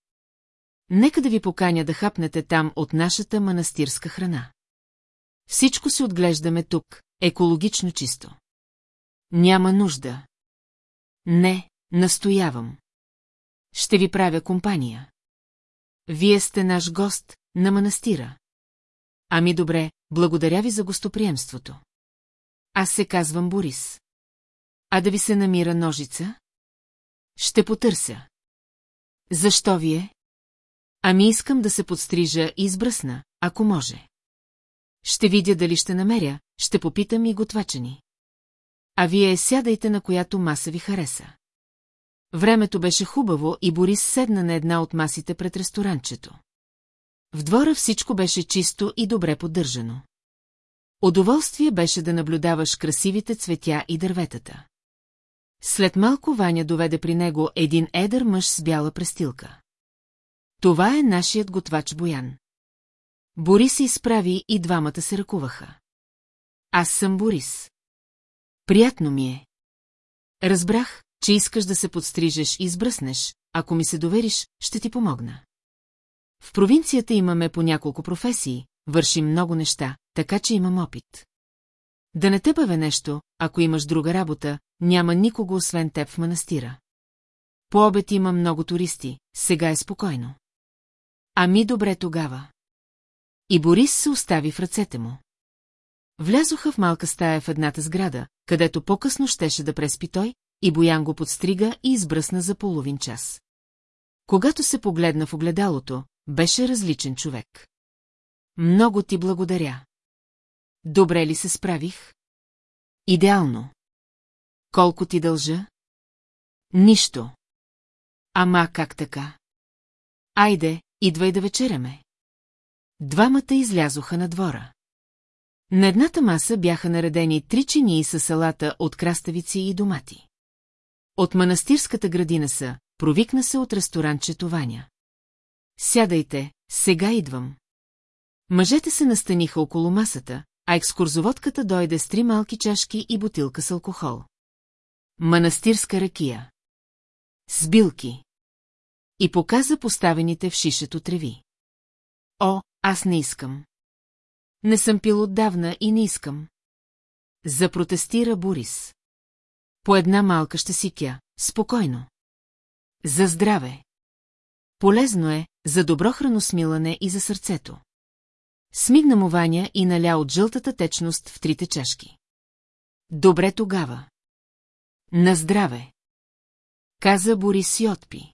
Нека да ви поканя да хапнете там от нашата манастирска храна. Всичко се отглеждаме тук, екологично чисто. Няма нужда. Не, настоявам. Ще ви правя компания. Вие сте наш гост на манастира. Ами добре, благодаря ви за гостоприемството. Аз се казвам Борис. А да ви се намира ножица? Ще потърся. Защо вие? Ами искам да се подстрижа и избръсна, ако може. Ще видя дали ще намеря, ще попитам и готвачени. А вие сядайте на която маса ви хареса. Времето беше хубаво и Борис седна на една от масите пред ресторанчето. В двора всичко беше чисто и добре поддържано. Удоволствие беше да наблюдаваш красивите цветя и дърветата. След малко Ваня доведе при него един едър мъж с бяла престилка. Това е нашият готвач Боян. Борис се изправи и двамата се ръкуваха. Аз съм Борис. Приятно ми е. Разбрах, че искаш да се подстрижеш и избръснеш, ако ми се довериш, ще ти помогна. В провинцията имаме по няколко професии, вършим много неща, така че имам опит. Да не те баве нещо, ако имаш друга работа, няма никого освен теб в манастира. По обед има много туристи, сега е спокойно. Ами добре тогава. И Борис се остави в ръцете му. Влязоха в малка стая в едната сграда, където по-късно щеше да преспи той, и Боян го подстрига и избръсна за половин час. Когато се погледна в огледалото, беше различен човек. Много ти благодаря. Добре ли се справих? Идеално. Колко ти дължа? Нищо. Ама как така? Айде, идвай да вечеряме. Двамата излязоха на двора. На едната маса бяха наредени три чинии с салата от краставици и домати. От манастирската градина са, провикна се от ресторанчето Ваня. Сядайте, сега идвам. Мъжете се настаниха около масата, а екскурзоводката дойде с три малки чашки и бутилка с алкохол. Манастирска ракия. С билки. И показа поставените в шишето треви. О, аз не искам. Не съм пил отдавна и не искам. Запротестира Борис. По една малка ще си кя, спокойно. За здраве. Полезно е, за добро храносмилане и за сърцето. Смигна му Ваня и наля от жълтата течност в трите чашки. Добре тогава. На здраве. Каза Борис и отпи.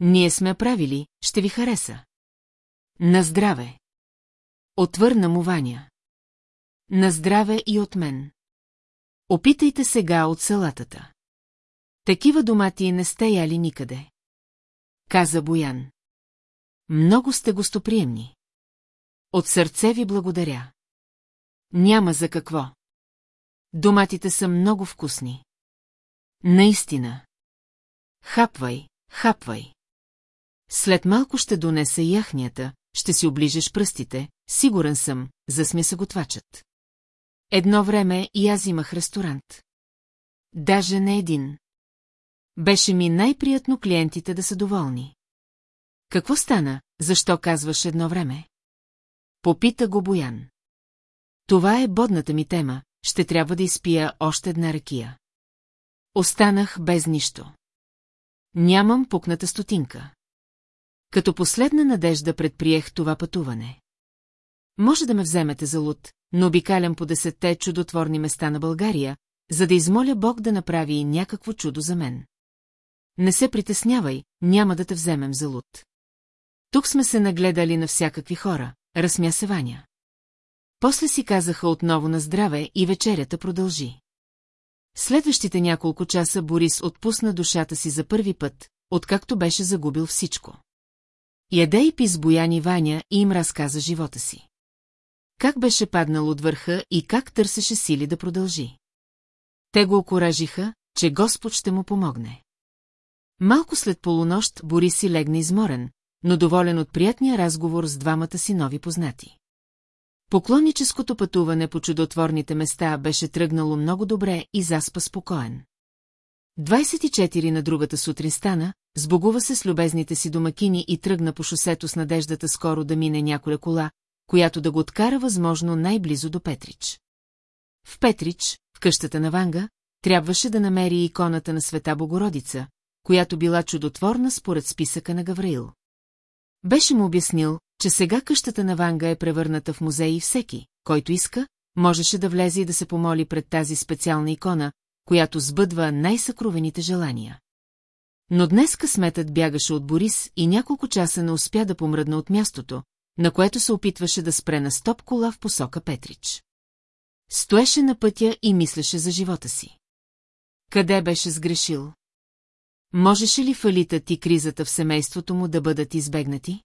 Ние сме правили, ще ви хареса. На здраве. Отвърна му Ваня. На здраве и от мен. Опитайте сега от салатата. Такива домати не сте яли никъде. Каза Боян. Много сте гостоприемни. От сърце ви благодаря. Няма за какво. Доматите са много вкусни. Наистина. Хапвай, хапвай. След малко ще донеса яхнята, ще си оближеш пръстите, сигурен съм, засмя се готвачът. Едно време и аз имах ресторант. Даже не един. Беше ми най-приятно клиентите да са доволни. Какво стана, защо казваш едно време? Попита го Боян. Това е бодната ми тема, ще трябва да изпия още една ракия. Останах без нищо. Нямам пукната стотинка. Като последна надежда предприех това пътуване. Може да ме вземете за луд, но обикалям по десетте чудотворни места на България, за да измоля Бог да направи някакво чудо за мен. Не се притеснявай, няма да те вземем за луд. Тук сме се нагледали на всякакви хора, разсмя се Ваня. После си казаха отново на здраве и вечерята продължи. Следващите няколко часа Борис отпусна душата си за първи път, откакто беше загубил всичко. Яде и пи с Бояни Ваня и им разказа живота си. Как беше паднал от върха и как търсеше сили да продължи. Те го окоражиха, че Господ ще му помогне. Малко след полунощ Борис си легна изморен, но доволен от приятния разговор с двамата си нови познати. Поклонническото пътуване по чудотворните места беше тръгнало много добре и заспа спокоен. 24 на другата сутрин стана, сбогува се с любезните си домакини и тръгна по шосето с надеждата скоро да мине някоя кола, която да го откара възможно най-близо до Петрич. В Петрич, в къщата на Ванга, трябваше да намери иконата на света Богородица, която била чудотворна според списъка на Гавраил. Беше му обяснил, че сега къщата на Ванга е превърната в музей и всеки, който иска, можеше да влезе и да се помоли пред тази специална икона, която сбъдва най-съкровените желания. Но днес късметът бягаше от Борис и няколко часа не успя да помръдна от мястото, на което се опитваше да спре на стоп кола в посока Петрич. Стоеше на пътя и мислеше за живота си. Къде беше сгрешил? Можеше ли фалитът и кризата в семейството му да бъдат избегнати?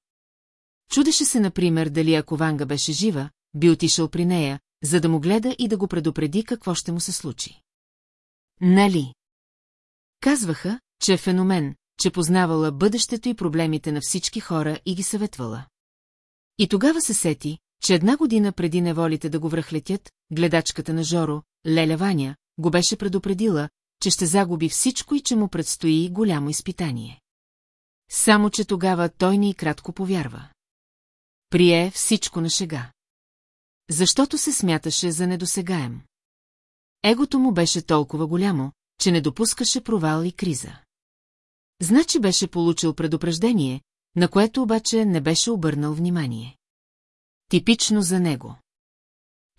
Чудеше се, например, дали ако Ванга беше жива, би отишъл при нея, за да му гледа и да го предупреди какво ще му се случи. Нали? Казваха, че е феномен, че познавала бъдещето и проблемите на всички хора и ги съветвала. И тогава се сети, че една година преди неволите да го връхлетят, гледачката на Жоро, Леля Ваня, го беше предупредила, че ще загуби всичко и че му предстои голямо изпитание. Само, че тогава той ни и кратко повярва. Прие всичко на шега. Защото се смяташе за недосегаем. егото му беше толкова голямо, че не допускаше провал и криза. Значи беше получил предупреждение, на което обаче не беше обърнал внимание. Типично за него.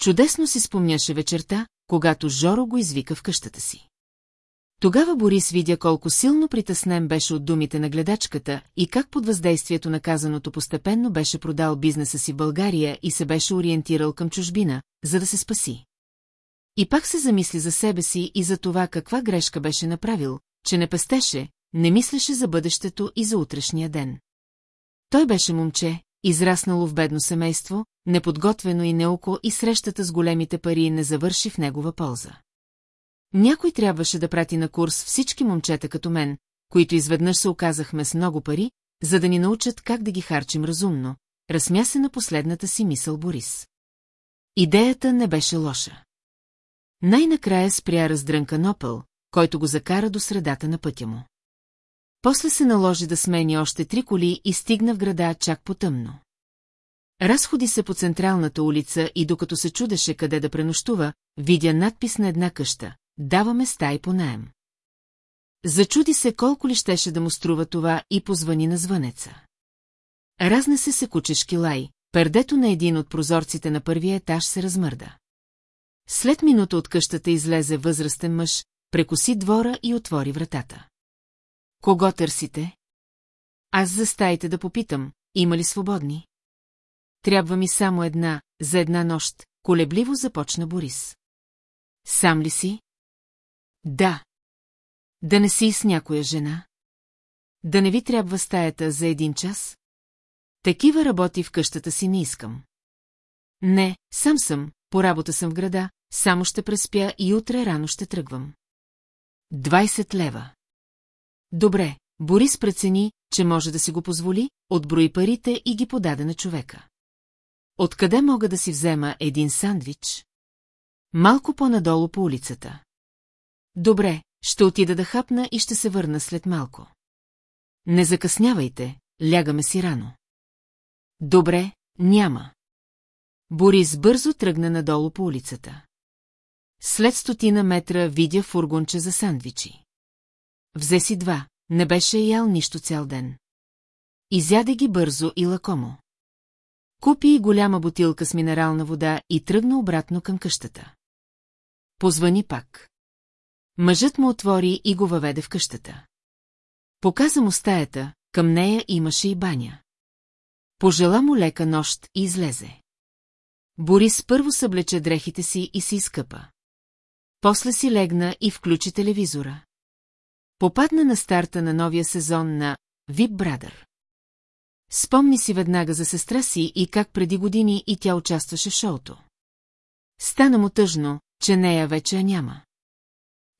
Чудесно си спомняше вечерта, когато Жоро го извика в къщата си. Тогава Борис видя колко силно притеснен беше от думите на гледачката и как под въздействието на казаното постепенно беше продал бизнеса си в България и се беше ориентирал към чужбина, за да се спаси. И пак се замисли за себе си и за това каква грешка беше направил, че не пестеше, не мислеше за бъдещето и за утрешния ден. Той беше момче, израснало в бедно семейство, неподготвено и неоко и срещата с големите пари не завърши в негова полза. Някой трябваше да прати на курс всички момчета като мен, които изведнъж се оказахме с много пари, за да ни научат как да ги харчим разумно, разсмя се на последната си мисъл Борис. Идеята не беше лоша. Най-накрая спря раздрънкан опъл, който го закара до средата на пътя му. После се наложи да смени още три коли и стигна в града чак потъмно. Разходи се по централната улица и докато се чудеше къде да пренощува, видя надпис на една къща – даваме стаи по наем. Зачуди се колко ли щеше да му струва това и позвани на звънеца. Разнесе се кучешки лай, пердето на един от прозорците на първия етаж се размърда. След минута от къщата излезе възрастен мъж, прекоси двора и отвори вратата. Кого търсите? Аз за стаите да попитам, има ли свободни? Трябва ми само една, за една нощ, колебливо започна Борис. Сам ли си? Да. Да не си с някоя жена? Да не ви трябва стаята за един час? Такива работи в къщата си не искам. Не, сам съм, по работа съм в града, само ще преспя и утре рано ще тръгвам. 20 лева. Добре, Борис прецени, че може да си го позволи, отброи парите и ги подаде на човека. Откъде мога да си взема един сандвич? Малко по-надолу по улицата. Добре, ще отида да хапна и ще се върна след малко. Не закъснявайте, лягаме си рано. Добре, няма. Борис бързо тръгна надолу по улицата. След стотина метра видя фургонче за сандвичи. Взе си два, не беше ял нищо цял ден. Изяде ги бързо и лакомо. Купи и голяма бутилка с минерална вода и тръгна обратно към къщата. Позвани пак. Мъжът му отвори и го въведе в къщата. Показа му стаята, към нея имаше и баня. Пожела му лека нощ и излезе. Борис първо съблече дрехите си и си изкъпа. После си легна и включи телевизора. Попадна на старта на новия сезон на Вип Брадър. Спомни си веднага за сестра си и как преди години и тя участваше в шоуто. Стана му тъжно, че нея вече няма.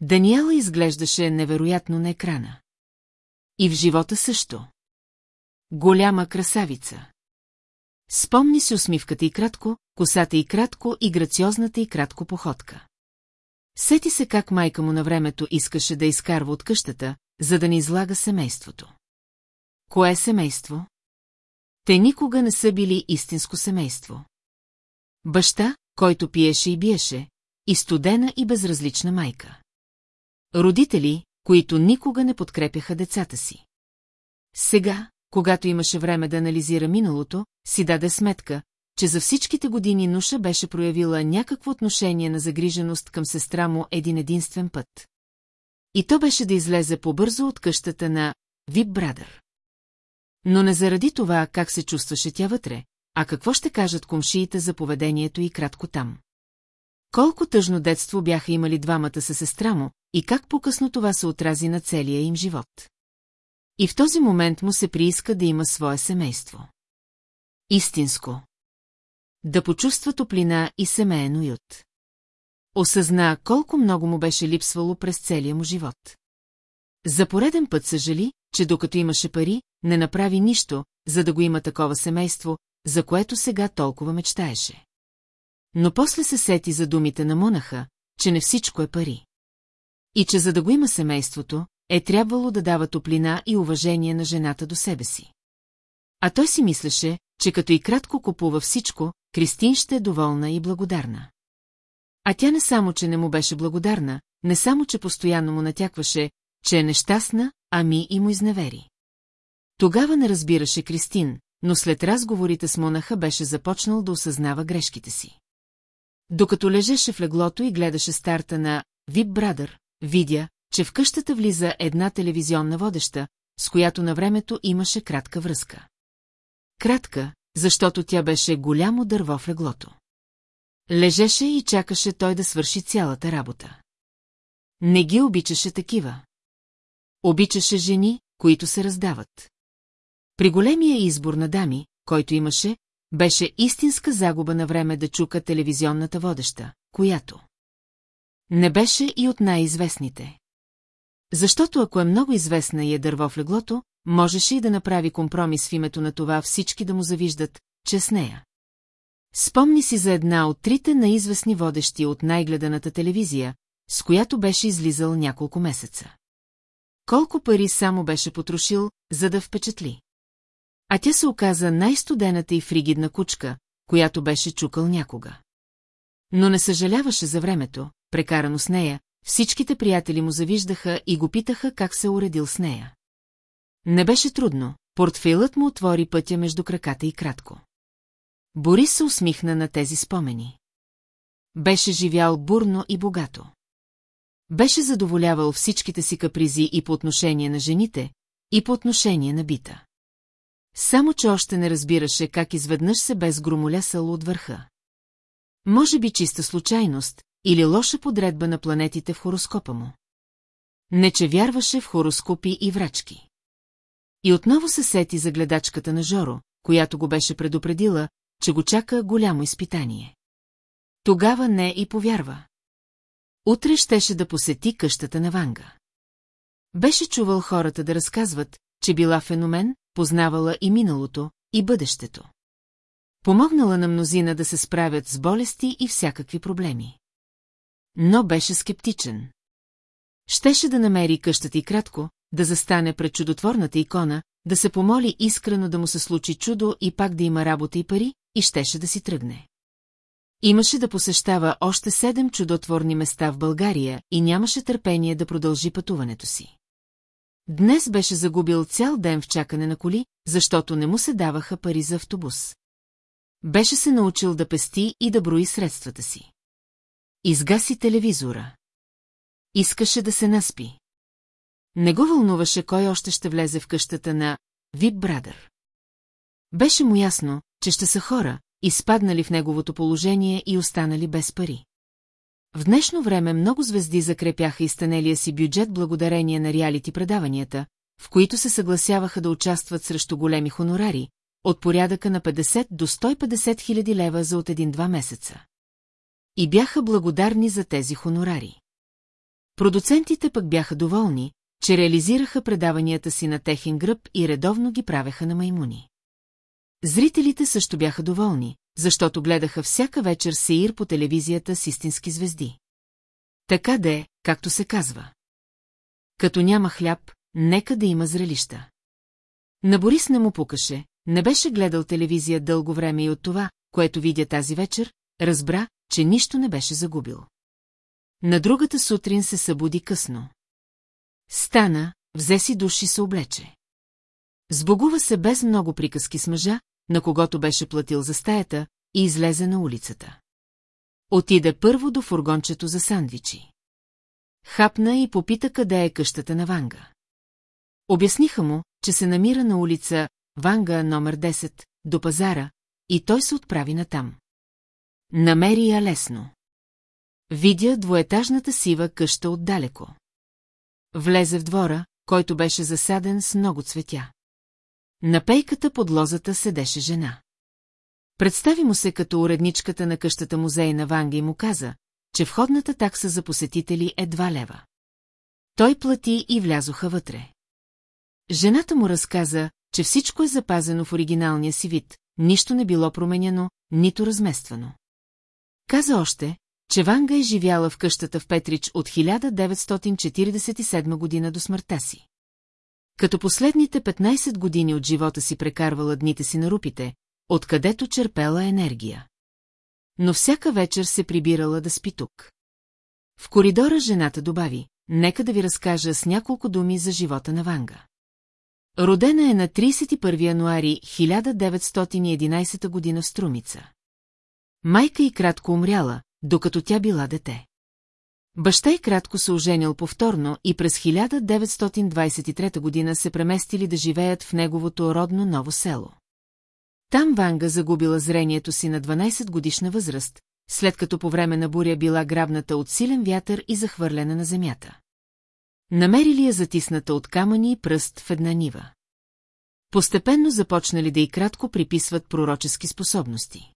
Даниела изглеждаше невероятно на екрана. И в живота също. Голяма красавица. Спомни си усмивката и кратко, косата и кратко и грациозната и кратко походка. Сети се как майка му на времето искаше да изкарва от къщата, за да не излага семейството. Кое семейство? Те никога не са били истинско семейство. Баща, който пиеше и биеше, и студена и безразлична майка. Родители, които никога не подкрепяха децата си. Сега, когато имаше време да анализира миналото, си даде сметка, че за всичките години Нуша беше проявила някакво отношение на загриженост към сестра му един единствен път. И то беше да излезе побързо от къщата на Вип Брадър. Но не заради това как се чувстваше тя вътре, а какво ще кажат комшиите за поведението и кратко там. Колко тъжно детство бяха имали двамата със сестра му и как по-късно това се отрази на целия им живот. И в този момент му се прииска да има свое семейство. Истинско. Да почувства топлина и семейен уют. Осъзна колко много му беше липсвало през целия му живот. За пореден път съжали, че докато имаше пари, не направи нищо, за да го има такова семейство, за което сега толкова мечтаеше. Но после се сети за думите на монаха, че не всичко е пари. И че за да го има семейството, е трябвало да дава топлина и уважение на жената до себе си. А той си мислеше, че като и кратко купува всичко, Кристин ще е доволна и благодарна. А тя не само, че не му беше благодарна, не само, че постоянно му натякваше, че е нещастна, ами и му изневери. Тогава не разбираше Кристин, но след разговорите с монаха беше започнал да осъзнава грешките си. Докато лежеше в леглото и гледаше старта на Вип Брадър, видя, че в къщата влиза една телевизионна водеща, с която на времето имаше кратка връзка. Кратка, защото тя беше голямо дърво в леглото. Лежеше и чакаше той да свърши цялата работа. Не ги обичаше такива. Обичаше жени, които се раздават. При големия избор на дами, който имаше, беше истинска загуба на време да чука телевизионната водеща, която не беше и от най-известните. Защото ако е много известна и е дърво в леглото, можеше и да направи компромис в името на това всички да му завиждат, че с нея. Спомни си за една от трите наизвестни водещи от най-гледаната телевизия, с която беше излизал няколко месеца. Колко пари само беше потрошил, за да впечатли. А тя се оказа най-студената и фригидна кучка, която беше чукал някога. Но не съжаляваше за времето, прекарано с нея, всичките приятели му завиждаха и го питаха как се уредил с нея. Не беше трудно, портфейлът му отвори пътя между краката и кратко. Борис се усмихна на тези спомени. Беше живял бурно и богато. Беше задоволявал всичките си капризи и по отношение на жените, и по отношение на бита. Само, че още не разбираше как изведнъж се без громолясало от върха. Може би чиста случайност или лоша подредба на планетите в хороскопа му. Не, че вярваше в хороскопи и врачки. И отново се сети за гледачката на Жоро, която го беше предупредила, че го чака голямо изпитание. Тогава не и повярва. Утре щеше да посети къщата на Ванга. Беше чувал хората да разказват, че била феномен, познавала и миналото, и бъдещето. Помогнала на мнозина да се справят с болести и всякакви проблеми. Но беше скептичен. Щеше да намери къщата и кратко, да застане пред чудотворната икона, да се помоли искрено да му се случи чудо и пак да има работа и пари, и щеше да си тръгне. Имаше да посещава още седем чудотворни места в България и нямаше търпение да продължи пътуването си. Днес беше загубил цял ден в чакане на коли, защото не му се даваха пари за автобус. Беше се научил да пести и да брои средствата си. Изгаси телевизора. Искаше да се наспи. Не го вълнуваше кой още ще влезе в къщата на Вип Брадър. Беше му ясно, че ще са хора, изпаднали в неговото положение и останали без пари. В днешно време много звезди закрепяха изтънелия си бюджет благодарение на реалити предаванията, в които се съгласяваха да участват срещу големи хонорари, от порядъка на 50 до 150 хиляди лева за от един-два месеца. И бяха благодарни за тези хонорари. Продуцентите пък бяха доволни, че реализираха предаванията си на техен гръб и редовно ги правеха на маймуни. Зрителите също бяха доволни, защото гледаха всяка вечер сеир по телевизията с истински звезди. Така де, както се казва. Като няма хляб, нека да има зрелища. На Борис не му пукаше, не беше гледал телевизия дълго време и от това, което видя тази вечер, разбра, че нищо не беше загубил. На другата сутрин се събуди късно. Стана, взе си душ и се облече. Сбогува се без много приказки с мъжа, на когото беше платил за стаята, и излезе на улицата. Отиде първо до фургончето за сандвичи. Хапна и попита къде е къщата на Ванга. Обясниха му, че се намира на улица Ванга номер 10, до пазара, и той се отправи натам. Намери я лесно. Видя двоетажната сива къща отдалеко. Влезе в двора, който беше засаден с много цветя. На пейката под лозата седеше жена. Представи му се като уредничката на къщата музей на Ванга и му каза, че входната такса за посетители е 2 лева. Той плати и влязоха вътре. Жената му разказа, че всичко е запазено в оригиналния си вид, нищо не било променено, нито размествано. Каза още, че Ванга е живяла в къщата в Петрич от 1947 година до смъртта си. Като последните 15 години от живота си прекарвала дните си на рупите, откъдето черпела енергия. но всяка вечер се прибирала да спи тук. В коридора жената добави, нека да ви разкажа с няколко думи за живота на Ванга. Родена е на 31 януари 1911 година в Струмица. Майка и кратко умряла, докато тя била дете. Баща и кратко се оженил повторно и през 1923 година се преместили да живеят в неговото родно ново село. Там Ванга загубила зрението си на 12 годишна възраст, след като по време на буря била грабната от силен вятър и захвърлена на земята. Намерили я затисната от камъни и пръст в една нива. Постепенно започнали да и кратко приписват пророчески способности.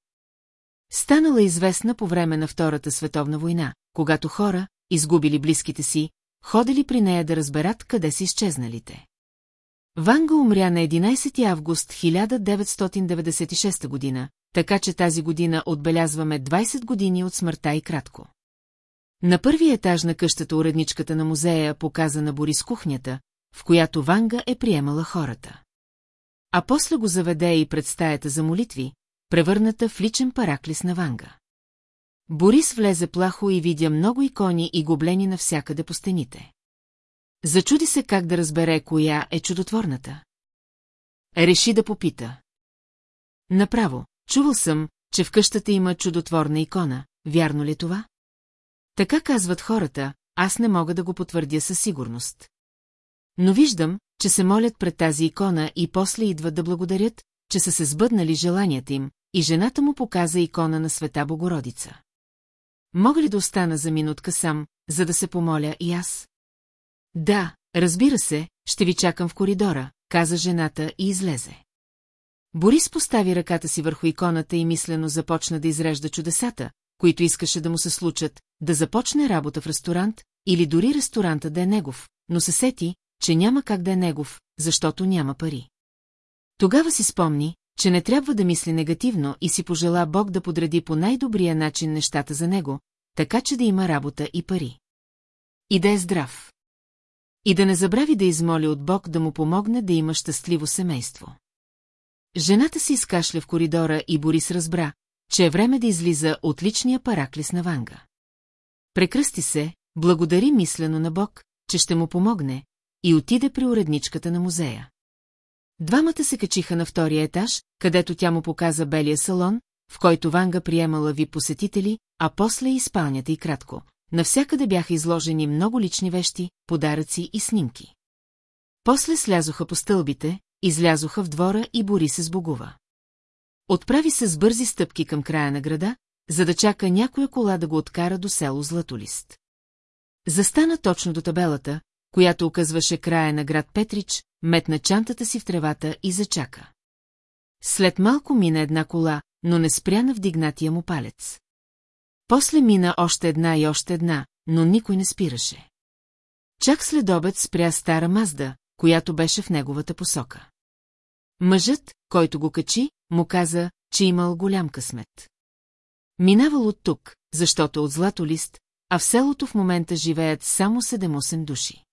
Станала известна по време на Втората световна война, когато хора, изгубили близките си, ходили при нея да разберат къде са изчезналите. Ванга умря на 11 август 1996 година, така че тази година отбелязваме 20 години от смъртта и кратко. На първия етаж на къщата уредничката на музея показа на Борис кухнята, в която Ванга е приемала хората. А после го заведе и пред стаята за молитви, превърната в личен параклис на Ванга. Борис влезе плахо и видя много икони и гоблени навсякъде по стените. Зачуди се как да разбере коя е чудотворната. Реши да попита. Направо, чувал съм, че в къщата има чудотворна икона, вярно ли е това? Така казват хората, аз не мога да го потвърдя със сигурност. Но виждам, че се молят пред тази икона и после идват да благодарят, че са се сбъднали желанията им, и жената му показа икона на света Богородица. Мога ли да остана за минутка сам, за да се помоля и аз? Да, разбира се, ще ви чакам в коридора, каза жената и излезе. Борис постави ръката си върху иконата и мислено започна да изрежда чудесата, които искаше да му се случат, да започне работа в ресторант или дори ресторанта да е негов, но се сети, че няма как да е негов, защото няма пари. Тогава си спомни, че не трябва да мисли негативно и си пожела Бог да подреди по най-добрия начин нещата за него, така че да има работа и пари. И да е здрав. И да не забрави да измоли от Бог да му помогне да има щастливо семейство. Жената си изкашля в коридора и Борис разбра, че е време да излиза от личния параклис на Ванга. Прекръсти се, благодари мислено на Бог, че ще му помогне, и отиде при уредничката на музея. Двамата се качиха на втория етаж, където тя му показа белия салон, в който Ванга приемала ви посетители, а после и спалнята и кратко. Навсякъде бяха изложени много лични вещи, подаръци и снимки. После слязоха по стълбите, излязоха в двора и Бори се сбогува. Отправи се с бързи стъпки към края на града, за да чака някоя кола да го откара до село Златолист. Застана точно до табелата, която оказваше края на град Петрич, метна чантата си в тревата и зачака. След малко мина една кола, но не спря на вдигнатия му палец. После мина още една и още една, но никой не спираше. Чак след обед спря стара Мазда, която беше в неговата посока. Мъжът, който го качи, му каза, че имал голям късмет. Минавал от тук, защото от Злато лист, а в селото в момента живеят само 7-8 души.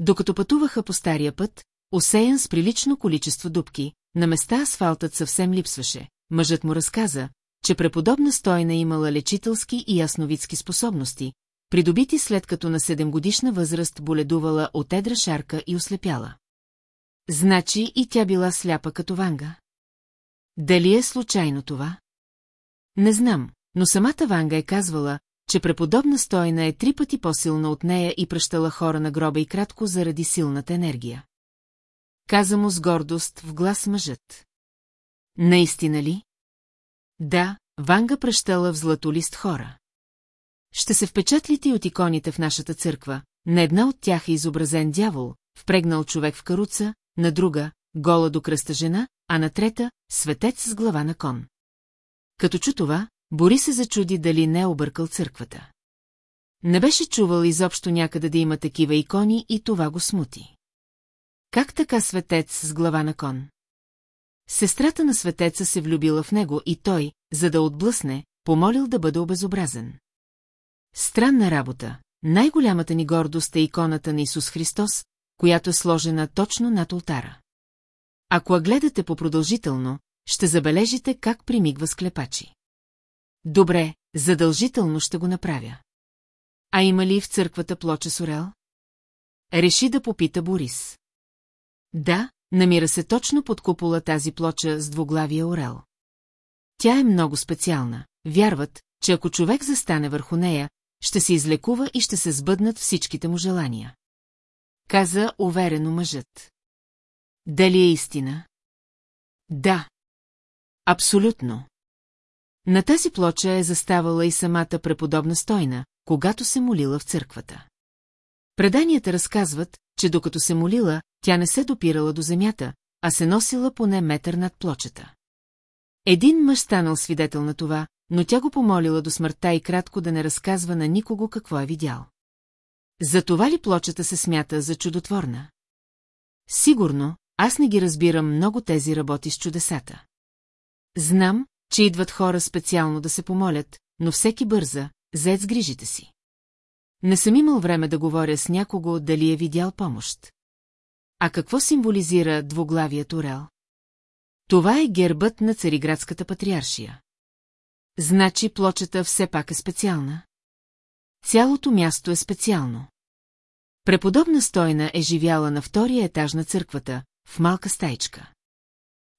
Докато пътуваха по стария път, осеян с прилично количество дубки, на места асфалтът съвсем липсваше. Мъжът му разказа, че преподобна стойна имала лечителски и ясновидски способности, придобити след като на 7 годишна възраст боледувала от едра шарка и ослепяла. Значи и тя била сляпа като Ванга? Дали е случайно това? Не знам, но самата Ванга е казвала, че преподобна стойна е три пъти по-силна от нея и пръщала хора на гроба и кратко заради силната енергия. Каза му с гордост в глас мъжът. Наистина ли? Да, Ванга пръщала в златолист хора. Ще се впечатлите от иконите в нашата църква, на една от тях е изобразен дявол, впрегнал човек в каруца, на друга – гола до кръста жена, а на трета – светец с глава на кон. Като чу това, Бори се зачуди дали не е объркал църквата. Не беше чувал изобщо някъде да има такива икони и това го смути. Как така светец с глава на кон? Сестрата на светеца се влюбила в него и той, за да отблъсне, помолил да бъде обезобразен. Странна работа. Най-голямата ни гордост е иконата на Исус Христос, която е сложена точно над ултара. Ако я гледате по-продължително, ще забележите как примигва склепачи. Добре, задължително ще го направя. А има ли в църквата плоча с орел? Реши да попита Борис. Да, намира се точно под купола тази плоча с двуглавия орел. Тя е много специална. Вярват, че ако човек застане върху нея, ще се излекува и ще се сбъднат всичките му желания. Каза уверено мъжът. Дали е истина? Да. Абсолютно. На тази плоча е заставала и самата преподобна стойна, когато се молила в църквата. Преданията разказват, че докато се молила, тя не се допирала до земята, а се носила поне метър над плочата. Един мъж станал свидетел на това, но тя го помолила до смъртта и кратко да не разказва на никого какво е видял. За това ли плочата се смята за чудотворна? Сигурно, аз не ги разбирам много тези работи с чудесата. Знам, че идват хора специално да се помолят, но всеки бърза, заед с грижите си. Не съм имал време да говоря с някого дали е видял помощ. А какво символизира двуглавият орел? Това е гербът на Цариградската патриаршия. Значи плочата все пак е специална? Цялото място е специално. Преподобна стойна е живяла на втория етаж на църквата, в малка стайчка.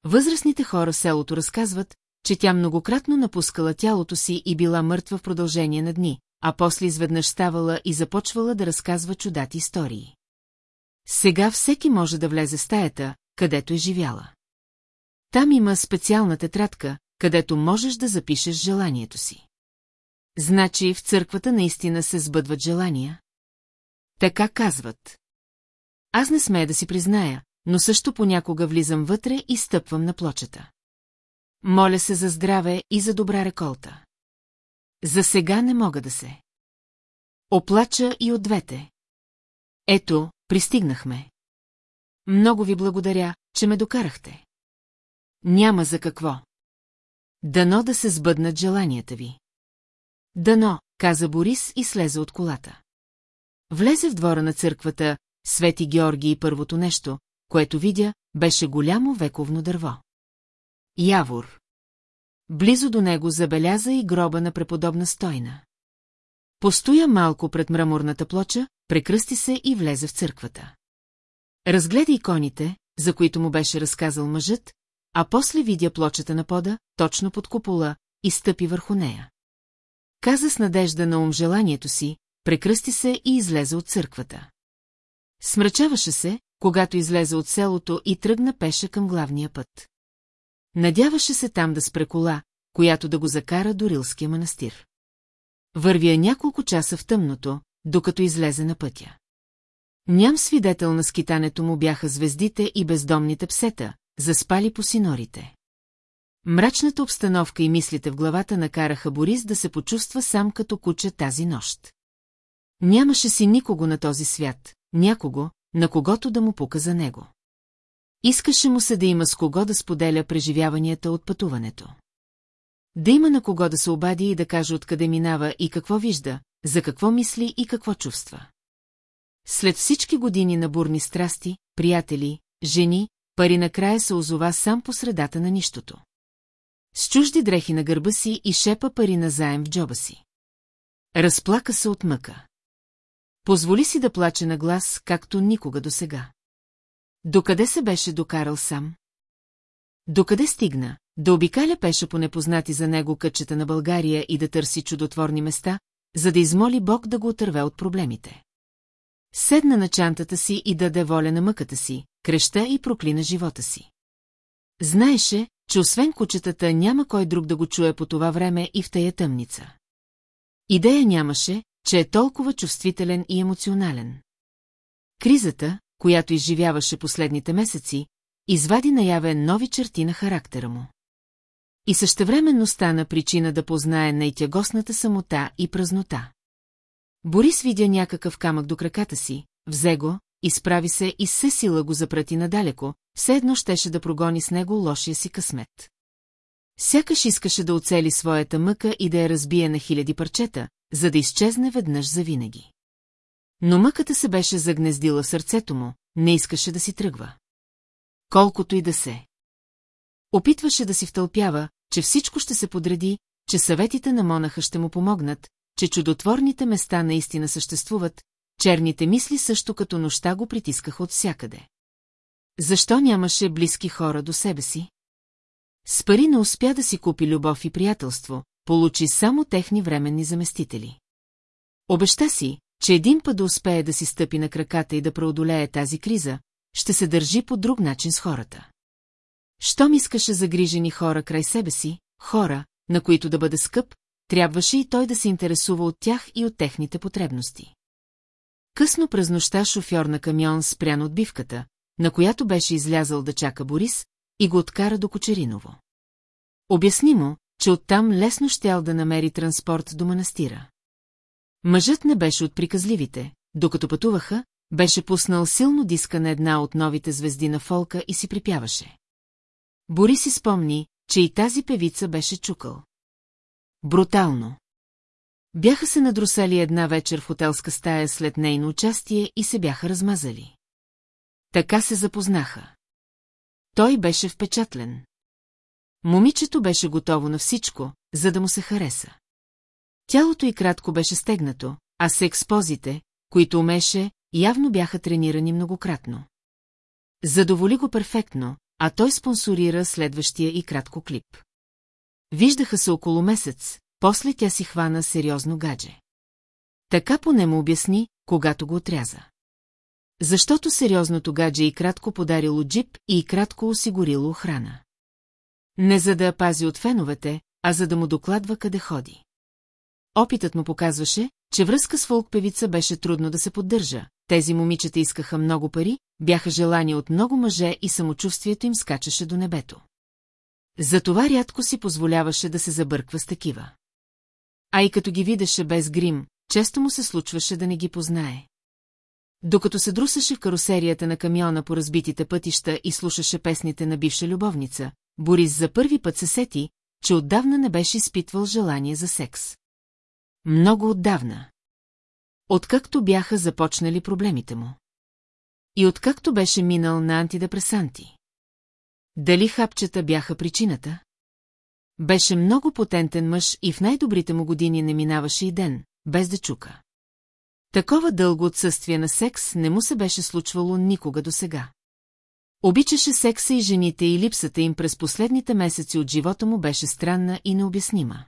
Възрастните хора селото разказват, че тя многократно напускала тялото си и била мъртва в продължение на дни, а после изведнъж ставала и започвала да разказва чудати истории. Сега всеки може да влезе в стаята, където е живяла. Там има специална тетрадка, където можеш да запишеш желанието си. Значи в църквата наистина се сбъдват желания? Така казват. Аз не смея да си призная, но също понякога влизам вътре и стъпвам на плочата. Моля се за здраве и за добра реколта. За сега не мога да се. Оплача и от двете. Ето, пристигнахме. Много ви благодаря, че ме докарахте. Няма за какво. Дано да се сбъднат желанията ви. Дано, каза Борис и слезе от колата. Влезе в двора на църквата, Свети Георги и първото нещо, което видя, беше голямо вековно дърво. Явор. Близо до него забеляза и гроба на преподобна стойна. Постоя малко пред мраморната плоча, прекръсти се и влезе в църквата. Разгледа иконите, за които му беше разказал мъжът, а после видя плочата на пода, точно под купола, и стъпи върху нея. Каза с надежда на ум желанието си, прекръсти се и излезе от църквата. Смрачаваше се, когато излезе от селото и тръгна пеше към главния път. Надяваше се там да спре кола, която да го закара до Рилския манастир. Вървя няколко часа в тъмното, докато излезе на пътя. Ням свидетел на скитането му бяха звездите и бездомните псета, заспали по синорите. Мрачната обстановка и мислите в главата накараха Борис да се почувства сам като куче тази нощ. Нямаше си никого на този свят, някого, на когото да му пука за него. Искаше му се да има с кого да споделя преживяванията от пътуването. Да има на кого да се обади и да каже откъде минава и какво вижда, за какво мисли и какво чувства. След всички години на бурни страсти, приятели, жени, пари накрая се озова сам по средата на нищото. С чужди дрехи на гърба си и шепа пари на заем в джоба си. Разплака се от мъка. Позволи си да плаче на глас, както никога досега. Докъде се беше докарал сам? Докъде стигна? Да обикаля пеше по непознати за него кътчета на България и да търси чудотворни места, за да измоли Бог да го отърве от проблемите. Седна на чантата си и даде воля на мъката си, креща и проклина живота си. Знаеше, че освен кучетата няма кой друг да го чуе по това време и в тая тъмница. Идея нямаше, че е толкова чувствителен и емоционален. Кризата, която изживяваше последните месеци, извади наяве нови черти на характера му. И същевременно стана причина да познае най-тягостната самота и празнота. Борис видя някакъв камък до краката си, взе го, изправи се и се сила го запрати надалеко, все едно щеше да прогони с него лошия си късмет. Сякаш искаше да оцели своята мъка и да я разбие на хиляди парчета, за да изчезне веднъж завинаги. Но мъката се беше загнездила в сърцето му, не искаше да си тръгва. Колкото и да се. Опитваше да си втълпява, че всичко ще се подреди, че съветите на монаха ще му помогнат, че чудотворните места наистина съществуват, черните мисли също като нощта го притискаха от всякъде. Защо нямаше близки хора до себе си? С пари не успя да си купи любов и приятелство, получи само техни временни заместители. Обеща си, че един път да успее да си стъпи на краката и да преодолее тази криза, ще се държи по друг начин с хората. Щом искаше загрижени хора край себе си, хора, на които да бъде скъп, трябваше и той да се интересува от тях и от техните потребности. Късно през нощта шофьор на камион спря на отбивката, на която беше излязъл да чака Борис, и го откара до Кочериново. Обясни му, че оттам лесно щял да намери транспорт до манастира. Мъжът не беше от приказливите, докато пътуваха, беше пуснал силно диска на една от новите звезди на фолка и си припяваше. Борис си спомни, че и тази певица беше чукал. Брутално. Бяха се надрусали една вечер в хотелска стая след нейно участие и се бяха размазали. Така се запознаха. Той беше впечатлен. Момичето беше готово на всичко, за да му се хареса. Тялото й кратко беше стегнато, а се експозите, които умеше, явно бяха тренирани многократно. Задоволи го перфектно, а той спонсорира следващия и кратко клип. Виждаха се около месец, после тя си хвана сериозно гадже. Така поне му обясни, когато го отряза. Защото сериозното гадже и кратко подарило джип и кратко осигурило охрана. Не за да пази от феновете, а за да му докладва къде ходи. Опитът му показваше, че връзка с фолк-певица беше трудно да се поддържа. Тези момичета искаха много пари, бяха желани от много мъже и самочувствието им скачаше до небето. Затова рядко си позволяваше да се забърква с такива. А и като ги видеше без грим, често му се случваше да не ги познае. Докато се друсаше в карусерията на камиона по разбитите пътища и слушаше песните на бивша любовница, Борис за първи път се сети, че отдавна не беше изпитвал желание за секс. Много отдавна. Откакто бяха започнали проблемите му. И откакто беше минал на антидепресанти. Дали хапчета бяха причината? Беше много потентен мъж и в най-добрите му години не минаваше и ден, без да чука. Такова дълго отсъствие на секс не му се беше случвало никога до сега. Обичаше секса и жените и липсата им през последните месеци от живота му беше странна и необяснима.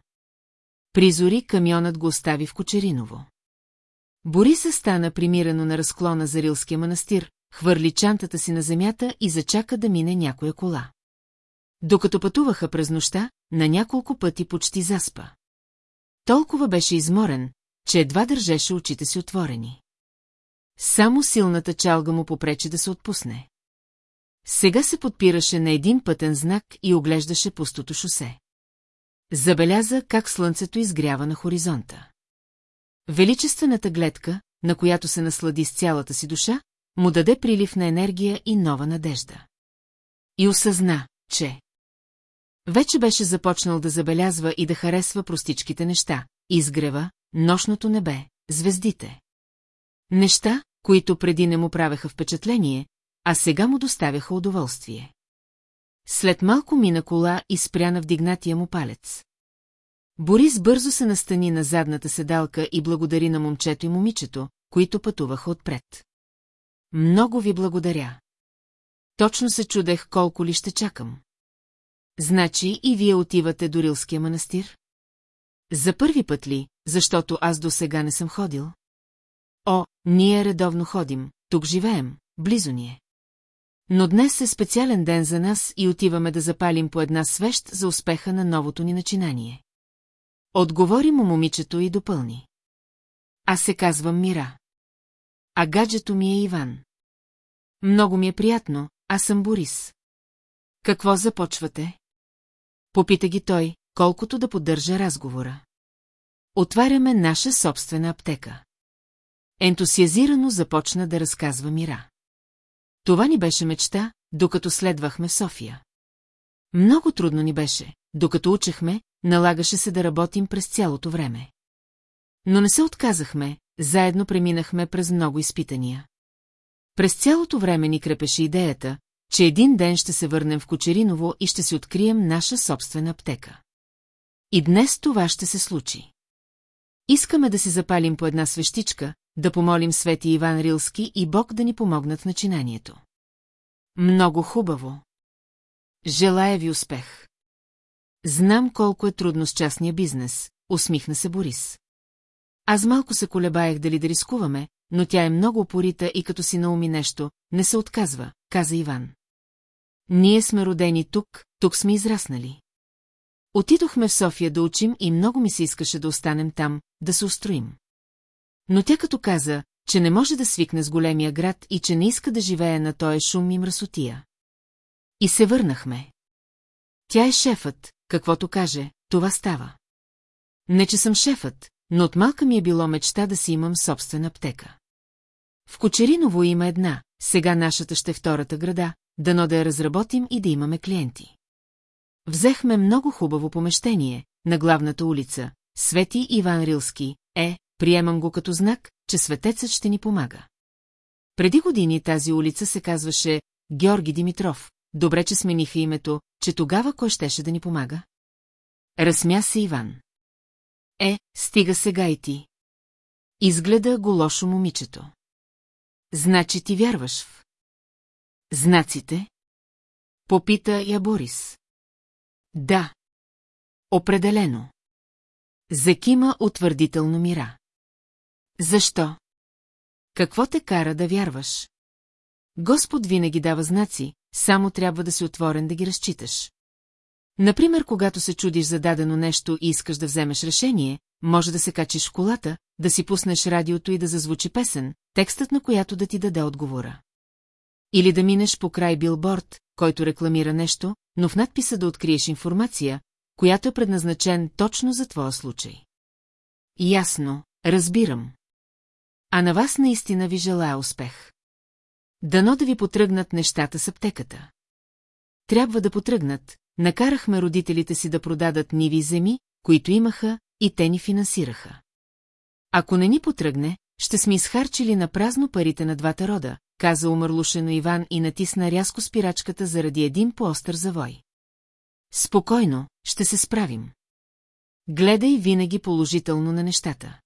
Призори камионът го остави в Кочериново. Бориса стана примирано на разклона за Рилския манастир, хвърли чантата си на земята и зачака да мине някоя кола. Докато пътуваха през нощта, на няколко пъти почти заспа. Толкова беше изморен, че едва държеше очите си отворени. Само силната чалга му попречи да се отпусне. Сега се подпираше на един пътен знак и оглеждаше пустото шосе. Забеляза как слънцето изгрява на хоризонта. Величествената гледка, на която се наслади с цялата си душа, му даде прилив на енергия и нова надежда. И осъзна, че... Вече беше започнал да забелязва и да харесва простичките неща, изгрева, нощното небе, звездите. Неща, които преди не му правеха впечатление, а сега му доставяха удоволствие. След малко мина кола и спря на вдигнатия му палец. Борис бързо се настани на задната седалка и благодари на момчето и момичето, които пътуваха отпред. Много ви благодаря. Точно се чудех колко ли ще чакам. Значи и вие отивате до Рилския манастир? За първи път ли, защото аз до сега не съм ходил? О, ние редовно ходим, тук живеем, близо ни е. Но днес е специален ден за нас и отиваме да запалим по една свещ за успеха на новото ни начинание. Отговори му момичето и допълни. Аз се казвам Мира. А гаджето ми е Иван. Много ми е приятно, аз съм Борис. Какво започвате? Попита ги той, колкото да поддържа разговора. Отваряме наша собствена аптека. Ентусиазирано започна да разказва Мира. Това ни беше мечта, докато следвахме в София. Много трудно ни беше, докато учехме, налагаше се да работим през цялото време. Но не се отказахме, заедно преминахме през много изпитания. През цялото време ни крепеше идеята, че един ден ще се върнем в Кочериново и ще си открием наша собствена аптека. И днес това ще се случи. Искаме да си запалим по една свещичка, да помолим Свети Иван Рилски и Бог да ни помогнат в начинанието. Много хубаво. Желая ви успех. Знам колко е трудно с частния бизнес, усмихна се Борис. Аз малко се колебаех дали да рискуваме, но тя е много опорита и като си науми нещо, не се отказва, каза Иван. Ние сме родени тук, тук сме израснали. Отидохме в София да учим и много ми се искаше да останем там, да се устроим. Но тя като каза, че не може да свикне с големия град и че не иска да живее на този шум и мръсотия. И се върнахме. Тя е шефът, каквото каже, това става. Не, че съм шефът, но от малка ми е било мечта да си имам собствена аптека. В Кочериново има една, сега нашата ще е втората града, дано да я разработим и да имаме клиенти. Взехме много хубаво помещение на главната улица, Свети Иван Рилски, е, приемам го като знак, че светецът ще ни помага. Преди години тази улица се казваше Георги Димитров, добре, че смениха името, че тогава кой щеше да ни помага? Разсмя се Иван. Е, стига сега и ти. Изгледа го лошо момичето. Значи ти вярваш в... Знаците? Попита я Борис. Да. Определено. Закима утвърдително мира. Защо? Какво те кара да вярваш? Господ винаги дава знаци, само трябва да си отворен да ги разчиташ. Например, когато се чудиш за дадено нещо и искаш да вземеш решение, може да се качиш в колата, да си пуснеш радиото и да зазвучи песен, текстът на която да ти даде отговора. Или да минеш по край билборд, който рекламира нещо, но в надписа да откриеш информация, която е предназначен точно за твоя случай. Ясно, разбирам. А на вас наистина ви желая успех. Дано да ви потръгнат нещата с аптеката. Трябва да потръгнат, накарахме родителите си да продадат ниви земи, които имаха, и те ни финансираха. Ако не ни потръгне, ще сме изхарчили на празно парите на двата рода, каза умърлушено Иван и натисна рязко спирачката заради един поостър завой. Спокойно, ще се справим. Гледай винаги положително на нещата.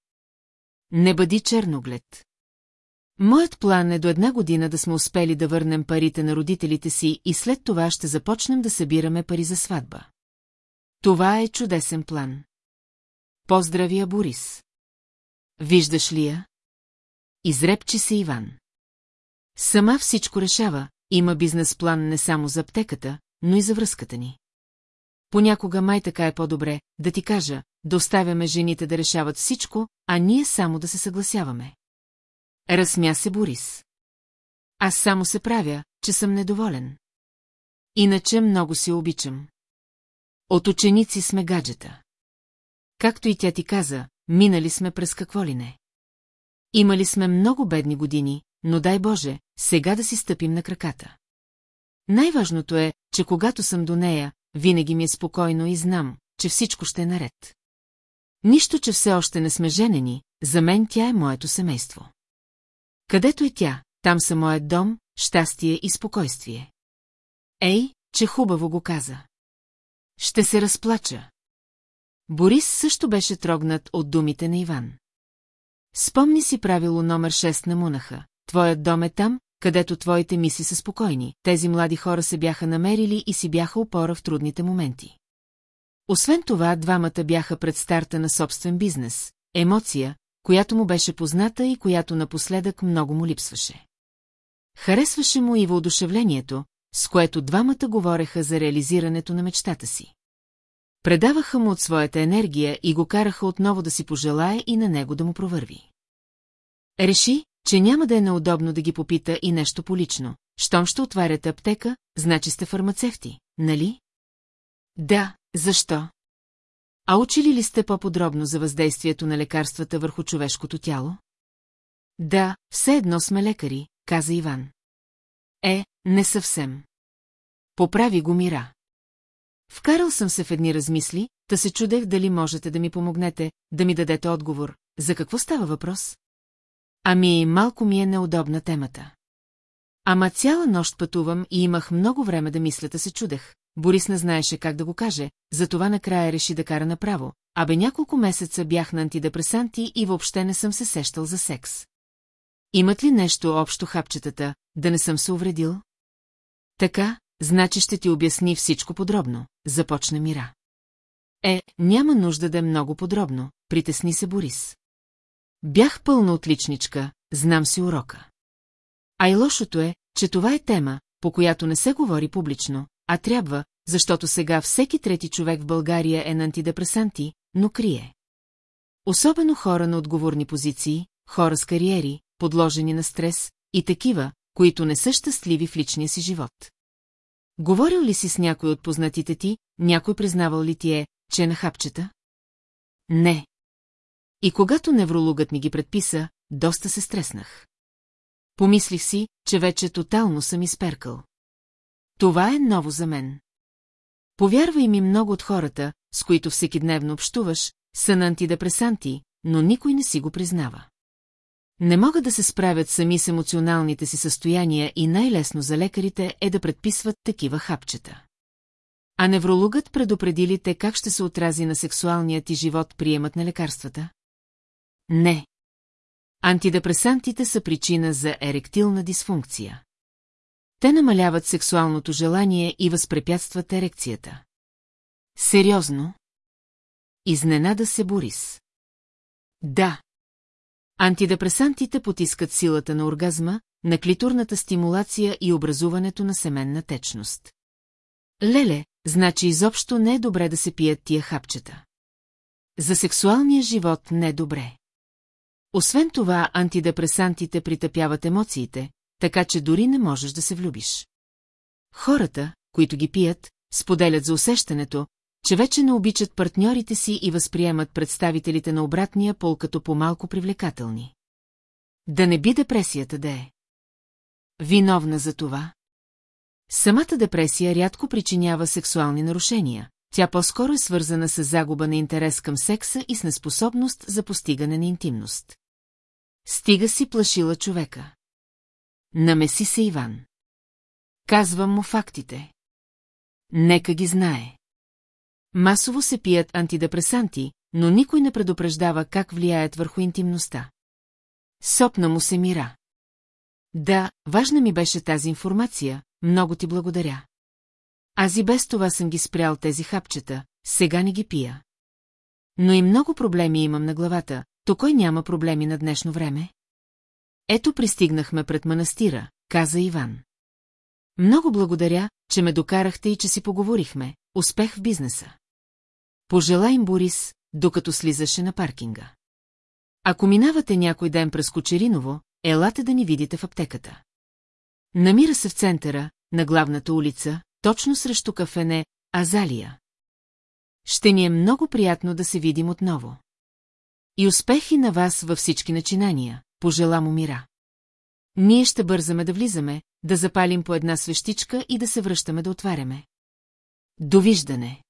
Не бъди черноглед. Моят план е до една година да сме успели да върнем парите на родителите си и след това ще започнем да събираме пари за сватба. Това е чудесен план. Поздравия, Борис. Виждаш ли я? Изрепчи се Иван. Сама всичко решава, има бизнес план не само за аптеката, но и за връзката ни. Понякога май така е по-добре, да ти кажа, да оставяме жените да решават всичко, а ние само да се съгласяваме. Разсмя се Борис. Аз само се правя, че съм недоволен. Иначе много си обичам. От ученици сме гаджета. Както и тя ти каза, минали сме през какво ли не. Имали сме много бедни години, но дай Боже, сега да си стъпим на краката. Най-важното е, че когато съм до нея, винаги ми е спокойно и знам, че всичко ще е наред. Нищо, че все още не сме женени, за мен тя е моето семейство. Където е тя, там са моят дом, щастие и спокойствие. Ей, че хубаво го каза. Ще се разплача. Борис също беше трогнат от думите на Иван. Спомни си правило номер 6 на Мунаха. Твоят дом е там, където твоите мисли са спокойни. Тези млади хора се бяха намерили и си бяха опора в трудните моменти. Освен това, двамата бяха пред старта на собствен бизнес, емоция, която му беше позната и която напоследък много му липсваше. Харесваше му и въодушевлението, с което двамата говореха за реализирането на мечтата си. Предаваха му от своята енергия и го караха отново да си пожелае и на него да му провърви. Реши, че няма да е неудобно да ги попита и нещо полично. Щом ще отваряте аптека, значи сте фармацевти, нали? Да, защо? А учили ли сте по-подробно за въздействието на лекарствата върху човешкото тяло? Да, все едно сме лекари, каза Иван. Е, не съвсем. Поправи го мира. Вкарал съм се в едни размисли, да се чудех дали можете да ми помогнете, да ми дадете отговор. За какво става въпрос? Ами, малко ми е неудобна темата. Ама цяла нощ пътувам и имах много време да мисля, да се чудех. Борис не знаеше как да го каже, затова накрая реши да кара направо. Абе няколко месеца бях на антидепресанти и въобще не съм се сещал за секс. Имат ли нещо общо хапчетата, да не съм се увредил? Така, значи ще ти обясни всичко подробно, започна Мира. Е, няма нужда да е много подробно, притесни се Борис. Бях пълна отличничка, знам си урока. А и лошото е, че това е тема, по която не се говори публично, а трябва, защото сега всеки трети човек в България е на антидепресанти, но крие. Особено хора на отговорни позиции, хора с кариери, подложени на стрес и такива, които не са щастливи в личния си живот. Говорил ли си с някой от познатите ти, някой признавал ли ти е, че е на хапчета? Не. И когато неврологът ми ги предписа, доста се стреснах. Помислих си, че вече тотално съм изперкал. Това е ново за мен. Повярвай ми много от хората, с които всекидневно общуваш, са на антидепресанти, но никой не си го признава. Не могат да се справят сами с емоционалните си състояния и най-лесно за лекарите е да предписват такива хапчета. А неврологът предупреди ли те как ще се отрази на сексуалния ти живот приемат на лекарствата? Не. Антидепресантите са причина за еректилна дисфункция. Те намаляват сексуалното желание и възпрепятстват ерекцията. Сериозно? Изненада се Борис. Да. Антидепресантите потискат силата на оргазма, на клитурната стимулация и образуването на семенна течност. Леле, значи изобщо не е добре да се пият тия хапчета. За сексуалния живот не е добре. Освен това, антидепресантите притъпяват емоциите, така че дори не можеш да се влюбиш. Хората, които ги пият, споделят за усещането, че вече не обичат партньорите си и възприемат представителите на обратния пол като по-малко привлекателни. Да не би депресията да е. Виновна за това. Самата депресия рядко причинява сексуални нарушения, тя по-скоро е свързана с загуба на интерес към секса и с неспособност за постигане на интимност. Стига си плашила човека. Намеси се Иван. Казвам му фактите. Нека ги знае. Масово се пият антидепресанти, но никой не предупреждава как влияят върху интимността. Сопна му се мира. Да, важна ми беше тази информация, много ти благодаря. Аз и без това съм ги спрял тези хапчета, сега не ги пия. Но и много проблеми имам на главата, то кой няма проблеми на днешно време? Ето пристигнахме пред манастира, каза Иван. Много благодаря, че ме докарахте и че си поговорихме. Успех в бизнеса. Пожела им Борис, докато слизаше на паркинга. Ако минавате някой ден през Кочериново, елате да ни видите в аптеката. Намира се в центъра, на главната улица, точно срещу кафене Азалия. Ще ни е много приятно да се видим отново. И успехи на вас във всички начинания, пожела му мира. Ние ще бързаме да влизаме, да запалим по една свещичка и да се връщаме да отваряме. Довиждане.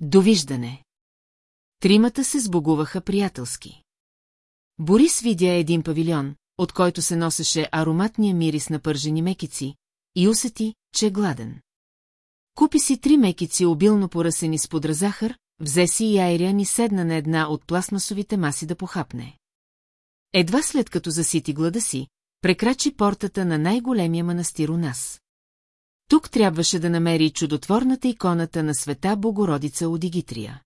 Довиждане. Тримата се сбогуваха приятелски. Борис видя един павилион, от който се носеше ароматния мирис на пържени мекици, и усети, че е гладен. Купи си три мекици обилно поръсени с подразахар, взе си и Айриан и седна на една от пластмасовите маси да похапне. Едва след като засити глада си, прекрачи портата на най-големия манастир у нас. Тук трябваше да намери чудотворната иконата на света Богородица Одигитрия.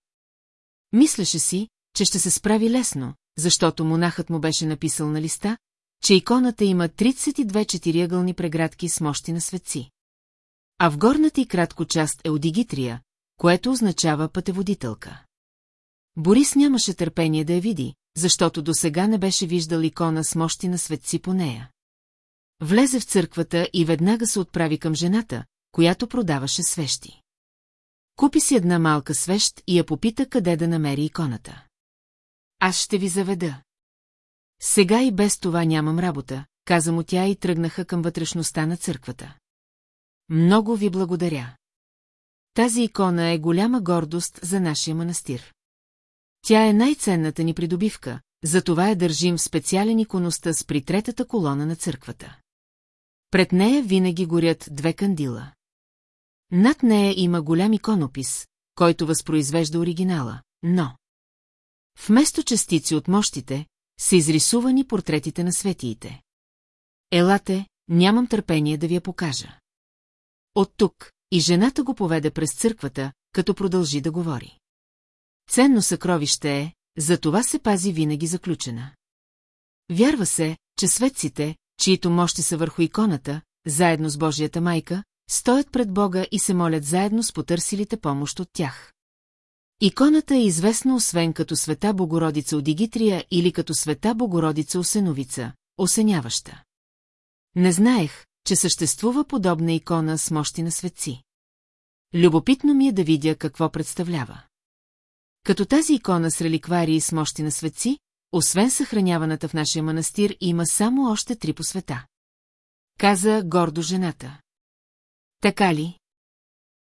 Мислеше си, че ще се справи лесно, защото монахът му беше написал на листа, че иконата има 32 четириъгълни преградки с мощи на светци. А в горната и кратко част е Одигитрия, което означава пътеводителка. Борис нямаше търпение да я види, защото до сега не беше виждал икона с мощи на светци по нея. Влезе в църквата и веднага се отправи към жената, която продаваше свещи. Купи си една малка свещ и я попита къде да намери иконата. Аз ще ви заведа. Сега и без това нямам работа, каза му тя и тръгнаха към вътрешността на църквата. Много ви благодаря. Тази икона е голяма гордост за нашия манастир. Тя е най-ценната ни придобивка, затова я държим в специален икоността с при третата колона на църквата. Пред нея винаги горят две кандила. Над нея има голям иконопис, който възпроизвежда оригинала, но... Вместо частици от мощите, са изрисувани портретите на светиите. Елате, нямам търпение да ви я покажа. От тук и жената го поведе през църквата, като продължи да говори. Ценно съкровище е, за това се пази винаги заключена. Вярва се, че светците, чието мощи са върху иконата, заедно с Божията майка, стоят пред Бога и се молят заедно с потърсилите помощ от тях. Иконата е известна освен като света Богородица от Игитрия или като света Богородица Осеновица, осеняваща. Не знаех, че съществува подобна икона с мощи на светци. Любопитно ми е да видя какво представлява. Като тази икона с реликварии с мощи на светци, освен съхраняваната в нашия манастир, има само още три по света. Каза гордо жената. Така ли?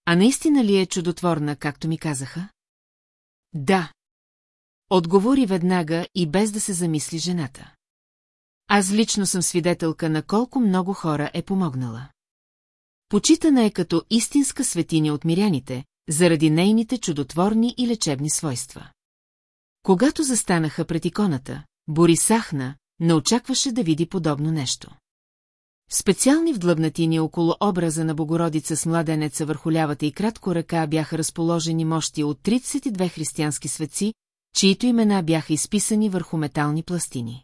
А наистина ли е чудотворна, както ми казаха? Да. Отговори веднага и без да се замисли жената. Аз лично съм свидетелка на колко много хора е помогнала. Почитана е като истинска светиня от миряните, заради нейните чудотворни и лечебни свойства. Когато застанаха пред иконата, Бори сахна, не очакваше да види подобно нещо. Специални вдлъбнатини около образа на Богородица с младенеца върху лявата и кратко ръка бяха разположени мощи от 32 християнски светци, чието имена бяха изписани върху метални пластини.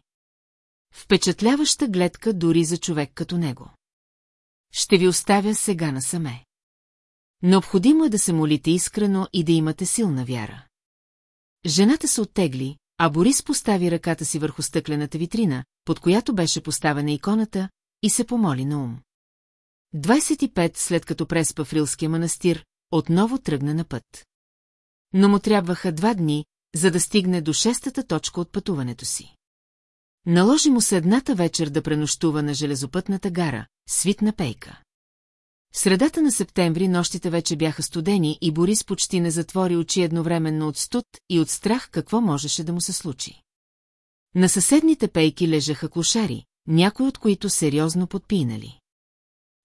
Впечатляваща гледка дори за човек като него. Ще ви оставя сега насаме. Необходимо е да се молите искрено и да имате силна вяра. Жената се оттегли, а Борис постави ръката си върху стъклената витрина, под която беше поставена иконата, и се помоли на ум. 25 след като преспа в Рилския манастир, отново тръгна на път. Но му трябваха два дни, за да стигне до шестата точка от пътуването си. Наложи му се едната вечер да пренощува на железопътната гара, свитна пейка. Средата на септември нощите вече бяха студени и Борис почти не затвори очи едновременно от студ и от страх какво можеше да му се случи. На съседните пейки лежаха клошари, някой от които сериозно подпинали.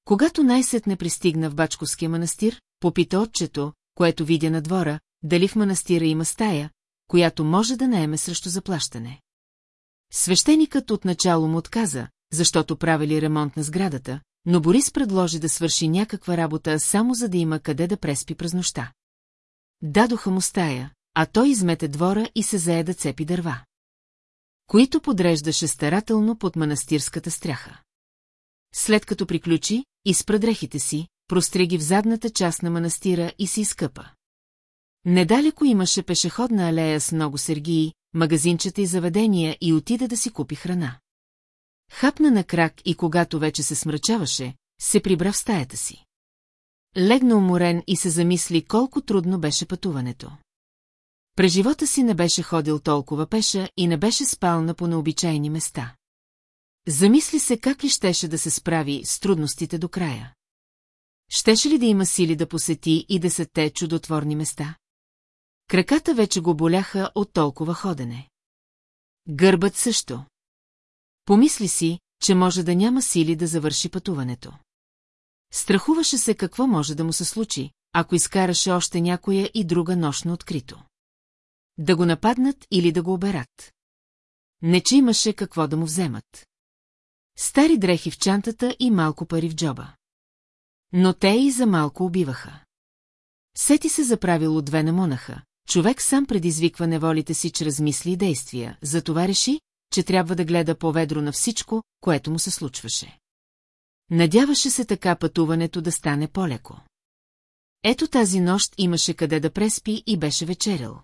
Когато най-сетне пристигна в Бачковския манастир, попита отчето, което видя на двора, дали в манастира има стая, която може да наеме срещу заплащане. Свещеникът отначало му отказа, защото правили ремонт на сградата, но Борис предложи да свърши някаква работа само за да има къде да преспи през нощта. Дадоха му стая, а той измете двора и се зае да цепи дърва. Които подреждаше старателно под манастирската стряха. След като приключи, изпра дрехите си, простреги в задната част на манастира и си изкъпа. Недалеко имаше пешеходна алея с много сергии, магазинчета и заведения и отида да си купи храна. Хапна на крак и когато вече се смрачаваше, се прибра в стаята си. Легна уморен и се замисли колко трудно беше пътуването. През живота си не беше ходил толкова пеша и не беше спал на по-необичайни места. Замисли се как ли щеше да се справи с трудностите до края. Щеше ли да има сили да посети и десетте чудотворни места? Краката вече го боляха от толкова ходене. Гърбът също. Помисли си, че може да няма сили да завърши пътуването. Страхуваше се какво може да му се случи, ако изкараше още някоя и друга нощно открито. Да го нападнат или да го оберат. Не, че имаше какво да му вземат. Стари дрехи в чантата и малко пари в джоба. Но те и за малко убиваха. Сети се за правило две на монаха. Човек сам предизвиква неволите си чрез мисли и действия, затова реши, че трябва да гледа по-ведро на всичко, което му се случваше. Надяваше се така пътуването да стане по-леко. Ето тази нощ имаше къде да преспи и беше вечерял.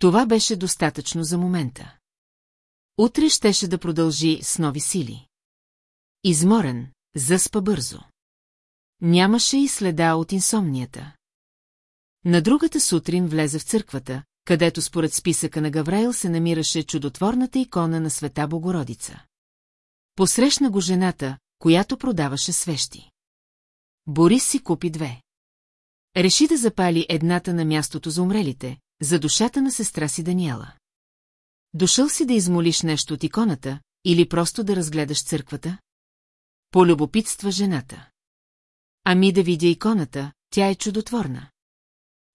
Това беше достатъчно за момента. Утре щеше да продължи с нови сили. Изморен, заспа бързо. Нямаше и следа от инсомнията. На другата сутрин влезе в църквата, където според списъка на Гавраил се намираше чудотворната икона на света Богородица. Посрещна го жената, която продаваше свещи. Борис си купи две. Реши да запали едната на мястото за умрелите, за душата на сестра си Даниела. Дошъл си да измолиш нещо от иконата или просто да разгледаш църквата? Полюбопитства жената. Ами да видя иконата, тя е чудотворна.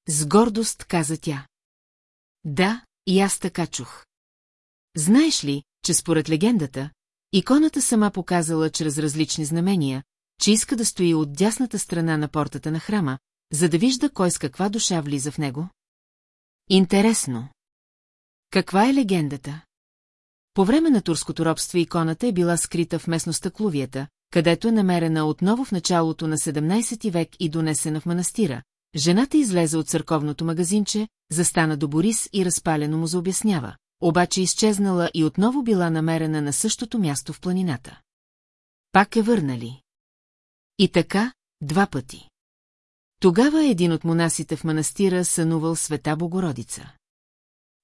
С гордост каза тя. Да, и аз така чух. Знаеш ли, че според легендата, иконата сама показала чрез различни знамения, че иска да стои от дясната страна на портата на храма, за да вижда кой с каква душа влиза в него? Интересно. Каква е легендата? По време на турското робство иконата е била скрита в местността Клувията, където е намерена отново в началото на 17 век и донесена в манастира. Жената излезе от църковното магазинче, застана до Борис и разпалено му заобяснява, обаче изчезнала и отново била намерена на същото място в планината. Пак е върнали. И така, два пъти. Тогава един от монасите в манастира сънувал света Богородица.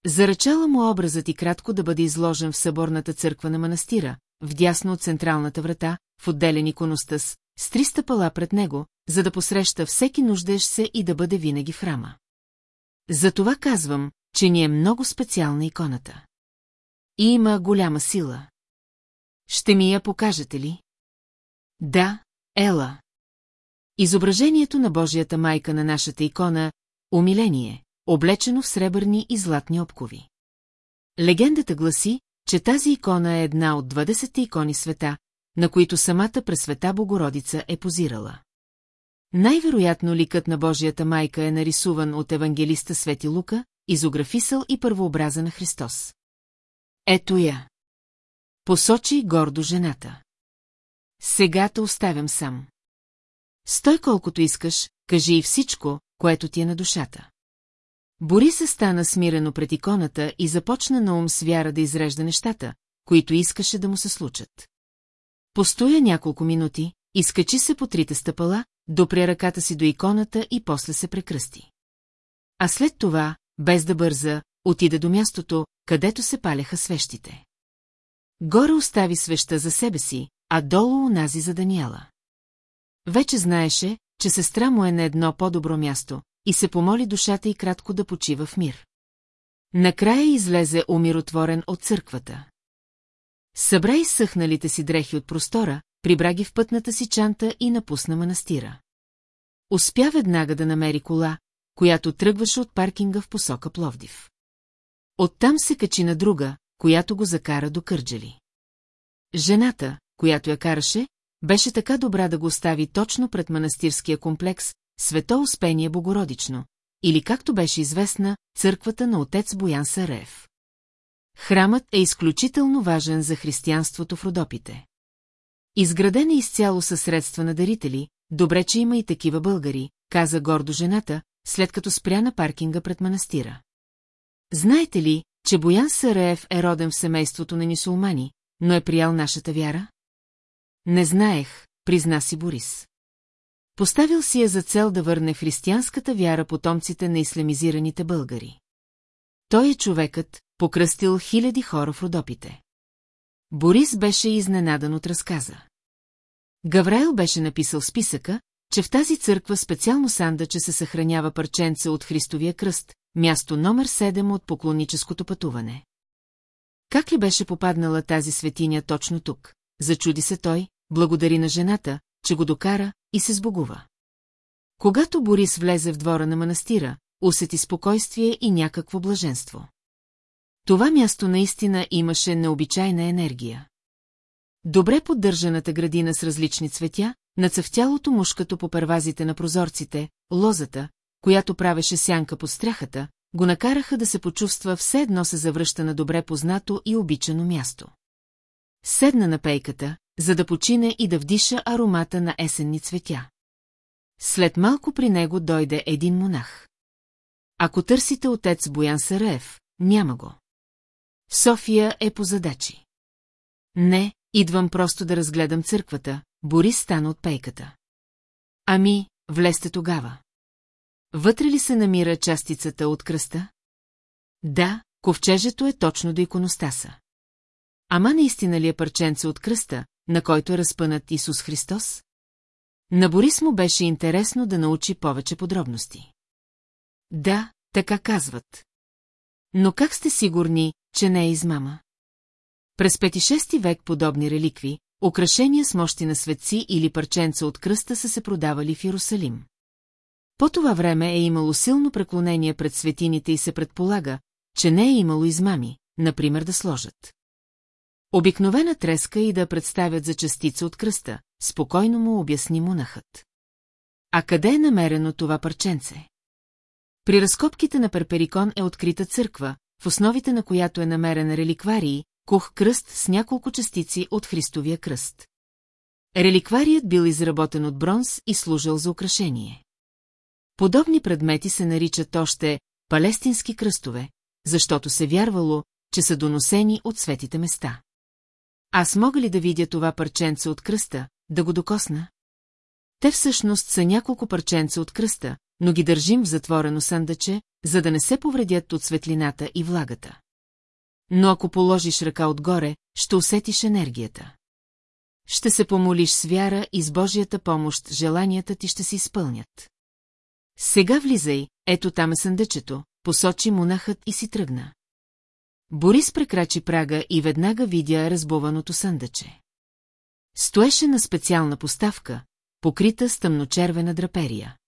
Заръчала му образът и кратко да бъде изложен в съборната църква на манастира, вдясно от централната врата, в отделен иконостас, с три стъпала пред него, за да посреща всеки нуждеш се и да бъде винаги в храма. Затова казвам, че ни е много специална иконата. И има голяма сила. Ще ми я покажете ли? Да, Ела. Изображението на Божията майка на нашата икона – умиление, облечено в сребърни и златни обкови. Легендата гласи, че тази икона е една от 20 икони света, на които самата Пресвета Богородица е позирала. Най-вероятно ликът на Божията майка е нарисуван от евангелиста Свети Лука, изографисъл и първообраза на Христос. Ето я. Посочи гордо жената. Сега те оставям сам. Стой колкото искаш, кажи и всичко, което ти е на душата. Бори се стана смирено пред иконата и започна на ум с вяра да изрежда нещата, които искаше да му се случат. Постоя няколко минути, изкачи се по трите стъпала, допря ръката си до иконата и после се прекръсти. А след това, без да бърза, отида до мястото, където се паляха свещите. Горе остави свеща за себе си, а долу унази за Даниела. Вече знаеше, че сестра му е на едно по-добро място, и се помоли душата и кратко да почива в мир. Накрая излезе умиротворен от църквата. Събра изсъхналите си дрехи от простора, прибра ги в пътната си чанта и напусна манастира. Успя веднага да намери кола, която тръгваше от паркинга в посока Пловдив. Оттам се качи на друга, която го закара до Кърджали. Жената, която я караше, беше така добра да го остави точно пред манастирския комплекс, Свето Успение Богородично, или както беше известна, църквата на отец Боян Сареев. Храмът е изключително важен за християнството в Родопите. Изграден е изцяло със средства на дарители, добре, че има и такива българи, каза гордо жената, след като спря на паркинга пред манастира. Знаете ли, че Боян Сараев е роден в семейството на нисулмани, но е приял нашата вяра? Не знаех, призна си Борис. Поставил си я за цел да върне християнската вяра потомците на исламизираните българи. Той е човекът, покръстил хиляди хора в Родопите. Борис беше изненадан от разказа. Гавраил беше написал списъка, че в тази църква специално сандаче се съхранява парченце от Христовия кръст, място номер 7 от поклонническото пътуване. Как ли беше попаднала тази светиня точно тук? Зачуди се той, благодари на жената, че го докара и се сбогува. Когато Борис влезе в двора на манастира, усети спокойствие и някакво блаженство. Това място наистина имаше необичайна енергия. Добре поддържаната градина с различни цветя, нацъфтялото мушкато по первазите на прозорците, лозата, която правеше сянка под стряхата, го накараха да се почувства все едно се завръща на добре познато и обичано място. Седна на пейката, за да почине и да вдиша аромата на есенни цветя. След малко при него дойде един монах. Ако търсите отец Боян Сараев, няма го. София е по задачи. Не, идвам просто да разгледам църквата, Борис стана от пейката. Ами, влезте тогава. Вътре ли се намира частицата от кръста? Да, ковчежето е точно до иконостаса. Ама наистина ли е парченце от кръста, на който е разпънат Исус Христос? На Борис му беше интересно да научи повече подробности. Да, така казват. Но как сте сигурни, че не е измама? През 5-6 век подобни реликви, украшения с мощи на светци или парченца от кръста са се продавали в Иерусалим. По това време е имало силно преклонение пред светините и се предполага, че не е имало измами, например да сложат. Обикновена треска и да представят за частица от кръста, спокойно му обясни монахът. А къде е намерено това парченце? При разкопките на Перперикон е открита църква, в основите на която е намерена реликварии, кух кръст с няколко частици от Христовия кръст. Реликварият бил изработен от бронз и служил за украшение. Подобни предмети се наричат още палестински кръстове, защото се вярвало, че са доносени от светите места. Аз мога ли да видя това парченце от кръста, да го докосна? Те всъщност са няколко парченца от кръста, но ги държим в затворено съндъче, за да не се повредят от светлината и влагата. Но ако положиш ръка отгоре, ще усетиш енергията. Ще се помолиш с вяра и с Божията помощ желанията ти ще се изпълнят. Сега влизай, ето там е съндъчето, посочи монахът и си тръгна. Борис прекрачи прага и веднага видя разбуваното съндъче. Стоеше на специална поставка, покрита с тъмночервена драперия.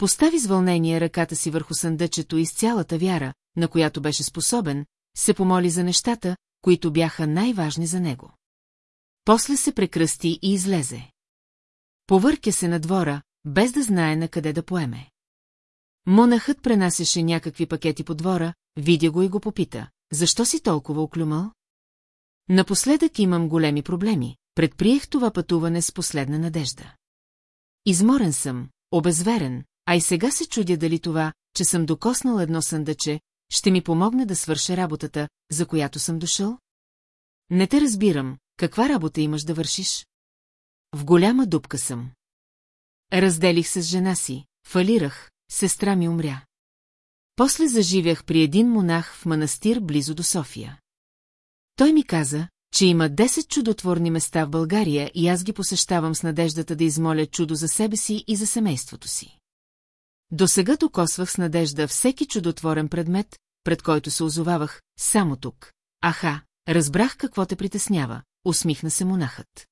Постави с вълнение ръката си върху съндъчето и с цялата вяра, на която беше способен, се помоли за нещата, които бяха най-важни за него. После се прекръсти и излезе. Повъркя се на двора, без да знае на къде да поеме. Монахът пренасяше някакви пакети по двора, видя го и го попита. Защо си толкова оклюмал? Напоследък имам големи проблеми, предприех това пътуване с последна надежда. Изморен съм, обезверен, а и сега се чудя дали това, че съм докоснал едно съндъче, ще ми помогне да свърша работата, за която съм дошъл? Не те разбирам, каква работа имаш да вършиш? В голяма дупка съм. Разделих се с жена си, фалирах, сестра ми умря. После заживях при един монах в манастир близо до София. Той ми каза, че има 10 чудотворни места в България и аз ги посещавам с надеждата да измоля чудо за себе си и за семейството си. До сега докосвах с надежда всеки чудотворен предмет, пред който се озовавах, само тук. Аха, разбрах какво те притеснява, усмихна се монахът.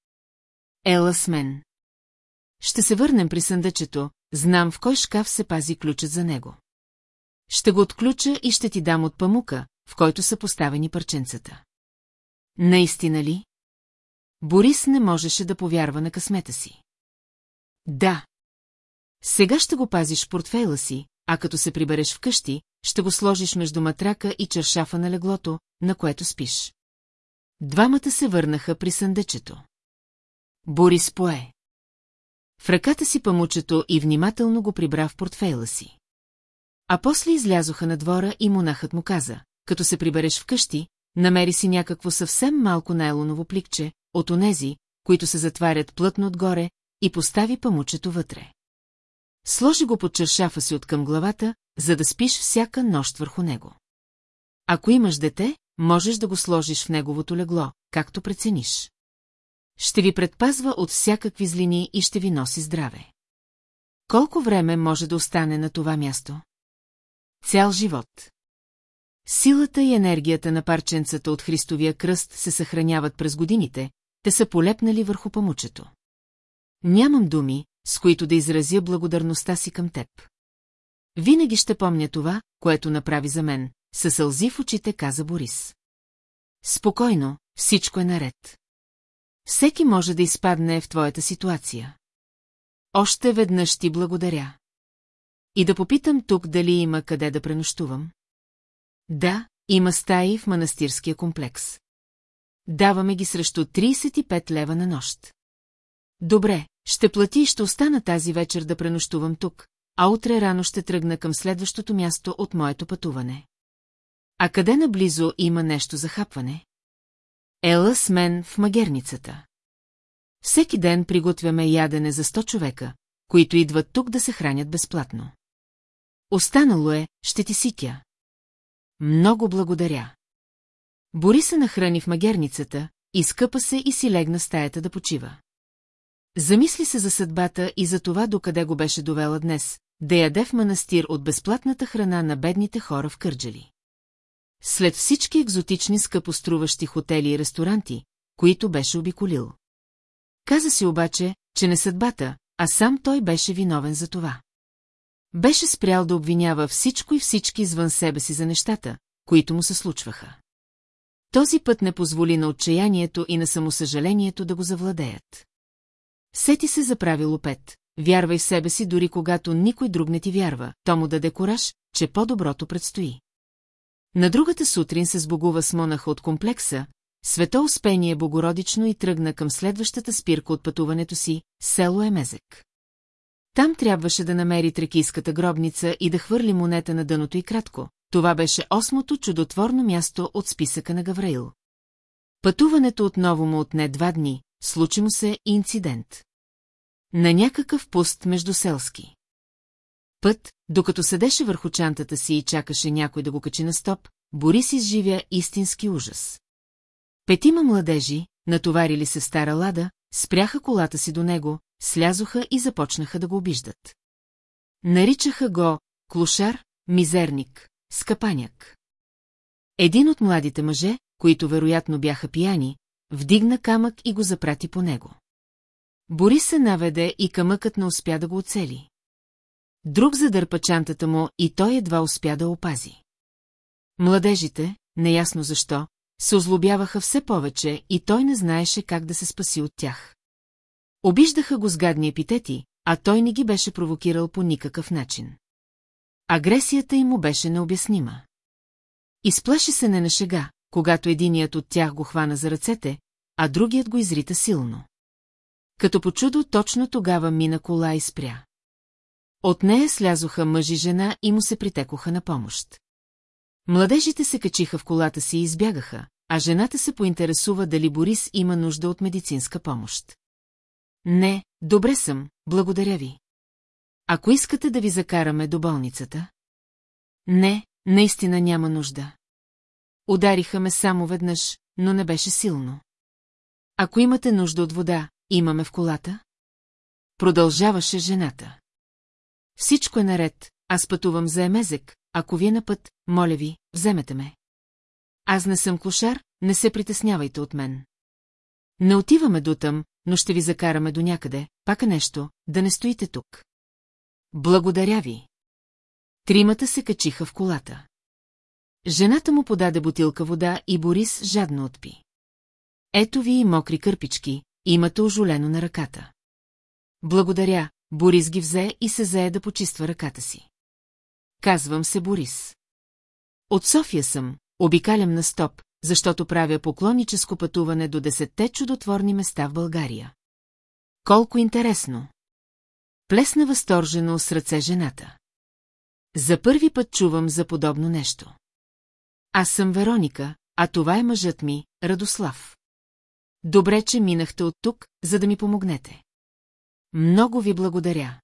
Ела с мен. Ще се върнем при съндъчето, знам в кой шкаф се пази ключът за него. Ще го отключа и ще ти дам от памука, в който са поставени парченцата. Наистина ли? Борис не можеше да повярва на късмета си. Да. Сега ще го пазиш портфейла си, а като се прибереш вкъщи, ще го сложиш между матрака и чершафа на леглото, на което спиш. Двамата се върнаха при съндъчето. Борис пое. В ръката си памучето и внимателно го прибра в портфейла си. А после излязоха на двора и монахът му каза, като се прибереш вкъщи, намери си някакво съвсем малко найлоново пликче, от онези, които се затварят плътно отгоре, и постави памучето вътре. Сложи го под чершафа си от към главата, за да спиш всяка нощ върху него. Ако имаш дете, можеш да го сложиш в неговото легло, както прецениш. Ще ви предпазва от всякакви злини и ще ви носи здраве. Колко време може да остане на това място? Цял живот. Силата и енергията на парченцата от Христовия кръст се съхраняват през годините, те са полепнали върху памучето. Нямам думи, с които да изразя благодарността си към теб. Винаги ще помня това, което направи за мен, със сълзи в очите каза Борис. Спокойно, всичко е наред. Всеки може да изпадне в твоята ситуация. Още веднъж ти благодаря. И да попитам тук дали има къде да пренощувам. Да, има стаи в манастирския комплекс. Даваме ги срещу 35 лева на нощ. Добре, ще плати и ще остана тази вечер да пренощувам тук, а утре рано ще тръгна към следващото място от моето пътуване. А къде наблизо има нещо за хапване? Ела с мен в магерницата. Всеки ден приготвяме ядене за 100 човека, които идват тук да се хранят безплатно. Останало е, ще ти ситя. Много благодаря. Бори се нахрани в магерницата, изкъпа се и си легна стаята да почива. Замисли се за съдбата и за това докъде го беше довела днес, да яде в манастир от безплатната храна на бедните хора в Кърджали. След всички екзотични скъпоструващи хотели и ресторанти, които беше обиколил. Каза си обаче, че не съдбата, а сам той беше виновен за това. Беше спрял да обвинява всичко и всички извън себе си за нещата, които му се случваха. Този път не позволи на отчаянието и на самосъжалението да го завладеят. Сети се за правило пет. Вярвай в себе си, дори когато никой друг не ти вярва, то му даде кораж, че по-доброто предстои. На другата сутрин се сбогува с монаха от комплекса, свето успение богородично и тръгна към следващата спирка от пътуването си, село Емезек. Там трябваше да намери трекийската гробница и да хвърли монета на дъното и кратко. Това беше осмото чудотворно място от списъка на Гавраил. Пътуването отново му отне два дни, случи му се инцидент. На някакъв пуст между селски. Път, докато седеше върху чантата си и чакаше някой да го качи на стоп, Борис изживя истински ужас. Петима младежи, натоварили се в стара лада, спряха колата си до него, слязоха и започнаха да го обиждат. Наричаха го клушар, мизерник, скъпаняк. Един от младите мъже, които вероятно бяха пияни, вдигна камък и го запрати по него. Борис се наведе и камъкът не успя да го оцели. Друг задърпа чантата му и той едва успя да опази. Младежите, неясно защо, се озлобяваха все повече и той не знаеше как да се спаси от тях. Обиждаха го с гадни епитети, а той не ги беше провокирал по никакъв начин. Агресията им му беше необяснима. Изплаши се не на шега, когато единият от тях го хвана за ръцете, а другият го изрита силно. Като по чудо точно тогава мина кола и спря. От нея слязоха мъж и жена и му се притекоха на помощ. Младежите се качиха в колата си и избягаха, а жената се поинтересува дали Борис има нужда от медицинска помощ. Не, добре съм, благодаря ви. Ако искате да ви закараме до болницата? Не, наистина няма нужда. Удариха ме само веднъж, но не беше силно. Ако имате нужда от вода, имаме в колата? Продължаваше жената. Всичко е наред, аз пътувам за Емезек, ако вие на път, моля ви, вземете ме. Аз не съм клошар, не се притеснявайте от мен. Не отиваме до там, но ще ви закараме до някъде, пак е нещо, да не стоите тук. Благодаря ви. Тримата се качиха в колата. Жената му подаде бутилка вода и Борис жадно отпи. Ето ви и мокри кърпички, имате ожолено на ръката. Благодаря, Борис ги взе и се зае да почиства ръката си. Казвам се Борис. От София съм, обикалям на стоп, защото правя поклонническо пътуване до десетте чудотворни места в България. Колко интересно! Плесна възторжено с ръце жената. За първи път чувам за подобно нещо. Аз съм Вероника, а това е мъжът ми, Радослав. Добре, че минахте от тук, за да ми помогнете. Много ви благодаря.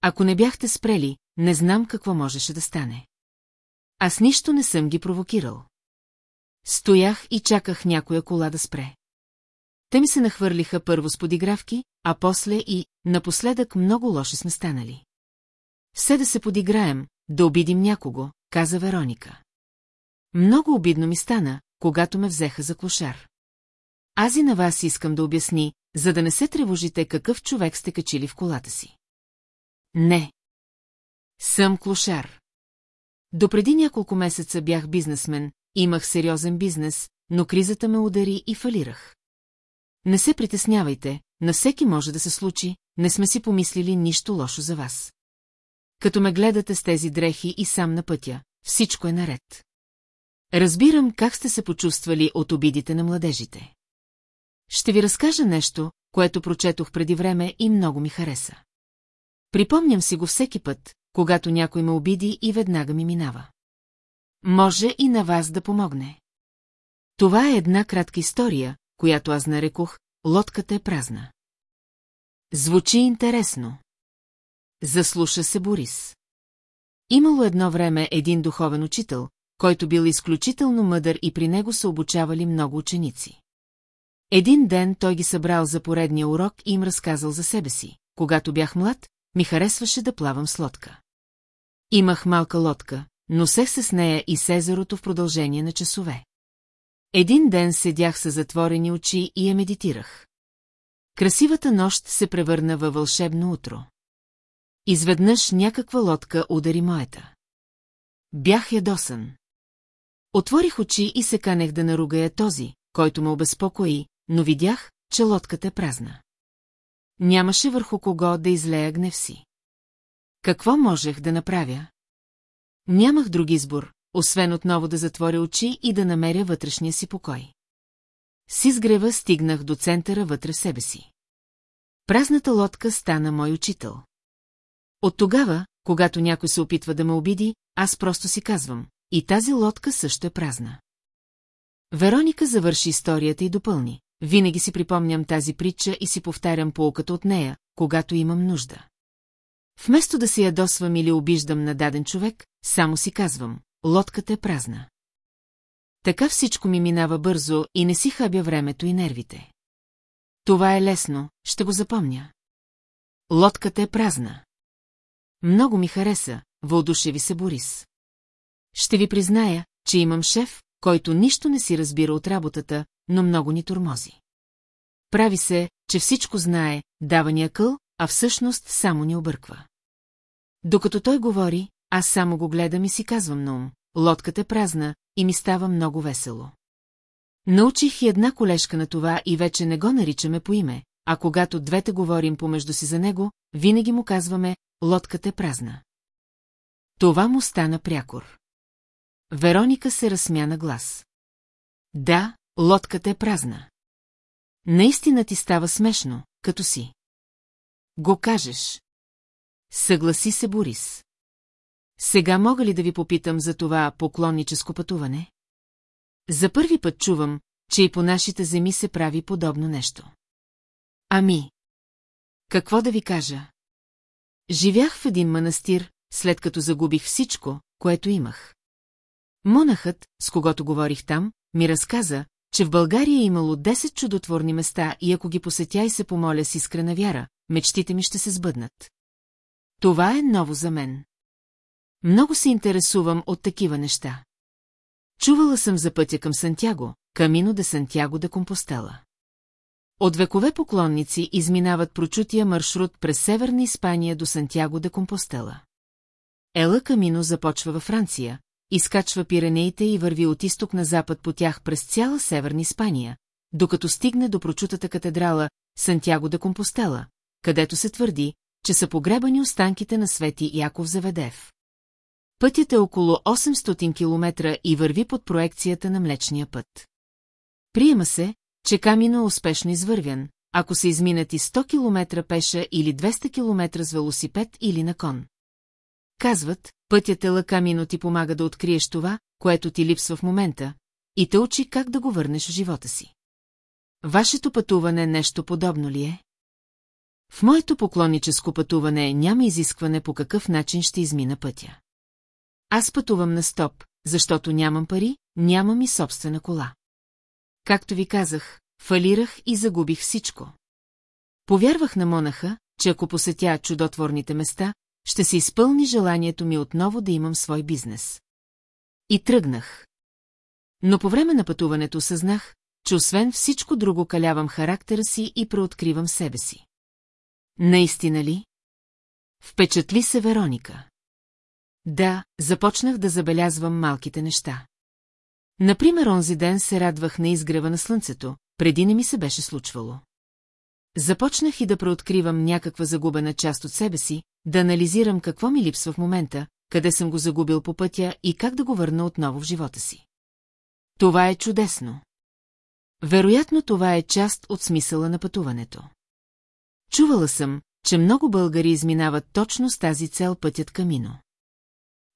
Ако не бяхте спрели, не знам какво можеше да стане. Аз нищо не съм ги провокирал. Стоях и чаках някоя кола да спре. Те ми се нахвърлиха първо с подигравки, а после и, напоследък, много лоши сме станали. Все да се подиграем, да обидим някого, каза Вероника. Много обидно ми стана, когато ме взеха за клошар. Аз и на вас искам да обясни, за да не се тревожите какъв човек сте качили в колата си. Не. Съм клошар. Допреди няколко месеца бях бизнесмен, имах сериозен бизнес, но кризата ме удари и фалирах. Не се притеснявайте, на всеки може да се случи, не сме си помислили нищо лошо за вас. Като ме гледате с тези дрехи и сам на пътя, всичко е наред. Разбирам как сте се почувствали от обидите на младежите. Ще ви разкажа нещо, което прочетох преди време и много ми хареса. Припомням си го всеки път, когато някой ме обиди и веднага ми минава. Може и на вас да помогне. Това е една кратка история, която аз нарекох «Лодката е празна». Звучи интересно. Заслуша се Борис. Имало едно време един духовен учител, който бил изключително мъдър и при него се обучавали много ученици. Един ден той ги събрал за поредния урок и им разказал за себе си. Когато бях млад, ми харесваше да плавам с лодка. Имах малка лодка, носех се с нея и Сезерото в продължение на часове. Един ден седях с затворени очи и я медитирах. Красивата нощ се превърна във вълшебно утро. Изведнъж някаква лодка удари моята. Бях ядосан. Отворих очи и се канех да наругая този, който ме обезпокои, но видях, че лодката е празна. Нямаше върху кого да излея гнев си. Какво можех да направя? Нямах друг избор, освен отново да затворя очи и да намеря вътрешния си покой. С изгрева стигнах до центъра вътре в себе си. Празната лодка стана мой учител. От тогава, когато някой се опитва да ме обиди, аз просто си казвам, и тази лодка също е празна. Вероника завърши историята и допълни. Винаги си припомням тази притча и си повтарям полката от нея, когато имам нужда. Вместо да се ядосвам или обиждам на даден човек, само си казвам, лодката е празна. Така всичко ми минава бързо и не си хабя времето и нервите. Това е лесно, ще го запомня. Лодката е празна. Много ми хареса, вълдушеви се Борис. Ще ви призная, че имам шеф, който нищо не си разбира от работата, но много ни тормози. Прави се, че всичко знае, дава ни акъл, а всъщност само ни обърква. Докато той говори, аз само го гледам и си казвам на ум, лодката е празна и ми става много весело. Научих и една колежка на това и вече не го наричаме по име, а когато двете говорим помежду си за него, винаги му казваме «лодката е празна». Това му стана прякор. Вероника се разсмя на глас. Да, лодката е празна. Наистина ти става смешно, като си. Го кажеш. Съгласи се Борис. Сега мога ли да ви попитам за това поклонническо пътуване? За първи път чувам, че и по нашите земи се прави подобно нещо. Ами. Какво да ви кажа? Живях в един манастир, след като загубих всичко, което имах. Монахът, с когото говорих там, ми разказа, че в България е имало 10 чудотворни места и ако ги посетя и се помоля с искрена вяра, мечтите ми ще се сбъднат. Това е ново за мен. Много се интересувам от такива неща. Чувала съм за пътя към Сантяго, Камино де Сантяго де Компостела. От векове поклонници изминават прочутия маршрут през Северна Испания до Сантяго де Компостела. Ела Камино започва във Франция, изкачва Пиренеите и върви от изток на запад по тях през цяла Северна Испания, докато стигне до прочутата катедрала Сантяго де Компостела, където се твърди, че са погребани останките на Свети Яков Заведев. Пътят е около 800 км и върви под проекцията на Млечния път. Приема се, че камино е успешно извървян, ако се изминат и 100 км пеша или 200 км с велосипед или на кон. Казват, пътят е лакамино ти помага да откриеш това, което ти липсва в момента, и те учи как да го върнеш в живота си. Вашето пътуване нещо подобно ли е? В моето поклонническо пътуване няма изискване по какъв начин ще измина пътя. Аз пътувам на стоп, защото нямам пари, нямам и собствена кола. Както ви казах, фалирах и загубих всичко. Повярвах на монаха, че ако посетя чудотворните места, ще се изпълни желанието ми отново да имам свой бизнес. И тръгнах. Но по време на пътуването съзнах, че освен всичко друго калявам характера си и преоткривам себе си. Наистина ли? Впечатли се Вероника. Да, започнах да забелязвам малките неща. Например, онзи ден се радвах на изгрева на слънцето, преди не ми се беше случвало. Започнах и да преоткривам някаква загубена част от себе си, да анализирам какво ми липсва в момента, къде съм го загубил по пътя и как да го върна отново в живота си. Това е чудесно. Вероятно това е част от смисъла на пътуването. Чувала съм, че много българи изминават точно с тази цел пътят камино.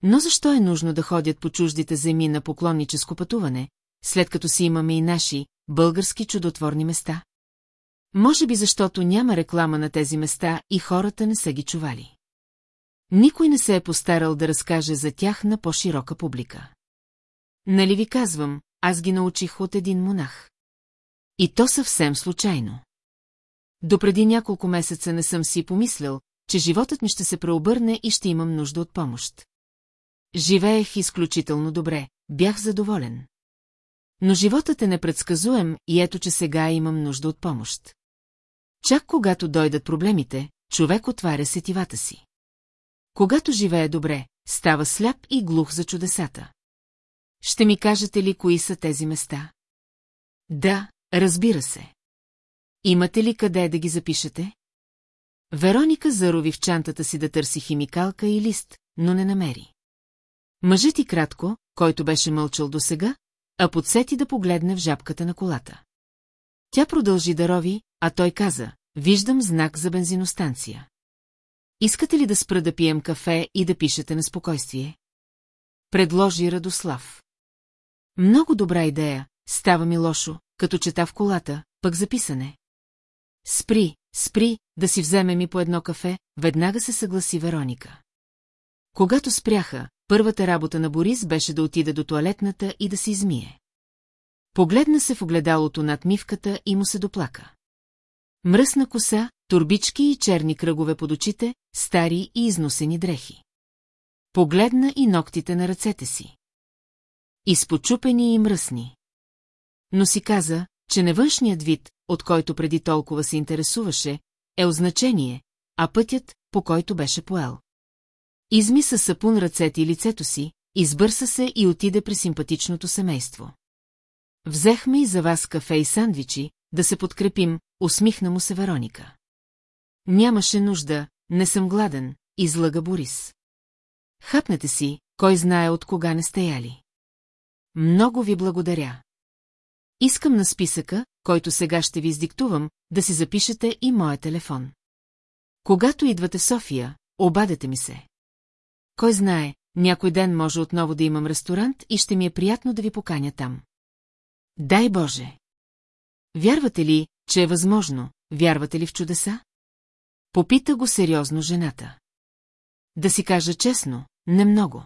Но защо е нужно да ходят по чуждите земи на поклонническо пътуване, след като си имаме и наши, български чудотворни места? Може би защото няма реклама на тези места и хората не са ги чували. Никой не се е постарал да разкаже за тях на по-широка публика. Нали ви казвам, аз ги научих от един монах. И то съвсем случайно. Допреди няколко месеца не съм си помислял, че животът ми ще се преобърне и ще имам нужда от помощ. Живеех изключително добре, бях задоволен. Но животът е непредсказуем и ето, че сега имам нужда от помощ. Чак когато дойдат проблемите, човек отваря сетивата си. Когато живее добре, става сляп и глух за чудесата. Ще ми кажете ли, кои са тези места? Да, разбира се. Имате ли къде да ги запишете? Вероника зарови в чантата си да търси химикалка и лист, но не намери. Мъжът и кратко, който беше мълчал досега, а подсети да погледне в жабката на колата. Тя продължи да рови, а той каза, виждам знак за бензиностанция. Искате ли да спра да пием кафе и да пишете на спокойствие? Предложи Радослав. Много добра идея, става ми лошо, като чета в колата, пък записане. Спри, спри, да си вземем и по едно кафе, веднага се съгласи Вероника. Когато спряха, първата работа на Борис беше да отида до туалетната и да се измие. Погледна се в огледалото над мивката и му се доплака. Мръсна коса, турбички и черни кръгове под очите, стари и износени дрехи. Погледна и ногтите на ръцете си. Изпочупени и мръсни. Но си каза, че невъншният вид, от който преди толкова се интересуваше, е означение, а пътят, по който беше поел. Изми със сапун ръцете и лицето си, избърса се и отиде при симпатичното семейство. Взехме и за вас кафе и сандвичи, да се подкрепим, усмихна му се Вероника. Нямаше нужда, не съм гладен, излага Борис. Хапнете си, кой знае от кога не сте яли. Много ви благодаря. Искам на списъка, който сега ще ви издиктувам, да си запишете и моя телефон. Когато идвате в София, обадете ми се. Кой знае, някой ден може отново да имам ресторант и ще ми е приятно да ви поканя там. Дай Боже! Вярвате ли, че е възможно? Вярвате ли в чудеса? Попита го сериозно жената. Да си кажа честно, не много.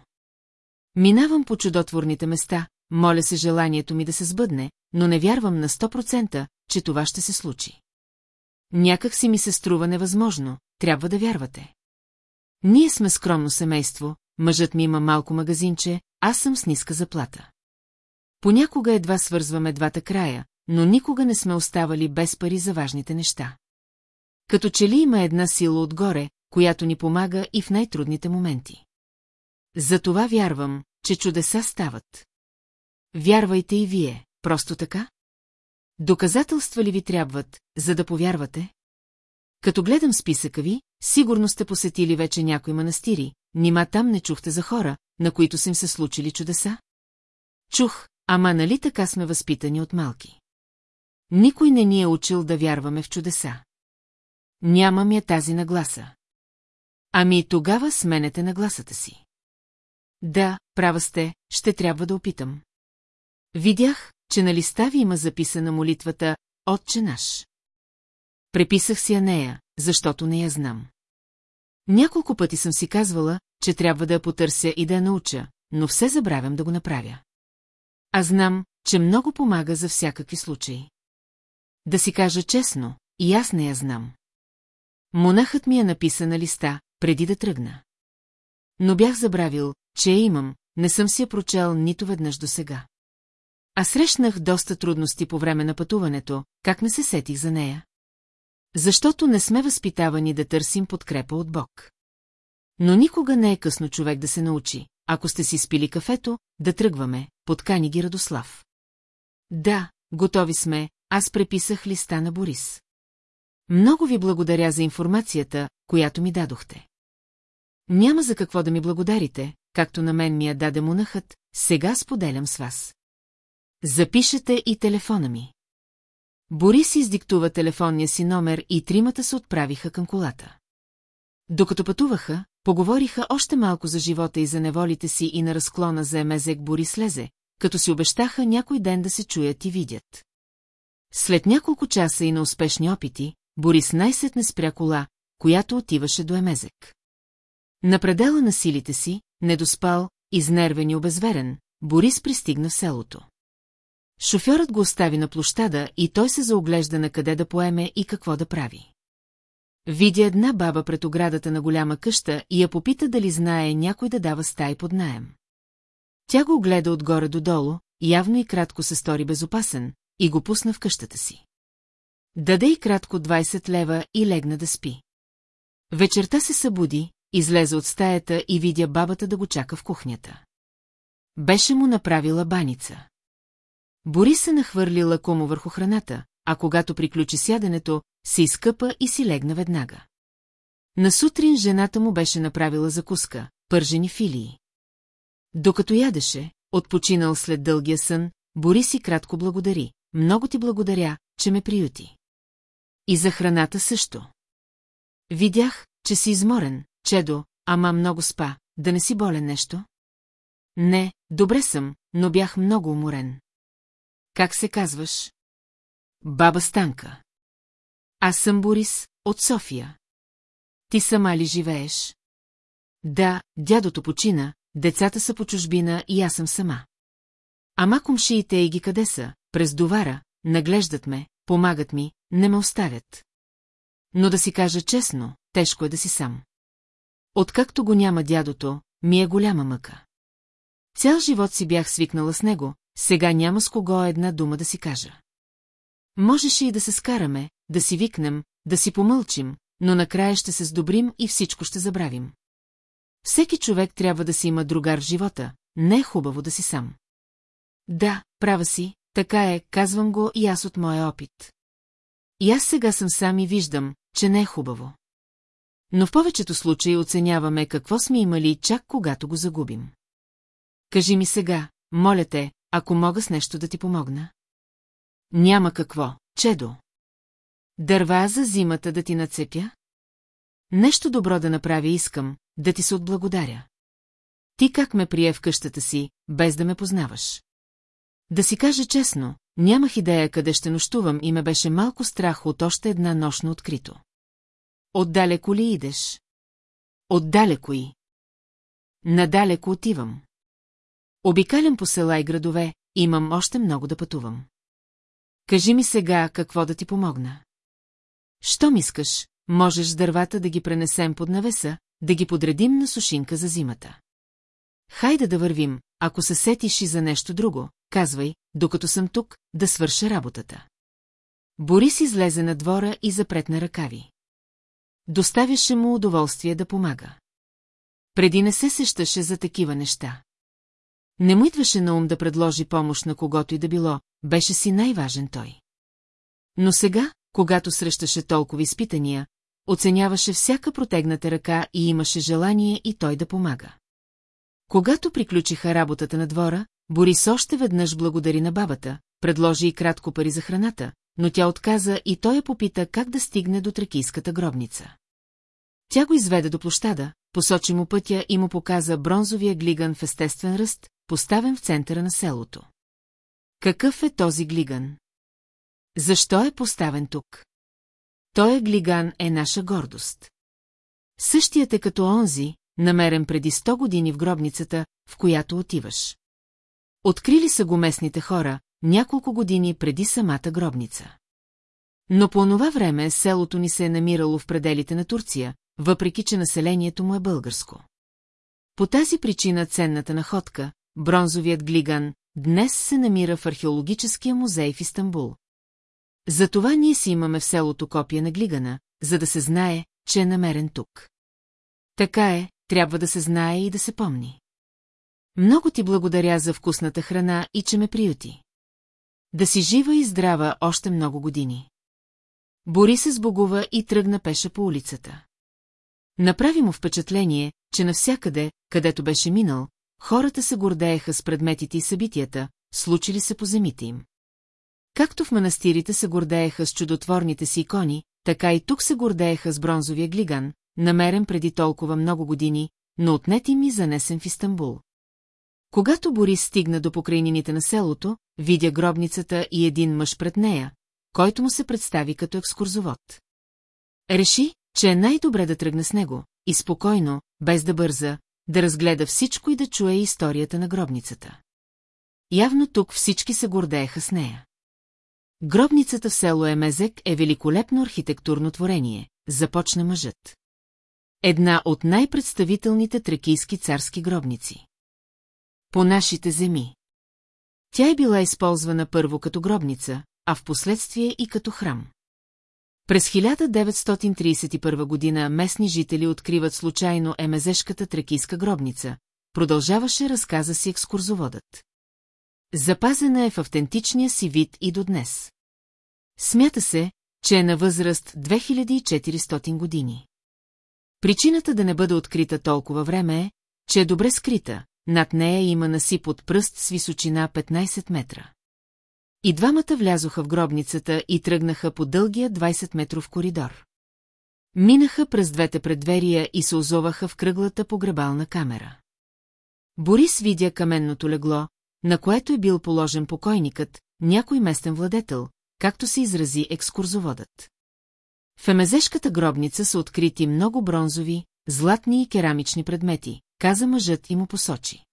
Минавам по чудотворните места, моля се желанието ми да се сбъдне, но не вярвам на 100%, че това ще се случи. Някак си ми се струва невъзможно, трябва да вярвате. Ние сме скромно семейство, мъжът ми има малко магазинче, аз съм с ниска заплата. Понякога едва свързваме двата края, но никога не сме оставали без пари за важните неща. Като че ли има една сила отгоре, която ни помага и в най-трудните моменти. Затова вярвам, че чудеса стават. Вярвайте и вие, просто така? Доказателства ли ви трябват, за да повярвате? Като гледам списъка ви, сигурно сте посетили вече някои манастири, нима там не чухте за хора, на които са им се случили чудеса? Чух, ама нали така сме възпитани от малки? Никой не ни е учил да вярваме в чудеса. Нямам я тази нагласа. Ами тогава сменете нагласата си. Да, права сте, ще трябва да опитам. Видях, че на листа ви има записана молитвата «Отче наш». Преписах си я нея, защото не я знам. Няколко пъти съм си казвала, че трябва да я потърся и да я науча, но все забравям да го направя. А знам, че много помага за всякакви случаи. Да си кажа честно, и аз не я знам. Монахът ми е написан на листа, преди да тръгна. Но бях забравил, че я имам, не съм си я прочел нито веднъж до сега. А срещнах доста трудности по време на пътуването, как не се сетих за нея. Защото не сме възпитавани да търсим подкрепа от Бог. Но никога не е късно човек да се научи, ако сте си спили кафето, да тръгваме, подкани ги Радослав. Да, готови сме, аз преписах листа на Борис. Много ви благодаря за информацията, която ми дадохте. Няма за какво да ми благодарите, както на мен ми я даде монахът, сега споделям с вас. Запишете и телефона ми. Борис издиктува телефонния си номер и тримата се отправиха към колата. Докато пътуваха, поговориха още малко за живота и за неволите си и на разклона за Емезек Борис слезе, като си обещаха някой ден да се чуят и видят. След няколко часа и на успешни опити, Борис най-сетне спря кола, която отиваше до Емезек. На предела на силите си, недоспал, изнервен и обезверен, Борис пристигна в селото. Шофьорът го остави на площада и той се заоглежда на къде да поеме и какво да прави. Видя една баба пред оградата на голяма къща и я попита дали знае някой да дава стай под наем. Тя го огледа отгоре до долу, явно и кратко се стори безопасен, и го пусна в къщата си. Даде и кратко 20 лева и легна да спи. Вечерта се събуди, излезе от стаята и видя бабата да го чака в кухнята. Беше му направила баница. Бори се нахвърли лакомо върху храната, а когато приключи сядането, се изкъпа и си легна веднага. На сутрин жената му беше направила закуска, пържени филии. Докато ядеше, отпочинал след дългия сън, Бори си кратко благодари. Много ти благодаря, че ме приюти. И за храната също. Видях, че си изморен, чедо, ама много спа, да не си болен нещо? Не, добре съм, но бях много уморен. Как се казваш? Баба Станка. Аз съм Борис, от София. Ти сама ли живееш? Да, дядото почина, децата са по чужбина и аз съм сама. Ама комшиите и ги къде са, през довара, наглеждат ме, помагат ми, не ме оставят. Но да си кажа честно, тежко е да си сам. Откакто го няма дядото, ми е голяма мъка. Цял живот си бях свикнала с него, сега няма с кого една дума да си кажа. Можеше и да се скараме, да си викнем, да си помълчим, но накрая ще се сдобрим и всичко ще забравим. Всеки човек трябва да си има другар в живота, не е хубаво да си сам. Да, права си, така е, казвам го и аз от моя опит. И аз сега съм сам и виждам, че не е хубаво. Но в повечето случаи оценяваме какво сме имали чак когато го загубим. Кажи ми сега, моля те, ако мога с нещо да ти помогна. Няма какво, чедо. Дърва за зимата да ти нацепя? Нещо добро да направя искам, да ти се отблагодаря. Ти как ме прие в къщата си, без да ме познаваш? Да си кажа честно, нямах идея къде ще нощувам и ме беше малко страх от още една нощ на открито. Отдалеко ли идеш? Отдалеко и. Надалеко отивам. Обикалям по села и градове, имам още много да пътувам. Кажи ми сега какво да ти помогна. Щом искаш, можеш дървата да ги пренесем под навеса, да ги подредим на сушинка за зимата. Хайде да вървим, ако се сетиш и за нещо друго, казвай, докато съм тук, да свърша работата. Борис излезе на двора и запретна ръкави. Доставяше му удоволствие да помага. Преди не се сещаше за такива неща. Не му идваше на ум да предложи помощ на когото и да било, беше си най-важен той. Но сега, когато срещаше толкова изпитания, оценяваше всяка протегната ръка и имаше желание и той да помага. Когато приключиха работата на двора, Борис още веднъж благодари на бабата, предложи и кратко пари за храната, но тя отказа и той я попита как да стигне до тракийската гробница. Тя го изведе до площада, посочи му пътя и му показа бронзовия глиган в естествен ръст, поставен в центъра на селото. Какъв е този глиган? Защо е поставен тук? Той е глиган е наша гордост. Същият е като онзи, намерен преди 100 години в гробницата, в която отиваш. Открили са го местните хора, няколко години преди самата гробница. Но по онова време селото ни се е намирало в пределите на Турция, въпреки че населението му е българско. По тази причина ценната находка, бронзовият глиган, днес се намира в археологическия музей в Истанбул. Затова ние си имаме в селото копия на глигана, за да се знае, че е намерен тук. Така е, трябва да се знае и да се помни. Много ти благодаря за вкусната храна и че ме приюти. Да си жива и здрава още много години. Бори се сбогува и тръгна пеша по улицата. Направи му впечатление, че навсякъде, където беше минал, хората се гордееха с предметите и събитията, случили се по земите им. Както в манастирите се гордееха с чудотворните си икони, така и тук се гордееха с бронзовия глиган, намерен преди толкова много години, но отнет им и занесен в Истанбул. Когато Борис стигна до покрайнините на селото, видя гробницата и един мъж пред нея, който му се представи като екскурзовод. Реши, че е най-добре да тръгне с него, и спокойно, без да бърза, да разгледа всичко и да чуе историята на гробницата. Явно тук всички се гордееха с нея. Гробницата в село Емезек е великолепно архитектурно творение, започна мъжът. Една от най-представителните тракийски царски гробници. По нашите земи. Тя е била използвана първо като гробница, а в последствие и като храм. През 1931 година местни жители откриват случайно емезешката тракийска гробница, продължаваше разказа си екскурзоводът. Запазена е в автентичния си вид и до днес. Смята се, че е на възраст 2400 години. Причината да не бъде открита толкова време е, че е добре скрита, над нея има насип от пръст с височина 15 метра. И двамата влязоха в гробницата и тръгнаха по дългия 20-метров коридор. Минаха през двете предверия и се озоваха в кръглата погребална камера. Борис видя каменното легло, на което е бил положен покойникът, някой местен владетел, както се изрази екскурзоводът. В емезешката гробница са открити много бронзови, златни и керамични предмети, каза мъжът и му посочи.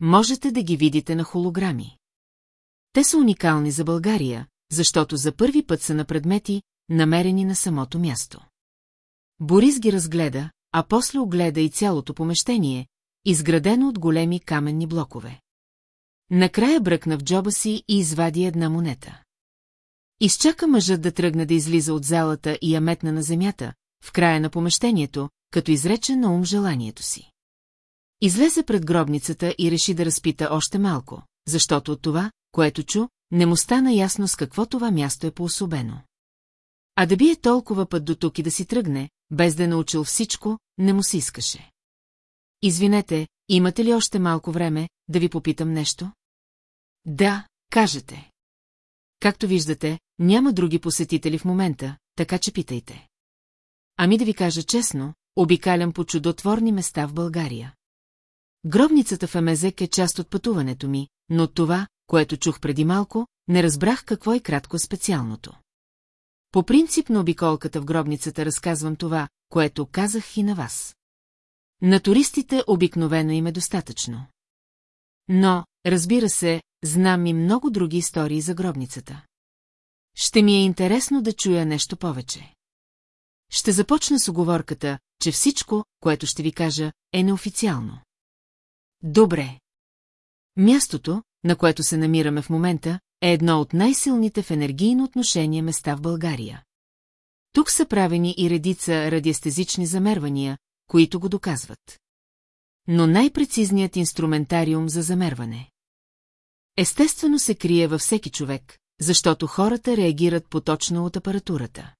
Можете да ги видите на холограми. Те са уникални за България, защото за първи път са на предмети, намерени на самото място. Борис ги разгледа, а после огледа и цялото помещение, изградено от големи каменни блокове. Накрая бръкна в джоба си и извади една монета. Изчака мъжът да тръгне да излиза от залата и я метна на земята, в края на помещението, като изрече на ум желанието си. Излезе пред гробницата и реши да разпита още малко, защото от това, което чу, не му стана ясно с какво това място е поособено. А да бие толкова път до тук и да си тръгне, без да е научил всичко, не му се искаше. Извинете, имате ли още малко време да ви попитам нещо? Да, кажете. Както виждате, няма други посетители в момента, така че питайте. Ами да ви кажа честно, обикалям по чудотворни места в България. Гробницата в Емезек е част от пътуването ми, но това, което чух преди малко, не разбрах какво е кратко специалното. По принцип на обиколката в гробницата разказвам това, което казах и на вас. На туристите обикновено им е достатъчно. Но, разбира се, знам и много други истории за гробницата. Ще ми е интересно да чуя нещо повече. Ще започна с оговорката, че всичко, което ще ви кажа, е неофициално. Добре. Мястото, на което се намираме в момента, е едно от най-силните в енергийно отношение места в България. Тук са правени и редица радиестезични замервания, които го доказват. Но най-прецизният инструментариум за замерване. Естествено се крие във всеки човек, защото хората реагират поточно от апаратурата.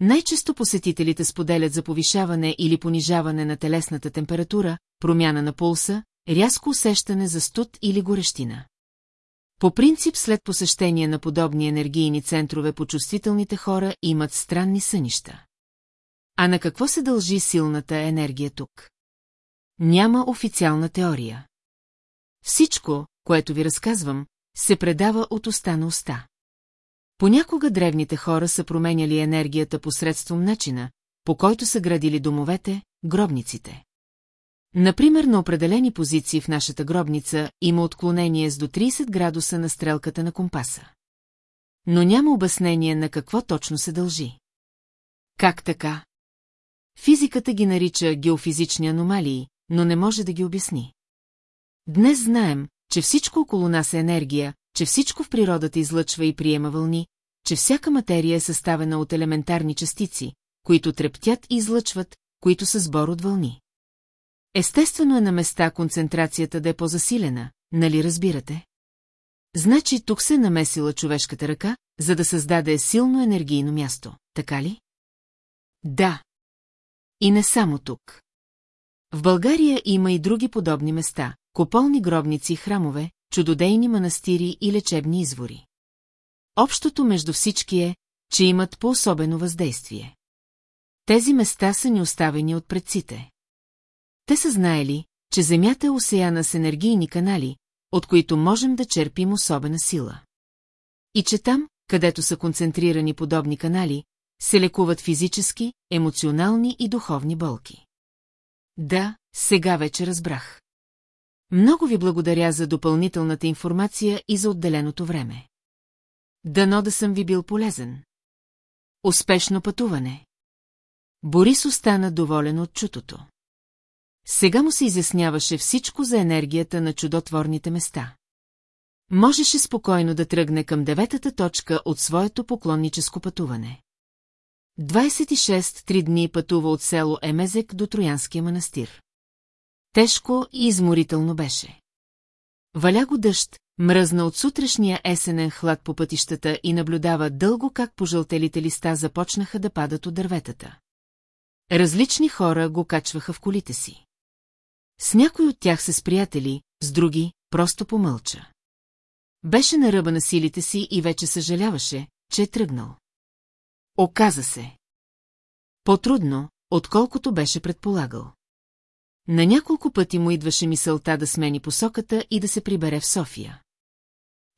Най-често посетителите споделят за повишаване или понижаване на телесната температура, промяна на пулса, рязко усещане за студ или горещина. По принцип след посещение на подобни енергийни центрове почувствителните хора имат странни сънища. А на какво се дължи силната енергия тук? Няма официална теория. Всичко, което ви разказвам, се предава от уста на уста. Понякога древните хора са променяли енергията посредством начина, по който са градили домовете, гробниците. Например, на определени позиции в нашата гробница има отклонение с до 30 градуса на стрелката на компаса. Но няма обяснение на какво точно се дължи. Как така? Физиката ги нарича геофизични аномалии, но не може да ги обясни. Днес знаем, че всичко около нас е енергия, че всичко в природата излъчва и приема вълни, че всяка материя е съставена от елементарни частици, които трептят и излъчват, които са сбор от вълни. Естествено е на места концентрацията да е по-засилена, нали разбирате? Значи тук се намесила човешката ръка, за да създаде силно енергийно място, така ли? Да. И не само тук. В България има и други подобни места, кополни гробници храмове, чудодейни манастири и лечебни извори. Общото между всички е, че имат по-особено въздействие. Тези места са ни оставени от предците. Те са знаели, че Земята е осеяна с енергийни канали, от които можем да черпим особена сила. И че там, където са концентрирани подобни канали, се лекуват физически, емоционални и духовни болки. Да, сега вече разбрах. Много ви благодаря за допълнителната информация и за отделеното време. Дано да съм ви бил полезен. Успешно пътуване. Борис остана доволен от чутото. Сега му се изясняваше всичко за енергията на чудотворните места. Можеше спокойно да тръгне към деветата точка от своето поклонническо пътуване. 26 три дни пътува от село Емезек до Троянския манастир. Тежко и изморително беше. Валя го дъжд, мръзна от сутрешния есенен хлад по пътищата и наблюдава дълго как пожълтелите листа започнаха да падат от дърветата. Различни хора го качваха в колите си. С някой от тях се сприятели, с други просто помълча. Беше на ръба на силите си и вече съжаляваше, че е тръгнал. Оказа се. По-трудно, отколкото беше предполагал. На няколко пъти му идваше мисълта да смени посоката и да се прибере в София.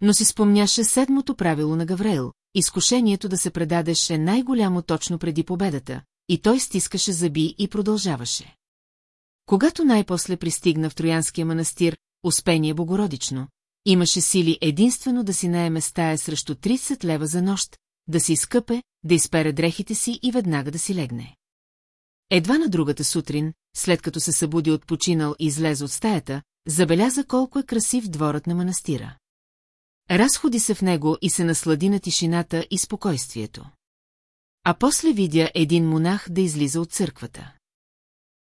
Но си спомняше седмото правило на Гаврейл, изкушението да се предадеш е най-голямо точно преди победата, и той стискаше зъби и продължаваше. Когато най-после пристигна в Троянския манастир, успение богородично, имаше сили единствено да си наеме стая срещу 30 лева за нощ, да си изкъпе, да изпере дрехите си и веднага да си легне. Едва на другата сутрин, след като се събуди от починал и излезе от стаята, забеляза колко е красив дворът на манастира. Разходи се в него и се наслади на тишината и спокойствието. А после видя един монах да излиза от църквата.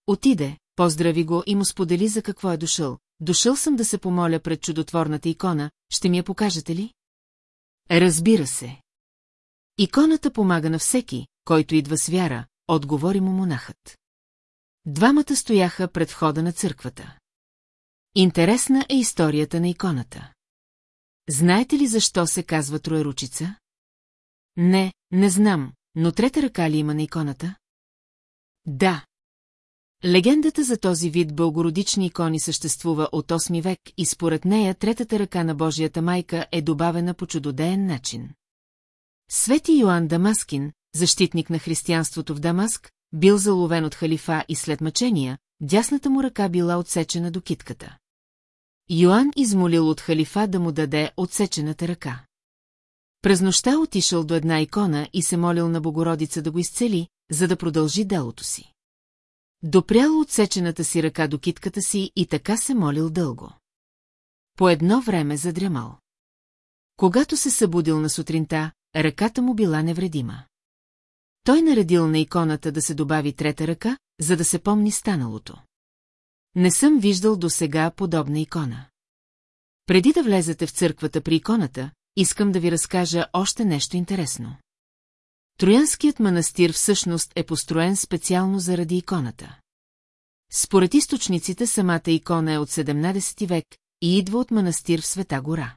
Отиде, поздрави го и му сподели за какво е дошъл. Дошъл съм да се помоля пред чудотворната икона, ще ми я покажете ли? Разбира се. Иконата помага на всеки, който идва с вяра, отговори му монахът. Двамата стояха пред входа на църквата. Интересна е историята на иконата. Знаете ли защо се казва троеручица? Не, не знам, но трета ръка ли има на иконата? Да. Легендата за този вид бългородични икони съществува от 8 век и според нея третата ръка на Божията майка е добавена по чудодеен начин. Свети Йоанн Дамаскин, защитник на християнството в Дамаск, бил заловен от халифа и след мъчения, дясната му ръка била отсечена до китката. Йоанн измолил от халифа да му даде отсечената ръка. През нощта отишъл до една икона и се молил на Богородица да го изцели, за да продължи делото си. Допрял отсечената си ръка до китката си и така се молил дълго. По едно време задрямал. Когато се събудил на сутринта, ръката му била невредима. Той наредил на иконата да се добави трета ръка, за да се помни станалото. Не съм виждал досега подобна икона. Преди да влезете в църквата при иконата, искам да ви разкажа още нещо интересно. Троянският манастир всъщност е построен специално заради иконата. Според източниците самата икона е от 17 век и идва от манастир в Света гора.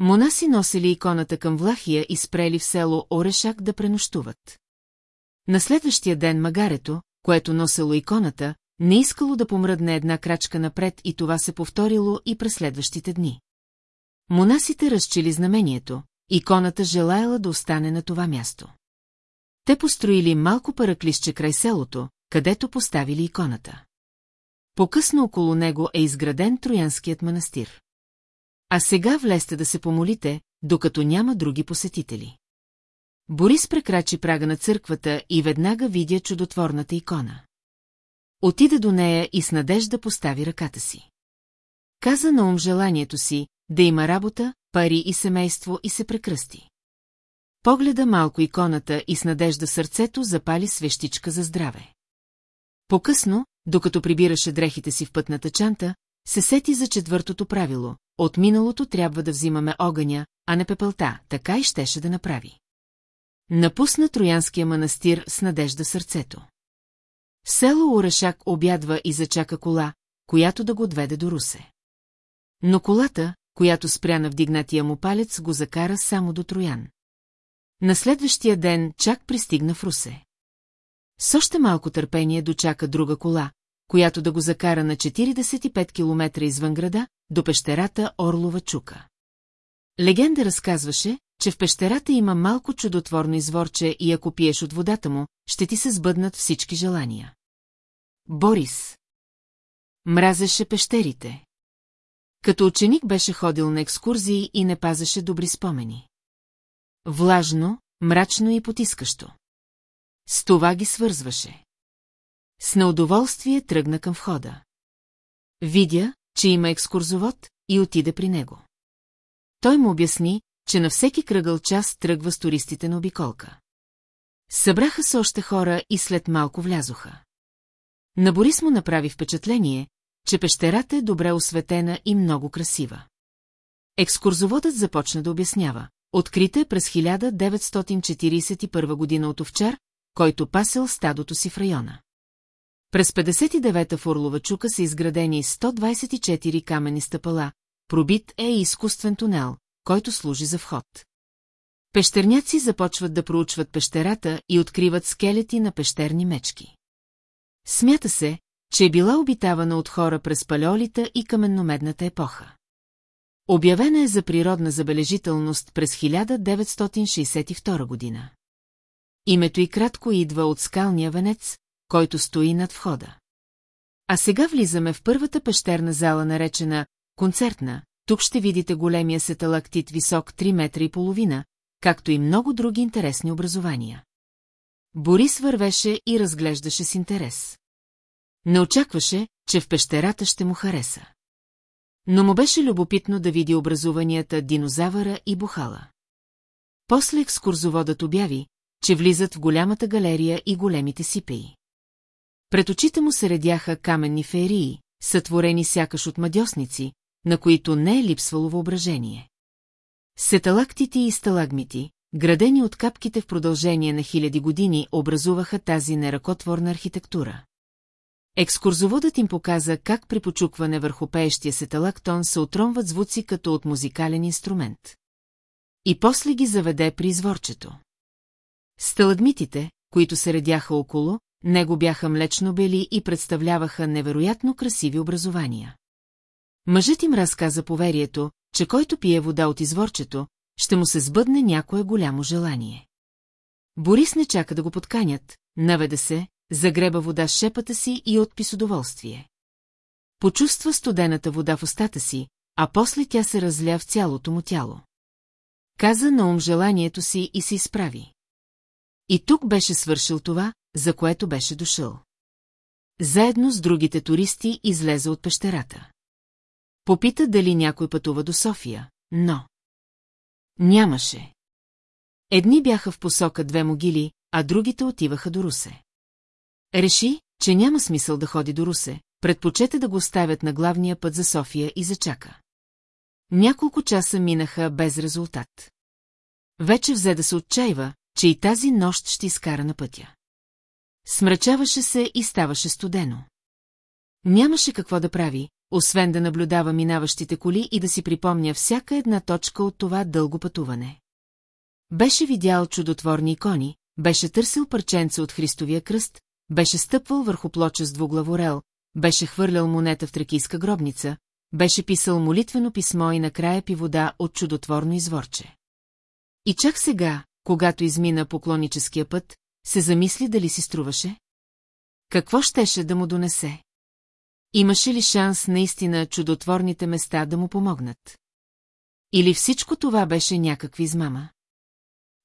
Монаси носили иконата към Влахия и спрели в село Орешак да пренощуват. На следващия ден магарето, което носело иконата, не искало да помръдне една крачка напред и това се повторило и през следващите дни. Монасите разчели знамението, иконата желаяла да остане на това място. Те построили малко параклище край селото, където поставили иконата. По-късно около него е изграден Троянският манастир. А сега влезте да се помолите, докато няма други посетители. Борис прекрачи прага на църквата и веднага видя чудотворната икона. Отида до нея и с надежда постави ръката си. Каза на ум желанието си, да има работа, пари и семейство и се прекръсти. Погледа малко иконата и с надежда сърцето запали свещичка за здраве. По-късно, докато прибираше дрехите си в пътната чанта, се сети за четвъртото правило. От миналото трябва да взимаме огъня, а не пепелта, така и щеше да направи. Напусна Троянския манастир с надежда сърцето. В село Орешак обядва и зачака кола, която да го отведе до Русе. Но колата, която спря на вдигнатия му палец, го закара само до Троян. На следващия ден чак пристигна в Русе. С още малко търпение дочака друга кола, която да го закара на 45 км извън града, до пещерата Орлова чука. Легенда разказваше, че в пещерата има малко чудотворно изворче и ако пиеш от водата му, ще ти се сбъднат всички желания. Борис Мразеше пещерите. Като ученик беше ходил на екскурзии и не пазеше добри спомени. Влажно, мрачно и потискащо. С това ги свързваше. С неудоволствие тръгна към входа. Видя, че има екскурзовод и отиде при него. Той му обясни, че на всеки кръгъл час тръгва с туристите на обиколка. Събраха се още хора и след малко влязоха. На Борис му направи впечатление, че пещерата е добре осветена и много красива. Екскурзоводът започна да обяснява. Открита през 1941 година от овчар, който пасел стадото си в района. През 59-та в Орлова чука са изградени 124 камени стъпала, пробит е и изкуствен тунел, който служи за вход. Пещерняци започват да проучват пещерата и откриват скелети на пещерни мечки. Смята се, че е била обитавана от хора през палеолита и каменномедната епоха. Обявена е за природна забележителност през 1962 година. Името и кратко идва от скалния венец, който стои над входа. А сега влизаме в първата пещерна зала, наречена концертна. Тук ще видите големия сеталактит висок 3 метра и половина, както и много други интересни образования. Борис вървеше и разглеждаше с интерес. Не очакваше, че в пещерата ще му хареса. Но му беше любопитно да види образуванията динозавъра и бухала. После екскурзоводът обяви, че влизат в голямата галерия и големите сипеи. Пред очите му се редяха каменни феерии, сътворени сякаш от мадьосници, на които не е липсвало въображение. Сеталактите и сталагмити, градени от капките в продължение на хиляди години, образуваха тази неракотворна архитектура. Екскурзоводът им показа как при почукване върху пеещия сеталактон се отромват звуци като от музикален инструмент. И после ги заведе при изворчето. Сталагмитите, които се редяха около, него бяха млечно бели и представляваха невероятно красиви образования. Мъжът им разказа поверието, че който пие вода от изворчето, ще му се сбъдне някое голямо желание. Борис не чака да го подканят, наведе се, загреба вода с шепата си и отпи с удоволствие. Почувства студената вода в устата си, а после тя се разля в цялото му тяло. Каза на ум желанието си и се изправи. И тук беше свършил това, за което беше дошъл. Заедно с другите туристи излезе от пещерата. Попита дали някой пътува до София, но... Нямаше. Едни бяха в посока две могили, а другите отиваха до Русе. Реши, че няма смисъл да ходи до Русе, предпочете да го оставят на главния път за София и зачака. Няколко часа минаха без резултат. Вече взе да се отчаива, че и тази нощ ще изкара на пътя. Смрачаваше се и ставаше студено. Нямаше какво да прави, освен да наблюдава минаващите коли и да си припомня всяка една точка от това дълго пътуване. Беше видял чудотворни икони, беше търсил парченца от Христовия кръст, беше стъпвал върху плоча с двуглаворел, беше хвърлял монета в тракийска гробница, беше писал молитвено писмо и накрая пи вода от чудотворно изворче. И чак сега, когато измина поклоническия път, се замисли дали си струваше? Какво щеше да му донесе? Имаше ли шанс наистина чудотворните места да му помогнат? Или всичко това беше някакви измама?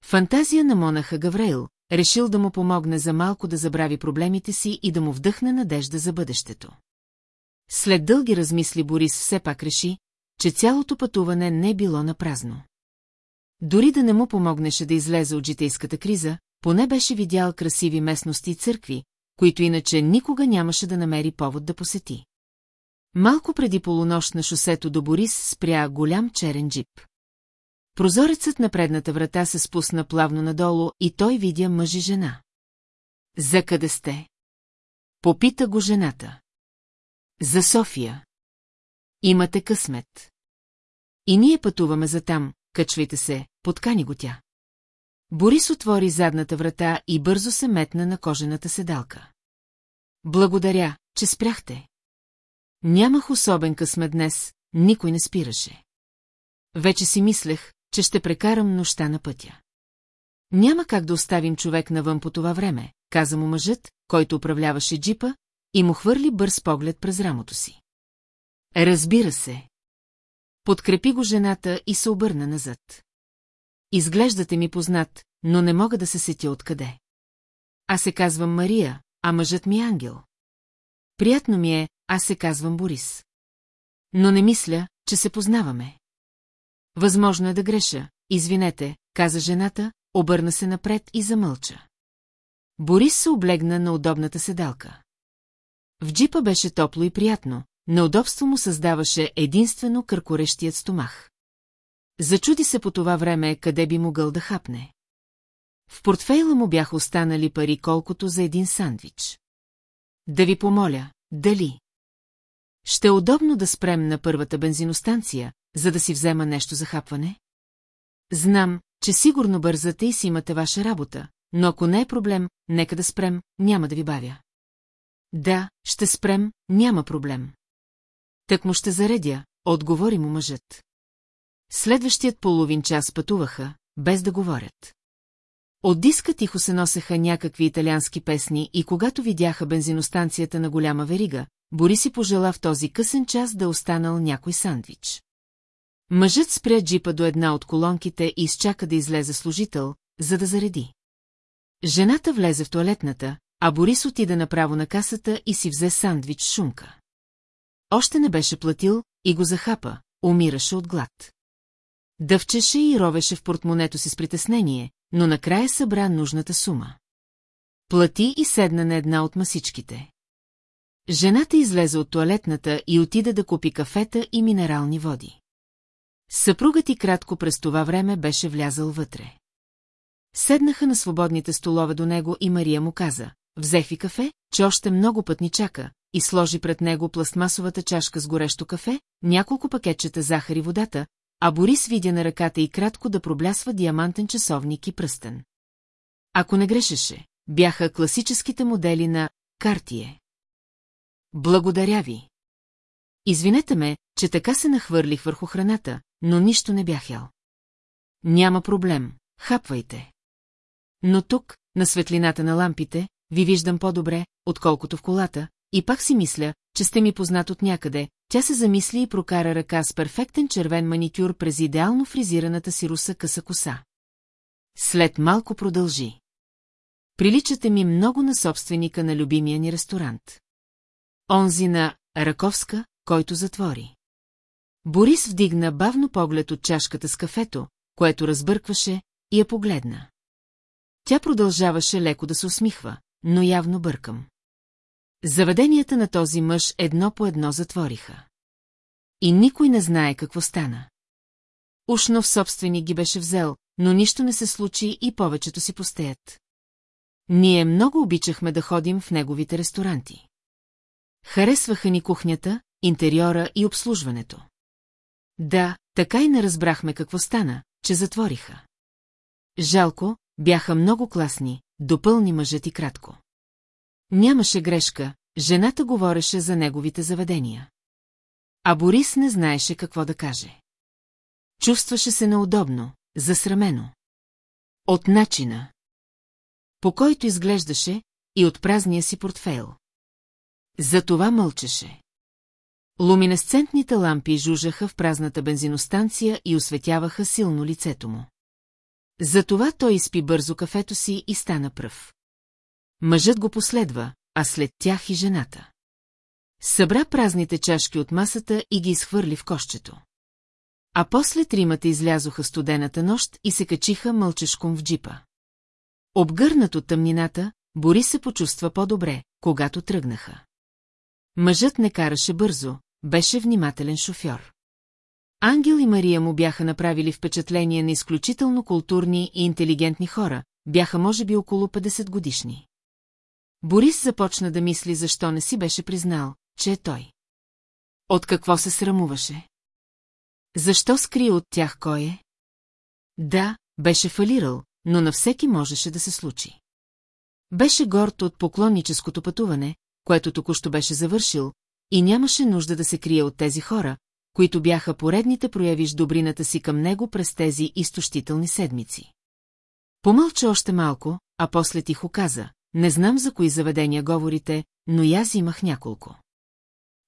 Фантазия на монаха Гаврейл, решил да му помогне за малко да забрави проблемите си и да му вдъхне надежда за бъдещето. След дълги размисли Борис все пак реши, че цялото пътуване не било на празно. Дори да не му помогнеше да излезе от житейската криза, поне беше видял красиви местности и църкви, които иначе никога нямаше да намери повод да посети. Малко преди полунощ на шосето до Борис спря голям черен джип. Прозорецът на предната врата се спусна плавно надолу и той видя мъж и жена. За къде сте? Попита го жената. За София. Имате късмет. И ние пътуваме за там, качвайте се, подкани го тя. Борис отвори задната врата и бързо се метна на кожената седалка. Благодаря, че спряхте. Нямах особен късмет днес, никой не спираше. Вече си мислех, че ще прекарам нощта на пътя. Няма как да оставим човек навън по това време, каза му мъжът, който управляваше джипа, и му хвърли бърз поглед през рамото си. Разбира се. Подкрепи го жената и се обърна назад. Изглеждате ми познат, но не мога да се сетя откъде. Аз се казвам Мария, а мъжът ми е ангел. Приятно ми е, аз се казвам Борис. Но не мисля, че се познаваме. Възможно е да греша, извинете, каза жената, обърна се напред и замълча. Борис се облегна на удобната седалка. В джипа беше топло и приятно, неудобство му създаваше единствено къркорещият стомах. Зачуди се по това време къде би могъл да хапне. В портфейла му бяха останали пари колкото за един сандвич. Да ви помоля, дали? Ще е удобно да спрем на първата бензиностанция, за да си взема нещо за хапване? Знам, че сигурно бързате и си имате ваша работа, но ако не е проблем, нека да спрем, няма да ви бавя. Да, ще спрем, няма проблем. Так му ще заредя, отговори му мъжът. Следващият половин час пътуваха, без да говорят. От диска тихо се носеха някакви италиански песни и когато видяха бензиностанцията на голяма верига, Бори си пожела в този късен час да останал някой сандвич. Мъжът спря джипа до една от колонките и изчака да излезе служител, за да зареди. Жената влезе в туалетната, а Борис отида направо на касата и си взе сандвич шунка. Още не беше платил и го захапа, умираше от глад. Дъвчеше и ровеше в портмонето си с притеснение, но накрая събра нужната сума. Плати и седна на една от масичките. Жената излезе от туалетната и отида да купи кафета и минерални води. Съпругът и кратко през това време беше влязъл вътре. Седнаха на свободните столове до него и Мария му каза, взех ви кафе, че още много път ни чака, и сложи пред него пластмасовата чашка с горещо кафе, няколко пакетчета захар и водата, а Борис видя на ръката и кратко да проблясва диамантен часовник и пръстен. Ако не грешеше, бяха класическите модели на «Картие». Благодаря ви. Извинете ме, че така се нахвърлих върху храната, но нищо не бях ял. Няма проблем, хапвайте. Но тук, на светлината на лампите, ви виждам по-добре, отколкото в колата, и пак си мисля, че сте ми познат от някъде, тя се замисли и прокара ръка с перфектен червен маникюр през идеално фризираната си руса къса коса. След малко продължи. Приличате ми много на собственика на любимия ни ресторант. Онзи на Раковска, който затвори. Борис вдигна бавно поглед от чашката с кафето, което разбъркваше, и я погледна. Тя продължаваше леко да се усмихва, но явно бъркам. Заведенията на този мъж едно по едно затвориха. И никой не знае какво стана. Ушно в собствени ги беше взел, но нищо не се случи и повечето си постеят. Ние много обичахме да ходим в неговите ресторанти. Харесваха ни кухнята, интериора и обслужването. Да, така и не разбрахме какво стана, че затвориха. Жалко, бяха много класни, допълни мъжът и кратко. Нямаше грешка, жената говореше за неговите заведения. А Борис не знаеше какво да каже. Чувстваше се неудобно, засрамено. От начина, по който изглеждаше, и от празния си портфейл. За това мълчеше. Луминесцентните лампи жужаха в празната бензиностанция и осветяваха силно лицето му. Затова той изпи бързо кафето си и стана пръв. Мъжът го последва, а след тях и жената. Събра празните чашки от масата и ги изхвърли в кошчето. А после тримата излязоха студената нощ и се качиха мълчешком в джипа. Обгърнат от тъмнината, Бори се почувства по-добре, когато тръгнаха. Мъжът не караше бързо, беше внимателен шофьор. Ангел и Мария му бяха направили впечатление на изключително културни и интелигентни хора, бяха може би около 50 годишни. Борис започна да мисли защо не си беше признал, че е той. От какво се срамуваше? Защо скри от тях кой е? Да, беше фалирал, но на всеки можеше да се случи. Беше горд от поклонническото пътуване, което току-що беше завършил, и нямаше нужда да се крие от тези хора, които бяха поредните проявиш добрината си към него през тези изтощителни седмици. Помълча още малко, а после тихо каза, не знам за кои заведения говорите, но и аз имах няколко.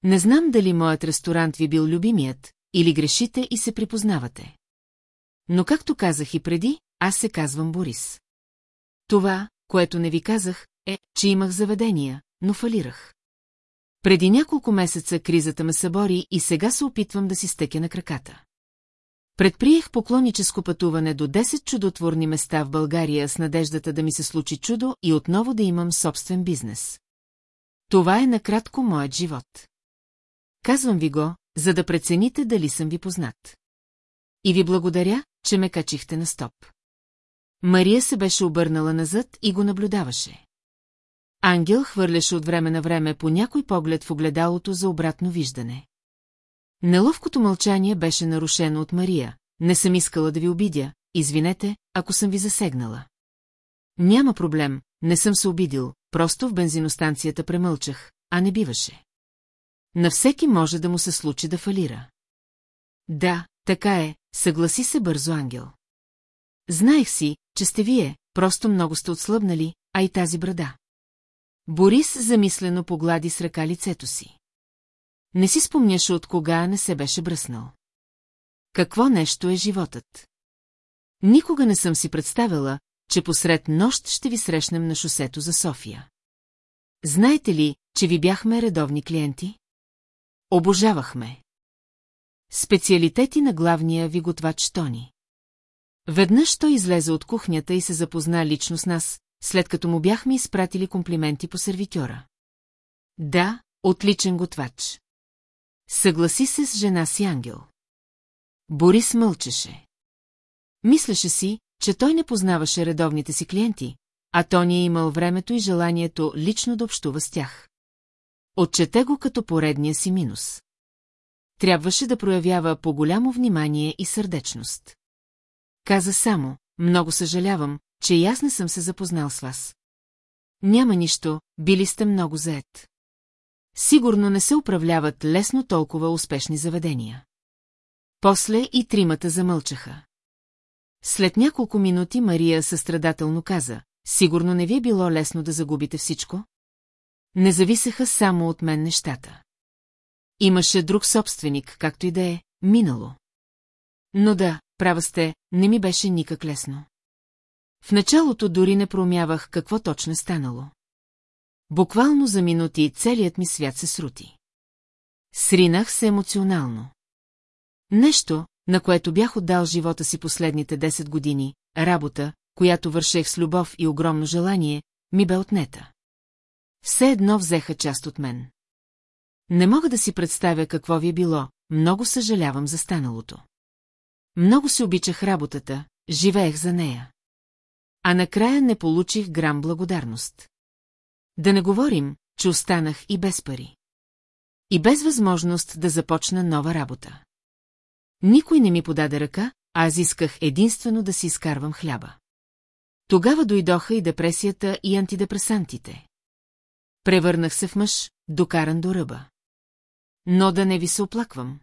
Не знам дали моят ресторант ви бил любимият, или грешите и се припознавате. Но както казах и преди, аз се казвам Борис. Това, което не ви казах, е, че имах заведения, но фалирах. Преди няколко месеца кризата ме събори и сега се опитвам да си стъкя на краката. Предприех поклоническо пътуване до 10 чудотворни места в България с надеждата да ми се случи чудо и отново да имам собствен бизнес. Това е накратко моят живот. Казвам ви го, за да прецените дали съм ви познат. И ви благодаря, че ме качихте на стоп. Мария се беше обърнала назад и го наблюдаваше. Ангел хвърляше от време на време по някой поглед в огледалото за обратно виждане. Неловкото мълчание беше нарушено от Мария. Не съм искала да ви обидя, извинете, ако съм ви засегнала. Няма проблем, не съм се обидил, просто в бензиностанцията премълчах, а не биваше. На всеки може да му се случи да фалира. Да, така е, съгласи се бързо Ангел. Знаех си, че сте вие, просто много сте отслъбнали, а и тази брада. Борис замислено поглади с ръка лицето си. Не си спомняше от кога не се беше бръснал. Какво нещо е животът? Никога не съм си представила, че посред нощ ще ви срещнем на шосето за София. Знаете ли, че ви бяхме редовни клиенти? Обожавахме. Специалитети на главния ви готвач Тони. Веднъж той излезе от кухнята и се запозна лично с нас, след като му бяхме изпратили комплименти по сервитьора. Да, отличен готвач. Съгласи се с жена си Ангел. Борис мълчеше. Мислеше си, че той не познаваше редовните си клиенти, а Тони е имал времето и желанието лично да общува с тях. Отчете го като поредния си минус. Трябваше да проявява по-голямо внимание и сърдечност. Каза само, много съжалявам, че и аз не съм се запознал с вас. Няма нищо, били сте много заед. Сигурно не се управляват лесно толкова успешни заведения. После и тримата замълчаха. След няколко минути Мария състрадателно каза, сигурно не ви е било лесно да загубите всичко? Не зависеха само от мен нещата. Имаше друг собственик, както и да е, минало. Но да, права сте, не ми беше никак лесно. В началото дори не промявах какво точно е станало. Буквално за минути целият ми свят се срути. Сринах се емоционално. Нещо, на което бях отдал живота си последните 10 години, работа, която вършех с любов и огромно желание, ми бе отнета. Все едно взеха част от мен. Не мога да си представя какво ви е било, много съжалявам за станалото. Много се обичах работата, живеех за нея. А накрая не получих грам благодарност. Да не говорим, че останах и без пари. И без възможност да започна нова работа. Никой не ми подаде ръка, а аз исках единствено да си изкарвам хляба. Тогава дойдоха и депресията и антидепресантите. Превърнах се в мъж, докаран до ръба. Но да не ви се оплаквам.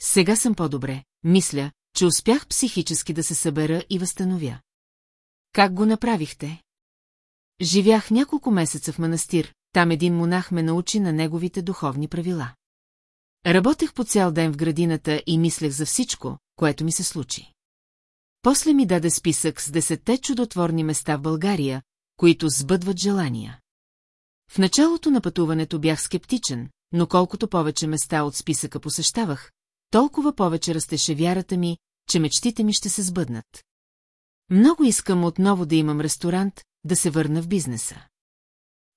Сега съм по-добре, мисля, че успях психически да се събера и възстановя. Как го направихте? Живях няколко месеца в манастир, там един монах ме научи на неговите духовни правила. Работех по цял ден в градината и мислех за всичко, което ми се случи. После ми даде списък с десетте чудотворни места в България, които сбъдват желания. В началото на пътуването бях скептичен, но колкото повече места от списъка посещавах, толкова повече растеше вярата ми, че мечтите ми ще се сбъднат. Много искам отново да имам ресторант, да се върна в бизнеса.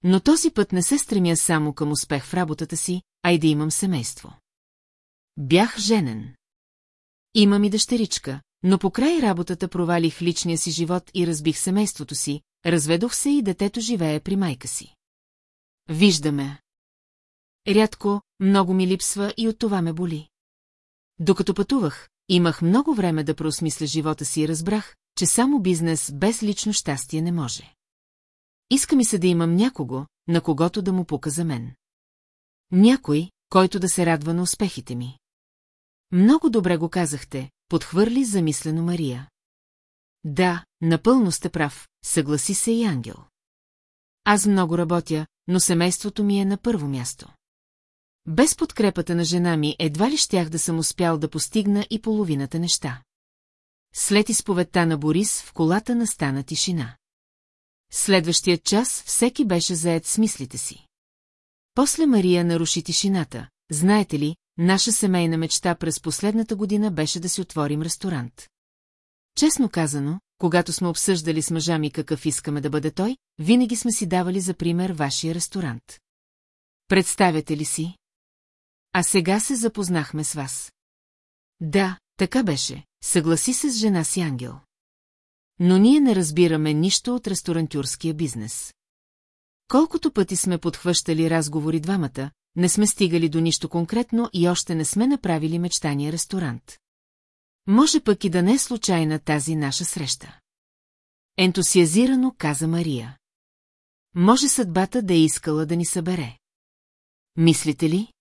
Но този път не се стремя само към успех в работата си, а и да имам семейство. Бях женен. Имам и дъщеричка, но по край работата провалих личния си живот и разбих семейството си, разведох се и детето живее при майка си. Виждаме. Рядко, много ми липсва и от това ме боли. Докато пътувах, имах много време да проосмисля живота си и разбрах, че само бизнес без лично щастие не може. Иска ми се да имам някого, на когото да му пука за мен. Някой, който да се радва на успехите ми. Много добре го казахте, подхвърли замислено Мария. Да, напълно сте прав, съгласи се и Ангел. Аз много работя, но семейството ми е на първо място. Без подкрепата на жена ми едва ли щях да съм успял да постигна и половината неща. След изповедта на Борис в колата настана тишина. Следващия час всеки беше заед с мислите си. После Мария наруши тишината. Знаете ли, наша семейна мечта през последната година беше да си отворим ресторант. Честно казано, когато сме обсъждали с мъжа ми какъв искаме да бъде той, винаги сме си давали за пример вашия ресторант. Представяте ли си? А сега се запознахме с вас. Да, така беше, съгласи се с жена си Ангел. Но ние не разбираме нищо от ресторантюрския бизнес. Колкото пъти сме подхващали разговори двамата, не сме стигали до нищо конкретно и още не сме направили мечтания ресторант. Може пък и да не е случайна тази наша среща. Ентусиазирано каза Мария. Може съдбата да е искала да ни събере. Мислите ли?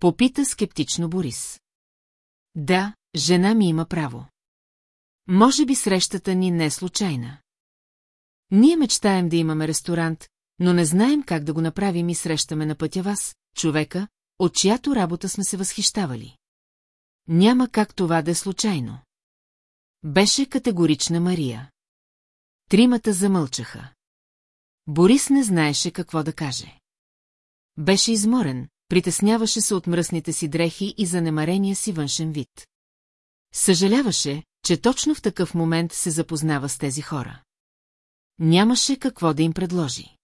Попита скептично Борис. Да, жена ми има право. Може би срещата ни не е случайна. Ние мечтаем да имаме ресторант, но не знаем как да го направим и срещаме на пътя вас, човека, от чиято работа сме се възхищавали. Няма как това да е случайно. Беше категорична Мария. Тримата замълчаха. Борис не знаеше какво да каже. Беше изморен, притесняваше се от мръсните си дрехи и занемарения си външен вид. Съжаляваше, че точно в такъв момент се запознава с тези хора. Нямаше какво да им предложи.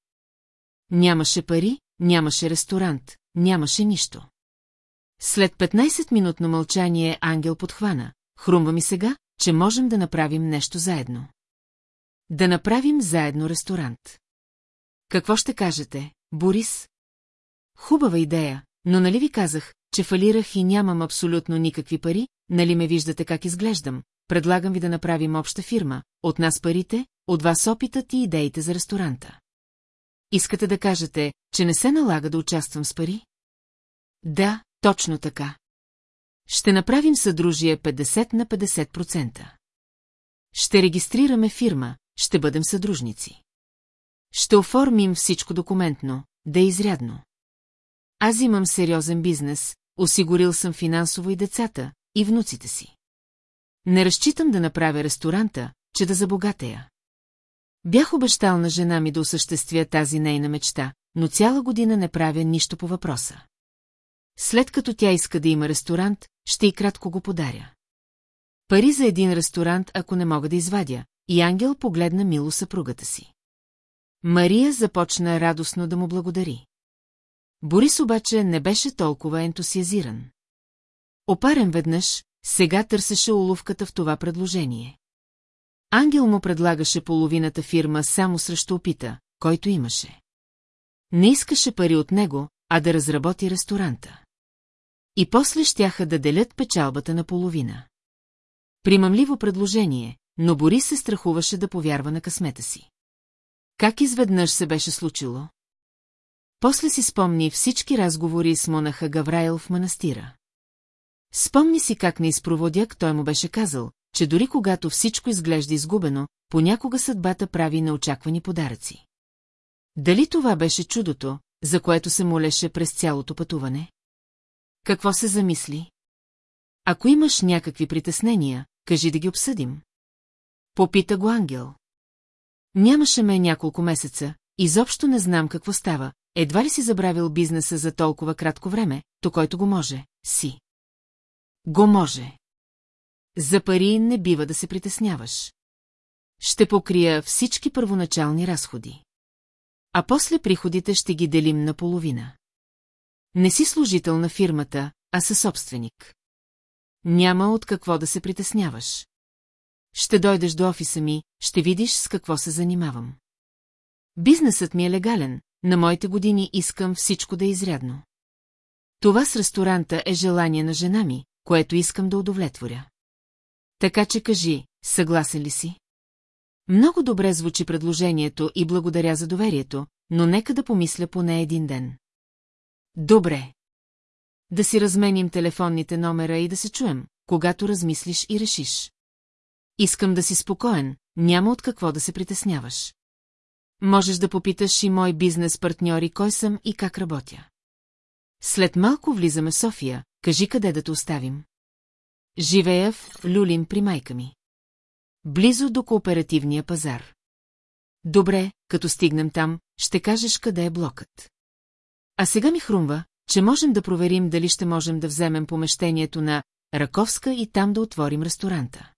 Нямаше пари, нямаше ресторант, нямаше нищо. След 15-минутно мълчание Ангел подхвана. Хрумва ми сега, че можем да направим нещо заедно. Да направим заедно ресторант. Какво ще кажете, Борис? Хубава идея, но нали ви казах, че фалирах и нямам абсолютно никакви пари, нали ме виждате как изглеждам, предлагам ви да направим обща фирма, от нас парите, от вас опитът и идеите за ресторанта. Искате да кажете, че не се налага да участвам с пари? Да, точно така. Ще направим съдружие 50 на 50%. Ще регистрираме фирма, ще бъдем съдружници. Ще оформим всичко документно, да е изрядно. Аз имам сериозен бизнес, осигурил съм финансово и децата, и внуците си. Не разчитам да направя ресторанта, че да забогатея. Бях обещал на жена ми да осъществя тази нейна мечта, но цяла година не правя нищо по въпроса. След като тя иска да има ресторант, ще и кратко го подаря. Пари за един ресторант, ако не мога да извадя, и Ангел погледна мило съпругата си. Мария започна радостно да му благодари. Борис обаче не беше толкова ентусиазиран. Опарен веднъж, сега търсеше уловката в това предложение. Ангел му предлагаше половината фирма само срещу опита, който имаше. Не искаше пари от него, а да разработи ресторанта. И после щяха да делят печалбата на половина. Примамливо предложение, но Борис се страхуваше да повярва на късмета си. Как изведнъж се беше случило? После си спомни всички разговори с монаха Гавраил в манастира. Спомни си как на изпроводяк той му беше казал, че дори когато всичко изглежда изгубено, понякога съдбата прави неочаквани подаръци. Дали това беше чудото, за което се молеше през цялото пътуване? Какво се замисли? Ако имаш някакви притеснения, кажи да ги обсъдим. Попита го ангел. Нямаше ме няколко месеца, изобщо не знам какво става, едва ли си забравил бизнеса за толкова кратко време, то който го може, си. Го може. За пари не бива да се притесняваш. Ще покрия всички първоначални разходи. А после приходите ще ги делим наполовина. Не си служител на фирмата, а със собственик. Няма от какво да се притесняваш. Ще дойдеш до офиса ми, ще видиш с какво се занимавам. Бизнесът ми е легален, на моите години искам всичко да е изрядно. Това с ресторанта е желание на жена ми, което искам да удовлетворя. Така че кажи, съгласен ли си? Много добре звучи предложението и благодаря за доверието, но нека да помисля поне един ден. Добре. Да си разменим телефонните номера и да се чуем, когато размислиш и решиш. Искам да си спокоен, няма от какво да се притесняваш. Можеш да попиташ и мой бизнес партньори кой съм и как работя. След малко влизаме в София, кажи къде да те оставим. Живея в Люлин при майка ми. Близо до кооперативния пазар. Добре, като стигнем там, ще кажеш къде е блокът. А сега ми хрумва, че можем да проверим дали ще можем да вземем помещението на Раковска и там да отворим ресторанта.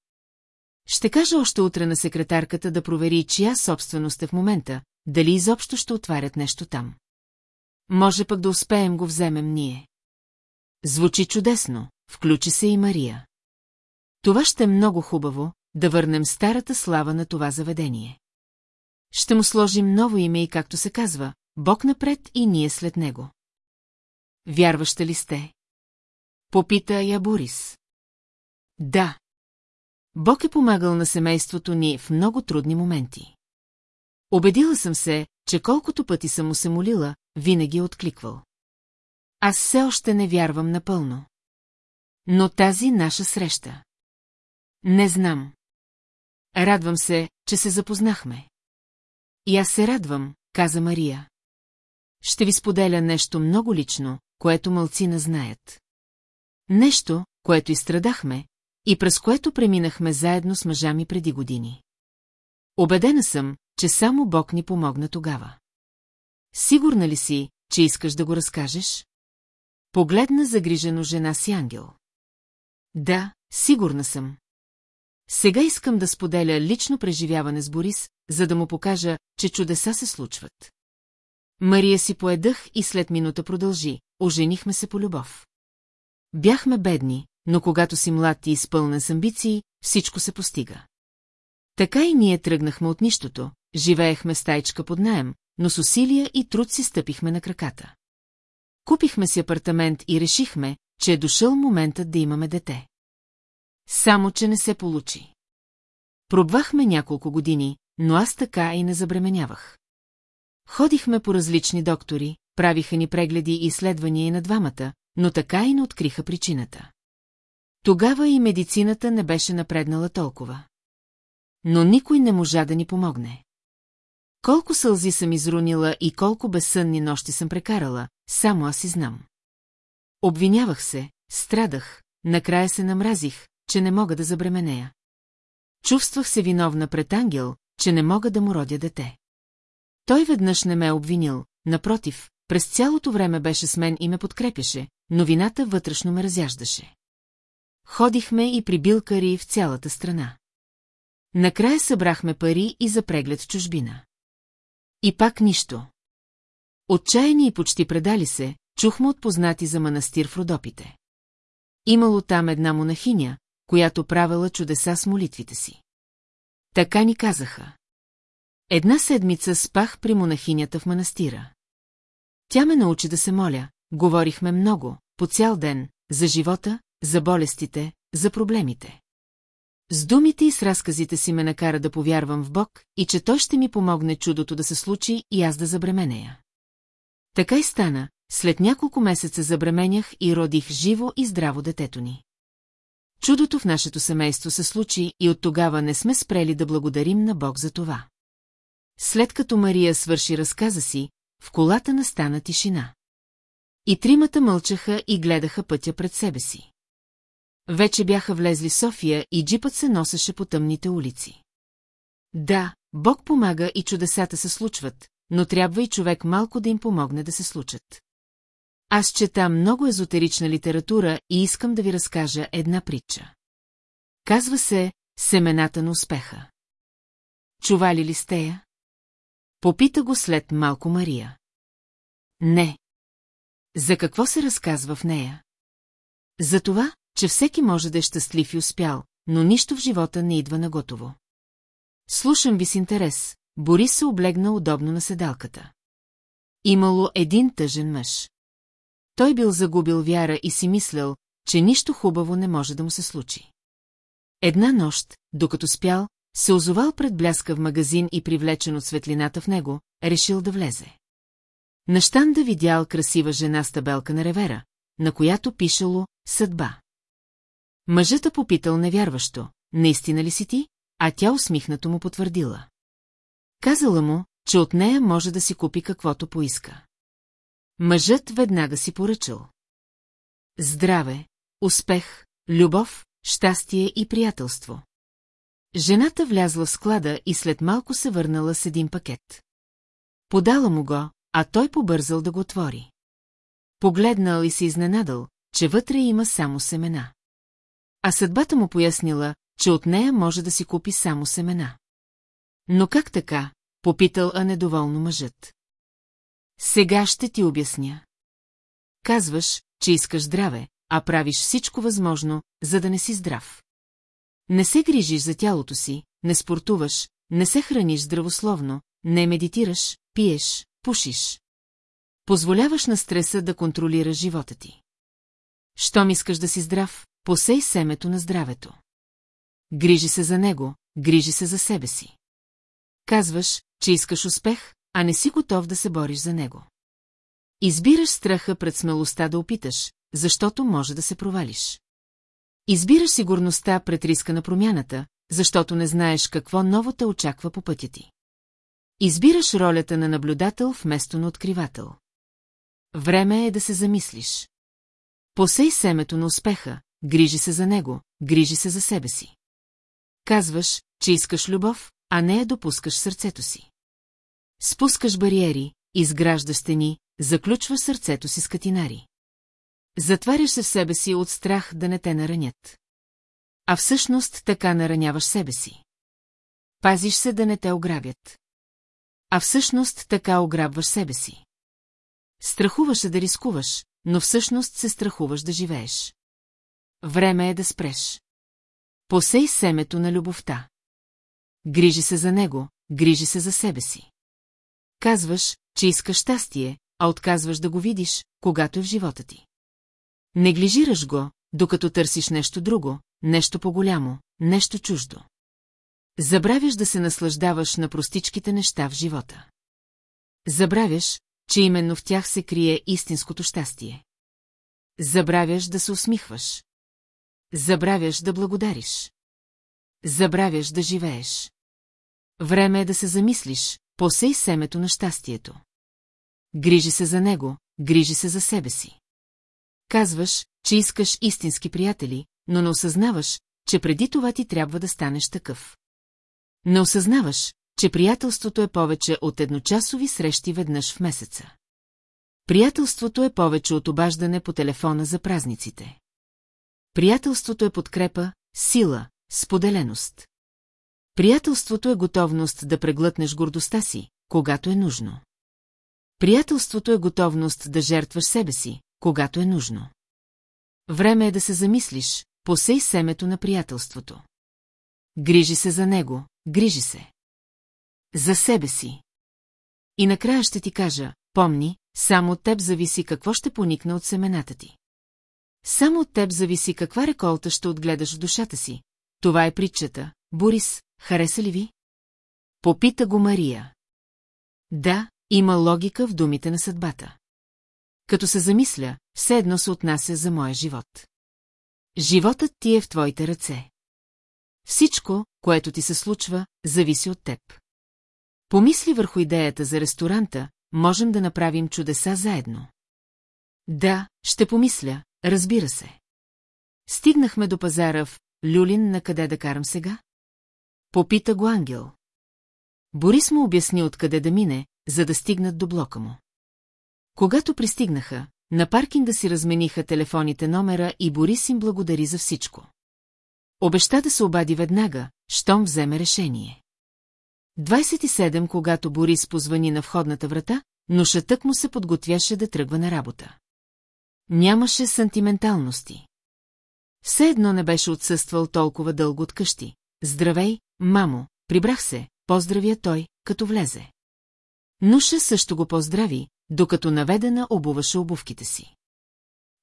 Ще кажа още утре на секретарката да провери чия собственост е в момента, дали изобщо ще отварят нещо там. Може пък да успеем го вземем ние. Звучи чудесно, включи се и Мария. Това ще е много хубаво, да върнем старата слава на това заведение. Ще му сложим ново име и както се казва, Бог напред и ние след него. Вярваща ли сте? Попита я Борис. Да. Бог е помагал на семейството ни в много трудни моменти. Обедила съм се, че колкото пъти съм му се молила, винаги е откликвал. Аз все още не вярвам напълно. Но тази наша среща. Не знам. Радвам се, че се запознахме. И аз се радвам, каза Мария. Ще ви споделя нещо много лично, което мълцина знаят. Нещо, което изстрадахме, и през което преминахме заедно с мъжа ми преди години. Обедена съм, че само Бог ни помогна тогава. Сигурна ли си, че искаш да го разкажеш? Погледна загрижено жена си ангел. Да, сигурна съм. Сега искам да споделя лично преживяване с Борис, за да му покажа, че чудеса се случват. Мария си поедах и след минута продължи, оженихме се по любов. Бяхме бедни, но когато си млад и изпълнен с амбиции, всичко се постига. Така и ние тръгнахме от нищото, живеехме стайчка под наем, но с усилия и труд си стъпихме на краката. Купихме си апартамент и решихме, че е дошъл моментът да имаме дете. Само, че не се получи. Пробвахме няколко години, но аз така и не забременявах. Ходихме по различни доктори, правиха ни прегледи и изследвания и на двамата, но така и не откриха причината. Тогава и медицината не беше напреднала толкова. Но никой не можа да ни помогне. Колко сълзи съм изрунила и колко безсънни нощи съм прекарала, само аз и знам. Обвинявах се, страдах, накрая се намразих, че не мога да забременея. Чувствах се виновна пред ангел, че не мога да му родя дете. Той веднъж не ме е обвинил, напротив, през цялото време беше с мен и ме подкрепяше, но вината вътрешно ме разяждаше. Ходихме и при билкари в цялата страна. Накрая събрахме пари и за преглед чужбина. И пак нищо. Отчаяни и почти предали се, чухме от познати за манастир в Родопите. Имало там една монахиня, която правила чудеса с молитвите си. Така ни казаха. Една седмица спах при монахинята в манастира. Тя ме научи да се моля, говорихме много, по цял ден, за живота, за болестите, за проблемите. С думите и с разказите си ме накара да повярвам в Бог и че Той ще ми помогне чудото да се случи и аз да забременея. Така и стана, след няколко месеца забременях и родих живо и здраво детето ни. Чудото в нашето семейство се случи и от тогава не сме спрели да благодарим на Бог за това. След като Мария свърши разказа си, в колата настана тишина. И тримата мълчаха и гледаха пътя пред себе си. Вече бяха влезли София и джипът се носеше по тъмните улици. Да, Бог помага и чудесата се случват, но трябва и човек малко да им помогне да се случат. Аз чета много езотерична литература и искам да ви разкажа една притча. Казва се «Семената на успеха». Чували ли сте я? Попита го след малко Мария. Не. За какво се разказва в нея? За това, че всеки може да е щастлив и успял, но нищо в живота не идва на готово. Слушам ви с интерес, Борис се облегна удобно на седалката. Имало един тъжен мъж. Той бил загубил вяра и си мислял, че нищо хубаво не може да му се случи. Една нощ, докато спял, се озовал пред бляска в магазин и привлечен от светлината в него, решил да влезе. На щанда видял красива жена с табелка на ревера, на която пишело «Съдба». Мъжът попитал невярващо, наистина ли си ти? А тя усмихнато му потвърдила. Казала му, че от нея може да си купи каквото поиска. Мъжът веднага си поръчал. Здраве, успех, любов, щастие и приятелство. Жената влязла в склада и след малко се върнала с един пакет. Подала му го, а той побързал да го отвори. погледнал и се изненадал, че вътре има само семена. А съдбата му пояснила, че от нея може да си купи само семена. Но как така, попитал а недоволно мъжът. Сега ще ти обясня. Казваш, че искаш здраве, а правиш всичко възможно, за да не си здрав. Не се грижиш за тялото си, не спортуваш, не се храниш здравословно, не медитираш, пиеш, пушиш. Позволяваш на стреса да контролира живота ти. Щом искаш да си здрав, посей семето на здравето. Грижи се за него, грижи се за себе си. Казваш, че искаш успех, а не си готов да се бориш за него. Избираш страха пред смелостта да опиташ, защото може да се провалиш. Избираш сигурността пред риска на промяната, защото не знаеш какво ново те очаква по пътя ти. Избираш ролята на наблюдател вместо на откривател. Време е да се замислиш. Посей семето на успеха, грижи се за него, грижи се за себе си. Казваш, че искаш любов, а не я допускаш сърцето си. Спускаш бариери, изграждаш стени, заключваш сърцето си с катинари. Затваряш се в себе си от страх да не те наранят. А всъщност така нараняваш себе си. Пазиш се да не те ограбят. А всъщност така ограбваш себе си. Страхуваш се да рискуваш, но всъщност се страхуваш да живееш. Време е да спреш. Посей семето на любовта. Грижи се за него, грижи се за себе си. Казваш, че искаш щастие, а отказваш да го видиш, когато е в живота ти. Неглижираш го, докато търсиш нещо друго, нещо по-голямо, нещо чуждо. Забравяш да се наслаждаваш на простичките неща в живота. Забравяш, че именно в тях се крие истинското щастие. Забравяш да се усмихваш. Забравяш да благодариш. Забравяш да живееш. Време е да се замислиш, посей семето на щастието. Грижи се за него, грижи се за себе си. Казваш, че искаш истински приятели, но не осъзнаваш, че преди това ти трябва да станеш такъв. Не осъзнаваш, че приятелството е повече от едночасови срещи веднъж в месеца. Приятелството е повече от обаждане по телефона за празниците. Приятелството е подкрепа, сила, споделеност. Приятелството е готовност да преглътнеш гордостта си, когато е нужно. Приятелството е готовност да жертваш себе си, когато е нужно. Време е да се замислиш, посей семето на приятелството. Грижи се за него, грижи се. За себе си. И накрая ще ти кажа, помни, само от теб зависи какво ще поникне от семената ти. Само от теб зависи каква реколта ще отгледаш в душата си. Това е притчата. Борис, хареса ли ви? Попита го Мария. Да, има логика в думите на съдбата. Като се замисля, все едно се отнася за моя живот. Животът ти е в твоите ръце. Всичко, което ти се случва, зависи от теб. Помисли върху идеята за ресторанта, можем да направим чудеса заедно. Да, ще помисля, разбира се. Стигнахме до пазара в Люлин, на къде да карам сега? Попита го ангел. Борис му обясни откъде да мине, за да стигнат до блока му. Когато пристигнаха, на паркинга си размениха телефоните номера и Борис им благодари за всичко. Обеща да се обади веднага, щом вземе решение. 27, когато Борис позвани на входната врата, но му се подготвяше да тръгва на работа. Нямаше сантименталности. Все едно не беше отсъствал толкова дълго от къщи. Здравей, мамо, прибрах се, поздравя той, като влезе. Нуша също го поздрави, докато наведена обуваше обувките си.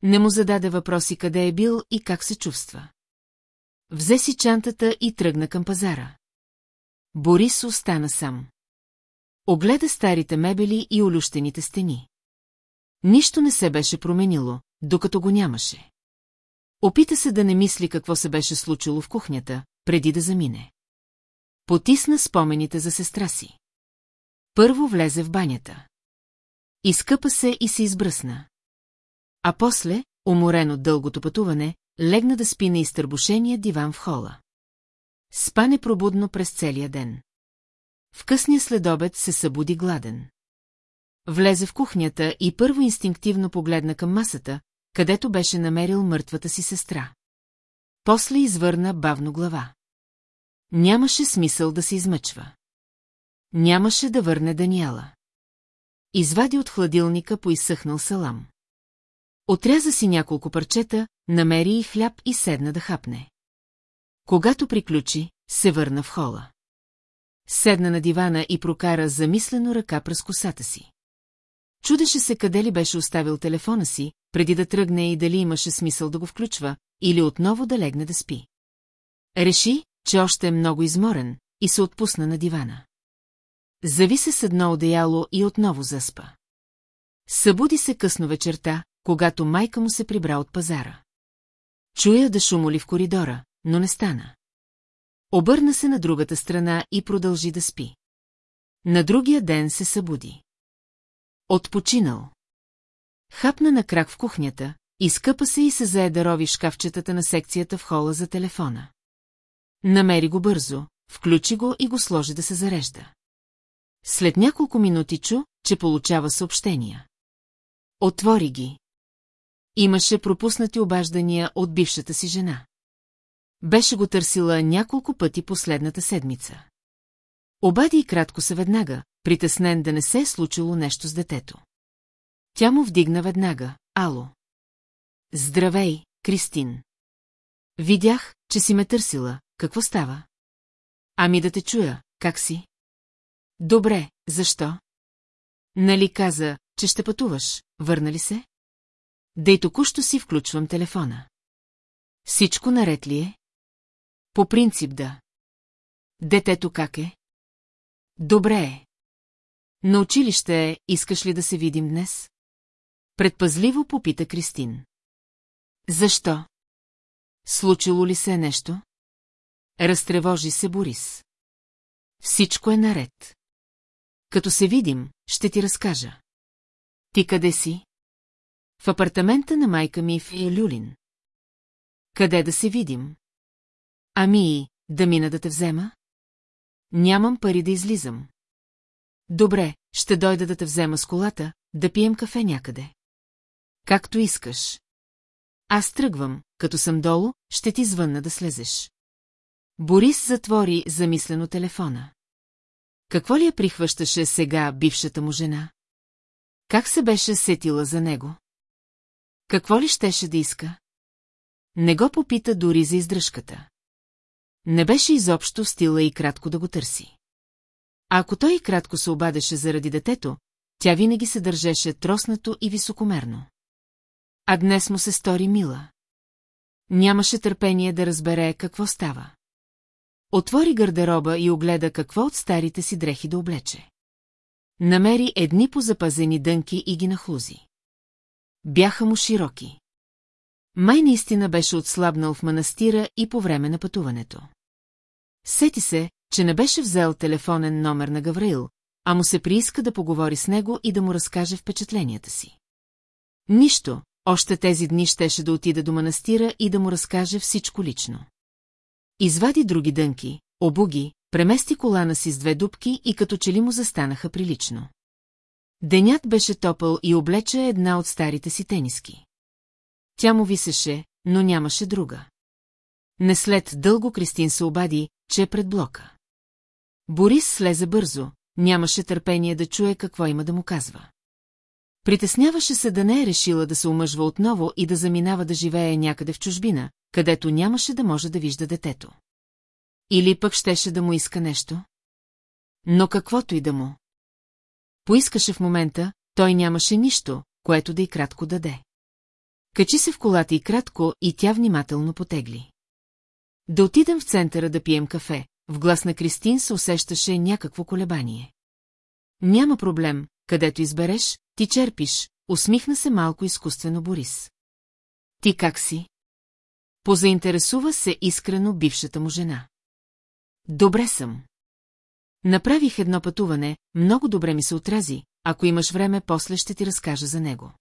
Не му зададе въпроси къде е бил и как се чувства. Взе си чантата и тръгна към пазара. Борис остана сам. Огледа старите мебели и олющените стени. Нищо не се беше променило, докато го нямаше. Опита се да не мисли какво се беше случило в кухнята, преди да замине. Потисна спомените за сестра си. Първо влезе в банята. Изкъпа се и се избръсна. А после, уморен от дългото пътуване, легна да спи на изтърбушения диван в хола. Спане пробудно през целия ден. В късния следобед се събуди гладен. Влезе в кухнята и първо инстинктивно погледна към масата, където беше намерил мъртвата си сестра. После извърна бавно глава. Нямаше смисъл да се измъчва. Нямаше да върне Даниела. Извади от хладилника по изсъхнал салам. Отряза си няколко парчета, намери и хляб и седна да хапне. Когато приключи, се върна в хола. Седна на дивана и прокара замислено ръка през косата си. Чудеше се къде ли беше оставил телефона си, преди да тръгне и дали имаше смисъл да го включва, или отново да легне да спи. Реши, че още е много изморен, и се отпусна на дивана. Зави се с едно одеяло и отново заспа. Събуди се късно вечерта, когато майка му се прибра от пазара. Чуя да шумоли в коридора, но не стана. Обърна се на другата страна и продължи да спи. На другия ден се събуди. Отпочинал. Хапна на крак в кухнята, изкъпа се и се зае да рови шкафчетата на секцията в хола за телефона. Намери го бързо, включи го и го сложи да се зарежда. След няколко минути чу, че получава съобщения. Отвори ги. Имаше пропуснати обаждания от бившата си жена. Беше го търсила няколко пъти последната седмица. Обади и кратко се веднага, притеснен да не се е случило нещо с детето. Тя му вдигна веднага. Ало. Здравей, Кристин. Видях, че си ме търсила. Какво става? Ами да те чуя, как си? Добре, защо? Нали каза, че ще пътуваш, върна ли се? Да и току-що си включвам телефона. Всичко наред ли е? По принцип да. Детето как е? Добре е. На училище е, искаш ли да се видим днес? Предпазливо попита Кристин. Защо? Случило ли се е нещо? Разтревожи се Борис. Всичко е наред. Като се видим, ще ти разкажа. Ти къде си? В апартамента на майка ми в Люлин. Къде да се видим? Ами, да мина да те взема? Нямам пари да излизам. Добре, ще дойда да те взема с колата, да пием кафе някъде. Както искаш. Аз тръгвам, като съм долу, ще ти звънна да слезеш. Борис затвори замислено телефона. Какво ли я прихващаше сега бившата му жена? Как се беше сетила за него? Какво ли щеше да иска? Не го попита дори за издръжката. Не беше изобщо стила и кратко да го търси. А ако той и кратко се обадеше заради детето, тя винаги се държеше троснато и високомерно. А днес му се стори мила. Нямаше търпение да разбере какво става. Отвори гардероба и огледа какво от старите си дрехи да облече. Намери едни позапазени дънки и ги нахлузи. Бяха му широки. Май наистина беше отслабнал в манастира и по време на пътуването. Сети се, че не беше взел телефонен номер на Гавраил, а му се прииска да поговори с него и да му разкаже впечатленията си. Нищо, още тези дни щеше да отида до манастира и да му разкаже всичко лично. Извади други дънки, обуги, премести колана си с две дубки и като че ли му застанаха прилично. Денят беше топъл и облече една от старите си тениски. Тя му висеше, но нямаше друга. Не след дълго Кристин се обади, че е пред блока. Борис слезе бързо, нямаше търпение да чуе какво има да му казва. Притесняваше се да не е решила да се омъжва отново и да заминава да живее някъде в чужбина, където нямаше да може да вижда детето. Или пък щеше да му иска нещо? Но каквото и да му. Поискаше в момента, той нямаше нищо, което да и кратко даде. Качи се в колата и кратко, и тя внимателно потегли. Да отидем в центъра да пием кафе, в глас на Кристин се усещаше някакво колебание. Няма проблем, където избереш, ти черпиш, усмихна се малко изкуствено Борис. Ти как си? Позаинтересува се искрено бившата му жена. Добре съм. Направих едно пътуване, много добре ми се отрази, ако имаш време, после ще ти разкажа за него.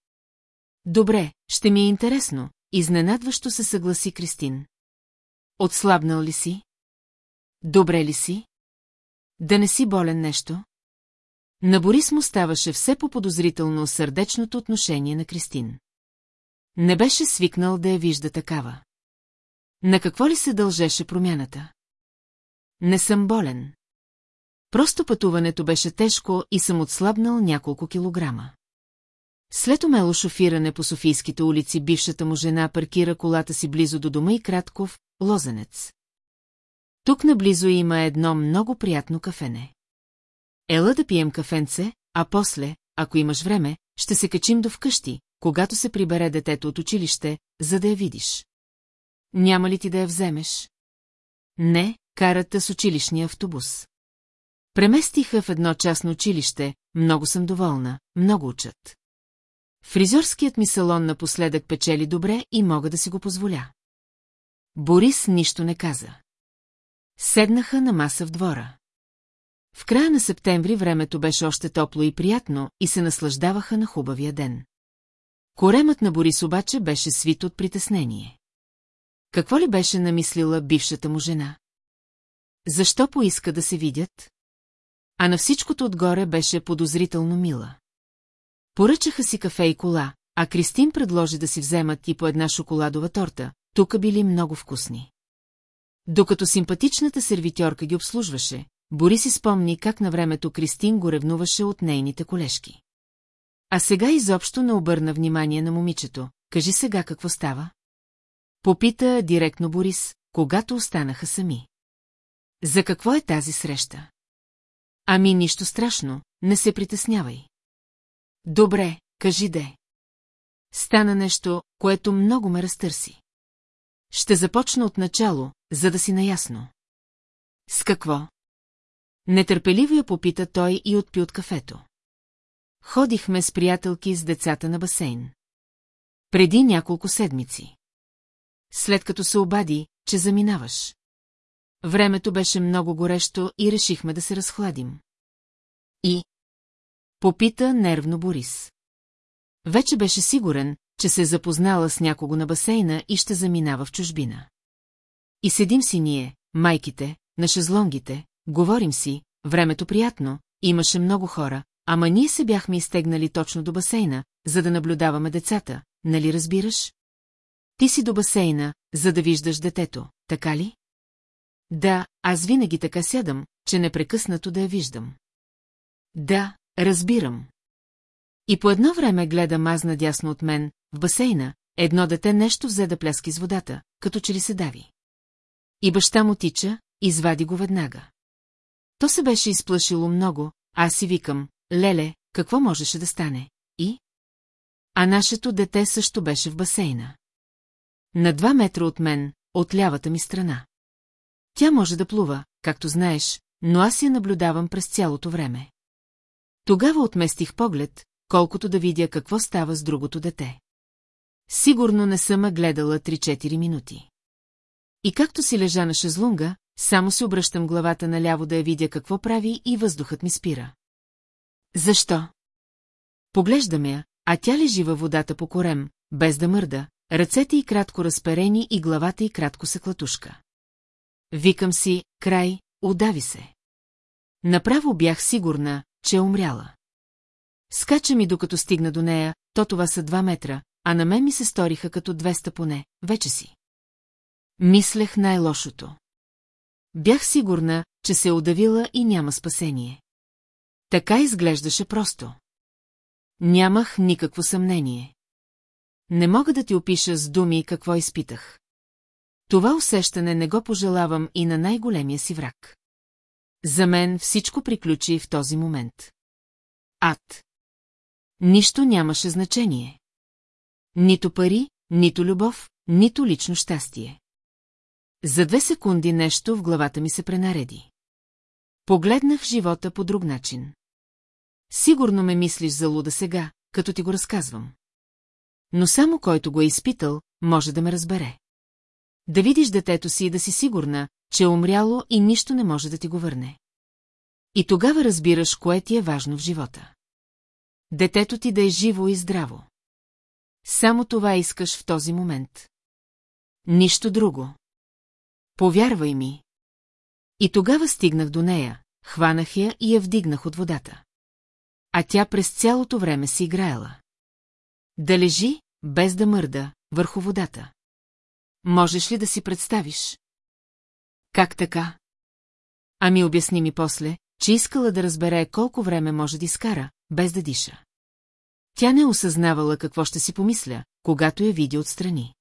Добре, ще ми е интересно, изненадващо се съгласи Кристин. Отслабнал ли си? Добре ли си? Да не си болен нещо? На Борис му ставаше все по-подозрително сърдечното отношение на Кристин. Не беше свикнал да я вижда такава. На какво ли се дължеше промяната? Не съм болен. Просто пътуването беше тежко и съм отслабнал няколко килограма. След умело шофиране по Софийските улици, бившата му жена паркира колата си близо до дома и кратков, лозенец. Тук наблизо има едно много приятно кафене. Ела да пием кафенце, а после, ако имаш време, ще се качим до вкъщи, когато се прибере детето от училище, за да я видиш. Няма ли ти да я вземеш? Не, карата с училищния автобус. Преместиха в едно частно училище, много съм доволна, много учат. Фризорският ми салон напоследък печели добре и мога да си го позволя. Борис нищо не каза. Седнаха на маса в двора. В края на септември времето беше още топло и приятно и се наслаждаваха на хубавия ден. Коремът на Борис обаче беше свит от притеснение. Какво ли беше намислила бившата му жена? Защо поиска да се видят? А на всичкото отгоре беше подозрително мила. Поръчаха си кафе и кола, а Кристин предложи да си вземат и по една шоколадова торта, тук били много вкусни. Докато симпатичната сервитьорка ги обслужваше, Бори си спомни как на времето Кристин го ревнуваше от нейните колешки. А сега изобщо не обърна внимание на момичето. Кажи сега какво става? Попита директно Борис, когато останаха сами. За какво е тази среща? Ами нищо страшно, не се притеснявай. Добре, кажи де. Стана нещо, което много ме разтърси. Ще започна от начало, за да си наясно. С какво? Нетърпеливо я попита той и отпи от кафето. Ходихме с приятелки с децата на басейн. Преди няколко седмици. След като се обади, че заминаваш. Времето беше много горещо и решихме да се разхладим. И? Попита нервно Борис. Вече беше сигурен, че се е запознала с някого на басейна и ще заминава в чужбина. И седим си ние, майките, на шезлонгите, говорим си, времето приятно, имаше много хора, ама ние се бяхме изтегнали точно до басейна, за да наблюдаваме децата, нали разбираш? Ти си до басейна, за да виждаш детето, така ли? Да, аз винаги така сядам, че непрекъснато да я виждам. Да, разбирам. И по едно време гледам аз надясно от мен, в басейна, едно дете нещо взе да пляски с водата, като че ли се дави. И баща му тича, извади го веднага. То се беше изплашило много, аз си викам, леле, какво можеше да стане? И? А нашето дете също беше в басейна. На два метра от мен, от лявата ми страна. Тя може да плува, както знаеш, но аз я наблюдавам през цялото време. Тогава отместих поглед, колкото да видя какво става с другото дете. Сигурно не съм гледала 3-4 минути. И както си лежа на шезлунга, само се обръщам главата наляво да я видя какво прави и въздухът ми спира. Защо? Поглеждам я, а тя лежи във водата по корем, без да мърда, ръцете й кратко разперени и главата й кратко се клатушка. Викам си, край, удави се. Направо бях сигурна, че е умряла. Скача ми докато стигна до нея, то това са два метра, а на мен ми се сториха като 200 поне, вече си. Мислех най-лошото. Бях сигурна, че се е удавила и няма спасение. Така изглеждаше просто. Нямах никакво съмнение. Не мога да ти опиша с думи какво изпитах. Това усещане не го пожелавам и на най-големия си враг. За мен всичко приключи в този момент. Ад. Нищо нямаше значение. Нито пари, нито любов, нито лично щастие. За две секунди нещо в главата ми се пренареди. Погледнах живота по друг начин. Сигурно ме мислиш за луда сега, като ти го разказвам. Но само който го е изпитал, може да ме разбере. Да видиш детето си и да си сигурна, че е умряло и нищо не може да ти го върне. И тогава разбираш, кое ти е важно в живота. Детето ти да е живо и здраво. Само това искаш в този момент. Нищо друго. Повярвай ми. И тогава стигнах до нея, хванах я и я вдигнах от водата. а тя през цялото време си играела. Да лежи, без да мърда, върху водата. Можеш ли да си представиш? Как така? Ами обясни ми после, че искала да разбере колко време може да изкара, без да диша. Тя не осъзнавала какво ще си помисля, когато я види отстрани.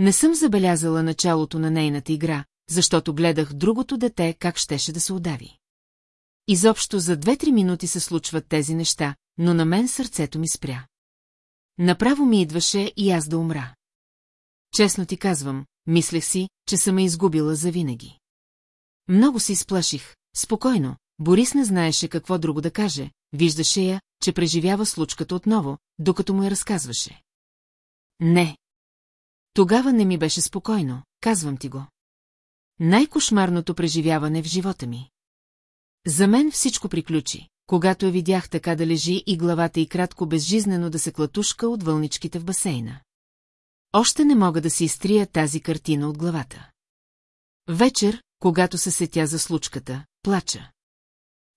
Не съм забелязала началото на нейната игра, защото гледах другото дете как щеше да се удави. Изобщо за две-три минути се случват тези неща, но на мен сърцето ми спря. Направо ми идваше и аз да умра. Честно ти казвам, мислех си, че съм ме изгубила завинаги. Много се изплаших, спокойно, Борис не знаеше какво друго да каже, виждаше я, че преживява случката отново, докато му я разказваше. Не. Тогава не ми беше спокойно, казвам ти го. Най-кошмарното преживяване в живота ми. За мен всичко приключи, когато я видях така да лежи и главата й кратко безжизнено да се клатушка от вълничките в басейна. Още не мога да си изтрия тази картина от главата. Вечер, когато се сетя за случката, плача.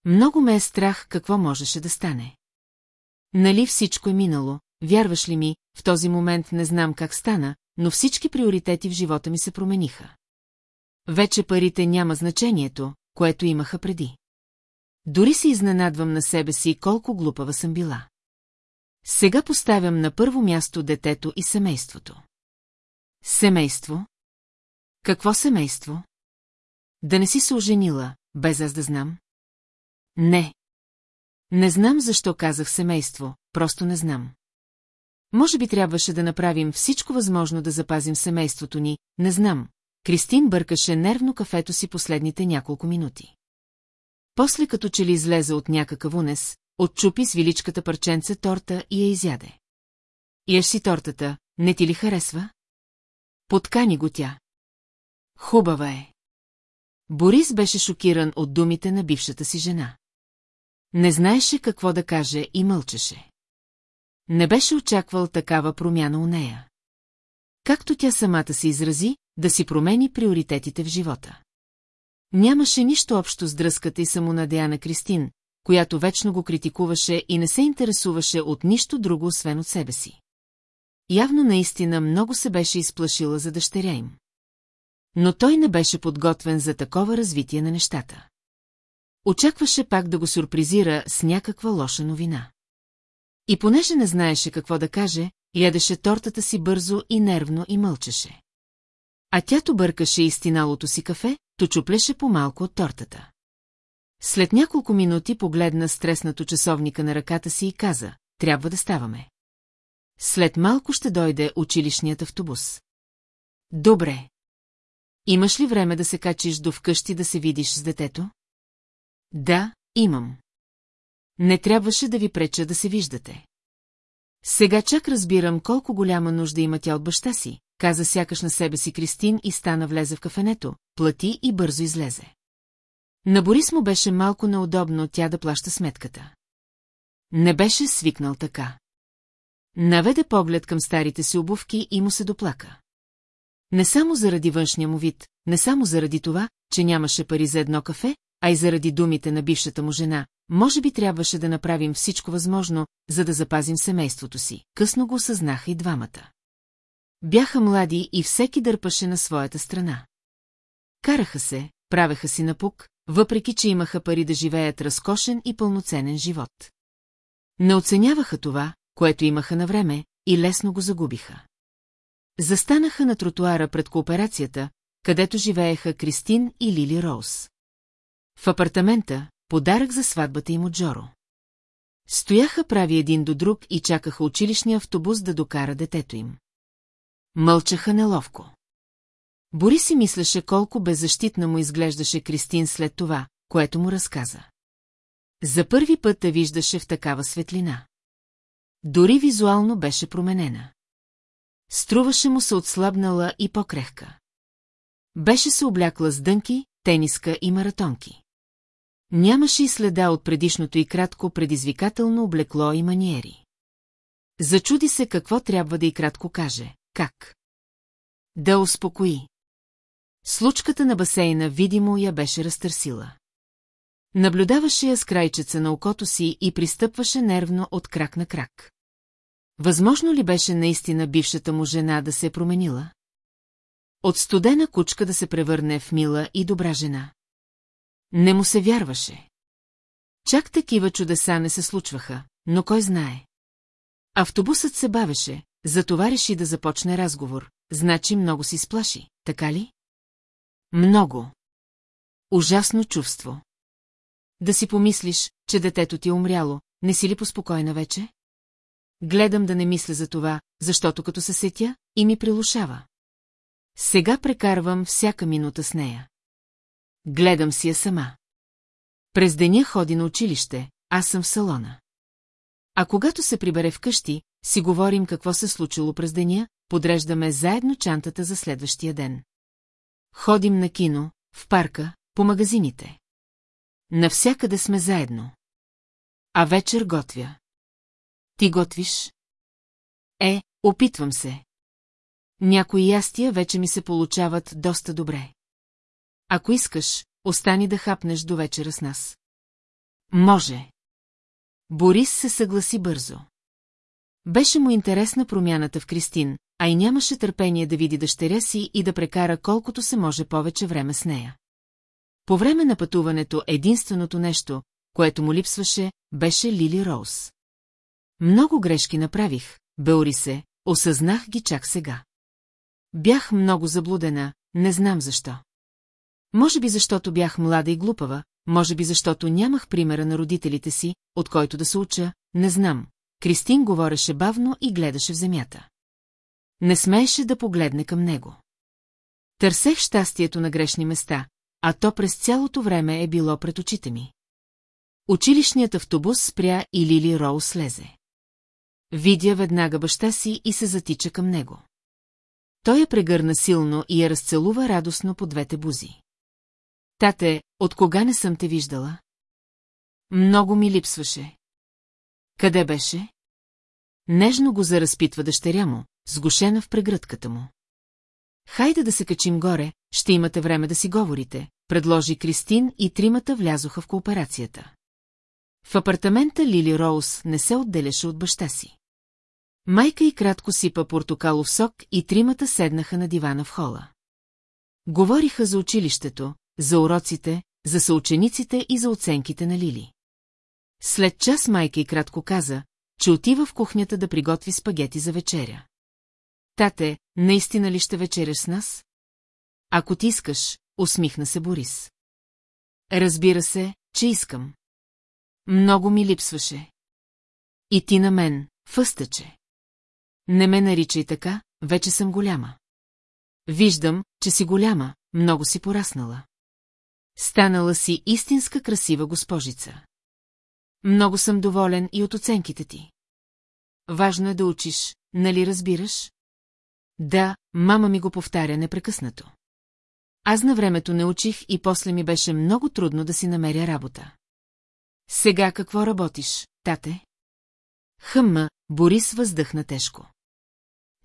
Много ме е страх какво можеше да стане. Нали всичко е минало, вярваш ли ми, в този момент не знам как стана, но всички приоритети в живота ми се промениха. Вече парите няма значението, което имаха преди. Дори се изненадвам на себе си колко глупава съм била. Сега поставям на първо място детето и семейството. Семейство? Какво семейство? Да не си се оженила, без аз да знам? Не. Не знам защо казах семейство, просто не знам. Може би трябваше да направим всичко възможно да запазим семейството ни, не знам. Кристин бъркаше нервно кафето си последните няколко минути. После като че ли излезе от някакъв унес, отчупи с виличката парченце торта и я изяде. Еш си тортата, не ти ли харесва? Подкани го тя. Хубава е. Борис беше шокиран от думите на бившата си жена. Не знаеше какво да каже и мълчеше. Не беше очаквал такава промяна у нея. Както тя самата се изрази, да си промени приоритетите в живота. Нямаше нищо общо с дръската и самонадеяна Кристин, която вечно го критикуваше и не се интересуваше от нищо друго, освен от себе си. Явно наистина много се беше изплашила за дъщеря им. Но той не беше подготвен за такова развитие на нещата. Очакваше пак да го сюрпризира с някаква лоша новина. И понеже не знаеше какво да каже, ядеше тортата си бързо и нервно и мълчеше. А тято бъркаше истиналото си кафе, то чуплеше по-малко от тортата. След няколко минути погледна стреснато часовника на ръката си и каза, трябва да ставаме. След малко ще дойде училищният автобус. Добре. Имаш ли време да се качиш до вкъщи да се видиш с детето? Да, имам. Не трябваше да ви преча да се виждате. Сега чак разбирам колко голяма нужда има тя от баща си, каза сякаш на себе си Кристин и стана влезе в кафенето, плати и бързо излезе. На Борис му беше малко неудобно тя да плаща сметката. Не беше свикнал така. Наведе поглед към старите си обувки и му се доплака. Не само заради външния му вид, не само заради това, че нямаше пари за едно кафе, а и заради думите на бившата му жена, може би трябваше да направим всичко възможно, за да запазим семейството си. Късно го осъзнаха и двамата. Бяха млади и всеки дърпаше на своята страна. Караха се, правеха си напук, въпреки че имаха пари да живеят разкошен и пълноценен живот. Не оценяваха това, което имаха на време, и лесно го загубиха. Застанаха на тротуара пред кооперацията, където живееха Кристин и Лили Роуз. В апартамента, подарък за сватбата им от Джоро. Стояха прави един до друг и чакаха училищния автобус да докара детето им. Мълчаха неловко. Бори си мислеше колко беззащитна му изглеждаше Кристин след това, което му разказа. За първи път те виждаше в такава светлина. Дори визуално беше променена. Струваше му се отслабнала и по-крехка. Беше се облякла с дънки, тениска и маратонки. Нямаше и следа от предишното и кратко предизвикателно облекло и маниери. Зачуди се какво трябва да и кратко каже, как. Да успокои. Случката на басейна видимо я беше разтърсила. Наблюдаваше я с крайчеца на окото си и пристъпваше нервно от крак на крак. Възможно ли беше наистина бившата му жена да се е променила? От студена кучка да се превърне в мила и добра жена. Не му се вярваше. Чак такива чудеса не се случваха, но кой знае. Автобусът се бавеше, затова реши да започне разговор. Значи много си сплаши, така ли? Много. Ужасно чувство. Да си помислиш, че детето ти е умряло, не си ли поспокойна вече? Гледам да не мисля за това, защото като се сетя, и ми прилушава. Сега прекарвам всяка минута с нея. Гледам си я сама. През деня ходи на училище, аз съм в салона. А когато се прибере вкъщи, си говорим какво се случило през деня, подреждаме заедно чантата за следващия ден. Ходим на кино, в парка, по магазините. Навсякъде сме заедно. А вечер готвя. Ти готвиш? Е, опитвам се. Някои ястия вече ми се получават доста добре. Ако искаш, остани да хапнеш до вечера с нас. Може. Борис се съгласи бързо. Беше му интересна промяната в Кристин, а и нямаше търпение да види дъщеря си и да прекара колкото се може повече време с нея. По време на пътуването единственото нещо, което му липсваше, беше Лили Роуз. Много грешки направих, Беори се, осъзнах ги чак сега. Бях много заблудена, не знам защо. Може би защото бях млада и глупава, може би защото нямах примера на родителите си, от който да се уча, не знам. Кристин говореше бавно и гледаше в земята. Не смееше да погледне към него. Търсех щастието на грешни места, а то през цялото време е било пред очите ми. Училищният автобус спря и Лили Роу слезе. Видя веднага баща си и се затича към него. Той я прегърна силно и я разцелува радостно по двете бузи. Тате, от кога не съм те виждала? Много ми липсваше. Къде беше? Нежно го заразпитва дъщеря му, сгушена в прегръдката му. Хайде да се качим горе, ще имате време да си говорите, предложи Кристин и тримата влязоха в кооперацията. В апартамента Лили Роуз не се отделяше от баща си. Майка и кратко сипа портокалов сок и тримата седнаха на дивана в хола. Говориха за училището, за уроците, за съучениците и за оценките на Лили. След час майка и кратко каза, че отива в кухнята да приготви спагети за вечеря. Тате, наистина ли ще вечеряш с нас? Ако ти искаш, усмихна се Борис. Разбира се, че искам. Много ми липсваше. И ти на мен, фъстъче. Не ме наричай така, вече съм голяма. Виждам, че си голяма, много си пораснала. Станала си истинска красива госпожица. Много съм доволен и от оценките ти. Важно е да учиш, нали разбираш? Да, мама ми го повтаря непрекъснато. Аз на времето не учих и после ми беше много трудно да си намеря работа. Сега какво работиш, тате? Хъмма, Борис въздъхна тежко.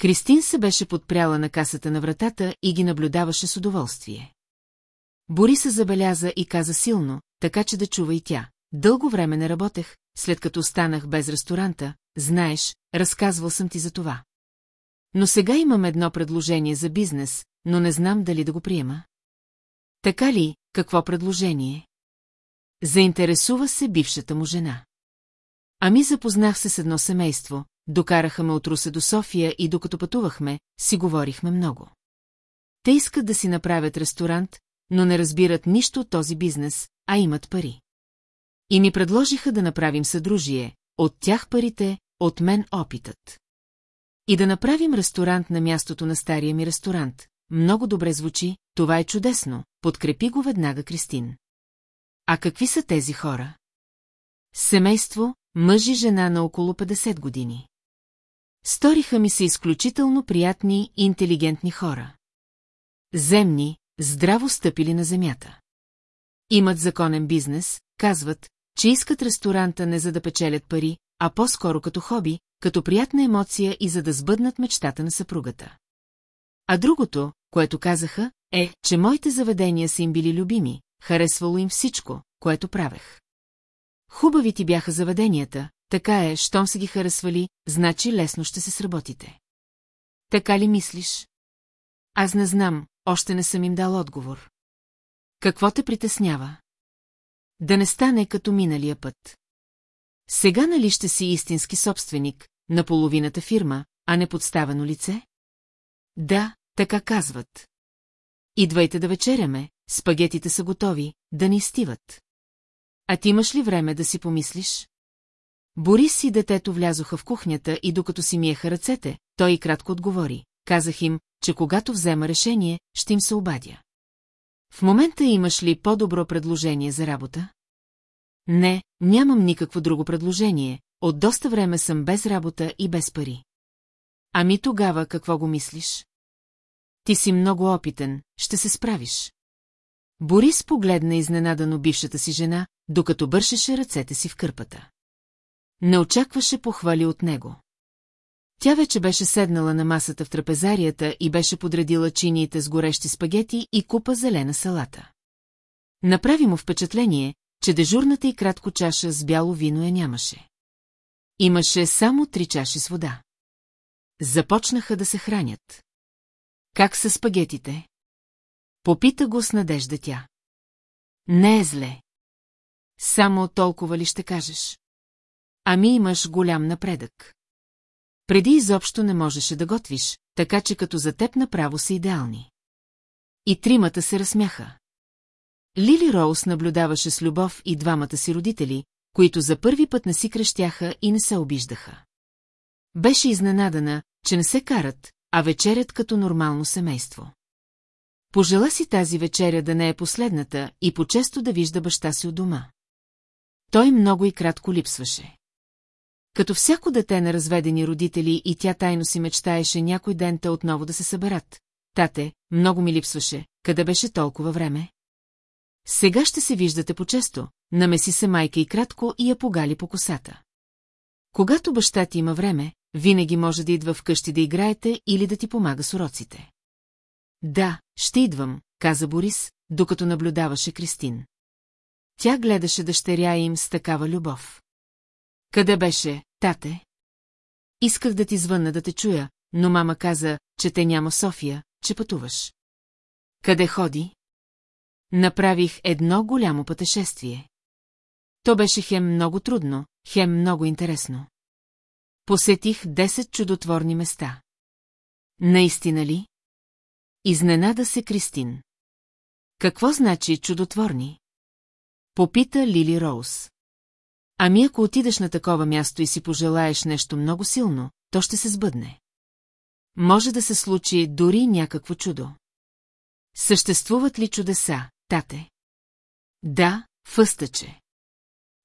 Кристин се беше подпряла на касата на вратата и ги наблюдаваше с удоволствие. Бориса забеляза и каза силно, така че да чува и тя. Дълго време не работех, след като останах без ресторанта, знаеш, разказвал съм ти за това. Но сега имам едно предложение за бизнес, но не знам дали да го приема. Така ли, какво предложение? Заинтересува се бившата му жена. Ами запознах се с едно семейство, докараха ме от Русе до София и докато пътувахме, си говорихме много. Те искат да си направят ресторант, но не разбират нищо от този бизнес, а имат пари. И ми предложиха да направим съдружие, от тях парите, от мен опитът. И да направим ресторант на мястото на стария ми ресторант. Много добре звучи, това е чудесно, подкрепи го веднага Кристин. А какви са тези хора? Семейство, мъж и жена на около 50 години. Сториха ми се изключително приятни и интелигентни хора. Земни, здраво стъпили на земята. Имат законен бизнес, казват, че искат ресторанта не за да печелят пари, а по-скоро като хоби, като приятна емоция и за да сбъднат мечтата на съпругата. А другото, което казаха, е, че моите заведения са им били любими, харесвало им всичко, което правех. Хубави ти бяха заведенията, така е, щом се ги харесвали, значи лесно ще се сработите. Така ли мислиш? Аз не знам, още не съм им дал отговор. Какво те притеснява? Да не стане като миналия път. Сега нали ще си истински собственик на половината фирма, а не подставено лице? Да, така казват. Идвайте да вечеряме, спагетите са готови, да ни стиват. А ти имаш ли време да си помислиш? Борис и детето влязоха в кухнята и докато си миеха ръцете, той и кратко отговори. Казах им, че когато взема решение, ще им се обадя. В момента имаш ли по-добро предложение за работа? Не, нямам никакво друго предложение, от доста време съм без работа и без пари. Ами тогава какво го мислиш? Ти си много опитен, ще се справиш. Борис погледна изненадано бившата си жена, докато бършеше ръцете си в кърпата. Не очакваше похвали от него. Тя вече беше седнала на масата в трапезарията и беше подредила чиниите с горещи спагети и купа зелена салата. Направи му впечатление, че дежурната и кратко чаша с бяло вино я нямаше. Имаше само три чаши с вода. Започнаха да се хранят. Как са спагетите? Попита го с надежда тя. Не е зле. Само толкова ли ще кажеш? Ами имаш голям напредък. Преди изобщо не можеше да готвиш, така че като за теб направо са идеални. И тримата се разсмяха. Лили Роуз наблюдаваше с любов и двамата си родители, които за първи път не си кръщяха и не се обиждаха. Беше изненадана, че не се карат, а вечерят като нормално семейство. Пожела си тази вечеря да не е последната и по-често да вижда баща си от дома. Той много и кратко липсваше. Като всяко дете на разведени родители и тя тайно си мечтаеше някой ден те отново да се съберат. Тате, много ми липсваше, къде беше толкова време? Сега ще се виждате по-често, намеси се майка и кратко и я погали по косата. Когато баща ти има време, винаги може да идва вкъщи да играете или да ти помага с уроците. Да, ще идвам, каза Борис, докато наблюдаваше Кристин. Тя гледаше дъщеря им с такава любов. Къде беше, тате? Исках да ти звънна да те чуя, но мама каза, че те няма София, че пътуваш. Къде ходи? Направих едно голямо пътешествие. То беше хем много трудно, хем много интересно. Посетих 10 чудотворни места. Наистина ли? Изненада се Кристин. Какво значи чудотворни? Попита Лили Роуз. Ами ако отидеш на такова място и си пожелаеш нещо много силно, то ще се сбъдне. Може да се случи дори някакво чудо. Съществуват ли чудеса, тате? Да, фъстъче.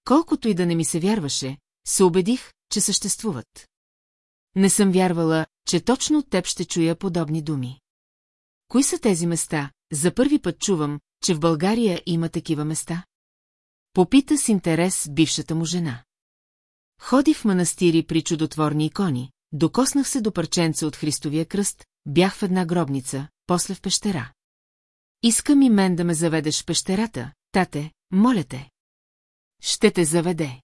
Колкото и да не ми се вярваше, се убедих, че съществуват. Не съм вярвала, че точно от теб ще чуя подобни думи. Кои са тези места? За първи път чувам, че в България има такива места. Попита с интерес бившата му жена. Ходи в манастири при чудотворни икони, докоснах се до парченца от Христовия кръст, бях в една гробница, после в пещера. Искам и мен да ме заведеш в пещерата, тате, моля те. Ще те заведе.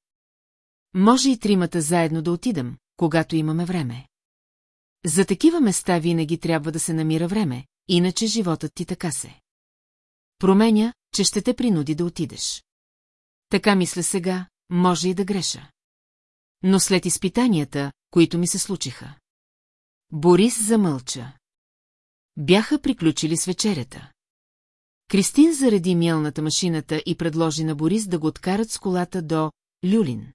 Може и тримата заедно да отидем, когато имаме време. За такива места винаги трябва да се намира време, иначе животът ти така се. Променя, че ще те принуди да отидеш. Така мисля сега, може и да греша. Но след изпитанията, които ми се случиха. Борис замълча. Бяха приключили с вечерята. Кристин зареди мелната машината и предложи на Борис да го откарат с колата до Люлин.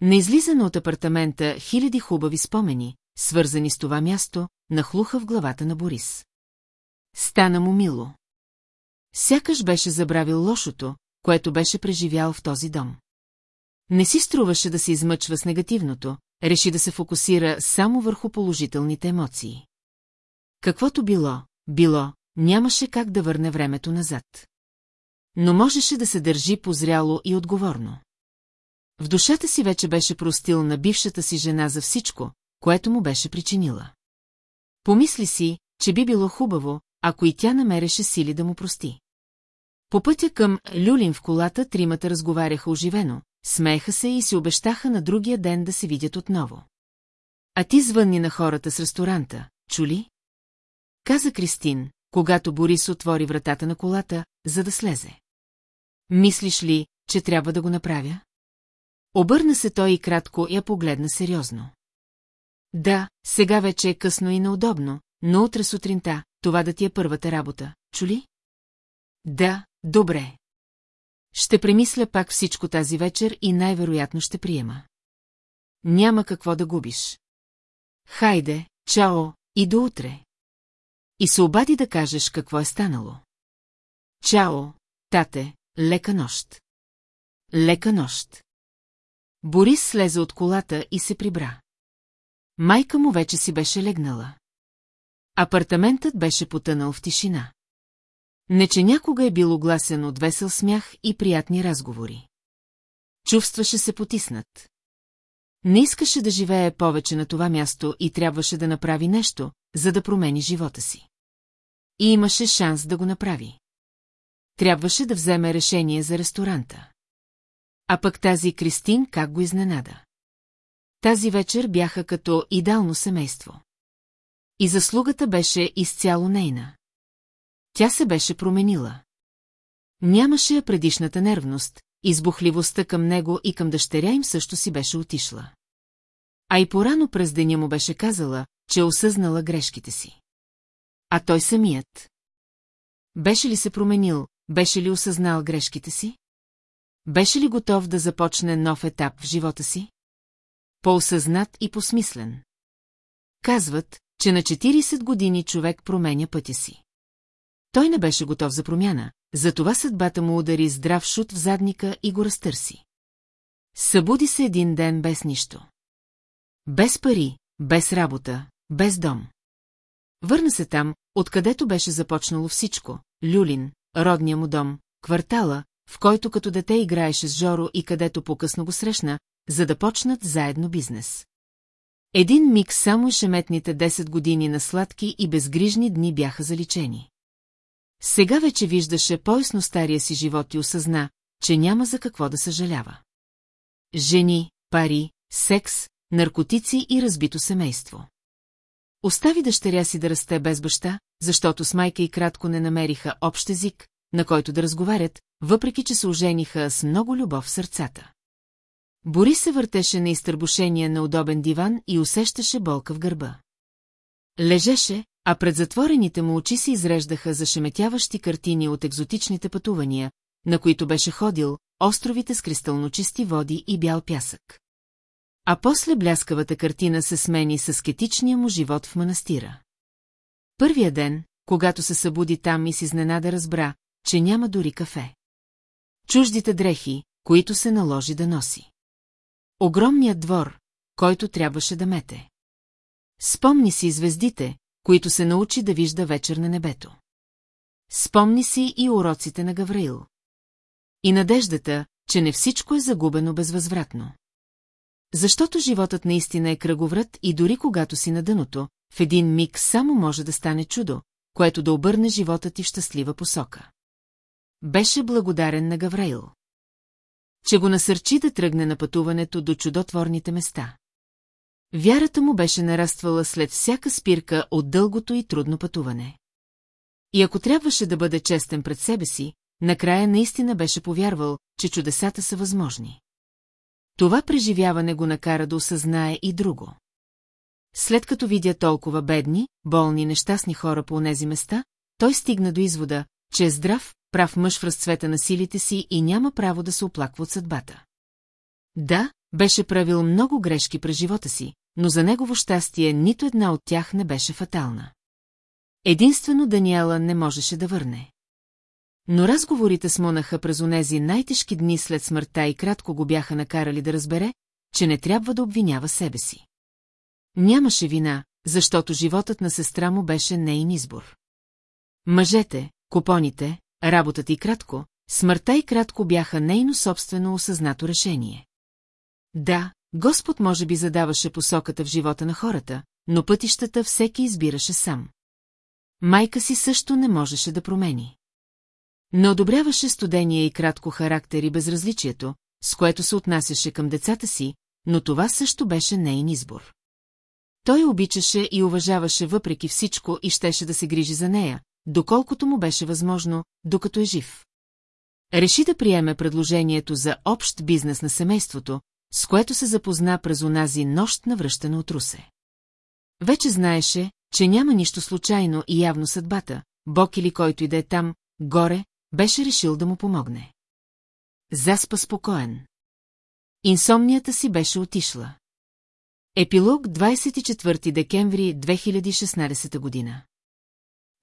На излизане от апартамента хиляди хубави спомени, свързани с това място, нахлуха в главата на Борис. Стана му мило. Сякаш беше забравил лошото, което беше преживял в този дом. Не си струваше да се измъчва с негативното, реши да се фокусира само върху положителните емоции. Каквото било, било, нямаше как да върне времето назад. Но можеше да се държи позряло и отговорно. В душата си вече беше простил на бившата си жена за всичко, което му беше причинила. Помисли си, че би било хубаво, ако и тя намереше сили да му прости. По пътя към Люлин в колата тримата разговаряха оживено, смееха се и си обещаха на другия ден да се видят отново. А ти звънни на хората с ресторанта, чули? Каза Кристин, когато Борис отвори вратата на колата, за да слезе. Мислиш ли, че трябва да го направя? Обърна се той и кратко я погледна сериозно. Да, сега вече е късно и неудобно, но утре сутринта, това да ти е първата работа, чули? Да, добре. Ще премисля пак всичко тази вечер и най-вероятно ще приема. Няма какво да губиш. Хайде, чао, и до утре. И се обади да кажеш какво е станало. Чао, тате, лека нощ. Лека нощ. Борис слезе от колата и се прибра. Майка му вече си беше легнала. Апартаментът беше потънал в тишина. Не, че някога е бил огласен от весел смях и приятни разговори. Чувстваше се потиснат. Не искаше да живее повече на това място и трябваше да направи нещо, за да промени живота си. И имаше шанс да го направи. Трябваше да вземе решение за ресторанта. А пък тази Кристин как го изненада. Тази вечер бяха като идеално семейство. И заслугата беше изцяло нейна. Тя се беше променила. Нямаше я предишната нервност, избухливостта към него и към дъщеря им също си беше отишла. А и порано през деня му беше казала, че е осъзнала грешките си. А той самият. Беше ли се променил, беше ли осъзнал грешките си? Беше ли готов да започне нов етап в живота си? По-осъзнат и посмислен. Казват, че на 40 години човек променя пътя си. Той не беше готов за промяна, затова съдбата му удари здрав шут в задника и го разтърси. Събуди се един ден без нищо. Без пари, без работа, без дом. Върна се там, откъдето беше започнало всичко – Люлин, родния му дом, квартала, в който като дете играеше с Жоро и където по-късно го срещна, за да почнат заедно бизнес. Един миг само и шеметните 10 години на сладки и безгрижни дни бяха заличени. Сега вече виждаше поясно стария си живот и осъзна, че няма за какво да съжалява. Жени, пари, секс, наркотици и разбито семейство. Остави дъщеря си да расте без баща, защото с майка и кратко не намериха общ език, на който да разговарят, въпреки че се ожениха с много любов в сърцата. Бори се въртеше на изтърбушения на удобен диван и усещаше болка в гърба. Лежеше, а пред затворените му очи се изреждаха зашеметяващи картини от екзотичните пътувания, на които беше ходил, островите с кристално чисти води и бял пясък. А после бляскавата картина се смени с скетичния му живот в манастира. Първия ден, когато се събуди там и с изненада разбра, че няма дори кафе. Чуждите дрехи, които се наложи да носи. Огромният двор, който трябваше да мете. Спомни си звездите, които се научи да вижда вечер на небето. Спомни си и уроците на Гавраил. И надеждата, че не всичко е загубено безвъзвратно. Защото животът наистина е кръговрат и дори когато си на дъното, в един миг само може да стане чудо, което да обърне живота ти в щастлива посока. Беше благодарен на Гавраил. Че го насърчи да тръгне на пътуването до чудотворните места. Вярата му беше нараствала след всяка спирка от дългото и трудно пътуване. И ако трябваше да бъде честен пред себе си, накрая наистина беше повярвал, че чудесата са възможни. Това преживяване го накара да осъзнае и друго. След като видя толкова бедни, болни, нещастни хора по онези места, той стигна до извода, че е здрав, прав мъж в разцвета на силите си и няма право да се оплаква от съдбата. Да, беше правил много грешки през живота си, но за негово щастие нито една от тях не беше фатална. Единствено Даниела не можеше да върне. Но разговорите с монаха през онези най-тежки дни след смъртта и кратко го бяха накарали да разбере, че не трябва да обвинява себе си. Нямаше вина, защото животът на сестра му беше нейн избор. Мъжете, купоните, работата и кратко, смъртта и кратко бяха нейно собствено осъзнато решение. Да, Господ може би задаваше посоката в живота на хората, но пътищата всеки избираше сам. Майка си също не можеше да промени. Не одобряваше студения и кратко характер и безразличието, с което се отнасяше към децата си, но това също беше нейн избор. Той обичаше и уважаваше въпреки всичко и щеше да се грижи за нея, доколкото му беше възможно, докато е жив. Реши да приеме предложението за общ бизнес на семейството, с което се запозна през онази нощ на връщане от Русе. Вече знаеше, че няма нищо случайно и явно съдбата, Бог или който и да е там, горе, беше решил да му помогне. Заспа спокоен. Инсомнията си беше отишла. Епилог 24 декември 2016 година.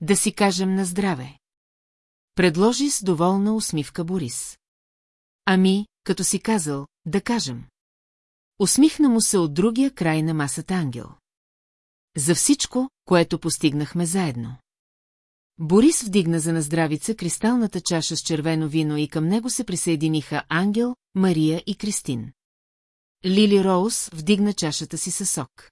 Да си кажем на здраве. Предложи с доволна усмивка Борис. Ами, като си казал, да кажем. Усмихна му се от другия край на масата ангел. За всичко, което постигнахме заедно. Борис вдигна за наздравица кристалната чаша с червено вино и към него се присъединиха Ангел, Мария и Кристин. Лили Роуз вдигна чашата си със сок.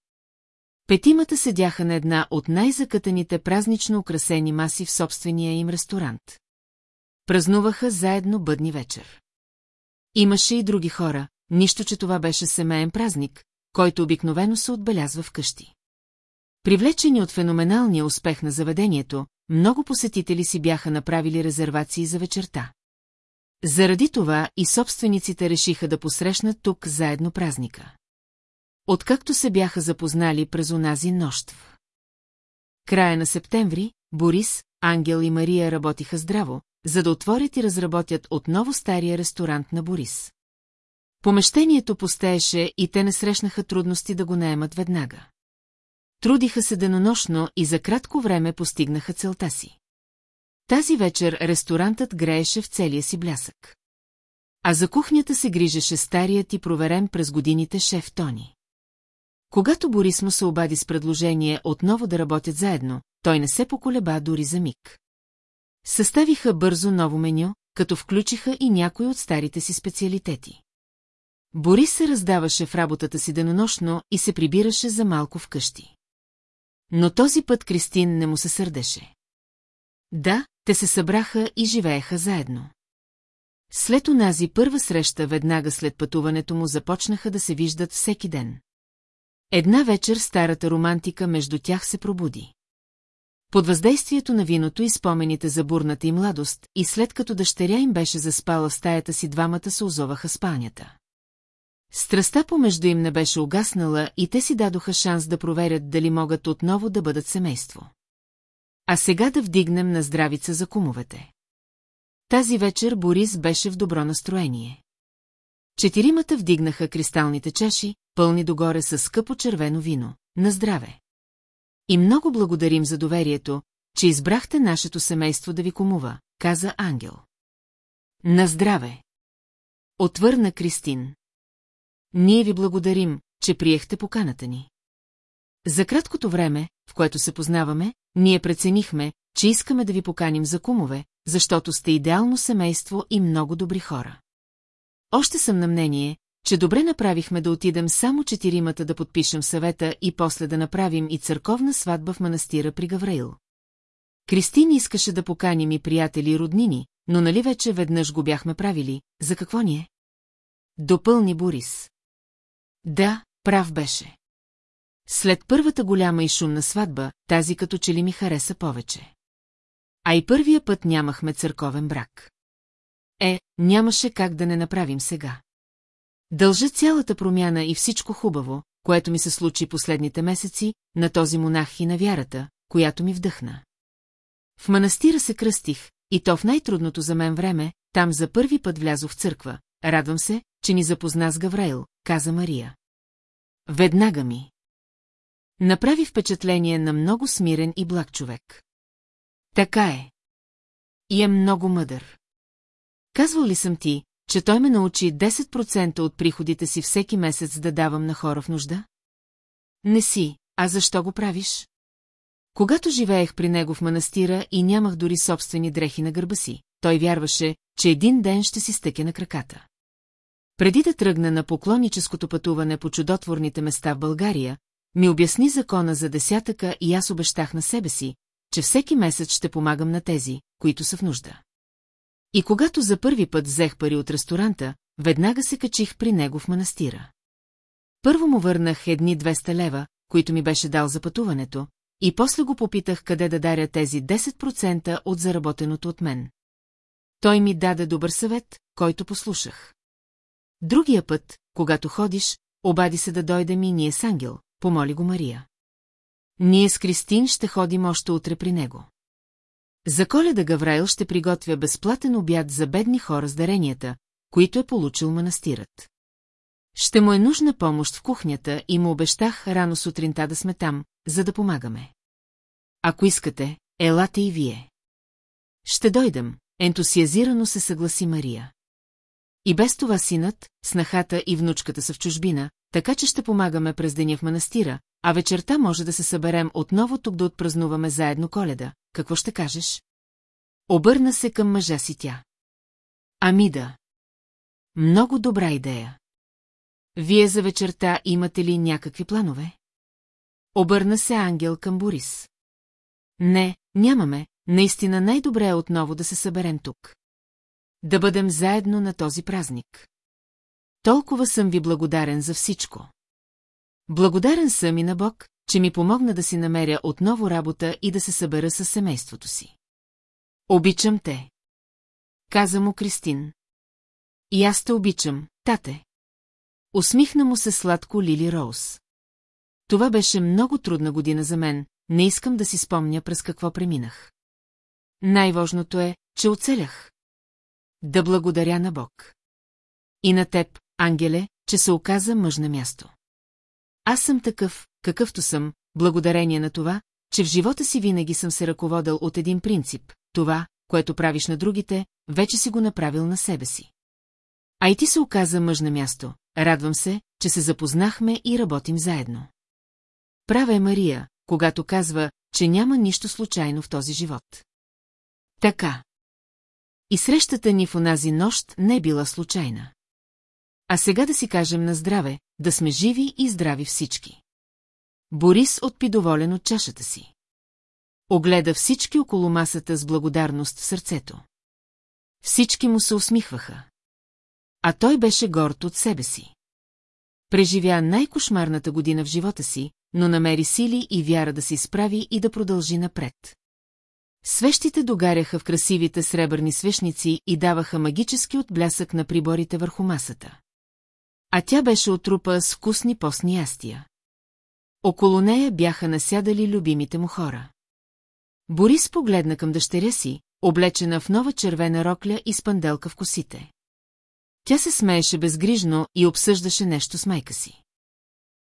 Петимата седяха на една от най-закътаните празнично украсени маси в собствения им ресторант. Празнуваха заедно бъдни вечер. Имаше и други хора, нищо, че това беше семейен празник, който обикновено се отбелязва в къщи. Привлечени от феноменалния успех на заведението, много посетители си бяха направили резервации за вечерта. Заради това и собствениците решиха да посрещнат тук заедно празника. Откакто се бяха запознали през онази нощ. Края на септември, Борис, Ангел и Мария работиха здраво, за да отворят и разработят отново стария ресторант на Борис. Помещението постееше и те не срещнаха трудности да го наемат веднага. Трудиха се денонощно и за кратко време постигнаха целта си. Тази вечер ресторантът грееше в целия си блясък. А за кухнята се грижеше старият и проверен през годините шеф Тони. Когато Борис му се обади с предложение отново да работят заедно, той не се поколеба дори за миг. Съставиха бързо ново меню, като включиха и някои от старите си специалитети. Борис се раздаваше в работата си денонощно и се прибираше за малко вкъщи. Но този път Кристин не му се сърдеше. Да, те се събраха и живееха заедно. След онази първа среща, веднага след пътуването му, започнаха да се виждат всеки ден. Една вечер старата романтика между тях се пробуди. Под въздействието на виното и спомените за бурната и младост, и след като дъщеря им беше заспала в стаята си, двамата се озоваха спалнята. Страста помежду им не беше угаснала и те си дадоха шанс да проверят дали могат отново да бъдат семейство. А сега да вдигнем на здравица за кумовете. Тази вечер Борис беше в добро настроение. Четиримата вдигнаха кристалните чаши, пълни догоре с скъпо червено вино. На здраве! И много благодарим за доверието, че избрахте нашето семейство да ви кумува, каза Ангел. На здраве! Отвърна Кристин. Ние ви благодарим, че приехте поканата ни. За краткото време, в което се познаваме, ние преценихме, че искаме да ви поканим за кумове, защото сте идеално семейство и много добри хора. Още съм на мнение, че добре направихме да отидем само четиримата да подпишем съвета и после да направим и църковна сватба в манастира при Гавраил. Кристин искаше да поканим и приятели и роднини, но нали вече веднъж го бяхме правили, за какво ни е? Допълни Борис. Да, прав беше. След първата голяма и шумна сватба, тази като че ли ми хареса повече. А и първия път нямахме църковен брак. Е, нямаше как да не направим сега. Дължа цялата промяна и всичко хубаво, което ми се случи последните месеци, на този монах и на вярата, която ми вдъхна. В манастира се кръстих, и то в най-трудното за мен време, там за първи път влязох в църква. Радвам се, че ни запозна с Гавраил, каза Мария. Веднага ми. Направи впечатление на много смирен и благ човек. Така е. И е много мъдър. Казвал ли съм ти, че той ме научи 10% от приходите си всеки месец да давам на хора в нужда? Не си, а защо го правиш? Когато живеех при него в манастира и нямах дори собствени дрехи на гърба си, той вярваше, че един ден ще си стъке на краката. Преди да тръгна на поклонническото пътуване по чудотворните места в България, ми обясни закона за десятъка и аз обещах на себе си, че всеки месец ще помагам на тези, които са в нужда. И когато за първи път взех пари от ресторанта, веднага се качих при него в манастира. Първо му върнах едни 200 лева, които ми беше дал за пътуването, и после го попитах къде да даря тези 10% от заработеното от мен. Той ми даде добър съвет, който послушах. Другия път, когато ходиш, обади се да дойде ми ние с ангел, помоли го Мария. Ние с Кристин ще ходим още утре при него. За коледа Гавраил ще приготвя безплатен обяд за бедни хора с даренията, които е получил манастирът. Ще му е нужна помощ в кухнята и му обещах рано сутринта да сме там, за да помагаме. Ако искате, елате и вие. Ще дойдем, ентусиазирано се съгласи Мария. И без това синът, снахата и внучката са в чужбина, така че ще помагаме през деня в манастира, а вечерта може да се съберем отново тук да отпразнуваме заедно коледа. Какво ще кажеш? Обърна се към мъжа си тя. Ами да. Много добра идея. Вие за вечерта имате ли някакви планове? Обърна се ангел към Борис. Не, нямаме, наистина най-добре е отново да се съберем тук. Да бъдем заедно на този празник. Толкова съм ви благодарен за всичко. Благодарен съм и на Бог, че ми помогна да си намеря отново работа и да се събера с семейството си. Обичам те. Каза му Кристин. И аз те обичам, тате. Усмихна му се сладко Лили Роуз. Това беше много трудна година за мен, не искам да си спомня през какво преминах. Най-важното е, че оцелях. Да благодаря на Бог. И на теб, ангеле, че се оказа мъж на място. Аз съм такъв, какъвто съм, благодарение на това, че в живота си винаги съм се ръководил от един принцип – това, което правиш на другите, вече си го направил на себе си. А и ти се оказа мъж на място. Радвам се, че се запознахме и работим заедно. Права е Мария, когато казва, че няма нищо случайно в този живот. Така. И срещата ни в онази нощ не била случайна. А сега да си кажем на здраве, да сме живи и здрави всички. Борис отпи доволен от чашата си. Огледа всички около масата с благодарност в сърцето. Всички му се усмихваха. А той беше горд от себе си. Преживя най-кошмарната година в живота си, но намери сили и вяра да се изправи и да продължи напред. Свещите догаряха в красивите сребърни свещници и даваха магически отблясък на приборите върху масата. А тя беше отрупа с вкусни постни ястия. Около нея бяха насядали любимите му хора. Борис погледна към дъщеря си, облечена в нова червена рокля и спанделка в косите. Тя се смееше безгрижно и обсъждаше нещо с майка си.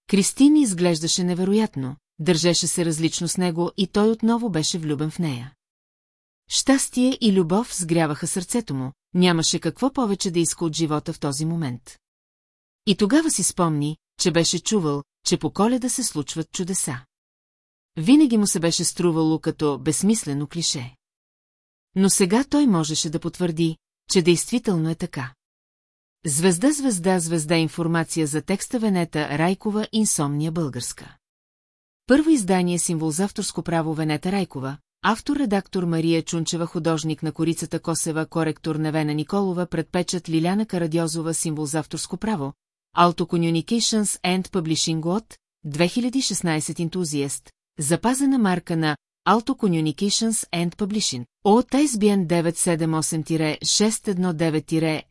Кристин изглеждаше невероятно, държеше се различно с него и той отново беше влюбен в нея. Щастие и любов сгряваха сърцето му, нямаше какво повече да иска от живота в този момент. И тогава си спомни, че беше чувал, че по коледа се случват чудеса. Винаги му се беше струвало като безсмислено клише. Но сега той можеше да потвърди, че действително е така. Звезда, звезда, звезда информация за текста Венета Райкова Инсомния българска. Първо издание символ за авторско право Венета Райкова, автор-редактор Мария Чунчева, художник на Корицата Косева, коректор Невена Николова, предпечат Лиляна Карадьозова, символ за авторско право, Alto Communications and Publishing от 2016 ентузиаст, запазена марка на Alto Communications and Publishing, от ISBN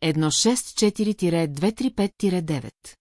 978-619-164-235-9.